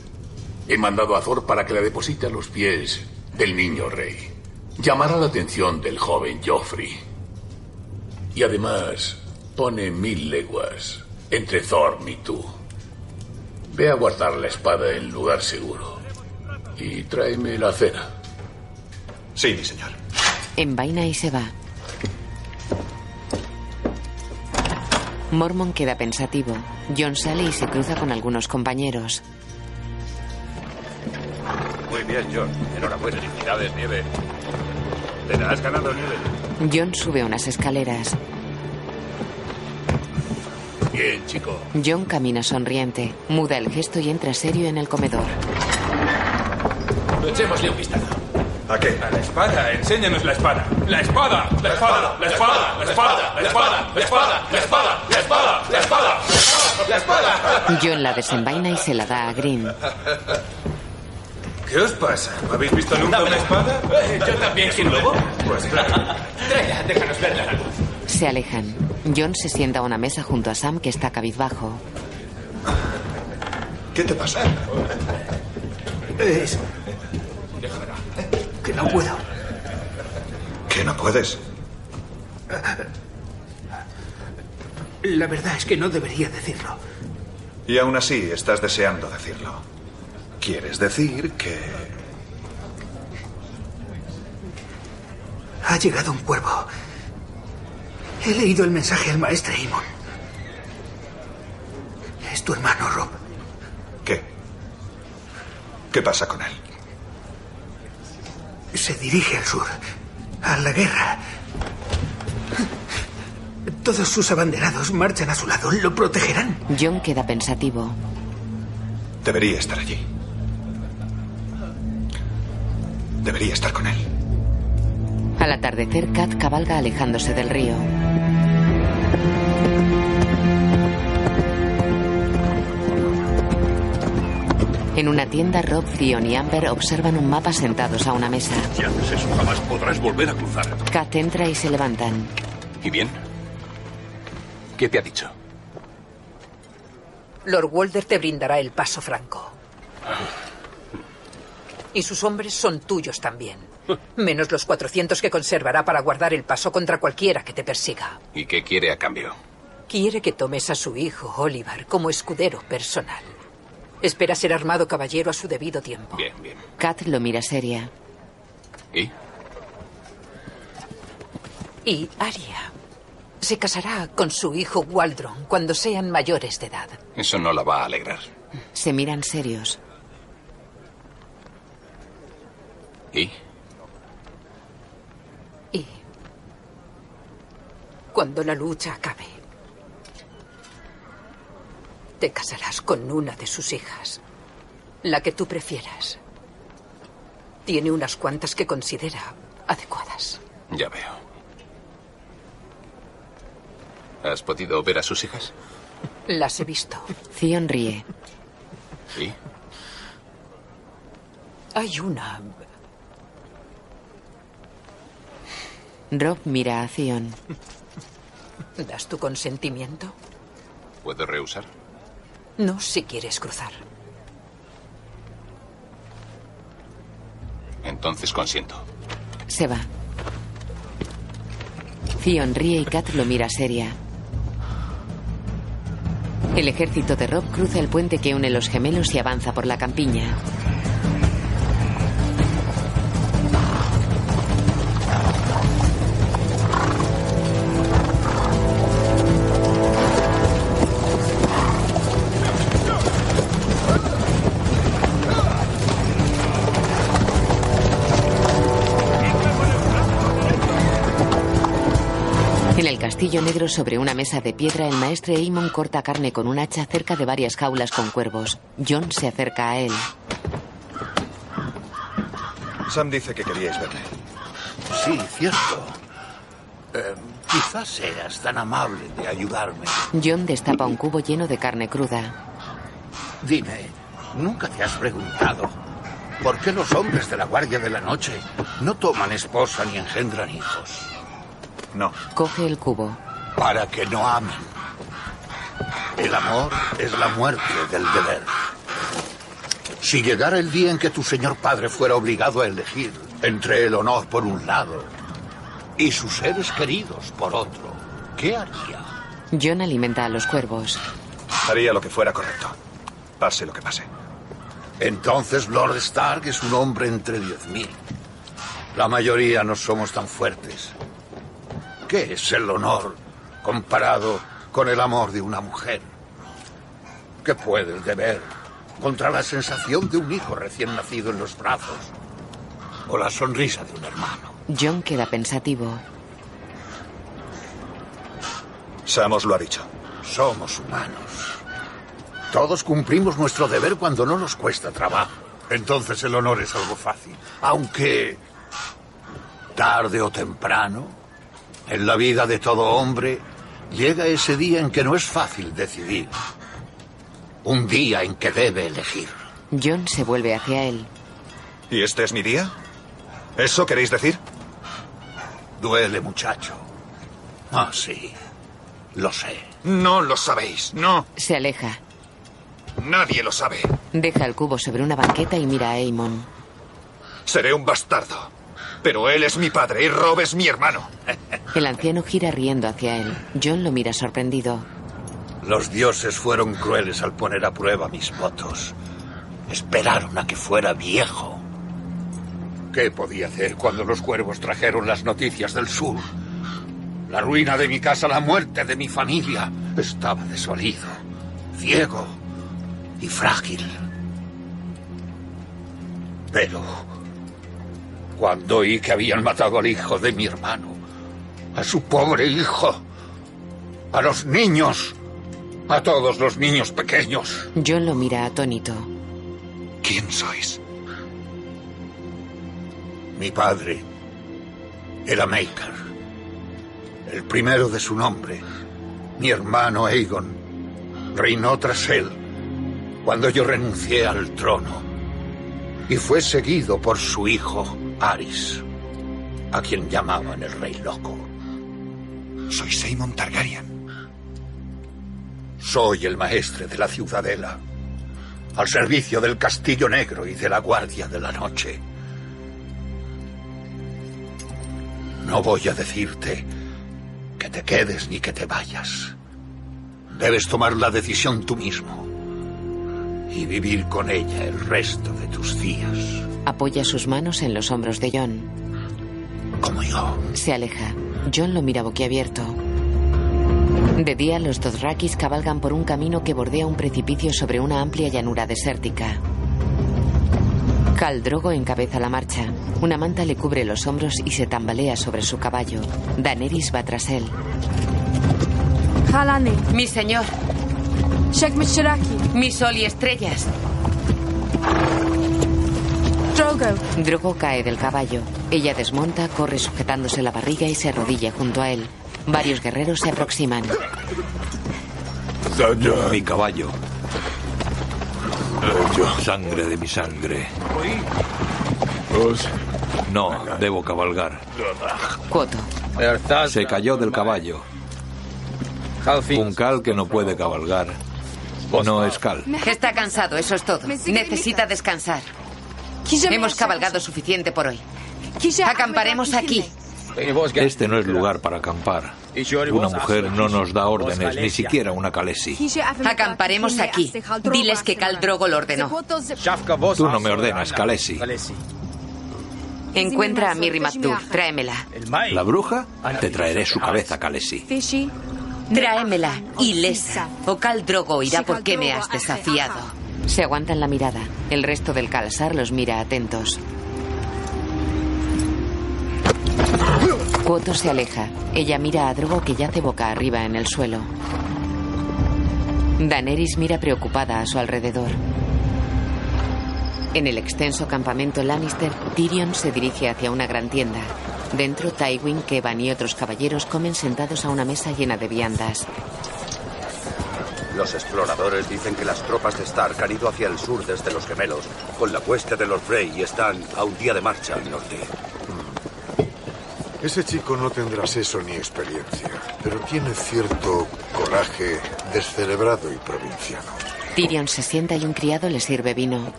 He mandado a Thor para que la deposite a los pies del niño rey. Llamará la atención del joven Joffrey. Y además pone mil leguas entre Thorn y tú. Ve a guardar la espada en lugar seguro. Y tráeme la cena. Sí, mi señor. Envaina y se va. Mormon queda pensativo. John sale y se cruza con algunos compañeros. Muy bien, John. Enhorabuena. Felicidades, Nieve. Te la has ganado, Nieve. John sube unas escaleras. Bien, chico. John camina sonriente, muda el gesto y entra serio en el comedor. Echémosle un vistazo. ¿A qué? A la espada. Enséñanos la espada. ¡La espada! ¡La espada! ¡La espada! ¡La espada! ¡La espada! ¡La espada! ¡La espada! ¡La espada! ¡La espada! ¡La espada! John la desenvaina y se la da a Green. ¿Qué os pasa? ¿No habéis visto nunca una espada? Eh, Yo también quiero lobo. Pues claro. Tráela, déjanos verla. Se alejan. John se sienta a una mesa junto a Sam que está cabizbajo. ¿Qué te pasa? Es que no puedo. ¿Que no puedes? La verdad es que no debería decirlo. Y aún así estás deseando decirlo. ¿Quieres decir que... Ha llegado un cuervo. He leído el mensaje al maestre Amon. Es tu hermano, Rob. ¿Qué? ¿Qué pasa con él? Se dirige al sur, a la guerra. Todos sus abanderados marchan a su lado. Lo protegerán. John queda pensativo. Debería estar allí. Debería estar con él. Al atardecer, Kat cabalga alejándose del río. En una tienda, Rob, Theon y Amber observan un mapa sentados a una mesa. Si haces eso, jamás podrás volver a cruzar. Kat entra y se levantan. ¿Y bien? ¿Qué te ha dicho? Lord Walder te brindará el paso franco. Y sus hombres son tuyos también. Menos los 400 que conservará para guardar el paso contra cualquiera que te persiga. ¿Y qué quiere a cambio? Quiere que tomes a su hijo, Oliver, como escudero personal. Espera ser armado caballero a su debido tiempo. Bien, bien. Kat lo mira seria. ¿Y? Y Aria se casará con su hijo Waldron cuando sean mayores de edad. Eso no la va a alegrar. Se miran serios. ¿Y? Y cuando la lucha acabe, te casarás con una de sus hijas, la que tú prefieras. Tiene unas cuantas que considera adecuadas. Ya veo. ¿Has podido ver a sus hijas? Las he visto. Theon ríe. ¿Y? Hay una. Rob mira a Theon. ¿Das tu consentimiento? ¿Puedo rehusar? No si quieres cruzar. Entonces consiento. Se va. Theon ríe y Kat lo mira seria. El ejército de Rob cruza el puente que une los gemelos y avanza por la campiña. En el castillo negro, sobre una mesa de piedra, el maestre Amon corta carne con un hacha cerca de varias jaulas con cuervos. John se acerca a él. Sam dice que queríais verle. Sí, cierto. Eh, quizás seas tan amable de ayudarme. John destapa un cubo lleno de carne cruda. Dime, ¿nunca te has preguntado por qué los hombres de la Guardia de la Noche no toman esposa ni engendran hijos? No. Coge el cubo. Para que no amen. El amor es la muerte del deber. Si llegara el día en que tu señor padre fuera obligado a elegir entre el honor por un lado y sus seres queridos por otro, ¿qué haría? John alimenta a los cuervos. Haría lo que fuera correcto. Pase lo que pase. Entonces Lord Stark es un hombre entre diez mil. La mayoría no somos tan fuertes. ¿Qué es el honor comparado con el amor de una mujer? ¿Qué puede el deber contra la sensación de un hijo recién nacido en los brazos? O la sonrisa de un hermano. John queda pensativo. Samos lo ha dicho. Somos humanos. Todos cumplimos nuestro deber cuando no nos cuesta trabajo. Entonces el honor es algo fácil. Aunque tarde o temprano, en la vida de todo hombre, llega ese día en que no es fácil decidir. Un día en que debe elegir. John se vuelve hacia él. ¿Y este es mi día? ¿Eso queréis decir? Duele, muchacho. Ah, sí. Lo sé. No lo sabéis, no. Se aleja. Nadie lo sabe. Deja el cubo sobre una banqueta y mira a Aemon. Seré un bastardo. Pero él es mi padre y Rob es mi hermano. *laughs* El anciano gira riendo hacia él. John lo mira sorprendido. Los dioses fueron crueles al poner a prueba mis votos. Esperaron a que fuera viejo. ¿Qué podía hacer cuando los cuervos trajeron las noticias del sur? La ruina de mi casa, la muerte de mi familia. Estaba desvalido, ciego y frágil. Pero cuando oí que habían matado al hijo de mi hermano, a su pobre hijo, a los niños, a todos los niños pequeños. John lo mira atónito. ¿Quién sois? Mi padre era Maker, el primero de su nombre. Mi hermano Aegon reinó tras él cuando yo renuncié al trono y fue seguido por su hijo Aris, a quien llamaban el Rey Loco. Soy Simon Targaryen. Soy el maestre de la ciudadela, al servicio del Castillo Negro y de la Guardia de la Noche. No voy a decirte que te quedes ni que te vayas. Debes tomar la decisión tú mismo y vivir con ella el resto de tus días. Apoya sus manos en los hombros de John. Como yo. Se aleja. John lo mira boquiabierto. De día, los Dothrakis cabalgan por un camino que bordea un precipicio sobre una amplia llanura desértica. Khal Drogo encabeza la marcha. Una manta le cubre los hombros y se tambalea sobre su caballo. Daenerys va tras él. Halani. Mi señor. Mi sol y estrellas. Drogo. Drogo cae del caballo. Ella desmonta, corre sujetándose la barriga y se arrodilla junto a él. Varios guerreros se aproximan. Mi caballo. Sangre de mi sangre. No, debo cabalgar. Cuoto. Se cayó del caballo. Un cal que no puede cabalgar. No es cal. Está cansado, eso es todo. Necesita descansar. Hemos cabalgado suficiente por hoy. Acamparemos aquí. Este no es lugar para acampar. Una mujer no nos da órdenes, ni siquiera una Kalesi. Acamparemos aquí. Diles que Cal Drogo lo ordenó. Tú no me ordenas, Kalesi. Encuentra a Mirri Maktur. Tráemela. ¿La bruja? Te traeré su cabeza, Kalesi. Tráemela, ilesa. O Cal Drogo irá por qué me has desafiado. Se aguantan la mirada. El resto del Kalsar los mira atentos. Cuoto se aleja. Ella mira a Drogo que yace boca arriba en el suelo. Daenerys mira preocupada a su alrededor. En el extenso campamento Lannister, Tyrion se dirige hacia una gran tienda. Dentro, Tywin, Kevan y otros caballeros comen sentados a una mesa llena de viandas. Los exploradores dicen que las tropas de Stark han ido hacia el sur desde los gemelos, con la cuesta de los Frey y están a un día de marcha al norte. Ese chico no tendrá seso ni experiencia, pero tiene cierto coraje descerebrado y provinciano. Tyrion se sienta y un criado le sirve vino.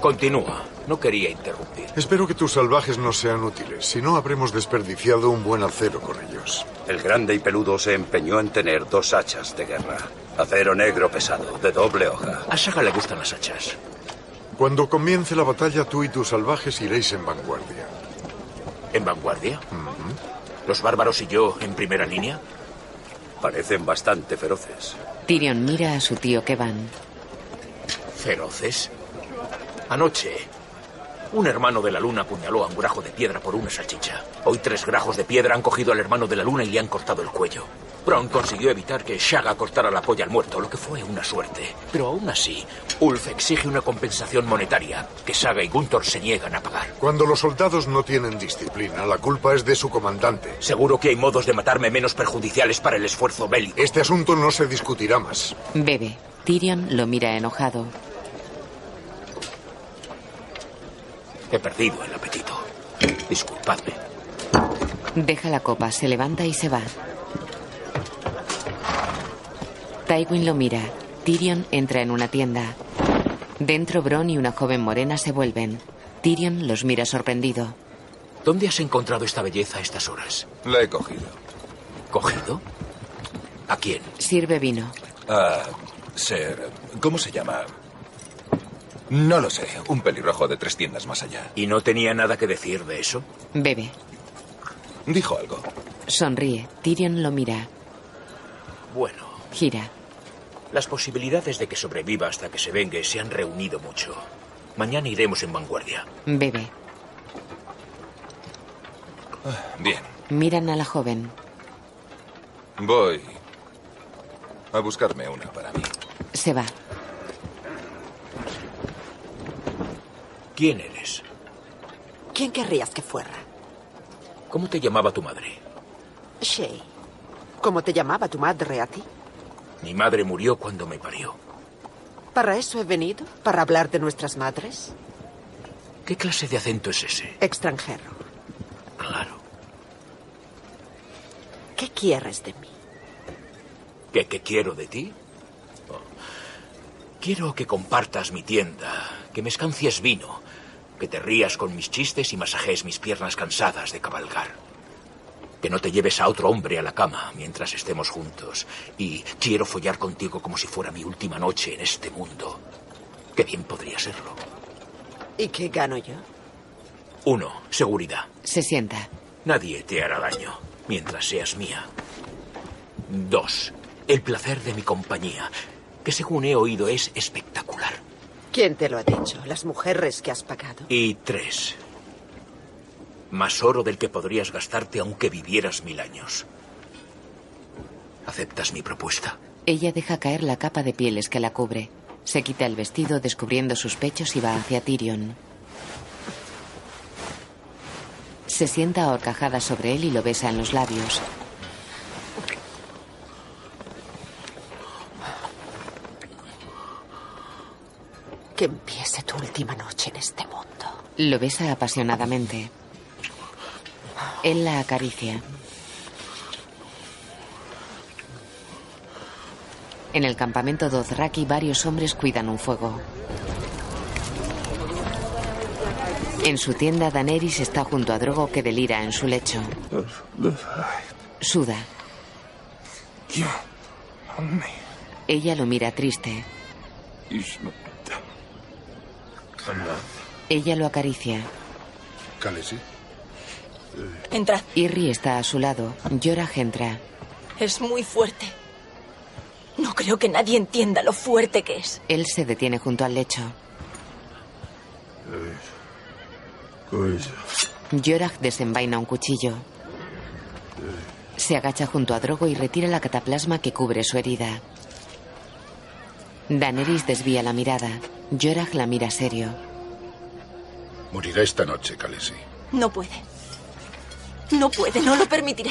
Continúa. No quería interrumpir. Espero que tus salvajes no sean útiles, si no habremos desperdiciado un buen acero con ellos. El grande y peludo se empeñó en tener dos hachas de guerra. Acero negro pesado, de doble hoja. A Saga le gustan las hachas. Cuando comience la batalla, tú y tus salvajes iréis en vanguardia. ¿En vanguardia? ¿Los bárbaros y yo en primera línea? Parecen bastante feroces. Tyrion mira a su tío que van. ¿Feroces? Anoche, un hermano de la luna apuñaló a un grajo de piedra por una salchicha. Hoy tres grajos de piedra han cogido al hermano de la luna y le han cortado el cuello. Bron consiguió evitar que Shaga cortara la polla al muerto, lo que fue una suerte. Pero aún así, Ulf exige una compensación monetaria que Saga y Gunthor se niegan a pagar. Cuando los soldados no tienen disciplina, la culpa es de su comandante. Seguro que hay modos de matarme menos perjudiciales para el esfuerzo bélico. Este asunto no se discutirá más. Bebe. Tyrion lo mira enojado. He perdido el apetito. Disculpadme. Deja la copa, se levanta y se va. Tywin lo mira. Tyrion entra en una tienda. Dentro Bron y una joven morena se vuelven. Tyrion los mira sorprendido. ¿Dónde has encontrado esta belleza a estas horas? La he cogido. ¿Cogido? ¿A quién? Sirve vino. Ah, ser. ¿Cómo se llama? No lo sé. Un pelirrojo de tres tiendas más allá. ¿Y no tenía nada que decir de eso? Bebe. Dijo algo. Sonríe. Tyrion lo mira. Bueno, Gira. las posibilidades de que sobreviva hasta que se vengue se han reunido mucho. Mañana iremos en vanguardia. Bebe. Bien. Miran a la joven. Voy a buscarme una para mí. Se va. ¿Quién eres? ¿Quién querrías que fuera? ¿Cómo te llamaba tu madre? Shay. ¿Cómo te llamaba tu madre a ti? Mi madre murió cuando me parió. ¿Para eso he venido? ¿Para hablar de nuestras madres? ¿Qué clase de acento es ese? Extranjero. Claro. ¿Qué quieres de mí? ¿Qué, qué quiero de ti? Oh. Quiero que compartas mi tienda, que me escancies vino, que te rías con mis chistes y masajees mis piernas cansadas de cabalgar. Que no te lleves a otro hombre a la cama mientras estemos juntos. Y quiero follar contigo como si fuera mi última noche en este mundo. Que bien podría serlo. ¿Y qué gano yo? Uno, seguridad. Se sienta. Nadie te hará daño mientras seas mía. Dos, el placer de mi compañía, que según he oído es espectacular. ¿Quién te lo ha dicho? ¿Las mujeres que has pagado? Y tres, más oro del que podrías gastarte aunque vivieras mil años. ¿Aceptas mi propuesta? Ella deja caer la capa de pieles que la cubre. Se quita el vestido descubriendo sus pechos y va hacia Tyrion. Se sienta ahorcajada sobre él y lo besa en los labios. Que empiece tu última noche en este mundo. Lo besa apasionadamente. Él la acaricia. En el campamento Dothraki varios hombres cuidan un fuego. En su tienda Daenerys está junto a Drogo que delira en su lecho. Suda. Ella lo mira triste. Ella lo acaricia. Khaleesi. Entrad. Irri está a su lado. Jorah entra. Es muy fuerte. No creo que nadie entienda lo fuerte que es. Él se detiene junto al lecho. Jorah desenvaina un cuchillo. Se agacha junto a Drogo y retira la cataplasma que cubre su herida. Daenerys desvía la mirada. Jorah la mira serio. Morirá esta noche, Khaleesi. No puede. No puede, no lo permitiré.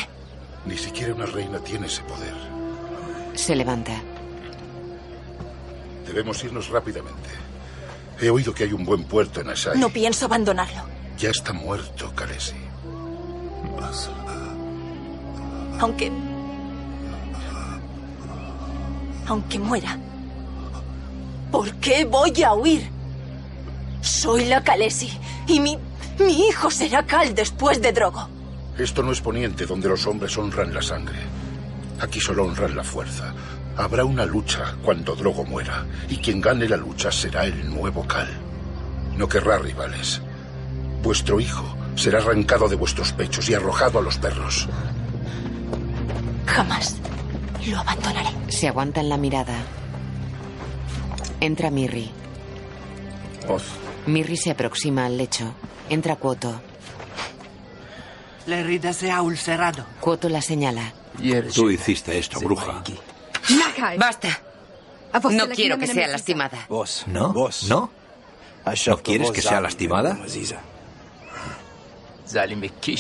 Ni siquiera una reina tiene ese poder. Se levanta. Debemos irnos rápidamente. He oído que hay un buen puerto en Asai. No pienso abandonarlo. Ya está muerto, Khaleesi. Aunque... Aunque muera. ¿Por qué voy a huir? Soy la Kalesi y mi, mi hijo será Cal después de Drogo. Esto no es poniente donde los hombres honran la sangre. Aquí solo honran la fuerza. Habrá una lucha cuando Drogo muera, y quien gane la lucha será el nuevo Cal. No querrá rivales. Vuestro hijo será arrancado de vuestros pechos y arrojado a los perros. Jamás lo abandonaré. Se aguantan la mirada. Entra Mirri. Oz. Mirri se aproxima al lecho. Entra Cuoto. La herida se ha ulcerado. Cuoto la señala. Tú hiciste esto, bruja. Basta. No quiero que sea lastimada. ¿No? ¿No? ¿No quieres que sea lastimada?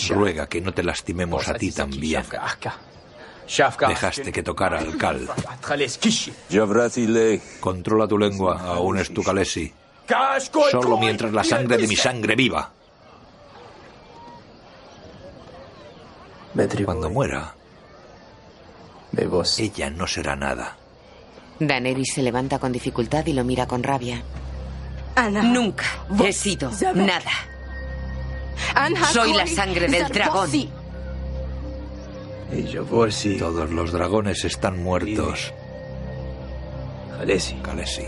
Ruega que no te lastimemos a ti también. Dejaste que tocara al Cal. Controla tu lengua, aún es tu Kalesi. Solo mientras la sangre de mi sangre viva. Cuando muera, ella no será nada. Daenerys se levanta con dificultad y lo mira con rabia. Nunca he sido nada. Soy la sangre del dragón. Todos los dragones están muertos. Kalesi.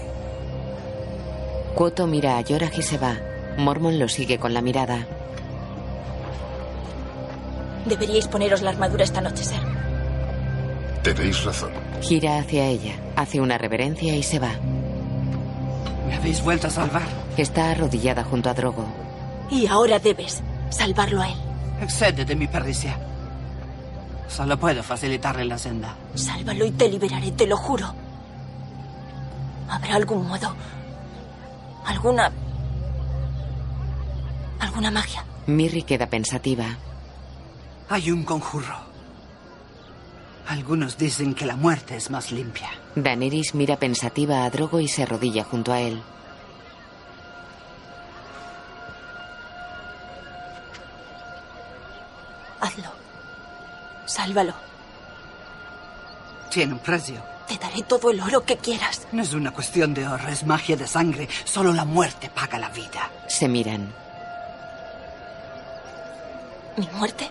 Cuoto mira a Yorah y se va. Mormon lo sigue con la mirada. Deberíais poneros la armadura esta noche, Ser. Tenéis razón. Gira hacia ella, hace una reverencia y se va. Me habéis vuelto a salvar. Está arrodillada junto a Drogo. Y ahora debes salvarlo a él. Excede de mi pericia. Solo puedo facilitarle la senda. Sálvalo y te liberaré, te lo juro. ¿Habrá algún modo? ¿Alguna... alguna magia? Mirri queda pensativa. Hay un conjuro. Algunos dicen que la muerte es más limpia. Daenerys mira pensativa a Drogo y se arrodilla junto a él. Hazlo. Sálvalo. Tiene un precio. Te daré todo el oro que quieras. No es una cuestión de oro, es magia de sangre. Solo la muerte paga la vida. Se miran. ¿Mi muerte?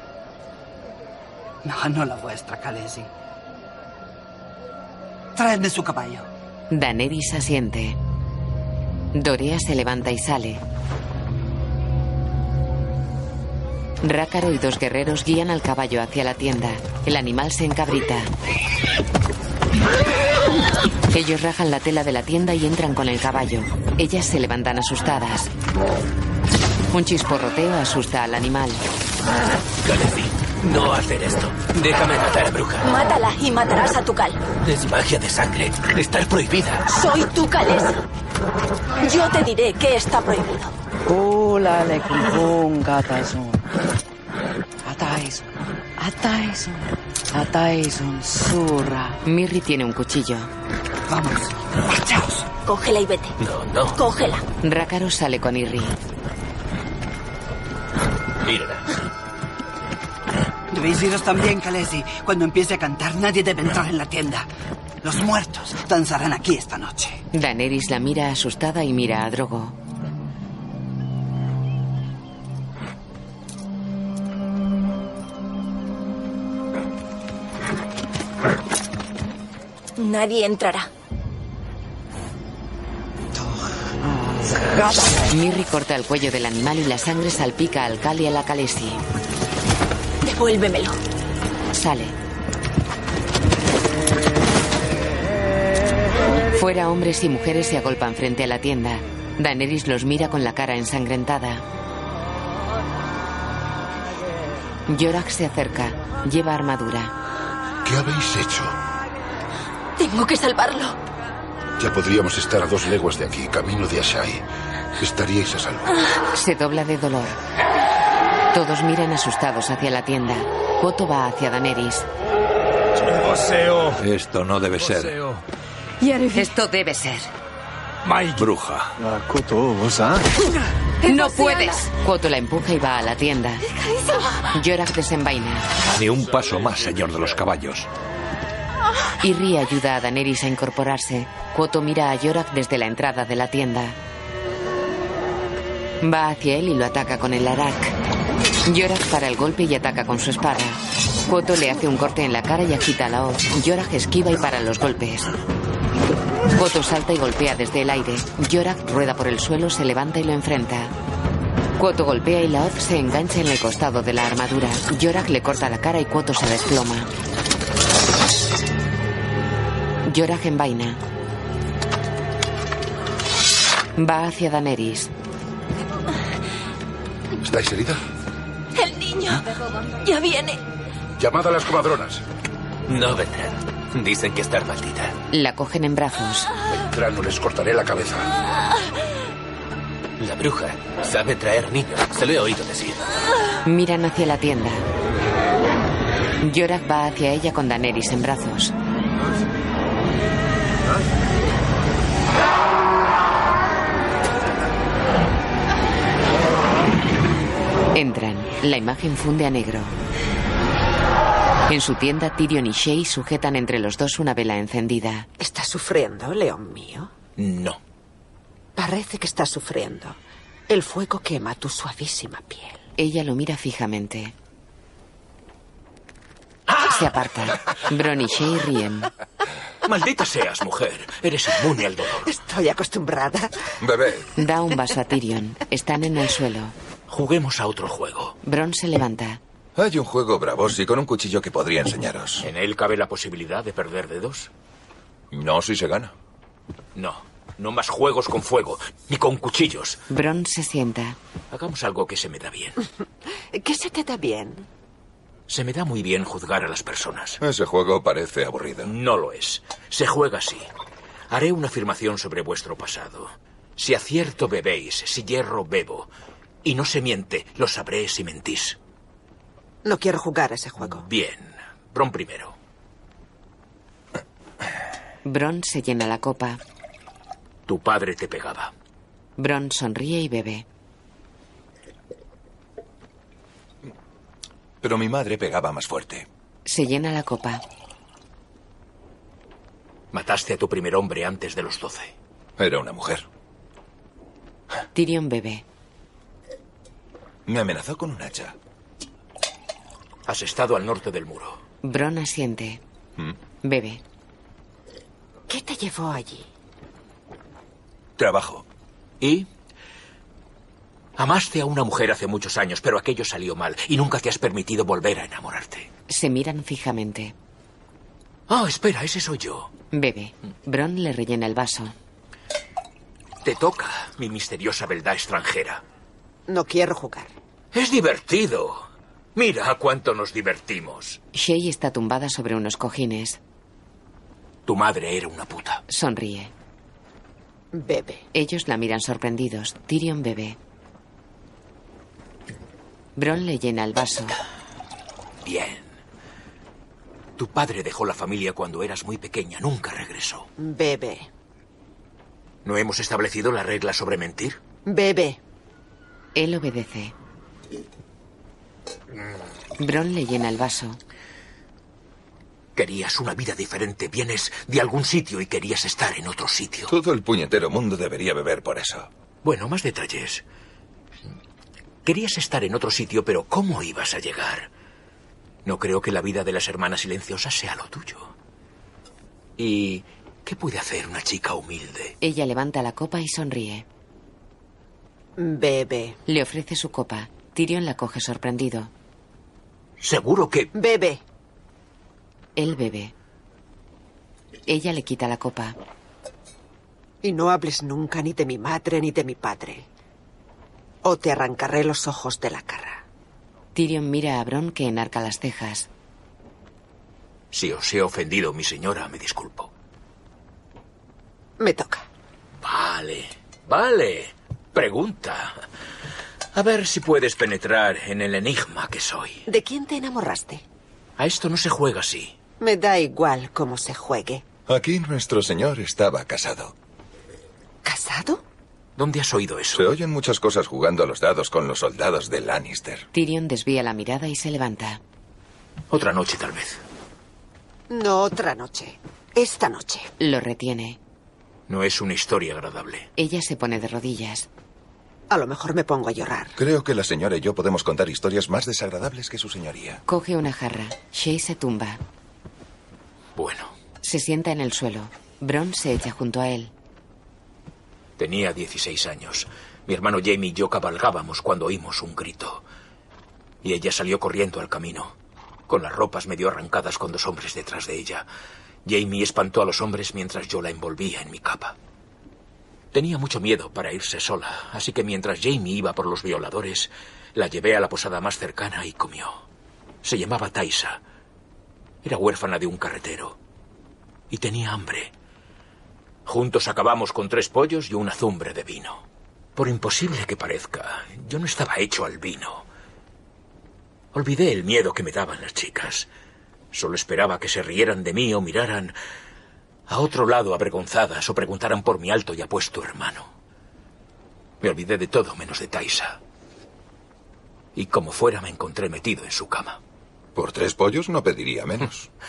No, no la vuestra, Kalesi. Traedme su caballo. Daenerys asiente. Dorea se levanta y sale. Rácaro y dos guerreros guían al caballo hacia la tienda. El animal se encabrita. Ellos rajan la tela de la tienda y entran con el caballo. Ellas se levantan asustadas. Un chisporroteo asusta al animal. Kalesi, no hacer esto. Déjame matar a bruja. Mátala y matarás a tu cal. Es magia de sangre. Está prohibida. Soy tu Kalesi. Yo te diré que está prohibido. Hola, le Ataison. Ataison. Ataison. Surra. Mirri tiene un cuchillo. Vamos. Marchaos. Cógela y vete. No, no. Cógela. Rácaro sale con Irri. Mírala. Debéis iros también, Kalesi. Cuando empiece a cantar, nadie debe entrar en la tienda. Los muertos danzarán aquí esta noche. Daenerys la mira asustada y mira a Drogo. Nadie entrará. Mirri corta el cuello del animal y la sangre salpica al Cal y a la Khaleesi. Devuélvemelo. Sale. Fuera hombres y mujeres se agolpan frente a la tienda. Daenerys los mira con la cara ensangrentada. Yorak se acerca. Lleva armadura. ¿Qué habéis hecho? Tengo que salvarlo. Ya podríamos estar a dos leguas de aquí, camino de Ashai. Estaríais a salvo. Se dobla de dolor. Todos miran asustados hacia la tienda. Otto va hacia Daenerys. Esto no debe ser. Esto debe ser. Bruja. No puedes. Otto la empuja y va a la tienda. Yorak desenvaina. Ni un paso más, señor de los caballos. Irri ayuda a Daenerys a incorporarse. Cuoto mira a Yorak desde la entrada de la tienda. Va hacia él y lo ataca con el arak. Yorak para el golpe y ataca con su espada. Quoto le hace un corte en la cara y agita la hoz. Yorak esquiva y para los golpes. Quoto salta y golpea desde el aire. Yorak rueda por el suelo, se levanta y lo enfrenta. Quoto golpea y la hoz se engancha en el costado de la armadura. Yorak le corta la cara y Quoto se desploma. Yorak envaina. Va hacia Daenerys. ¿Estáis herida? El niño ya viene. Llamad a las comadronas. No vendrán. Dicen que está maldita. La cogen en brazos. Vendrán o les cortaré la cabeza. La bruja sabe traer niños. Se lo he oído decir. Miran hacia la tienda. Yorak va hacia ella con Daenerys en brazos. Entran. La imagen funde a negro. En su tienda, Tyrion y Shay sujetan entre los dos una vela encendida. ¿Estás sufriendo, león mío? No. Parece que estás sufriendo. El fuego quema tu suavísima piel. Ella lo mira fijamente. Se aparta. Bron y Shay ríen. Maldita seas, mujer. Eres inmune al dolor. Estoy acostumbrada. Bebé. Da un vaso a Tyrion. Están en el suelo. Juguemos a otro juego. Bron se levanta. Hay un juego bravos y con un cuchillo que podría enseñaros. ¿En él cabe la posibilidad de perder dedos? No si se gana. No. No más juegos con fuego, ni con cuchillos. Bron se sienta. Hagamos algo que se me da bien. *laughs* ¿Qué se te da bien? Se me da muy bien juzgar a las personas. Ese juego parece aburrido. No lo es. Se juega así. Haré una afirmación sobre vuestro pasado. Si acierto bebéis, si hierro bebo. Y no se miente, lo sabré si mentís. No quiero jugar a ese juego. Bien. Bron primero. Bron se llena la copa. Tu padre te pegaba. Bron sonríe y bebe. Pero mi madre pegaba más fuerte. Se llena la copa. Mataste a tu primer hombre antes de los doce. Era una mujer. Tyrion bebe. Me amenazó con un hacha. Has estado al norte del muro. Bron asiente. ¿Mm? Bebe. ¿Qué te llevó allí? Trabajo. ¿Y? Amaste a una mujer hace muchos años, pero aquello salió mal y nunca te has permitido volver a enamorarte. Se miran fijamente. Ah, espera, ese soy yo. Bebe. Bron le rellena el vaso. Te toca, mi misteriosa beldad extranjera. No quiero jugar. Es divertido. Mira a cuánto nos divertimos. Shay está tumbada sobre unos cojines. Tu madre era una puta. Sonríe. Bebe. Ellos la miran sorprendidos. Tyrion bebe. Bron le llena el vaso. Bien. Tu padre dejó la familia cuando eras muy pequeña. Nunca regresó. Bebe. ¿No hemos establecido la regla sobre mentir? Bebe. Él obedece. Bron le llena el vaso. Querías una vida diferente. Vienes de algún sitio y querías estar en otro sitio. Todo el puñetero mundo debería beber por eso. Bueno, más detalles. Querías estar en otro sitio, pero ¿cómo ibas a llegar? No creo que la vida de las hermanas silenciosas sea lo tuyo. ¿Y qué puede hacer una chica humilde? Ella levanta la copa y sonríe. Bebe. Le ofrece su copa. Tyrion la coge sorprendido. Seguro que... Bebe. Él bebe. Ella le quita la copa. Y no hables nunca ni de mi madre ni de mi padre. O te arrancaré los ojos de la cara. Tyrion mira a Bron que enarca las cejas. Si os he ofendido, mi señora, me disculpo. Me toca. Vale, vale. Pregunta. A ver si puedes penetrar en el enigma que soy. ¿De quién te enamoraste? A esto no se juega así. Me da igual cómo se juegue. Aquí nuestro señor estaba casado. ¿Casado? ¿Dónde has oído eso? Se oyen muchas cosas jugando a los dados con los soldados de Lannister. Tyrion desvía la mirada y se levanta. Otra noche, tal vez. No otra noche. Esta noche. Lo retiene. No es una historia agradable. Ella se pone de rodillas. A lo mejor me pongo a llorar. Creo que la señora y yo podemos contar historias más desagradables que su señoría. Coge una jarra. Shay se tumba. Bueno, Se sienta en el suelo. Bron se echa junto a él. tenía 16 años. Mi hermano Jamie y yo cabalgábamos cuando oímos un grito. Y ella salió corriendo al camino, con las ropas medio arrancadas con dos hombres detrás de ella. Jamie espantó a los hombres mientras yo la envolvía en mi capa. Tenía mucho miedo para irse sola, así que mientras Jamie iba por los violadores, la llevé a la posada más cercana y comió. Se llamaba Taisa. Era huérfana de un carretero. Y tenía hambre. Juntos acabamos con tres pollos y una azumbre de vino. Por imposible que parezca, yo no estaba hecho al vino. Olvidé el miedo que me daban las chicas. Solo esperaba que se rieran de mí o miraran a otro lado avergonzadas o preguntaran por mi alto y apuesto hermano. Me olvidé de todo menos de Taisa. Y como fuera me encontré metido en su cama. Por tres pollos no pediría menos. *laughs*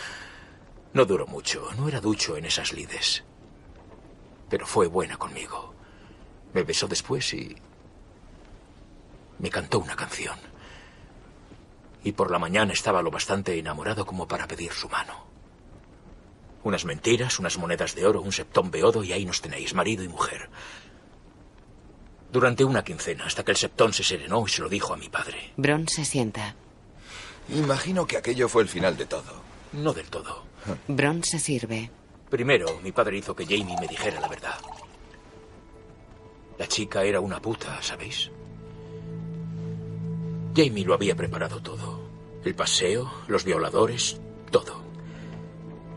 No duró mucho, no era ducho en esas lides. Pero fue buena conmigo. Me besó después y... me cantó una canción. Y por la mañana estaba lo bastante enamorado como para pedir su mano. Unas mentiras, unas monedas de oro, un septón beodo y ahí nos tenéis, marido y mujer. Durante una quincena, hasta que el septón se serenó y se lo dijo a mi padre. Bron se sienta. Imagino que aquello fue el final de todo. No del todo. Bron se sirve. Primero, mi padre hizo que Jamie me dijera la verdad. La chica era una puta, ¿sabéis? Jamie lo había preparado todo. El paseo, los violadores, todo.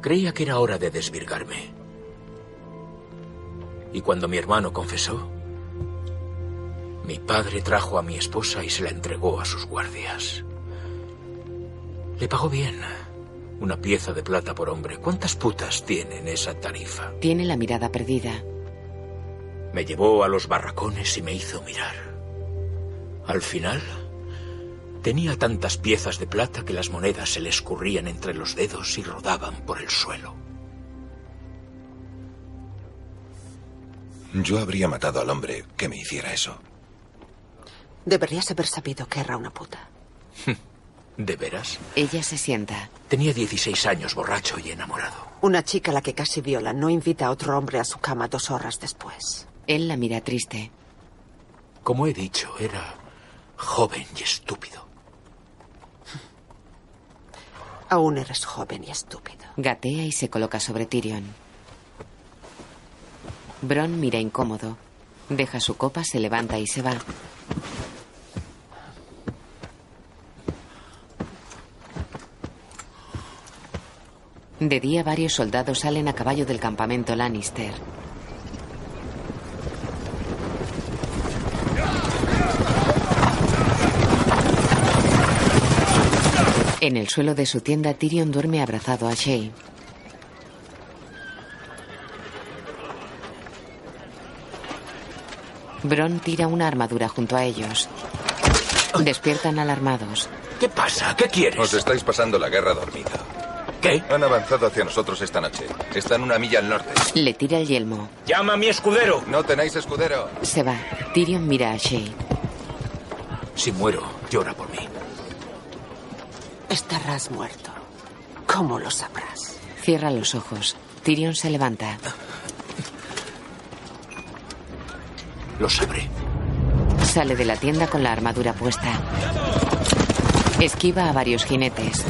Creía que era hora de desvirgarme. Y cuando mi hermano confesó, mi padre trajo a mi esposa y se la entregó a sus guardias. Le pagó bien. Una pieza de plata por hombre. ¿Cuántas putas tienen esa tarifa? Tiene la mirada perdida. Me llevó a los barracones y me hizo mirar. Al final, tenía tantas piezas de plata que las monedas se le escurrían entre los dedos y rodaban por el suelo. Yo habría matado al hombre que me hiciera eso. Deberías haber sabido que era una puta. *laughs* ¿De veras? Ella se sienta. Tenía 16 años, borracho y enamorado. Una chica a la que casi viola no invita a otro hombre a su cama dos horas después. Él la mira triste. Como he dicho, era joven y estúpido. Aún eres joven y estúpido. Gatea y se coloca sobre Tyrion. Bron mira incómodo. Deja su copa, se levanta y se va. De día varios soldados salen a caballo del campamento Lannister. En el suelo de su tienda, Tyrion duerme abrazado a Shay. Bron tira una armadura junto a ellos. Despiertan alarmados. ¿Qué pasa? ¿Qué quieres? Os estáis pasando la guerra dormida. ¿Qué? Han avanzado hacia nosotros esta noche. Están una milla al norte. Le tira el yelmo. ¡Llama a mi escudero! No tenéis escudero. Se va. Tyrion mira a Shay. Si muero, llora por mí. Estarás muerto. ¿Cómo lo sabrás? Cierra los ojos. Tyrion se levanta. Lo sabré. Sale de la tienda con la armadura puesta. Esquiva a varios jinetes.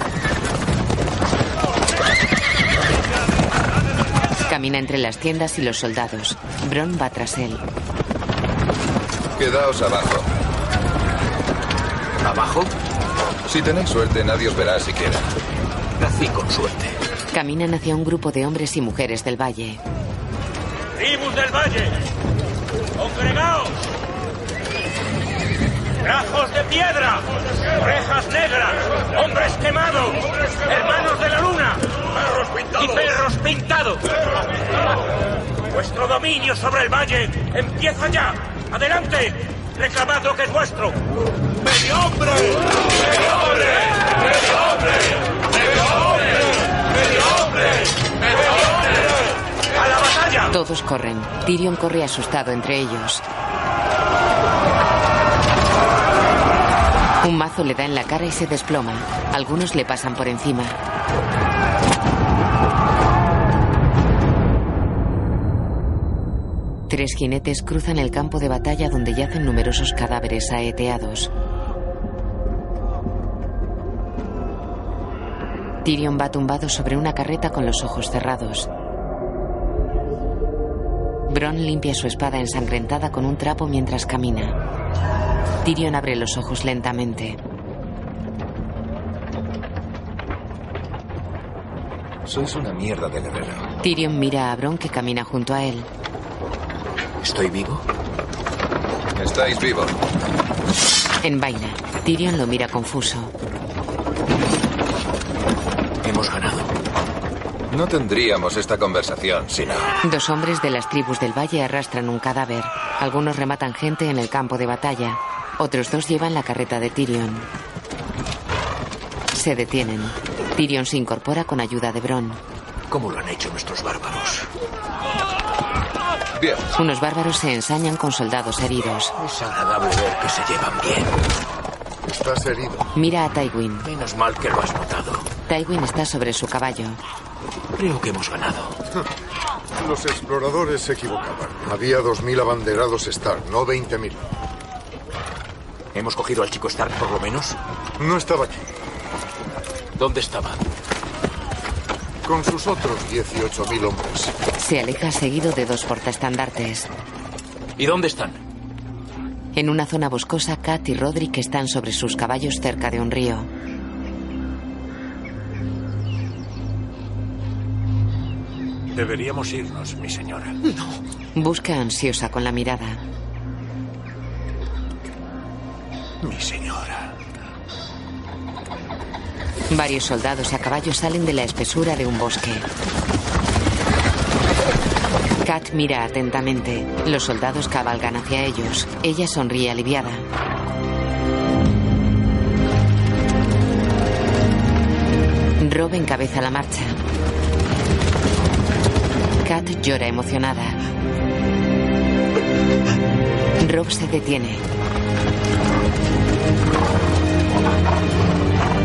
Camina entre las tiendas y los soldados. Bron va tras él. Quedaos abajo. ¿Abajo? Si tenéis suerte, nadie os verá siquiera. Nací con suerte. Caminan hacia un grupo de hombres y mujeres del valle. ¡Tribus del Valle! ¡Congregaos! ¡Grajos de piedra! ¡Orejas negras! ¡Hombres quemados! ¡Hermanos de la luna! ¡Perros pintados! ¡Y perros pintados! Vuestro dominio sobre el valle empieza ya. ¡Adelante! reclamad lo que es vuestro. ¡Mediombre! ¡Mediombre! ¡Mediombre! ¡Mediombre! ¡Mediombre! ¡Mediombre! ¡A la batalla! Todos corren. Tyrion corre asustado entre ellos. Un mazo le da en la cara y se desploma. Algunos le pasan por encima. Tres jinetes cruzan el campo de batalla donde yacen numerosos cadáveres saeteados. Tyrion va tumbado sobre una carreta con los ojos cerrados. Bron limpia su espada ensangrentada con un trapo mientras camina. Tyrion abre los ojos lentamente. Sois una mierda de guerrero. Tyrion mira a Bron que camina junto a él. ¿Estoy vivo? Estáis vivos. Envaina. Tyrion lo mira confuso. Hemos ganado. No tendríamos esta conversación si no. Dos hombres de las tribus del valle arrastran un cadáver. Algunos rematan gente en el campo de batalla. Otros dos llevan la carreta de Tyrion. Se detienen. Tyrion se incorpora con ayuda de Bron. ¿Cómo lo han hecho nuestros bárbaros? Bien. Unos bárbaros se ensañan con soldados heridos. Es agradable ver que se llevan bien. Estás herido. Mira a Tywin. Menos mal que lo has notado. Tywin está sobre su caballo. Creo que hemos ganado. *laughs* Los exploradores se equivocaban. Había 2.000 abanderados Stark, no 20.000. ¿Hemos cogido al chico Stark por lo menos? No estaba aquí. ¿Dónde estaba? Con sus otros 18.000 hombres. Se aleja seguido de dos portaestandartes. ¿Y dónde están? En una zona boscosa, Kat y Roderick están sobre sus caballos cerca de un río. Deberíamos irnos, mi señora. No. Busca ansiosa con la mirada. Mi señora. Varios soldados a caballo salen de la espesura de un bosque. Kat mira atentamente. Los soldados cabalgan hacia ellos. Ella sonríe aliviada. Rob encabeza la marcha. Kat llora emocionada. Rob se detiene.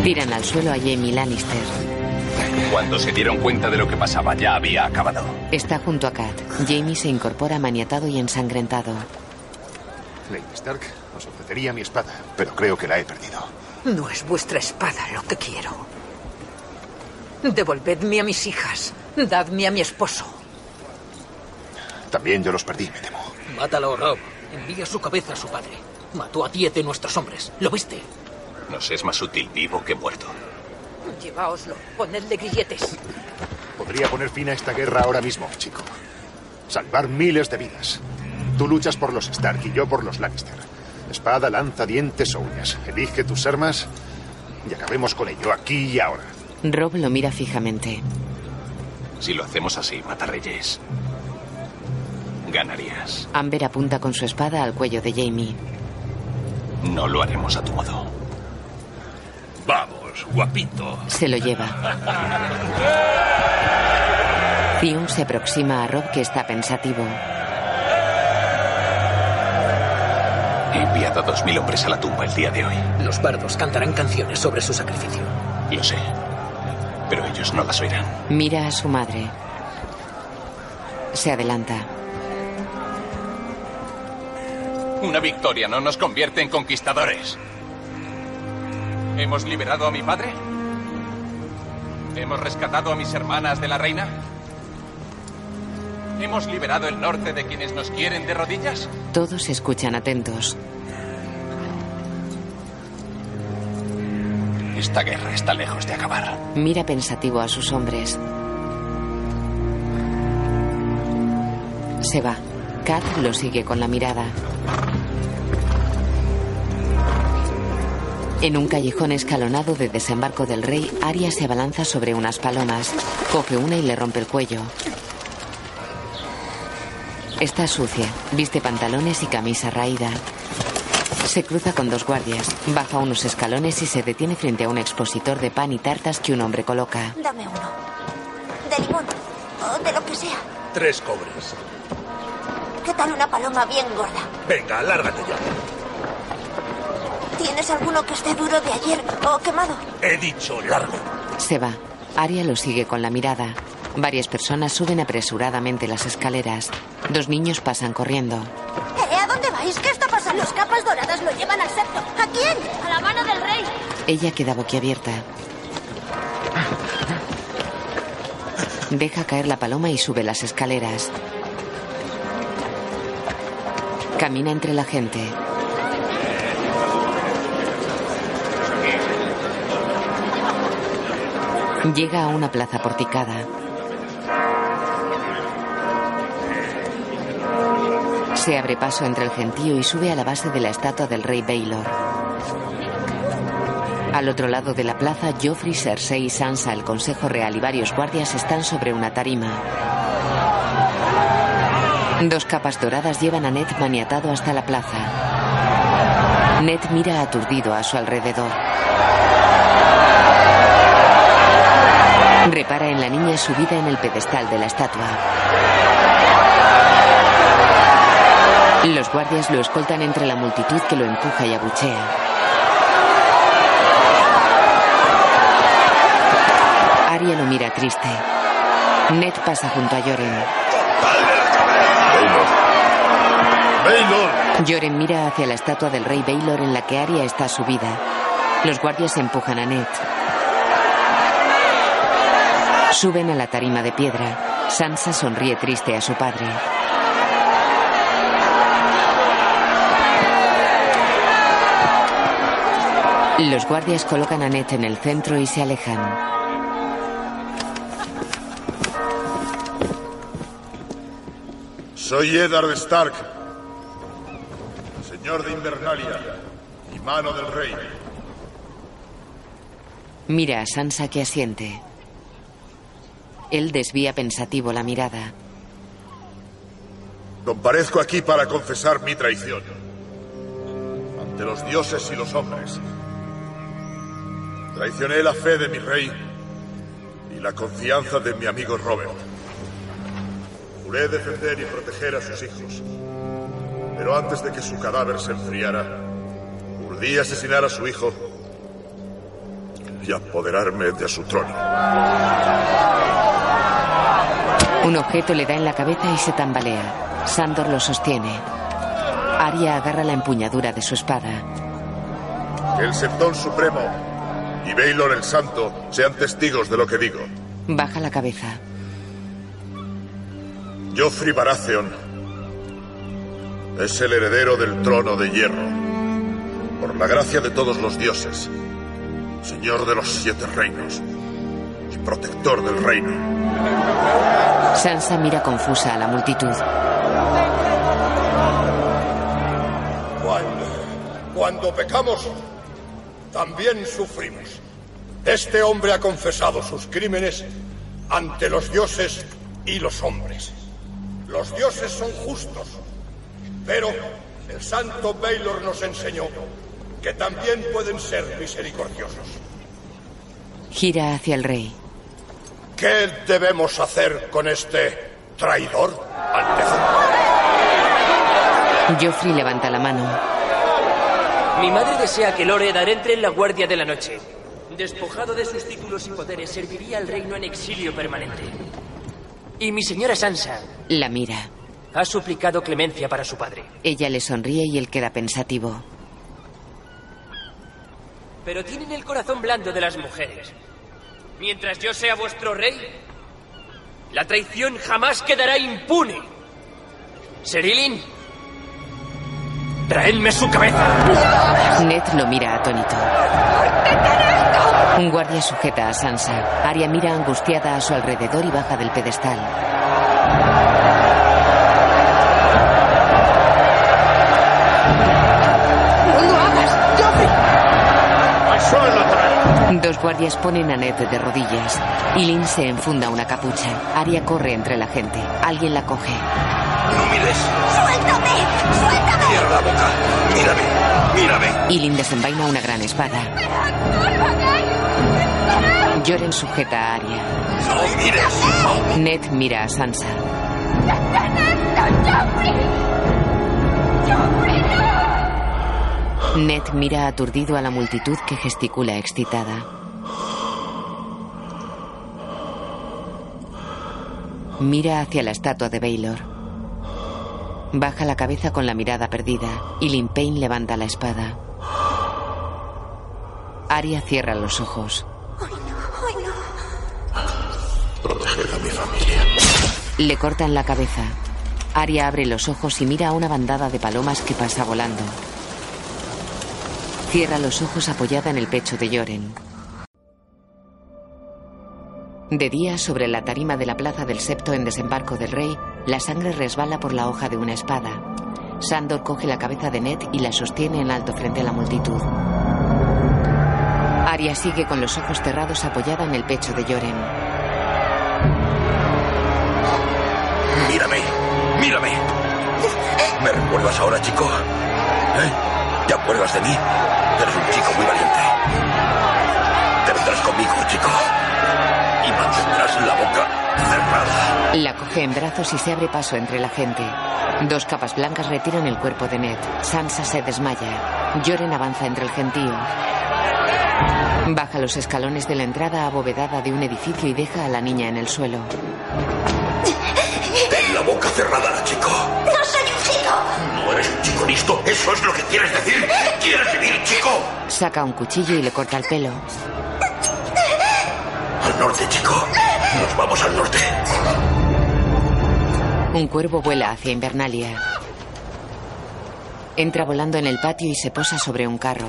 Tiran al suelo a Jamie Lannister. Cuando se dieron cuenta de lo que pasaba, ya había acabado. Está junto a Kat. Jamie se incorpora maniatado y ensangrentado. Lady Stark, os ofrecería mi espada, pero creo que la he perdido. No es vuestra espada lo que quiero. Devolvedme a mis hijas. Dadme a mi esposo. También yo los perdí, me temo. Mátalo, Rob. Envía su cabeza a su padre. Mató a diez de nuestros hombres. ¿Lo viste? Nos es más útil vivo que muerto. Lleváoslo. Ponedle grilletes. Podría poner fin a esta guerra ahora mismo, chico. Salvar miles de vidas. Tú luchas por los Stark y yo por los Lannister. Espada, lanza, dientes o uñas. Elige tus armas y acabemos con ello aquí y ahora. Rob lo mira fijamente. Si lo hacemos así, Matarreyes, ganarías. Amber apunta con su espada al cuello de Jamie. No lo haremos a tu modo. Vamos, guapito. Se lo lleva. Theon se aproxima a Rob que está pensativo. He enviado a dos mil hombres a la tumba el día de hoy. Los bardos cantarán canciones sobre su sacrificio. Lo sé. Pero ellos no las oirán. Mira a su madre. Se adelanta. Una victoria no nos convierte en conquistadores. ¿Hemos liberado a mi padre? ¿Hemos rescatado a mis hermanas de la reina? ¿Hemos liberado el norte de quienes nos quieren de rodillas? Todos escuchan atentos. Esta guerra está lejos de acabar. Mira pensativo a sus hombres. Se va. Kat lo sigue con la mirada. En un callejón escalonado de desembarco del rey, Arya se abalanza sobre unas palomas. Coge una y le rompe el cuello. Está sucia, viste pantalones y camisa raída. Se cruza con dos guardias, baja unos escalones y se detiene frente a un expositor de pan y tartas que un hombre coloca. Dame uno. De limón. O de lo que sea. Tres cobres. ¿Qué tal una paloma bien gorda? Venga, lárgate ya. ¿Tienes alguno que esté duro de ayer o quemado? He dicho largo. Se va. Aria lo sigue con la mirada. Varias personas suben apresuradamente las escaleras. Dos niños pasan corriendo. ¿Eh? ¿A dónde vais? ¿Qué está pasando? Los capas doradas lo llevan al septo. ¿A quién? A la mano del rey. Ella queda boquiabierta. Deja caer la paloma y sube las escaleras. Camina entre la gente. Llega a una plaza porticada. Se abre paso entre el gentío y sube a la base de la estatua del rey Baylor. Al otro lado de la plaza, Joffrey, Cersei, Sansa, el Consejo Real y varios guardias están sobre una tarima. Dos capas doradas llevan a Ned maniatado hasta la plaza. Ned mira aturdido a su alrededor. Repara en la niña subida en el pedestal de la estatua. Los guardias lo escoltan entre la multitud que lo empuja y abuchea. Arya lo mira triste. Ned pasa junto a Joren. ¡Baylor! Joren mira hacia la estatua del rey Baylor en la que Arya está subida. Los guardias empujan a Ned. Suben a la tarima de piedra. Sansa sonríe triste a su padre. Los guardias colocan a Ned en el centro y se alejan. Soy Eddard Stark, señor de Invernalia y mano del rey. Mira a Sansa que asiente. Él desvía pensativo la mirada. Comparezco aquí para confesar mi traición ante los dioses y los hombres. Traicioné la fe de mi rey y la confianza de mi amigo Robert. Juré defender y proteger a sus hijos. Pero antes de que su cadáver se enfriara, urdí asesinar a su hijo y apoderarme de su trono. Un objeto le da en la cabeza y se tambalea. Sandor lo sostiene. Arya agarra la empuñadura de su espada. Que el Septón Supremo y Baylor el Santo sean testigos de lo que digo. Baja la cabeza. Joffrey Baratheon es el heredero del trono de hierro. Por la gracia de todos los dioses, señor de los siete reinos protector del reino. Sansa mira confusa a la multitud. Cuando, cuando pecamos, también sufrimos. Este hombre ha confesado sus crímenes ante los dioses y los hombres. Los dioses son justos, pero el santo Baylor nos enseñó que también pueden ser misericordiosos. Gira hacia el rey. ¿Qué debemos hacer con este traidor, Alteza? Joffrey levanta la mano. Mi madre desea que Lord Eddard entre en la Guardia de la Noche. Despojado de sus títulos y poderes, serviría al reino en exilio permanente. Y mi señora Sansa La mira. ha suplicado clemencia para su padre. Ella le sonríe y él queda pensativo. Pero tienen el corazón blando de las mujeres. Mientras yo sea vuestro rey, la traición jamás quedará impune. Serilin, traedme su cabeza. Ned lo mira atónito. Un guardia sujeta a Sansa. Arya mira angustiada a su alrededor y baja del pedestal. Dos guardias ponen a Ned de rodillas. Lynn se enfunda una capucha. Arya corre entre la gente. Alguien la coge. No mires. ¡Suéltame! ¡Suéltame! Cierra la boca. Mírame. Mírame. Lynn desenvaina una gran espada. Joren sujeta a Arya. No mires. Ned mira a Sansa. Ned mira aturdido a la multitud que gesticula excitada. Mira hacia la estatua de Baylor. Baja la cabeza con la mirada perdida y Lin Payne levanta la espada. Aria cierra los ojos. Proteger a mi familia. Le cortan la cabeza. Aria abre los ojos y mira a una bandada de palomas que pasa volando. Cierra los ojos apoyada en el pecho de Yoren. De día, sobre la tarima de la plaza del Septo en desembarco del rey, la sangre resbala por la hoja de una espada. Sandor coge la cabeza de Ned y la sostiene en alto frente a la multitud. Aria sigue con los ojos cerrados apoyada en el pecho de Yoren. Mírame, mírame. ¿Me recuerdas ahora, chico? ¿Eh? ¿Te acuerdas de mí? Eres un chico muy valiente. Te vendrás conmigo, chico. Y mantendrás la boca cerrada. La coge en brazos y se abre paso entre la gente. Dos capas blancas retiran el cuerpo de Ned. Sansa se desmaya. Joren avanza entre el gentío. Baja los escalones de la entrada abovedada de un edificio y deja a la niña en el suelo. Ten la boca cerrada, chico. ¡No soy un chico! ¿No eres un chico listo? ¿Eso es lo que quieres decir? ¿Quieres vivir, chico? Saca un cuchillo y le corta el pelo. Norte, chico. Nos vamos al norte. Un cuervo vuela hacia Invernalia. Entra volando en el patio y se posa sobre un carro.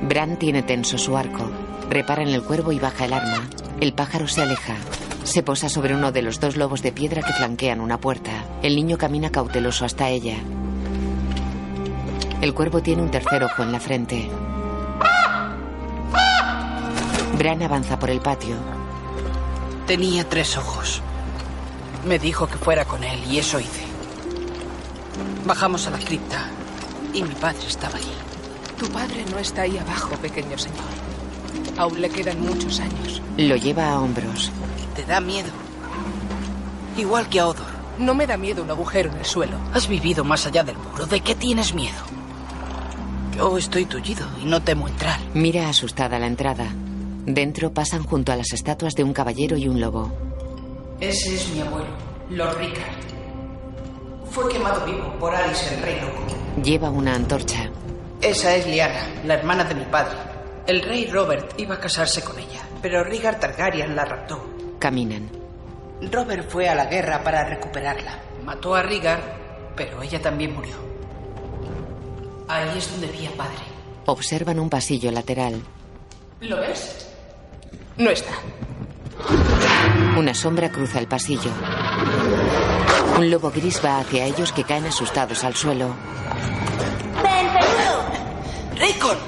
Bran tiene tenso su arco. Repara en el cuervo y baja el arma. El pájaro se aleja. Se posa sobre uno de los dos lobos de piedra que flanquean una puerta. El niño camina cauteloso hasta ella. El cuervo tiene un tercer ojo en la frente. Bran avanza por el patio. Tenía tres ojos. Me dijo que fuera con él y eso hice. Bajamos a la cripta y mi padre estaba allí. Tu padre no está ahí abajo, pequeño señor. Aún le quedan muchos años. Lo lleva a hombros. Te da miedo. Igual que a Odor. No me da miedo un agujero en el suelo. Has vivido más allá del muro. ¿De qué tienes miedo? Yo estoy tullido y no temo entrar. Mira asustada la entrada. Dentro pasan junto a las estatuas de un caballero y un lobo. Ese es mi abuelo, Lord Rickard. Fue quemado vivo por Alice el Rey Loco. Lleva una antorcha. Esa es Liana, la hermana de mi padre. El rey Robert iba a casarse con ella, pero Rigar Targaryen la raptó. Caminan. Robert fue a la guerra para recuperarla. Mató a Rigar, pero ella también murió. Ahí es donde vi a padre. Observan un pasillo lateral. ¿Lo ves? No está. Una sombra cruza el pasillo. Un lobo gris va hacia ellos que caen asustados al suelo. ¡Ven, peludo! ¡Raycon!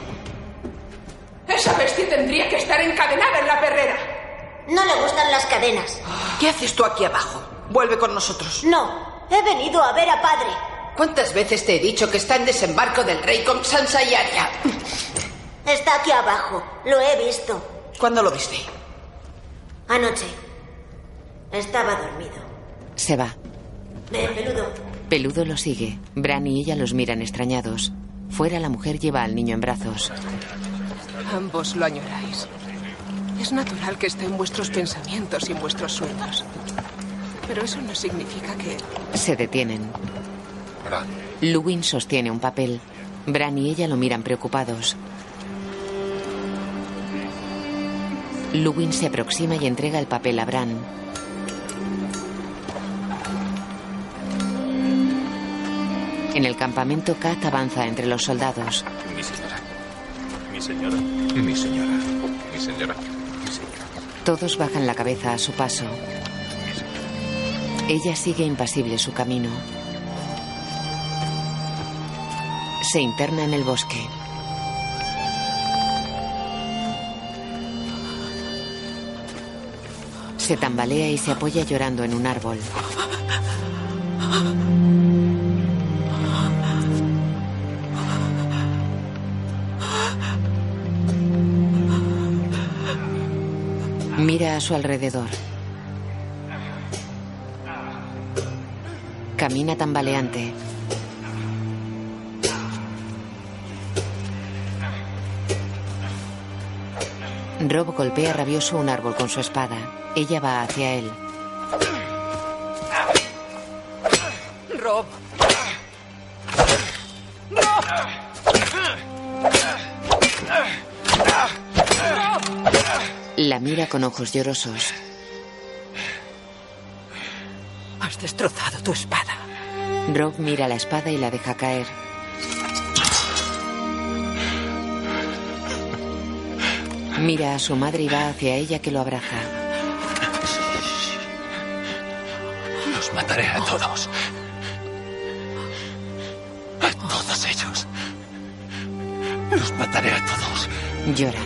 Esa bestia tendría que estar encadenada en la perrera. No le gustan las cadenas. ¿Qué haces tú aquí abajo? Vuelve con nosotros. No, he venido a ver a padre. ¿Cuántas veces te he dicho que está en desembarco del rey con Sansa y Arya? Está aquí abajo. Lo he visto. ¿Cuándo lo viste? Anoche. Estaba dormido. Se va. Ven, peludo. Peludo lo sigue. Bran y ella los miran extrañados. Fuera la mujer lleva al niño en brazos. Ambos lo añoráis. Es natural que esté en vuestros pensamientos y en vuestros sueños. Pero eso no significa que... Se detienen. Bran. Luwin sostiene un papel. Bran y ella lo miran preocupados. Luwin se aproxima y entrega el papel a Bran. En el campamento, Kat avanza entre los soldados. Mi señora. Mi señora. Mi señora. Mi señora. Mi señora. Todos bajan la cabeza a su paso. Ella sigue impasible su camino. Se interna en el bosque. Se tambalea y se apoya llorando en un árbol. Mira a su alrededor. Camina tambaleante. Rob golpea rabioso un árbol con su espada. Ella va hacia él. Rob. La mira con ojos llorosos. Has destrozado tu espada. Rob mira la espada y la deja caer. Mira a su madre y va hacia ella que lo abraza. Los mataré a todos. A todos ellos. Los mataré a todos. Llora.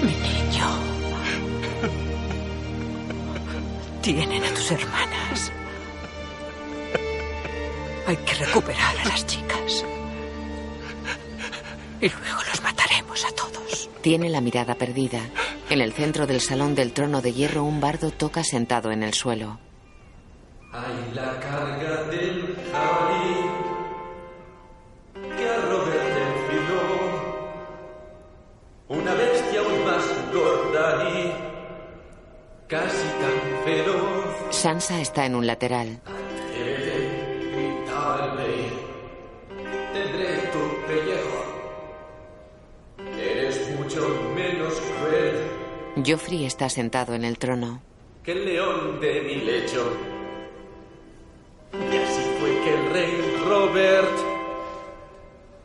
Mi niño. Tienen a tus hermanas. Hay que recuperar a las chicas. Y luego Tiene la mirada perdida. En el centro del salón del trono de hierro un bardo toca sentado en el suelo. Hay la carga del jabalí que a Robert enfiló. Una bestia aún más gorda y casi tan feroz. Sansa está en un lateral. Atrévete, rey. Tendré Joffrey está sentado en el trono. el león de mi lecho. Y así fue que el rey Robert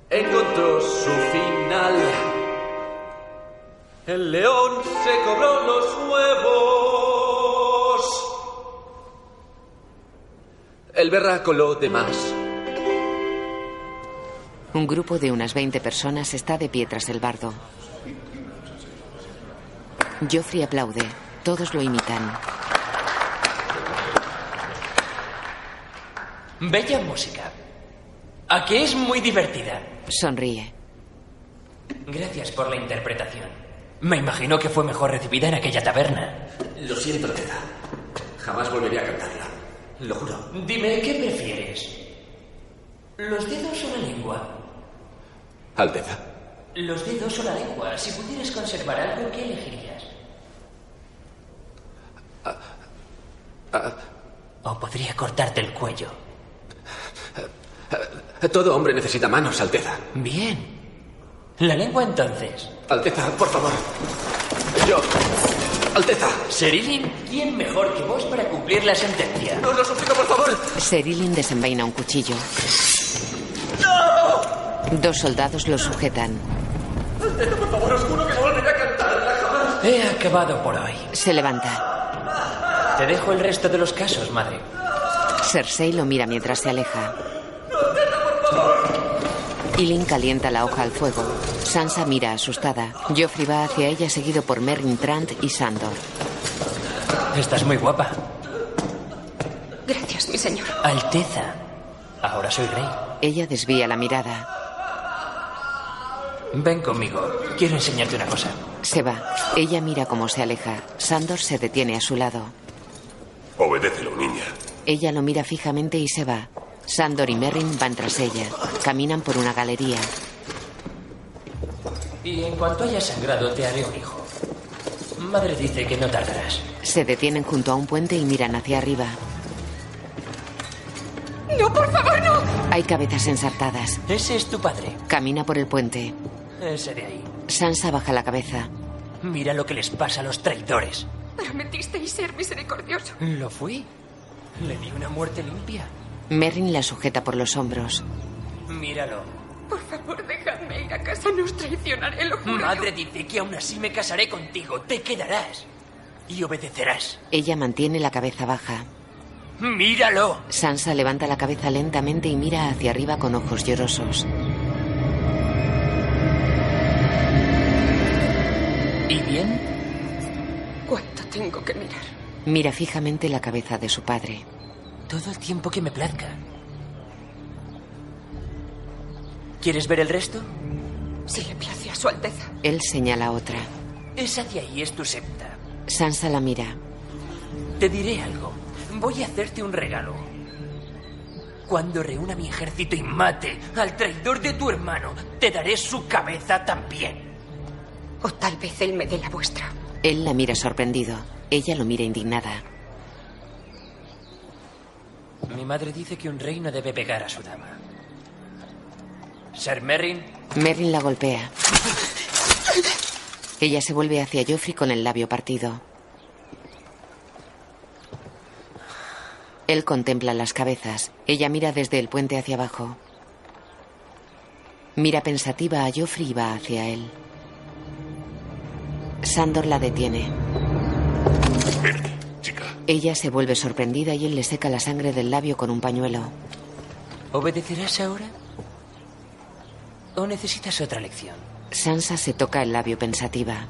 encontró su final. El león se cobró los huevos. El berraco lo demás. Un grupo de unas 20 personas está de pie tras el bardo. Joffrey aplaude. Todos lo imitan. Bella música. ¿A que es muy divertida? Sonríe. Gracias por la interpretación. Me imagino que fue mejor recibida en aquella taberna. Lo siento, Alteza. Jamás volveré a cantarla. Lo juro. Dime, ¿qué prefieres? ¿Los dedos o la lengua? Alteza. Los dedos o la lengua. Si pudieras conservar algo, ¿qué elegirías? O podría cortarte el cuello. Todo hombre necesita manos, Alteza. Bien. La lengua entonces. Alteza, por favor. Yo. Alteza. Serilin, ¿quién mejor que vos para cumplir la sentencia? Os lo suplico, por favor. Serilin desenvaina un cuchillo. Dos soldados lo sujetan. Alteza, por favor, os juro que no volveré a cantarla jamás. He acabado por hoy. Se levanta. Te dejo el resto de los casos, madre. Cersei lo mira mientras se aleja. Ilin calienta la hoja al fuego. Sansa mira asustada. Joffrey va hacia ella seguido por Meryn Trant y Sandor. Estás muy guapa. Gracias, mi señor. Alteza. Ahora soy rey. Ella desvía la mirada. Ven conmigo. Quiero enseñarte una cosa. Se va. Ella mira cómo se aleja. Sandor se detiene a su lado. Obedécelo, niña. Ella lo mira fijamente y se va. Sandor y Merrin van tras ella. Caminan por una galería. Y en cuanto haya sangrado, te haré un hijo. Madre dice que no tardarás. Se detienen junto a un puente y miran hacia arriba. No, por favor, no. Hay cabezas ensartadas. Ese es tu padre. Camina por el puente. Ese de ahí. Sansa baja la cabeza. Mira lo que les pasa a los traidores. Prometisteis ser misericordioso. ¿Lo fui? Le di una muerte limpia. Merrin la sujeta por los hombros. Míralo. Por favor, dejadme ir a casa. No os traicionaré, lo juro. Madre dice que aún así me casaré contigo. Te quedarás. Y obedecerás. Ella mantiene la cabeza baja. ¡Míralo! Sansa levanta la cabeza lentamente y mira hacia arriba con ojos llorosos. ¿Y bien? ¿Cuánto tengo que mirar? Mira fijamente la cabeza de su padre. Todo el tiempo que me plazca. ¿Quieres ver el resto? Si le place a su Alteza. Él señala otra. Esa de ahí es tu septa. Sansa la mira. Te diré algo. Voy a hacerte un regalo. Cuando reúna mi ejército y mate al traidor de tu hermano, te daré su cabeza también. O tal vez él me dé la vuestra. Él la mira sorprendido. Ella lo mira indignada. Mi madre dice que un rey no debe pegar a su dama. Ser Merrin, Merrin la golpea. Ella se vuelve hacia Joffrey con el labio partido. Él contempla las cabezas. Ella mira desde el puente hacia abajo. Mira pensativa a Joffrey y va hacia él. Sandor la detiene. Ella se vuelve sorprendida y él le seca la sangre del labio con un pañuelo. ¿obedecerás ahora? ¿O necesitas otra lección? Sansa se toca el labio pensativa.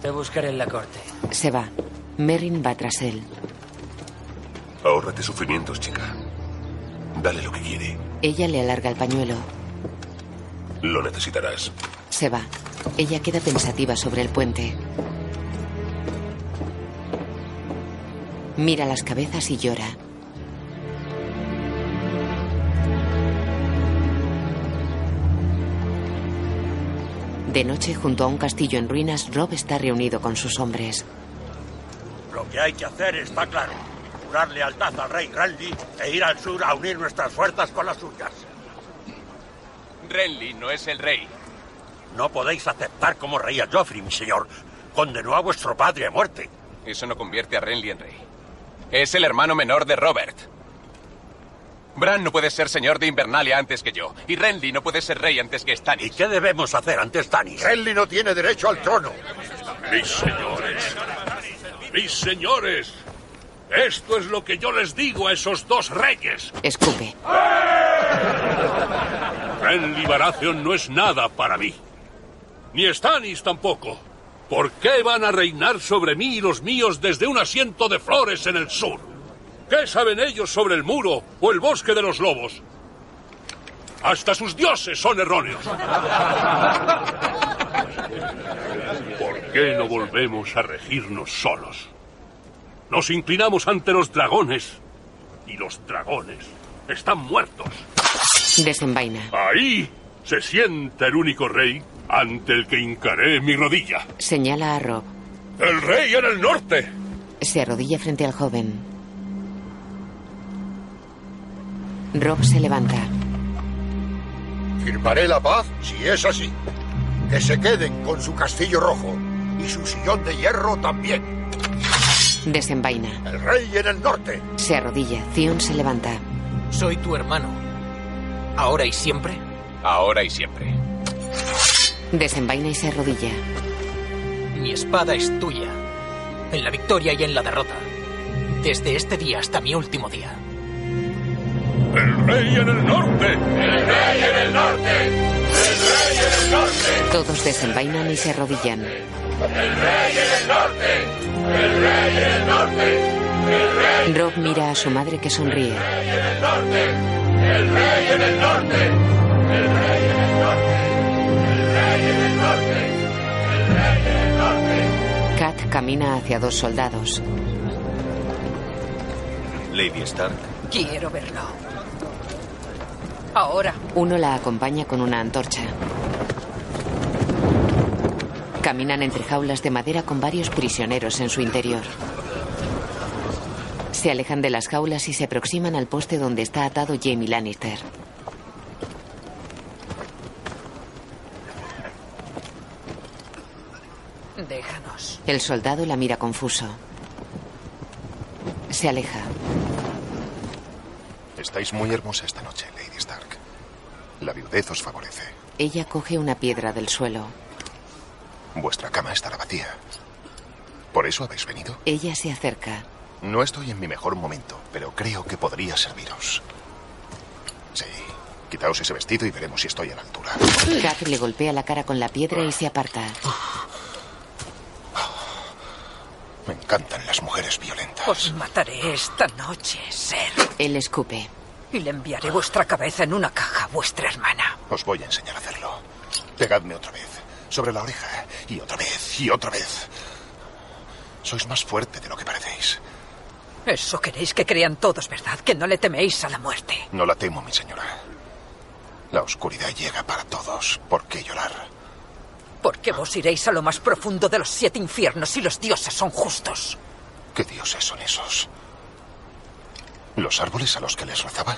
Te buscaré en la corte. Se va. Merrin va tras él. Ahórrate sufrimientos, chica. Dale lo que quiere. Ella le alarga el pañuelo. Lo necesitarás. Se va. Ella queda pensativa sobre el puente. Mira las cabezas y llora. De noche, junto a un castillo en ruinas, Rob está reunido con sus hombres. Lo que hay que hacer está claro. Jurar lealtad al rey Randy e ir al sur a unir nuestras fuerzas con las suyas. Renly no es el rey. No podéis aceptar como rey a Joffrey, mi señor. Condenó a vuestro padre a muerte. Eso no convierte a Renly en rey. Es el hermano menor de Robert. Bran no puede ser señor de Invernalia antes que yo. Y Renly no puede ser rey antes que Stannis. ¿Y qué debemos hacer ante Stannis? Renly no tiene derecho al trono. Mis señores, mis señores, esto es lo que yo les digo a esos dos reyes. Escupe. Renly Baratheon no es nada para mí. Ni Stannis tampoco. ¿Por qué van a reinar sobre mí y los míos desde un asiento de flores en el sur? ¿Qué saben ellos sobre el muro o el bosque de los lobos? Hasta sus dioses son erróneos. ¿Por qué no volvemos a regirnos solos? Nos inclinamos ante los dragones y los dragones están muertos. Desenvaina. Ahí se sienta el único rey ante el que hincaré mi rodilla. Señala a Rob. ¡El rey en el norte! Se arrodilla frente al joven. Rob se levanta. Firmaré la paz si es así. Que se queden con su castillo rojo y su sillón de hierro también. Desenvaina. El rey en el norte. Se arrodilla. Theon se levanta. Soy tu hermano. ¿Ahora y siempre? Ahora y siempre. Desenvaina y se arrodilla. Mi espada es tuya. En la victoria y en la derrota. Desde este día hasta mi último día. ¡El rey en el norte! ¡El rey en el norte! ¡El rey en el norte! Todos desenvainan y se arrodillan. ¡El rey en el norte! ¡El rey en el norte! ¡El rey Rob mira a su madre que sonríe. en el norte! ¡El rey en el norte! ¡El rey en el norte! Camina hacia dos soldados. Lady Stark. Quiero verlo. Ahora. Uno la acompaña con una antorcha. Caminan entre jaulas de madera con varios prisioneros en su interior. Se alejan de las jaulas y se aproximan al poste donde está atado Jamie Lannister. Déjanos. El soldado la mira confuso. Se aleja. Estáis muy hermosa esta noche, Lady Stark. La viudez os favorece. Ella coge una piedra del suelo. Vuestra cama estará vacía. ¿Por eso habéis venido? Ella se acerca. No estoy en mi mejor momento, pero creo que podría serviros. Sí. Quitaos ese vestido y veremos si estoy a la altura. Kat le golpea la cara con la piedra y se aparta. Me encantan las mujeres violentas. Os mataré esta noche, ser. Él escupe. Y le enviaré vuestra cabeza en una caja a vuestra hermana. Os voy a enseñar a hacerlo. Pegadme otra vez. Sobre la oreja. Y otra vez. Y otra vez. Sois más fuerte de lo que parecéis. Eso queréis que crean todos, ¿verdad? Que no le teméis a la muerte. No la temo, mi señora. La oscuridad llega para todos. ¿Por qué llorar? Porque vos iréis a lo más profundo de los siete infiernos y los dioses son justos. ¿Qué dioses son esos? ¿Los árboles a los que les rezaba?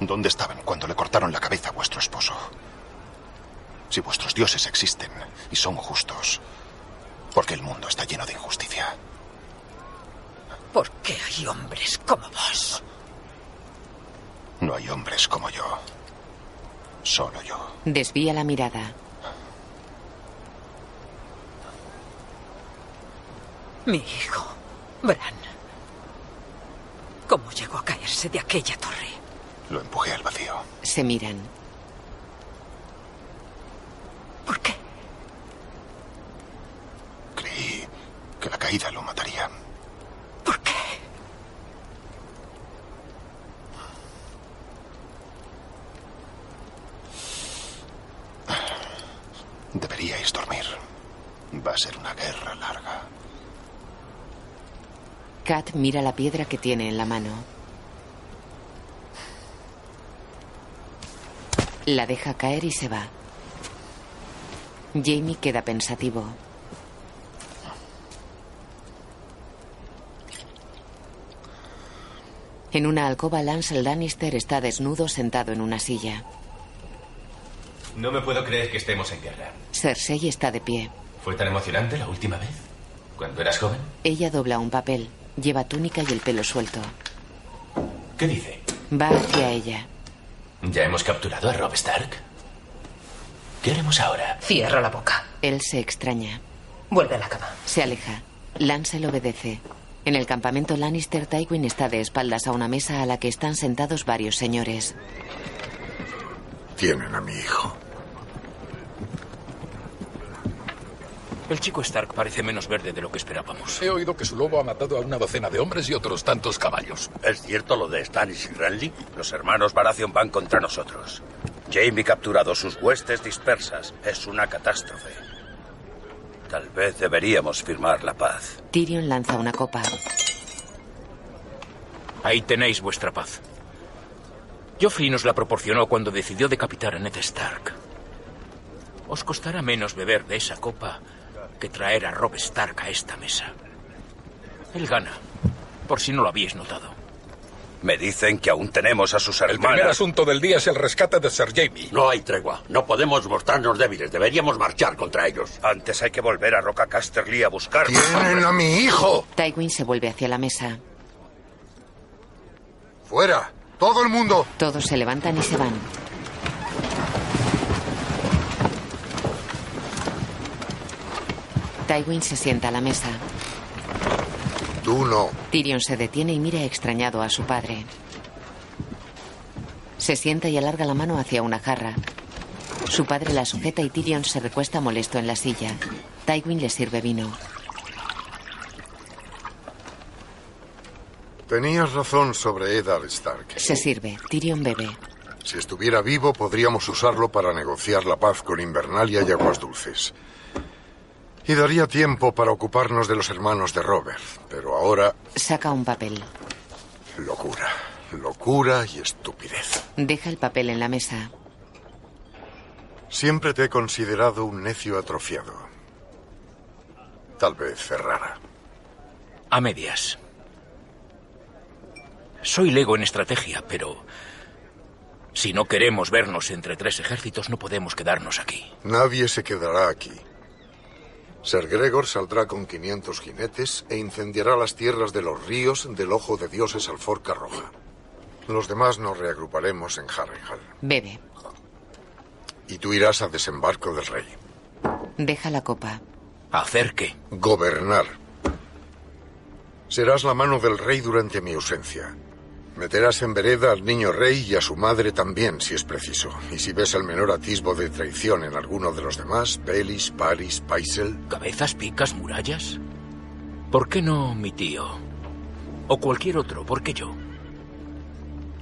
¿Dónde estaban cuando le cortaron la cabeza a vuestro esposo? Si vuestros dioses existen y son justos, ¿por qué el mundo está lleno de injusticia? Porque hay hombres como vos. No hay hombres como yo. Solo yo. Desvía la mirada. Mi hijo, Bran. ¿Cómo llegó a caerse de aquella torre? Lo empujé al vacío. Se miran. ¿Por qué? Creí que la caída lo mataría. ¿Por qué? Deberíais dormir. Va a ser una guerra larga. Kat mira la piedra que tiene en la mano. La deja caer y se va. Jamie queda pensativo. En una alcoba, Lancel Lannister está desnudo sentado en una silla. No me puedo creer que estemos en guerra. Cersei está de pie. ¿Fue tan emocionante la última vez? ¿Cuando eras joven? Ella dobla un papel. Lleva túnica y el pelo suelto. ¿Qué dice? Va hacia ella. ¿Ya hemos capturado a Rob Stark? ¿Qué haremos ahora? Cierra la boca. Él se extraña. Vuelve a la cama. Se aleja. Lancel obedece. En el campamento Lannister, Tywin está de espaldas a una mesa a la que están sentados varios señores. Tienen a mi hijo. El chico Stark parece menos verde de lo que esperábamos. He oído que su lobo ha matado a una docena de hombres y otros tantos caballos. ¿Es cierto lo de Stannis y Renly? Los hermanos Baratheon van contra nosotros. Jaime capturado sus huestes dispersas. Es una catástrofe. Tal vez deberíamos firmar la paz. Tyrion lanza una copa. Ahí tenéis vuestra paz. Joffrey nos la proporcionó cuando decidió decapitar a Ned Stark. Os costará menos beber de esa copa que traer a Rob Stark a esta mesa. Él gana, por si no lo habéis notado. Me dicen que aún tenemos a sus El primer hermanas. asunto del día es el rescate de Sir Jamie. No hay tregua. No podemos mostrarnos débiles. Deberíamos marchar contra ellos. Antes hay que volver a Roca Casterly a buscar. ¡Tienen a mi hijo! Tywin se vuelve hacia la mesa. ¡Fuera! ¡Todo el mundo! Todos se levantan y se van. Tywin se sienta a la mesa. Tú no. Tyrion se detiene y mira extrañado a su padre. Se sienta y alarga la mano hacia una jarra. Su padre la sujeta y Tyrion se recuesta molesto en la silla. Tywin le sirve vino. Tenías razón sobre Eddard Stark. Se sirve. Tyrion bebe. Si estuviera vivo, podríamos usarlo para negociar la paz con Invernalia y Aguas Dulces. Y daría tiempo para ocuparnos de los hermanos de Robert. Pero ahora, Saca un papel. locura. Locura y estupidez. Deja el papel en la mesa. Siempre te he considerado un necio atrofiado. Tal vez Ferrara. A medias. Soy lego en estrategia, pero si no queremos vernos entre tres ejércitos, no podemos quedarnos aquí. Nadie se quedará aquí. Ser Gregor saldrá con 500 jinetes e incendiará las tierras de los ríos del Ojo de Dioses Alforca Roja. Los demás nos reagruparemos en Harrenhal. Bebe. Y tú irás a desembarco del rey. Deja la copa. ¿Hacer qué? Gobernar. Serás la mano del rey durante mi ausencia. Meterás en vereda al niño rey y a su madre también, si es preciso. Y si ves el menor atisbo de traición en alguno de los demás, Belis, Paris, Paisel, ¿Cabezas, picas, murallas? ¿Por qué no mi tío? O cualquier otro, ¿por qué yo?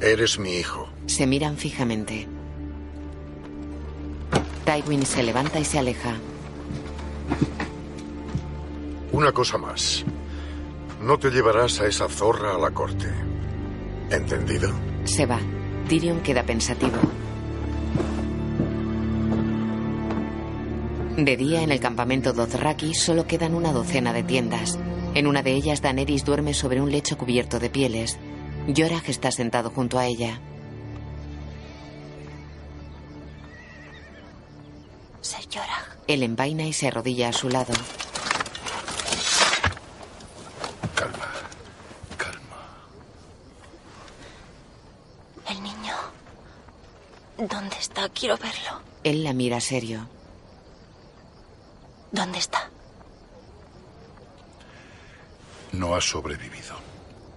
eres mi hijo. Se miran fijamente. Tywin se levanta y se aleja. Una cosa más. No te llevarás a esa zorra a la corte. ¿Entendido? Se va. Tyrion queda pensativo. De día, en el campamento Dothraki solo quedan una docena de tiendas. En una de ellas, Daenerys duerme sobre un lecho cubierto de pieles. Jorah está sentado junto a ella. Ser Jorah. Él envaina y se arrodilla a su lado. Calma. El niño. ¿Dónde está? Quiero verlo. Él la mira serio. ¿Dónde está? No ha sobrevivido.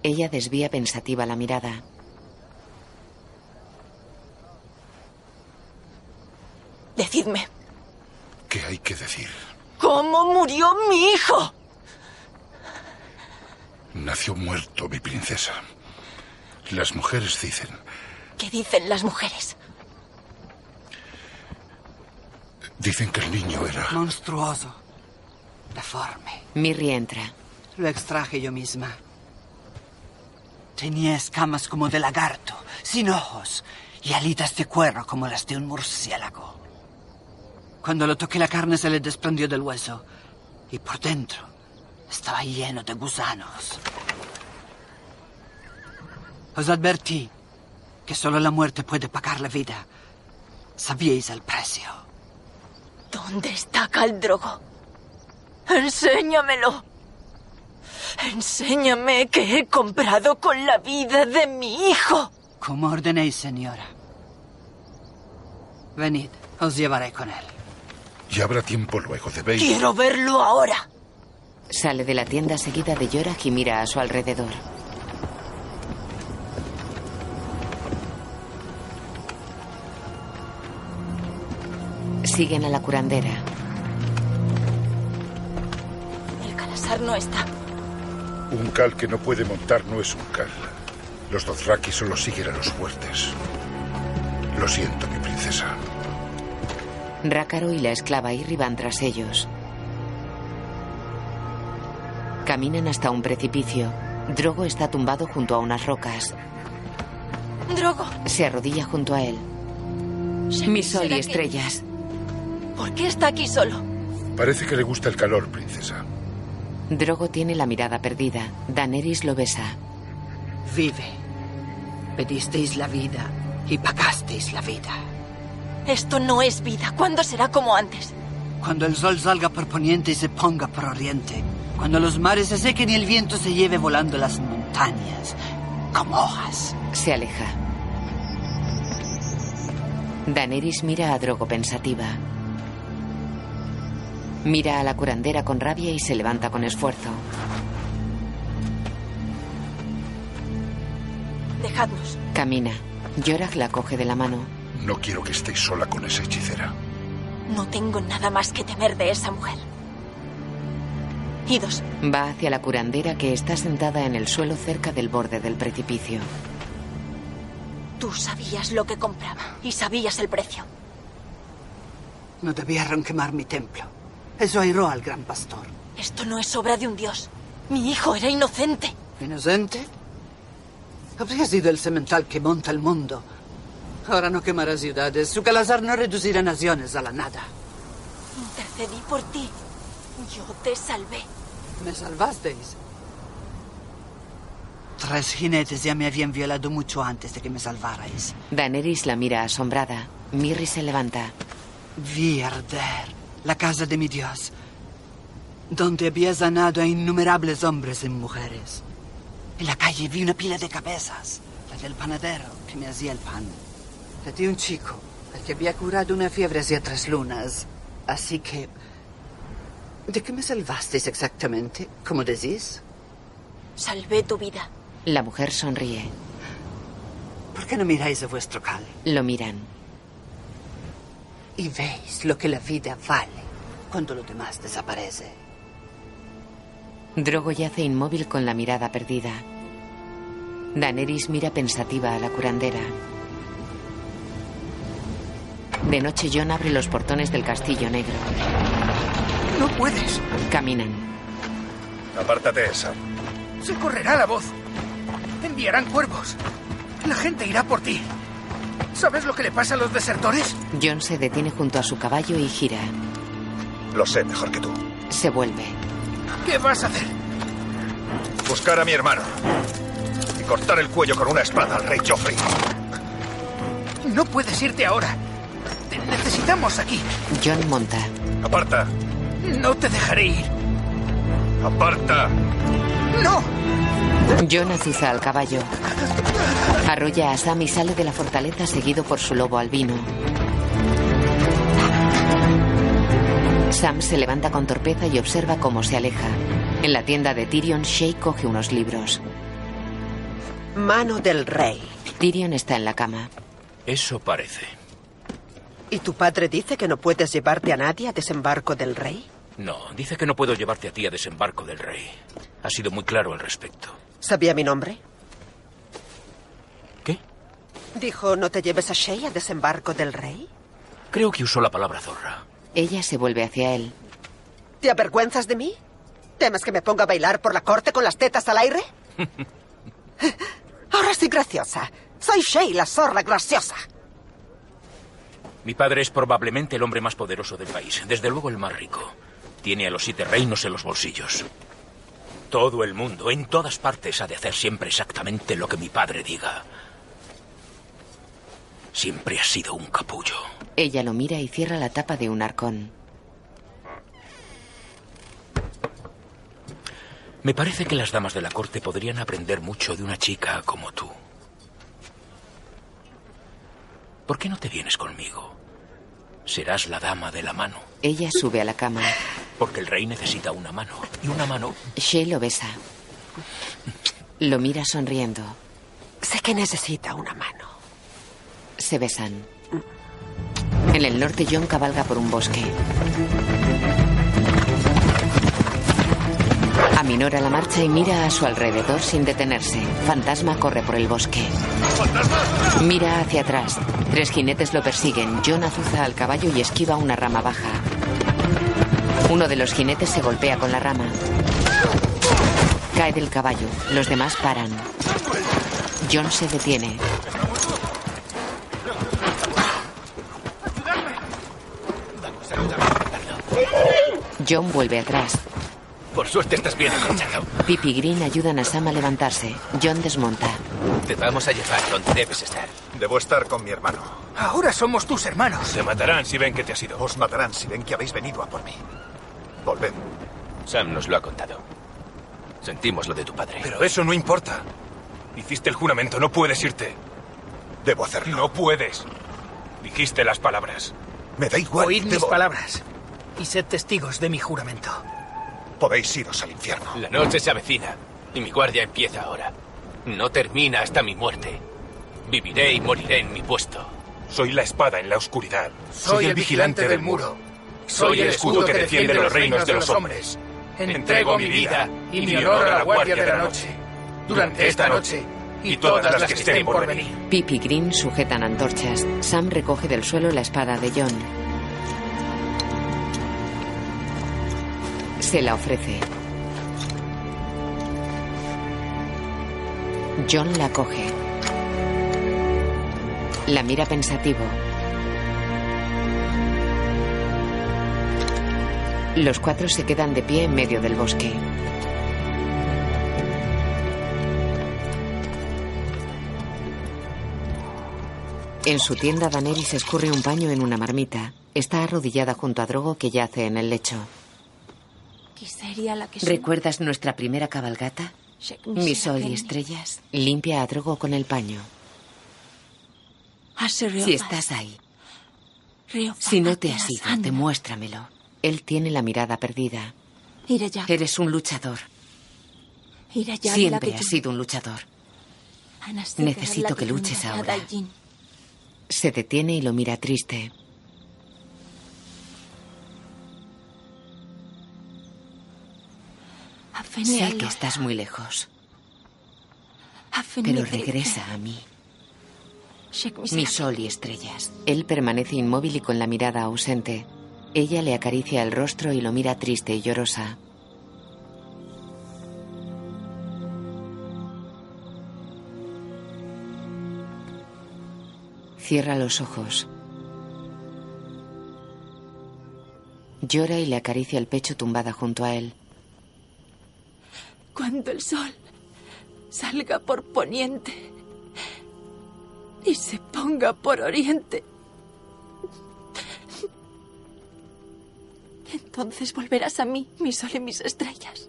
Ella desvía pensativa la mirada. Decidme, ¿Qué hay que decir? ¿cómo murió mi hijo? Nació muerto, mi princesa. Las mujeres dicen, ¿Qué dicen las mujeres? Dicen que el niño era... Monstruoso. Deforme. Mirri entra. Lo extraje yo misma. Tenía escamas como de lagarto, sin ojos, y alitas de cuero como las de un murciélago. Cuando lo toqué la carne se le desprendió del hueso, y por dentro estaba lleno de gusanos. Os advertí que solo la muerte puede pagar la vida. Sabíais el precio. ¿Dónde está Caldrogo? Enséñamelo. Enséñame que he comprado con la vida de mi hijo. Como ordenéis, señora. Venid, os llevaré con él. Y habrá tiempo luego de ver. Quiero verlo ahora. Sale de la tienda seguida de Jorah y mira a su alrededor. Siguen a la curandera. El Calasar no está. Un cal que no puede montar no es un cal. Los Dothraki solo siguen a los fuertes. Lo siento, mi princesa. Rácaro y la esclava Irri van tras ellos. Caminan hasta un precipicio. Drogo está tumbado junto a unas rocas. Drogo, Se arrodilla junto a él. Mi sol y ¿será que- estrellas. ¿Por qué está aquí solo? Parece que le gusta el calor, princesa. Drogo tiene la mirada perdida. Daenerys lo besa. Vive. Pedisteis la vida y pagasteis la vida. Esto no es vida. ¿Cuándo será como antes? Cuando el sol salga por poniente y se ponga por oriente. Cuando los mares se sequen y el viento se lleve volando las montañas. Como hojas. Se aleja. Daenerys mira a Drogo pensativa. Mira a la curandera con rabia y se levanta con esfuerzo. Dejadnos. Camina. Jorah la coge de la mano. No quiero que estéis sola con esa hechicera. No tengo nada más que temer de esa mujer. Idos, Va hacia la curandera que está sentada en el suelo cerca del borde del precipicio. tú sabías lo que compraba y sabías el precio. No debieron quemar mi templo. Eso airó al gran pastor. Esto no es obra de un dios. Mi hijo era inocente. ¿Inocente? Habría sido el semental que monta el mundo. Ahora no quemará ciudades. Su calazar no reducirá naciones a la nada. Intercedí por ti. Yo te salvé. ¿Me salvasteis? Tres jinetes ya me habían violado mucho antes de que me salvarais. Daenerys la mira asombrada. Mirri se levanta. Vi arder la casa de mi Dios, donde había sanado a innumerables hombres y mujeres. En la calle vi una pila de cabezas, la del panadero que me hacía el pan, la de un chico, el que había curado una fiebre hacía tres lunas. Así que... ¿De qué me salvasteis exactamente? ¿Cómo decís? Salvé tu vida. La mujer sonríe. ¿Por qué no miráis a vuestro cal? Lo miran. Y veis lo que la vida vale cuando lo demás desaparece. Drogo yace inmóvil con la mirada perdida. Daenerys mira pensativa a la curandera. De noche Jon abre los portones del castillo negro. No puedes. Caminan. Apártate, Sam. Se correrá la voz. Enviarán cuervos. La gente irá por ti. ¿Sabes lo que le pasa a los desertores? Jon se detiene junto a su caballo y gira. Lo sé mejor que tú. Se vuelve. ¿Qué vas a hacer? Buscar a mi hermano. Y cortar el cuello con una espada al rey Joffrey. No puedes irte ahora. Te necesitamos aquí. John monta. Aparta. No te dejaré ir. Aparta. ¡No! John azuza al caballo. Arrolla a Sam y sale de la fortaleza seguido por su lobo albino. Sam se levanta con torpeza y observa cómo se aleja. En la tienda de Tyrion, Shay coge unos libros. Mano del rey. Tyrion está en la cama. Eso parece. ¿Y tu padre dice que no puedes llevarte a nadie a desembarco del rey? No, dice que no puedo llevarte a ti a desembarco del rey. Ha sido muy claro al respecto. ¿Sabía mi nombre? ¿Qué? Dijo, ¿no te lleves a Shay a desembarco del rey? Creo que usó la palabra zorra. Ella se vuelve hacia él. ¿Te avergüenzas de mí? ¿Temes que me ponga a bailar por la corte con las tetas al aire? *laughs* Ahora soy graciosa. Soy Shay, la zorra graciosa. Mi padre es probablemente el hombre más poderoso del país, desde luego el más rico. Tiene a los siete reinos en los bolsillos. Todo el mundo, en todas partes, ha de hacer siempre exactamente lo que mi padre diga. Siempre ha sido un capullo. Ella lo mira y cierra la tapa de un arcón. Me parece que las damas de la corte podrían aprender mucho de una chica como tú. ¿Por qué no te vienes conmigo? Serás la dama de la mano. Ella sube a la cama. Porque el rey necesita una mano. Y una mano. Shay lo besa. Lo mira sonriendo. Sé que necesita una mano. Se besan. En el norte, John cabalga por un bosque. Aminora la marcha y mira a su alrededor sin detenerse. Fantasma corre por el bosque. Mira hacia atrás. Tres jinetes lo persiguen. John azuza al caballo y esquiva una rama baja. Uno de los jinetes se golpea con la rama. Cae del caballo. Los demás paran. John se detiene. John vuelve atrás. Por suerte estás bien acolchado. Pip y Green ayudan a Sam a levantarse. John desmonta. Te vamos a llevar donde debes estar. Debo estar con mi hermano. Ahora somos tus hermanos. Te matarán si ven que te has ido. Os matarán si ven que habéis venido a por mí. Volved. Sam nos lo ha contado. Sentimos lo de tu padre. Pero eso no importa. Hiciste el juramento, no puedes irte. Debo hacerlo. No puedes. Dijiste las palabras. Me da igual. Oíd mis palabras y sed testigos de mi juramento. Podéis iros al infierno. La noche se avecina y mi guardia empieza ahora. No termina hasta mi muerte. Viviré y moriré en mi puesto. Soy la espada en la oscuridad. Soy el vigilante del muro. Soy el escudo que defiende los reinos de los hombres. Entrego mi vida y mi honor a la guardia de la noche. Durante esta noche y todas las que estén por venir. Pip y Green sujetan antorchas. Sam recoge del suelo la espada de John. Se la ofrece. John la coge. La mira pensativo. Los cuatro se quedan de pie en medio del bosque. En su tienda, Daenerys escurre un paño en una marmita. Está arrodillada junto a Drogo que yace en el lecho. ¿Qué sería la que ¿Recuerdas nuestra primera cabalgata? Mi sol y estrellas. Limpia a Drogo con el paño. Si estás ahí. Si no te has ido, demuéstramelo. Él tiene la mirada perdida. Eres un luchador. Siempre has sido un luchador. Necesito que luches ahora. Se detiene y lo mira triste. Sé que estás muy lejos, pero regresa a mí. Mi sol y estrellas. Él permanece inmóvil y con la mirada ausente. Ella le acaricia el rostro y lo mira triste y llorosa. Cierra los ojos. Llora y le acaricia el pecho tumbada junto a él. Cuando el sol salga por poniente y se ponga por oriente, entonces volverás a mí, mi sol y mis estrellas.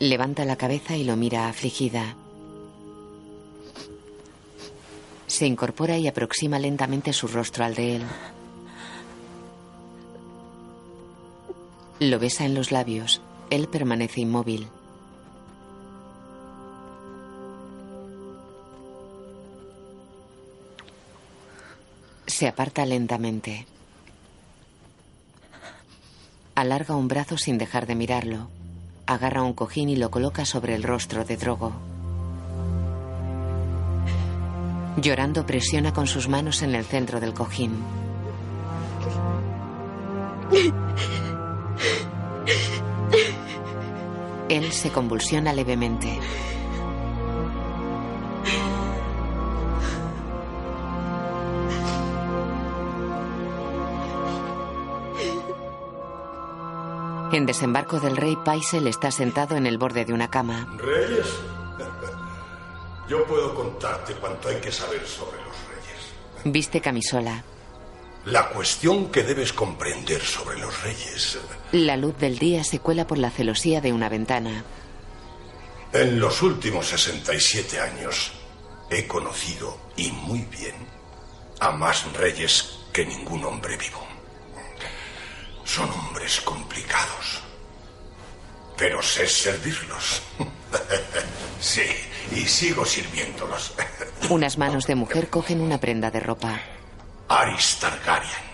Levanta la cabeza y lo mira afligida. Se incorpora y aproxima lentamente su rostro al de él. Lo besa en los labios. Él permanece inmóvil. Se aparta lentamente. Alarga un brazo sin dejar de mirarlo. Agarra un cojín y lo coloca sobre el rostro de Drogo. Llorando presiona con sus manos en el centro del cojín. Él se convulsiona levemente. En desembarco del rey, Paisel está sentado en el borde de una cama. ¿Reyes? Yo puedo contarte cuanto hay que saber sobre los reyes. Viste camisola. La cuestión que debes comprender sobre los reyes. La luz del día se cuela por la celosía de una ventana. En los últimos 67 años he conocido, y muy bien, a más reyes que ningún hombre vivo. Son hombres complicados. Pero sé servirlos. *laughs* sí, y sigo sirviéndolos. Unas manos de mujer cogen una prenda de ropa. Aris Targaryen.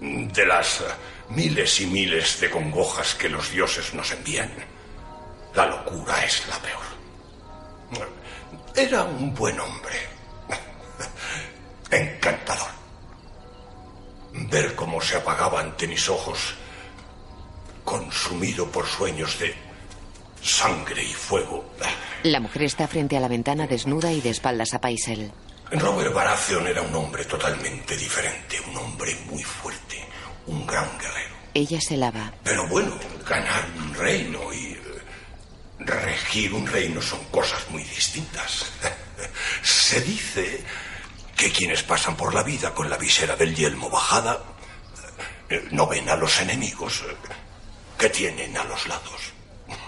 De las miles y miles de congojas que los dioses nos envían, la locura es la peor. Era un buen hombre. Encantador. Ver cómo se apagaba ante mis ojos, consumido por sueños de sangre y fuego. La mujer está frente a la ventana desnuda y de espaldas a Paisel. Robert Baratheon era un hombre totalmente diferente, un hombre muy fuerte, un gran guerrero. Ella se lava. Pero bueno, ganar un reino y eh, regir un reino son cosas muy distintas. *laughs* Se dice que quienes pasan por la vida con la visera del yelmo bajada eh, no ven a los enemigos eh, que tienen a los lados.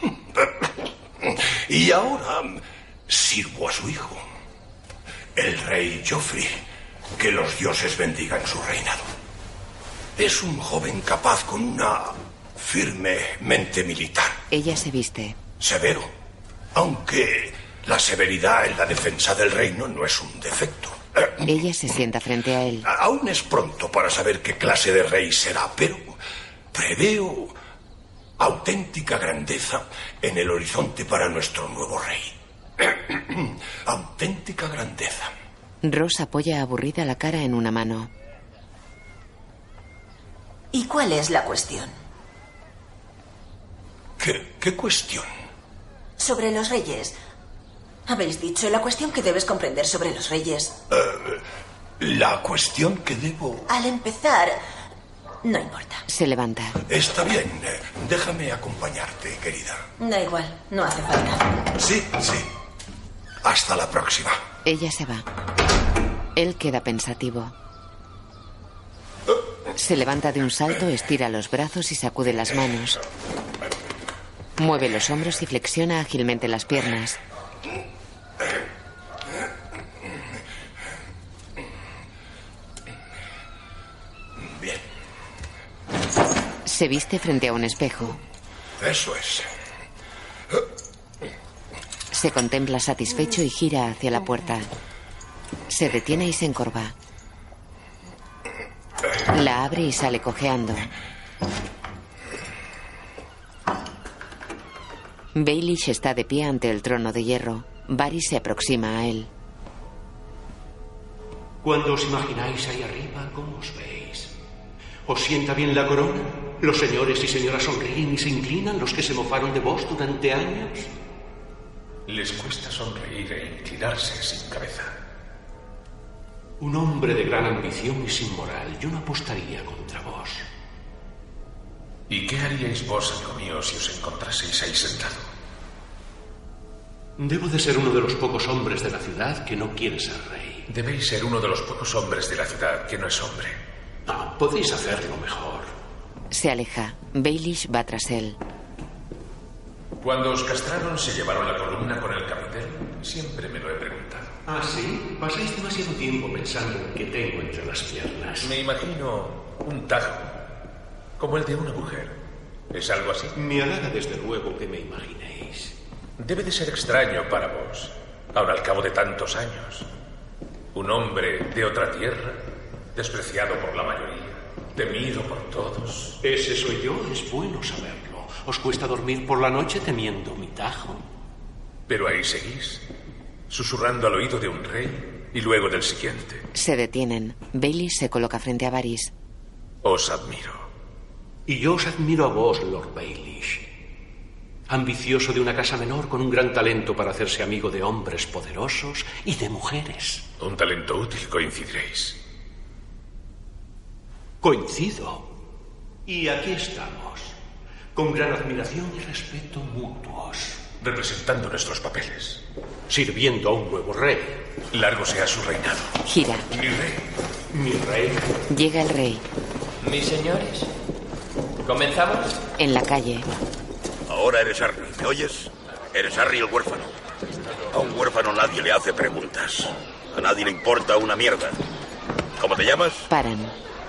*laughs* Y ahora sirvo a su hijo, el rey Joffrey, que los dioses bendigan su reinado. Es un joven capaz con una firme mente militar. Ella se viste. Severo, aunque la severidad en la defensa del reino no es un defecto. Ella se sienta frente a él. Aún es pronto para saber qué clase de rey será, pero preveo auténtica grandeza en el horizonte para nuestro nuevo rey. *clears throat* auténtica grandeza. Rosa apoya aburrida la cara en una mano. ¿Y cuál es la cuestión? ¿Qué, qué cuestión? Sobre los reyes. Habéis dicho la cuestión que debes comprender sobre los reyes. Eh, la cuestión que debo... Al empezar, no importa. Se levanta. Está bien. eh, Déjame acompañarte, querida. Da igual, no hace falta. Sí, sí. Hasta la próxima. Ella se va. Él queda pensativo. Se levanta de un salto, estira los brazos y sacude las manos. Mueve los hombros y flexiona ágilmente las piernas. Bien, Se viste frente a un espejo. eso es. Se contempla satisfecho y gira hacia la puerta. Se detiene y se encorva. La abre y sale cojeando. Baelish está de pie ante el trono de hierro. Varys se aproxima a él. Cuando os imagináis ahí arriba, ¿cómo os veis? ¿Os sienta bien la corona? ¿Los señores y señoras sonríen y se inclinan, los que se mofaron de vos durante años? Les cuesta sonreír e inclinarse sin cabeza. Un hombre de gran ambición y sin moral. Yo no apostaría contra vos. ¿Y qué haríais vos, amigo mío, si os encontraseis ahí sentado? Debo de ser uno de los pocos hombres de la ciudad que no quiere ser rey. Debéis ser uno de los pocos hombres de la ciudad que no es hombre. No, podéis hacerlo mejor. Se aleja. Baelish va tras él. Cuando os castraron, se llevaron la columna con el capitel. Siempre me lo he preguntado. ¿Ah, sí? Pasáis demasiado tiempo pensando en qué tengo entre las piernas. Me imagino un tajo, como el de una mujer. ¿Es algo así? Me halaga desde luego que me imaginéis. Debe de ser extraño para vos, ahora al cabo de tantos años. Un hombre de otra tierra, despreciado por la mayoría, temido por todos. Ese soy yo, es bueno saberlo. ¿Os cuesta dormir por la noche temiendo mi tajo? Pero ahí seguís, susurrando al oído de un rey y luego del siguiente. Se detienen. Baelish se coloca frente a Varys. Os admiro. Y yo os admiro a vos, Lord Baelish. Ambicioso de una casa menor con un gran talento para hacerse amigo de hombres poderosos y de mujeres. Un talento útil, coincidiréis. Coincido. Y aquí estamos, con gran admiración y respeto mutuos. Representando nuestros papeles. Sirviendo a un nuevo rey. Largo sea su reinado. Gira. Mi rey. Mi rey. Llega el rey. Mis señores, ¿comenzamos? En la calle. Ahora eres Harry, ¿me oyes? Eres Harry el huérfano. A un huérfano nadie le hace preguntas. A nadie le importa una mierda. ¿Cómo te llamas? Paran.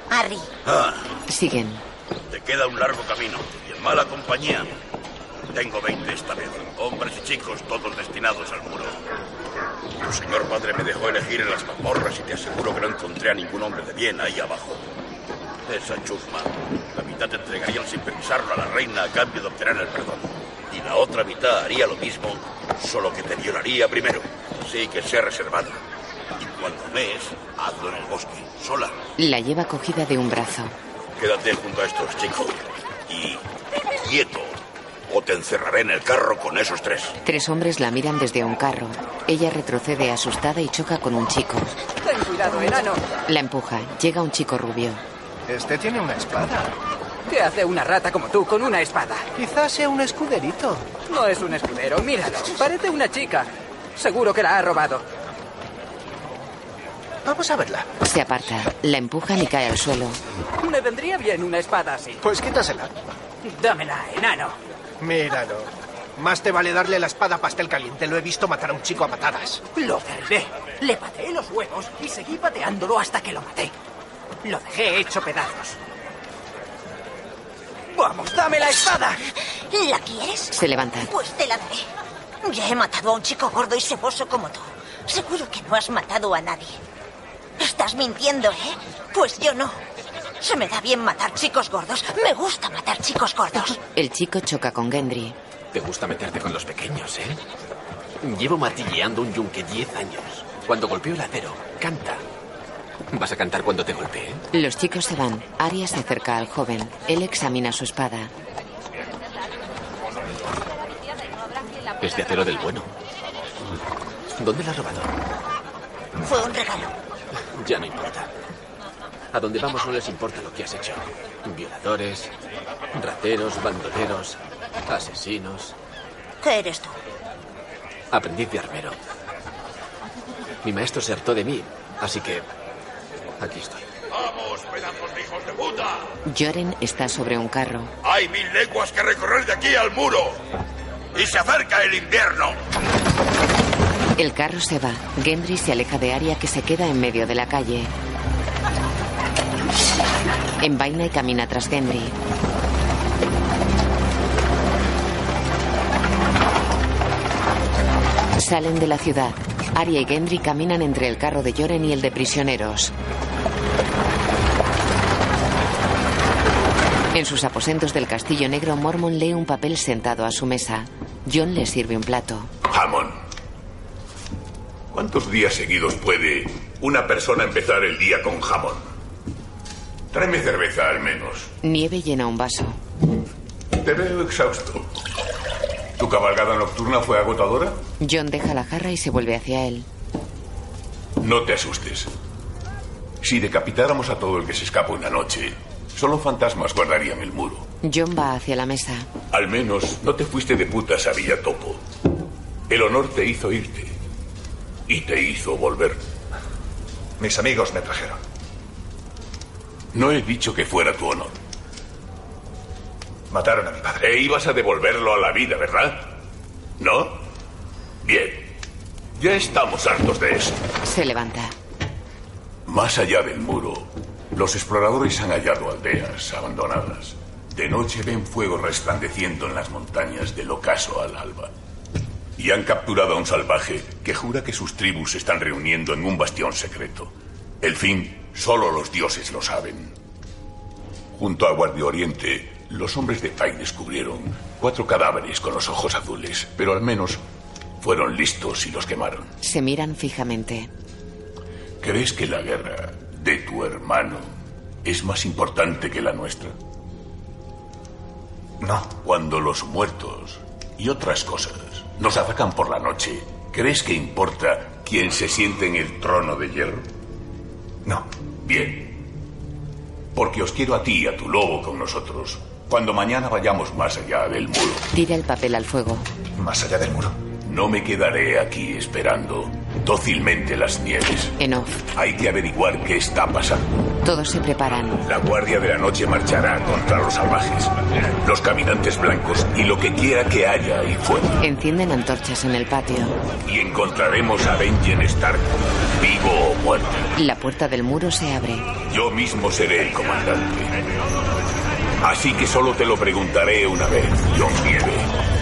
Harry. Ah, Siguen. te queda un largo camino mala compañía. Tengo 20 esta vez, hombres y chicos, todos destinados al muro. Tu señor padre me dejó elegir en las mazmorras y te aseguro que no encontré a ningún hombre de bien ahí abajo. Esa chusma, la mitad te entregarían sin pensarlo a la reina a cambio de obtener el perdón. Y la otra mitad haría lo mismo, solo que te violaría primero. Así que sea reservada. Y cuando mees, hazlo en el bosque, sola. La lleva cogida de un brazo. Quédate junto a estos chicos. Y quieto. O te encerraré en el carro con esos tres. Tres hombres la miran desde un carro. Ella retrocede asustada y choca con un chico. Ten cuidado, enano. La empuja. Llega un chico rubio. Este tiene una espada. ¿Qué hace una rata como tú con una espada? Quizás sea un escuderito. No es un escudero, míralo. Parece una chica. Seguro que la ha robado. Vamos a verla. Se aparta. La empujan y cae al suelo. Me vendría bien una espada así. Pues quítasela. Dámela, enano. Míralo. Más te vale darle la espada a pastel caliente. Lo he visto matar a un chico a patadas. Lo derribé. Le pateé los huevos y seguí pateándolo hasta que lo maté. Lo dejé hecho pedazos. ¡Vamos, dame la espada! ¿La quieres? Se levanta. Pues te la daré. Ya he matado a un chico gordo y ceboso como tú. Seguro que no has matado a nadie. Estás mintiendo, ¿eh? Pues yo no. Se me da bien matar chicos gordos. Me gusta matar chicos gordos. El chico choca con Gendry. Te gusta meterte con los pequeños, ¿eh? Llevo martilleando un yunque 10 años. Cuando golpeo el acero, canta. ¿Vas a cantar cuando te golpee? Los chicos se van. Arya se acerca al joven. Él examina su espada. Es de acero del bueno. ¿Dónde la has robado? Fue un regalo. Ya no importa. A donde vamos no les importa lo que has hecho. Violadores, rateros, bandoleros, asesinos. ¿Qué eres tú? Aprendiz de armero. Mi maestro se hartó de mí, así que aquí estoy. ¡Vamos, pedazos de hijos de puta! Joren está sobre un carro. Hay mil leguas que recorrer de aquí al muro. Y se acerca el invierno. El carro se va. Gendry se aleja de Arya que se queda en medio de la calle. Envaina y camina tras Gendry. Salen de la ciudad. Arya y Gendry caminan entre el carro de Joren y el de prisioneros. En sus aposentos del castillo negro, Mormon lee un papel sentado a su mesa. John le sirve un plato. Jamón. ¿Cuántos días seguidos puede una persona empezar el día con jamón? Tráeme cerveza al menos. Nieve llena un vaso. Te veo exhausto. ¿Tu cabalgada nocturna fue agotadora? John deja la jarra y se vuelve hacia él. No te asustes. Si decapitáramos a todo el que se escapa una noche, solo fantasmas guardarían el muro. John va hacia la mesa. Al menos no te fuiste de putas a Villa Topo. El honor te hizo irte. Y te hizo volver. Mis amigos me trajeron. No he dicho que fuera tu honor. Mataron a mi padre. E ibas a devolverlo a la vida, ¿verdad? ¿No? Bien. Ya estamos hartos de eso. Se levanta. Más allá del muro, los exploradores han hallado aldeas abandonadas. De noche ven fuego resplandeciendo en las montañas del ocaso al alba. Y han capturado a un salvaje que jura que sus tribus se están reuniendo en un bastión secreto. El fin, solo los dioses lo saben. Junto a Guardia Oriente, los hombres de Pai descubrieron cuatro cadáveres con los ojos azules, pero al menos fueron listos y los quemaron. Se miran fijamente. ¿Crees que la guerra de tu hermano es más importante que la nuestra? No. Cuando los muertos y otras cosas nos atacan por la noche, ¿crees que importa quién se siente en el trono de hierro? No. Bien. Porque os quiero a ti y a tu lobo con nosotros. Cuando mañana vayamos más allá del muro. Tira el papel al fuego. ¿Más allá del muro? No me quedaré aquí esperando dócilmente las nieves. En off. Hay que averiguar qué está pasando. Todos se preparan. La Guardia de la Noche marchará contra los salvajes, los caminantes blancos y lo que quiera que haya ahí fuera. Encienden antorchas en el patio. Y encontraremos a Benjen Stark, vivo o muerto. La puerta del muro se abre. Yo mismo seré el comandante. Así que solo te lo preguntaré una vez, John Nieve.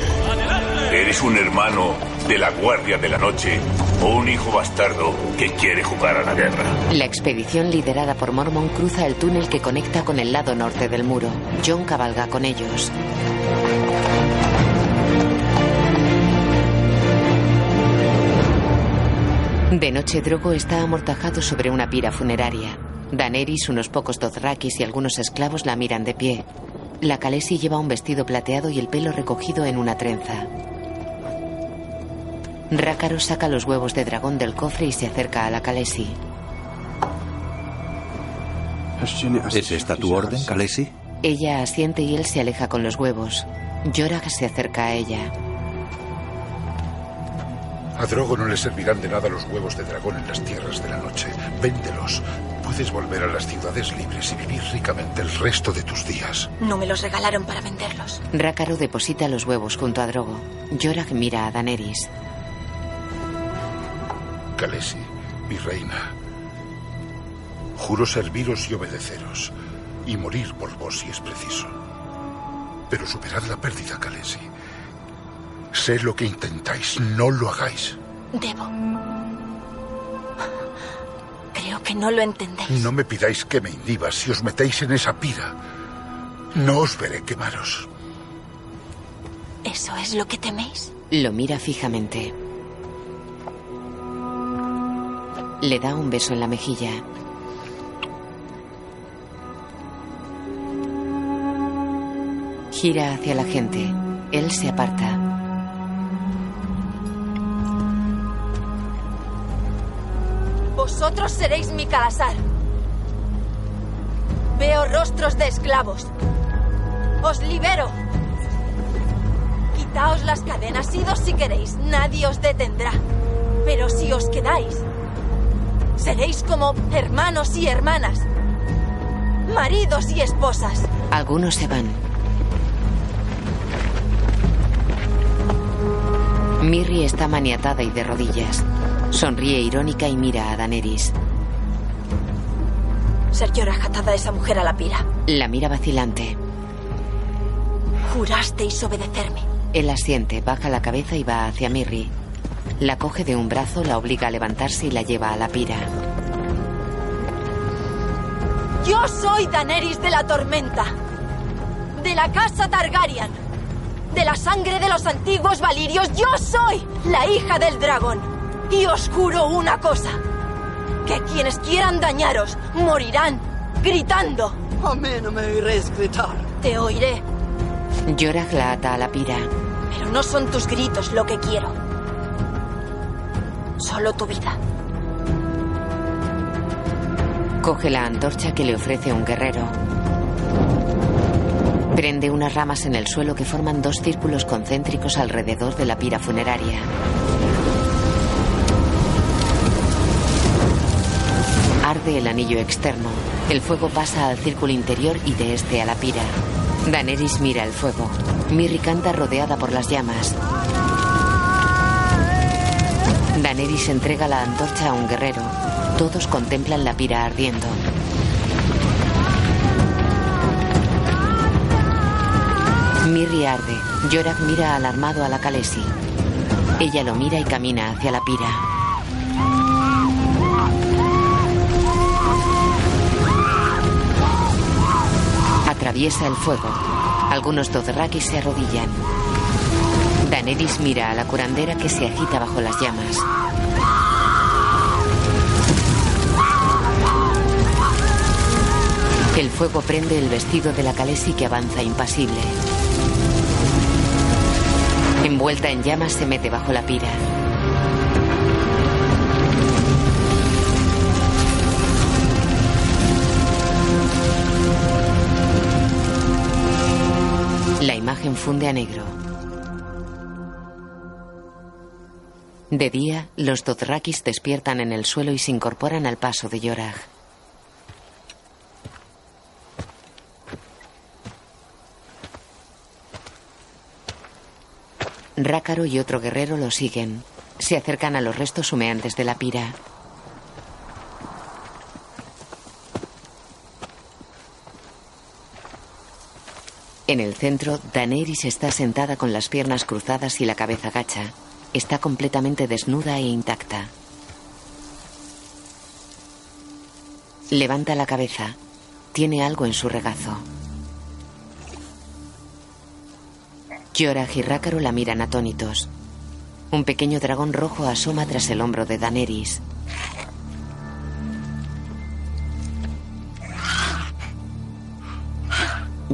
¿Eres un hermano de la Guardia de la Noche o un hijo bastardo que quiere jugar a la guerra? La expedición liderada por Mormon cruza el túnel que conecta con el lado norte del muro. John cabalga con ellos. De noche, Drogo está amortajado sobre una pira funeraria. Daenerys, unos pocos Dothrakis y algunos esclavos la miran de pie. La Khaleesi lleva un vestido plateado y el pelo recogido en una trenza. Rácaro saca los huevos de dragón del cofre y se acerca a la Khaleesi. ¿Es esta tu orden, Khaleesi? Ella asiente y él se aleja con los huevos. Jorah se acerca a ella. A Drogo no le servirán de nada los huevos de dragón en las tierras de la noche. Véndelos. Puedes volver a las ciudades libres y vivir ricamente el resto de tus días. No me los regalaron para venderlos. Rácaro deposita los huevos junto a Drogo. Jorah mira a Daenerys. Khaleesi, mi reina. Juro serviros y obedeceros, y morir por vos si es preciso. Pero superad la pérdida, Khaleesi. Sé lo que intentáis, no lo hagáis. Debo. Creo que no lo entendéis. No me pidáis que me inhiba si os metéis en esa pira. No os veré quemaros. ¿Eso es lo que teméis? Lo mira fijamente. Le da un beso en la mejilla. Gira hacia la gente. Él se aparta. Vosotros seréis mi calasar. Veo rostros de esclavos. Os libero. Quitaos las cadenas, idos si queréis, nadie os detendrá. Pero si os quedáis, seréis como hermanos y hermanas, maridos y esposas. Algunos se van. Mirri está maniatada y de rodillas. Sonríe irónica y mira a Daenerys. Ser Jorah atada a esa mujer a la pira. La mira vacilante. Jurasteis obedecerme. Él asiente, baja la cabeza y va hacia Mirri. La coge de un brazo, la obliga a levantarse y la lleva a la pira. Yo soy Daenerys de la Tormenta. De la casa Targaryen. De la sangre de los antiguos valirios. Yo soy la hija del dragón. Y os juro una cosa. Que quienes quieran dañaros morirán gritando. A mí no me oiréis gritar. Te oiré. Jorah la ata a la pira. Pero no son tus gritos lo que quiero. Solo tu vida. Coge la antorcha que le ofrece un guerrero. Prende unas ramas en el suelo que forman dos círculos concéntricos alrededor de la pira funeraria. Arde el anillo externo. El fuego pasa al círculo interior y de este a la pira. Daenerys mira el fuego. Mirri canta rodeada por las llamas. Daenerys entrega la antorcha a un guerrero. Todos contemplan la pira ardiendo. Mirri arde. Yorak mira alarmado a la Khaleesi. Ella lo mira y camina hacia la pira. Atraviesa el fuego. Algunos Dothraki se arrodillan. Daenerys mira a la curandera que se agita bajo las llamas. El fuego prende el vestido de la Khaleesi que avanza impasible. Envuelta en llamas se mete bajo la pira. La imagen funde a negro. De día, los Dothrakis despiertan en el suelo y se incorporan al paso de Yorah. Rácaro y otro guerrero lo siguen. Se acercan a los restos humeantes de la pira. En el centro, Daenerys está sentada con las piernas cruzadas y la cabeza gacha. Está completamente desnuda e intacta. Levanta la cabeza. Tiene algo en su regazo. Jorah y Rácaro la miran atónitos. Un pequeño dragón rojo asoma tras el hombro de Daenerys.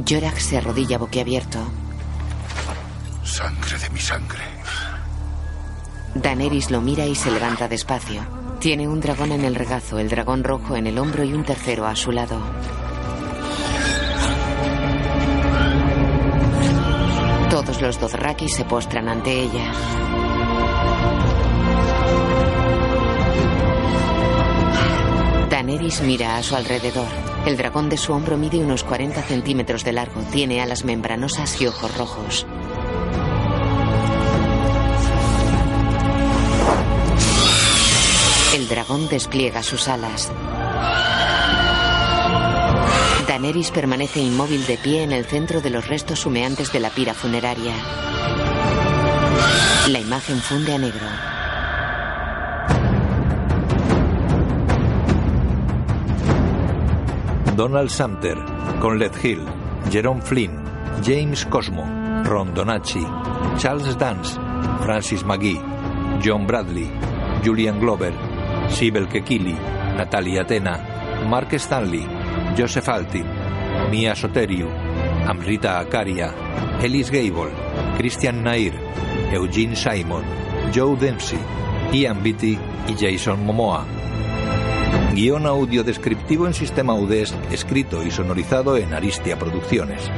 Jorah se arrodilla boquiabierto. Sangre de mi sangre. Daenerys lo mira y se levanta despacio. Tiene un dragón en el regazo, el dragón rojo en el hombro y un tercero a su lado. Todos los Dothraki se postran ante ella. Daenerys mira a su alrededor. El dragón de su hombro mide unos 40 centímetros de largo, tiene alas membranosas y ojos rojos. El dragón despliega sus alas. Daenerys permanece inmóvil de pie en el centro de los restos humeantes de la pira funeraria. La imagen funde a negro. Donald Sumter, Conleth Hill, Jerome Flynn, James Cosmo, Ron Donacci, Charles Dance, Francis McGee, John Bradley, Julian Glover, Sibel Kekili, Natalia Atena, Mark Stanley, Joseph Altin, Mia Soteriou, Amrita Akaria, Ellis Gable, Christian Nair, Eugene Simon, Joe Dempsey, Ian Beatty y Jason Momoa. Guión audio descriptivo en sistema UDESC, escrito y sonorizado en Aristia Producciones.